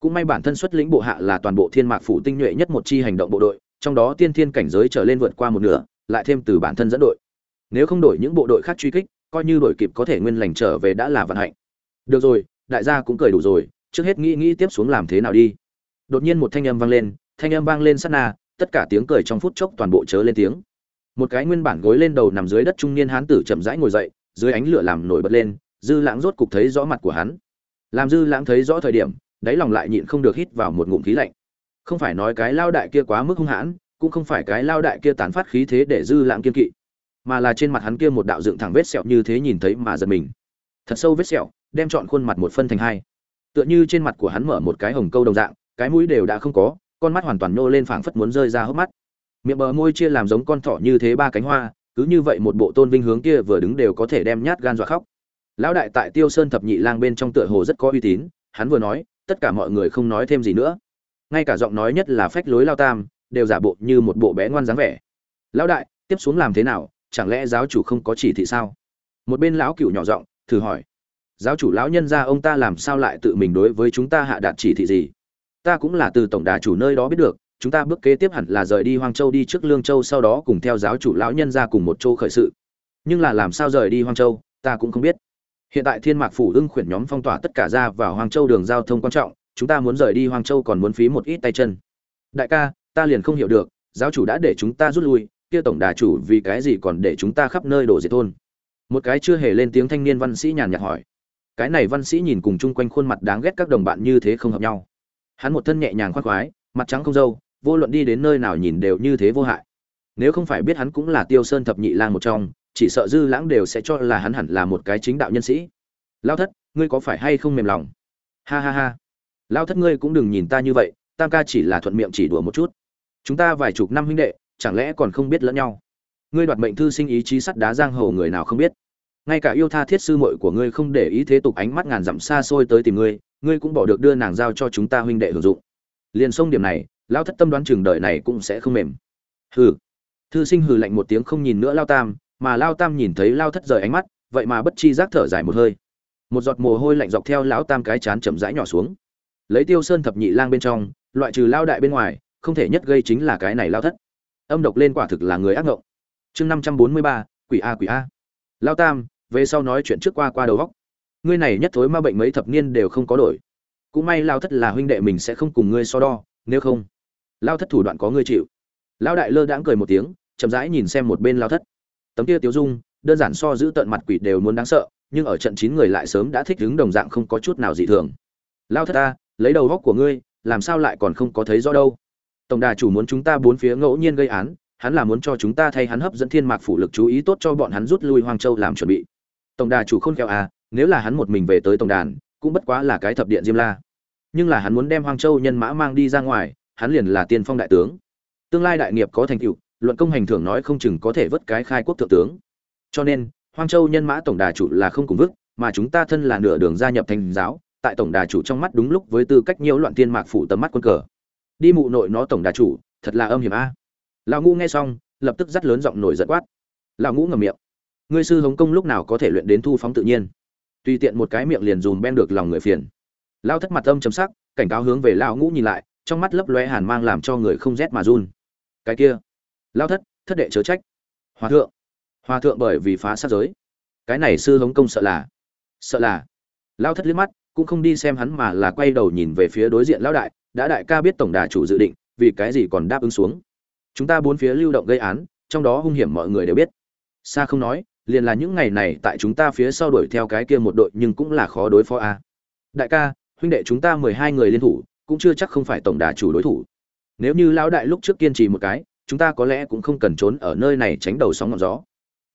Cũng may bản thân xuất lĩnh bộ hạ là toàn bộ thiên mạc phủ tinh nhuệ nhất một chi hành động bộ đội, trong đó tiên thiên cảnh giới trở lên vượt qua một nửa, lại thêm từ bản thân dẫn đội. Nếu không đổi những bộ đội khác truy kích, coi như đội kịp có thể nguyên lành trở về đã là vận hạnh. Được rồi, đại gia cũng cười đủ rồi, trước hết nghĩ nghĩ tiếp xuống làm thế nào đi. Đột nhiên một thanh âm vang lên, thanh âm vang lên sát na, tất cả tiếng cười trong phút chốc toàn bộ chớ lên tiếng. Một cái nguyên bản gối lên đầu nằm dưới đất trung niên hán tử chậm rãi ngồi dậy, dưới ánh lửa làm nổi bật lên, dư lãng rốt cục thấy rõ mặt của hắn làm dư lãng thấy rõ thời điểm, đáy lòng lại nhịn không được hít vào một ngụm khí lạnh. Không phải nói cái lao đại kia quá mức hung hãn, cũng không phải cái lao đại kia tán phát khí thế để dư lãng kiên kỵ, mà là trên mặt hắn kia một đạo dựng thẳng vết sẹo như thế nhìn thấy mà giật mình. Thật sâu vết sẹo, đem chọn khuôn mặt một phân thành hai. Tựa như trên mặt của hắn mở một cái hồng câu đồng dạng, cái mũi đều đã không có, con mắt hoàn toàn nô lên phảng phất muốn rơi ra hốc mắt. Miệng bờ môi chia làm giống con thỏ như thế ba cánh hoa, cứ như vậy một bộ tôn vinh hướng kia vừa đứng đều có thể đem nhát gan dọa khóc lão đại tại tiêu sơn thập nhị lang bên trong tựa hồ rất có uy tín, hắn vừa nói, tất cả mọi người không nói thêm gì nữa. Ngay cả giọng nói nhất là phách lối lao tam, đều giả bộ như một bộ bé ngoan dáng vẻ. Lão đại, tiếp xuống làm thế nào? Chẳng lẽ giáo chủ không có chỉ thị sao? Một bên lão cựu nhỏ giọng, thử hỏi. Giáo chủ lão nhân gia ông ta làm sao lại tự mình đối với chúng ta hạ đạt chỉ thị gì? Ta cũng là từ tổng đà chủ nơi đó biết được, chúng ta bước kế tiếp hẳn là rời đi hoang châu đi trước lương châu sau đó cùng theo giáo chủ lão nhân ra cùng một châu khởi sự. Nhưng là làm sao rời đi hoang châu, ta cũng không biết hiện tại thiên mạc phủ ưng khuyển nhóm phong tỏa tất cả ra vào hoàng châu đường giao thông quan trọng, chúng ta muốn rời đi hoàng châu còn muốn phí một ít tay chân. Đại ca, ta liền không hiểu được, giáo chủ đã để chúng ta rút lui, kia tổng đà chủ vì cái gì còn để chúng ta khắp nơi đổ diệt thôn? Một cái chưa hề lên tiếng thanh niên văn sĩ nhàn nhạt hỏi. Cái này văn sĩ nhìn cùng chung quanh khuôn mặt đáng ghét các đồng bạn như thế không hợp nhau. Hắn một thân nhẹ nhàng khoác khoái, mặt trắng không dâu vô luận đi đến nơi nào nhìn đều như thế vô hại. Nếu không phải biết hắn cũng là tiêu sơn thập nhị lang một trong chỉ sợ dư lãng đều sẽ cho là hắn hẳn là một cái chính đạo nhân sĩ. Lao thất, ngươi có phải hay không mềm lòng? Ha ha ha. Lao thất ngươi cũng đừng nhìn ta như vậy, tam ca chỉ là thuận miệng chỉ đùa một chút. Chúng ta vài chục năm huynh đệ, chẳng lẽ còn không biết lẫn nhau? Ngươi đoạt mệnh thư sinh ý chí sắt đá giang hồ người nào không biết? Ngay cả yêu tha thiết sư muội của ngươi không để ý thế tục ánh mắt ngàn dặm xa xôi tới tìm ngươi ngươi cũng bỏ được đưa nàng giao cho chúng ta huynh đệ hưởng dụng. Liền sông điểm này, lao thất tâm đoán trường đời này cũng sẽ không mềm. Hừ. Thư sinh hừ lạnh một tiếng không nhìn nữa lao tam mà lao tam nhìn thấy lao thất rời ánh mắt, vậy mà bất chi giác thở dài một hơi. Một giọt mồ hôi lạnh dọc theo lão tam cái chán chậm rãi nhỏ xuống. Lấy tiêu sơn thập nhị lang bên trong, loại trừ lao đại bên ngoài, không thể nhất gây chính là cái này lao thất. Âm độc lên quả thực là người ác ngộng. Chương năm trăm bốn mươi ba, quỷ a quỷ a. Lao tam, về sau nói chuyện trước qua qua đầu góc ngươi này nhất thối ma bệnh mấy thập niên đều không có đổi. Cũng may lao thất là huynh đệ mình sẽ không cùng ngươi so đo, nếu không, lao thất thủ đoạn có ngươi chịu. Lao đại lơ đãng cười một tiếng, chậm rãi nhìn xem một bên lao thất tấm kia tiêu dung, đơn giản so giữ tận mặt quỷ đều muốn đáng sợ, nhưng ở trận chín người lại sớm đã thích đứng đồng dạng không có chút nào dị thường. Lao thất ta, lấy đầu góc của ngươi, làm sao lại còn không có thấy rõ đâu? Tổng đà chủ muốn chúng ta bốn phía ngẫu nhiên gây án, hắn là muốn cho chúng ta thay hắn hấp dẫn thiên mạc phủ lực chú ý tốt cho bọn hắn rút lui hoang châu làm chuẩn bị. Tổng đà chủ khôn khéo à nếu là hắn một mình về tới tổng đàn, cũng bất quá là cái thập điện diêm la. Nhưng là hắn muốn đem hoang châu nhân mã mang đi ra ngoài, hắn liền là tiên phong đại tướng. Tương lai đại nghiệp có thành tựu luận công hành thưởng nói không chừng có thể vớt cái khai quốc thượng tướng. Cho nên hoang châu nhân mã tổng đà chủ là không cùng vứt, mà chúng ta thân là nửa đường gia nhập thành giáo tại tổng đà chủ trong mắt đúng lúc với tư cách nhiễu loạn tiên mạc phủ tầm mắt quân cờ. Đi mụ nội nó tổng đà chủ thật là âm hiểm a. Lão ngũ nghe xong lập tức dắt lớn giọng nổi giận quát. Lão ngũ ngậm miệng. Ngươi sư hống công lúc nào có thể luyện đến thu phóng tự nhiên? Tùy tiện một cái miệng liền dùm ben được lòng người phiền. Lao thất mặt âm chấm sắc cảnh cáo hướng về lão ngũ nhìn lại trong mắt lấp lóe hàn mang làm cho người không rét mà run. Cái kia lao thất thất đệ chớ trách. Hòa thượng. Hòa thượng bởi vì phá sát giới. Cái này sư hống công sợ là sợ là. Lao thất liếc mắt, cũng không đi xem hắn mà là quay đầu nhìn về phía đối diện lão đại, đã đại ca biết tổng đà chủ dự định, vì cái gì còn đáp ứng xuống? Chúng ta bốn phía lưu động gây án, trong đó hung hiểm mọi người đều biết. Xa không nói, liền là những ngày này tại chúng ta phía sau đuổi theo cái kia một đội nhưng cũng là khó đối phó a. Đại ca, huynh đệ chúng ta mười hai người liên thủ, cũng chưa chắc không phải tổng đà chủ đối thủ. Nếu như lão đại lúc trước kiên trì một cái chúng ta có lẽ cũng không cần trốn ở nơi này tránh đầu sóng ngọn gió.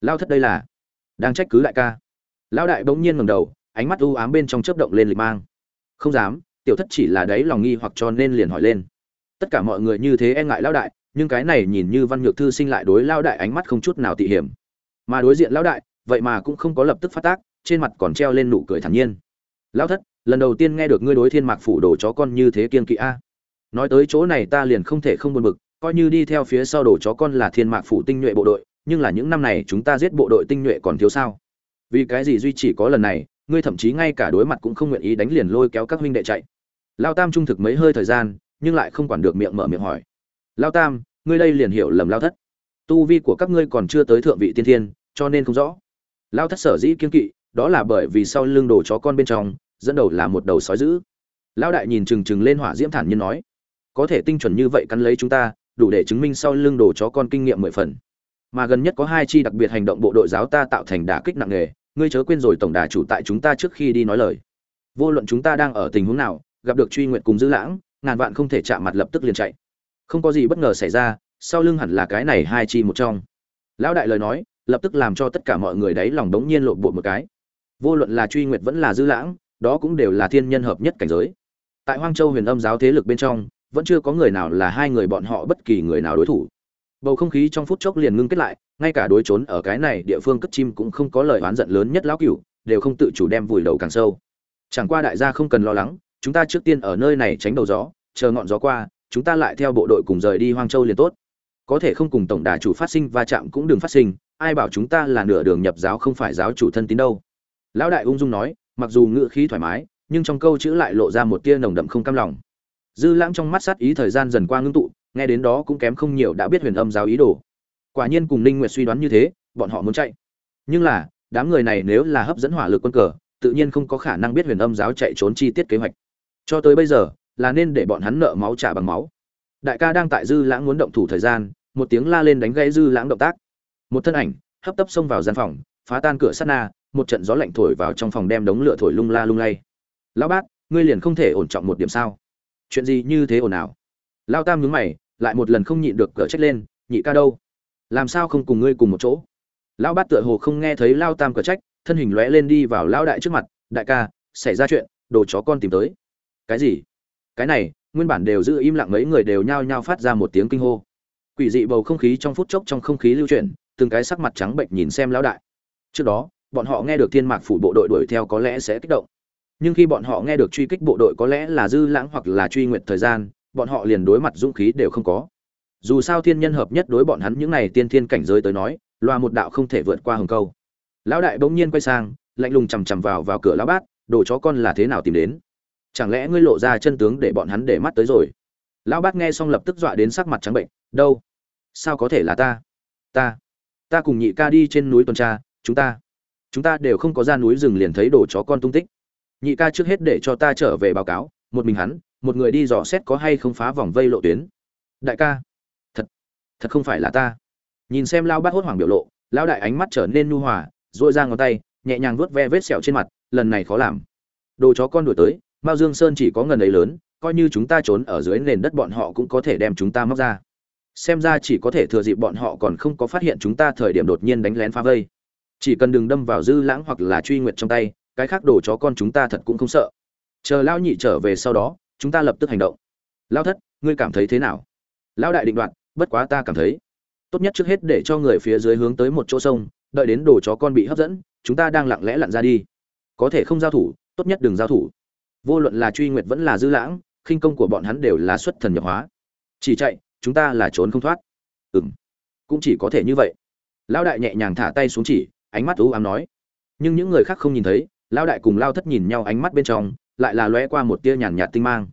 Lao thất đây là, đang trách cứ đại ca. Lão đại bỗng nhiên ngầm đầu, ánh mắt u ám bên trong chớp động lên lịch mang. Không dám, tiểu thất chỉ là đấy lòng nghi hoặc cho nên liền hỏi lên. Tất cả mọi người như thế e ngại lão đại, nhưng cái này nhìn như văn nhược thư sinh lại đối lao đại ánh mắt không chút nào tị hiểm. Mà đối diện lão đại, vậy mà cũng không có lập tức phát tác, trên mặt còn treo lên nụ cười thản nhiên. Lão thất, lần đầu tiên nghe được ngươi đối thiên mạc phủ đồ chó con như thế kiên kỵ a. Nói tới chỗ này ta liền không thể không buồn bực coi như đi theo phía sau đồ chó con là thiên mạc phủ tinh nhuệ bộ đội, nhưng là những năm này chúng ta giết bộ đội tinh nhuệ còn thiếu sao? Vì cái gì duy chỉ có lần này, ngươi thậm chí ngay cả đối mặt cũng không nguyện ý đánh liền lôi kéo các huynh đệ chạy. Lao tam trung thực mấy hơi thời gian, nhưng lại không quản được miệng mở miệng hỏi. Lao tam, ngươi đây liền hiểu lầm lao thất. Tu vi của các ngươi còn chưa tới thượng vị tiên thiên, cho nên không rõ. Lao thất sở dĩ kiên kỵ, đó là bởi vì sau lưng đồ chó con bên trong, dẫn đầu là một đầu sói dữ. Lão đại nhìn chừng chừng lên hỏa diễm thản nhiên nói, có thể tinh chuẩn như vậy cắn lấy chúng ta đủ để chứng minh sau lưng đồ chó con kinh nghiệm mười phần. Mà gần nhất có hai chi đặc biệt hành động bộ đội giáo ta tạo thành đả kích nặng nề, ngươi chớ quên rồi tổng đà chủ tại chúng ta trước khi đi nói lời. Vô luận chúng ta đang ở tình huống nào, gặp được truy nguyện cùng dư lãng, ngàn vạn không thể chạm mặt lập tức liền chạy. Không có gì bất ngờ xảy ra, sau lưng hẳn là cái này hai chi một trong. Lão đại lời nói, lập tức làm cho tất cả mọi người đấy lòng đống nhiên lộn bộ một cái. Vô luận là truy nguyệt vẫn là dư lãng, đó cũng đều là thiên nhân hợp nhất cảnh giới. Tại hoang châu huyền âm giáo thế lực bên trong vẫn chưa có người nào là hai người bọn họ bất kỳ người nào đối thủ. Bầu không khí trong phút chốc liền ngưng kết lại, ngay cả đối trốn ở cái này địa phương cất chim cũng không có lời oán giận lớn nhất lão cửu, đều không tự chủ đem vùi đầu càng sâu. Chẳng qua đại gia không cần lo lắng, chúng ta trước tiên ở nơi này tránh đầu gió, chờ ngọn gió qua, chúng ta lại theo bộ đội cùng rời đi hoang châu liền tốt. Có thể không cùng tổng đà chủ phát sinh va chạm cũng đừng phát sinh, ai bảo chúng ta là nửa đường nhập giáo không phải giáo chủ thân tín đâu. Lão đại ung dung nói, mặc dù ngựa khí thoải mái, nhưng trong câu chữ lại lộ ra một tia nồng đậm không cam lòng dư lãng trong mắt sát ý thời gian dần qua ngưng tụ, nghe đến đó cũng kém không nhiều đã biết huyền âm giáo ý đồ. Quả nhiên cùng ninh nguyệt suy đoán như thế, bọn họ muốn chạy. Nhưng là, đám người này nếu là hấp dẫn hỏa lực quân cờ, tự nhiên không có khả năng biết huyền âm giáo chạy trốn chi tiết kế hoạch. Cho tới bây giờ, là nên để bọn hắn nợ máu trả bằng máu. Đại ca đang tại dư lãng muốn động thủ thời gian, một tiếng la lên đánh gãy dư lãng động tác. Một thân ảnh, hấp tấp xông vào gian phòng, phá tan cửa sắt na, một trận gió lạnh thổi vào trong phòng đem đống lửa thổi lung la lung lay. Lão bát ngươi liền không thể ổn trọng một điểm sao? Chuyện gì như thế ồn ào? Lao tam nhướng mày, lại một lần không nhịn được cỡ trách lên, nhị ca đâu? Làm sao không cùng ngươi cùng một chỗ? Lão bát tựa hồ không nghe thấy lao tam cỡ trách, thân hình lóe lên đi vào lão đại trước mặt, đại ca, xảy ra chuyện, đồ chó con tìm tới. Cái gì? Cái này, nguyên bản đều giữ im lặng mấy người đều nhao nhao phát ra một tiếng kinh hô. Quỷ dị bầu không khí trong phút chốc trong không khí lưu chuyển, từng cái sắc mặt trắng bệnh nhìn xem lão đại. Trước đó, bọn họ nghe được thiên mạc phủ bộ đội đuổi theo có lẽ sẽ kích động nhưng khi bọn họ nghe được truy kích bộ đội có lẽ là dư lãng hoặc là truy nguyện thời gian, bọn họ liền đối mặt dũng khí đều không có. Dù sao thiên nhân hợp nhất đối bọn hắn những này tiên thiên cảnh giới tới nói, loa một đạo không thể vượt qua hồng câu. Lão đại bỗng nhiên quay sang, lạnh lùng chằm chằm vào vào cửa lão bát, đồ chó con là thế nào tìm đến? Chẳng lẽ ngươi lộ ra chân tướng để bọn hắn để mắt tới rồi? Lão bát nghe xong lập tức dọa đến sắc mặt trắng bệnh, đâu? Sao có thể là ta? Ta ta cùng nhị ca đi trên núi tuần tra, chúng ta chúng ta đều không có ra núi rừng liền thấy đồ chó con tung tích nhị ca trước hết để cho ta trở về báo cáo, một mình hắn, một người đi dò xét có hay không phá vòng vây lộ tuyến. Đại ca. Thật thật không phải là ta. Nhìn xem lao bát hốt hoảng biểu lộ, lão đại ánh mắt trở nên nhu hòa dội ra ngón tay, nhẹ nhàng vuốt ve vết sẹo trên mặt, lần này khó làm. Đồ chó con đuổi tới, mao dương sơn chỉ có ngần ấy lớn, coi như chúng ta trốn ở dưới nền đất bọn họ cũng có thể đem chúng ta móc ra. Xem ra chỉ có thể thừa dịp bọn họ còn không có phát hiện chúng ta thời điểm đột nhiên đánh lén phá vây. Chỉ cần đừng đâm vào dư lãng hoặc là truy nguyệt trong tay cái khác đồ chó con chúng ta thật cũng không sợ. Chờ lão nhị trở về sau đó, chúng ta lập tức hành động. Lão thất, ngươi cảm thấy thế nào? Lão đại định đoạt, bất quá ta cảm thấy. Tốt nhất trước hết để cho người phía dưới hướng tới một chỗ sông, đợi đến đồ chó con bị hấp dẫn, chúng ta đang lặng lẽ lặn ra đi. Có thể không giao thủ, tốt nhất đừng giao thủ. Vô luận là truy nguyệt vẫn là dư lãng, khinh công của bọn hắn đều là xuất thần nhập hóa. Chỉ chạy, chúng ta là trốn không thoát. Ừng cũng chỉ có thể như vậy. Lão đại nhẹ nhàng thả tay xuống chỉ, ánh mắt u ám nói. Nhưng những người khác không nhìn thấy lão đại cùng lao thất nhìn nhau ánh mắt bên trong, lại là lóe qua một tia nhàn nhạt tinh mang.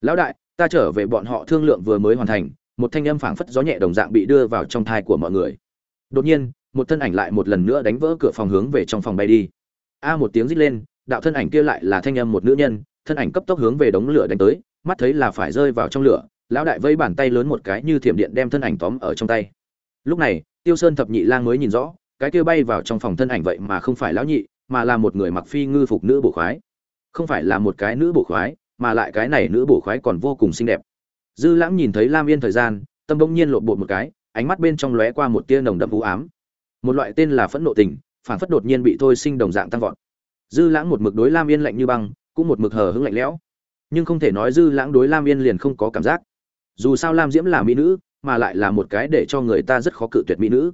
Lão đại, ta trở về bọn họ thương lượng vừa mới hoàn thành. Một thanh âm phảng phất gió nhẹ đồng dạng bị đưa vào trong thai của mọi người. Đột nhiên, một thân ảnh lại một lần nữa đánh vỡ cửa phòng hướng về trong phòng bay đi. A một tiếng rít lên, đạo thân ảnh kia lại là thanh âm một nữ nhân, thân ảnh cấp tốc hướng về đống lửa đánh tới, mắt thấy là phải rơi vào trong lửa, lão đại vây bàn tay lớn một cái như thiểm điện đem thân ảnh tóm ở trong tay. Lúc này, tiêu sơn thập nhị lang mới nhìn rõ, cái kia bay vào trong phòng thân ảnh vậy mà không phải lão nhị mà là một người mặc phi ngư phục nữ bổ khoái. Không phải là một cái nữ bổ khoái, mà lại cái này nữ bổ khoái còn vô cùng xinh đẹp. Dư lãng nhìn thấy lam yên thời gian, tâm bỗng nhiên lộn bột một cái, ánh mắt bên trong lóe qua một tia nồng đậm u ám. Một loại tên là phẫn nộ tình phản phất đột nhiên bị thôi sinh đồng dạng tăng vọt. Dư lãng một mực đối lam yên lạnh như băng, cũng một mực hờ hững lạnh lẽo. Nhưng không thể nói dư lãng đối lam yên liền không có cảm giác. Dù sao lam diễm là mỹ nữ, mà lại là một cái để cho người ta rất khó cự tuyệt mỹ nữ.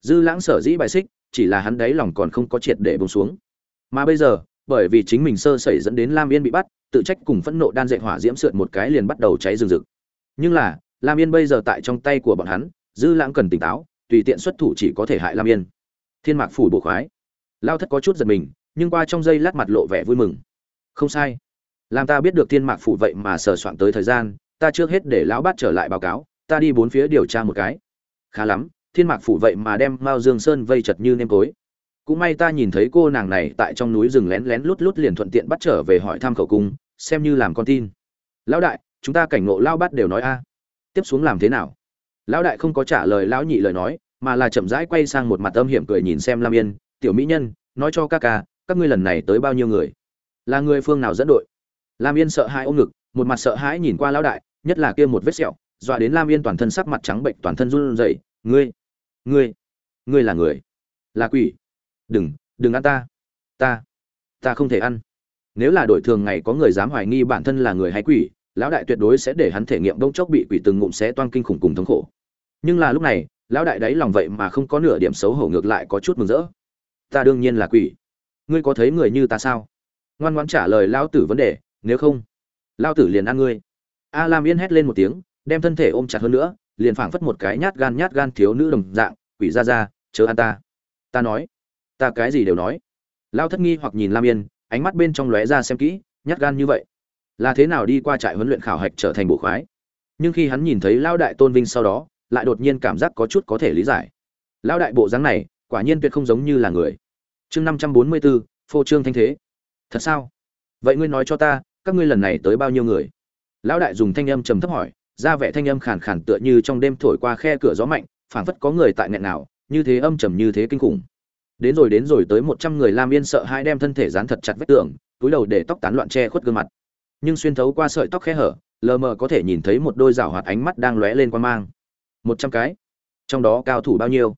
Dư lãng sở dĩ bài xích chỉ là hắn đáy lòng còn không có triệt để bông xuống. Mà bây giờ, bởi vì chính mình sơ sẩy dẫn đến lam yên bị bắt, tự trách cùng phẫn nộ đan dạy hỏa diễm sượt một cái liền bắt đầu cháy rừng rực. Nhưng là, lam yên bây giờ tại trong tay của bọn hắn, dư lãng cần tỉnh táo, tùy tiện xuất thủ chỉ có thể hại lam yên. Thiên mạc phủ bộ khoái. Lao thất có chút giật mình, nhưng qua trong giây lát mặt lộ vẻ vui mừng. Không sai. Làm ta biết được thiên mạc phủ vậy mà sờ soạn tới thời gian, ta trước hết để lão bát trở lại báo cáo, ta đi bốn phía điều tra một cái. Khá lắm thiên mạc phủ vậy mà đem mao dương sơn vây chật như nêm tối. Cũng may ta nhìn thấy cô nàng này tại trong núi rừng lén lén lút lút liền thuận tiện bắt trở về hỏi thăm khẩu cung, xem như làm con tin. Lão đại, chúng ta cảnh ngộ lao bát đều nói a. Tiếp xuống làm thế nào? Lão đại không có trả lời lão nhị lời nói, mà là chậm rãi quay sang một mặt âm hiểm cười nhìn xem lam yên. Tiểu mỹ nhân, nói cho các ca, các ngươi lần này tới bao nhiêu người? Là người phương nào dẫn đội? Lam yên sợ hãi ôm ngực, một mặt sợ hãi nhìn qua lão đại, nhất là kia một vết sẹo, dọa đến lam yên toàn thân sắc mặt trắng bệnh, toàn thân run rẩy. Ngươi ngươi ngươi là người. Là quỷ. Đừng đừng ăn ta. Ta ta không thể ăn. Nếu là đội thường ngày có người dám hoài nghi bản thân là người hay quỷ, lão đại tuyệt đối sẽ để hắn thể nghiệm đông chốc bị quỷ từng ngụm xé toan kinh khủng cùng thống khổ. Nhưng là lúc này, lão đại đáy lòng vậy mà không có nửa điểm xấu hổ ngược lại có chút mừng rỡ. Ta đương nhiên là quỷ. Ngươi có thấy người như ta sao? Ngoan ngoãn trả lời lão tử vấn đề, nếu không, lão tử liền ăn ngươi. A lam yên hét lên một tiếng, đem thân thể ôm chặt hơn nữa liền phảng phất một cái nhát gan nhát gan thiếu nữ đồng dạng, quỷ ra ra, chớ ăn ta. Ta nói. Ta cái gì đều nói. Lao thất nghi hoặc nhìn lam yên, ánh mắt bên trong lóe ra xem kỹ, nhát gan như vậy. Là thế nào đi qua trại huấn luyện khảo hạch trở thành bộ khoái? Nhưng khi hắn nhìn thấy lao đại tôn vinh sau đó, lại đột nhiên cảm giác có chút có thể lý giải. Lao đại bộ dáng này, quả nhiên tuyệt không giống như là người. Chương năm trăm bốn mươi bốn phô trương thanh thế. Thật sao? Vậy ngươi nói cho ta, các ngươi lần này tới bao nhiêu người? Lão đại dùng thanh âm trầm thấp hỏi ra vẻ thanh âm khàn khàn tựa như trong đêm thổi qua khe cửa gió mạnh, phảng phất có người tại nghẹn nào, như thế âm trầm như thế kinh khủng. Đến rồi đến rồi tới một trăm người lam yên sợ hai đem thân thể dán thật chặt vách tường, túi đầu để tóc tán loạn che khuất gương mặt. Nhưng xuyên thấu qua sợi tóc khe hở, lờ mờ có thể nhìn thấy một đôi rảo hoạt ánh mắt đang lóe lên quan mang. Một trăm cái? Trong đó cao thủ bao nhiêu?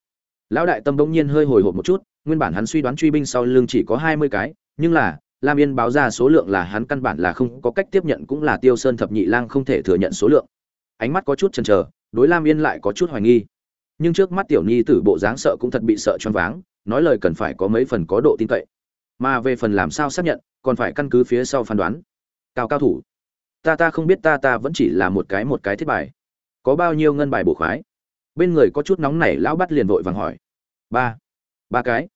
Lão đại tâm bỗng nhiên hơi hồi hộp một chút, nguyên bản hắn suy đoán truy binh sau lưng chỉ có hai mươi cái, nhưng là, lam yên báo ra số lượng là hắn căn bản là không có cách tiếp nhận cũng là tiêu sơn thập nhị lang không thể thừa nhận số lượng ánh mắt có chút chần chờ, đối lam yên lại có chút hoài nghi. Nhưng trước mắt tiểu nhi tử bộ dáng sợ cũng thật bị sợ choáng váng, nói lời cần phải có mấy phần có độ tin cậy. Mà về phần làm sao xác nhận, còn phải căn cứ phía sau phán đoán. Cao cao thủ, ta ta không biết ta ta vẫn chỉ là một cái một cái thiết bài. Có bao nhiêu ngân bài bổ khoái? Bên người có chút nóng nảy, lão bắt liền vội vàng hỏi. Ba ba cái.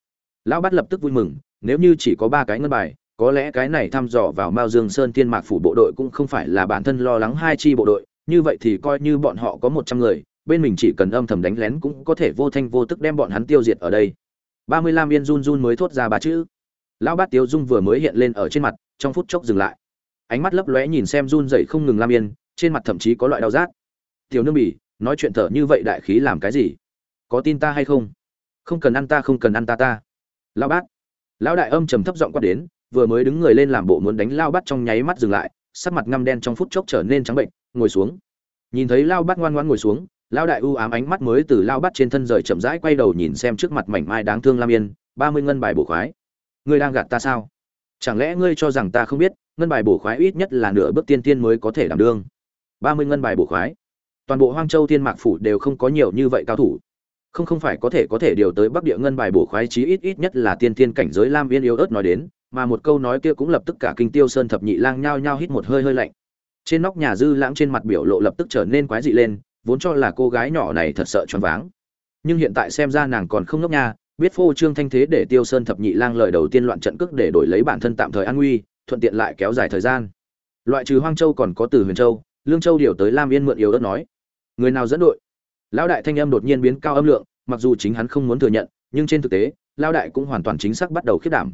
Lão bắt lập tức vui mừng, nếu như chỉ có ba cái ngân bài, có lẽ cái này thăm dò vào mao dương sơn thiên mạc phủ bộ đội cũng không phải là bản thân lo lắng hai chi bộ đội như vậy thì coi như bọn họ có một trăm người, bên mình chỉ cần âm thầm đánh lén cũng có thể vô thanh vô tức đem bọn hắn tiêu diệt ở đây. Ba mươi lăm yên run run mới thốt ra ba chữ. Lão bát tiếu dung vừa mới hiện lên ở trên mặt, trong phút chốc dừng lại. Ánh mắt lấp lóe nhìn xem run dậy không ngừng lam yên, trên mặt thậm chí có loại đau rát. Tiểu nương bỉ, nói chuyện thở như vậy đại khí làm cái gì? Có tin ta hay không? Không cần ăn ta, không cần ăn ta ta. Lão bát. Lão đại âm trầm thấp giọng quát đến, vừa mới đứng người lên làm bộ muốn đánh lao bát trong nháy mắt dừng lại sắc mặt ngăm đen trong phút chốc trở nên trắng bệnh, ngồi xuống. Nhìn thấy lao bát ngoan ngoãn ngồi xuống, lao đại u ám ánh mắt mới từ lao bát trên thân rời chậm rãi quay đầu nhìn xem trước mặt mảnh mai đáng thương lam yên, ba mươi ngân bài bổ khoái. Ngươi đang gạt ta sao? Chẳng lẽ ngươi cho rằng ta không biết, ngân bài bổ khoái ít nhất là nửa bước tiên tiên mới có thể đảm đương? ba mươi ngân bài bổ khoái. Toàn bộ hoang châu thiên mạc phủ đều không có nhiều như vậy cao thủ. Không không phải có thể có thể điều tới bắc địa ngân bài bổ khoái chí ít ít nhất là tiên tiên cảnh giới lam viên yếu ớt nói đến mà một câu nói kia cũng lập tức cả kinh tiêu sơn thập nhị lang nhao nhao hít một hơi hơi lạnh. Trên nóc nhà dư lãng trên mặt biểu lộ lập tức trở nên quái dị lên, vốn cho là cô gái nhỏ này thật sợ choáng váng. Nhưng hiện tại xem ra nàng còn không ngốc nha, biết phô trương thanh thế để tiêu sơn thập nhị lang lời đầu tiên loạn trận cước để đổi lấy bản thân tạm thời an nguy, thuận tiện lại kéo dài thời gian. Loại trừ hoang châu còn có từ huyền châu, lương châu điều tới lam yên mượn yếu đất nói. Người nào dẫn đội? Lão đại thanh âm đột nhiên biến cao âm lượng, mặc dù chính hắn không muốn thừa nhận, nhưng trên thực tế, lão đại cũng hoàn toàn chính xác bắt đầu khiết đảm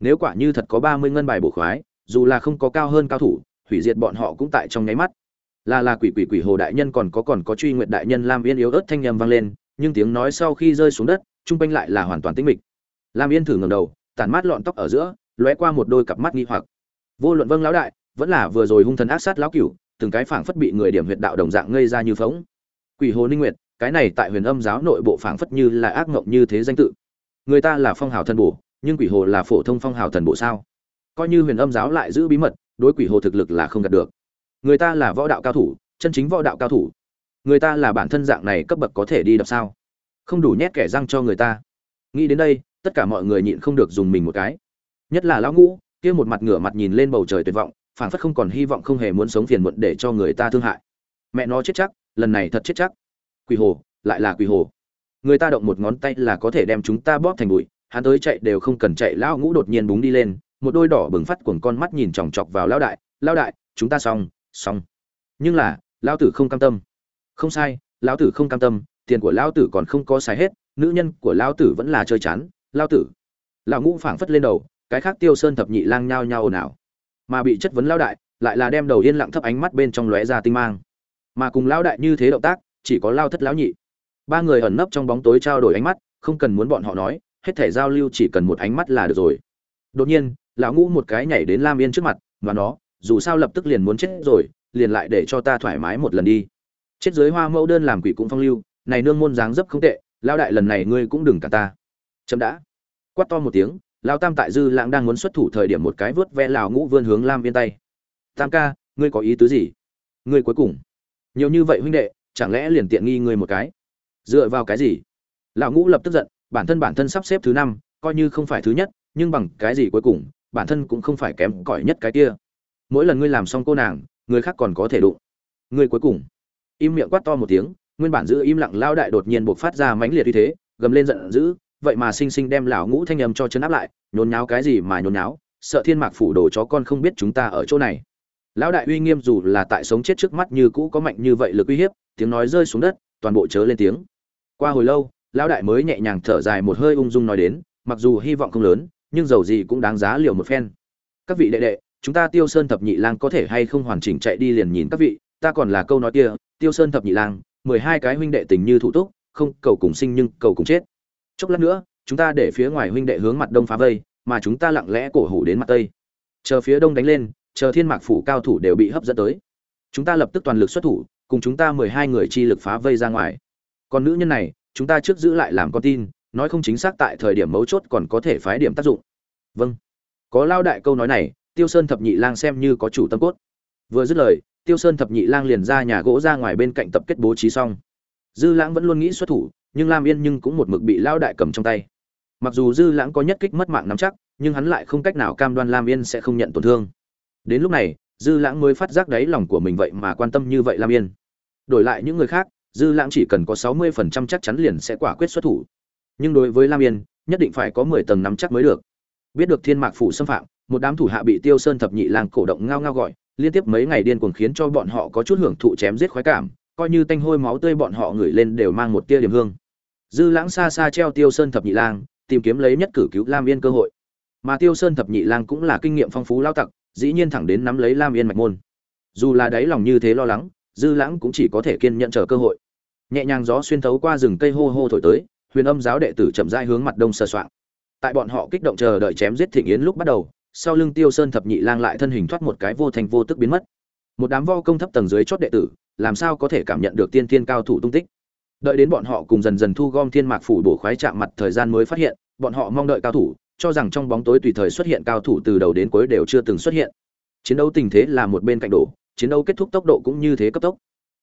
nếu quả như thật có ba mươi ngân bài bổ khoái, dù là không có cao hơn cao thủ, hủy diệt bọn họ cũng tại trong nháy mắt. Là là quỷ quỷ quỷ hồ đại nhân còn có còn có truy nguyện đại nhân lam yên yếu ớt thanh âm vang lên, nhưng tiếng nói sau khi rơi xuống đất, trung quanh lại là hoàn toàn tĩnh mịch. Lam yên thử ngẩng đầu, tản mát lọn tóc ở giữa, lóe qua một đôi cặp mắt nghi hoặc. Vô luận vâng lão đại, vẫn là vừa rồi hung thần ác sát lão cửu, từng cái phảng phất bị người điểm huyệt đạo đồng dạng ngây ra như phóng quỷ hồ ninh nguyệt, cái này tại huyền âm giáo nội bộ phảng phất như là ác ngộng như thế danh tự. Người ta là phong hào thân bổ nhưng quỷ hồ là phổ thông phong hào thần bộ sao? Coi như huyền âm giáo lại giữ bí mật, đối quỷ hồ thực lực là không gạt được. Người ta là võ đạo cao thủ, chân chính võ đạo cao thủ. Người ta là bản thân dạng này cấp bậc có thể đi đập sao? Không đủ nhét kẻ răng cho người ta. Nghĩ đến đây, tất cả mọi người nhịn không được dùng mình một cái. Nhất là lão ngũ, kia một mặt ngửa mặt nhìn lên bầu trời tuyệt vọng phản phất không còn hy vọng không hề muốn sống phiền muộn để cho người ta thương hại. Mẹ nó chết chắc, lần này thật chết chắc. Quỷ hồ, lại là quỷ hồ. Người ta động một ngón tay là có thể đem chúng ta bóp thành bụi hắn tới chạy đều không cần chạy, lão ngũ đột nhiên búng đi lên, một đôi đỏ bừng phát cuồng con mắt nhìn chòng chọc vào lão đại lão đại, chúng ta xong xong. Nhưng là, lão tử không cam tâm. Không sai, lão tử không cam tâm, tiền của lão tử còn không có xài hết, nữ nhân của lão tử vẫn là chơi chán, lão tử. Lão ngũ phảng phất lên đầu, cái khác tiêu sơn thập nhị lang nhao nhao ồn ào. Mà bị chất vấn lão đại, lại là đem đầu yên lặng thấp ánh mắt bên trong lóe ra tinh mang. Mà cùng lão đại như thế động tác, chỉ có lao thất lão nhị. Ba người ẩn nấp trong bóng tối trao đổi ánh mắt, không cần muốn bọn họ nói hết thể giao lưu chỉ cần một ánh mắt là được rồi. Đột nhiên, lão ngũ một cái nhảy đến lam yên trước mặt và nó, dù sao lập tức liền muốn chết rồi, liền lại để cho ta thoải mái một lần đi. Chết dưới hoa mẫu đơn làm quỷ cũng phong lưu, này nương môn dáng dấp không tệ lao đại lần này ngươi cũng đừng cả ta. Chậm đã. Quát to một tiếng lao tam tại dư lãng đang muốn xuất thủ thời điểm một cái vớt ve lào ngũ vươn hướng lam viên tay. Tam ca, ngươi có ý tứ gì? Ngươi cuối cùng. Nhiều như vậy huynh đệ, chẳng lẽ liền tiện nghi ngươi một cái? Dựa vào cái gì? Lão ngũ lập tức giận bản thân bản thân sắp xếp thứ năm, coi như không phải thứ nhất, nhưng bằng cái gì cuối cùng, bản thân cũng không phải kém cỏi nhất cái kia. Mỗi lần ngươi làm xong cô nàng, người khác còn có thể đụng. Ngươi cuối cùng. Im miệng quát to một tiếng, nguyên bản giữ im lặng lao đại đột nhiên buộc phát ra mãnh liệt như thế, gầm lên giận dữ, vậy mà sinh sinh đem lão ngũ thanh âm cho chấn áp lại, nhốn nháo cái gì mà nhốn nháo, sợ thiên mạc phủ đồ chó con không biết chúng ta ở chỗ này. Lão đại uy nghiêm dù là tại sống chết trước mắt như cũ có mạnh như vậy lực uy hiếp, tiếng nói rơi xuống đất, toàn bộ chớ lên tiếng. Qua hồi lâu lão đại mới nhẹ nhàng thở dài một hơi ung dung nói đến, mặc dù hy vọng không lớn, nhưng dầu gì cũng đáng giá liều một phen. Các vị đệ đệ, chúng ta tiêu sơn thập nhị lang có thể hay không hoàn chỉnh chạy đi liền nhìn các vị, ta còn là câu nói kia, tiêu sơn thập nhị lang, mười hai cái huynh đệ tình như thủ túc, không, cầu cùng sinh nhưng cầu cùng chết. Chốc lát nữa, chúng ta để phía ngoài huynh đệ hướng mặt đông phá vây, mà chúng ta lặng lẽ cổ hủ đến mặt tây. Chờ phía đông đánh lên, chờ thiên mạc phủ cao thủ đều bị hấp dẫn tới. Chúng ta lập tức toàn lực xuất thủ, cùng chúng ta mười hai người chi lực phá vây ra ngoài. Còn nữ nhân này chúng ta trước giữ lại làm con tin, nói không chính xác tại thời điểm mấu chốt còn có thể phái điểm tác dụng. Vâng. Có lao đại câu nói này, tiêu sơn thập nhị lang xem như có chủ tâm cốt. Vừa dứt lời, tiêu sơn thập nhị lang liền ra nhà gỗ ra ngoài bên cạnh tập kết bố trí xong. Dư lãng vẫn luôn nghĩ xuất thủ, nhưng lam yên nhưng cũng một mực bị lao đại cầm trong tay. Mặc dù dư lãng có nhất kích mất mạng nắm chắc, nhưng hắn lại không cách nào cam đoan lam yên sẽ không nhận tổn thương. Đến lúc này, dư lãng mới phát giác đáy lòng của mình vậy mà quan tâm như vậy lam yên. Đổi lại những người khác dư lãng chỉ cần có sáu mươi phần trăm chắc chắn liền sẽ quả quyết xuất thủ. Nhưng đối với lam yên, nhất định phải có mười tầng nắm chắc mới được. Biết được thiên mạc phủ xâm phạm, một đám thủ hạ bị tiêu sơn thập nhị lang cổ động ngao ngao gọi, liên tiếp mấy ngày điên cuồng khiến cho bọn họ có chút hưởng thụ chém giết khoái cảm, coi như tanh hôi máu tươi bọn họ ngửi lên đều mang một tia điểm hương. Dư lãng xa xa treo tiêu sơn thập nhị lang, tìm kiếm lấy nhất cử cứu lam yên cơ hội. Mà tiêu sơn thập nhị lang cũng là kinh nghiệm phong phú lao tặc, dĩ nhiên thẳng đến nắm lấy lam yên mạch môn. Dù là đáy lòng như thế lo lắng dư lãng cũng chỉ có thể kiên nhận chờ cơ hội. Nhẹ nhàng gió xuyên thấu qua rừng cây hô hô thổi tới, huyền âm giáo đệ tử chậm rãi hướng mặt đông sơ soạn tại bọn họ kích động chờ đợi chém giết thịnh yến lúc bắt đầu, sau lưng tiêu sơn thập nhị lang lại thân hình thoát một cái vô thành vô tức biến mất. Một đám vo công thấp tầng dưới chót đệ tử, làm sao có thể cảm nhận được tiên thiên cao thủ tung tích? Đợi đến bọn họ cùng dần dần thu gom thiên mạc phủ bổ khoái chạm mặt thời gian mới phát hiện, bọn họ mong đợi cao thủ, cho rằng trong bóng tối tùy thời xuất hiện cao thủ từ đầu đến cuối đều chưa từng xuất hiện. Chiến đấu tình thế là một bên cạnh đổ chiến đấu kết thúc tốc độ cũng như thế cấp tốc.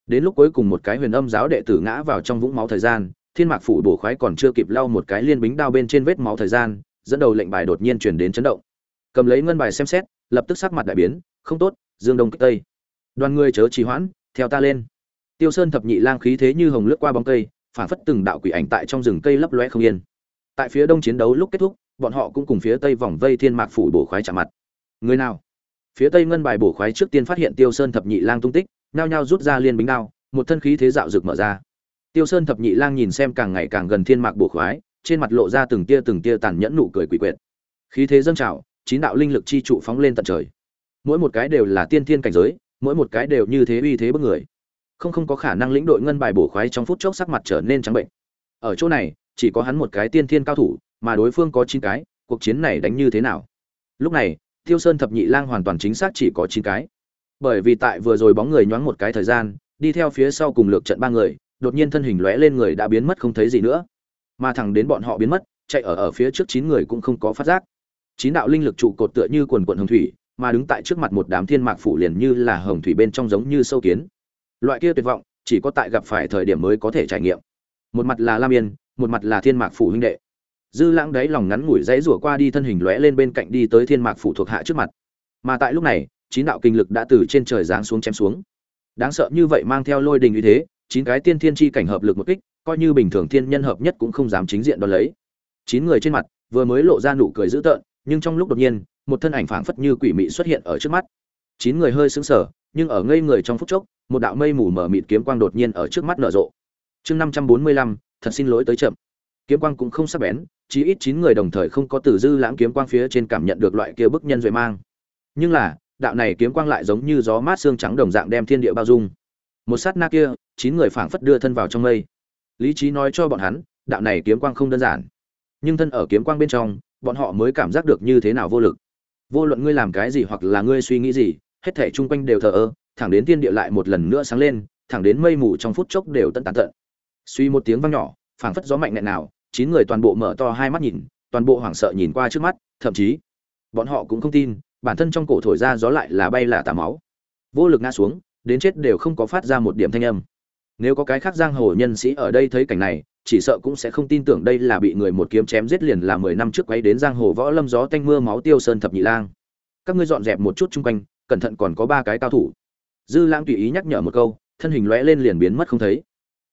Đến lúc cuối cùng một cái huyền âm giáo đệ tử ngã vào trong vũng máu thời gian, thiên mạc phủ bổ khoái còn chưa kịp lau một cái liên bính đao bên trên vết máu thời gian, dẫn đầu lệnh bài đột nhiên chuyển đến chấn động. Cầm lấy ngân bài xem xét, lập tức sắc mặt đại biến, không tốt, dương đông kích tây. Đoàn người chớ trì hoãn, theo ta lên. Tiêu sơn thập nhị lang khí thế như hồng lướt qua bóng cây, phản phất từng đạo quỷ ảnh tại trong rừng cây lấp loe không yên. Tại phía đông chiến đấu lúc kết thúc, bọn họ cũng cùng phía tây vòng vây thiên mạc phủ bổ khoái chạm mặt. Người nào? Phía tây ngân bài bổ khoái trước tiên phát hiện tiêu sơn thập nhị lang tung tích, nhao nhao rút ra liên bính đao, một thân khí thế dạo rực mở ra. Tiêu sơn thập nhị lang nhìn xem càng ngày càng gần thiên mạc bổ khoái, trên mặt lộ ra từng tia từng tia tàn nhẫn nụ cười quỷ quyệt. Khí thế dâng trào, chín đạo linh lực chi trụ phóng lên tận trời. Mỗi một cái đều là tiên thiên cảnh giới, mỗi một cái đều như thế uy thế bức người. Không không có khả năng lĩnh đội ngân bài bổ khoái trong phút chốc sắc mặt trở nên trắng bệnh. Ở chỗ này, chỉ có hắn một cái tiên thiên cao thủ, mà đối phương có chín cái, cuộc chiến này đánh như thế nào? Lúc này tiêu sơn thập nhị lang hoàn toàn chính xác chỉ có chín cái. Bởi vì tại vừa rồi bóng người nhoáng một cái thời gian, đi theo phía sau cùng lược trận ba người, đột nhiên thân hình lóe lên người đã biến mất không thấy gì nữa. Mà thẳng đến bọn họ biến mất, chạy ở ở phía trước chín người cũng không có phát giác. Chín đạo linh lực trụ cột tựa như quần quần hồng thủy, mà đứng tại trước mặt một đám thiên mạc phủ liền như là hồng thủy bên trong giống như sâu kiến. Loại kia tuyệt vọng, chỉ có tại gặp phải thời điểm mới có thể trải nghiệm. Một mặt là lam yên, một mặt là thiên mạc phủ huynh đệ dư lãng đáy lòng ngắn ngủi dãy rủa qua đi thân hình lóe lên bên cạnh đi tới thiên mạc phủ thuộc hạ trước mặt. Mà tại lúc này, chín đạo kinh lực đã từ trên trời giáng xuống chém xuống. Đáng sợ như vậy mang theo lôi đình như thế, chín cái tiên thiên chi cảnh hợp lực một kích, coi như bình thường thiên nhân hợp nhất cũng không dám chính diện đón lấy. Chín người trên mặt vừa mới lộ ra nụ cười dữ tợn, nhưng trong lúc đột nhiên, một thân ảnh phảng phất như quỷ mị xuất hiện ở trước mắt. Chín người hơi sững sờ, nhưng ở ngây người trong phút chốc, một đạo mây mù mở mịt kiếm quang đột nhiên ở trước mắt nở rộ. Chương năm trăm bốn mươi lăm, thật xin lỗi tới chậm kiếm quang cũng không sắc bén chỉ ít chín người đồng thời không có từ dư lãng kiếm quang phía trên cảm nhận được loại kia bức nhân duệ mang. Nhưng là, đạo này kiếm quang lại giống như gió mát xương trắng đồng dạng đem thiên địa bao dung. Một sát na kia, chín người phảng phất đưa thân vào trong mây. Lý trí nói cho bọn hắn, đạo này kiếm quang không đơn giản. Nhưng thân ở kiếm quang bên trong, bọn họ mới cảm giác được như thế nào vô lực. Vô luận ngươi làm cái gì hoặc là ngươi suy nghĩ gì, hết thể chung quanh đều thờ ơ, thẳng đến thiên địa lại một lần nữa sáng lên, thẳng đến mây mù trong phút chốc đều tận tàn tận. Suy một tiếng vang nhỏ phảng phất gió mạnh nghẹn nào, chín người toàn bộ mở to hai mắt nhìn, toàn bộ hoảng sợ nhìn qua trước mắt, thậm chí, bọn họ cũng không tin, bản thân trong cổ thổi ra gió lại là bay là tà máu. Vô lực ngã xuống, đến chết đều không có phát ra một điểm thanh âm. Nếu có cái khác giang hồ nhân sĩ ở đây thấy cảnh này, chỉ sợ cũng sẽ không tin tưởng đây là bị người một kiếm chém giết liền là mười năm trước quay đến giang hồ võ lâm gió tanh mưa máu tiêu sơn thập nhị lang. Các ngươi dọn dẹp một chút chung quanh, cẩn thận còn có ba cái cao thủ. Dư lãng tùy ý nhắc nhở một câu, thân hình lóe lên liền biến mất không thấy.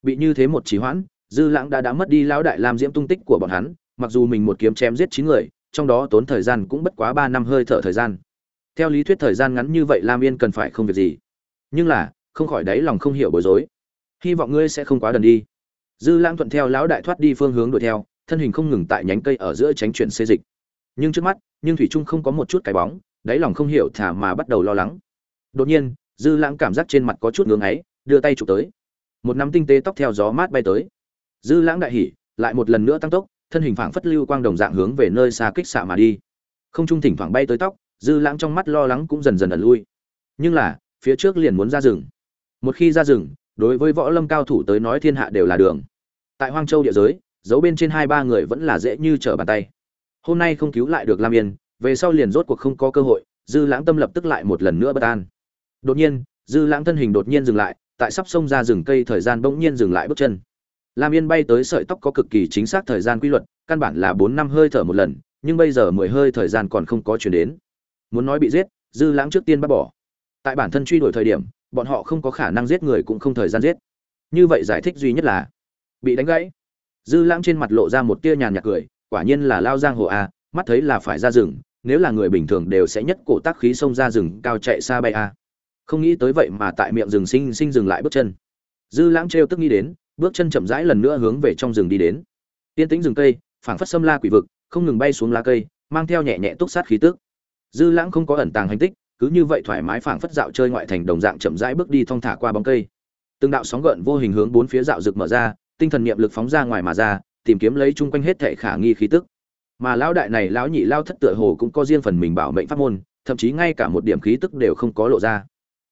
Bị như thế một trí hoãn dư lãng đã đã mất đi lão đại lam diễm tung tích của bọn hắn, mặc dù mình một kiếm chém giết chín người, trong đó tốn thời gian cũng bất quá ba năm hơi thở thời gian. Theo lý thuyết thời gian ngắn như vậy lam yên cần phải không việc gì. Nhưng là, không khỏi đáy lòng không hiểu bối rối. Hy vọng ngươi sẽ không quá đần đi. Dư lãng thuận theo lão đại thoát đi phương hướng đuổi theo, thân hình không ngừng tại nhánh cây ở giữa tránh chuyển xê dịch. Nhưng trước mắt, nhưng thủy trung không có một chút cái bóng, đáy lòng không hiểu thả mà bắt đầu lo lắng. Đột nhiên, dư lãng cảm giác trên mặt có chút ngưỡng ấy đưa tay chụp tới. Một nắm tinh tế tóc theo gió mát bay tới dư lãng đại hỉ, lại một lần nữa tăng tốc, thân hình phảng phất lưu quang đồng dạng hướng về nơi xa kích xạ mà đi. Không trung thỉnh thoảng bay tới tóc, dư lãng trong mắt lo lắng cũng dần dần ẩn lui. Nhưng là, phía trước liền muốn ra rừng. Một khi ra rừng, đối với võ lâm cao thủ tới nói thiên hạ đều là đường. Tại hoang châu địa giới, dấu bên trên hai ba người vẫn là dễ như trở bàn tay. Hôm nay không cứu lại được lam yên, về sau liền rốt cuộc không có cơ hội, dư lãng tâm lập tức lại một lần nữa bất an. Đột nhiên, dư lãng thân hình đột nhiên dừng lại, tại sắp xông ra rừng cây thời gian bỗng nhiên dừng lại bước chân lam yên bay tới sợi tóc có cực kỳ chính xác thời gian quy luật, căn bản là bốn năm hơi thở một lần, nhưng bây giờ mười hơi thời gian còn không có chuyển đến. Muốn nói bị giết, dư lãng trước tiên bắt bỏ. Tại bản thân truy đuổi thời điểm, bọn họ không có khả năng giết người cũng không thời gian giết. Như vậy giải thích duy nhất là, bị đánh gãy. Dư lãng trên mặt lộ ra một tia nhàn nhạt cười, quả nhiên là lao giang hồ a, mắt thấy là phải ra rừng, nếu là người bình thường đều sẽ nhất cổ tác khí xông ra rừng cao chạy xa bay a. Không nghĩ tới vậy mà tại miệng rừng sinh sinh dừng lại bước chân. Dư lãng trêu tức nghĩ đến bước chân chậm rãi lần nữa hướng về trong rừng đi đến. Tiên tĩnh rừng cây, phảng phất xâm la quỷ vực, không ngừng bay xuống lá cây, mang theo nhẹ nhẹ túc sát khí tức. Dư lãng không có ẩn tàng hành tích, cứ như vậy thoải mái phảng phất dạo chơi ngoại thành đồng dạng chậm rãi bước đi thong thả qua bóng cây. Từng đạo sóng gợn vô hình hướng bốn phía dạo rực mở ra, tinh thần niệm lực phóng ra ngoài mà ra, tìm kiếm lấy chung quanh hết thể khả nghi khí tức. Mà lão đại này lão nhị lao thất tựa hồ cũng có riêng phần mình bảo mệnh pháp môn, thậm chí ngay cả một điểm khí tức đều không có lộ ra.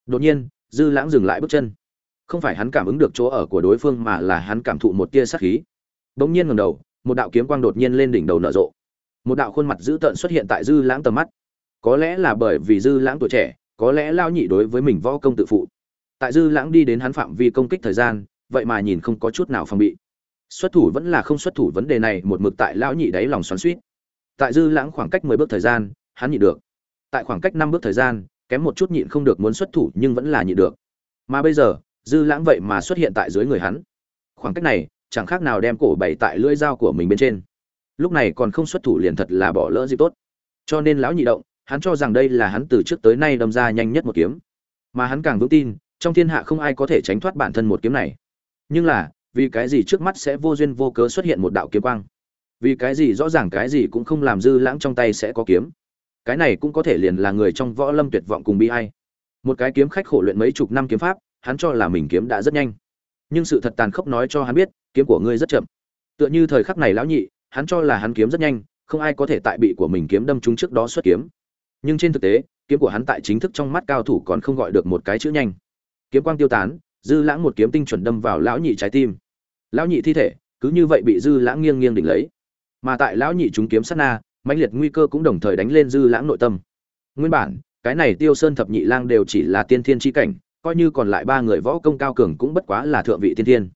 Đột nhiên, dư lãng dừng lại bước chân không phải hắn cảm ứng được chỗ ở của đối phương mà là hắn cảm thụ một tia sát khí. Bỗng nhiên ngẩng đầu, một đạo kiếm quang đột nhiên lên đỉnh đầu nở rộ. Một đạo khuôn mặt dữ tợn xuất hiện tại dư lãng tầm mắt. Có lẽ là bởi vì dư lãng tuổi trẻ, có lẽ lao nhị đối với mình võ công tự phụ. Tại dư lãng đi đến hắn phạm vi công kích thời gian, vậy mà nhìn không có chút nào phòng bị. Xuất thủ vẫn là không xuất thủ vấn đề này, một mực tại lão nhị đáy lòng xoắn xuýt. tại dư lãng khoảng cách mười bước thời gian, hắn nhịn được. Tại khoảng cách năm bước thời gian, kém một chút nhịn không được muốn xuất thủ nhưng vẫn là nhịn được. Mà bây giờ dư lãng vậy mà xuất hiện tại dưới người hắn. Khoảng cách này, chẳng khác nào đem cổ bày tại lưỡi dao của mình bên trên. Lúc này còn không xuất thủ liền thật là bỏ lỡ gì tốt. Cho nên lão nhị động, hắn cho rằng đây là hắn từ trước tới nay đâm ra nhanh nhất một kiếm. Mà hắn càng vững tin, trong thiên hạ không ai có thể tránh thoát bản thân một kiếm này. Nhưng là, vì cái gì trước mắt sẽ vô duyên vô cớ xuất hiện một đạo kiếm quang? Vì cái gì rõ ràng cái gì cũng không làm dư lãng trong tay sẽ có kiếm? Cái này cũng có thể liền là người trong võ lâm tuyệt vọng cùng bi hay một cái kiếm khách khổ luyện mấy chục năm kiếm pháp hắn cho là mình kiếm đã rất nhanh. Nhưng sự thật tàn khốc nói cho hắn biết, kiếm của ngươi rất chậm. Tựa như thời khắc này lão nhị, hắn cho là hắn kiếm rất nhanh, không ai có thể tại bị của mình kiếm đâm trúng trước đó xuất kiếm. Nhưng trên thực tế, kiếm của hắn tại chính thức trong mắt cao thủ còn không gọi được một cái chữ nhanh. Kiếm quang tiêu tán, dư lãng một kiếm tinh chuẩn đâm vào lão nhị trái tim. Lão nhị thi thể, cứ như vậy bị dư lãng nghiêng nghiêng đỉnh lấy. Mà tại lão nhị chúng kiếm sát na, mãnh liệt nguy cơ cũng đồng thời đánh lên dư lãng nội tâm. Nguyên bản, cái này tiêu sơn thập nhị lang đều chỉ là tiên thiên chi cảnh coi như còn lại ba người võ công cao cường cũng bất quá là thượng vị thiên thiên.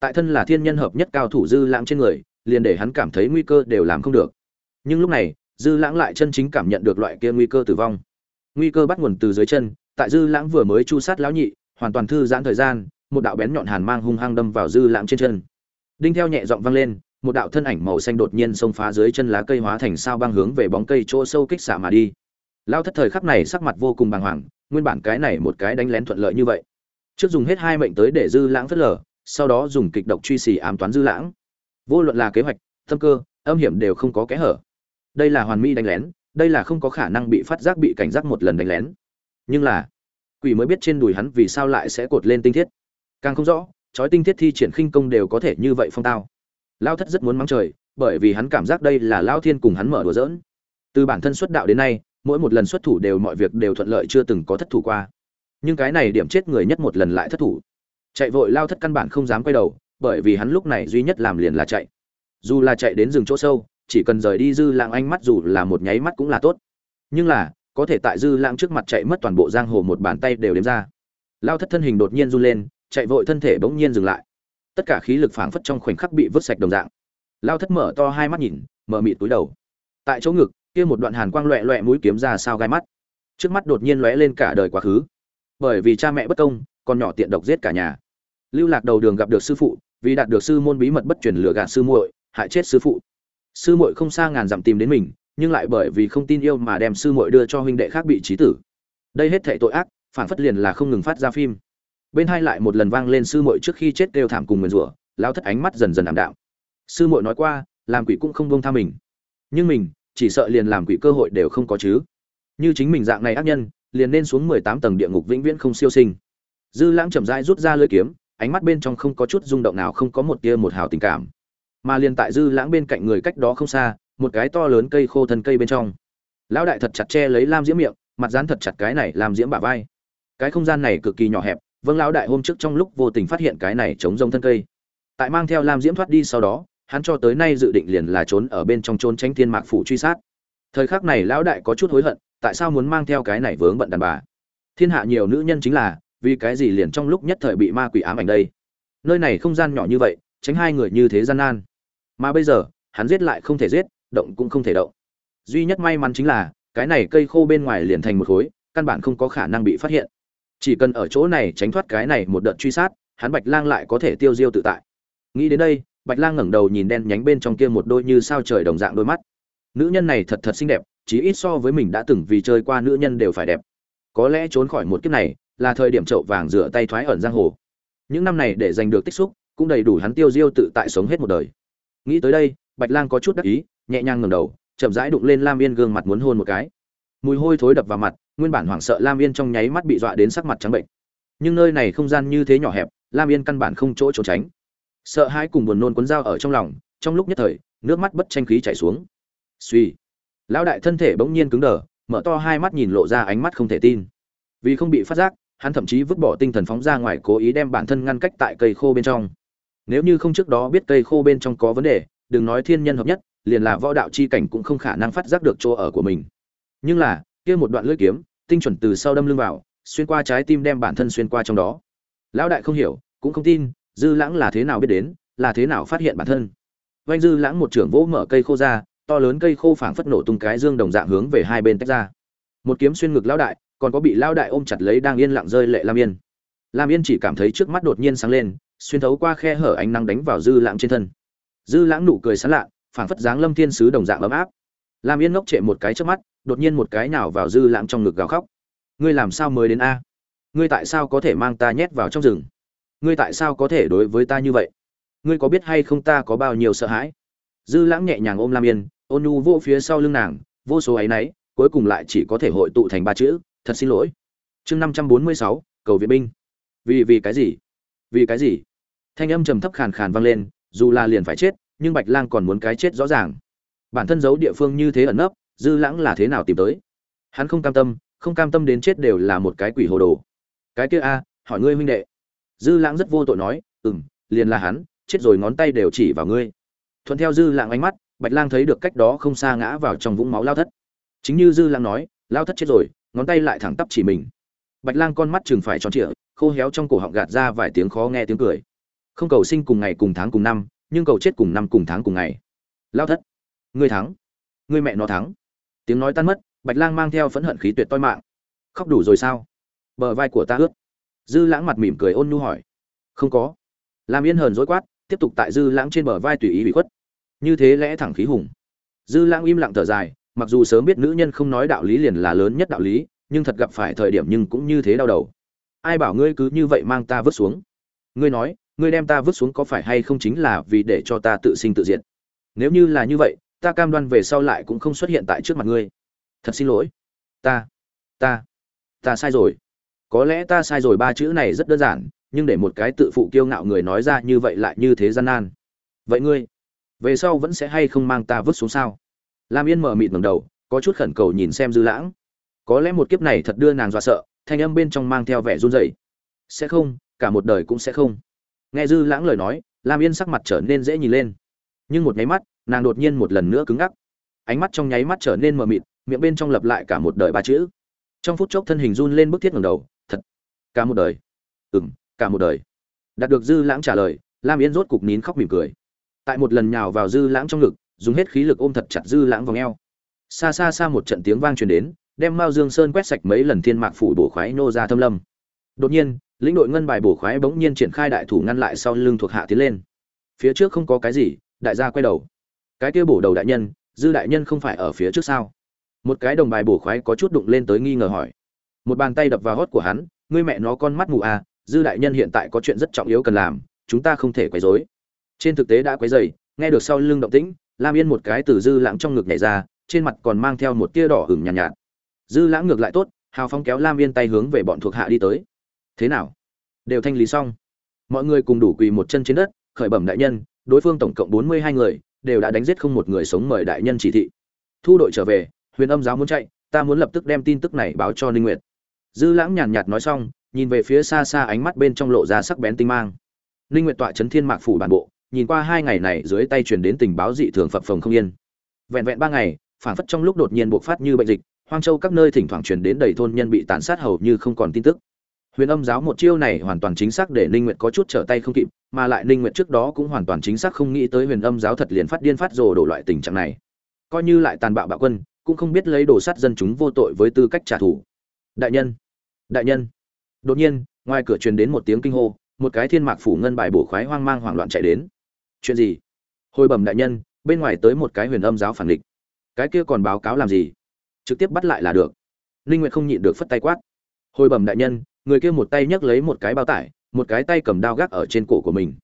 Tại thân là thiên nhân hợp nhất cao thủ dư lãng trên người, liền để hắn cảm thấy nguy cơ đều làm không được. Nhưng lúc này, dư lãng lại chân chính cảm nhận được loại kia nguy cơ tử vong. Nguy cơ bắt nguồn từ dưới chân, tại dư lãng vừa mới chu sát lão nhị, hoàn toàn thư giãn thời gian, một đạo bén nhọn hàn mang hung hăng đâm vào dư lãng trên chân. Đinh theo nhẹ giọng vang lên, một đạo thân ảnh màu xanh đột nhiên xông phá dưới chân lá cây hóa thành sao băng hướng về bóng cây chỗ sâu kích xạ mà đi lao thất thời khắc này sắc mặt vô cùng bàng hoàng, nguyên bản cái này một cái đánh lén thuận lợi như vậy. Trước dùng hết hai mệnh tới để dư lãng phất lờ, sau đó dùng kịch độc truy xì ám toán dư lãng. Vô luận là kế hoạch, tâm cơ, âm hiểm đều không có kẽ hở. Đây là hoàn mỹ đánh lén, đây là không có khả năng bị phát giác bị cảnh giác một lần đánh lén. Nhưng là, quỷ mới biết trên đùi hắn vì sao lại sẽ cột lên tinh thiết. Càng không rõ trói tinh thiết thi triển khinh công đều có thể như vậy phong tao. Lao thất rất muốn mắng trời, bởi vì hắn cảm giác đây là lao thiên cùng hắn mở đùa dỡn từ bản thân xuất đạo đến nay mỗi một lần xuất thủ đều mọi việc đều thuận lợi chưa từng có thất thủ qua. Nhưng cái này điểm chết người nhất một lần lại thất thủ. Chạy vội lao thất căn bản không dám quay đầu, bởi vì hắn lúc này duy nhất làm liền là chạy. Dù là chạy đến rừng chỗ sâu, chỉ cần rời đi dư lãng ánh mắt dù là một nháy mắt cũng là tốt. Nhưng là, có thể tại dư lãng trước mặt chạy mất toàn bộ giang hồ một bàn tay đều đếm ra. Lao thất thân hình đột nhiên run lên, chạy vội thân thể bỗng nhiên dừng lại. Tất cả khí lực phảng phất trong khoảnh khắc bị vứt sạch đồng dạng. Lao thất mở to hai mắt nhìn, mở mịt túi đầu. Tại chỗ ngực kia một đoạn hàn quang loẹ loẹ mũi kiếm ra sao gai mắt. Trước mắt đột nhiên lóe lên cả đời quá khứ. Bởi vì cha mẹ bất công, con nhỏ tiện độc giết cả nhà. Lưu lạc đầu đường gặp được sư phụ, vì đạt được sư môn bí mật bất truyền lừa gạt sư muội, hại chết sư phụ. Sư muội không xa ngàn dặm tìm đến mình, nhưng lại bởi vì không tin yêu mà đem sư muội đưa cho huynh đệ khác bị trí tử. Đây hết thệ tội ác, phản phất liền là không ngừng phát ra phim. Bên hai lại một lần vang lên sư muội trước khi chết đều thảm cùng nguyền rủa, lao thất ánh mắt dần dần ảm đạm. Sư muội nói qua, làm quỷ cũng không bông tha mình. Nhưng mình chỉ sợ liền làm quỷ cơ hội đều không có chứ. Như chính mình dạng này ác nhân, liền nên xuống mười tám tầng địa ngục vĩnh viễn không siêu sinh. Dư lãng chậm rãi rút ra lưỡi kiếm, ánh mắt bên trong không có chút rung động nào, không có một tia một hào tình cảm. Mà liền tại dư lãng bên cạnh người cách đó không xa, một cái to lớn cây khô thân cây bên trong. Lão đại thật chặt che lấy lam diễm miệng, mặt dán thật chặt cái này làm diễm bả vai. Cái không gian này cực kỳ nhỏ hẹp vâng lão đại hôm trước trong lúc vô tình phát hiện cái này chống rông thân cây. Tại mang theo lam diễm thoát đi sau đó hắn cho tới nay dự định liền là trốn ở bên trong trốn tránh thiên mạc phủ truy sát. Thời khắc này lão đại có chút hối hận, tại sao muốn mang theo cái này vướng bận đàn bà? Thiên hạ nhiều nữ nhân chính là, vì cái gì liền trong lúc nhất thời bị ma quỷ ám ảnh đây? Nơi này không gian nhỏ như vậy, tránh hai người như thế gian nan. Mà bây giờ, hắn giết lại không thể giết, động cũng không thể động. Duy nhất may mắn chính là, cái này cây khô bên ngoài liền thành một khối, căn bản không có khả năng bị phát hiện. Chỉ cần ở chỗ này tránh thoát cái này một đợt truy sát, hắn bạch lang lại có thể tiêu diêu tự tại. Nghĩ đến đây bạch lang ngẩng đầu nhìn đen nhánh bên trong kia một đôi như sao trời đồng dạng đôi mắt. Nữ nhân này thật thật xinh đẹp chỉ ít so với mình đã từng vì chơi qua nữ nhân đều phải đẹp. Có lẽ trốn khỏi một kiếp này, là thời điểm trậu vàng rửa tay thoái ẩn giang hồ. Những năm này để giành được tích xúc, cũng đầy đủ hắn tiêu diêu tự tại sống hết một đời. Nghĩ tới đây, bạch lang có chút đắc ý, nhẹ nhàng ngẩng đầu, chậm rãi đụng lên lam yên gương mặt muốn hôn một cái. Mùi hôi thối đập vào mặt, nguyên bản hoảng sợ lam yên trong nháy mắt bị dọa đến sắc mặt trắng bệnh. Nhưng nơi này không gian như thế nhỏ hẹp, lam yên căn bản không chỗ trốn tránh sợ hãi cùng buồn nôn cuốn dao ở trong lòng, trong lúc nhất thời, nước mắt bất tranh khí chảy xuống. Suy. Lão đại thân thể bỗng nhiên cứng đờ, mở to hai mắt nhìn lộ ra ánh mắt không thể tin. Vì không bị phát giác, hắn thậm chí vứt bỏ tinh thần phóng ra ngoài cố ý đem bản thân ngăn cách tại cây khô bên trong. Nếu như không trước đó biết cây khô bên trong có vấn đề, đừng nói thiên nhân hợp nhất, liền là võ đạo chi cảnh cũng không khả năng phát giác được chỗ ở của mình. Nhưng là, kia một đoạn lưỡi kiếm, tinh chuẩn từ sau đâm lưng vào, xuyên qua trái tim đem bản thân xuyên qua trong đó. Lão đại không hiểu, cũng không tin dư lãng là thế nào biết đến, là thế nào phát hiện bản thân? Vanh dư lãng một trưởng vỗ mở cây khô ra, to lớn cây khô phảng phất nổ tung cái dương đồng dạng hướng về hai bên tách ra. Một kiếm xuyên ngực lão đại, còn có bị lão đại ôm chặt lấy đang yên lặng rơi lệ lam yên. Lam yên chỉ cảm thấy trước mắt đột nhiên sáng lên, xuyên thấu qua khe hở ánh nắng đánh vào dư lãng trên thân. Dư lãng nụ cười sán lạ, phảng phất dáng lâm thiên sứ đồng dạng ấm áp. Lam yên ngốc trệ một cái trước mắt, đột nhiên một cái nào vào dư lãng trong ngực gào khóc. Ngươi làm sao mới đến a? Ngươi tại sao có thể mang ta nhét vào trong rừng? Ngươi tại sao có thể đối với ta như vậy? Ngươi có biết hay không ta có bao nhiêu sợ hãi? Dư lãng nhẹ nhàng ôm lam yên, ôn nhu vô phía sau lưng nàng, vô số áy náy, cuối cùng lại chỉ có thể hội tụ thành ba chữ, thật xin lỗi. Chương năm trăm bốn mươi sáu, cầu viện binh. Vì vì cái gì? Vì cái gì? Thanh âm trầm thấp khàn khàn vang lên, dù là liền phải chết, nhưng bạch lang còn muốn cái chết rõ ràng. Bản thân giấu địa phương như thế ẩn nấp, dư lãng là thế nào tìm tới? Hắn không cam tâm, không cam tâm đến chết đều là một cái quỷ hồ đồ. Cái kia a, hỏi ngươi huynh đệ dư lãng rất vô tội nói ừ m liền là hắn, chết rồi ngón tay đều chỉ vào ngươi. Thuận theo dư lãng ánh mắt, bạch lang thấy được cách đó không xa ngã vào trong vũng máu lao thất. Chính như dư lãng nói, lao thất chết rồi, ngón tay lại thẳng tắp chỉ mình. Bạch lang con mắt chừng phải tròn trịa, khô héo trong cổ họng gạt ra vài tiếng khó nghe tiếng cười. Không cầu sinh cùng ngày cùng tháng cùng năm, nhưng cầu chết cùng năm cùng tháng cùng ngày. Lao thất, ngươi thắng. Ngươi mẹ nó thắng. Tiếng nói tan mất, bạch lang mang theo phẫn hận khí tuyệt toi mạng. Khóc đủ rồi sao? Bờ vai của ta ướt dư lãng mặt mỉm cười ôn nhu hỏi. Không có. Làm yên hờn dối quát, tiếp tục tại dư lãng trên bờ vai tùy ý bị khuất. Như thế lẽ thẳng khí hùng. Dư lãng im lặng thở dài, mặc dù sớm biết nữ nhân không nói đạo lý liền là lớn nhất đạo lý, nhưng thật gặp phải thời điểm nhưng cũng như thế đau đầu. Ai bảo ngươi cứ như vậy mang ta vứt xuống? Ngươi nói, ngươi đem ta vứt xuống có phải hay không chính là vì để cho ta tự sinh tự diệt? Nếu như là như vậy, ta cam đoan về sau lại cũng không xuất hiện tại trước mặt ngươi. Thật xin lỗi. Ta ta ta sai rồi có lẽ ta sai rồi, ba chữ này rất đơn giản, nhưng để một cái tự phụ kiêu ngạo người nói ra như vậy lại như thế gian nan. Vậy ngươi, về sau vẫn sẽ hay không mang ta vứt xuống sao? Lam yên mở mịt ngầm đầu, có chút khẩn cầu nhìn xem dư lãng. Có lẽ một kiếp này thật đưa nàng dọa sợ, thanh âm bên trong mang theo vẻ run rẩy. Sẽ không, cả một đời cũng sẽ không. Nghe dư lãng lời nói, lam yên sắc mặt trở nên dễ nhìn lên. Nhưng một nháy mắt, nàng đột nhiên một lần nữa cứng ngắc. Ánh mắt trong nháy mắt trở nên mờ mịt, miệng bên trong lập lại cả một đời ba chữ. Trong phút chốc thân hình run lên bức thiết ngẩng đầu cả một đời. Ừ m cả một đời. Đạt được dư lãng trả lời, lam yên rốt cục nín khóc mỉm cười. Tại một lần nhào vào dư lãng trong ngực, dùng hết khí lực ôm thật chặt dư lãng vào ngheo xa xa xa một trận tiếng vang truyền đến, đem mao dương sơn quét sạch mấy lần thiên mạc phủ bổ khoái nô ra thâm lâm. Đột nhiên, lĩnh đội ngân bài bổ khoái bỗng nhiên triển khai đại thủ ngăn lại sau lưng thuộc hạ tiến lên. Phía trước không có cái gì, đại gia quay đầu. Cái kia bổ đầu đại nhân, dư đại nhân không phải ở phía trước sao? Một cái đồng bài bổ khoái có chút đụng lên tới nghi ngờ hỏi. Một bàn tay đập vào hót của hắn ngươi mẹ nó con mắt mù à dư đại nhân hiện tại có chuyện rất trọng yếu cần làm chúng ta không thể quấy rối. Trên thực tế đã quấy rầy, nghe được sau lưng động tĩnh lam yên một cái từ dư lãng trong ngực nhảy ra trên mặt còn mang theo một tia đỏ hửng nhàn nhạt, nhạt. Dư lãng ngược lại tốt hào phong kéo lam yên tay hướng về bọn thuộc hạ đi tới. Thế nào? Đều thanh lý xong. Mọi người cùng đủ quỳ một chân trên đất khởi bẩm đại nhân đối phương tổng cộng bốn mươi hai người đều đã đánh giết không một người sống mời đại nhân chỉ thị. Thu đội trở về huyền âm giáo muốn chạy ta muốn lập tức đem tin tức này báo cho ninh nguyệt dư lãng nhàn nhạt nói xong, nhìn về phía xa xa ánh mắt bên trong lộ ra sắc bén tinh mang. Ninh nguyệt tọa chấn thiên mạc phủ bản bộ, nhìn qua hai ngày này dưới tay truyền đến tình báo dị thường phập phồng không yên. Vẹn vẹn ba ngày phản phất trong lúc đột nhiên bộc phát như bệnh dịch, hoang châu các nơi thỉnh thoảng truyền đến đầy thôn nhân bị tàn sát hầu như không còn tin tức. Huyền âm giáo một chiêu này hoàn toàn chính xác để ninh nguyệt có chút trở tay không kịp, mà lại ninh nguyệt trước đó cũng hoàn toàn chính xác không nghĩ tới huyền âm giáo thật liền phát điên phát rồ đổ loại tình trạng này. Coi như lại tàn bạo bạo quân, cũng không biết lấy đồ sát dân chúng vô tội với tư cách trả thù. Đại nhân đại nhân. Đột nhiên, ngoài cửa truyền đến một tiếng kinh hô, một cái thiên mạc phủ ngân bài bổ khoái hoang mang hoảng loạn chạy đến. Chuyện gì? Hồi bẩm đại nhân, bên ngoài tới một cái huyền âm giáo phản địch. Cái kia còn báo cáo làm gì? Trực tiếp bắt lại là được. Linh nguyệt không nhịn được phất tay quát. Hồi bẩm đại nhân, người kia một tay nhấc lấy một cái bao tải, một cái tay cầm đao gác ở trên cổ của mình.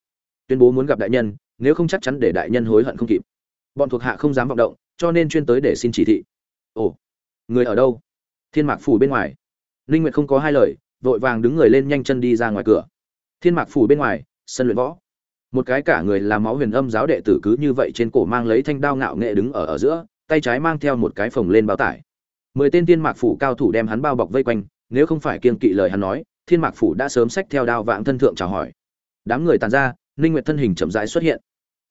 Tuyên bố muốn gặp đại nhân, nếu không chắc chắn để đại nhân hối hận không kịp. Bọn thuộc hạ không dám vọng động, cho nên chuyên tới để xin chỉ thị. Ồ, người ở đâu? Thiên mạc phủ bên ngoài ninh nguyệt không có hai lời, vội vàng đứng người lên nhanh chân đi ra ngoài cửa. Thiên mạc phủ bên ngoài, sân luyện võ. Một cái cả người làm máu huyền âm giáo đệ tử cứ như vậy trên cổ mang lấy thanh đao ngạo nghệ đứng ở ở giữa, tay trái mang theo một cái phồng lên bao tải. Mười tên thiên mạc phủ cao thủ đem hắn bao bọc vây quanh, nếu không phải kiên kỵ lời hắn nói, thiên mạc phủ đã sớm xách theo đao vạng thân thượng chào hỏi. Đám người tàn ra, ninh nguyệt thân hình chậm rãi xuất hiện.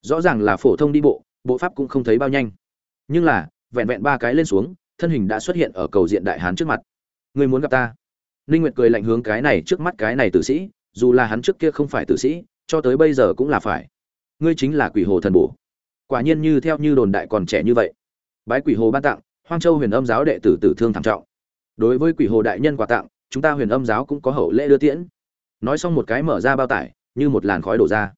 Rõ ràng là phổ thông đi bộ bộ pháp cũng không thấy bao nhanh. Nhưng là, vẹn vẹn ba cái lên xuống, thân hình đã xuất hiện ở cầu diện đại hán trước mặt. Ngươi muốn gặp ta. Ninh nguyệt cười lạnh hướng cái này trước mắt cái này tử sĩ, dù là hắn trước kia không phải tử sĩ, cho tới bây giờ cũng là phải. Ngươi chính là quỷ hồ thần bổ. Quả nhiên như theo như đồn đại còn trẻ như vậy. Bái quỷ hồ ban tặng, hoang châu huyền âm giáo đệ tử tử thương thảm trọng. Đối với quỷ hồ đại nhân quà tặng, chúng ta huyền âm giáo cũng có hậu lễ đưa tiễn. Nói xong một cái mở ra bao tải, như một làn khói đổ ra.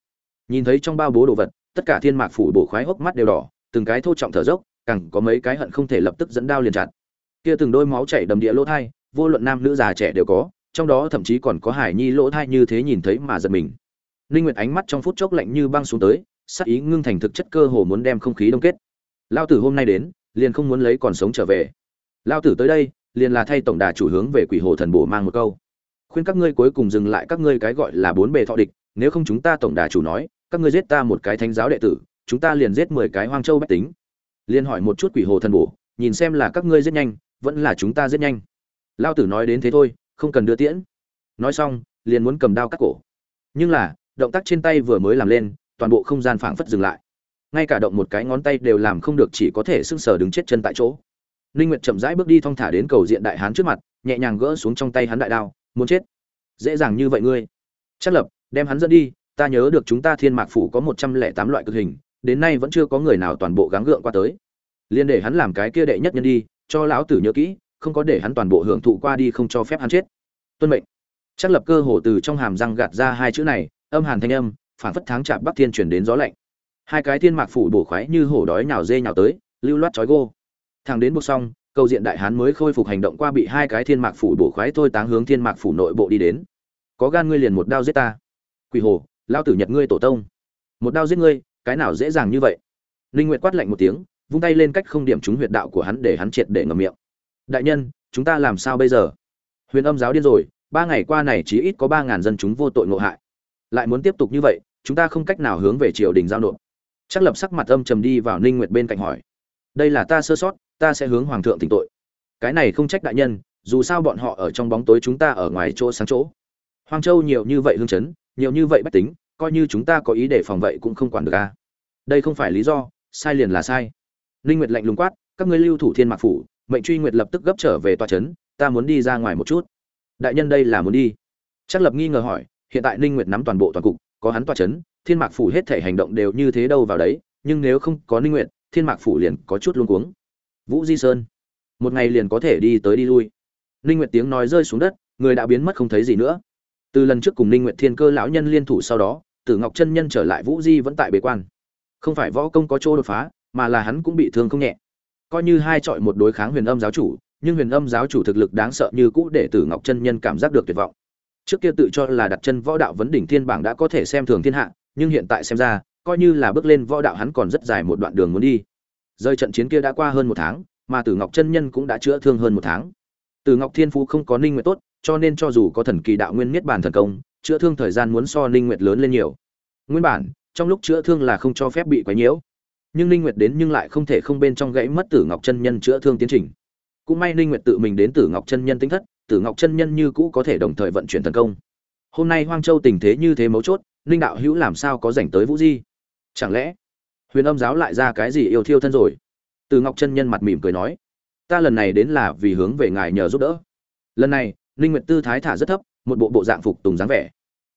Nhìn thấy trong bao bố đồ vật, tất cả thiên mạc phủ bổ khoái hốc mắt đều đỏ, từng cái thô trọng thở dốc, càng có mấy cái hận không thể lập tức dẫn đao liền chặt. Kia từng đôi máu chảy đầm địa lỗ thai vô luận nam nữ già trẻ đều có, trong đó thậm chí còn có hải nhi lỗ thai như thế nhìn thấy mà giật mình. Ninh nguyệt ánh mắt trong phút chốc lạnh như băng xuống tới, sắc ý ngưng thành thực chất cơ hồ muốn đem không khí đông kết. Lao tử hôm nay đến, liền không muốn lấy còn sống trở về. Lao tử tới đây, liền là thay tổng đà chủ hướng về quỷ hồ thần bổ mang một câu. Khuyên các ngươi cuối cùng dừng lại các ngươi cái gọi là bốn bề thọ địch, nếu không chúng ta tổng đà chủ nói, các ngươi giết ta một cái thánh giáo đệ tử, chúng ta liền giết mười cái hoang châu bách tính. Liền hỏi một chút quỷ hồ thần bổ, nhìn xem là các ngươi giết nhanh, vẫn là chúng ta giết nhanh lao tử nói đến thế thôi không cần đưa tiễn nói xong liền muốn cầm đao cắt cổ nhưng là động tác trên tay vừa mới làm lên toàn bộ không gian phảng phất dừng lại ngay cả động một cái ngón tay đều làm không được chỉ có thể sưng sờ đứng chết chân tại chỗ Linh Nguyệt chậm rãi bước đi thong thả đến cầu diện đại hán trước mặt, nhẹ nhàng gỡ xuống trong tay hắn đại đao, muốn chết. Dễ dàng như vậy ngươi? Chắc lập, đem hắn dẫn đi, ta nhớ được chúng ta Thiên Mạc phủ có 108 loại cực hình, đến nay vẫn chưa có người nào toàn bộ gắng gượng qua tới. Liên để hắn làm cái kia đệ nhất nhân đi, cho lão tử nhớ kỹ, không có để hắn toàn bộ hưởng thụ qua đi không cho phép hắn chết. Tuân mệnh. Chắc lập cơ hồ từ trong hàm răng gạt ra hai chữ này, âm hàn thanh âm, phản phất tháng chạm bắc thiên chuyển đến gió lạnh. Hai cái thiên mạc phủ bổ khoái như hổ đói nhào dê nhào tới, lưu loát chói gô thằng đến buộc xong cầu diện đại hán mới khôi phục hành động qua bị hai cái thiên mạc phủ bổ khoái thôi táng hướng thiên mạc phủ nội bộ đi đến có gan ngươi liền một đao giết ta quỷ hồ lao tử nhật ngươi tổ tông một đao giết ngươi cái nào dễ dàng như vậy linh nguyệt quát lạnh một tiếng vung tay lên cách không điểm trúng huyệt đạo của hắn để hắn triệt để ngậm miệng đại nhân, chúng ta làm sao bây giờ? Huyền âm giáo điên rồi, ba ngày qua này chỉ ít có ba ngàn dân chúng vô tội ngộ hại. Lại muốn tiếp tục như vậy, chúng ta không cách nào hướng về triều đình giao nộp. Chắc lập sắc mặt âm trầm đi vào ninh nguyệt bên cạnh hỏi. Đây là ta sơ sót, ta sẽ hướng hoàng thượng tỉnh tội. Cái này không trách đại nhân, dù sao bọn họ ở trong bóng tối chúng ta ở ngoài chỗ sáng chỗ. Hoang châu nhiều như vậy hương chấn, nhiều như vậy bách tính, coi như chúng ta có ý để phòng vậy cũng không quản được a đây không phải lý do, sai liền là sai. Linh nguyệt lạnh lùng quát, các ngươi lưu thủ thiên mạc phủ mệnh truy nguyệt lập tức gấp trở về tòa trấn, ta muốn đi ra ngoài một chút. Đại nhân đây là muốn đi. Chắc lập nghi ngờ hỏi, hiện tại ninh nguyệt nắm toàn bộ toàn cục, có hắn tòa trấn, thiên mạc phủ hết thể hành động đều như thế đâu vào đấy, nhưng nếu không có ninh nguyệt, thiên mạc phủ liền có chút luống cuống. Vũ di sơn, một ngày liền có thể đi tới đi lui. Ninh nguyệt tiếng nói rơi xuống đất, người đã biến mất không thấy gì nữa. Từ lần trước cùng ninh nguyệt thiên cơ lão nhân liên thủ sau đó, tử ngọc chân nhân trở lại vũ di vẫn tại bế quan. Không phải võ công có chỗ đột phá, mà là hắn cũng bị thương không nhẹ coi như hai chọi một đối kháng huyền âm giáo chủ, nhưng huyền âm giáo chủ thực lực đáng sợ như cũ để tử ngọc chân nhân cảm giác được tuyệt vọng. Trước kia tự cho là đặt chân võ đạo vấn đỉnh thiên bảng đã có thể xem thường thiên hạ, nhưng hiện tại xem ra, coi như là bước lên võ đạo hắn còn rất dài một đoạn đường muốn đi. Rơi trận chiến kia đã qua hơn một tháng, mà tử ngọc chân nhân cũng đã chữa thương hơn một tháng. Tử ngọc thiên phú không có ninh nguyện tốt, cho nên cho dù có thần kỳ đạo nguyên miết bản thần công, chữa thương thời gian muốn so ninh nguyệt lớn lên nhiều. Nguyên bản, trong lúc chữa thương là không cho phép bị quấy nhiễu nhưng ninh nguyệt đến nhưng lại không thể không bên trong gãy mất tử ngọc chân nhân chữa thương tiến trình. Cũng may ninh nguyệt tự mình đến tử ngọc chân nhân tính thất, tử ngọc chân nhân như cũ có thể đồng thời vận chuyển thần công. Hôm nay hoang châu tình thế như thế mấu chốt, ninh đạo hữu làm sao có rảnh tới vũ di? Chẳng lẽ huyền âm giáo lại ra cái gì yêu thiêu thân rồi? Tử ngọc chân nhân mặt mỉm cười nói, ta lần này đến là vì hướng về ngài nhờ giúp đỡ. Lần này, ninh nguyệt tư thái thả rất thấp, một bộ bộ dạng phục tùng dáng vẻ.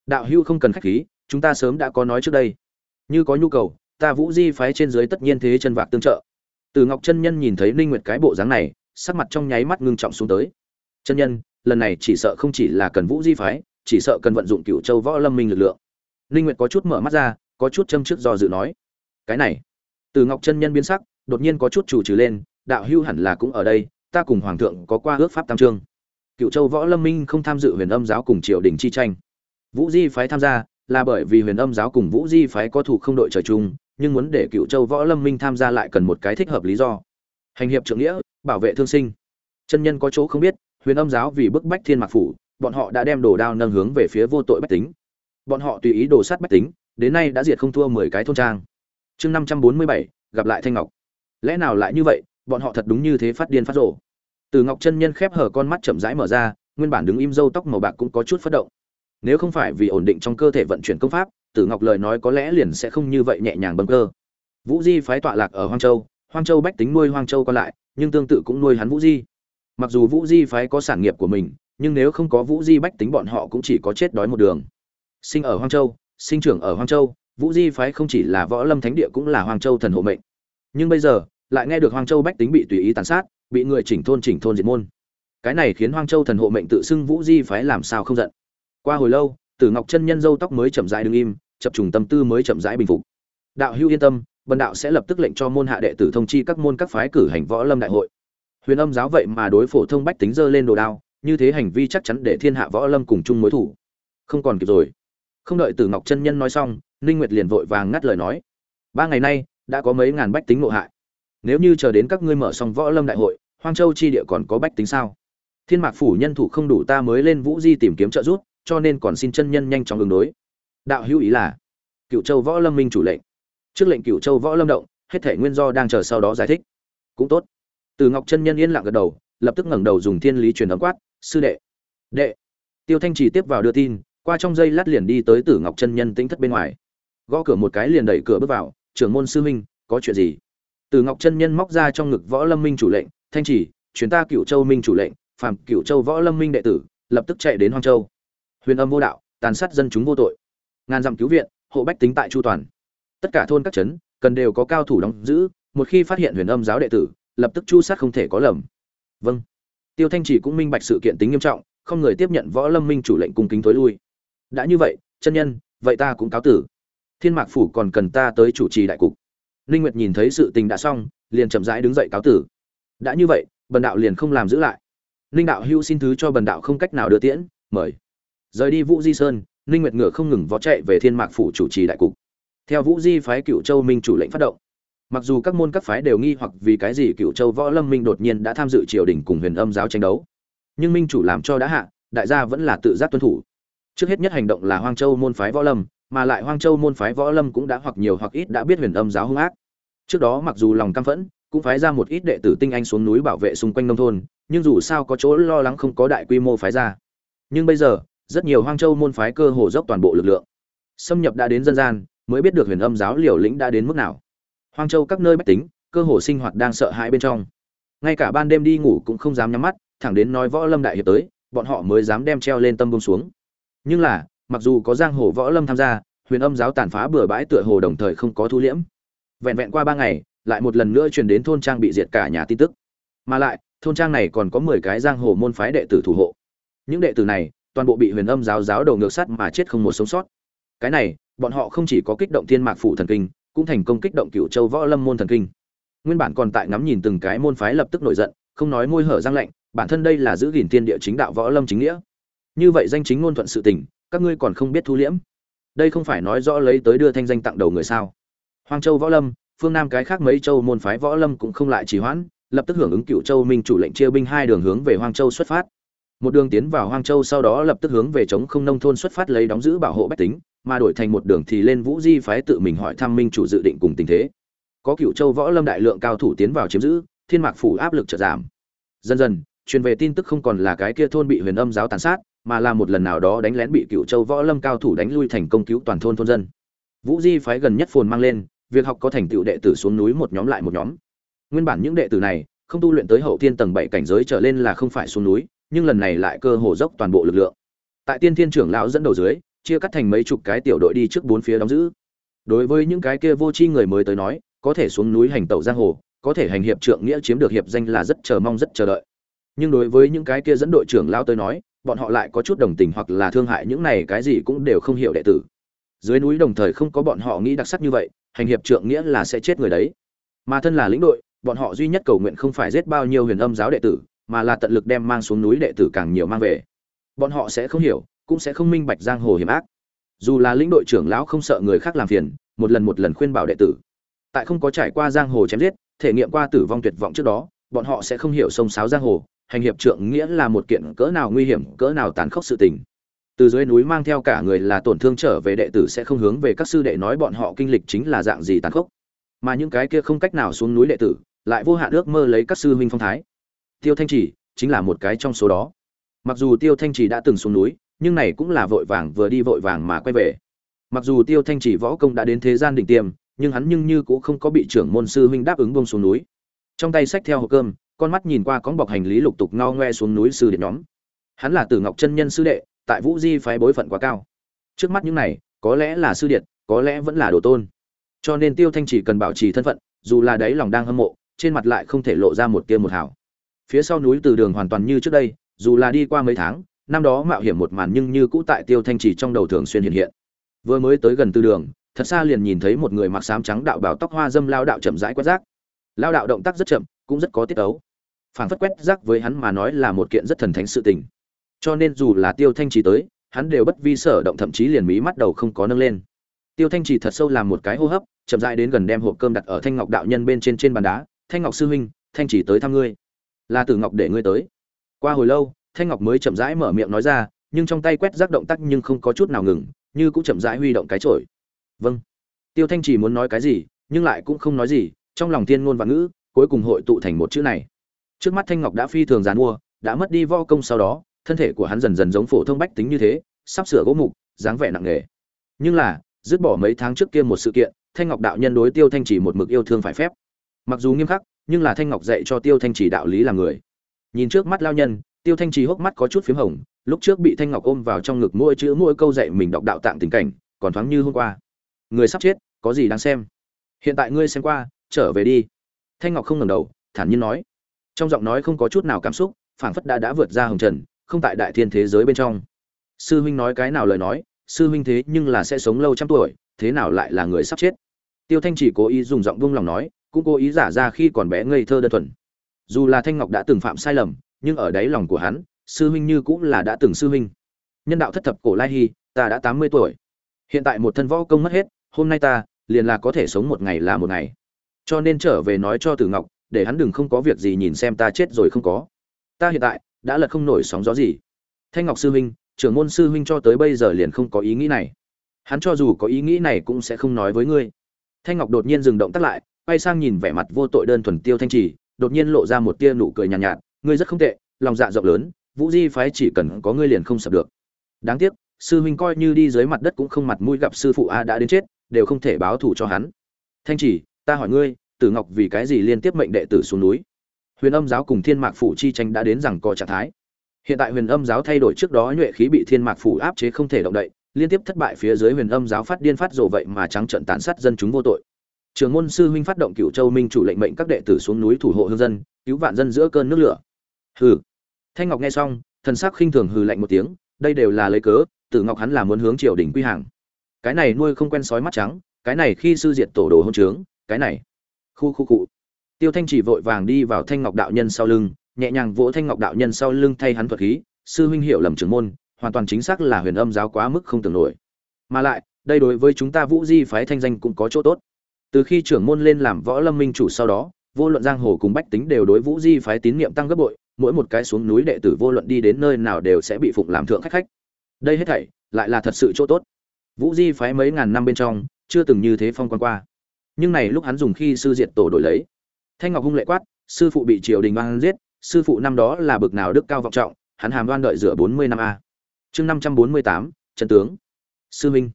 Đạo hữu không cần khách khí, chúng ta sớm đã có nói trước đây. Như có nhu cầu ta vũ di phái trên dưới tất nhiên thế chân vạc tương trợ. Từ ngọc chân nhân nhìn thấy ninh nguyệt cái bộ dáng này, sắc mặt trong nháy mắt ngưng trọng xuống tới. Chân nhân, lần này chỉ sợ không chỉ là cần vũ di phái, chỉ sợ cần vận dụng cựu châu võ lâm minh lực lượng. Ninh nguyệt có chút mở mắt ra, có chút châm trước do dự nói, cái này. Từ ngọc chân nhân biến sắc, đột nhiên có chút chủ trừ lên, đạo hưu hẳn là cũng ở đây, ta cùng hoàng thượng có qua ước pháp tam trương cựu châu võ lâm minh không tham dự huyền âm giáo cùng triều đình chi tranh. Vũ di phái tham gia là bởi vì huyền âm giáo cùng vũ di phái có thủ không đội trời chung nhưng muốn để cựu châu võ lâm minh tham gia lại cần một cái thích hợp lý do. Hành hiệp trưởng nghĩa, bảo vệ thương sinh. Chân nhân có chỗ không biết, huyền âm giáo vì bức bách thiên mạc phủ, bọn họ đã đem đồ đao nâng hướng về phía vô tội bách tính. Bọn họ tùy ý đồ sát bách tính, đến nay đã diệt không thua mười cái thôn trang. Chương năm trăm bốn mươi bảy, gặp lại thanh ngọc. Lẽ nào lại như vậy, bọn họ thật đúng như thế phát điên phát rổ từ ngọc chân nhân khép hở con mắt chậm rãi mở ra, nguyên bản đứng im râu tóc màu bạc cũng có chút phát động. Nếu không phải vì ổn định trong cơ thể vận chuyển công pháp tử ngọc lời nói có lẽ liền sẽ không như vậy nhẹ nhàng bâng cơ. Vũ di phái tọa lạc ở hoang châu hoang châu bách tính nuôi hoang châu còn lại, nhưng tương tự cũng nuôi hắn vũ di. Mặc dù vũ di phái có sản nghiệp của mình, nhưng nếu không có vũ di bách tính bọn họ cũng chỉ có chết đói một đường. Sinh ở hoang châu, sinh trưởng ở hoang châu, vũ di phái không chỉ là võ lâm thánh địa cũng là hoang châu thần hộ mệnh. Nhưng bây giờ, lại nghe được hoang châu bách tính bị tùy ý tàn sát, bị người chỉnh thôn chỉnh thôn diệt môn. Cái này khiến hoang châu thần hộ mệnh tự xưng vũ di phái làm sao không giận. Qua hồi lâu, tử ngọc chân nhân dâu tóc mới chậm rãi đứng im chập trùng tâm tư mới chậm rãi bình phục. Đạo hữu yên tâm, bần đạo sẽ lập tức lệnh cho môn hạ đệ tử thông chi các môn các phái cử hành võ lâm đại hội. Huyền âm giáo vậy mà đối phổ thông bách tính dơ lên đồ đao, như thế hành vi chắc chắn để thiên hạ võ lâm cùng chung mối thủ. Không còn kịp rồi. Không đợi tử ngọc chân nhân nói xong, ninh nguyệt liền vội vàng ngắt lời nói. Ba ngày nay, đã có mấy ngàn bách tính ngộ hại. Nếu như chờ đến các ngươi mở xong võ lâm đại hội, hoang châu chi địa còn có bách tính sao? Thiên mạc phủ nhân thủ không đủ ta mới lên vũ di tìm kiếm trợ giúp, cho nên còn xin chân nhân nhanh chóng ứng đối đạo hữu ý là cựu châu võ lâm minh chủ lệnh. Trước lệnh cựu châu võ lâm động, hết thể nguyên do đang chờ sau đó giải thích. Cũng tốt. Từ ngọc chân nhân yên lặng gật đầu, lập tức ngẩng đầu dùng thiên lý truyền ấm quát, sư đệ. Đệ. Tiêu thanh trì tiếp vào đưa tin, qua trong giây lát liền đi tới tử ngọc chân nhân tính thất bên ngoài. Gõ cửa một cái liền đẩy cửa bước vào, trưởng môn sư minh có chuyện gì? Từ ngọc chân nhân móc ra trong ngực võ lâm minh chủ lệnh, thanh trì chuyến ta cựu châu minh chủ lệnh, phàm cựu châu võ lâm minh đệ tử, lập tức chạy đến hoang châu. Huyền âm vô đạo, tàn sát dân chúng vô tội ngàn dặm cứu viện, hộ bách tính tại chu toàn. Tất cả thôn các trấn cần đều có cao thủ đóng giữ, một khi phát hiện huyền âm giáo đệ tử, lập tức chu sát không thể có lầm. Vâng. Tiêu thanh chỉ cũng minh bạch sự kiện tính nghiêm trọng, không người tiếp nhận võ lâm minh chủ lệnh cung kính tối lui. Đã như vậy, chân nhân, vậy ta cũng cáo tử. Thiên mạc phủ còn cần ta tới chủ trì đại cục. Linh nguyệt nhìn thấy sự tình đã xong, liền chậm rãi đứng dậy cáo tử. Đã như vậy, bần đạo liền không làm giữ lại. Linh đạo hưu xin thứ cho bần đạo không cách nào đưa tiễn, mời. Rời đi vũ di sơn ninh nguyệt ngựa không ngừng vó chạy về thiên mạc phủ chủ trì đại cục. Theo vũ di phái cựu châu minh chủ lệnh phát động. Mặc dù các môn các phái đều nghi hoặc vì cái gì cựu châu võ lâm minh đột nhiên đã tham dự triều đình cùng huyền âm giáo tranh đấu. Nhưng minh chủ làm cho đã hạ, đại gia vẫn là tự giác tuân thủ. Trước hết nhất hành động là hoang châu môn phái võ lâm, mà lại hoang châu môn phái võ lâm cũng đã hoặc nhiều hoặc ít đã biết huyền âm giáo hung ác. Trước đó mặc dù lòng căm phẫn, cũng phái ra một ít đệ tử tinh anh xuống núi bảo vệ xung quanh nông thôn, nhưng dù sao có chỗ lo lắng không có đại quy mô phái ra. Nhưng bây giờ rất nhiều hoang châu môn phái cơ hồ dốc toàn bộ lực lượng. Xâm nhập đã đến dân gian, mới biết được huyền âm giáo liều lĩnh đã đến mức nào. Hoang châu các nơi bách tính, cơ hồ sinh hoạt đang sợ hãi bên trong. Ngay cả ban đêm đi ngủ cũng không dám nhắm mắt, thẳng đến nói võ lâm đại hiệp tới, bọn họ mới dám đem treo lên tâm bông xuống. Nhưng là, mặc dù có giang hồ võ lâm tham gia, huyền âm giáo tàn phá bừa bãi tựa hồ đồng thời không có thu liễm. Vẹn vẹn qua ba ngày, lại một lần nữa truyền đến thôn trang bị diệt cả nhà tin tức. Mà lại, thôn trang này còn có mười cái giang hồ môn phái đệ tử thủ hộ. Những đệ tử này toàn bộ bị huyền âm giáo giáo đầu ngược sắt mà chết không một sống sót. Cái này, bọn họ không chỉ có kích động thiên mạc phủ thần kinh, cũng thành công kích động cựu châu võ lâm môn thần kinh. Nguyên bản còn tại ngắm nhìn từng cái môn phái lập tức nổi giận, không nói môi hở răng lạnh, bản thân đây là giữ gìn tiên địa chính đạo võ lâm chính nghĩa. Như vậy danh chính ngôn thuận sự tình, các ngươi còn không biết thu liễm. Đây không phải nói rõ lấy tới đưa thanh danh tặng đầu người sao? Hoang châu võ lâm, phương nam cái khác mấy châu môn phái võ lâm cũng không lại trì hoãn, lập tức hưởng ứng cựu châu minh chủ lệnh chia binh hai đường hướng về hoang châu xuất phát một đường tiến vào hoang châu sau đó lập tức hướng về chống không nông thôn xuất phát lấy đóng giữ bảo hộ bách tính, mà đổi thành một đường thì lên vũ di phái tự mình hỏi thăm minh chủ dự định cùng tình thế. Có cựu châu võ lâm đại lượng cao thủ tiến vào chiếm giữ, thiên mạc phủ áp lực chợt giảm. Dần dần, truyền về tin tức không còn là cái kia thôn bị huyền âm giáo tàn sát, mà là một lần nào đó đánh lén bị cựu châu võ lâm cao thủ đánh lui thành công cứu toàn thôn thôn dân. Vũ di phái gần nhất phồn mang lên, việc học có thành tựu đệ tử xuống núi một nhóm lại một nhóm. Nguyên bản những đệ tử này, không tu luyện tới hậu thiên tầng bảy cảnh giới trở lên là không phải xuống núi nhưng lần này lại cơ hồ dốc toàn bộ lực lượng. Tại tiên thiên trưởng lão dẫn đầu dưới, chia cắt thành mấy chục cái tiểu đội đi trước bốn phía đóng giữ. Đối với những cái kia vô tri người mới tới nói, có thể xuống núi hành tẩu giang hồ, có thể hành hiệp trượng nghĩa chiếm được hiệp danh là rất chờ mong, rất chờ đợi. Nhưng đối với những cái kia dẫn đội trưởng lão tới nói, bọn họ lại có chút đồng tình hoặc là thương hại những này cái gì cũng đều không hiểu đệ tử. Dưới núi đồng thời không có bọn họ nghĩ đặc sắc như vậy, hành hiệp trượng nghĩa là sẽ chết người đấy. Mà thân là lĩnh đội, bọn họ duy nhất cầu nguyện không phải giết bao nhiêu huyền âm giáo đệ tử mà là tận lực đem mang xuống núi đệ tử càng nhiều mang về. Bọn họ sẽ không hiểu, cũng sẽ không minh bạch giang hồ hiểm ác. Dù là lĩnh đội trưởng lão không sợ người khác làm phiền, một lần một lần khuyên bảo đệ tử. Tại không có trải qua giang hồ chém giết, thể nghiệm qua tử vong tuyệt vọng trước đó, bọn họ sẽ không hiểu sông sáo giang hồ, hành hiệp trượng nghĩa là một kiện cỡ nào nguy hiểm, cỡ nào tàn khốc sự tình. Từ dưới núi mang theo cả người là tổn thương trở về đệ tử sẽ không hướng về các sư đệ nói bọn họ kinh lịch chính là dạng gì tàn khốc. Mà những cái kia không cách nào xuống núi đệ tử, lại vô hạn ước mơ lấy các sư huynh phong thái tiêu thanh trì chính là một cái trong số đó. Mặc dù tiêu thanh trì đã từng xuống núi, nhưng này cũng là vội vàng vừa đi vội vàng mà quay về. Mặc dù tiêu thanh trì võ công đã đến thế gian đỉnh tiêm, nhưng hắn nhưng như cũng không có bị trưởng môn sư huynh đáp ứng bông xuống núi. Trong tay sách theo hộp cơm, con mắt nhìn qua con bọc hành lý lục tục ngao ngoe xuống núi sư điện nhóm. Hắn là tử ngọc chân nhân sư đệ, tại vũ di phái bối phận quá cao. Trước mắt những này, có lẽ là sư điện có lẽ vẫn là đồ tôn. Cho nên tiêu thanh chỉ cần bảo trì thân phận, dù là đấy lòng đang hâm mộ, trên mặt lại không thể lộ ra một tia một hảo phía sau núi từ đường hoàn toàn như trước đây, dù là đi qua mấy tháng, năm đó mạo hiểm một màn nhưng như cũ tại tiêu thanh chỉ trong đầu thường xuyên hiện hiện. Vừa mới tới gần từ đường, thật xa liền nhìn thấy một người mặc sám trắng đạo bào tóc hoa dâm lao đạo chậm rãi quét rác. Lao đạo động tác rất chậm, cũng rất có tiết ấu. Phản phất quét rác với hắn mà nói là một kiện rất thần thánh sự tình. Cho nên dù là tiêu thanh trì tới, hắn đều bất vi sở động thậm chí liền mí mắt đầu không có nâng lên. Tiêu thanh trì thật sâu làm một cái hô hấp, chậm rãi đến gần đem hộp cơm đặt ở thanh ngọc đạo nhân bên trên trên bàn đá. Thanh ngọc sư huynh, thanh chỉ tới thăm ngươi là tử ngọc để ngươi tới. Qua hồi lâu, thanh ngọc mới chậm rãi mở miệng nói ra, nhưng trong tay quét rác động tác nhưng không có chút nào ngừng, như cũng chậm rãi huy động cái chổi. Vâng. Tiêu thanh chỉ muốn nói cái gì, nhưng lại cũng không nói gì, trong lòng tiên ngôn và ngữ, cuối cùng hội tụ thành một chữ này. Trước mắt thanh ngọc đã phi thường dàn mua, đã mất đi vo công sau đó, thân thể của hắn dần dần giống phổ thông bách tính như thế, sắp sửa gỗ mục, dáng vẻ nặng nề. Nhưng là, dứt bỏ mấy tháng trước kia một sự kiện, thanh ngọc đạo nhân đối tiêu thanh chỉ một mực yêu thương phải phép. Mặc dù nghiêm khắc nhưng là thanh ngọc dạy cho tiêu thanh chỉ đạo lý là người. Nhìn trước mắt lao nhân, tiêu thanh chỉ hốc mắt có chút p h í m hồng, lúc trước bị thanh ngọc ôm vào trong ngực mỗi chữ mỗi câu dạy mình đọc đạo tạng tình cảnh, còn thoáng như hôm qua. Người sắp chết, có gì đáng xem? Hiện tại ngươi xem qua, trở về đi. Thanh ngọc không ngẩng đầu, thản nhiên nói. Trong giọng nói không có chút nào cảm xúc, phảng phất đã đã vượt ra hồng trần, không tại đại thiên thế giới bên trong. Sư huynh nói cái nào lời nói, sư huynh thế nhưng là sẽ sống lâu trăm tuổi, thế nào lại là người sắp chết? Tiêu thanh chỉ cố ý dùng giọng vung lòng nói cũng cố ý giả ra khi còn bé ngây thơ đơn thuần. Dù là thanh ngọc đã từng phạm sai lầm, nhưng ở đáy lòng của hắn, sư huynh như cũng là đã từng sư huynh. Nhân đạo thất thập cổ lai hy ta đã tám mươi tuổi. Hiện tại một thân võ công mất hết, hôm nay ta, liền là có thể sống một ngày là một ngày. Cho nên trở về nói cho tử ngọc, để hắn đừng không có việc gì nhìn xem ta chết rồi không có. Ta hiện tại, đã lật không nổi sóng gió gì. Thanh ngọc sư huynh, trưởng môn sư huynh cho tới bây giờ liền không có ý nghĩ này. Hắn cho dù có ý nghĩ này cũng sẽ không nói với ngươi. Thanh ngọc đột nhiên dừng động tắt lại quay sang nhìn vẻ mặt vô tội đơn thuần tiêu thanh trì đột nhiên lộ ra một tia nụ cười nhàn nhạt, nhạt ngươi rất không tệ lòng dạ rộng lớn vũ di phái chỉ cần có ngươi liền không sập được. Đáng tiếc sư huynh coi như đi dưới mặt đất cũng không mặt mũi gặp sư phụ a đã đến chết đều không thể báo thù cho hắn. Thanh chỉ ta hỏi ngươi tử ngọc vì cái gì liên tiếp mệnh đệ tử xuống núi? Huyền âm giáo cùng thiên mạc phủ chi tranh đã đến rằng có trạng thái. Hiện tại huyền âm giáo thay đổi trước đó nhuệ khí bị thiên mạc phủ áp chế không thể động đậy liên tiếp thất bại phía dưới huyền âm giáo phát điên phát rồ vậy mà trắng trận tàn sát dân chúng vô tội trường môn sư huynh phát động cựu châu minh chủ lệnh mệnh các đệ tử xuống núi thủ hộ hương dân, cứu vạn dân giữa cơn nước lửa. Hừ. Thanh ngọc nghe xong, thần sắc khinh thường hừ lạnh một tiếng, đây đều là lấy cớ, tử ngọc hắn là muốn hướng triều đình quy hàng. Cái này nuôi không quen sói mắt trắng, cái này khi sư diệt tổ đồ hôn trướng, cái này. Khu khu cụ. Tiêu thanh chỉ vội vàng đi vào thanh ngọc đạo nhân sau lưng, nhẹ nhàng vỗ thanh ngọc đạo nhân sau lưng thay hắn thuật khí, sư huynh hiểu lầm trưởng môn, hoàn toàn chính xác là huyền âm giáo quá mức không tưởng nổi. Mà lại, đây đối với chúng ta vũ di phái thanh danh cũng có chỗ tốt từ khi trưởng môn lên làm võ lâm minh chủ sau đó, vô luận giang hồ cùng bách tính đều đối vũ di phái tín nhiệm tăng gấp bội, mỗi một cái xuống núi đệ tử vô luận đi đến nơi nào đều sẽ bị phụng làm thượng khách khách. Đây hết thảy lại là thật sự chỗ tốt. Vũ di phái mấy ngàn năm bên trong, chưa từng như thế phong quan qua. Nhưng này lúc hắn dùng khi sư diệt tổ đổi lấy. Thanh ngọc hung lệ quát, sư phụ bị triều đình oan giết, sư phụ năm đó là bực nào đức cao vọng trọng, hắn hàm đoan đợi rửa bốn mươi năm a. Chương năm trăm bốn mươi tám, trần tướng. Sư minh.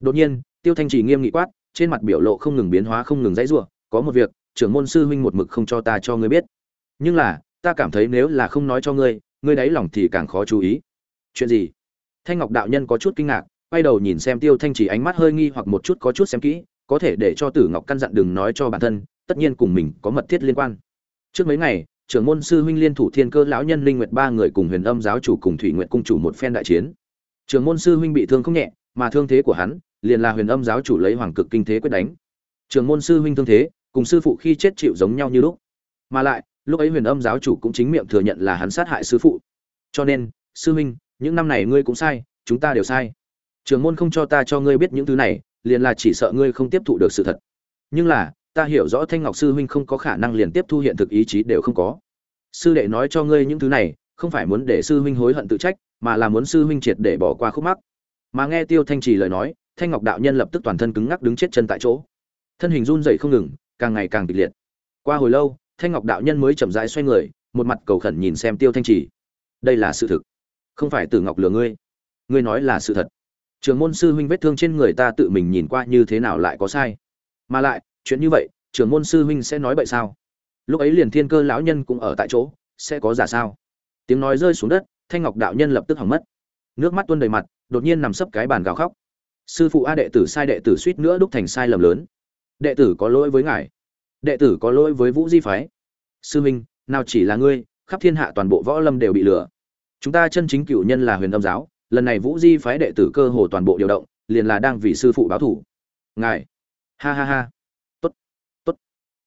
Đột nhiên, tiêu thanh trì nghiêm nghị quát trên mặt biểu lộ không ngừng biến hóa không ngừng dãy rủa, có một việc, trưởng môn sư huynh một mực không cho ta cho ngươi biết. Nhưng là, ta cảm thấy nếu là không nói cho ngươi ngươi đáy lòng thì càng khó chú ý. Chuyện gì? Thanh ngọc đạo nhân có chút kinh ngạc, quay đầu nhìn xem tiêu thanh chỉ ánh mắt hơi nghi hoặc một chút, có chút xem kỹ, có thể để cho tử ngọc căn dặn đừng nói cho bản thân, tất nhiên cùng mình có mật thiết liên quan. Trước mấy ngày, trưởng môn sư huynh liên thủ thiên cơ lão nhân linh nguyệt ba người cùng huyền âm giáo chủ cùng thủy nguyệt cung chủ một phen đại chiến. Trưởng môn sư huynh bị thương không nhẹ, mà thương thế của hắn liền là huyền âm giáo chủ lấy hoàng cực kinh thế quyết đánh. Trường môn sư huynh thương thế, cùng sư phụ khi chết chịu giống nhau như lúc. Mà lại, lúc ấy huyền âm giáo chủ cũng chính miệng thừa nhận là hắn sát hại sư phụ. Cho nên, sư huynh, những năm này ngươi cũng sai, chúng ta đều sai. Trường môn không cho ta cho ngươi biết những thứ này, liền là chỉ sợ ngươi không tiếp thụ được sự thật. Nhưng là, ta hiểu rõ thanh ngọc sư huynh không có khả năng liền tiếp thu hiện thực ý chí đều không có. Sư đệ nói cho ngươi những thứ này, không phải muốn để sư huynh hối hận tự trách, mà là muốn sư huynh triệt để bỏ qua khúc mắc. Mà nghe tiêu thanh trì lời nói thanh ngọc đạo nhân lập tức toàn thân cứng ngắc đứng chết chân tại chỗ. Thân hình run dậy không ngừng, càng ngày càng kịch liệt. Qua hồi lâu, thanh ngọc đạo nhân mới chậm rãi xoay người, một mặt cầu khẩn nhìn xem tiêu thanh trì. Đây là sự thực. Không phải từ ngọc lừa ngươi. Ngươi nói là sự thật. Trường môn sư huynh vết thương trên người ta tự mình nhìn qua như thế nào lại có sai. Mà lại, chuyện như vậy, trường môn sư huynh sẽ nói vậy sao? Lúc ấy liền thiên cơ lão nhân cũng ở tại chỗ, sẽ có giả sao? Tiếng nói rơi xuống đất, thanh ngọc đạo nhân lập tức hỏng mất. Nước mắt tuôn đầy mặt, đột nhiên nằm sấp cái bàn gào khóc sư phụ a đệ tử sai đệ tử suýt nữa đúc thành sai lầm lớn. Đệ tử có lỗi với ngài. Đệ tử có lỗi với vũ di phái. Sư minh, nào chỉ là ngươi khắp thiên hạ toàn bộ võ lâm đều bị lừa. Chúng ta chân chính cựu nhân là huyền âm giáo lần này vũ di phái đệ tử cơ hồ toàn bộ điều động liền là đang vì sư phụ báo thủ. Ngài. Ha ha ha. Tốt. Tốt.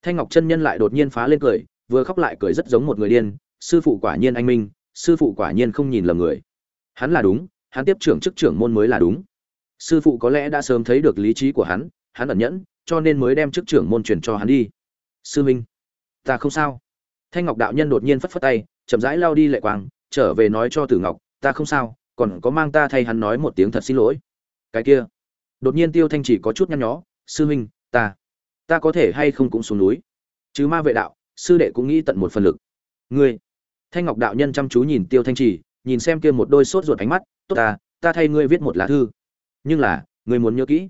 Thanh ngọc chân nhân lại đột nhiên phá lên cười vừa khóc lại cười rất giống một người điên. Sư phụ quả nhiên anh minh sư phụ quả nhiên không nhìn lầm người. Hắn là đúng hắn tiếp trưởng chức trưởng môn mới là đúng sư phụ có lẽ đã sớm thấy được lý trí của hắn hắn ẩn nhẫn, cho nên mới đem chức trưởng môn truyền cho hắn đi. Sư minh ta không sao. Thanh ngọc đạo nhân đột nhiên phất phất tay, chậm rãi lao đi lệ quang, trở về nói cho tử ngọc, ta không sao, còn có mang ta thay hắn nói một tiếng thật xin lỗi. Cái kia, đột nhiên tiêu thanh chỉ có chút nhăn nhó, sư huynh, ta ta có thể hay không cũng xuống núi. Chứ ma vệ đạo, sư đệ cũng nghĩ tận một phần lực. Ngươi, thanh ngọc đạo nhân chăm chú nhìn tiêu thanh trì nhìn xem kia một đôi sốt ruột ánh mắt, tốt ta ta thay ngươi viết một lá thư nhưng là, ngươi muốn nhớ kỹ.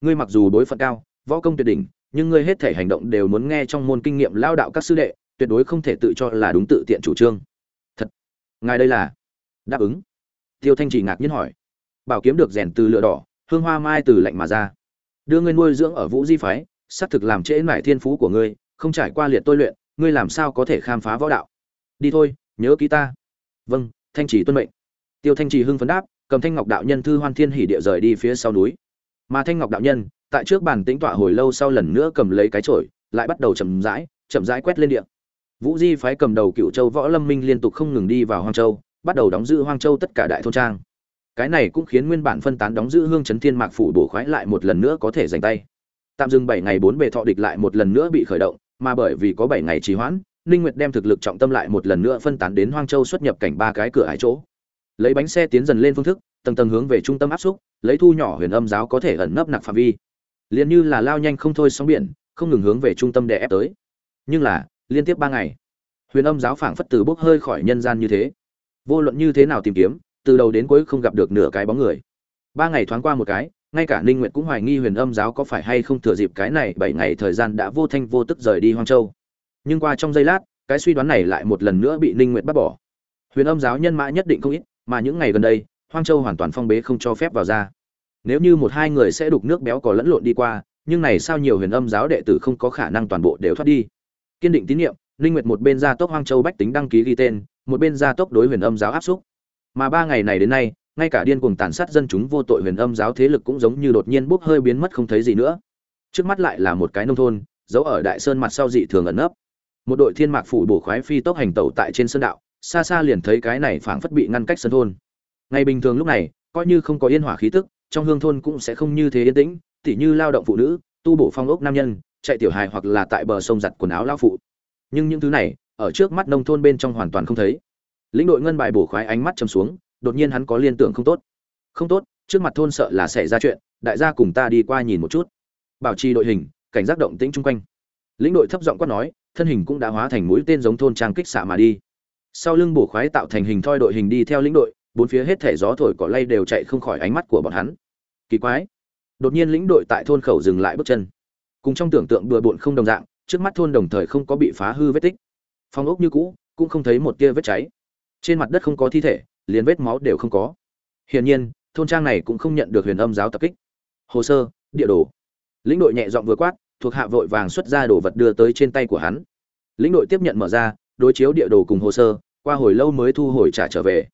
Ngươi mặc dù đối phận cao, võ công tuyệt đỉnh, nhưng ngươi hết thể hành động đều muốn nghe trong môn kinh nghiệm lao đạo các sư đệ, tuyệt đối không thể tự cho là đúng tự tiện chủ trương. Thật. Ngài đây là? Đáp ứng. Tiêu thanh chỉ ngạc nhiên hỏi. Bảo kiếm được rèn từ lửa đỏ, hương hoa mai từ lạnh mà ra. Đưa ngươi nuôi dưỡng ở vũ di phái, xác thực làm trễ mải thiên phú của ngươi, không trải qua liệt tôi luyện, ngươi làm sao có thể khám phá võ đạo? Đi thôi, nhớ ký ta. Vâng thanh trì tuân mệnh. Tiêu thanh trì hưng phấn đáp cầm thanh ngọc đạo nhân thư hoan thiên hỉ địa rời đi phía sau núi. Mà thanh ngọc đạo nhân, tại trước bàn tĩnh tọa hồi lâu sau lần nữa cầm lấy cái chổi, lại bắt đầu chậm rãi chậm rãi quét lên địa. Vũ di phái cầm đầu cựu châu võ lâm minh liên tục không ngừng đi vào hoang châu, bắt đầu đóng giữ hoang châu tất cả đại thôn trang. Cái này cũng khiến nguyên bản phân tán đóng giữ hương chấn thiên mạc phủ bổ khoái lại một lần nữa có thể giành tay. Tạm dừng bảy ngày bốn bề thọ địch lại một lần nữa bị khởi động, mà bởi vì có bảy ngày trì hoãn, ninh nguyệt đem thực lực trọng tâm lại một lần nữa phân tán đến hoang châu xuất nhập cảnh ba cái cửa hải chỗ lấy bánh xe tiến dần lên phương thức, tầng tầng hướng về trung tâm áp xúc, lấy thu nhỏ huyền âm giáo có thể ẩn nấp nặc phạm vi. Liền như là lao nhanh không thôi sóng biển, không ngừng hướng về trung tâm đè ép tới. Nhưng là, liên tiếp ba ngày, huyền âm giáo phảng phất từ bốc hơi khỏi nhân gian như thế. Vô luận như thế nào tìm kiếm, từ đầu đến cuối không gặp được nửa cái bóng người. Ba ngày thoáng qua một cái, ngay cả ninh nguyệt cũng hoài nghi huyền âm giáo có phải hay không thừa dịp cái này bảy ngày thời gian đã vô thanh vô tức rời đi hoang châu. Nhưng qua trong giây lát, cái suy đoán này lại một lần nữa bị ninh nguyệt bắt bỏ. Huyền âm giáo nhân mã nhất định không ít mà những ngày gần đây, hoang châu hoàn toàn phong bế không cho phép vào ra. Nếu như một hai người sẽ đục nước béo có lẫn lộn đi qua, nhưng này sao nhiều huyền âm giáo đệ tử không có khả năng toàn bộ đều thoát đi. Kiên định tín nhiệm linh nguyệt một bên ra tốc hoang châu bách tính đăng ký ghi tên, một bên ra tốc đối huyền âm giáo áp xúc. Mà ba ngày này đến nay, ngay cả điên cuồng tàn sát dân chúng vô tội huyền âm giáo thế lực cũng giống như đột nhiên bốc hơi biến mất không thấy gì nữa. Trước mắt lại là một cái nông thôn, giấu ở đại sơn mặt sau dị thường ẩn nấp. Một đội thiên mạc phủ bổ khoái phi tốc hành tẩu tại trên sơn đạo xa xa liền thấy cái này phảng phất bị ngăn cách sân thôn. Ngày bình thường lúc này, coi như không có yên hỏa khí tức, trong hương thôn cũng sẽ không như thế yên tĩnh, tỉ như lao động phụ nữ, tu bổ phong ốc nam nhân, chạy tiểu hài hoặc là tại bờ sông giặt quần áo lao phụ. Nhưng những thứ này, ở trước mắt nông thôn bên trong hoàn toàn không thấy. Lĩnh đội ngân bài bổ khoái ánh mắt chầm xuống, đột nhiên hắn có liên tưởng không tốt. Không tốt, trước mặt thôn sợ là xảy ra chuyện, đại gia cùng ta đi qua nhìn một chút. Bảo trì đội hình, cảnh giác động tĩnh chung quanh. Lĩnh đội thấp giọng quát nói, thân hình cũng đã hóa thành mũi tên giống thôn trang kích xạ mà đi sau lưng bổ khoái tạo thành hình thoi đội hình đi theo lĩnh đội, bốn phía hết thể gió thổi cỏ lay đều chạy không khỏi ánh mắt của bọn hắn. Kỳ quái. Đột nhiên lĩnh đội tại thôn khẩu dừng lại bước chân. Cùng trong tưởng tượng bừa bộn không đồng dạng, trước mắt thôn đồng thời không có bị phá hư vết tích. Phong ốc như cũ, cũng không thấy một tia vết cháy. Trên mặt đất không có thi thể, liền vết máu đều không có. Hiển nhiên, thôn trang này cũng không nhận được huyền âm giáo tập kích. Hồ sơ, địa đồ. Lĩnh đội nhẹ giọng vừa quát, thuộc hạ vội vàng xuất ra đồ vật đưa tới trên tay của hắn. Lĩnh đội tiếp nhận mở ra đối chiếu địa đồ cùng hồ sơ qua hồi lâu mới thu hồi trả trở về.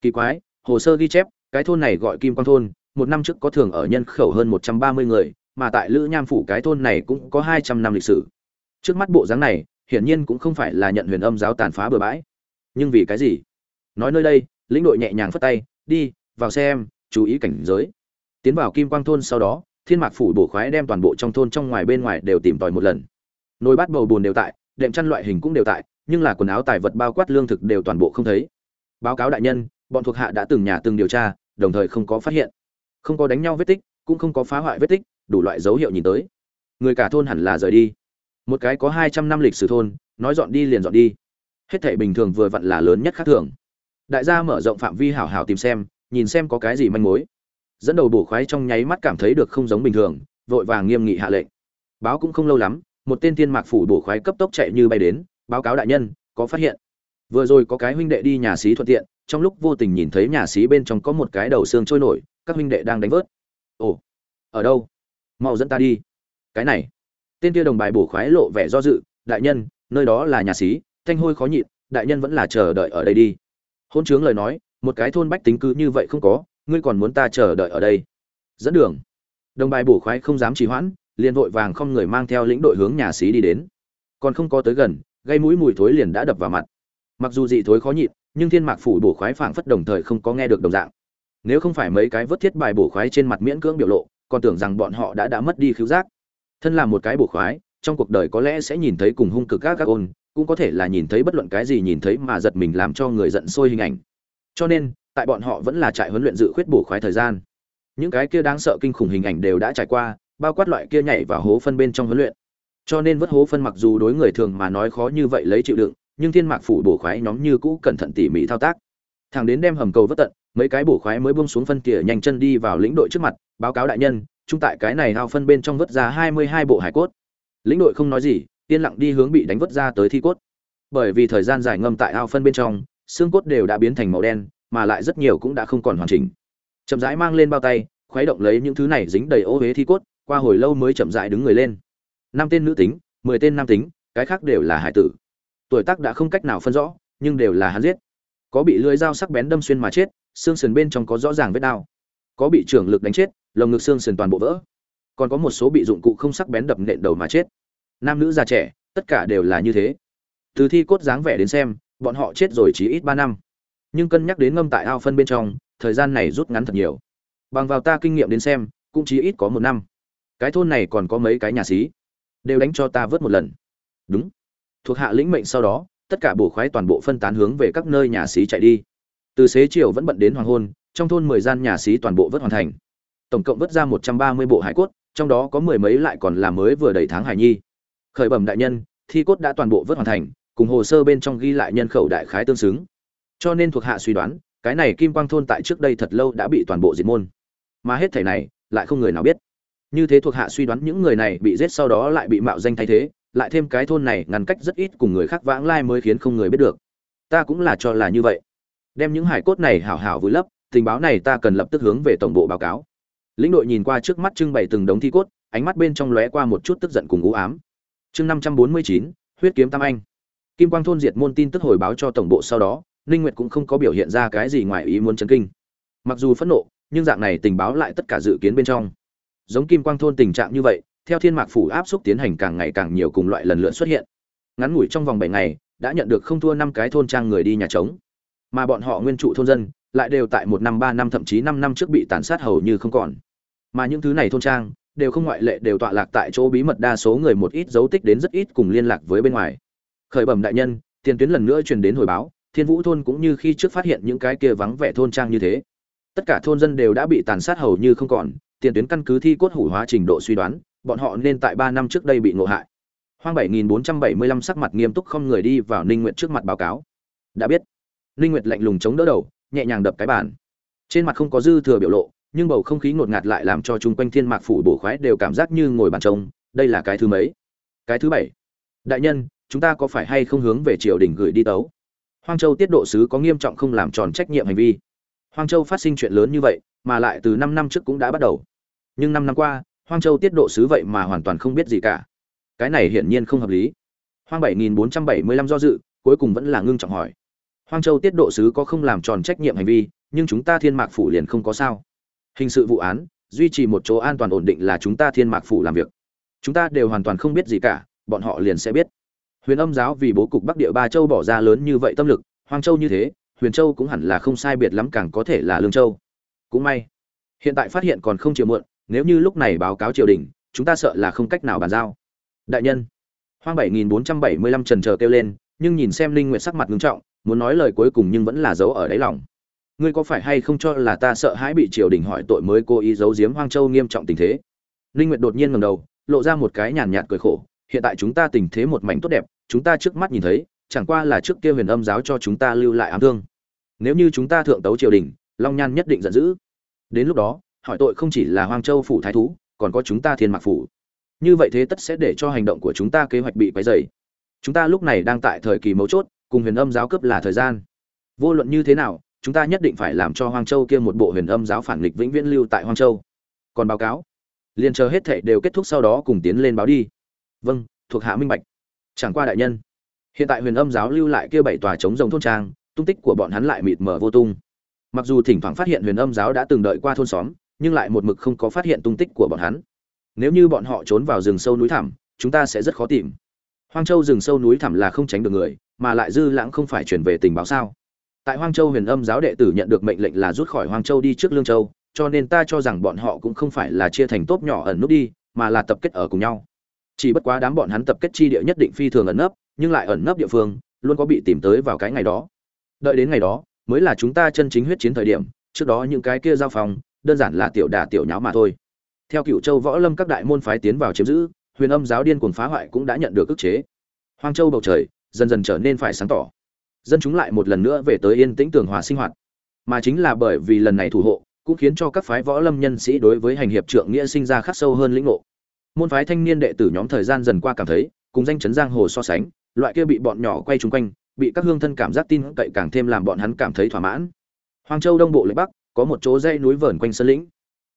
Kỳ quái hồ sơ ghi chép cái thôn này gọi kim quang thôn một năm trước có thường ở nhân khẩu hơn một trăm ba mươi người mà tại lữ nham phủ cái thôn này cũng có hai trăm năm lịch sử. Trước mắt bộ dáng này hiển nhiên cũng không phải là nhận huyền âm giáo tàn phá bừa bãi. Nhưng vì cái gì? Nói nơi đây lĩnh đội nhẹ nhàng phất tay đi vào xe em, chú ý cảnh giới. Tiến vào kim quang thôn sau đó thiên mạc phủ bổ khoái đem toàn bộ trong thôn trong ngoài bên ngoài đều tìm tòi một lần. Nồi bát bầu bùn đều tại đệm chăn loại hình cũng đều tại nhưng là quần áo tài vật bao quát lương thực đều toàn bộ không thấy. Báo cáo đại nhân, bọn thuộc hạ đã từng nhà từng điều tra, đồng thời không có phát hiện. Không có đánh nhau vết tích, cũng không có phá hoại vết tích, đủ loại dấu hiệu nhìn tới. Người cả thôn hẳn là rời đi. Một cái có hai trăm năm lịch sử thôn, nói dọn đi liền dọn đi. Hết thảy bình thường vừa vặn là lớn nhất khác thường. Đại gia mở rộng phạm vi hảo hảo tìm xem, nhìn xem có cái gì manh mối. Dẫn đầu bổ khoái trong nháy mắt cảm thấy được không giống bình thường, vội vàng nghiêm nghị hạ lệnh. Báo cũng không lâu lắm, một tên tiên mạc phủ bổ khoái cấp tốc chạy như bay đến báo cáo đại nhân, có phát hiện. Vừa rồi có cái huynh đệ đi nhà xí thuận tiện, trong lúc vô tình nhìn thấy nhà xí bên trong có một cái đầu xương trôi nổi, các huynh đệ đang đánh vớt. Ồ, ở đâu? Mau dẫn ta đi. Cái này. Tên kia đồng bài bổ khoái lộ vẻ do dự, đại nhân, nơi đó là nhà xí, thanh hôi khó nhịn, đại nhân vẫn là chờ đợi ở đây đi. Hôn chướng lời nói, một cái thôn bách tính cứ như vậy không có, ngươi còn muốn ta chờ đợi ở đây. Dẫn đường. Đồng bài bổ khoái không dám trì hoãn, liền vội vàng không người mang theo lĩnh đội hướng nhà xí đi đến. Còn không có tới gần gây mũi mùi thối liền đã đập vào mặt. Mặc dù dị thối khó nhịn, nhưng thiên mạc phủ bổ khoái phảng phất đồng thời không có nghe được đồng dạng. Nếu không phải mấy cái vớt thiết bài bổ khoái trên mặt miễn cưỡng biểu lộ, còn tưởng rằng bọn họ đã đã mất đi khiếu giác. Thân là một cái bổ khoái, trong cuộc đời có lẽ sẽ nhìn thấy cùng hung cực các các ôn, cũng có thể là nhìn thấy bất luận cái gì nhìn thấy mà giật mình làm cho người giận sôi hình ảnh. Cho nên, tại bọn họ vẫn là trại huấn luyện dự khuyết bổ khoái thời gian. Những cái kia đáng sợ kinh khủng hình ảnh đều đã trải qua, bao quát loại kia nhảy vào hố phân bên trong huấn luyện cho nên vớt hố phân mặc dù đối người thường mà nói khó như vậy lấy chịu đựng, nhưng thiên mạc phủ bổ khoái nhóm như cũ cẩn thận tỉ mỉ thao tác. Thằng đến đem hầm cầu vớt tận, mấy cái bổ khoái mới buông xuống phân tỉa nhanh chân đi vào lĩnh đội trước mặt, báo cáo đại nhân trung tại cái này hao phân bên trong vớt ra hai mươi hai bộ hải cốt. Lĩnh đội không nói gì, yên lặng đi hướng bị đánh vớt ra tới thi cốt. Bởi vì thời gian dài ngâm tại ao phân bên trong, xương cốt đều đã biến thành màu đen, mà lại rất nhiều cũng đã không còn hoàn chỉnh. Chậm rãi mang lên bao tay, khuấy động lấy những thứ này dính đầy ô huế thi cốt, qua hồi lâu mới chậm rãi đứng người lên năm tên nữ tính, mười tên nam tính, cái khác đều là hải tử. Tuổi tác đã không cách nào phân rõ, nhưng đều là hắn giết. Có bị lưỡi dao sắc bén đâm xuyên mà chết, xương sườn bên trong có rõ ràng vết đao. Có bị trưởng lực đánh chết, lồng ngực xương sườn toàn bộ vỡ. Còn có một số bị dụng cụ không sắc bén đập nện đầu mà chết. Nam nữ già trẻ, tất cả đều là như thế. Từ thi cốt dáng vẻ đến xem, bọn họ chết rồi chỉ ít ba năm. Nhưng cân nhắc đến ngâm tại ao phân bên trong, thời gian này rút ngắn thật nhiều. Bằng vào ta kinh nghiệm đến xem, cũng chỉ ít có một năm. Cái thôn này còn có mấy cái nhà xí đều đánh cho ta vớt một lần. Đúng. Thuộc hạ lĩnh mệnh sau đó, tất cả bổ khoái toàn bộ phân tán hướng về các nơi nhà xí chạy đi. Từ xế chiều vẫn bận đến hoàng hôn, trong thôn mười gian nhà xí toàn bộ vớt hoàn thành. Tổng cộng vớt ra một trăm ba mươi bộ hải cốt, trong đó có mười mấy lại còn là mới vừa đầy tháng hải nhi. Khởi bẩm đại nhân, thi cốt đã toàn bộ vớt hoàn thành, cùng hồ sơ bên trong ghi lại nhân khẩu đại khái tương xứng. Cho nên thuộc hạ suy đoán, cái này kim quang thôn tại trước đây thật lâu đã bị toàn bộ diệt môn. Mà hết thảy này, lại không người nào biết như thế thuộc hạ suy đoán những người này bị giết sau đó lại bị mạo danh thay thế, lại thêm cái thôn này ngăn cách rất ít cùng người khác vãng lai mới khiến không người biết được. Ta cũng là cho là như vậy. Đem những hải cốt này hảo hảo vùi lấp, tình báo này ta cần lập tức hướng về tổng bộ báo cáo. Lĩnh đội nhìn qua trước mắt trưng bày từng đống thi cốt, ánh mắt bên trong lóe qua một chút tức giận cùng u ám. Chương năm trăm bốn mươi chín, huyết kiếm tam anh. Kim quang thôn diệt môn tin tức hồi báo cho tổng bộ sau đó, ninh nguyệt cũng không có biểu hiện ra cái gì ngoài ý muốn chấn kinh. Mặc dù phẫn nộ, nhưng dạng này tình báo lại tất cả dự kiến bên trong giống kim quang thôn tình trạng như vậy, theo thiên mạc phủ áp xúc tiến hành càng ngày càng nhiều cùng loại lần lượt xuất hiện. Ngắn ngủi trong vòng bảy ngày, đã nhận được không thua năm cái thôn trang người đi nhà trống. Mà bọn họ nguyên trụ thôn dân, lại đều tại một năm, ba năm, thậm chí năm năm trước bị tàn sát hầu như không còn. Mà những thứ này thôn trang, đều không ngoại lệ đều tọa lạc tại chỗ bí mật đa số người một ít dấu tích đến rất ít cùng liên lạc với bên ngoài. Khởi bẩm đại nhân, tiền tuyến lần nữa truyền đến hồi báo, thiên vũ thôn cũng như khi trước phát hiện những cái kia vắng vẻ thôn trang như thế. Tất cả thôn dân đều đã bị tàn sát hầu như không còn tiền tuyến căn cứ thi cốt hủ hóa trình độ suy đoán, bọn họ nên tại ba năm trước đây bị ngộ hại. Hoang bảy nghìn bốn trăm bảy mươi lăm sắc mặt nghiêm túc không người đi vào ninh nguyện trước mặt báo cáo. Đã biết. Ninh nguyệt lạnh lùng chống đỡ đầu, nhẹ nhàng đập cái bàn. Trên mặt không có dư thừa biểu lộ, nhưng bầu không khí ngột ngạt lại làm cho chung quanh thiên mạc phủ bổ khoái đều cảm giác như ngồi bàn trông đây là cái thứ mấy? Cái thứ bảy. Đại nhân, chúng ta có phải hay không hướng về triều đình gửi đi tấu? Hoang châu tiết độ sứ có nghiêm trọng không làm tròn trách nhiệm hành vi. Hoang châu phát sinh chuyện lớn như vậy, mà lại từ năm năm trước cũng đã bắt đầu nhưng năm năm qua, hoang châu tiết độ sứ vậy mà hoàn toàn không biết gì cả. Cái này hiển nhiên không hợp lý. Hoang bảy nghìn bốn trăm bảy mươi lăm do dự, cuối cùng vẫn là ngưng trọng hỏi. Hoang châu tiết độ sứ có không làm tròn trách nhiệm hành vi, nhưng chúng ta thiên mạc phủ liền không có sao. Hình sự vụ án, duy trì một chỗ an toàn ổn định là chúng ta thiên mạc phủ làm việc. Chúng ta đều hoàn toàn không biết gì cả, bọn họ liền sẽ biết. Huyền âm giáo vì bố cục bắc địa ba châu bỏ ra lớn như vậy tâm lực, hoang châu như thế, huyền châu cũng hẳn là không sai biệt lắm càng có thể là lương châu. Cũng may, hiện tại phát hiện còn không chịu muộn nếu như lúc này báo cáo triều đình, chúng ta sợ là không cách nào bàn giao. Đại nhân, hoang bảy nghìn bốn trăm bảy mươi lăm trần trờ kêu lên, nhưng nhìn xem linh nguyện sắc mặt ngưng trọng, muốn nói lời cuối cùng nhưng vẫn là giấu ở đáy lòng. Ngươi có phải hay không cho là ta sợ hãi bị triều đình hỏi tội mới cố ý giấu giếm hoang châu nghiêm trọng tình thế? Linh nguyệt đột nhiên ngẩng đầu, lộ ra một cái nhàn nhạt cười khổ, hiện tại chúng ta tình thế một mảnh tốt đẹp, chúng ta trước mắt nhìn thấy, chẳng qua là trước kia huyền âm giáo cho chúng ta lưu lại ám thương. Nếu như chúng ta thượng tấu triều đình, long nhan nhất định giận dữ. Đến lúc đó hỏi tội không chỉ là hoang châu phủ thái thú, còn có chúng ta thiên mạc phủ. Như vậy thế tất sẽ để cho hành động của chúng ta kế hoạch bị quấy dày chúng ta lúc này đang tại thời kỳ mấu chốt, cùng huyền âm giáo cấp là thời gian. Vô luận như thế nào, chúng ta nhất định phải làm cho hoang châu kia một bộ huyền âm giáo phản nghịch vĩnh viễn lưu tại hoang châu. Còn báo cáo. Liền chờ hết thệ đều kết thúc sau đó cùng tiến lên báo đi. Vâng thuộc hạ minh bạch. Chẳng qua đại nhân, hiện tại huyền âm giáo lưu lại kia bảy tòa chống rồng thôn trang, tung tích của bọn hắn lại mịt mờ vô tung. Mặc dù thỉnh thoảng phát hiện huyền âm giáo đã từng đợi qua thôn xóm nhưng lại một mực không có phát hiện tung tích của bọn hắn. Nếu như bọn họ trốn vào rừng sâu núi thẳm, chúng ta sẽ rất khó tìm. Hoang châu rừng sâu núi thẳm là không tránh được người, mà lại dư lãng không phải chuyển về tình báo sao? Tại hoang châu huyền âm giáo đệ tử nhận được mệnh lệnh là rút khỏi hoang châu đi trước lương châu, cho nên ta cho rằng bọn họ cũng không phải là chia thành tốp nhỏ ẩn nút đi, mà là tập kết ở cùng nhau. Chỉ bất quá đám bọn hắn tập kết chi địa nhất định phi thường ẩn nấp, nhưng lại ẩn nấp địa phương, luôn có bị tìm tới vào cái ngày đó. Đợi đến ngày đó, mới là chúng ta chân chính huyết chiến thời điểm, trước đó những cái kia giao phòng đơn giản là tiểu đà tiểu nháo mà thôi. Theo cựu châu võ lâm các đại môn phái tiến vào chiếm giữ, huyền âm giáo điên cuồng phá hoại cũng đã nhận được ức chế. Hoang châu bầu trời dần dần trở nên phải sáng tỏ. Dân chúng lại một lần nữa về tới yên tĩnh tường hòa sinh hoạt. Mà chính là bởi vì lần này thủ hộ, cũng khiến cho các phái võ lâm nhân sĩ đối với hành hiệp trượng nghĩa sinh ra khắc sâu hơn lĩnh ngộ. Môn phái thanh niên đệ tử nhóm thời gian dần qua cảm thấy, cùng danh chấn giang hồ so sánh, loại kia bị bọn nhỏ quay chung quanh, bị các hương thân cảm giác tin cậy càng thêm làm bọn hắn cảm thấy thỏa mãn. Hoàng châu đông bộ lệ bắc có một chỗ dãy núi vờn quanh sơn lĩnh.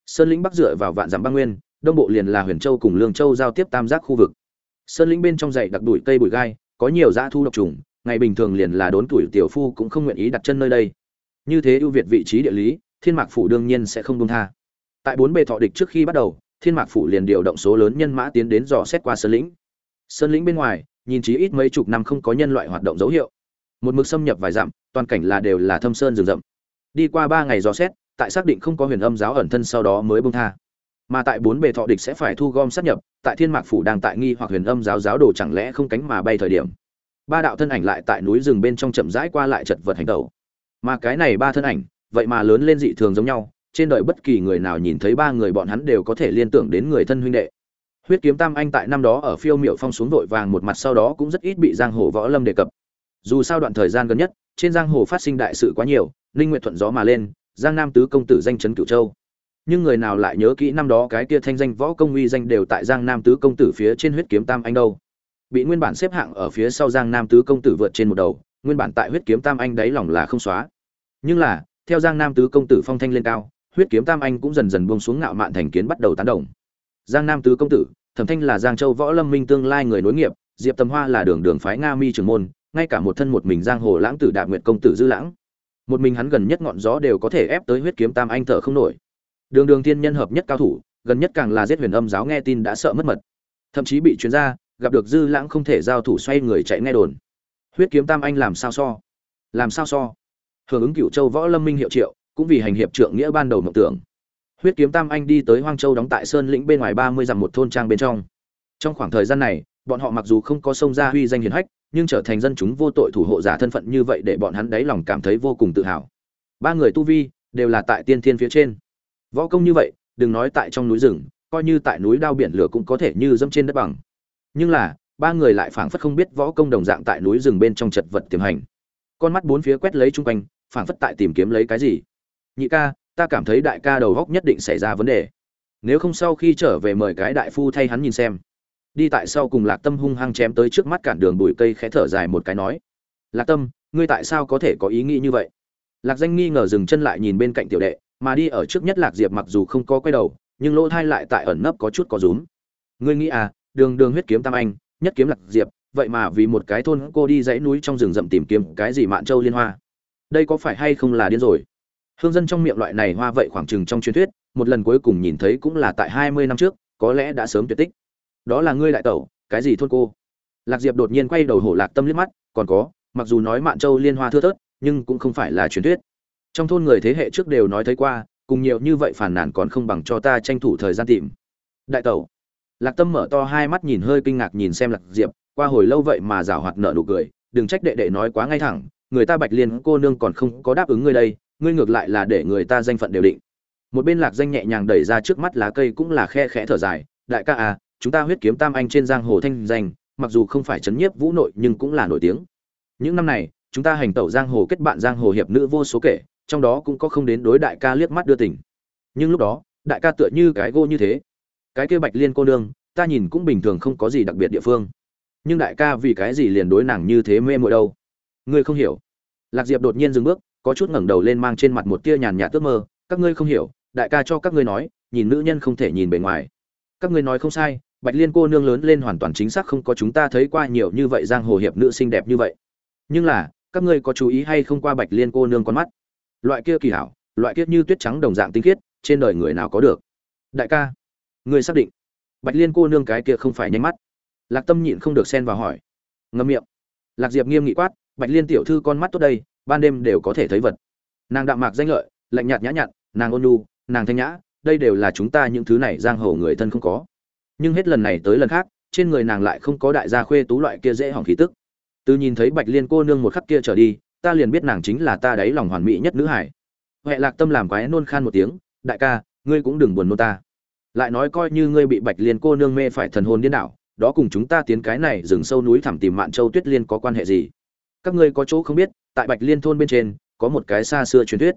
Sơn lĩnh bắc dựa vào vạn dặm băng nguyên, đông bộ liền là huyền châu cùng lương châu giao tiếp tam giác khu vực. Sơn lĩnh bên trong dãy đặc đuổi cây bụi gai, có nhiều dã thu độc trùng, ngày bình thường liền là đốn tuổi tiểu phu cũng không nguyện ý đặt chân nơi đây. Như thế ưu việt vị trí địa lý, thiên mạc phủ đương nhiên sẽ không buông tha. Tại bốn bề thọ địch trước khi bắt đầu, thiên mạc phủ liền điều động số lớn nhân mã tiến đến dò xét qua sơn lĩnh. Sơn lĩnh bên ngoài, nhìn chí ít mấy chục năm không có nhân loại hoạt động dấu hiệu. Một mực xâm nhập vài dặm, toàn cảnh là đều là thâm sơn rừng rậm đi qua ba ngày dò xét, tại xác định không có huyền âm giáo ẩn thân sau đó mới bông tha. Mà tại bốn bề thọ địch sẽ phải thu gom sát nhập, tại thiên mạc phủ đang tại nghi hoặc huyền âm giáo giáo đồ chẳng lẽ không cánh mà bay thời điểm. Ba đạo thân ảnh lại tại núi rừng bên trong chậm rãi qua lại chật vật hành tẩu. Mà cái này ba thân ảnh, vậy mà lớn lên dị thường giống nhau, trên đời bất kỳ người nào nhìn thấy ba người bọn hắn đều có thể liên tưởng đến người thân huynh đệ. Huyết kiếm tam anh tại năm đó ở phiêu miệu phong xuống vội vàng một mặt sau đó cũng rất ít bị giang hồ võ lâm đề cập. Dù sao đoạn thời gian gần nhất, trên giang hồ phát sinh đại sự quá nhiều ninh nguyện thuận gió mà lên, giang nam tứ công tử danh chấn cửu châu. Nhưng người nào lại nhớ kỹ năm đó cái kia thanh danh võ công uy danh đều tại giang nam tứ công tử phía trên huyết kiếm tam anh đâu. Bị nguyên bản xếp hạng ở phía sau giang nam tứ công tử vượt trên một đầu, nguyên bản tại huyết kiếm tam anh đáy lòng là không xóa. Nhưng là, theo giang nam tứ công tử phong thanh lên cao, huyết kiếm tam anh cũng dần dần buông xuống ngạo mạn thành kiến bắt đầu tán đồng. Giang nam tứ công tử, thẩm thanh là giang châu võ lâm minh tương lai người nối nghiệp, diệp tầm hoa là đường đường phái nga mi trường môn, ngay cả một thân một mình giang hồ lãng tử đạp nguyệt công tử dư lãng một mình hắn gần nhất ngọn gió đều có thể ép tới huyết kiếm tam anh thở không nổi. Đường đường thiên nhân hợp nhất cao thủ, gần nhất càng là giết huyền âm giáo nghe tin đã sợ mất mật. Thậm chí bị chuyên gia gặp được dư lãng không thể giao thủ xoay người chạy nghe đồn. Huyết kiếm tam anh làm sao so? Làm sao so? Hưởng ứng cựu châu võ lâm minh hiệu triệu, cũng vì hành hiệp trượng nghĩa ban đầu mộng tưởng. Huyết kiếm tam anh đi tới hoang châu đóng tại sơn lĩnh bên ngoài ba mươi dặm một thôn trang bên trong. Trong khoảng thời gian này, bọn họ mặc dù không có sông gia huy danh hiền hách nhưng trở thành dân chúng vô tội thủ hộ giả thân phận như vậy để bọn hắn đáy lòng cảm thấy vô cùng tự hào. Ba người tu vi đều là tại tiên thiên phía trên. Võ công như vậy, đừng nói tại trong núi rừng, coi như tại núi đao biển lửa cũng có thể như dẫm trên đất bằng. Nhưng là, ba người lại phảng phất không biết võ công đồng dạng tại núi rừng bên trong chật vật tiềm hành. Con mắt bốn phía quét lấy chung quanh, phảng phất tại tìm kiếm lấy cái gì. Nhị ca, ta cảm thấy đại ca đầu góc nhất định xảy ra vấn đề. Nếu không sau khi trở về mời cái đại phu thay hắn nhìn xem đi tại sau cùng lạc tâm hung hăng chém tới trước mắt cản đường bụi cây khẽ thở dài một cái nói, lạc tâm, ngươi tại sao có thể có ý nghĩ như vậy? Lạc danh nghi ngờ dừng chân lại nhìn bên cạnh tiểu đệ, mà đi ở trước nhất lạc diệp mặc dù không có quay đầu, nhưng lỗ thai lại tại ẩn nấp có chút có rúm. Ngươi nghĩ à đường đường huyết kiếm tam anh, nhất kiếm lạc diệp, vậy mà vì một cái thôn cô đi dãy núi trong rừng rậm tìm kiếm cái gì mạn châu liên hoa? Đây có phải hay không là điên rồi? Hương dân trong miệng loại này hoa vậy khoảng chừng trong truyền thuyết, một lần cuối cùng nhìn thấy cũng là tại hai mươi năm trước, có lẽ đã sớm tuyệt tích đó là ngươi đại tẩu, cái gì thôn cô? Lạc diệp đột nhiên quay đầu hổ lạc tâm liếc mắt, còn có, mặc dù nói mạn châu liên hoa thưa thớt, nhưng cũng không phải là truyền thuyết. Trong thôn người thế hệ trước đều nói thấy qua, cùng nhiều như vậy phản nàn còn không bằng cho ta tranh thủ thời gian tìm. Đại tẩu. Lạc tâm mở to hai mắt nhìn hơi kinh ngạc nhìn xem lạc diệp, qua hồi lâu vậy mà rảo hoạt nợ nụ cười, đừng trách đệ đệ nói quá ngay thẳng, người ta bạch liên cô nương còn không có đáp ứng ngươi đây, ngươi ngược lại là để người ta danh phận đều định. Một bên lạc danh nhẹ nhàng đẩy ra trước mắt lá cây cũng là khe khẽ thở dài, đại ca à chúng ta huyết kiếm tam anh trên giang hồ thanh danh, mặc dù không phải chấn nhiếp vũ nội nhưng cũng là nổi tiếng. Những năm này, chúng ta hành tẩu giang hồ kết bạn giang hồ hiệp nữ vô số kể, trong đó cũng có không đến đối đại ca liếc mắt đưa tình. Nhưng lúc đó, đại ca tựa như cái gô như thế. Cái kia bạch liên cô nương, ta nhìn cũng bình thường không có gì đặc biệt địa phương. Nhưng đại ca vì cái gì liền đối nàng như thế mê mội đâu? Ngươi không hiểu. Lạc diệp đột nhiên dừng bước, có chút ngẩng đầu lên mang trên mặt một tia nhàn nhạt tước mơ. Các ngươi không hiểu, đại ca cho các ngươi nói, nhìn nữ nhân không thể nhìn bề ngoài các ngươi nói không sai, bạch liên cô nương lớn lên hoàn toàn chính xác không có chúng ta thấy qua nhiều như vậy giang hồ hiệp nữ xinh đẹp như vậy. Nhưng là, các ngươi có chú ý hay không qua bạch liên cô nương con mắt? Loại kia kỳ hảo, loại kia như tuyết trắng đồng dạng tinh khiết, trên đời người nào có được? Đại ca, ngươi xác định. Bạch liên cô nương cái kia không phải nhanh mắt. Lạc tâm nhịn không được xen vào hỏi. Ngâm miệng. Lạc diệp nghiêm nghị quát, bạch liên tiểu thư con mắt tốt đây, ban đêm đều có thể thấy vật. Nàng đạm mạc danh lợi, lạnh nhạt nhã nhặn, nàng ôn nhu, nàng thanh nhã đây đều là chúng ta những thứ này giang hồ người thân không có. Nhưng hết lần này tới lần khác, trên người nàng lại không có đại gia khuê tú loại kia dễ hỏng khí tức. Từ nhìn thấy bạch liên cô nương một khắc kia trở đi, ta liền biết nàng chính là ta đáy lòng hoàn mỹ nhất nữ hải. Huệ lạc tâm làm quái nôn khan một tiếng, đại ca, ngươi cũng đừng buồn nôn ta. Lại nói coi như ngươi bị bạch liên cô nương mê phải thần hồn điên đảo, đó cùng chúng ta tiến cái này rừng sâu núi thẳm tìm mạn châu tuyết liên có quan hệ gì? Các ngươi có chỗ không biết, tại bạch liên thôn bên trên, có một cái xa xưa truyền thuyết.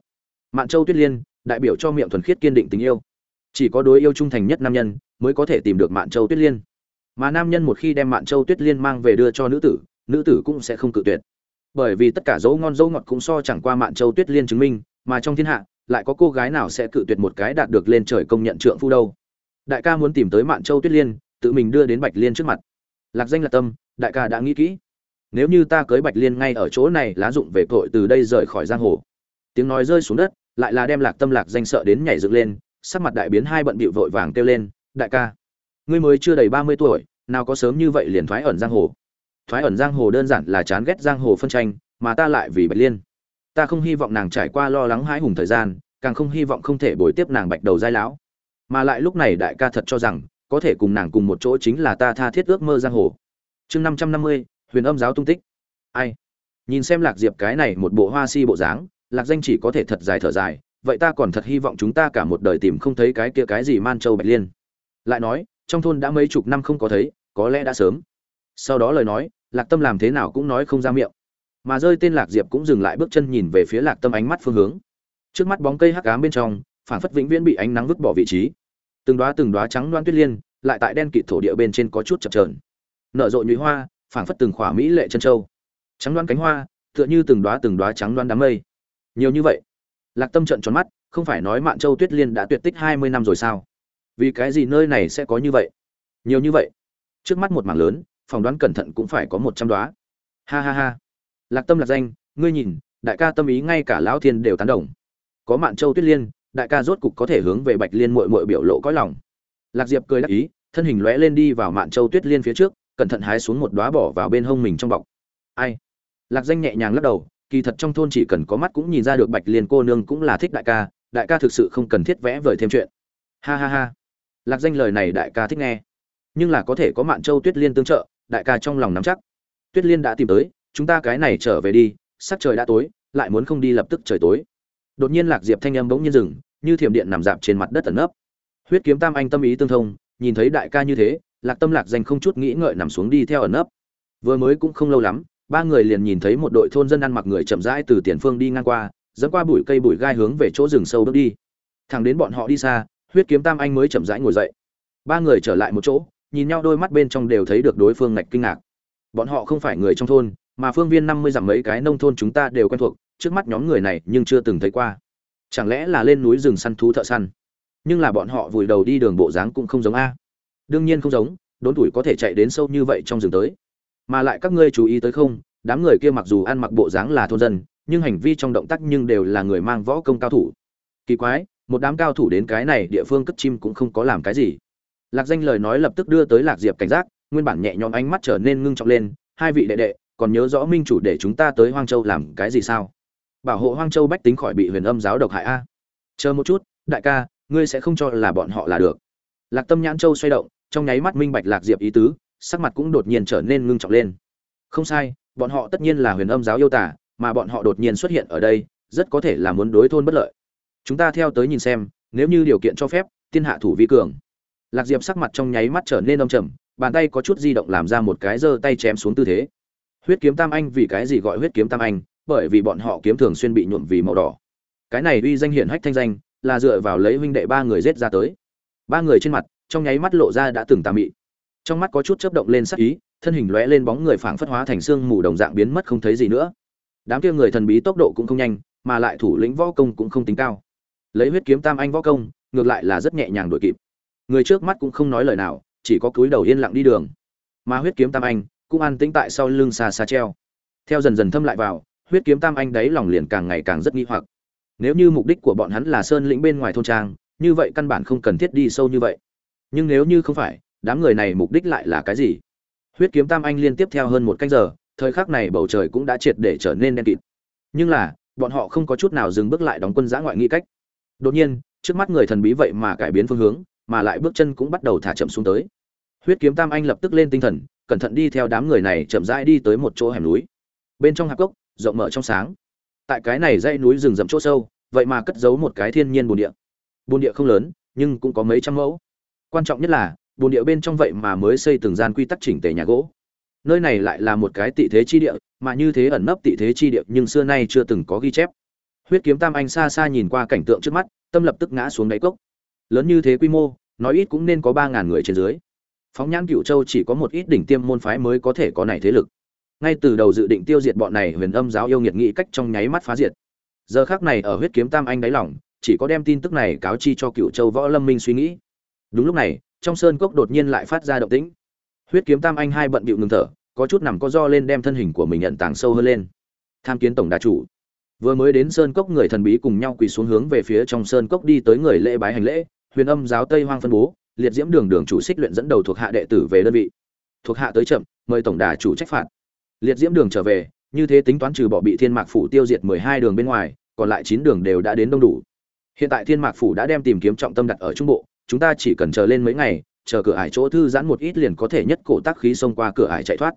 Mạn châu tuyết liên đại biểu cho miệng thuần khiết kiên định tình yêu. Chỉ có đối yêu trung thành nhất nam nhân mới có thể tìm được mạn châu tuyết liên. Mà nam nhân một khi đem mạn châu tuyết liên mang về đưa cho nữ tử nữ tử cũng sẽ không cự tuyệt. Bởi vì tất cả dấu ngon dấu ngọt cũng so chẳng qua mạn châu tuyết liên chứng minh, mà trong thiên hạ, lại có cô gái nào sẽ cự tuyệt một cái đạt được lên trời công nhận trượng phu đâu. Đại ca muốn tìm tới mạn châu tuyết liên, tự mình đưa đến bạch liên trước mặt. Lạc danh là tâm, đại ca đã nghĩ kỹ. Nếu như ta cưới bạch liên ngay ở chỗ này lá dụng về tội từ đây rời khỏi giang hồ. Tiếng nói rơi xuống đất lại là đem lạc tâm lạc danh sợ đến nhảy dựng lên, sắc mặt đại biến hai bận bịu vội vàng kêu lên, đại ca, ngươi mới chưa đầy ba mươi tuổi, nào có sớm như vậy liền thoái ẩn giang hồ. Thoái ẩn giang hồ đơn giản là chán ghét giang hồ phân tranh, mà ta lại vì bạch liên. Ta không hy vọng nàng trải qua lo lắng hãi hùng thời gian, càng không hy vọng không thể bồi tiếp nàng bạch đầu giai lão. Mà lại lúc này đại ca thật cho rằng, có thể cùng nàng cùng một chỗ chính là ta tha thiết ước mơ giang hồ. Chương năm trăm năm mươi, huyền âm giáo tung tích. Ai? Nhìn xem lạc diệp cái này một bộ hoa si bộ dáng lạc danh chỉ có thể thật dài thở dài, vậy ta còn thật hy vọng chúng ta cả một đời tìm không thấy cái kia cái gì man châu bạch liên. Lại nói, trong thôn đã mấy chục năm không có thấy, có lẽ đã sớm. Sau đó lời nói, lạc tâm làm thế nào cũng nói không ra miệng. Mà rơi tên lạc diệp cũng dừng lại bước chân nhìn về phía lạc tâm ánh mắt phương hướng. Trước mắt bóng cây hắc ám bên trong, phản phất vĩnh viễn bị ánh nắng vứt bỏ vị trí. Từng đóa từng đóa trắng loan tuyết liên, lại tại đen kịt thổ địa bên trên có chút chập trờn nở rộ nhụy hoa, phản phất từng khỏa mỹ lệ chân châu. Trắng đoan cánh hoa, tựa như từng đóa từng đóa trắng đoan đám mây nhiều như vậy. Lạc tâm trận tròn mắt, không phải nói mạn châu tuyết liên đã tuyệt tích hai mươi năm rồi sao? Vì cái gì nơi này sẽ có như vậy? Nhiều như vậy. Trước mắt một mảng lớn, phỏng đoán cẩn thận cũng phải có một trăm đóa ha ha ha. Lạc tâm lạc danh, ngươi nhìn, đại ca tâm ý ngay cả lão thiên đều tán đồng. Có mạn châu tuyết liên, đại ca rốt cục có thể hướng về bạch liên muội muội biểu lộ cõi lòng. Lạc diệp cười đắc ý, thân hình lóe lên đi vào mạn châu tuyết liên phía trước, cẩn thận hái xuống một đóa bỏ vào bên hông mình trong bọc. Ai? Lạc danh nhẹ nhàng lắc đầu kỳ thật trong thôn chỉ cần có mắt cũng nhìn ra được bạch liên cô nương cũng là thích đại ca đại ca thực sự không cần thiết vẽ vời thêm chuyện. Ha ha ha. Lạc danh lời này đại ca thích nghe. Nhưng là có thể có mạn châu tuyết liên tương trợ, đại ca trong lòng nắm chắc. Tuyết liên đã tìm tới, chúng ta cái này trở về đi, sắc trời đã tối, lại muốn không đi lập tức trời tối. Đột nhiên lạc diệp thanh âm bỗng nhiên dừng, như thiểm điện nằm dạp trên mặt đất ẩn nấp. Huyết kiếm tam anh tâm ý tương thông, nhìn thấy đại ca như thế, lạc tâm lạc danh không chút nghĩ ngợi nằm xuống đi theo ẩn nấp. Vừa mới cũng không lâu lắm ba người liền nhìn thấy một đội thôn dân ăn mặc người chậm rãi từ tiền phương đi ngang qua, dẫn qua bụi cây bụi gai hướng về chỗ rừng sâu bước đi. Thẳng đến bọn họ đi xa, huyết kiếm tam anh mới chậm rãi ngồi dậy. Ba người trở lại một chỗ, nhìn nhau đôi mắt bên trong đều thấy được đối phương ngạch kinh ngạc. Bọn họ không phải người trong thôn, mà phương viên năm mươi dặm mấy cái nông thôn chúng ta đều quen thuộc, trước mắt nhóm người này nhưng chưa từng thấy qua. Chẳng lẽ là lên núi rừng săn thú thợ săn? Nhưng là bọn họ vùi đầu đi đường bộ dáng cũng không giống a. Đương nhiên không giống, đốn tuổi có thể chạy đến sâu như vậy trong rừng tới mà lại các ngươi chú ý tới không, đám người kia mặc dù ăn mặc bộ dáng là thôn dân, nhưng hành vi trong động tác nhưng đều là người mang võ công cao thủ. Kỳ quái, một đám cao thủ đến cái này địa phương cất chim cũng không có làm cái gì. Lạc danh lời nói lập tức đưa tới lạc diệp cảnh giác, nguyên bản nhẹ nhõm ánh mắt trở nên ngưng trọng lên, hai vị đệ đệ, còn nhớ rõ minh chủ để chúng ta tới hoang châu làm cái gì sao? Bảo hộ hoang châu bách tính khỏi bị huyền âm giáo độc hại a. Chờ một chút, đại ca, ngươi sẽ không cho là bọn họ là được. Lạc tâm nhãn châu xoay động, trong nháy mắt minh bạch lạc diệp ý tứ sắc mặt cũng đột nhiên trở nên ngưng trọng lên. Không sai, bọn họ tất nhiên là huyền âm giáo yêu tả, mà bọn họ đột nhiên xuất hiện ở đây, rất có thể là muốn đối thôn bất lợi. Chúng ta theo tới nhìn xem, nếu như điều kiện cho phép, tiên hạ thủ vi cường. Lạc diệp sắc mặt trong nháy mắt trở nên âm trầm, bàn tay có chút di động làm ra một cái giơ tay chém xuống tư thế. Huyết kiếm tam anh vì cái gì gọi huyết kiếm tam anh? Bởi vì bọn họ kiếm thường xuyên bị nhuộm vì màu đỏ. Cái này uy danh hiển hách thanh danh, là dựa vào lấy huynh đệ ba người giết ra tới. Ba người trên mặt, trong nháy mắt lộ ra đã từng tà mị trong mắt có chút chớp động lên sắc ý, thân hình lóe lên bóng người phảng phất hóa thành xương mù đồng dạng biến mất không thấy gì nữa. Đám kia người thần bí tốc độ cũng không nhanh, mà lại thủ lĩnh võ công cũng không tính cao. Lấy huyết kiếm tam anh võ công, ngược lại là rất nhẹ nhàng đuổi kịp. Người trước mắt cũng không nói lời nào, chỉ có cúi đầu yên lặng đi đường. Mà huyết kiếm tam anh cũng an tĩnh tại sau lưng xa xa treo. Theo dần dần thâm lại vào, huyết kiếm tam anh đấy lòng liền càng ngày càng rất nghi hoặc. Nếu như mục đích của bọn hắn là sơn lĩnh bên ngoài thôn trang, như vậy căn bản không cần thiết đi sâu như vậy. Nhưng nếu như không phải đám người này mục đích lại là cái gì? Huyết kiếm tam anh liên tiếp theo hơn một canh giờ, thời khắc này bầu trời cũng đã triệt để trở nên đen kịt. Nhưng là, bọn họ không có chút nào dừng bước lại đóng quân giã ngoại nghĩ cách. Đột nhiên, trước mắt người thần bí vậy mà cải biến phương hướng, mà lại bước chân cũng bắt đầu thả chậm xuống tới. Huyết kiếm tam anh lập tức lên tinh thần, cẩn thận đi theo đám người này chậm rãi đi tới một chỗ hẻm núi. Bên trong hạp gốc rộng mở trong sáng. Tại cái này dãy núi rừng rậm chỗ sâu, vậy mà cất giấu một cái thiên nhiên bồn địa. Bồn địa không lớn, nhưng cũng có mấy trăm mẫu. Quan trọng nhất là bồn địa bên trong vậy mà mới xây từng gian quy tắc chỉnh tề nhà gỗ. Nơi này lại là một cái tị thế chi địa, mà như thế ẩn nấp tị thế chi địa nhưng xưa nay chưa từng có ghi chép. Huyết kiếm tam anh xa xa nhìn qua cảnh tượng trước mắt, tâm lập tức ngã xuống đáy cốc. Lớn như thế quy mô, nói ít cũng nên có ba ngàn người trên dưới. Phóng nhãn cựu châu chỉ có một ít đỉnh tiêm môn phái mới có thể có này thế lực. Ngay từ đầu dự định tiêu diệt bọn này huyền âm giáo yêu nghiệt nghị cách trong nháy mắt phá diệt. Giờ khác này ở huyết kiếm tam anh đáy lỏng chỉ có đem tin tức này cáo chi cho cựu châu võ lâm minh suy nghĩ. Đúng lúc này trong sơn cốc đột nhiên lại phát ra động tĩnh. Huyết kiếm tam anh hai bận bịu ngừng thở, có chút nằm có do lên đem thân hình của mình nhận tàng sâu hơn lên. Tham kiến tổng đà chủ. Vừa mới đến sơn cốc người thần bí cùng nhau quỳ xuống hướng về phía trong sơn cốc đi tới người lễ bái hành lễ, huyền âm giáo tây hoang phân bố, liệt diễm đường đường chủ xích luyện dẫn đầu thuộc hạ đệ tử về đơn vị. Thuộc hạ tới chậm, mời tổng đà chủ trách phạt. Liệt diễm đường trở về, như thế tính toán trừ bỏ bị thiên mạc phủ tiêu diệt mười hai đường bên ngoài, còn lại chín đường đều đã đến đông đủ. Hiện tại thiên mạc phủ đã đem tìm kiếm trọng tâm đặt ở trung bộ chúng ta chỉ cần chờ lên mấy ngày, chờ cửa ải chỗ thư giãn một ít liền có thể nhất cổ tác khí xông qua cửa ải chạy thoát.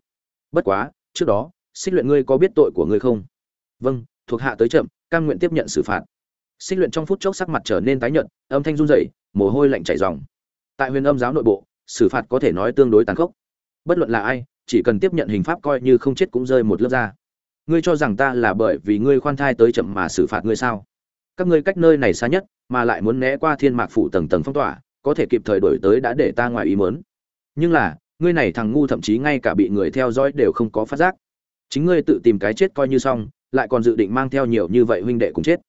Bất quá, trước đó, xích luyện ngươi có biết tội của ngươi không? Vâng thuộc hạ tới chậm, cam nguyện tiếp nhận xử phạt. Xích luyện trong phút chốc sắc mặt trở nên tái nhợt, âm thanh run rẩy, mồ hôi lạnh chảy ròng. Tại huyền âm giáo nội bộ, xử phạt có thể nói tương đối tàn khốc. Bất luận là ai, chỉ cần tiếp nhận hình pháp coi như không chết cũng rơi một lớp ra ngươi cho rằng ta là bởi vì ngươi khoan thai tới chậm mà xử phạt ngươi sao? Các ngươi cách nơi này xa nhất mà lại muốn né qua thiên mạc phủ tầng tầng phong tỏa, có thể kịp thời đổi tới đã để ta ngoài ý mớn nhưng là, ngươi này thằng ngu thậm chí ngay cả bị người theo dõi đều không có phát giác. Chính ngươi tự tìm cái chết coi như xong, lại còn dự định mang theo nhiều như vậy huynh đệ cùng chết.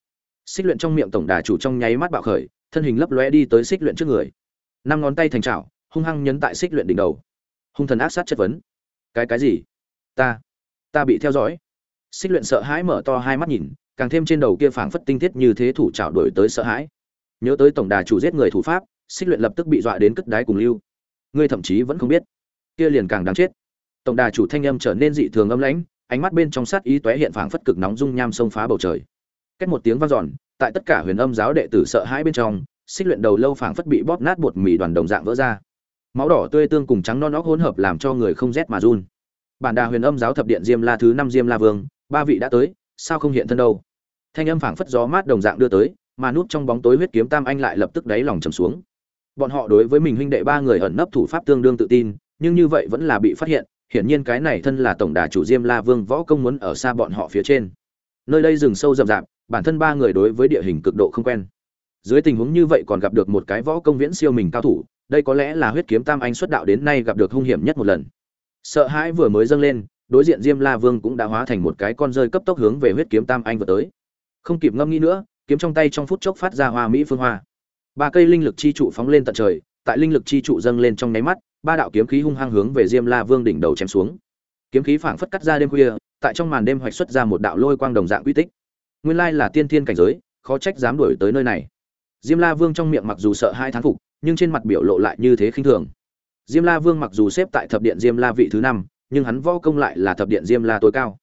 Xích luyện trong miệng tổng đà chủ trong nháy mắt bạo khởi, thân hình lấp lóe đi tới xích luyện trước người. Năm ngón tay thành trào hung hăng nhấn tại xích luyện đỉnh đầu. Hung thần ác sát chất vấn. Cái cái gì? Ta ta bị theo dõi. Xích luyện sợ hãi mở to hai mắt nhìn càng thêm trên đầu kia phảng phất tinh thiết như thế thủ trảo đổi tới sợ hãi. Nhớ tới tổng đà chủ giết người thủ pháp, xích luyện lập tức bị dọa đến cất đáy cùng lưu. Ngươi thậm chí vẫn không biết. Kia liền càng đáng chết. Tổng đà chủ thanh âm trở nên dị thường âm lãnh, ánh mắt bên trong sát ý tóe hiện phảng phất cực nóng dung nham sông phá bầu trời. Cách một tiếng vang dọn, tại tất cả huyền âm giáo đệ tử sợ hãi bên trong, xích luyện đầu lâu phảng phất bị bóp nát bột mì đoàn đồng dạng vỡ ra. Máu đỏ tươi tương cùng trắng non óc hỗn hợp làm cho người không rét mà run. Bản đà huyền âm giáo thập điện diêm la thứ năm diêm la vương, ba vị đã tới, sao không hiện thân đâu? Thanh âm phảng phất gió mát đồng dạng đưa tới, mà núp trong bóng tối huyết kiếm tam anh lại lập tức đáy lòng trầm xuống. Bọn họ đối với mình huynh đệ ba người ẩn nấp thủ pháp tương đương tự tin, nhưng như vậy vẫn là bị phát hiện, hiển nhiên cái này thân là tổng đà chủ diêm la vương võ công muốn ở xa bọn họ phía trên. Nơi đây rừng sâu rậm rạp, bản thân ba người đối với địa hình cực độ không quen. Dưới tình huống như vậy còn gặp được một cái võ công viễn siêu mình cao thủ, đây có lẽ là huyết kiếm tam anh xuất đạo đến nay gặp được hung hiểm nhất một lần. Sợ hãi vừa mới dâng lên, đối diện diêm la vương cũng đã hóa thành một cái con rơi cấp tốc hướng về huyết kiếm tam anh vừa tới không kịp ngâm nghĩ nữa, kiếm trong tay trong phút chốc phát ra hoa mỹ phương hoa. Ba cây linh lực chi trụ phóng lên tận trời, tại linh lực chi trụ dâng lên trong nháy mắt, ba đạo kiếm khí hung hăng hướng về diêm la vương đỉnh đầu chém xuống. Kiếm khí phảng phất cắt ra đêm khuya, tại trong màn đêm hoạch xuất ra một đạo lôi quang đồng dạng quy tích. Nguyên lai là tiên thiên cảnh giới, khó trách dám đuổi tới nơi này. Diêm la vương trong miệng mặc dù sợ hai thán phục, nhưng trên mặt biểu lộ lại như thế khinh thường. Diêm la vương mặc dù xếp tại thập điện diêm la vị thứ năm, nhưng hắn võ công lại là thập điện diêm la tối cao.